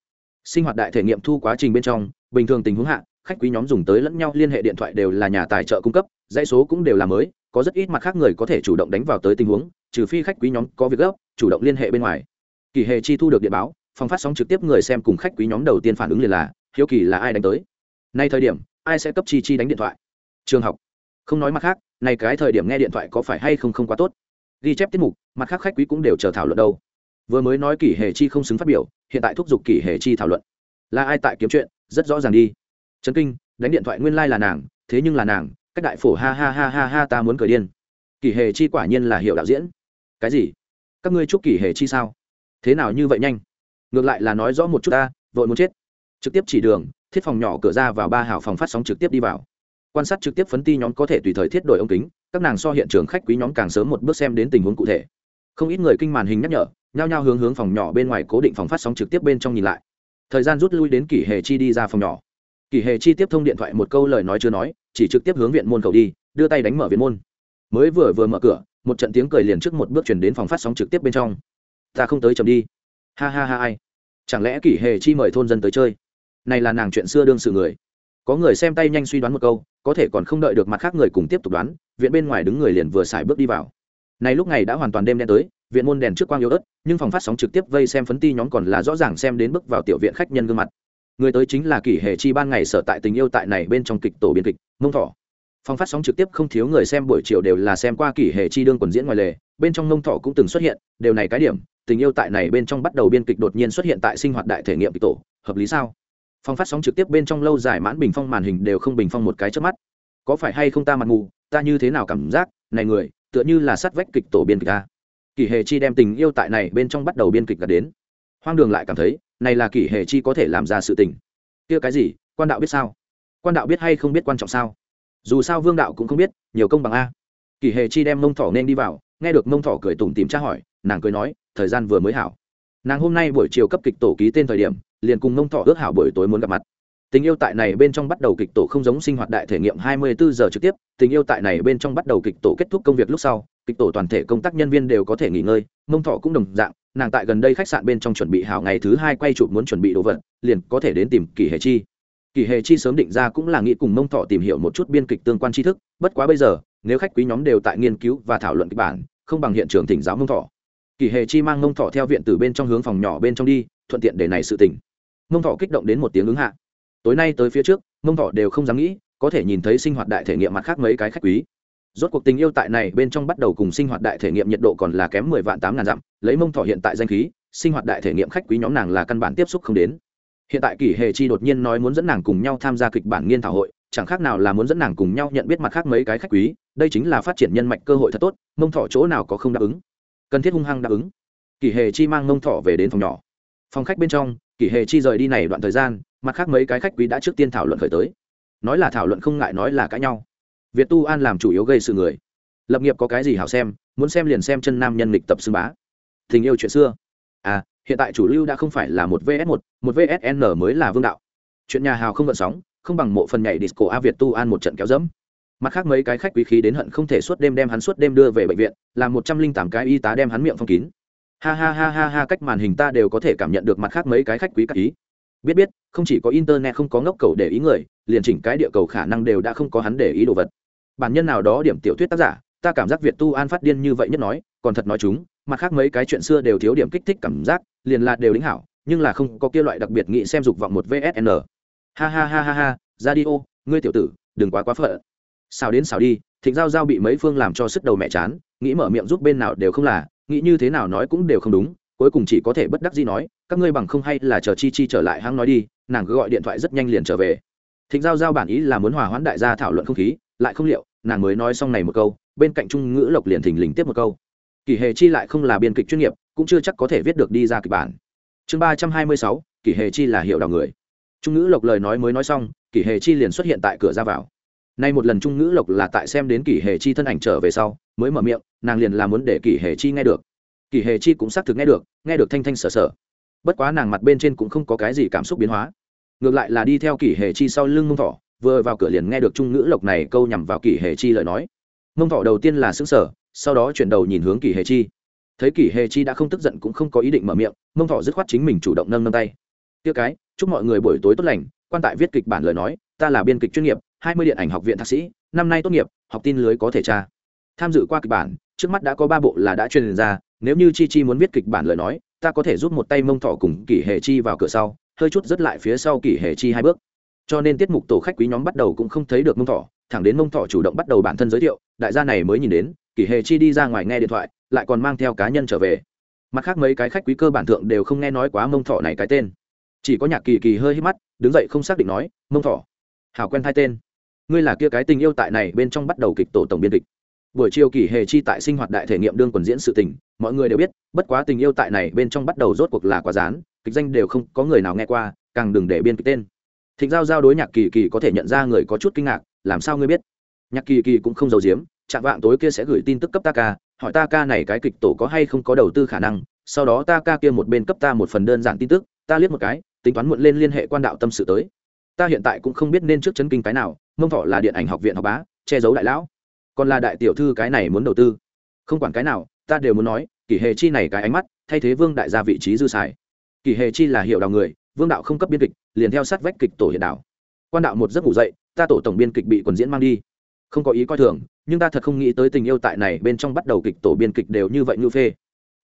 Sinh hoạt đại thể nghiệm thu quá trình bên trong, bình thường tình huống hạ, khách quý nhóm dùng tới lẫn nhau liên hệ điện thoại đều là nhà tài trợ cung cấp, dãy số cũng đều là mới có rất ít mặt khác người có thể chủ động đánh vào tới tình huống, trừ phi khách quý nhóm có việc gấp, chủ động liên hệ bên ngoài. Kỳ hề chi thu được điện báo, phòng phát sóng trực tiếp người xem cùng khách quý nhóm đầu tiên phản ứng liền là, hiếu kỳ là ai đánh tới? Nay thời điểm, ai sẽ cấp chi chi đánh điện thoại? Trường học. Không nói mặt khác này cái thời điểm nghe điện thoại có phải hay không không quá tốt. Ghi chép tiết mục, mặt khác khách quý cũng đều chờ thảo luận đâu. Vừa mới nói kỷ hề chi không xứng phát biểu, hiện tại thúc giục kỷ hề chi thảo luận. Là ai tại kiếm chuyện? Rất rõ ràng đi. Trấn kinh, đánh điện thoại nguyên lai、like、là nàng, thế nhưng là nàng cách đại phổ ha ha ha ha ha ta muốn cười điên. Kỳ hề chi quả nhiên là hiệu đạo diễn. Cái gì? Các ngươi chúc kỳ hề chi sao? Thế nào như vậy nhanh? Ngược lại là nói rõ một chút ta, vội muốn chết. Trực tiếp chỉ đường, thiết phòng nhỏ cửa ra vào ba hào phòng phát sóng trực tiếp đi vào. Quan sát trực tiếp phấn ti nhóm có thể tùy thời thiết đổi ống kính, các nàng so hiện trường khách quý nhóm càng sớm một bước xem đến tình huống cụ thể. Không ít người kinh màn hình nhắc nhở, nhao nhao hướng hướng phòng nhỏ bên ngoài cố định phòng phát sóng trực tiếp bên trong nhìn lại. Thời gian rút lui đến kỷ hề chi đi ra phòng nhỏ. Kỳ hề chi tiếp thông điện thoại một câu lời nói chưa nói, chỉ trực tiếp hướng viện môn cầu đi, đưa tay đánh mở viện môn. Mới vừa vừa mở cửa, một trận tiếng cười liền trước một bước chuyển đến phòng phát sóng trực tiếp bên trong. Ta không tới chầm đi. Ha ha ha ai. Chẳng lẽ kỷ hề chi mời thôn dân tới chơi? Này là nàng chuyện xưa đương sự người. Có người xem tay nhanh suy đoán một câu, có thể còn không đợi được mặt khác người cùng tiếp tục đoán, viện bên ngoài đứng người liền vừa xài bước đi vào. Này lúc này đã hoàn toàn đêm đen tới, viện môn đèn trước quang yếu ớt, nhưng phòng phát sóng trực tiếp vây xem phấn ti nhóm còn là rõ ràng xem đến bước vào tiểu viện khách nhân gương mặt người tới chính là kỷ hệ chi ban ngày sở tại tình yêu tại này bên trong kịch tổ biên kịch, mông thọ phòng phát sóng trực tiếp không thiếu người xem buổi chiều đều là xem qua kỷ hệ chi đương quần diễn ngoài lề, bên trong mông thọ cũng từng xuất hiện, đều này cái điểm, tình yêu tại này bên trong bắt đầu biên kịch đột nhiên xuất hiện tại sinh hoạt đại thể nghiệm kịch tổ, hợp lý sao? Phòng phát sóng trực tiếp bên trong lâu dài mãn bình phong màn hình đều không bình phong một cái trước mắt. Có phải hay không ta mặt mù, ta như thế nào cảm giác, này người, tựa như là sát vách kịch tổ biên kịch ta kỷ hề chi đem tình yêu tại này bên trong bắt đầu biên kịch gạt đến. Hoang đường lại cảm thấy này là kỷ hề chi có thể làm ra sự tình. Kia cái gì? Quan đạo biết sao? Quan đạo biết hay không biết quan trọng sao? Dù sao vương đạo cũng không biết, nhiều công bằng a. Kỷ hề chi đem mông thỏ nên đi vào, nghe được mông thỏ cười tủm tìm tra hỏi, nàng cười nói, thời gian vừa mới hảo. Nàng hôm nay buổi chiều cấp kịch tổ ký tên thời điểm, liền cùng mông thỏ ước hảo buổi tối muốn gặp mặt. Tình yêu tại này bên trong bắt đầu kịch tổ không giống sinh hoạt đại thể nghiệm 24 giờ trực tiếp, tình yêu tại này bên trong bắt đầu kịch tổ kết thúc công việc lúc sau, kịch tổ toàn thể công tác nhân viên đều có thể nghỉ ngơi, mông thọ cũng đồng dạng nàng tại gần đây khách sạn bên trong chuẩn bị hảo ngày thứ hai quay chụp muốn chuẩn bị đồ vật, liền có thể đến tìm kỳ hề chi. Kỳ hề chi sớm định ra cũng là nghĩ cùng mông thọ tìm hiểu một chút biên kịch tương quan tri thức, bất quá bây giờ, nếu khách quý nhóm đều tại nghiên cứu và thảo luận kịch bản, không bằng hiện trường thỉnh giáo mông thọ kỳ hề chi mang mông thọ theo viện từ bên trong hướng phòng nhỏ bên trong đi, thuận tiện để này sự tỉnh mông thọ kích động đến một tiếng ứng hạ. Tối nay tới phía trước, mông thọ đều không dám nghĩ, có thể nhìn thấy sinh hoạt đại thể nghiệm mặt khác mấy cái khách quý rốt cuộc tình yêu tại này bên trong bắt đầu cùng sinh hoạt đại thể nghiệm nhiệt độ còn là kém mười vạn tám ngàn dặm, lấy mông thọ hiện tại danh khí, sinh hoạt đại thể nghiệm khách quý nhóm nàng là căn bản tiếp xúc không đến. Hiện tại kỷ hề chi đột nhiên nói muốn dẫn nàng cùng nhau tham gia kịch bản nghiên thảo hội, chẳng khác nào là muốn dẫn nàng cùng nhau nhận biết mặt khác mấy cái khách quý, đây chính là phát triển nhân mạch cơ hội thật tốt, mông thọ chỗ nào có không đáp ứng. Cần thiết hung hăng đáp ứng. Kỷ hề chi mang mông thọ về đến phòng nhỏ. Phòng khách bên trong, kỷ hề chi rời đi này đoạn thời gian, mặt khác mấy cái khách quý đã trước tiên thảo luận khởi tới. Nói là thảo luận không ngại nói là cãi nhau việt tu an làm chủ yếu gây sự người. Lập nghiệp có cái gì hảo xem, muốn xem liền xem chân nam nhân lịch tập xưng bá. Tình yêu chuyện xưa. À hiện tại chủ lưu đã không phải là một vs một một vsn mới là vương đạo. Chuyện nhà hào không vận sóng, không bằng mộ phần nhảy disco a việt tu an một trận kéo dẫm. Mặt khác mấy cái khách quý khí đến hận không thể suốt đêm đem hắn suốt đêm đưa về bệnh viện, làm một trăm linh tám cái y tá đem hắn miệng phong kín. Ha ha ha ha ha, cách màn hình ta đều có thể cảm nhận được mặt khác mấy cái khách quý các ý. Biết biết, không chỉ có internet không có ngốc cầu để ý người, liền chỉnh cái địa cầu khả năng đều đã không có hắn để ý đồ vật bản nhân nào đó điểm tiểu thuyết tác giả, ta cảm giác việt tu an phát điên như vậy nhất nói, còn thật nói chúng, mặt khác mấy cái chuyện xưa đều thiếu điểm kích thích cảm giác, liền là đều đính hảo, nhưng là không có kia loại đặc biệt nghĩ xem dục vọng một vsn ha ha ha ha ha, ra đi ô, ngươi tiểu tử, đừng quá quá phận. Xào đến xào đi, thịnh giao giao bị mấy phương làm cho sức đầu mẹ chán, nghĩ mở miệng giúp bên nào đều không là, nghĩ như thế nào nói cũng đều không đúng, cuối cùng chỉ có thể bất đắc gì nói, các ngươi bằng không hay là chờ chi chi trở lại hăng nói đi, nàng cứ gọi điện thoại rất nhanh liền trở về. Thịnh giao giao bản ý là muốn hòa hoãn đại gia thảo luận không khí lại không liệu, nàng mới nói xong này một câu, bên cạnh trung ngữ lộc liền thình lình tiếp một câu. Kỷ hề chi lại không là biên kịch chuyên nghiệp, cũng chưa chắc có thể viết được đi ra kịch bản. Chương ba trăm hai mươi sáu, kỷ hề chi là hiệu đào người. Trung ngữ lộc lời nói mới nói xong, kỷ hề chi liền xuất hiện tại cửa ra vào. Nay một lần trung ngữ lộc là tại xem đến kỷ hề chi thân ảnh trở về sau, mới mở miệng, nàng liền là muốn để kỷ hề chi nghe được. Kỷ hề chi cũng xác thực nghe được nghe được thanh thanh sở sở. Bất quá nàng mặt bên trên cũng không có cái gì cảm xúc biến hóa. Ngược lại là đi theo kỷ hề chi sau lưng mông thỏ vừa vào cửa liền nghe được trung ngữ lộc này câu nhằm vào kỷ hề chi lời nói. Mông thọ đầu tiên là xứng sở sau đó chuyển đầu nhìn hướng kỷ hề chi. Thấy kỷ hề chi đã không tức giận cũng không có ý định mở miệng, mông thọ dứt khoát chính mình chủ động nâng nâng tay. Tiêu cái, chúc mọi người buổi tối tốt lành. Quan tại viết kịch bản lời nói, ta là biên kịch chuyên nghiệp, hai mươi điện ảnh học viện thạc sĩ, năm nay tốt nghiệp, học tin lưới có thể tra. Tham dự qua kịch bản, trước mắt đã có ba bộ là đã truyền ra, nếu như chi chi muốn viết kịch bản lời nói, ta có thể giúp một tay mông thọ cùng kỷ hệ chi vào cửa sau, hơi chút dứt lại phía sau kỷ hệ chi hai bước cho nên tiết mục tổ khách quý nhóm bắt đầu cũng không thấy được mông thỏ, thẳng đến mông thỏ chủ động bắt đầu bản thân giới thiệu đại gia này mới nhìn đến kỷ hề chi đi ra ngoài nghe điện thoại lại còn mang theo cá nhân trở về. Mặt khác mấy cái khách quý cơ bản thượng đều không nghe nói quá mông thỏ này cái tên. Chỉ có nhạc kỳ kỳ hơi hít mắt đứng dậy không xác định nói mông thỏ, hảo quen hai tên. Ngươi là kia cái tình yêu tại này bên trong bắt đầu kịch tổ tổng biên kịch. Buổi chiều kỳ hề chi tại sinh hoạt đại thể nghiệm đương quần diễn sự tình mọi người đều biết bất quá tình yêu tại này bên trong bắt đầu rốt cuộc là quá rán kịch danh đều không có người nào nghe qua càng đừng để biên kịch tên thịnh giao giao đối nhạc kỳ kỳ có thể nhận ra người có chút kinh ngạc, làm sao ngươi biết? Nhạc kỳ kỳ cũng không giấu giếm chạm vạng tối kia sẽ gửi tin tức cấp ta ca, hỏi ta ca này cái kịch tổ có hay không có đầu tư khả năng, sau đó ta ca kia một bên cấp ta một phần đơn giản tin tức, ta liếc một cái, tính toán muộn lên liên hệ quan đạo tâm sự tới. Ta hiện tại cũng không biết nên trước chấn kinh cái nào, mông thọ là điện ảnh học viện học bá, che giấu đại lão. Còn là đại tiểu thư cái này muốn đầu tư. Không quản cái nào, ta đều muốn nói, kỷ hề chi này cái ánh mắt, thay thế vương đại gia vị trí dư xài. Kỷ hề chi là hiệu đào người vương đạo không cấp biên kịch, liền theo sát vách kịch tổ hiện đạo. Quan đạo một giấc ngủ dậy, ta tổ tổng biên kịch bị quần diễn mang đi. Không có ý coi thường, nhưng ta thật không nghĩ tới tình yêu tại này bên trong bắt đầu kịch tổ biên kịch đều như vậy như phê.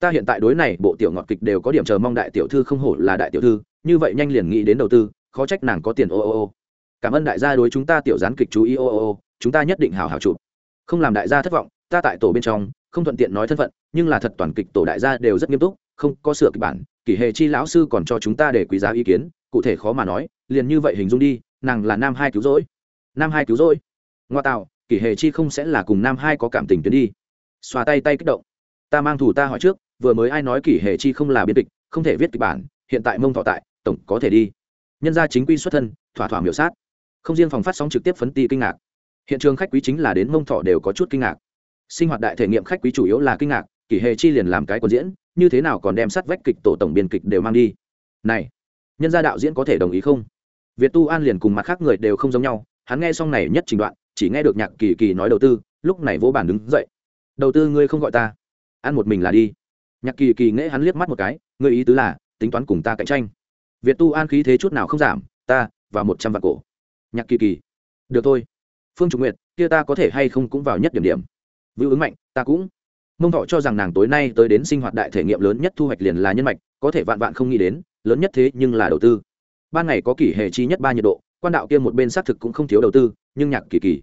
Ta hiện tại đối này bộ tiểu ngọt kịch đều có điểm chờ mong đại tiểu thư không hổ là đại tiểu thư, như vậy nhanh liền nghĩ đến đầu tư, khó trách nàng có tiền ô ô ô. Cảm ơn đại gia đối chúng ta tiểu gián kịch chú ý ô ô ô, chúng ta nhất định hào hào chụp. Không làm đại gia thất vọng, ta tại tổ bên trong, không thuận tiện nói thân phận, nhưng là thật toàn kịch tổ đại gia đều rất nghiêm túc, không có sửa kịch bản kỷ hệ chi lão sư còn cho chúng ta để quý giá ý kiến, cụ thể khó mà nói, liền như vậy hình dung đi, nàng là nam hai cứu rỗi. Nam hai cứu rỗi. Ngoa tạo, kỷ hệ chi không sẽ là cùng nam hai có cảm tình tuyến đi. Xoa tay tay kích động. Ta mang thủ ta hỏi trước, vừa mới ai nói kỷ hệ chi không là biên kịch, không thể viết kịch bản, hiện tại mông thọ tại, tổng có thể đi. Nhân gia chính quy xuất thân, thỏa thỏa miểu sát. Không riêng phòng phát sóng trực tiếp phấn ti kinh ngạc. Hiện trường khách quý chính là đến mông thọ đều có chút kinh ngạc. Sinh hoạt đại thể nghiệm khách quý chủ yếu là kinh ngạc kỷ hề chi liền làm cái còn diễn, như thế nào còn đem sát vách kịch tổ tổng biên kịch đều mang đi? Này, nhân gia đạo diễn có thể đồng ý không? Việt tu an liền cùng mặt khác người đều không giống nhau, hắn nghe xong này nhất trình đoạn, chỉ nghe được nhạc kỳ kỳ nói đầu tư, lúc này vỗ bản đứng dậy. Đầu tư ngươi không gọi ta, ăn một mình là đi. Nhạc kỳ kỳ nghễ hắn liếc mắt một cái, ngươi ý tứ là, tính toán cùng ta cạnh tranh. Việt tu an khí thế chút nào không giảm, ta và một trăm vạn cổ. Nhạc kỳ kỳ được thôi. Phương trung nguyệt, kia ta có thể hay không cũng vào nhất điểm điểm. Vưu ứng mạnh, ta cũng mông thọ cho rằng nàng tối nay tới đến sinh hoạt đại thể nghiệm lớn nhất thu hoạch liền là nhân mạch, có thể vạn vạn không nghĩ đến, lớn nhất thế nhưng là đầu tư. Ban ngày có kỷ hệ chi nhất ba nhiệt độ, quan đạo kia một bên xác thực cũng không thiếu đầu tư, nhưng nhạc kỳ kỳ.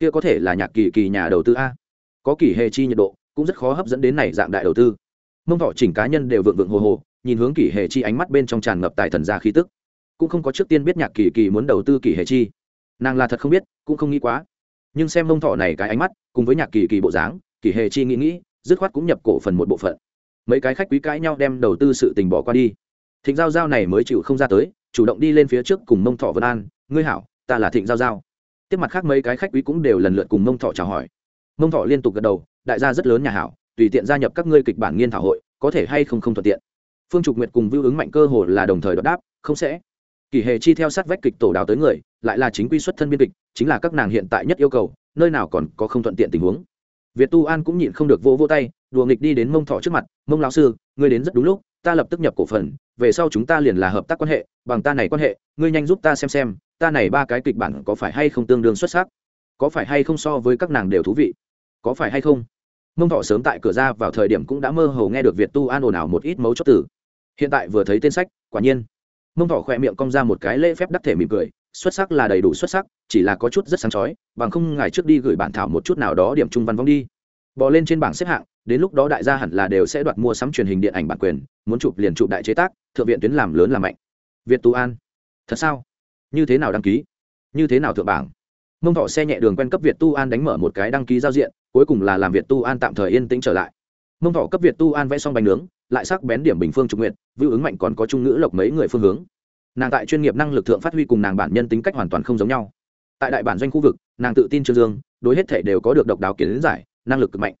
Kia có thể là nhạc kỳ kỳ nhà đầu tư a. Có kỷ hệ chi nhiệt độ, cũng rất khó hấp dẫn đến này dạng đại đầu tư. Mông thọ chỉnh cá nhân đều vượng vượng hồ hồ, nhìn hướng kỷ hệ chi ánh mắt bên trong tràn ngập tài thần gia khí tức. Cũng không có trước tiên biết nhạc kỳ kỳ muốn đầu tư kỷ hệ chi. Nàng là thật không biết, cũng không nghĩ quá. Nhưng xem mông thọ này cái ánh mắt, cùng với nhạc kỳ kỳ bộ dáng kỷ hề chi nghĩ nghĩ dứt khoát cũng nhập cổ phần một bộ phận. Mấy cái khách quý cãi nhau đem đầu tư sự tình bỏ qua đi. Thịnh giao giao này mới chịu không ra tới, chủ động đi lên phía trước cùng mông thọ vân an, ngươi hảo, ta là thịnh giao giao. Tiếp mặt khác mấy cái khách quý cũng đều lần lượt cùng mông thọ chào hỏi. Mông thọ liên tục gật đầu, đại gia rất lớn nhà hảo, tùy tiện gia nhập các ngươi kịch bản nghiên thảo hội, có thể hay không không thuận tiện. Phương trục nguyệt cùng vưu ứng mạnh cơ hồ là đồng thời đọc đáp, không sẽ. Kỳ hề chi theo sát vách kịch tổ đào tới người, lại là chính quy xuất thân biên kịch, chính là các nàng hiện tại nhất yêu cầu, nơi nào còn có không thuận tiện tình huống việt tu an cũng nhịn không được vô vô tay, đùa nghịch đi đến mông thọ trước mặt, mông lão sư, ngươi đến rất đúng lúc, ta lập tức nhập cổ phần, về sau chúng ta liền là hợp tác quan hệ, bằng ta này quan hệ, ngươi nhanh giúp ta xem xem, ta này ba cái kịch bản có phải hay không tương đương xuất sắc, có phải hay không so với các nàng đều thú vị, có phải hay không? Mông thọ sớm tại cửa ra vào thời điểm cũng đã mơ hồ nghe được việt tu an ồn ào một ít mấu chốt tử hiện tại vừa thấy tên sách, quả nhiên. Mông thọ khỏe miệng cong ra một cái lễ phép đắc thể mỉm cười xuất sắc là đầy đủ xuất sắc, chỉ là có chút rất sáng chói, bằng không ngài trước đi gửi bản thảo một chút nào đó điểm trung văn vong đi. Bỏ lên trên bảng xếp hạng, đến lúc đó đại gia hẳn là đều sẽ đoạt mua sắm truyền hình điện ảnh bản quyền, muốn chụp liền chụp đại chế tác, thượng viện tuyến làm lớn làm mạnh. Việt tú an, thật sao? Như thế nào đăng ký? Như thế nào thượng bảng? Mông thọ xe nhẹ đường quen cấp việt tu an đánh mở một cái đăng ký giao diện, cuối cùng là làm việt tu an tạm thời yên tĩnh trở lại. Mông thọ cấp việt tu an vẽ xong bánh nướng, lại sắc bén điểm bình phương trục nguyện vưu ứng mạnh còn có trung ngữ lộc mấy người phương hướng nàng tại chuyên nghiệp năng lực thượng phát huy cùng nàng bản nhân tính cách hoàn toàn không giống nhau. Tại đại bản doanh khu vực, nàng tự tin trương dương, đối hết thể đều có được độc đáo kiến giải, năng lực cực mạnh.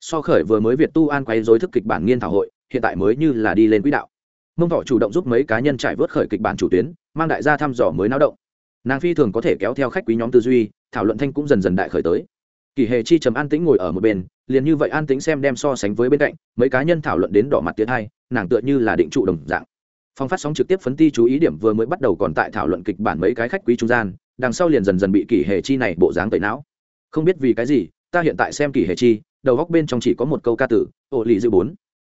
So khởi vừa mới việt tu an quay dối thức kịch bản nghiên thảo hội, hiện tại mới như là đi lên quỹ đạo. Mông thọ chủ động giúp mấy cá nhân trải vớt khởi kịch bản chủ tuyến, mang đại gia thăm dò mới náo động. Nàng phi thường có thể kéo theo khách quý nhóm tư duy, thảo luận thanh cũng dần dần đại khởi tới. Kỳ hề chi trầm an tĩnh ngồi ở một bên, liền như vậy an tĩnh xem đem so sánh với bên cạnh, mấy cá nhân thảo luận đến đỏ mặt tiến hai, nàng tựa như là định trụ đồng dạng phong phát sóng trực tiếp phấn ti chú ý điểm vừa mới bắt đầu còn tại thảo luận kịch bản mấy cái khách quý trung gian, đằng sau liền dần dần bị kỷ hệ chi này bộ dáng tẩy não. Không biết vì cái gì, ta hiện tại xem kỷ hệ chi, đầu góc bên trong chỉ có một câu ca tử ổ lì dư bốn.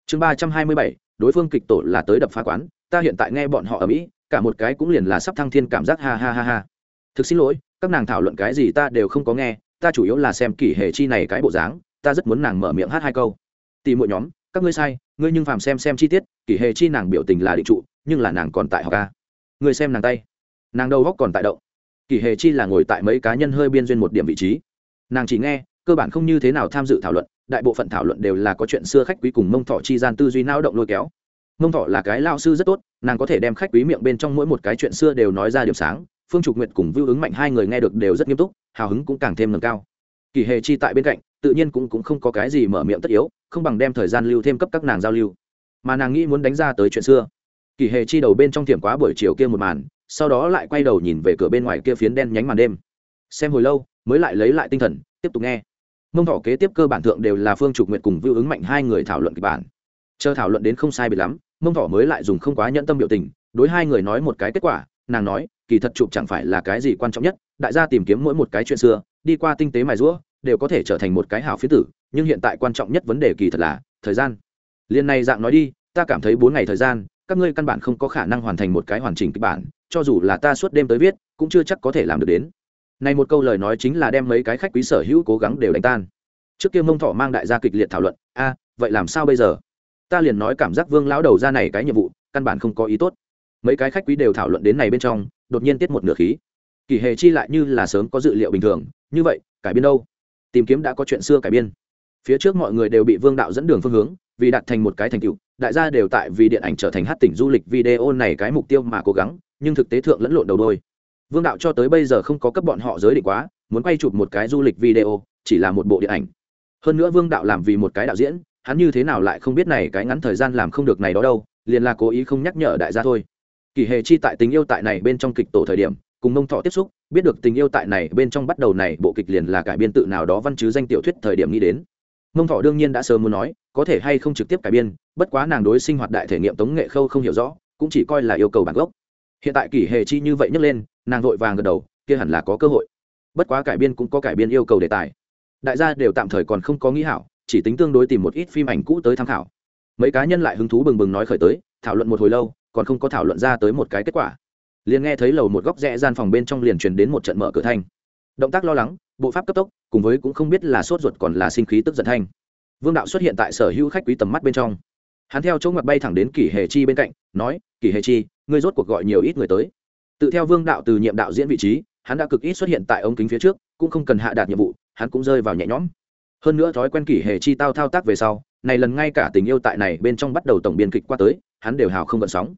Chương ba trăm hai mươi bảy, đối phương kịch tổ là tới đập phá quán, ta hiện tại nghe bọn họ ở mỹ, cả một cái cũng liền là sắp thăng thiên cảm giác ha ha ha ha. Thực xin lỗi, các nàng thảo luận cái gì ta đều không có nghe, ta chủ yếu là xem kỷ hệ chi này cái bộ dáng, ta rất muốn nàng mở miệng hát hai câu. Tìm mỗi nhóm, các ngươi sai ngươi nhưng phàm xem xem chi tiết, kỷ hệ chi nàng biểu tình là định trụ, nhưng là nàng còn tại học ca. Ngươi xem nàng tay. Nàng đầu góc còn tại động. Kỷ hệ chi là ngồi tại mấy cá nhân hơi biên duyên một điểm vị trí. Nàng chỉ nghe, cơ bản không như thế nào tham dự thảo luận, đại bộ phận thảo luận đều là có chuyện xưa khách quý cùng mông thọ chi gian tư duy não động lôi kéo. Mông thọ là cái lao sư rất tốt, nàng có thể đem khách quý miệng bên trong mỗi một cái chuyện xưa đều nói ra điểm sáng. Phương trục nguyệt cùng vưu ứng mạnh hai người nghe được đều rất nghiêm túc, hào hứng cũng càng thêm nâng cao. Kỳ hề chi tại bên cạnh tự nhiên cũng, cũng không có cái gì mở miệng tất yếu không bằng đem thời gian lưu thêm cấp các nàng giao lưu. Mà nàng nghĩ muốn đánh ra tới chuyện xưa. Kỳ hề chi đầu bên trong tiệm quá buổi chiều kia một màn sau đó lại quay đầu nhìn về cửa bên ngoài kia phiến đen nhánh màn đêm. Xem hồi lâu mới lại lấy lại tinh thần tiếp tục nghe. Mông thọ kế tiếp cơ bản thượng đều là phương trục nguyệt cùng vưu ứng mạnh hai người thảo luận kịch bản. Chờ thảo luận đến không sai biệt lắm mông thọ mới lại dùng không quá nhẫn tâm biểu tình đối hai người nói một cái kết quả nàng nói kỳ thật chụp chẳng phải là cái gì quan trọng nhất đại gia tìm kiếm mỗi một cái chuyện xưa đi qua tinh tế mài rũa đều có thể trở thành một cái hảo phiến tử, nhưng hiện tại quan trọng nhất vấn đề kỳ thật là thời gian. Liên này dạng nói đi, ta cảm thấy bốn ngày thời gian, các ngươi căn bản không có khả năng hoàn thành một cái hoàn chỉnh kịch bản, cho dù là ta suốt đêm tới viết, cũng chưa chắc có thể làm được đến. Này một câu lời nói chính là đem mấy cái khách quý sở hữu cố gắng đều đánh tan. Trước kia mông thọ mang đại gia kịch liệt thảo luận, a, vậy làm sao bây giờ? Ta liền nói cảm giác vương lão đầu ra này cái nhiệm vụ, căn bản không có ý tốt. Mấy cái khách quý đều thảo luận đến này bên trong, đột nhiên tiết một nửa khí. Kỳ hề chi lại như là sớm có dự liệu bình thường, như vậy, cải biên đâu? Tìm kiếm đã có chuyện xưa cải biên. Phía trước mọi người đều bị vương đạo dẫn đường phương hướng, vì đạt thành một cái thành tựu, đại gia đều tại vì điện ảnh trở thành hát tỉnh du lịch video này cái mục tiêu mà cố gắng, nhưng thực tế thượng lẫn lộn đầu đôi. Vương đạo cho tới bây giờ không có cấp bọn họ giới định quá, muốn quay chụp một cái du lịch video, chỉ là một bộ điện ảnh. Hơn nữa vương đạo làm vì một cái đạo diễn, hắn như thế nào lại không biết này cái ngắn thời gian làm không được này đó đâu, liền là cố ý không nhắc nhở đại gia thôi. Kỳ hề chi tại tình yêu tại này bên trong kịch tổ thời điểm cùng mông thọ tiếp xúc, biết được tình yêu tại này bên trong bắt đầu này bộ kịch liền là cải biên tự nào đó văn chứ danh tiểu thuyết thời điểm nghĩ đến. Mông thọ đương nhiên đã sớm muốn nói, có thể hay không trực tiếp cải biên, bất quá nàng đối sinh hoạt đại thể nghiệm tống nghệ khâu không hiểu rõ, cũng chỉ coi là yêu cầu bản gốc. Hiện tại kỷ hề chi như vậy nhấc lên, nàng vội vàng gật đầu, kia hẳn là có cơ hội. Bất quá cải biên cũng có cải biên yêu cầu đề tài. Đại gia đều tạm thời còn không có nghĩ hảo, chỉ tính tương đối tìm một ít phim ảnh cũ tới tham khảo. Mấy cá nhân lại hứng thú bừng bừng nói khởi tới, thảo luận một hồi lâu, còn không có thảo luận ra tới một cái kết quả liền nghe thấy lầu một góc rẽ gian phòng bên trong liền truyền đến một trận mở cửa thanh. Động tác lo lắng, bộ pháp cấp tốc, cùng với cũng không biết là sốt ruột còn là sinh khí tức giận thanh. Vương đạo xuất hiện tại sở hữu khách quý tầm mắt bên trong. Hắn theo chỗ ngoặt bay thẳng đến kỷ hề chi bên cạnh, nói, kỷ hề chi, ngươi rốt cuộc gọi nhiều ít người tới. Tự theo vương đạo từ nhiệm đạo diễn vị trí, hắn đã cực ít xuất hiện tại ống kính phía trước, cũng không cần hạ đạt nhiệm vụ, hắn cũng rơi vào nhẹ nhõm. Hơn nữa thói quen kỷ hề chi tao thao tác về sau, này lần ngay cả tình yêu tại này bên trong bắt đầu tổng biên kịch qua tới, hắn đều hào không gợn sóng.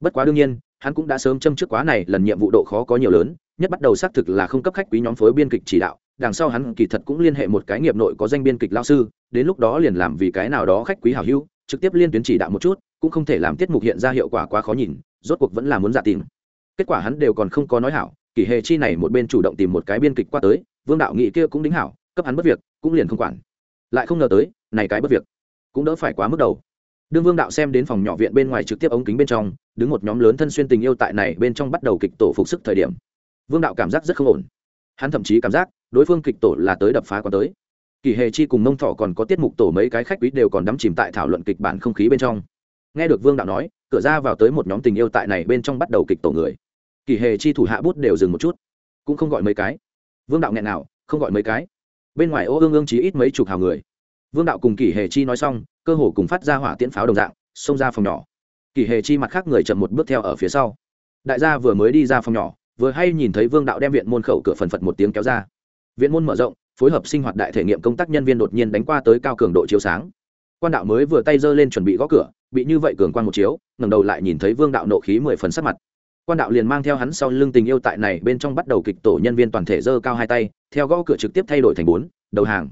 Bất quá đương nhiên hắn cũng đã sớm châm trước quá này, lần nhiệm vụ độ khó có nhiều lớn, nhất bắt đầu xác thực là không cấp khách quý nhóm phối biên kịch chỉ đạo, đằng sau hắn kỳ thật cũng liên hệ một cái nghiệp nội có danh biên kịch lao sư, đến lúc đó liền làm vì cái nào đó khách quý hảo hữu, trực tiếp liên tuyến chỉ đạo một chút, cũng không thể làm tiết mục hiện ra hiệu quả quá khó nhìn, rốt cuộc vẫn là muốn giả tìm. Kết quả hắn đều còn không có nói hảo kỷ hề chi này một bên chủ động tìm một cái biên kịch qua tới, vương đạo nghị kia cũng đính hảo, cấp hắn bất việc, cũng liền không quản. Lại không ngờ tới, này cái bất việc, cũng đỡ phải quá mức đầu đương vương đạo xem đến phòng nhỏ viện bên ngoài trực tiếp ống kính bên trong, đứng một nhóm lớn thân xuyên tình yêu tại này bên trong bắt đầu kịch tổ phục sức thời điểm. Vương đạo cảm giác rất không ổn. Hắn thậm chí cảm giác đối phương kịch tổ là tới đập phá còn tới. Kỳ hề chi cùng mông thọ còn có tiết mục tổ mấy cái khách quý đều còn đắm chìm tại thảo luận kịch bản không khí bên trong. Nghe được vương đạo nói, cửa ra vào tới một nhóm tình yêu tại này bên trong bắt đầu kịch tổ người. Kỳ hề chi thủ hạ bút đều dừng một chút. Cũng không gọi mấy cái. Vương đạo nghẹn nào, không gọi mấy cái. Bên ngoài ô ương ương chí ít mấy chục hào người. Vương đạo cùng kỳ hề chi nói xong cơ hồ cùng phát ra hỏa tiễn pháo đồng dạng, xông ra phòng nhỏ. Kỳ hề chi mặt khác người chậm một bước theo ở phía sau. Đại gia vừa mới đi ra phòng nhỏ, vừa hay nhìn thấy vương đạo đem viện môn khẩu cửa phần phật một tiếng kéo ra. Viện môn mở rộng, phối hợp sinh hoạt đại thể nghiệm công tác nhân viên đột nhiên đánh qua tới cao cường độ chiếu sáng. Quan đạo mới vừa tay giơ lên chuẩn bị gõ cửa, bị như vậy cường quan một chiếu, ngẩng đầu lại nhìn thấy vương đạo nộ khí mười phần sắc mặt. Quan đạo liền mang theo hắn sau lưng tình yêu tại này bên trong bắt đầu kịch tổ nhân viên toàn thể giơ cao hai tay, theo gõ cửa trực tiếp thay đổi thành bốn, đầu hàng.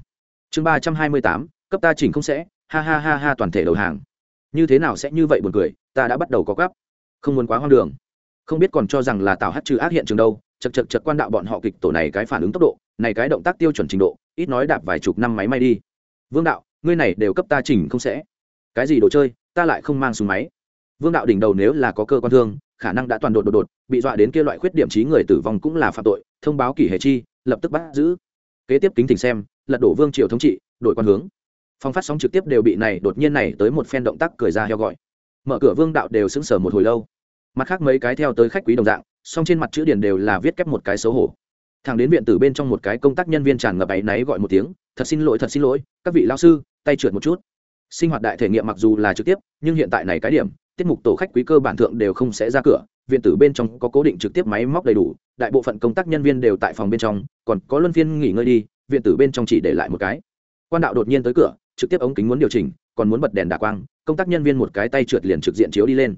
Chương ba trăm hai mươi tám, cấp ta chỉnh không sẽ ha ha ha ha toàn thể đầu hàng. Như thế nào sẽ như vậy buồn cười, ta đã bắt đầu có gấp không muốn quá hoang đường. Không biết còn cho rằng là tào hát trừ ác hiện trường đâu, chật chật chật quan đạo bọn họ kịch tổ này cái phản ứng tốc độ, này cái động tác tiêu chuẩn trình độ, ít nói đạp vài chục năm máy may đi. Vương đạo, ngươi này đều cấp ta chỉnh không sẽ. Cái gì đồ chơi, ta lại không mang súng máy. Vương đạo đỉnh đầu nếu là có cơ quan thương, khả năng đã toàn đột đột đột, bị dọa đến kia loại khuyết điểm trí người tử vong cũng là phạm tội, thông báo kỷ hệ chi, lập tức bắt giữ. Kế tiếp kính thỉnh xem, lật đổ vương triều thống trị đội quan hướng phòng phát sóng trực tiếp đều bị này đột nhiên này tới một phen động tác cười ra heo gọi. Mở cửa vương đạo đều sững sờ một hồi lâu. Mặt khác mấy cái theo tới khách quý đồng dạng, song trên mặt chữ điển đều là viết kép một cái xấu hổ. Thằng đến viện tử bên trong một cái công tác nhân viên tràn ngập áy náy gọi một tiếng, thật xin lỗi, thật xin lỗi, các vị lao sư, tay trượt một chút. Sinh hoạt đại thể nghiệm mặc dù là trực tiếp, nhưng hiện tại này cái điểm, tiết mục tổ khách quý cơ bản thượng đều không sẽ ra cửa, viện tử bên trong có cố định trực tiếp máy móc đầy đủ, đại bộ phận công tác nhân viên đều tại phòng bên trong, còn có luân phiên nghỉ ngơi đi, viện tử bên trong chỉ để lại một cái. Quan đạo đột nhiên tới cửa trực tiếp ống kính muốn điều chỉnh, còn muốn bật đèn đà quang, công tác nhân viên một cái tay trượt liền trực diện chiếu đi lên.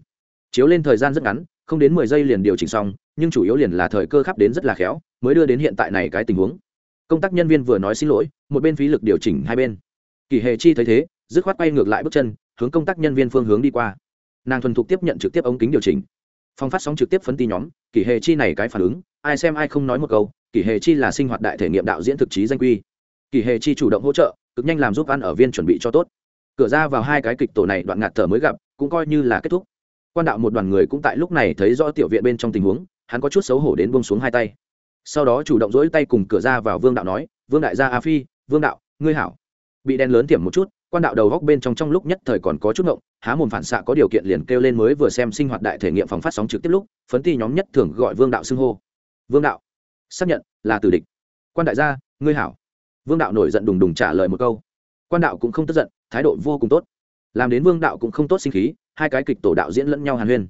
Chiếu lên thời gian rất ngắn, không đến mười giây liền điều chỉnh xong, nhưng chủ yếu liền là thời cơ khắp đến rất là khéo, mới đưa đến hiện tại này cái tình huống. Công tác nhân viên vừa nói xin lỗi, một bên phí lực điều chỉnh hai bên. Kỳ hề chi thấy thế, dứt khoát quay ngược lại bước chân, hướng công tác nhân viên phương hướng đi qua. Nàng thuần thục tiếp nhận trực tiếp ống kính điều chỉnh. Phong phát sóng trực tiếp phấn ti nhóm, kỳ hề chi này cái phản ứng, ai xem ai không nói một câu, kỳ hề chi là sinh hoạt đại thể nghiệm đạo diễn thực chí danh quy. Kỳ hề chi chủ động hỗ trợ cực nhanh làm giúp ăn ở viên chuẩn bị cho tốt. Cửa ra vào hai cái kịch tổ này đoạn ngạt thở mới gặp, cũng coi như là kết thúc. Quan đạo một đoàn người cũng tại lúc này thấy rõ tiểu viện bên trong tình huống, hắn có chút xấu hổ đến buông xuống hai tay. Sau đó chủ động dỗi tay cùng cửa ra vào vương đạo nói, vương đại gia a phi, vương đạo, ngươi hảo. Bị đen lớn tiềm một chút, quan đạo đầu góc bên trong trong lúc nhất thời còn có chút ngộng, há mồm phản xạ có điều kiện liền kêu lên mới vừa xem sinh hoạt đại thể nghiệm phòng phát sóng trực tiếp lúc, phấn ti nhóm nhất thường gọi vương đạo xưng hô. Vương đạo, xác nhận là tử địch. Quan đại gia, ngươi hảo vương đạo nổi giận đùng đùng trả lời một câu. Quan đạo cũng không tức giận, thái độ vô cùng tốt. Làm đến vương đạo cũng không tốt sinh khí, hai cái kịch tổ đạo diễn lẫn nhau hàn huyên.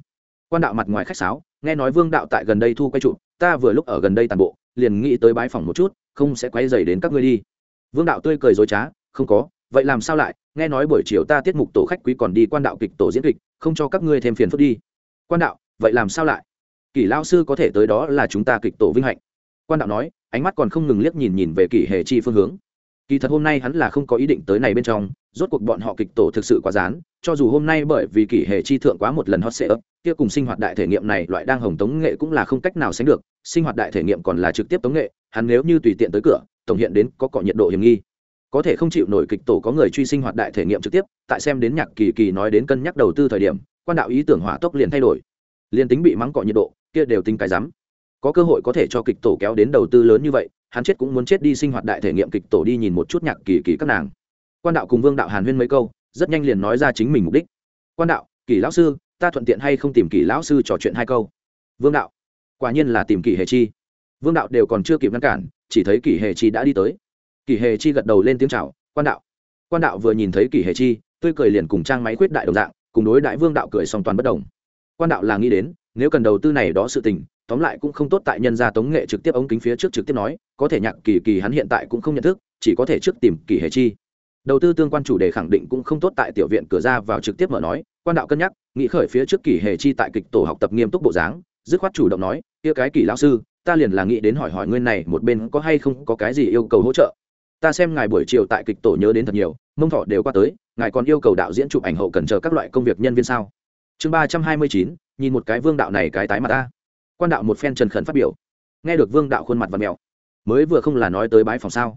Quan đạo mặt ngoài khách sáo, nghe nói vương đạo tại gần đây thu quay trụ, ta vừa lúc ở gần đây tàn bộ, liền nghĩ tới bái phòng một chút, không sẽ quay dày đến các ngươi đi. Vương đạo tươi cười dối trá, không có, vậy làm sao lại, nghe nói buổi chiều ta tiết mục tổ khách quý còn đi quan đạo kịch tổ diễn kịch, không cho các ngươi thêm phiền phức đi. Quan đạo, vậy làm sao lại? Kỷ lao sư có thể tới đó là chúng ta kịch tổ vinh hạnh. Quan đạo nói ánh mắt còn không ngừng liếc nhìn nhìn về kỷ hệ chi phương hướng. Kỳ thật hôm nay hắn là không có ý định tới này bên trong, rốt cuộc bọn họ kịch tổ thực sự quá rán cho dù hôm nay bởi vì kỷ hệ chi thượng quá một lần hot sệ ấp kia cùng sinh hoạt đại thể nghiệm này loại đang hồng tống nghệ cũng là không cách nào sánh được, sinh hoạt đại thể nghiệm còn là trực tiếp tống nghệ, hắn nếu như tùy tiện tới cửa, tổng hiện đến có cọ nhiệt độ hiểm nghi. Có thể không chịu nổi kịch tổ có người truy sinh hoạt đại thể nghiệm trực tiếp, tại xem đến nhạc kỳ kỳ nói đến cân nhắc đầu tư thời điểm, quan đạo ý tưởng hỏa tốc liền thay đổi. Liền tính bị mắng cọ nhiệt độ, kia đều tính cái rắm có cơ hội có thể cho kịch tổ kéo đến đầu tư lớn như vậy, hắn chết cũng muốn chết đi sinh hoạt đại thể nghiệm kịch tổ đi nhìn một chút nhạc kỳ kỳ các nàng. Quan đạo cùng vương đạo hàn huyên mấy câu, rất nhanh liền nói ra chính mình mục đích. Quan đạo, kỳ lão sư, ta thuận tiện hay không tìm kỳ lão sư trò chuyện hai câu? Vương đạo, quả nhiên là tìm kỳ hề chi. Vương đạo đều còn chưa kịp ngăn cản, chỉ thấy kỳ hề chi đã đi tới. Kỳ hề chi gật đầu lên tiếng chào, quan đạo. Quan đạo vừa nhìn thấy kỳ hề chi, tươi cười liền cùng trang máy quyết đại đồng dạng, cùng đối đại vương đạo cười song toàn bất đồng. Quan đạo là nghĩ đến, nếu cần đầu tư này đó sự tình tóm lại cũng không tốt tại nhân gia tống nghệ trực tiếp ống kính phía trước trực tiếp nói, có thể nhạc kỳ kỳ hắn hiện tại cũng không nhận thức, chỉ có thể trước tìm kỳ hề chi. Đầu tư tương quan chủ đề khẳng định cũng không tốt tại tiểu viện cửa ra vào trực tiếp mở nói, quan đạo cân nhắc, nghĩ khởi phía trước kỳ hề chi tại kịch tổ học tập nghiêm túc bộ dáng, dứt khoát chủ động nói, kia cái kỳ lão sư, ta liền là nghĩ đến hỏi hỏi ngươi này một bên có hay không có cái gì yêu cầu hỗ trợ. Ta xem ngài buổi chiều tại kịch tổ nhớ đến thật nhiều, mông thọ đều qua tới, ngài còn yêu cầu đạo diễn chụp ảnh hậu cần chờ các loại công việc nhân viên sao? Chương ba trăm hai mươi chín, nhìn một cái vương đạo này cái tái mặt ta quan đạo một phen trần khẩn phát biểu. Nghe được vương đạo khuôn mặt và mèo mới vừa không là nói tới bái phòng sao?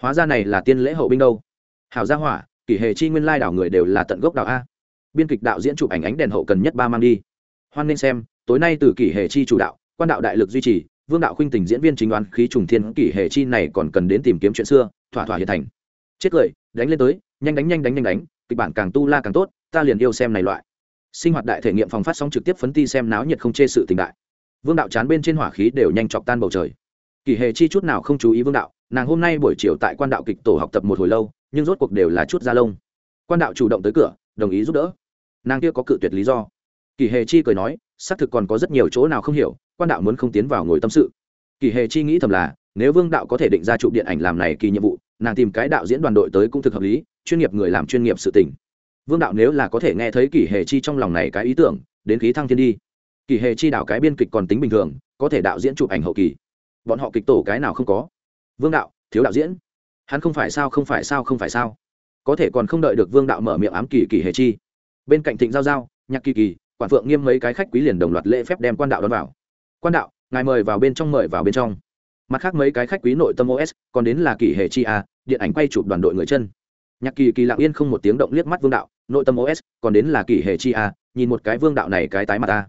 Hóa ra này là tiên lễ hậu binh đâu. Hảo gia hỏa, kỷ hệ chi nguyên lai đảo người đều là tận gốc đạo a. Biên kịch đạo diễn chụp ảnh ánh đèn hậu cần nhất ba mang đi. Hoan nên xem, tối nay từ kỷ hệ chi chủ đạo, quan đạo đại lực duy trì, vương đạo khuynh tình diễn viên chính đoán khí trùng thiên kỷ hệ chi này còn cần đến tìm kiếm chuyện xưa, thỏa thỏa hiện thành. Chết cười, đánh lên tới, nhanh đánh nhanh đánh nhanh đánh, kịch bản càng tu la càng tốt, ta liền yêu xem này loại. Sinh hoạt đại thể nghiệm phòng phát sóng trực tiếp phấn ti xem náo nhiệt không chê sự tình đại vương đạo chán bên trên hỏa khí đều nhanh chọc tan bầu trời. Kỳ hề chi chút nào không chú ý vương đạo, nàng hôm nay buổi chiều tại quan đạo kịch tổ học tập một hồi lâu, nhưng rốt cuộc đều là chút da lông. Quan đạo chủ động tới cửa, đồng ý giúp đỡ. Nàng kia có cự tuyệt lý do. Kỳ hề chi cười nói, xác thực còn có rất nhiều chỗ nào không hiểu, quan đạo muốn không tiến vào ngồi tâm sự. Kỳ hề chi nghĩ thầm là, nếu vương đạo có thể định ra chụp điện ảnh làm này kỳ nhiệm vụ, nàng tìm cái đạo diễn đoàn đội tới cũng thực hợp lý, chuyên nghiệp người làm chuyên nghiệp sự tình. Vương đạo nếu là có thể nghe thấy kỳ hề chi trong lòng này cái ý tưởng, đến khí thăng thiên đi kỳ hề chi đạo cái biên kịch còn tính bình thường, có thể đạo diễn chụp ảnh hậu kỳ. Bọn họ kịch tổ cái nào không có? Vương đạo, thiếu đạo diễn. Hắn không phải sao, không phải sao, không phải sao. Có thể còn không đợi được vương đạo mở miệng ám kỳ kỳ hề chi. Bên cạnh thịnh giao giao, nhạc kỳ kỳ, quản phượng nghiêm mấy cái khách quý liền đồng loạt lễ phép đem quan đạo đón vào. Quan đạo, ngài mời vào bên trong, mời vào bên trong. Mặt khác mấy cái khách quý nội tâm os còn đến là kỳ hệ chi a điện ảnh quay chụp đoàn đội người chân. Nhạc kỳ kỳ lặng yên không một tiếng động liếc mắt vương đạo, nội tâm os còn đến là kỳ hệ chi a nhìn một cái vương đạo này cái tái mặt ta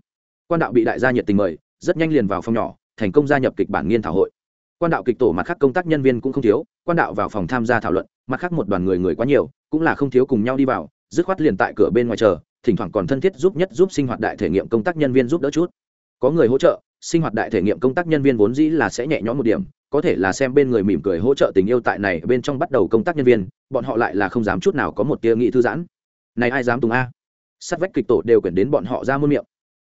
quan đạo bị đại gia nhiệt tình mời, rất nhanh liền vào phòng nhỏ, thành công gia nhập kịch bản nghiên thảo hội. Quan đạo kịch tổ mặt khác công tác nhân viên cũng không thiếu, quan đạo vào phòng tham gia thảo luận, mặt khác một đoàn người người quá nhiều, cũng là không thiếu cùng nhau đi vào, dứt khoát liền tại cửa bên ngoài chờ, thỉnh thoảng còn thân thiết giúp nhất giúp sinh hoạt đại thể nghiệm công tác nhân viên giúp đỡ chút. Có người hỗ trợ, sinh hoạt đại thể nghiệm công tác nhân viên vốn dĩ là sẽ nhẹ nhõm một điểm, có thể là xem bên người mỉm cười hỗ trợ tình yêu tại này bên trong bắt đầu công tác nhân viên, bọn họ lại là không dám chút nào có một tia nghị thư giãn. Này ai dám tùng a? Sát vách kịch tổ đều quyển đến bọn họ ra muôn miệng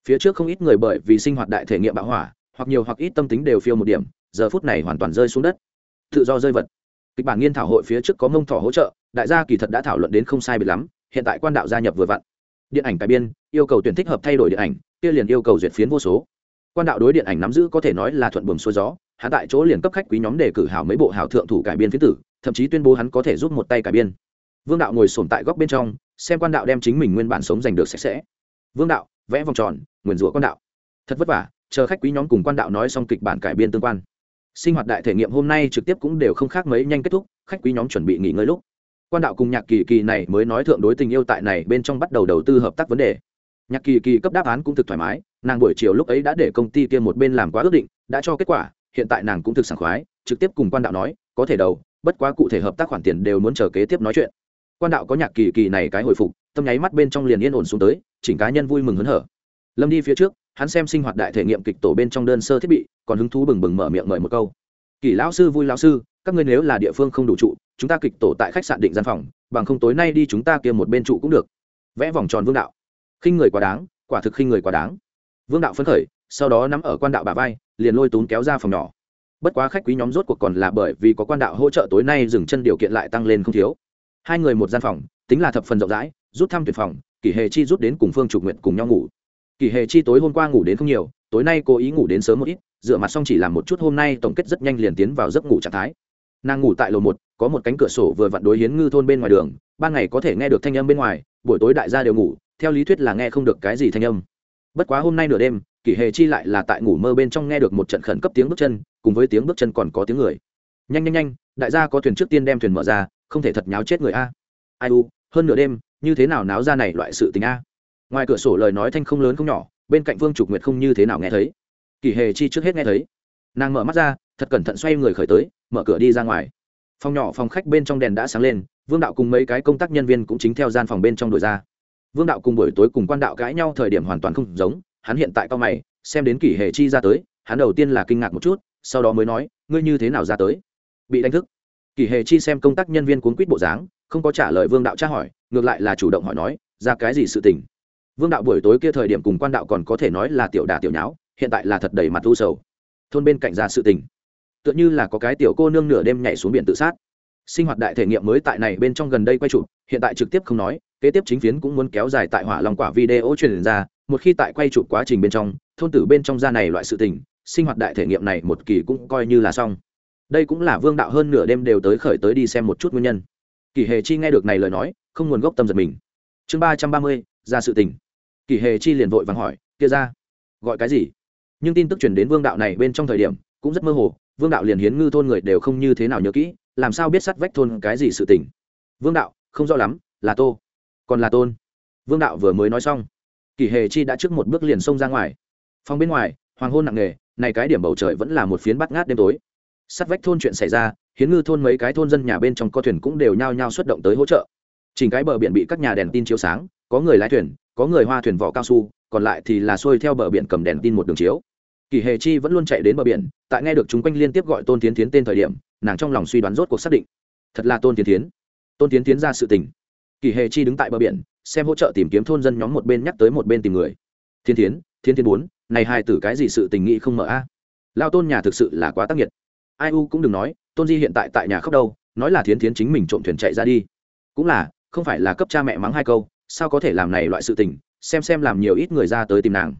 phía trước không ít người bởi vì sinh hoạt đại thể nghiệm bạo hỏa, hoặc nhiều hoặc ít tâm tính đều phiêu một điểm, giờ phút này hoàn toàn rơi xuống đất. Tự do rơi vật. Kịch bản nghiên thảo hội phía trước có mông thỏ hỗ trợ, đại gia kỳ thật đã thảo luận đến không sai biệt lắm, hiện tại quan đạo gia nhập vừa vặn. Điện ảnh cải biên, yêu cầu tuyển thích hợp thay đổi điện ảnh, kia liền yêu cầu duyệt phiến vô số. Quan đạo đối điện ảnh nắm giữ có thể nói là thuận buồm xuôi gió, hắn tại chỗ liền cấp khách quý nhóm đề cử hảo mấy bộ hảo thượng thủ cải biên phiến tử, thậm chí tuyên bố hắn có thể giúp một tay cải biên. Vương đạo ngồi sồn tại góc bên trong, xem quan đạo đem chính mình nguyên bản sống giành được sạch sẽ. Vương đạo vẽ vòng tròn, nguyền rủa quan đạo. Thật vất vả, chờ khách quý nhóm cùng quan đạo nói xong kịch bản cải biên tương quan. Sinh hoạt đại thể nghiệm hôm nay trực tiếp cũng đều không khác mấy nhanh kết thúc, khách quý nhóm chuẩn bị nghỉ ngơi lúc. Quan đạo cùng nhạc kỳ kỳ này mới nói thượng đối tình yêu tại này bên trong bắt đầu đầu tư hợp tác vấn đề. Nhạc kỳ kỳ cấp đáp án cũng thực thoải mái, nàng buổi chiều lúc ấy đã để công ty kia một bên làm quá ước định, đã cho kết quả, hiện tại nàng cũng thực sảng khoái, trực tiếp cùng quan đạo nói, có thể đầu, bất quá cụ thể hợp tác khoản tiền đều muốn chờ kế tiếp nói chuyện. Quan đạo có nhạc kỳ kỳ này cái hồi phục, tâm nháy mắt bên trong liền yên ổn xuống tới chỉnh cá nhân vui mừng hớn hở. Lâm đi phía trước, hắn xem sinh hoạt đại thể nghiệm kịch tổ bên trong đơn sơ thiết bị, còn hứng thú bừng bừng mở miệng mời một câu. Kỳ lão sư vui lão sư, các ngươi nếu là địa phương không đủ trụ, chúng ta kịch tổ tại khách sạn định gian phòng, bằng không tối nay đi chúng ta kia một bên trụ cũng được. Vẽ vòng tròn vương đạo. Khinh người quá đáng, quả thực khinh người quá đáng. Vương đạo phấn khởi, sau đó nắm ở quan đạo bà vai, liền lôi tún kéo ra phòng nhỏ. Bất quá khách quý nhóm rốt cuộc còn là bởi vì có quan đạo hỗ trợ tối nay dừng chân điều kiện lại tăng lên không thiếu. Hai người một gian phòng, tính là thập phần rộng rãi, rút thăm tuyệt phòng kỷ hề chi rút đến cùng phương trục nguyện cùng nhau ngủ. Kỷ hề chi tối hôm qua ngủ đến không nhiều, tối nay cố ý ngủ đến sớm một ít dựa mặt xong chỉ làm một chút, hôm nay tổng kết rất nhanh liền tiến vào giấc ngủ trạng thái. Nàng ngủ tại lầu một, có một cánh cửa sổ vừa vặn đối hiến ngư thôn bên ngoài đường, ban ngày có thể nghe được thanh âm bên ngoài, buổi tối đại gia đều ngủ, theo lý thuyết là nghe không được cái gì thanh âm. Bất quá hôm nay nửa đêm kỷ hề chi lại là tại ngủ mơ bên trong nghe được một trận khẩn cấp tiếng bước chân, cùng với tiếng bước chân còn có tiếng người. Nhanh nhanh nhanh, đại gia có thuyền trước tiên đem thuyền mở ra, không thể thật nháo chết người a. Ai u, hơn nửa đêm như thế nào náo ra này loại sự tình a? Ngoài cửa sổ lời nói thanh không lớn không nhỏ, bên cạnh vương trục nguyệt không như thế nào nghe thấy. Kỳ hề chi trước hết nghe thấy. Nàng mở mắt ra, thật cẩn thận xoay người khởi tới, mở cửa đi ra ngoài. Phòng nhỏ phòng khách bên trong đèn đã sáng lên, vương đạo cùng mấy cái công tác nhân viên cũng chính theo gian phòng bên trong đổi ra. Vương đạo cùng buổi tối cùng quan đạo cãi nhau thời điểm hoàn toàn không giống, hắn hiện tại cao mày, xem đến kỷ hệ chi ra tới, hắn đầu tiên là kinh ngạc một chút, sau đó mới nói, ngươi như thế nào ra tới? Bị đánh thức. Kỷ hệ chi xem công tác nhân viên cuốn quýt bộ dáng, không có trả lời vương đạo tra hỏi ngược lại là chủ động hỏi nói, ra cái gì sự tình? Vương đạo buổi tối kia thời điểm cùng quan đạo còn có thể nói là tiểu đà tiểu nháo, hiện tại là thật đầy mặt u sầu. Thôn bên cạnh ra sự tình. Tựa như là có cái tiểu cô nương nửa đêm nhảy xuống biển tự sát. Sinh hoạt đại thể nghiệm mới tại này bên trong gần đây quay chụp, hiện tại trực tiếp không nói, kế tiếp chính phiến cũng muốn kéo dài tại hỏa long quả video truyền ra, một khi tại quay chụp quá trình bên trong, thôn tử bên trong ra này loại sự tình, sinh hoạt đại thể nghiệm này một kỳ cũng coi như là xong. Đây cũng là vương đạo hơn nửa đêm đều tới khởi tới đi xem một chút nguyên nhân kỳ hề chi nghe được này lời nói, không nguồn gốc tâm giật mình. Chương ba trăm ba mươi, ra sự tình. Kỳ hề chi liền vội vàng hỏi, kia ra, gọi cái gì? Nhưng tin tức chuyển đến vương đạo này bên trong thời điểm, cũng rất mơ hồ, vương đạo liền hiến ngư thôn người đều không như thế nào nhớ kỹ, làm sao biết sắt vách thôn cái gì sự tình? Vương đạo, không rõ lắm, là tô, còn là tôn. Vương đạo vừa mới nói xong, kỷ hề chi đã trước một bước liền xông ra ngoài. Phòng bên ngoài, hoàng hôn nặng nề, này cái điểm bầu trời vẫn là một phiến bắt ngát đêm tối. Sắt vách thôn chuyện xảy ra hiến ngư thôn mấy cái thôn dân nhà bên trong co thuyền cũng đều nhao nhao xuất động tới hỗ trợ. Chỉnh cái bờ biển bị các nhà đèn tin chiếu sáng, có người lái thuyền, có người hoa thuyền vỏ cao su, còn lại thì là xuôi theo bờ biển cầm đèn tin một đường chiếu. Kỳ hề chi vẫn luôn chạy đến bờ biển, tại nghe được chúng quanh liên tiếp gọi tôn tiến tiến tên thời điểm, nàng trong lòng suy đoán rốt cuộc xác định. Thật là tôn tiến tiến. Tôn tiến tiến ra sự tình. Kỳ hề chi đứng tại bờ biển, xem hỗ trợ tìm kiếm thôn dân nhóm một bên nhắc tới một bên tìm người. Thiên tiến thiên tiến bốn, này hai tử cái gì sự tình nghị không mở a? Lao tôn nhà thực sự là quá tác nghiệt. Ai u cũng đừng nói tôn di hiện tại tại nhà khóc đâu, nói là thiến thiến chính mình trộm thuyền chạy ra đi. Cũng là, không phải là cấp cha mẹ mắng hai câu, sao có thể làm này loại sự tình, xem xem làm nhiều ít người ra tới tìm nàng.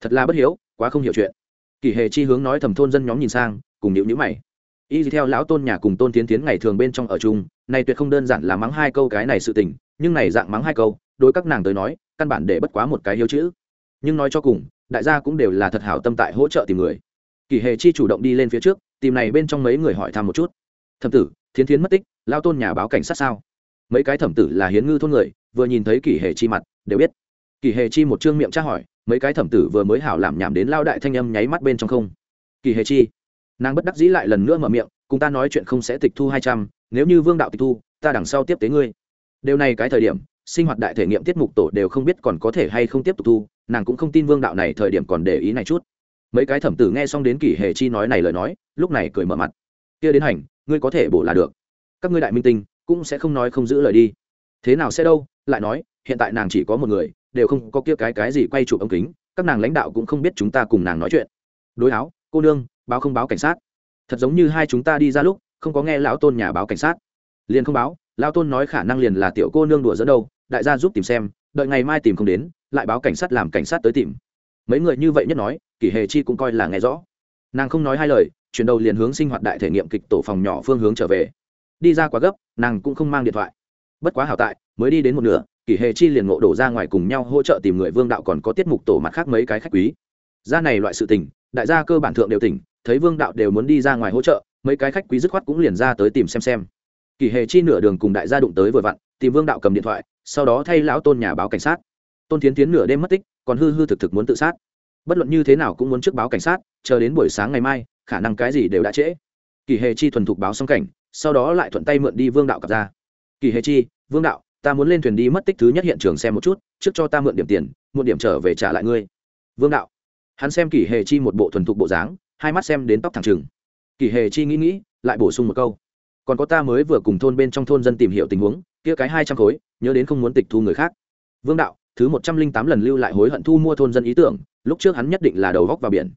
Thật là bất hiếu, quá không hiểu chuyện. Kỳ hề chi hướng nói thầm thôn dân nhóm nhìn sang, cùng nhịu nhữ mày. Y theo lão tôn nhà cùng tôn tiến tiến ngày thường bên trong ở chung, này tuyệt không đơn giản là mắng hai câu cái này sự tình, nhưng này dạng mắng hai câu, đối các nàng tới nói, căn bản để bất quá một cái hiếu chữ. Nhưng nói cho cùng, đại gia cũng đều là thật hảo tâm tại hỗ trợ tìm người. Kỳ hề chi chủ động đi lên phía trước tìm này bên trong mấy người hỏi thăm một chút. Thẩm tử, thiến thiến mất tích, lao tôn nhà báo cảnh sát sao? Mấy cái thẩm tử là hiến ngư thôn người, vừa nhìn thấy kỳ hề chi mặt, đều biết. Kỳ hề chi một chương miệng tra hỏi, mấy cái thẩm tử vừa mới hảo làm nhảm đến lao đại thanh âm nháy mắt bên trong không. Kỳ hề chi, nàng bất đắc dĩ lại lần nữa mở miệng, cùng ta nói chuyện không sẽ tịch thu hai trăm, nếu như vương đạo tịch thu, ta đằng sau tiếp tế ngươi. Điều này cái thời điểm, sinh hoạt đại thể nghiệm tiết mục tổ đều không biết còn có thể hay không tiếp tục thu, nàng cũng không tin vương đạo này thời điểm còn để ý này chút mấy cái thẩm tử nghe xong đến kỷ hệ chi nói này lời nói, lúc này cười mở mặt. Kia đến hành, ngươi có thể bổ là được. Các ngươi đại minh tinh, cũng sẽ không nói không giữ lời đi. Thế nào sẽ đâu? Lại nói, hiện tại nàng chỉ có một người, đều không có kia cái cái gì quay chụp ống kính, các nàng lãnh đạo cũng không biết chúng ta cùng nàng nói chuyện. Đối áo, cô nương, báo không báo cảnh sát. Thật giống như hai chúng ta đi ra lúc, không có nghe lão tôn nhà báo cảnh sát. Liền không báo, lão tôn nói khả năng liền là tiểu cô nương đùa dẫn đâu, đại gia giúp tìm xem, đợi ngày mai tìm không đến, lại báo cảnh sát làm cảnh sát tới tìm mấy người như vậy nhất nói, kỷ hề chi cũng coi là nghe rõ. Nàng không nói hai lời, chuyển đầu liền hướng sinh hoạt đại thể nghiệm kịch tổ phòng nhỏ phương hướng trở về. Đi ra quá gấp, nàng cũng không mang điện thoại. Bất quá hảo tại, mới đi đến một nửa, kỷ hề chi liền ngộ đổ ra ngoài cùng nhau hỗ trợ tìm người vương đạo còn có tiết mục tổ mặt khác mấy cái khách quý. Ra này loại sự tình, đại gia cơ bản thượng đều tỉnh, thấy vương đạo đều muốn đi ra ngoài hỗ trợ, mấy cái khách quý dứt khoát cũng liền ra tới tìm xem xem. Kỷ hề chi nửa đường cùng đại gia đụng tới vừa vặn, tìm vương đạo cầm điện thoại, sau đó thay lão tôn nhà báo cảnh sát. Tôn tiến tiến nửa đêm mất tích còn hư hư thực thực muốn tự sát. Bất luận như thế nào cũng muốn trước báo cảnh sát, chờ đến buổi sáng ngày mai, khả năng cái gì đều đã trễ. Kỳ hề chi thuần thục báo xong cảnh, sau đó lại thuận tay mượn đi vương đạo cặp ra. Kỳ hề chi, vương đạo, ta muốn lên thuyền đi mất tích thứ nhất hiện trường xem một chút, trước cho ta mượn điểm tiền, mượn điểm trở về trả lại ngươi. Vương đạo. Hắn xem kỳ hề chi một bộ thuần thục bộ dáng, hai mắt xem đến tóc thẳng trừng. Kỳ hề chi nghĩ nghĩ, lại bổ sung một câu. Còn có ta mới vừa cùng thôn bên trong thôn dân tìm hiểu tình huống, kia cái hai trăm khối, nhớ đến không muốn tịch thu người khác. Vương đạo thứ một trăm linh tám lần lưu lại hối hận thu mua thôn dân ý tưởng, lúc trước hắn nhất định là đầu góc vào biển.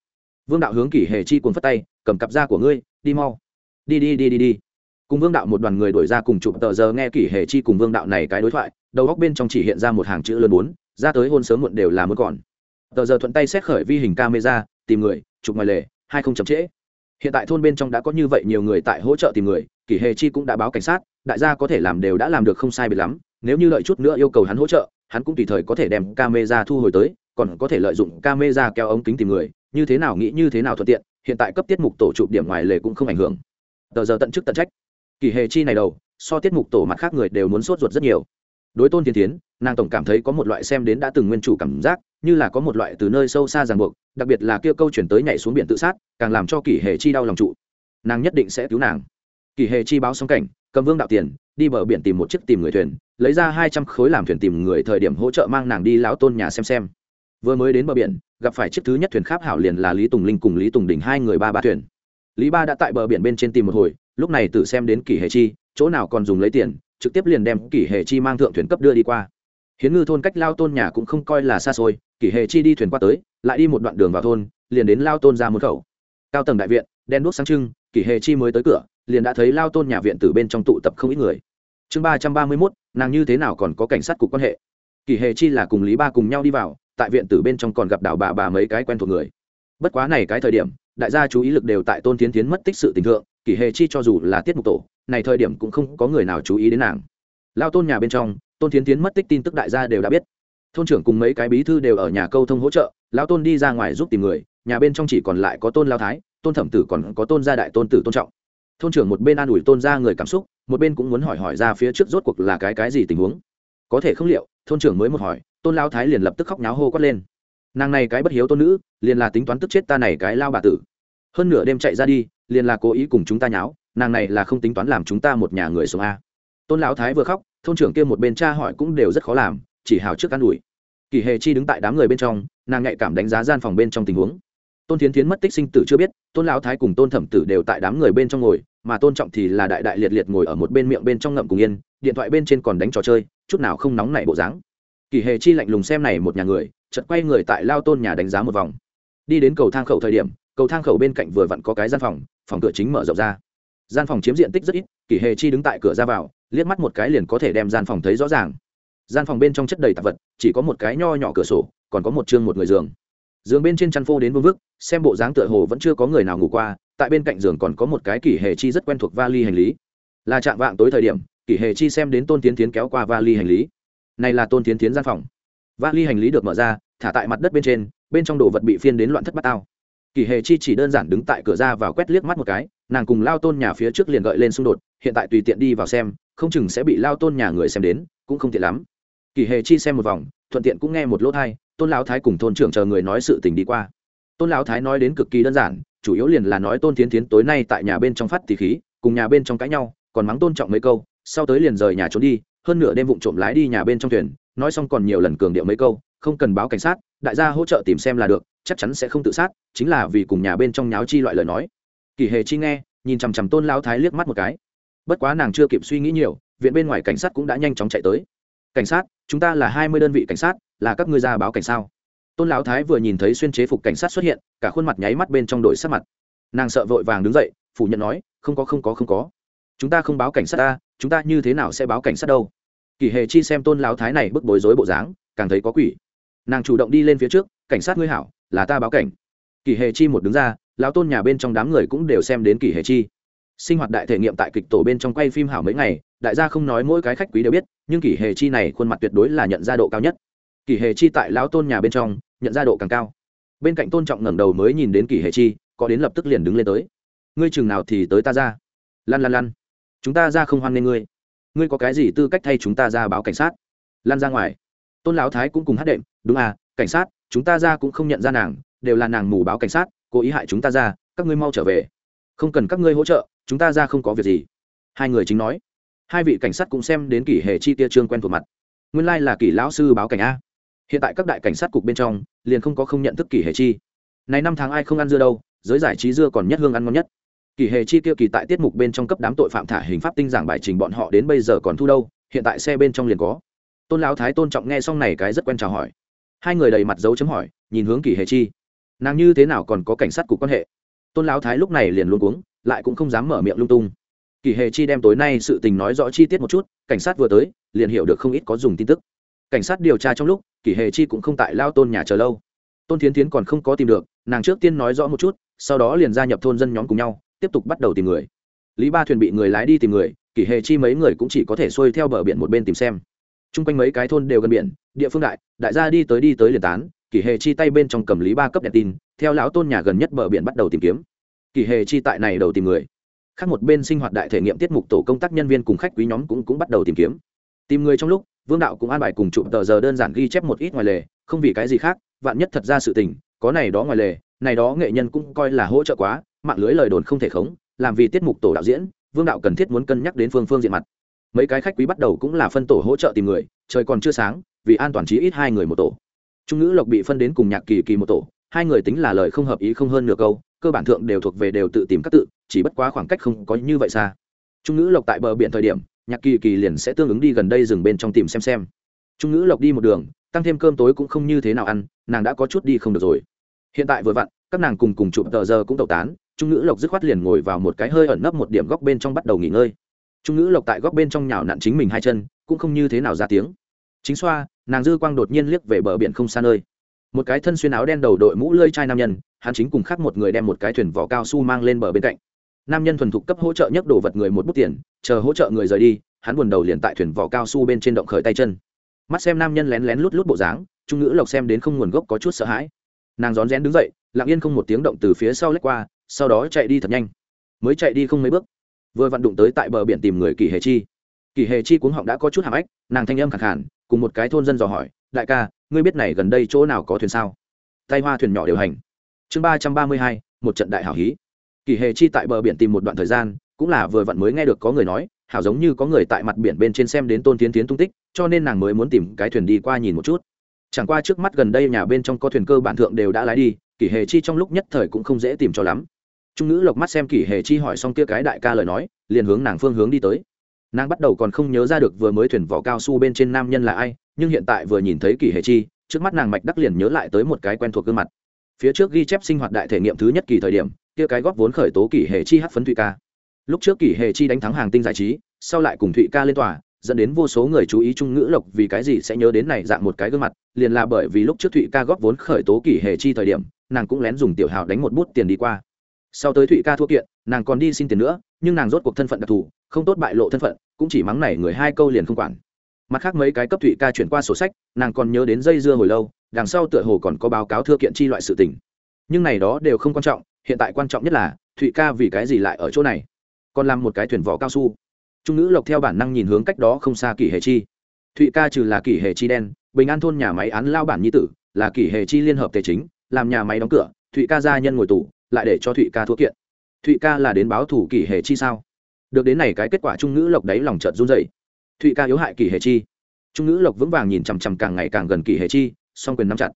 Vương đạo hướng kỷ hề chi cuốn phất tay, cầm cặp da của ngươi, đi mau. Đi đi đi đi đi. Cùng vương đạo một đoàn người đổi ra cùng chụp tờ giờ nghe kỷ hề chi cùng vương đạo này cái đối thoại, đầu góc bên trong chỉ hiện ra một hàng chữ lớn bốn, ra tới hôn sớm muộn đều là muốn còn. Tờ giờ thuận tay xét khởi vi hình camera, tìm người, chụp ngoài lề, hai không chậm trễ. Hiện tại thôn bên trong đã có như vậy nhiều người tại hỗ trợ tìm người, kỷ hề chi cũng đã báo cảnh sát, đại gia có thể làm đều đã làm được không sai biệt lắm, nếu như lợi chút nữa yêu cầu hắn hỗ trợ hắn cũng tùy thời có thể đem camera thu hồi tới, còn có thể lợi dụng camera kéo ống kính tìm người, như thế nào nghĩ như thế nào thuận tiện, hiện tại cấp tiết mục tổ chụp điểm ngoài lề cũng không ảnh hưởng. Tờ giờ tận chức tận trách. Kỳ hề chi này đầu, so tiết mục tổ mặt khác người đều muốn sốt ruột rất nhiều. Đối tôn thiên thiến, nàng tổng cảm thấy có một loại xem đến đã từng nguyên chủ cảm giác, như là có một loại từ nơi sâu xa ràng buộc, đặc biệt là kia câu chuyển tới nhảy xuống biển tự sát, càng làm cho kỳ hề chi đau lòng trụ. Nàng nhất định sẽ cứu nàng. Kỳ hề chi báo xong cảnh, cầm vương đạo tiền, đi bờ biển tìm một chiếc tìm người thuyền lấy ra hai trăm khối làm thuyền tìm người thời điểm hỗ trợ mang nàng đi lão tôn nhà xem xem. Vừa mới đến bờ biển, gặp phải chiếc thứ nhất thuyền khác hảo liền là lý tùng linh cùng lý tùng đỉnh hai người ba ba thuyền. Lý ba đã tại bờ biển bên trên tìm một hồi, lúc này tự xem đến kỷ hệ chi, chỗ nào còn dùng lấy tiền, trực tiếp liền đem kỷ hệ chi mang thượng thuyền cấp đưa đi qua. Hiến ngư thôn cách lao tôn nhà cũng không coi là xa xôi, kỷ hệ chi đi thuyền qua tới, lại đi một đoạn đường vào thôn, liền đến lao tôn ra một khẩu. Cao tầng đại viện, đen đuốc sáng trưng, kỷ hệ chi mới tới cửa, liền đã thấy lao tôn nhà viện từ bên trong tụ tập không ít người. Chương ba trăm ba mươi mốt nàng như thế nào còn có cảnh sát cục quan hệ? Kỳ hề chi là cùng lý ba cùng nhau đi vào, tại viện tử bên trong còn gặp đảo bà bà mấy cái quen thuộc người. Bất quá này cái thời điểm, đại gia chú ý lực đều tại tôn tiến tiến mất tích sự tình thượng, kỳ hề chi cho dù là tiết mục tổ, này thời điểm cũng không có người nào chú ý đến nàng. Lao tôn nhà bên trong, tôn tiến tiến mất tích tin tức đại gia đều đã biết. Thôn trưởng cùng mấy cái bí thư đều ở nhà câu thông hỗ trợ, lao tôn đi ra ngoài giúp tìm người, nhà bên trong chỉ còn lại có tôn lao thái, tôn thẩm tử còn có tôn gia đại tôn tử tôn trọng. Thôn trưởng một bên an ủi tôn ra người cảm xúc một bên cũng muốn hỏi hỏi ra phía trước rốt cuộc là cái cái gì tình huống. Có thể không liệu, thôn trưởng mới một hỏi, tôn lao thái liền lập tức khóc nháo hô quát lên. Nàng này cái bất hiếu tôn nữ, liền là tính toán tức chết ta này cái lao bà tử. Hơn nửa đêm chạy ra đi, liền là cố ý cùng chúng ta nháo, nàng này là không tính toán làm chúng ta một nhà người sống a. Tôn lão thái vừa khóc, thôn trưởng kia một bên cha hỏi cũng đều rất khó làm, chỉ hào trước an ủi. Kỳ hề chi đứng tại đám người bên trong, nàng nhạy cảm đánh giá gian phòng bên trong tình huống. Tôn thiến thiến mất tích sinh tử chưa biết, tôn lão thái cùng tôn thẩm tử đều tại đám người bên trong ngồi mà tôn trọng thì là đại đại liệt liệt ngồi ở một bên miệng bên trong ngậm cùng yên, điện thoại bên trên còn đánh trò chơi, chút nào không nóng nảy bộ dáng. Kỳ hề chi lạnh lùng xem này một nhà người, chợt quay người tại lao tôn nhà đánh giá một vòng. Đi đến cầu thang khẩu thời điểm, cầu thang khẩu bên cạnh vừa vặn có cái gian phòng phòng cửa chính mở rộng ra. Gian phòng chiếm diện tích rất ít, kỳ hề chi đứng tại cửa ra vào, liếc mắt một cái liền có thể đem gian phòng thấy rõ ràng. Gian phòng bên trong chất đầy tạp vật, chỉ có một cái nho nhỏ cửa sổ, còn có một chương một người giường. Giường bên trên chăn phô đến vương vức, xem bộ dáng tựa hồ vẫn chưa có người nào ngủ qua tại bên cạnh giường còn có một cái kỷ hề chi rất quen thuộc vali hành lý. Là chạm vạng tối thời điểm, kỷ hề chi xem đến tôn tiến tiến kéo qua vali hành lý. Này là tôn tiến tiến gian phòng. Vali hành lý được mở ra, thả tại mặt đất bên trên, bên trong đồ vật bị phiên đến loạn thất bát tao. Kỷ hề chi chỉ đơn giản đứng tại cửa ra vào quét liếc mắt một cái, nàng cùng lao tôn nhà phía trước liền gợi lên xung đột, hiện tại tùy tiện đi vào xem, không chừng sẽ bị lao tôn nhà người xem đến, cũng không tiện lắm. Kỷ hề chi xem một vòng, thuận tiện cũng nghe một lỗ thai tôn lão thái cùng thôn trưởng chờ người nói sự tình đi qua. Tôn lão thái nói đến cực kỳ đơn giản chủ yếu liền là nói tôn tiến tiến tối nay tại nhà bên trong phát tỷ khí, cùng nhà bên trong cãi nhau, còn mắng tôn trọng mấy câu, sau tới liền rời nhà trốn đi, hơn nửa đêm vụng trộm lái đi nhà bên trong thuyền, nói xong còn nhiều lần cường điệu mấy câu, không cần báo cảnh sát, đại gia hỗ trợ tìm xem là được, chắc chắn sẽ không tự sát, chính là vì cùng nhà bên trong nháo chi loại lời nói. Kỳ hề chi nghe, nhìn chằm chằm tôn lão thái liếc mắt một cái. Bất quá nàng chưa kịp suy nghĩ nhiều, viện bên ngoài cảnh sát cũng đã nhanh chóng chạy tới. Cảnh sát, chúng ta là hai mươi đơn vị cảnh sát, là các ngươi ra báo cảnh sao? Tôn lão thái vừa nhìn thấy xuyên chế phục cảnh sát xuất hiện, cả khuôn mặt nháy mắt bên trong đội sắc mặt. Nàng sợ vội vàng đứng dậy, phủ nhận nói, không có không có không có. Chúng ta không báo cảnh sát ta, chúng ta như thế nào sẽ báo cảnh sát đâu? Kỳ hề chi xem tôn lão thái này bức bối rối bộ dáng, càng thấy có quỷ. Nàng chủ động đi lên phía trước, cảnh sát ngươi hảo, là ta báo cảnh. Kỳ hề chi một đứng ra, lão tôn nhà bên trong đám người cũng đều xem đến kỳ hề chi. Sinh hoạt đại thể nghiệm tại kịch tổ bên trong quay phim hảo mấy ngày, đại gia không nói mỗi cái khách quý đều biết, nhưng kỳ hề chi này khuôn mặt tuyệt đối là nhận ra độ cao nhất. Kỳ hề chi tại lão tôn nhà bên trong nhận ra độ càng cao. Bên cạnh tôn trọng ngẩng đầu mới nhìn đến kỳ hề chi, có đến lập tức liền đứng lên tới. Ngươi chừng nào thì tới ta ra. Lăn lăn lăn chúng ta ra không hoan nghê ngươi. Ngươi có cái gì tư cách thay chúng ta ra báo cảnh sát? Lăn ra ngoài. Tôn lão thái cũng cùng hát đệm, đúng à cảnh sát, chúng ta ra cũng không nhận ra nàng, đều là nàng mù báo cảnh sát, cố ý hại chúng ta ra, các ngươi mau trở về. Không cần các ngươi hỗ trợ, chúng ta ra không có việc gì. Hai người chính nói. Hai vị cảnh sát cũng xem đến kỷ hệ chi tia trương quen thuộc mặt. Nguyên lai là kỷ lão sư báo cảnh a hiện tại các đại cảnh sát cục bên trong, liền không có không nhận thức kỷ hệ chi. Này năm tháng ai không ăn dưa đâu, giới giải trí dưa còn nhất hương ăn ngon nhất. Kỷ hệ chi kia kỳ tại tiết mục bên trong cấp đám tội phạm thả hình pháp tinh giảng bài trình bọn họ đến bây giờ còn thu đâu, hiện tại xe bên trong liền có. Tôn lão thái tôn trọng nghe xong này cái rất quen chào hỏi. Hai người đầy mặt dấu chấm hỏi, nhìn hướng kỷ hệ chi. Nàng như thế nào còn có cảnh sát cục quan hệ? Tôn lão thái lúc này liền luôn cuống, lại cũng không dám mở miệng lung tung. Kỷ hệ chi đem tối nay sự tình nói rõ chi tiết một chút, cảnh sát vừa tới, liền hiểu được không ít có dùng tin tức. Cảnh sát điều tra trong lúc kỷ Hề chi cũng không tại lao tôn nhà chờ lâu. Tôn thiến tiến còn không có tìm được, nàng trước tiên nói rõ một chút, sau đó liền gia nhập thôn dân nhóm cùng nhau, tiếp tục bắt đầu tìm người. Lý ba thuyền bị người lái đi tìm người, kỷ Hề chi mấy người cũng chỉ có thể xuôi theo bờ biển một bên tìm xem. T r u n g quanh mấy cái thôn đều gần biển, địa phương đại đại gia đi tới đi tới liền tán, kỷ Hề chi tay bên trong cầm lý ba cấp đèn tin, theo lão tôn nhà gần nhất bờ biển bắt đầu tìm kiếm. Kỷ Hề chi tại này đầu tìm người. Khác một bên sinh hoạt đại thể nghiệm tiết mục tổ công tác nhân viên cùng khách quý nhóm cũng cũng bắt đầu tìm kiếm. Tìm người trong lúc vương đạo cũng an bài cùng chụp tờ giờ đơn giản ghi chép một ít ngoài lề, không vì cái gì khác, vạn nhất thật ra sự tình, có này đó ngoài lề, này đó nghệ nhân cũng coi là hỗ trợ quá, mạng lưới lời đồn không thể khống, làm vì tiết mục tổ đạo diễn, vương đạo cần thiết muốn cân nhắc đến phương phương diện mặt. Mấy cái khách quý bắt đầu cũng là phân tổ hỗ trợ tìm người, trời còn chưa sáng, vì an toàn chí ít hai người một tổ. Trung ngữ lộc bị phân đến cùng nhạc kỳ kỳ một tổ, hai người tính là lời không hợp ý không hơn nửa câu, cơ bản thượng đều thuộc về đều tự tìm các tự, chỉ bất quá khoảng cách không có như vậy xa. Trung ngữ lộc tại bờ biển thời điểm nhạc kỳ kỳ liền sẽ tương ứng đi gần đây dừng bên trong tìm xem xem. Trung ngữ lộc đi một đường, tăng thêm cơm tối cũng không như thế nào ăn, nàng đã có chút đi không được rồi. Hiện tại vừa vặn, các nàng cùng cùng chụp tờ giờ cũng tẩu tán, trung ngữ lộc dứt khoát liền ngồi vào một cái hơi ẩn nấp một điểm góc bên trong bắt đầu nghỉ ngơi. Trung ngữ lộc tại góc bên trong nhào nặn chính mình hai chân, cũng không như thế nào ra tiếng. Chính xoa, nàng dư quang đột nhiên liếc về bờ biển không xa nơi. Một cái thân xuyên áo đen đầu đội mũ lơi chai nam nhân, hắn chính cùng khác một người đem một cái thuyền vỏ cao su mang lên bờ bên cạnh nam nhân thuần thục cấp hỗ trợ nhấc đồ vật người một bút tiền, chờ hỗ trợ người rời đi, hắn buồn đầu liền tại thuyền vỏ cao su bên trên động khởi tay chân. Mắt xem nam nhân lén lén lút lút bộ dáng, trung ngữ lộc xem đến không nguồn gốc có chút sợ hãi. Nàng rón rén đứng dậy, lặng yên không một tiếng động từ phía sau lách qua, sau đó chạy đi thật nhanh. Mới chạy đi không mấy bước, vừa vặn đụng tới tại bờ biển tìm người kỳ hề chi. Kỳ hề chi cuống họng đã có chút hàm ếch, nàng thanh âm khẳng khản cùng một cái thôn dân dò hỏi, đại ca, ngươi biết này gần đây chỗ nào có thuyền sao? Tay hoa thuyền nhỏ điều hành. Chương ba trăm ba mươi hai, một trận đại hảo hí kỳ hề chi tại bờ biển tìm một đoạn thời gian, cũng là vừa vặn mới nghe được có người nói, hảo giống như có người tại mặt biển bên trên xem đến tôn tiến tiến tung tích, cho nên nàng mới muốn tìm cái thuyền đi qua nhìn một chút. Chẳng qua trước mắt gần đây nhà bên trong có thuyền cơ bản thượng đều đã lái đi kỷ hề chi trong lúc nhất thời cũng không dễ tìm cho lắm. Trung nữ lộc mắt xem kỷ hề chi hỏi xong kia cái đại ca lời nói, liền hướng nàng phương hướng đi tới. Nàng bắt đầu còn không nhớ ra được vừa mới thuyền vỏ cao su bên trên nam nhân là ai, nhưng hiện tại vừa nhìn thấy kỷ hề chi, trước mắt nàng mạch đắc liền nhớ lại tới một cái quen thuộc gương mặt phía trước ghi chép sinh hoạt đại thể nghiệm thứ nhất kỳ thời điểm, kia cái góp vốn khởi tố kỷ hệ chi hát phấn thụy ca. Lúc trước kỷ hệ chi đánh thắng hàng tinh giải trí, sau lại cùng thụy ca lên tòa, dẫn đến vô số người chú ý trung ngữ lộc vì cái gì sẽ nhớ đến này dạng một cái gương mặt, liền là bởi vì lúc trước thụy ca góp vốn khởi tố kỷ hệ chi thời điểm, nàng cũng lén dùng tiểu hào đánh một bút tiền đi qua. Sau tới thụy ca thua kiện, nàng còn đi xin tiền nữa, nhưng nàng rốt cuộc thân phận đặc thù, không tốt bại lộ thân phận, cũng chỉ mắng này người hai câu liền không quản. Mặt khác mấy cái cấp thụy ca chuyển qua sổ sách, nàng còn nhớ đến dây dưa hồi lâu đằng sau tựa hồ còn có báo cáo thưa kiện chi loại sự tình. Nhưng này đó đều không quan trọng, hiện tại quan trọng nhất là, thụy ca vì cái gì lại ở chỗ này? Còn làm một cái thuyền vỏ cao su. Trung nữ lộc theo bản năng nhìn hướng cách đó không xa kỷ hệ chi. Thụy ca trừ là kỷ hệ chi đen, bình an thôn nhà máy án lao bản nhi tử, là kỷ hệ chi liên hợp tài chính, làm nhà máy đóng cửa, thụy ca gia nhân ngồi tù, lại để cho thụy ca thua kiện. Thụy ca là đến báo thủ kỷ hệ chi sao? Được đến này cái kết quả trung ngữ lộc đấy lòng trợt run dậy thụy ca yếu hại kỷ hệ chi. Trung ngữ lộc vững vàng nhìn chằm chằm càng ngày càng gần kỷ hệ chi song quyền nắm chặt.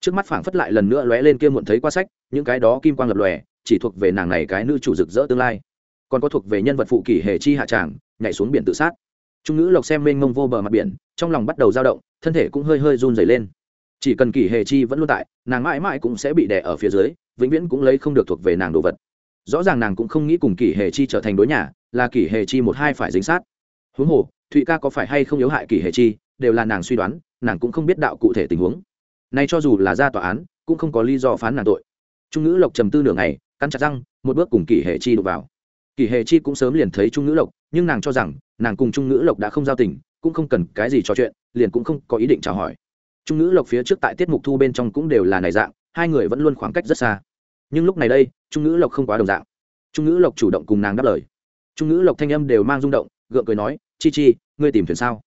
Trước mắt phảng phất lại lần nữa lóe lên kia muộn thấy qua sách, những cái đó kim quang lập lòe, chỉ thuộc về nàng này cái nữ chủ rực rỡ tương lai. Còn có thuộc về nhân vật phụ kỷ hệ chi hạ tràng, nhảy xuống biển tự sát. Trung nữ lộc xem mênh mông vô bờ mặt biển, trong lòng bắt đầu dao động, thân thể cũng hơi hơi run dày lên. Chỉ cần kỷ hệ chi vẫn luôn tại, nàng mãi mãi cũng sẽ bị đè ở phía dưới, vĩnh viễn cũng lấy không được thuộc về nàng đồ vật. Rõ ràng nàng cũng không nghĩ cùng kỷ hệ chi trở thành đối nhà, là kỷ hệ chi một hai phải dính sát. Huống hồ, thụy ca có phải hay không yếu hại kỷ hệ chi? Đều là nàng suy đoán, nàng cũng không biết đạo cụ thể tình huống. Nay cho dù là ra tòa án, cũng không có lý do phán nàng tội. Trung ngữ lộc trầm tư nửa ngày, cắn chặt răng, một bước cùng kỷ hệ chi đụng vào. Kỷ hệ chi cũng sớm liền thấy trung ngữ lộc, nhưng nàng cho rằng, nàng cùng trung ngữ lộc đã không giao tình, cũng không cần cái gì trò chuyện, liền cũng không có ý định chào hỏi. Trung ngữ lộc phía trước tại tiết mục thu bên trong cũng đều là này dạng, hai người vẫn luôn khoảng cách rất xa. Nhưng lúc này đây, trung ngữ lộc không quá đồng dạng. Trung ngữ lộc chủ động cùng nàng đáp lời. Trung ngữ lộc thanh âm đều mang rung động, gượng cười nói, chi chi, ngươi tìm thuyền sao?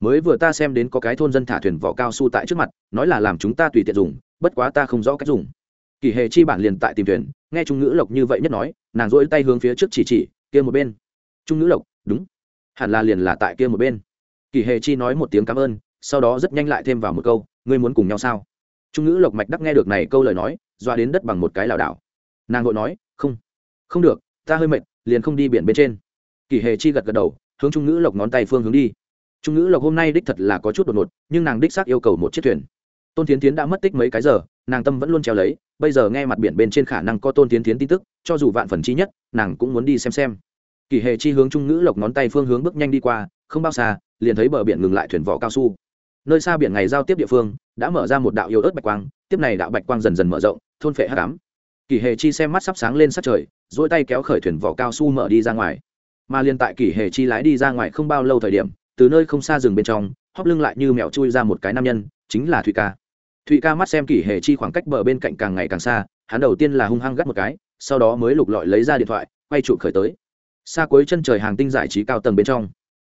Mới vừa ta xem đến có cái thôn dân thả thuyền vỏ cao su tại trước mặt, nói là làm chúng ta tùy tiện dùng, bất quá ta không rõ cách dùng. Kỳ hề chi bản liền tại tìm thuyền, nghe trung ngữ lộc như vậy nhất nói, nàng dỗi tay hướng phía trước chỉ chỉ, kia một bên. Trung ngữ lộc, đúng. Hẳn là liền là tại kia một bên. Kỳ hề chi nói một tiếng cảm ơn, sau đó rất nhanh lại thêm vào một câu, ngươi muốn cùng nhau sao? Trung ngữ lộc mạch đắc nghe được này câu lời nói, doa đến đất bằng một cái lảo đảo. Nàng vội nói, không không được, ta hơi mệt, liền không đi biển bên trên. Kỳ hề chi gật gật đầu, hướng trung ngữ lộc ngón tay phương hướng đi trung ngữ lộc hôm nay đích thật là có chút đột ngột, nhưng nàng đích xác yêu cầu một chiếc thuyền. Tôn tiến tiến đã mất tích mấy cái giờ, nàng tâm vẫn luôn treo lấy, bây giờ nghe mặt biển bên trên khả năng có tôn tiến tiến tin tức, cho dù vạn phần chi nhất, nàng cũng muốn đi xem xem. Kỳ hề chi hướng trung ngữ lộc ngón tay phương hướng bước nhanh đi qua, không bao xa, liền thấy bờ biển ngừng lại thuyền vỏ cao su. Nơi xa biển ngày giao tiếp địa phương, đã mở ra một đạo yếu ớt bạch quang, tiếp này đạo bạch quang dần dần mở rộng, thôn phệ hát cám kỳ hề chi xem mắt sắp sáng lên sát trời dỗi tay kéo khởi thuyền vỏ cao su mở đi ra ngoài. Mà liền tại kỳ hề chi lái đi ra ngoài không bao lâu thời điểm từ nơi không xa rừng bên trong, hóp lưng lại như mẹo chui ra một cái nam nhân, chính là thụy ca. Thụy ca mắt xem kỷ hề chi khoảng cách bờ bên cạnh càng ngày càng xa, hắn đầu tiên là hung hăng gắt một cái, sau đó mới lục lọi lấy ra điện thoại, quay trụ khởi tới. Xa cuối chân trời hàng tinh giải trí cao tầng bên trong.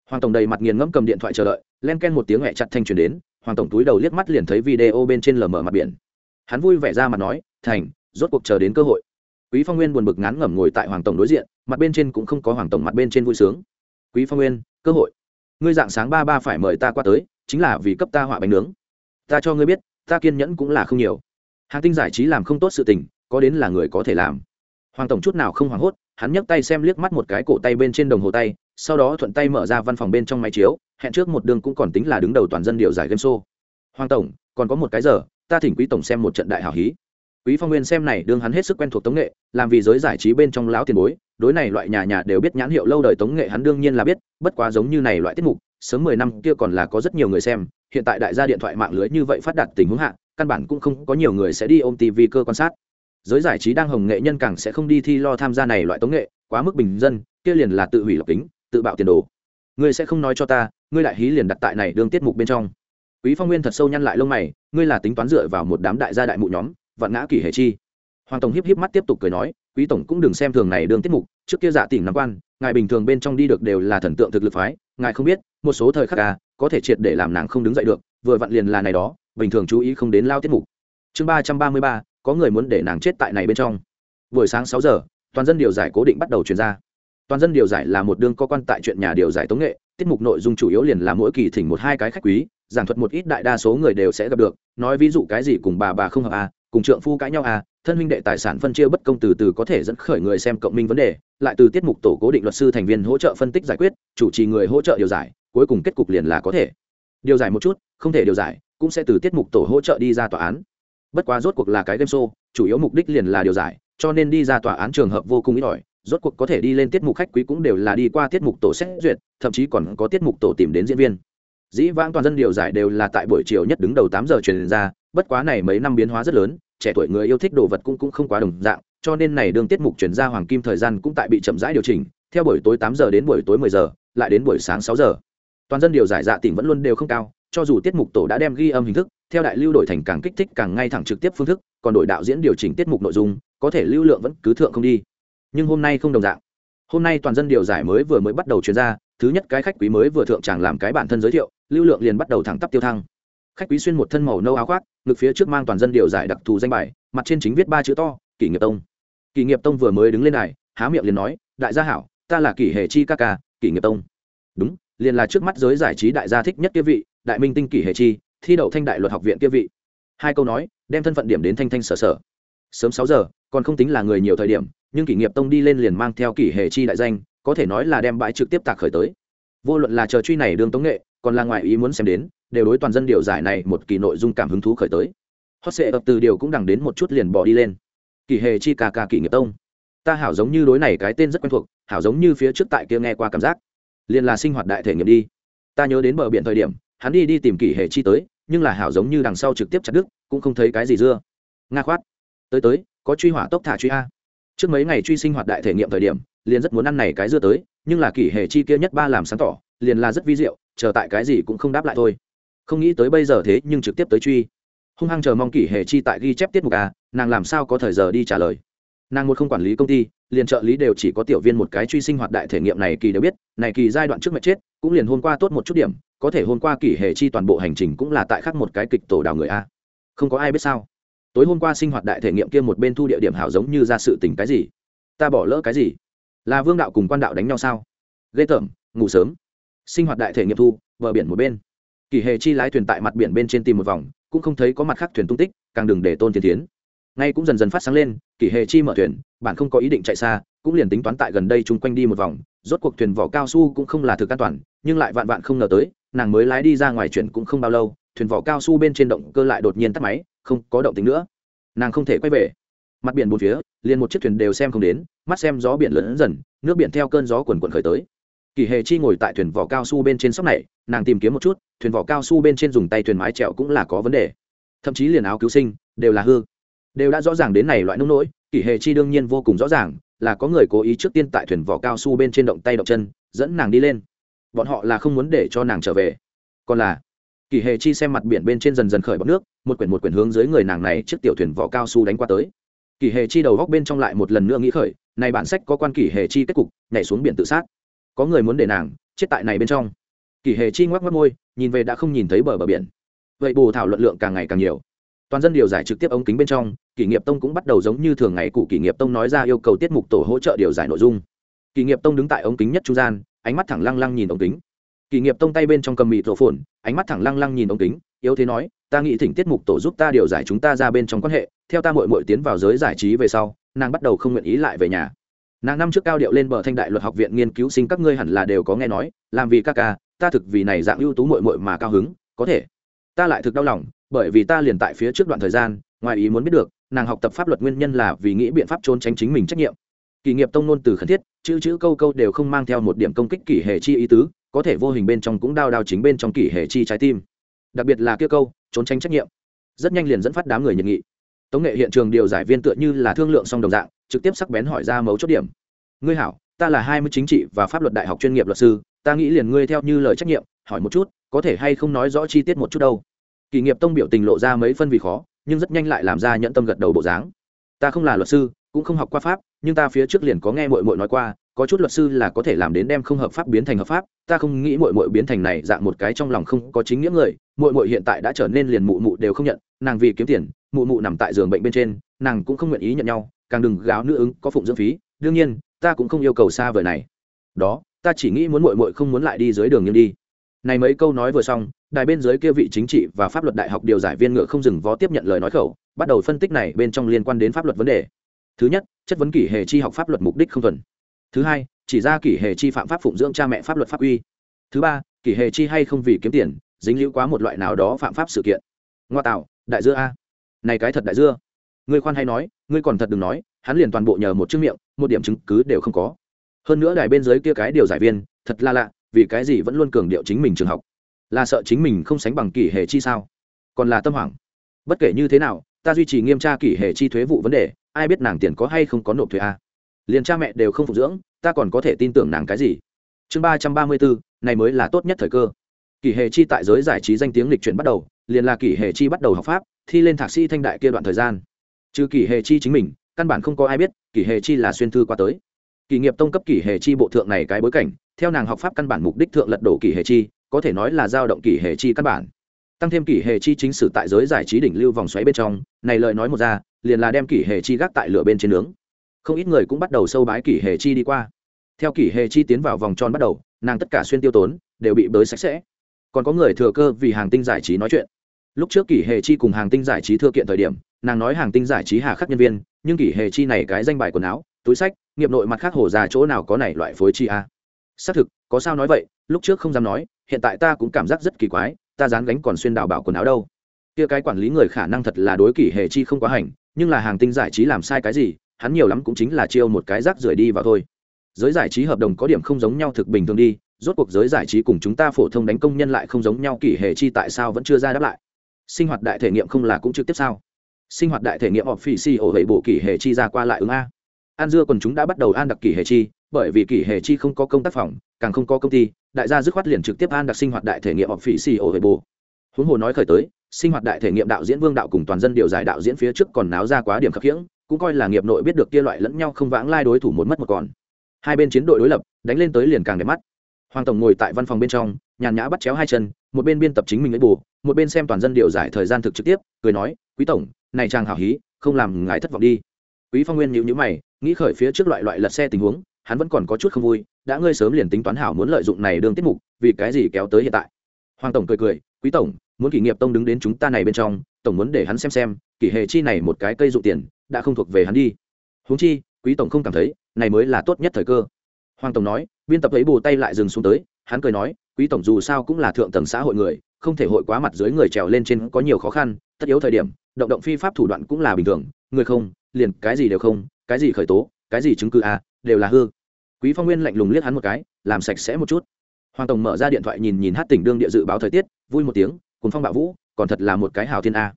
Hoàng tổng đầy mặt nghiền ngẫm cầm điện thoại chờ đợi, len ken một tiếng hẹ chặt thanh truyền đến, hoàng tổng túi đầu liếc mắt liền thấy video bên trên lờ mờ mặt biển. Hắn vui vẻ ra mặt nói, thành, rốt cuộc chờ đến cơ hội. Quý phong nguyên buồn bực ngán ngẩm ngồi tại hoàng tổng đối diện, mặt bên trên cũng không có hoàng tổng mặt bên trên vui sướng. Quý phong nguyên, cơ hội ngươi dạng sáng ba ba phải mời ta qua tới, chính là vì cấp ta họa bánh nướng. Ta cho ngươi biết, ta kiên nhẫn cũng là không nhiều. Hàng tinh giải trí làm không tốt sự tình, có đến là người có thể làm. Hoàng tổng chút nào không hoảng hốt, hắn nhấc tay xem liếc mắt một cái cổ tay bên trên đồng hồ tay, sau đó thuận tay mở ra văn phòng bên trong máy chiếu, hẹn trước một đường cũng còn tính là đứng đầu toàn dân điều giải game show. Hoàng tổng, còn có một cái giờ, ta thỉnh quý tổng xem một trận đại hảo hí. Quý phong nguyên xem này đương hắn hết sức quen thuộc tống nghệ, làm vì giới giải trí bên trong lão tiền bối đối này loại nhà nhà đều biết nhãn hiệu lâu đời tống nghệ hắn đương nhiên là biết, bất quá giống như này loại tiết mục, sớm mười năm kia còn là có rất nhiều người xem, hiện tại đại gia điện thoại mạng lưới như vậy phát đạt tình huống hạ, căn bản cũng không có nhiều người sẽ đi ôm tv cơ quan sát. Giới giải trí đang hồng nghệ nhân càng sẽ không đi thi lo tham gia này loại tống nghệ, quá mức bình dân, kia liền là tự hủy lọc tính tự bạo tiền đồ. Ngươi sẽ không nói cho ta, ngươi lại hí liền đặt tại này đương tiết mục bên trong. Quý phong nguyên thật sâu nhăn lại lông mày, ngươi là tính toán dựa vào một đám đại gia đại mụ nhóm, vạn ngã kỷ hệ chi. Hoàng tổng hiếp hiếp mắt tiếp tục cười nói, quý tổng cũng đừng xem thường này đương tiết mục trước kia dạ tỉnh nắm quan, ngài bình thường bên trong đi được đều là thần tượng thực lực phái, ngài không biết, một số thời khắc à có thể triệt để làm nàng không đứng dậy được, vừa vặn liền là này đó, bình thường chú ý không đến lao tiết mục. Chương ba trăm ba mươi ba, có người muốn để nàng chết tại này bên trong. Buổi sáng sáu giờ, toàn dân điều giải cố định bắt đầu chuyển ra. Toàn dân điều giải là một đương có quan tại chuyện nhà điều giải tống nghệ, tiết mục nội dung chủ yếu liền là mỗi kỳ thỉnh một hai cái khách quý, giảng thuật một ít đại đa số người đều sẽ gặp được, nói ví dụ cái gì cùng bà bà không hợp à cùng trượng phu cãi nhau à thân huynh đệ tài sản phân chia bất công từ từ có thể dẫn khởi người xem cộng minh vấn đề, lại từ tiết mục tổ cố định luật sư thành viên hỗ trợ phân tích giải quyết, chủ trì người hỗ trợ điều giải, cuối cùng kết cục liền là có thể. Điều giải một chút, không thể điều giải, cũng sẽ từ tiết mục tổ hỗ trợ đi ra tòa án. Bất quá rốt cuộc là cái game show, chủ yếu mục đích liền là điều giải, cho nên đi ra tòa án trường hợp vô cùng ít ỏi, rốt cuộc có thể đi lên tiết mục khách quý cũng đều là đi qua tiết mục tổ xét duyệt, thậm chí còn có tiết mục tổ tìm đến diễn viên. Dĩ vãng toàn dân điều giải đều là tại buổi chiều nhất đứng đầu tám giờ truyền ra, bất quá này mấy năm biến hóa rất lớn trẻ tuổi người yêu thích đồ vật cũng cũng không quá đồng dạng, cho nên này đường tiết mục chuyển ra hoàng kim thời gian cũng tại bị chậm rãi điều chỉnh, theo buổi tối tám giờ đến buổi tối mười giờ, lại đến buổi sáng sáu giờ. Toàn dân điều giải dạ tỉnh vẫn luôn đều không cao, cho dù tiết mục tổ đã đem ghi âm hình thức, theo đại lưu đổi thành càng kích thích càng ngay thẳng trực tiếp phương thức, còn đổi đạo diễn điều chỉnh tiết mục nội dung, có thể lưu lượng vẫn cứ thượng không đi. Nhưng hôm nay không đồng dạng. Hôm nay toàn dân điều giải mới vừa mới bắt đầu chuyển ra, thứ nhất cái khách quý mới vừa thượng tràng làm cái bản thân giới thiệu, lưu lượng liền bắt đầu thẳng tắp tiêu thăng khách quý xuyên một thân màu nâu áo khoác, ngực phía trước mang toàn dân điều giải đặc thù danh bài, mặt trên chính viết ba chữ to, kỷ nghiệp tông. Kỷ nghiệp tông vừa mới đứng lên này, há miệng liền nói, đại gia hảo, ta là kỷ hệ chi ca ca, kỷ nghiệp tông. Đúng, liền là trước mắt giới giải trí đại gia thích nhất kia vị, đại minh tinh kỷ hệ chi, thi đậu thanh đại luật học viện kia vị. Hai câu nói, đem thân phận điểm đến thanh thanh sở sở. Sớm sáu giờ, còn không tính là người nhiều thời điểm, nhưng kỷ nghiệp tông đi lên liền mang theo kỷ hệ chi đại danh, có thể nói là đem bãi trực tiếp tạc khởi tới. Vô luận là chờ truy này đường tống nghệ, còn là ngoại ý muốn xem đến đều đối toàn dân điều giải này một kỳ nội dung cảm hứng thú khởi tới. Hot sệ ập từ điều cũng đằng đến một chút liền bỏ đi lên. Kỷ hệ chi ca ca kỷ nghiệp tông. Ta hảo giống như đối này cái tên rất quen thuộc, hảo giống như phía trước tại kia nghe qua cảm giác. Liền là sinh hoạt đại thể nghiệm đi. Ta nhớ đến bờ biển thời điểm, hắn đi đi tìm kỷ hệ chi tới, nhưng là hảo giống như đằng sau trực tiếp chặt đứt, cũng không thấy cái gì dưa. Nga khoát. Tới tới, có truy hỏa tốc thả truy a. Trước mấy ngày truy sinh hoạt đại thể nghiệm thời điểm, liền rất muốn ăn này cái dưa tới, nhưng là kỷ hệ chi kia nhất ba làm sáng tỏ, liền là rất vi diệu, chờ tại cái gì cũng không đáp lại thôi không nghĩ tới bây giờ thế nhưng trực tiếp tới truy. Hung hăng chờ mong kỷ hệ chi tại ghi chép tiết mục à? nàng làm sao có thời giờ đi trả lời. Nàng một không quản lý công ty, liền trợ lý đều chỉ có tiểu viên một cái truy sinh hoạt đại thể nghiệm này kỳ đều biết, này kỳ giai đoạn trước mệt chết, cũng liền hôm qua tốt một chút điểm, có thể hôm qua kỷ hệ chi toàn bộ hành trình cũng là tại khắc một cái kịch tổ đào người a. Không có ai biết sao. Tối hôm qua sinh hoạt đại thể nghiệm kia một bên thu địa điểm hảo giống như ra sự tình cái gì? Ta bỏ lỡ cái gì? Là vương đạo cùng quan đạo đánh nhau sao? Ghê tởm, ngủ sớm. Sinh hoạt đại thể nghiệm thu, bờ biển một bên. Kỳ hệ chi lái thuyền tại mặt biển bên trên tìm một vòng, cũng không thấy có mặt khác thuyền tung tích, càng đừng để tôn tiến tiến ngay cũng dần dần phát sáng lên, Kỳ hệ chi mở thuyền, bạn không có ý định chạy xa, cũng liền tính toán tại gần đây chung quanh đi một vòng, rốt cuộc thuyền vỏ cao su cũng không là thực an toàn, nhưng lại vạn vạn không ngờ tới, nàng mới lái đi ra ngoài chuyển cũng không bao lâu, thuyền vỏ cao su bên trên động cơ lại đột nhiên tắt máy, không có động tính nữa. Nàng không thể quay về. Mặt biển bốn phía, liền một chiếc thuyền đều xem không đến, mắt xem gió biển lớn dần, nước biển theo cơn gió quần quần khởi tới. Kỳ hề chi ngồi tại thuyền vỏ cao su bên trên sóc này nàng tìm kiếm một chút, thuyền vỏ cao su bên trên dùng tay thuyền mái trèo cũng là có vấn đề. Thậm chí liền áo cứu sinh, đều là hư. Đều đã rõ ràng đến này loại nông nỗi, kỷ hệ chi đương nhiên vô cùng rõ ràng, là có người cố ý trước tiên tại thuyền vỏ cao su bên trên động tay động chân, dẫn nàng đi lên. Bọn họ là không muốn để cho nàng trở về. Còn là, kỷ hệ chi xem mặt biển bên trên dần dần khởi bọc nước, một quyển một quyển hướng dưới người nàng này chiếc tiểu thuyền vỏ cao su đánh qua tới. Kỷ hệ chi đầu góc bên trong lại một lần nữa nghĩ khởi, này bản sách có quan kỷ hệ chi kết cục, nhảy xuống biển tự sát. Có người muốn để nàng chết tại này bên trong kỷ hệ chi ngoắc mất môi, nhìn về đã không nhìn thấy bờ bờ biển. Vậy bù thảo luận lượng càng ngày càng nhiều. Toàn dân điều giải trực tiếp ống kính bên trong, kỷ nghiệp tông cũng bắt đầu giống như thường ngày cụ kỷ nghiệp tông nói ra yêu cầu tiết mục tổ hỗ trợ điều giải nội dung. Kỷ nghiệp tông đứng tại ống kính nhất trung gian, ánh mắt thẳng lăng lăng nhìn ống kính. Kỷ nghiệp tông tay bên trong cầm mịt rổ phồn ánh mắt thẳng lăng lăng nhìn ống kính, yếu thế nói, ta nghĩ thỉnh tiết mục tổ giúp ta điều giải chúng ta ra bên trong quan hệ, theo ta mội mội tiến vào giới giải trí về sau, nàng bắt đầu không nguyện ý lại về nhà. Nàng năm trước cao điệu lên bờ thanh đại luật học viện nghiên cứu sinh các ngươi hẳn là đều có nghe nói, làm vì các ca ta thực vì này dạng ưu tú mội mội mà cao hứng, có thể. Ta lại thực đau lòng, bởi vì ta liền tại phía trước đoạn thời gian, ngoài ý muốn biết được, nàng học tập pháp luật nguyên nhân là vì nghĩ biện pháp trốn tránh chính mình trách nhiệm. Kỷ nghiệp tông nôn từ khẩn thiết, chữ chữ câu câu đều không mang theo một điểm công kích kỷ hệ chi ý tứ, có thể vô hình bên trong cũng đao đao chính bên trong kỷ hệ chi trái tim. Đặc biệt là kia câu, trốn tránh trách nhiệm. Rất nhanh liền dẫn phát đám người nhiệt nghị. Tống nghệ hiện trường điều giải viên tựa như là thương lượng song đồng dạng, trực tiếp sắc bén hỏi ra mấu chốt điểm. Ngươi hảo, ta là hai mươi chính trị và pháp luật đại học chuyên nghiệp luật sư ta nghĩ liền ngươi theo như lời trách nhiệm, hỏi một chút, có thể hay không nói rõ chi tiết một chút đâu. Kỳ nghiệp tông biểu tình lộ ra mấy phân vì khó, nhưng rất nhanh lại làm ra nhẫn tâm gật đầu bộ dáng. Ta không là luật sư, cũng không học qua pháp, nhưng ta phía trước liền có nghe mội mội nói qua, có chút luật sư là có thể làm đến đem không hợp pháp biến thành hợp pháp. Ta không nghĩ mội mội biến thành này dạng một cái trong lòng không có chính nghĩa người mội mội hiện tại đã trở nên liền mụ mụ đều không nhận, nàng vì kiếm tiền, mụ mụ nằm tại giường bệnh bên trên, nàng cũng không nguyện ý nhận nhau, càng đừng gáo nữ ứng có phụng dưỡng phí. Đương nhiên, ta cũng không yêu cầu xa vời này đó, ta chỉ nghĩ muốn mội mội không muốn lại đi dưới đường nhưng đi. Này mấy câu nói vừa xong, đài bên dưới kia vị chính trị và pháp luật đại học điều giải viên ngựa không dừng vó tiếp nhận lời nói khẩu, bắt đầu phân tích này bên trong liên quan đến pháp luật vấn đề. Thứ nhất, chất vấn kỷ hệ chi học pháp luật mục đích không thuần. Thứ hai, chỉ ra kỷ hệ chi phạm pháp phụng dưỡng cha mẹ pháp luật pháp uy. Thứ ba, kỷ hệ chi hay không vì kiếm tiền, dính liễu quá một loại nào đó phạm pháp sự kiện. Ngoa tạo, đại dưa a. Này cái thật đại dưa. Ngươi khoan hay nói, ngươi còn thật đừng nói, hắn liền toàn bộ nhờ một chữ miệng, một điểm chứng cứ đều không có hơn nữa đài bên dưới kia cái điều giải viên, thật là lạ, vì cái gì vẫn luôn cường điệu chính mình trường học? Là sợ chính mình không sánh bằng kỷ hệ chi sao? Còn là tâm hoảng. Bất kể như thế nào, ta duy trì nghiêm tra kỷ hệ chi thuế vụ vấn đề, ai biết nàng tiền có hay không có nộp thuế a? Liền cha mẹ đều không phục dưỡng, ta còn có thể tin tưởng nàng cái gì? Chương ba trăm ba mươi bốn, này mới là tốt nhất thời cơ. Kỷ hệ chi tại giới giải trí danh tiếng lịch chuyển bắt đầu, liền là kỷ hệ chi bắt đầu học pháp, thi lên thạc sĩ thanh đại kia đoạn thời gian. Trừ kỷ hệ chi chính mình, căn bản không có ai biết, kỷ hệ chi là xuyên thư qua tới kỷ nghiệp tông cấp kỷ hệ chi bộ thượng này cái bối cảnh, theo nàng học pháp căn bản mục đích thượng lật đổ kỷ hệ chi, có thể nói là dao động kỷ hệ chi căn bản. Tăng thêm kỷ hệ chi chính sử tại giới giải trí đỉnh lưu vòng xoáy bên trong, này lời nói một ra, liền là đem kỷ hệ chi gác tại lửa bên trên nướng. Không ít người cũng bắt đầu sâu bái kỷ hệ chi đi qua. Theo kỷ hệ chi tiến vào vòng tròn bắt đầu, nàng tất cả xuyên tiêu tốn, đều bị bới sạch sẽ. Còn có người thừa cơ vì hàng tinh giải trí nói chuyện. Lúc trước kỷ hệ chi cùng hàng tinh giải trí thưa kiện thời điểm, nàng nói hàng tinh giải trí hà khắc nhân viên, nhưng kỷ hệ chi này cái danh bài quần áo túi sách, nghiệp nội mặt khác hổ già chỗ nào có này loại phối chi a? Xác thực, có sao nói vậy, lúc trước không dám nói, hiện tại ta cũng cảm giác rất kỳ quái, ta dán gánh còn xuyên đào bảo quần áo đâu. Kia cái quản lý người khả năng thật là đối kỷ hề chi không quá hành, nhưng là hàng tinh giải trí làm sai cái gì, hắn nhiều lắm cũng chính là chiêu một cái rác rưởi đi vào thôi. Giới giải trí hợp đồng có điểm không giống nhau thực bình thường đi, rốt cuộc giới giải trí cùng chúng ta phổ thông đánh công nhân lại không giống nhau, kỷ hệ chi tại sao vẫn chưa ra đáp lại? Sinh hoạt đại thể nghiệm không là cũng trực tiếp sao? Sinh hoạt đại thể nghiệm họp phỉ si ổ hệ bộ kỷ hệ chi ra qua lại ứng a an dưa còn chúng đã bắt đầu an đặc kỷ hệ chi, bởi vì kỷ hệ chi không có công tác phòng, càng không có công ty, đại gia dứt khoát liền trực tiếp an đặc sinh hoạt đại thể nghiệm học phỉ xì ổ hệ bồ huống hồ nói khởi tới, sinh hoạt đại thể nghiệm đạo diễn vương đạo cùng toàn dân điều giải đạo diễn phía trước còn náo ra quá điểm khập khiễng, cũng coi là nghiệp nội biết được kia loại lẫn nhau không vãng lai đối thủ một mất một còn. Hai bên chiến đội đối lập, đánh lên tới liền càng đẹp mắt. Hoàng tổng ngồi tại văn phòng bên trong, nhàn nhã bắt chéo hai chân, một bên biên tập chính mình lấy bù, một bên xem toàn dân điều giải thời gian thực trực tiếp, cười nói, quý tổng, này chàng hảo hí, không làm ngài thất vọng đi quý phong nguyên nhíu nhíu mày, nghĩ khởi phía trước loại loại lật xe tình huống, hắn vẫn còn có chút không vui, đã ngươi sớm liền tính toán hảo muốn lợi dụng này đường tiết mục, vì cái gì kéo tới hiện tại? Hoàng tổng cười cười, quý tổng, muốn kỷ nghiệp tông đứng đến chúng ta này bên trong, tổng muốn để hắn xem xem, kỷ hệ chi này một cái cây dụ tiền, đã không thuộc về hắn đi. Huống chi, quý tổng không cảm thấy, này mới là tốt nhất thời cơ. Hoàng tổng nói, biên tập ấy bù tay lại dừng xuống tới, hắn cười nói, quý tổng dù sao cũng là thượng tầng xã hội người, không thể hội quá mặt dưới người trèo lên trên có nhiều khó khăn, tất yếu thời điểm, động động phi pháp thủ đoạn cũng là bình thường, người không liền cái gì đều không, cái gì khởi tố, cái gì chứng cứ à đều là hư. Quý phong nguyên lạnh lùng liếc hắn một cái, làm sạch sẽ một chút. Hoàng tổng mở ra điện thoại nhìn nhìn hát tỉnh đương địa dự báo thời tiết, vui một tiếng cùng phong bạo vũ, còn thật là một cái hào thiên a.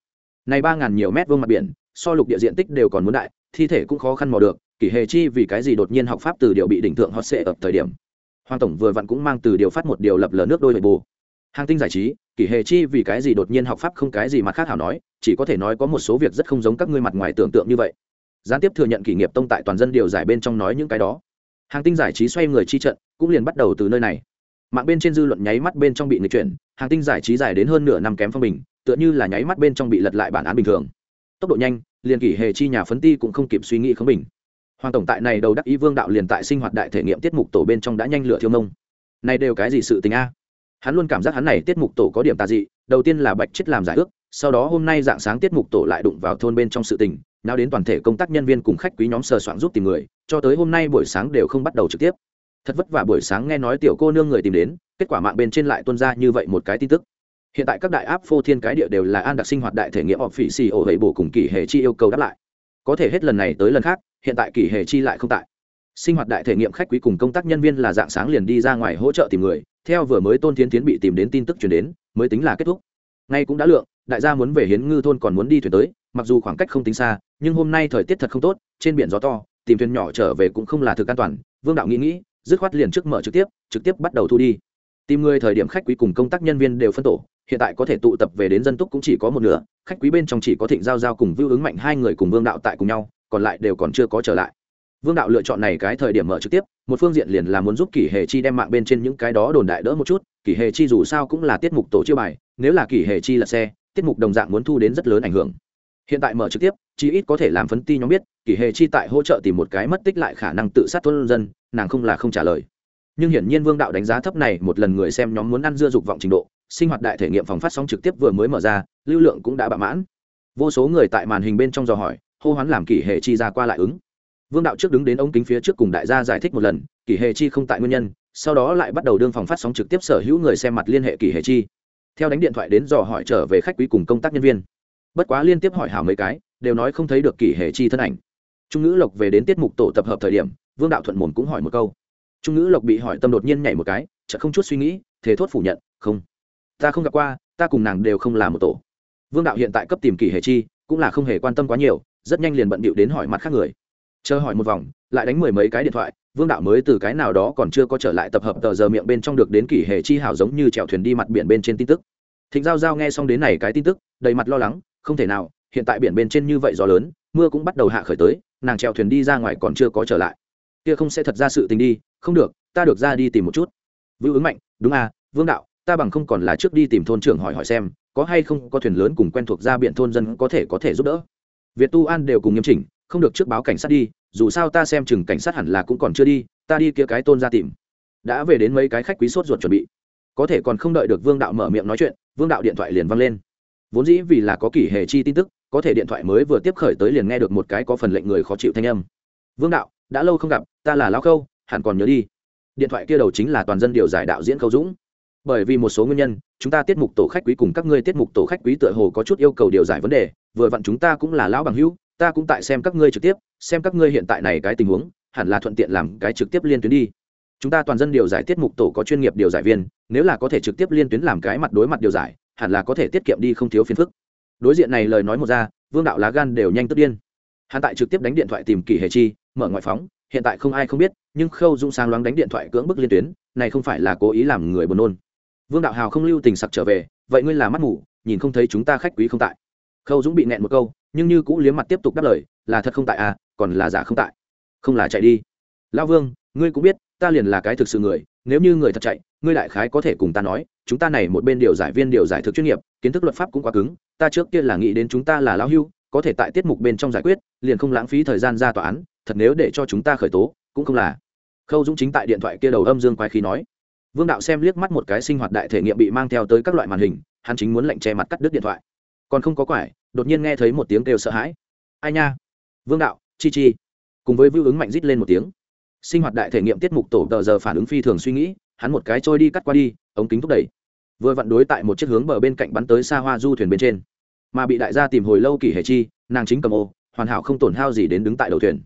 Này ba ngàn nhiều mét vuông mặt biển, so lục địa diện tích đều còn muốn đại, thi thể cũng khó khăn mò được, kỷ hề chi vì cái gì đột nhiên học pháp từ điều bị đỉnh thượng hot sệ ở thời điểm. Hoàng tổng vừa vặn cũng mang từ điều phát một điều lập lờ nước đôi bề bù. Hàng tinh giải trí, kỷ hề chi vì cái gì đột nhiên học pháp không cái gì mà khác hảo nói, chỉ có thể nói có một số việc rất không giống các ngươi mặt ngoài tưởng tượng như vậy gián tiếp thừa nhận kỷ nghiệp tông tại toàn dân điều giải bên trong nói những cái đó. Hàng tinh giải trí xoay người chi trận, cũng liền bắt đầu từ nơi này. Mạng bên trên dư luận nháy mắt bên trong bị nghịch chuyển, hàng tinh giải trí dài đến hơn nửa năm kém phong bình, tựa như là nháy mắt bên trong bị lật lại bản án bình thường. Tốc độ nhanh, liền kỷ hề chi nhà phấn ti cũng không kịp suy nghĩ không bình. Hoàng tổng tại này đầu đắc ý vương đạo liền tại sinh hoạt đại thể nghiệm tiết mục tổ bên trong đã nhanh lửa thiêu nông này đều cái gì sự tình a? Hắn luôn cảm giác hắn này tiết mục tổ có điểm tà dị, đầu tiên là bạch chết làm giải ước, sau đó hôm nay dạng sáng tiết mục tổ lại đụng vào thôn bên trong sự tình nào đến toàn thể công tác nhân viên cùng khách quý nhóm sờ soạn giúp tìm người, cho tới hôm nay buổi sáng đều không bắt đầu trực tiếp. Thật vất vả buổi sáng nghe nói tiểu cô nương người tìm đến, kết quả mạng bên trên lại tuân ra như vậy một cái tin tức. Hiện tại các đại áp phô thiên cái địa đều là an đặc sinh hoạt đại thể nghiệm họp phỉ xì ổ hệ bổ cùng kỷ hệ chi yêu cầu đáp lại. Có thể hết lần này tới lần khác, hiện tại kỷ hệ chi lại không tại. Sinh hoạt đại thể nghiệm khách quý cùng công tác nhân viên là dạng sáng liền đi ra ngoài hỗ trợ tìm người, theo vừa mới tôn tiến tiến bị tìm đến tin tức chuyển đến, mới tính là kết thúc. Ngay cũng đã lượng, đại gia muốn về hiến ngư thôn còn muốn đi thuyền tới mặc dù khoảng cách không tính xa, nhưng hôm nay thời tiết thật không tốt, trên biển gió to, tìm thuyền nhỏ trở về cũng không là thực an toàn. Vương đạo nghĩ nghĩ, dứt khoát liền trước mở trực tiếp trực tiếp bắt đầu thu đi. Tìm người thời điểm khách quý cùng công tác nhân viên đều phân tổ, hiện tại có thể tụ tập về đến dân túc cũng chỉ có một nửa, khách quý bên trong chỉ có thịnh giao giao cùng vưu ứng mạnh hai người cùng vương đạo tại cùng nhau, còn lại đều còn chưa có trở lại. Vương đạo lựa chọn này cái thời điểm mở trực tiếp, một phương diện liền là muốn giúp kỷ hề chi đem mạng bên trên những cái đó đồn đại đỡ một chút, kỷ hề chi dù sao cũng là tiết mục tổ chiêu bài, nếu là kỷ hề chi là xe, tiết mục đồng dạng muốn thu đến rất lớn ảnh hưởng hiện tại mở trực tiếp chi ít có thể làm phấn ti nhóm biết, kỷ hề chi tại hỗ trợ tìm một cái mất tích lại khả năng tự sát thôn dân, nàng không là không trả lời. Nhưng hiển nhiên vương đạo đánh giá thấp này, một lần người xem nhóm muốn ăn dưa dục vọng trình độ, sinh hoạt đại thể nghiệm phòng phát sóng trực tiếp vừa mới mở ra, lưu lượng cũng đã bạ mãn. Vô số người tại màn hình bên trong dò hỏi, hô hoán làm kỷ hệ chi ra qua lại ứng. Vương đạo trước đứng đến ống kính phía trước cùng đại gia giải thích một lần, kỷ hệ chi không tại nguyên nhân, sau đó lại bắt đầu đương phòng phát sóng trực tiếp sở hữu người xem mặt liên hệ kỷ hệ chi. Theo đánh điện thoại đến dò hỏi trở về khách quý cùng công tác nhân viên bất quá liên tiếp hỏi hảo mấy cái, đều nói không thấy được kỷ hệ chi thân ảnh. Trung ngữ lộc về đến tiết mục tổ tập hợp thời điểm, vương đạo thuận mồn cũng hỏi một câu. Trung ngữ lộc bị hỏi tâm đột nhiên nhảy một cái chợ không chút suy nghĩ thế thốt phủ nhận, không, ta không gặp qua, ta cùng nàng đều không là một tổ. Vương đạo hiện tại cấp tìm kỷ hệ chi, cũng là không hề quan tâm quá nhiều, rất nhanh liền bận bịu đến hỏi mặt khác người. Chờ hỏi một vòng, lại đánh mười mấy cái điện thoại, vương đạo mới từ cái nào đó còn chưa có trở lại tập hợp tờ giờ miệng bên trong được đến kỷ hệ chi hảo giống như chèo thuyền đi mặt biển bên trên tin tức. Thịnh giao giao nghe xong đến này cái tin tức, đầy mặt lo lắng không thể nào, hiện tại biển bên trên như vậy gió lớn, mưa cũng bắt đầu hạ khởi tới, nàng trèo thuyền đi ra ngoài còn chưa có trở lại. Kia không sẽ thật ra sự tình đi, không được, ta được ra đi tìm một chút. Vưu ứng mạnh, đúng à vương đạo, ta bằng không còn là trước đi tìm thôn trưởng hỏi hỏi xem, có hay không có thuyền lớn cùng quen thuộc ra biển thôn dân có thể có thể giúp đỡ. Việt tu an đều cùng nghiêm chỉnh, không được trước báo cảnh sát đi, dù sao ta xem chừng cảnh sát hẳn là cũng còn chưa đi, ta đi kia cái tôn ra tìm. Đã về đến mấy cái khách quý sốt ruột chuẩn bị. Có thể còn không đợi được vương đạo mở miệng nói chuyện, vương đạo điện thoại liền văng lên vốn dĩ vì là có kỷ hệ chi tin tức, có thể điện thoại mới vừa tiếp khởi tới liền nghe được một cái có phần lệnh người khó chịu thanh âm. Vương đạo, đã lâu không gặp, ta là lao khâu, hẳn còn nhớ đi. Điện thoại kia đầu chính là toàn dân điều giải đạo diễn khâu dũng. Bởi vì một số nguyên nhân, chúng ta tiết mục tổ khách quý cùng các ngươi tiết mục tổ khách quý tựa hồ có chút yêu cầu điều giải vấn đề, vừa vặn chúng ta cũng là lão bằng hữu, ta cũng tại xem các ngươi trực tiếp, xem các ngươi hiện tại này cái tình huống, hẳn là thuận tiện làm cái trực tiếp liên tuyến đi. Chúng ta toàn dân điều giải tiết mục tổ có chuyên nghiệp điều giải viên, nếu là có thể trực tiếp liên tuyến làm cái mặt đối mặt điều giải hẳn là có thể tiết kiệm đi không thiếu phiền phức. Đối diện này lời nói một ra, vương đạo lá gan đều nhanh tức điên. Hắn tại trực tiếp đánh điện thoại tìm kỷ hề chi, mở ngoại phóng, hiện tại không ai không biết, nhưng khâu dũng sáng loáng đánh điện thoại cưỡng bức liên tuyến, này không phải là cố ý làm người buồn nôn. Vương đạo hào không lưu tình sặc trở về, vậy ngươi là mắt mù, nhìn không thấy chúng ta khách quý không tại. Khâu dũng bị nẹn một câu, nhưng như cũ liếm mặt tiếp tục đáp lời, là thật không tại à còn là giả không tại. Không là chạy đi. Lao vương, ngươi cũng biết, ta liền là cái thực sự người, nếu như người thật chạy, ngươi đại khái có thể cùng ta nói chúng ta này một bên điều giải viên điều giải thực chuyên nghiệp, kiến thức luật pháp cũng quá cứng, ta trước kia là nghĩ đến chúng ta là lão hưu, có thể tại tiết mục bên trong giải quyết, liền không lãng phí thời gian ra tòa án, thật nếu để cho chúng ta khởi tố, cũng không là. Khâu dũng chính tại điện thoại kia đầu âm dương quái khí nói. Vương đạo xem liếc mắt một cái sinh hoạt đại thể nghiệm bị mang theo tới các loại màn hình, hắn chính muốn lệnh che mặt cắt đứt điện thoại. Còn không có quải, đột nhiên nghe thấy một tiếng kêu sợ hãi. Ai nha? Vương đạo, chi chi. Cùng với vưu ứng mạnh rít lên một tiếng. Sinh hoạt đại thể nghiệm tiết mục tổ tờ giờ phản ứng phi thường suy nghĩ hắn một cái trôi đi cắt qua đi, ống kính thúc đẩy. Vừa vặn đối tại một chiếc hướng bờ bên cạnh bắn tới xa hoa du thuyền bên trên. Mà bị đại gia tìm hồi lâu kỳ hề chi, nàng chính cầm ô, hoàn hảo không tổn hao gì đến đứng tại đầu thuyền.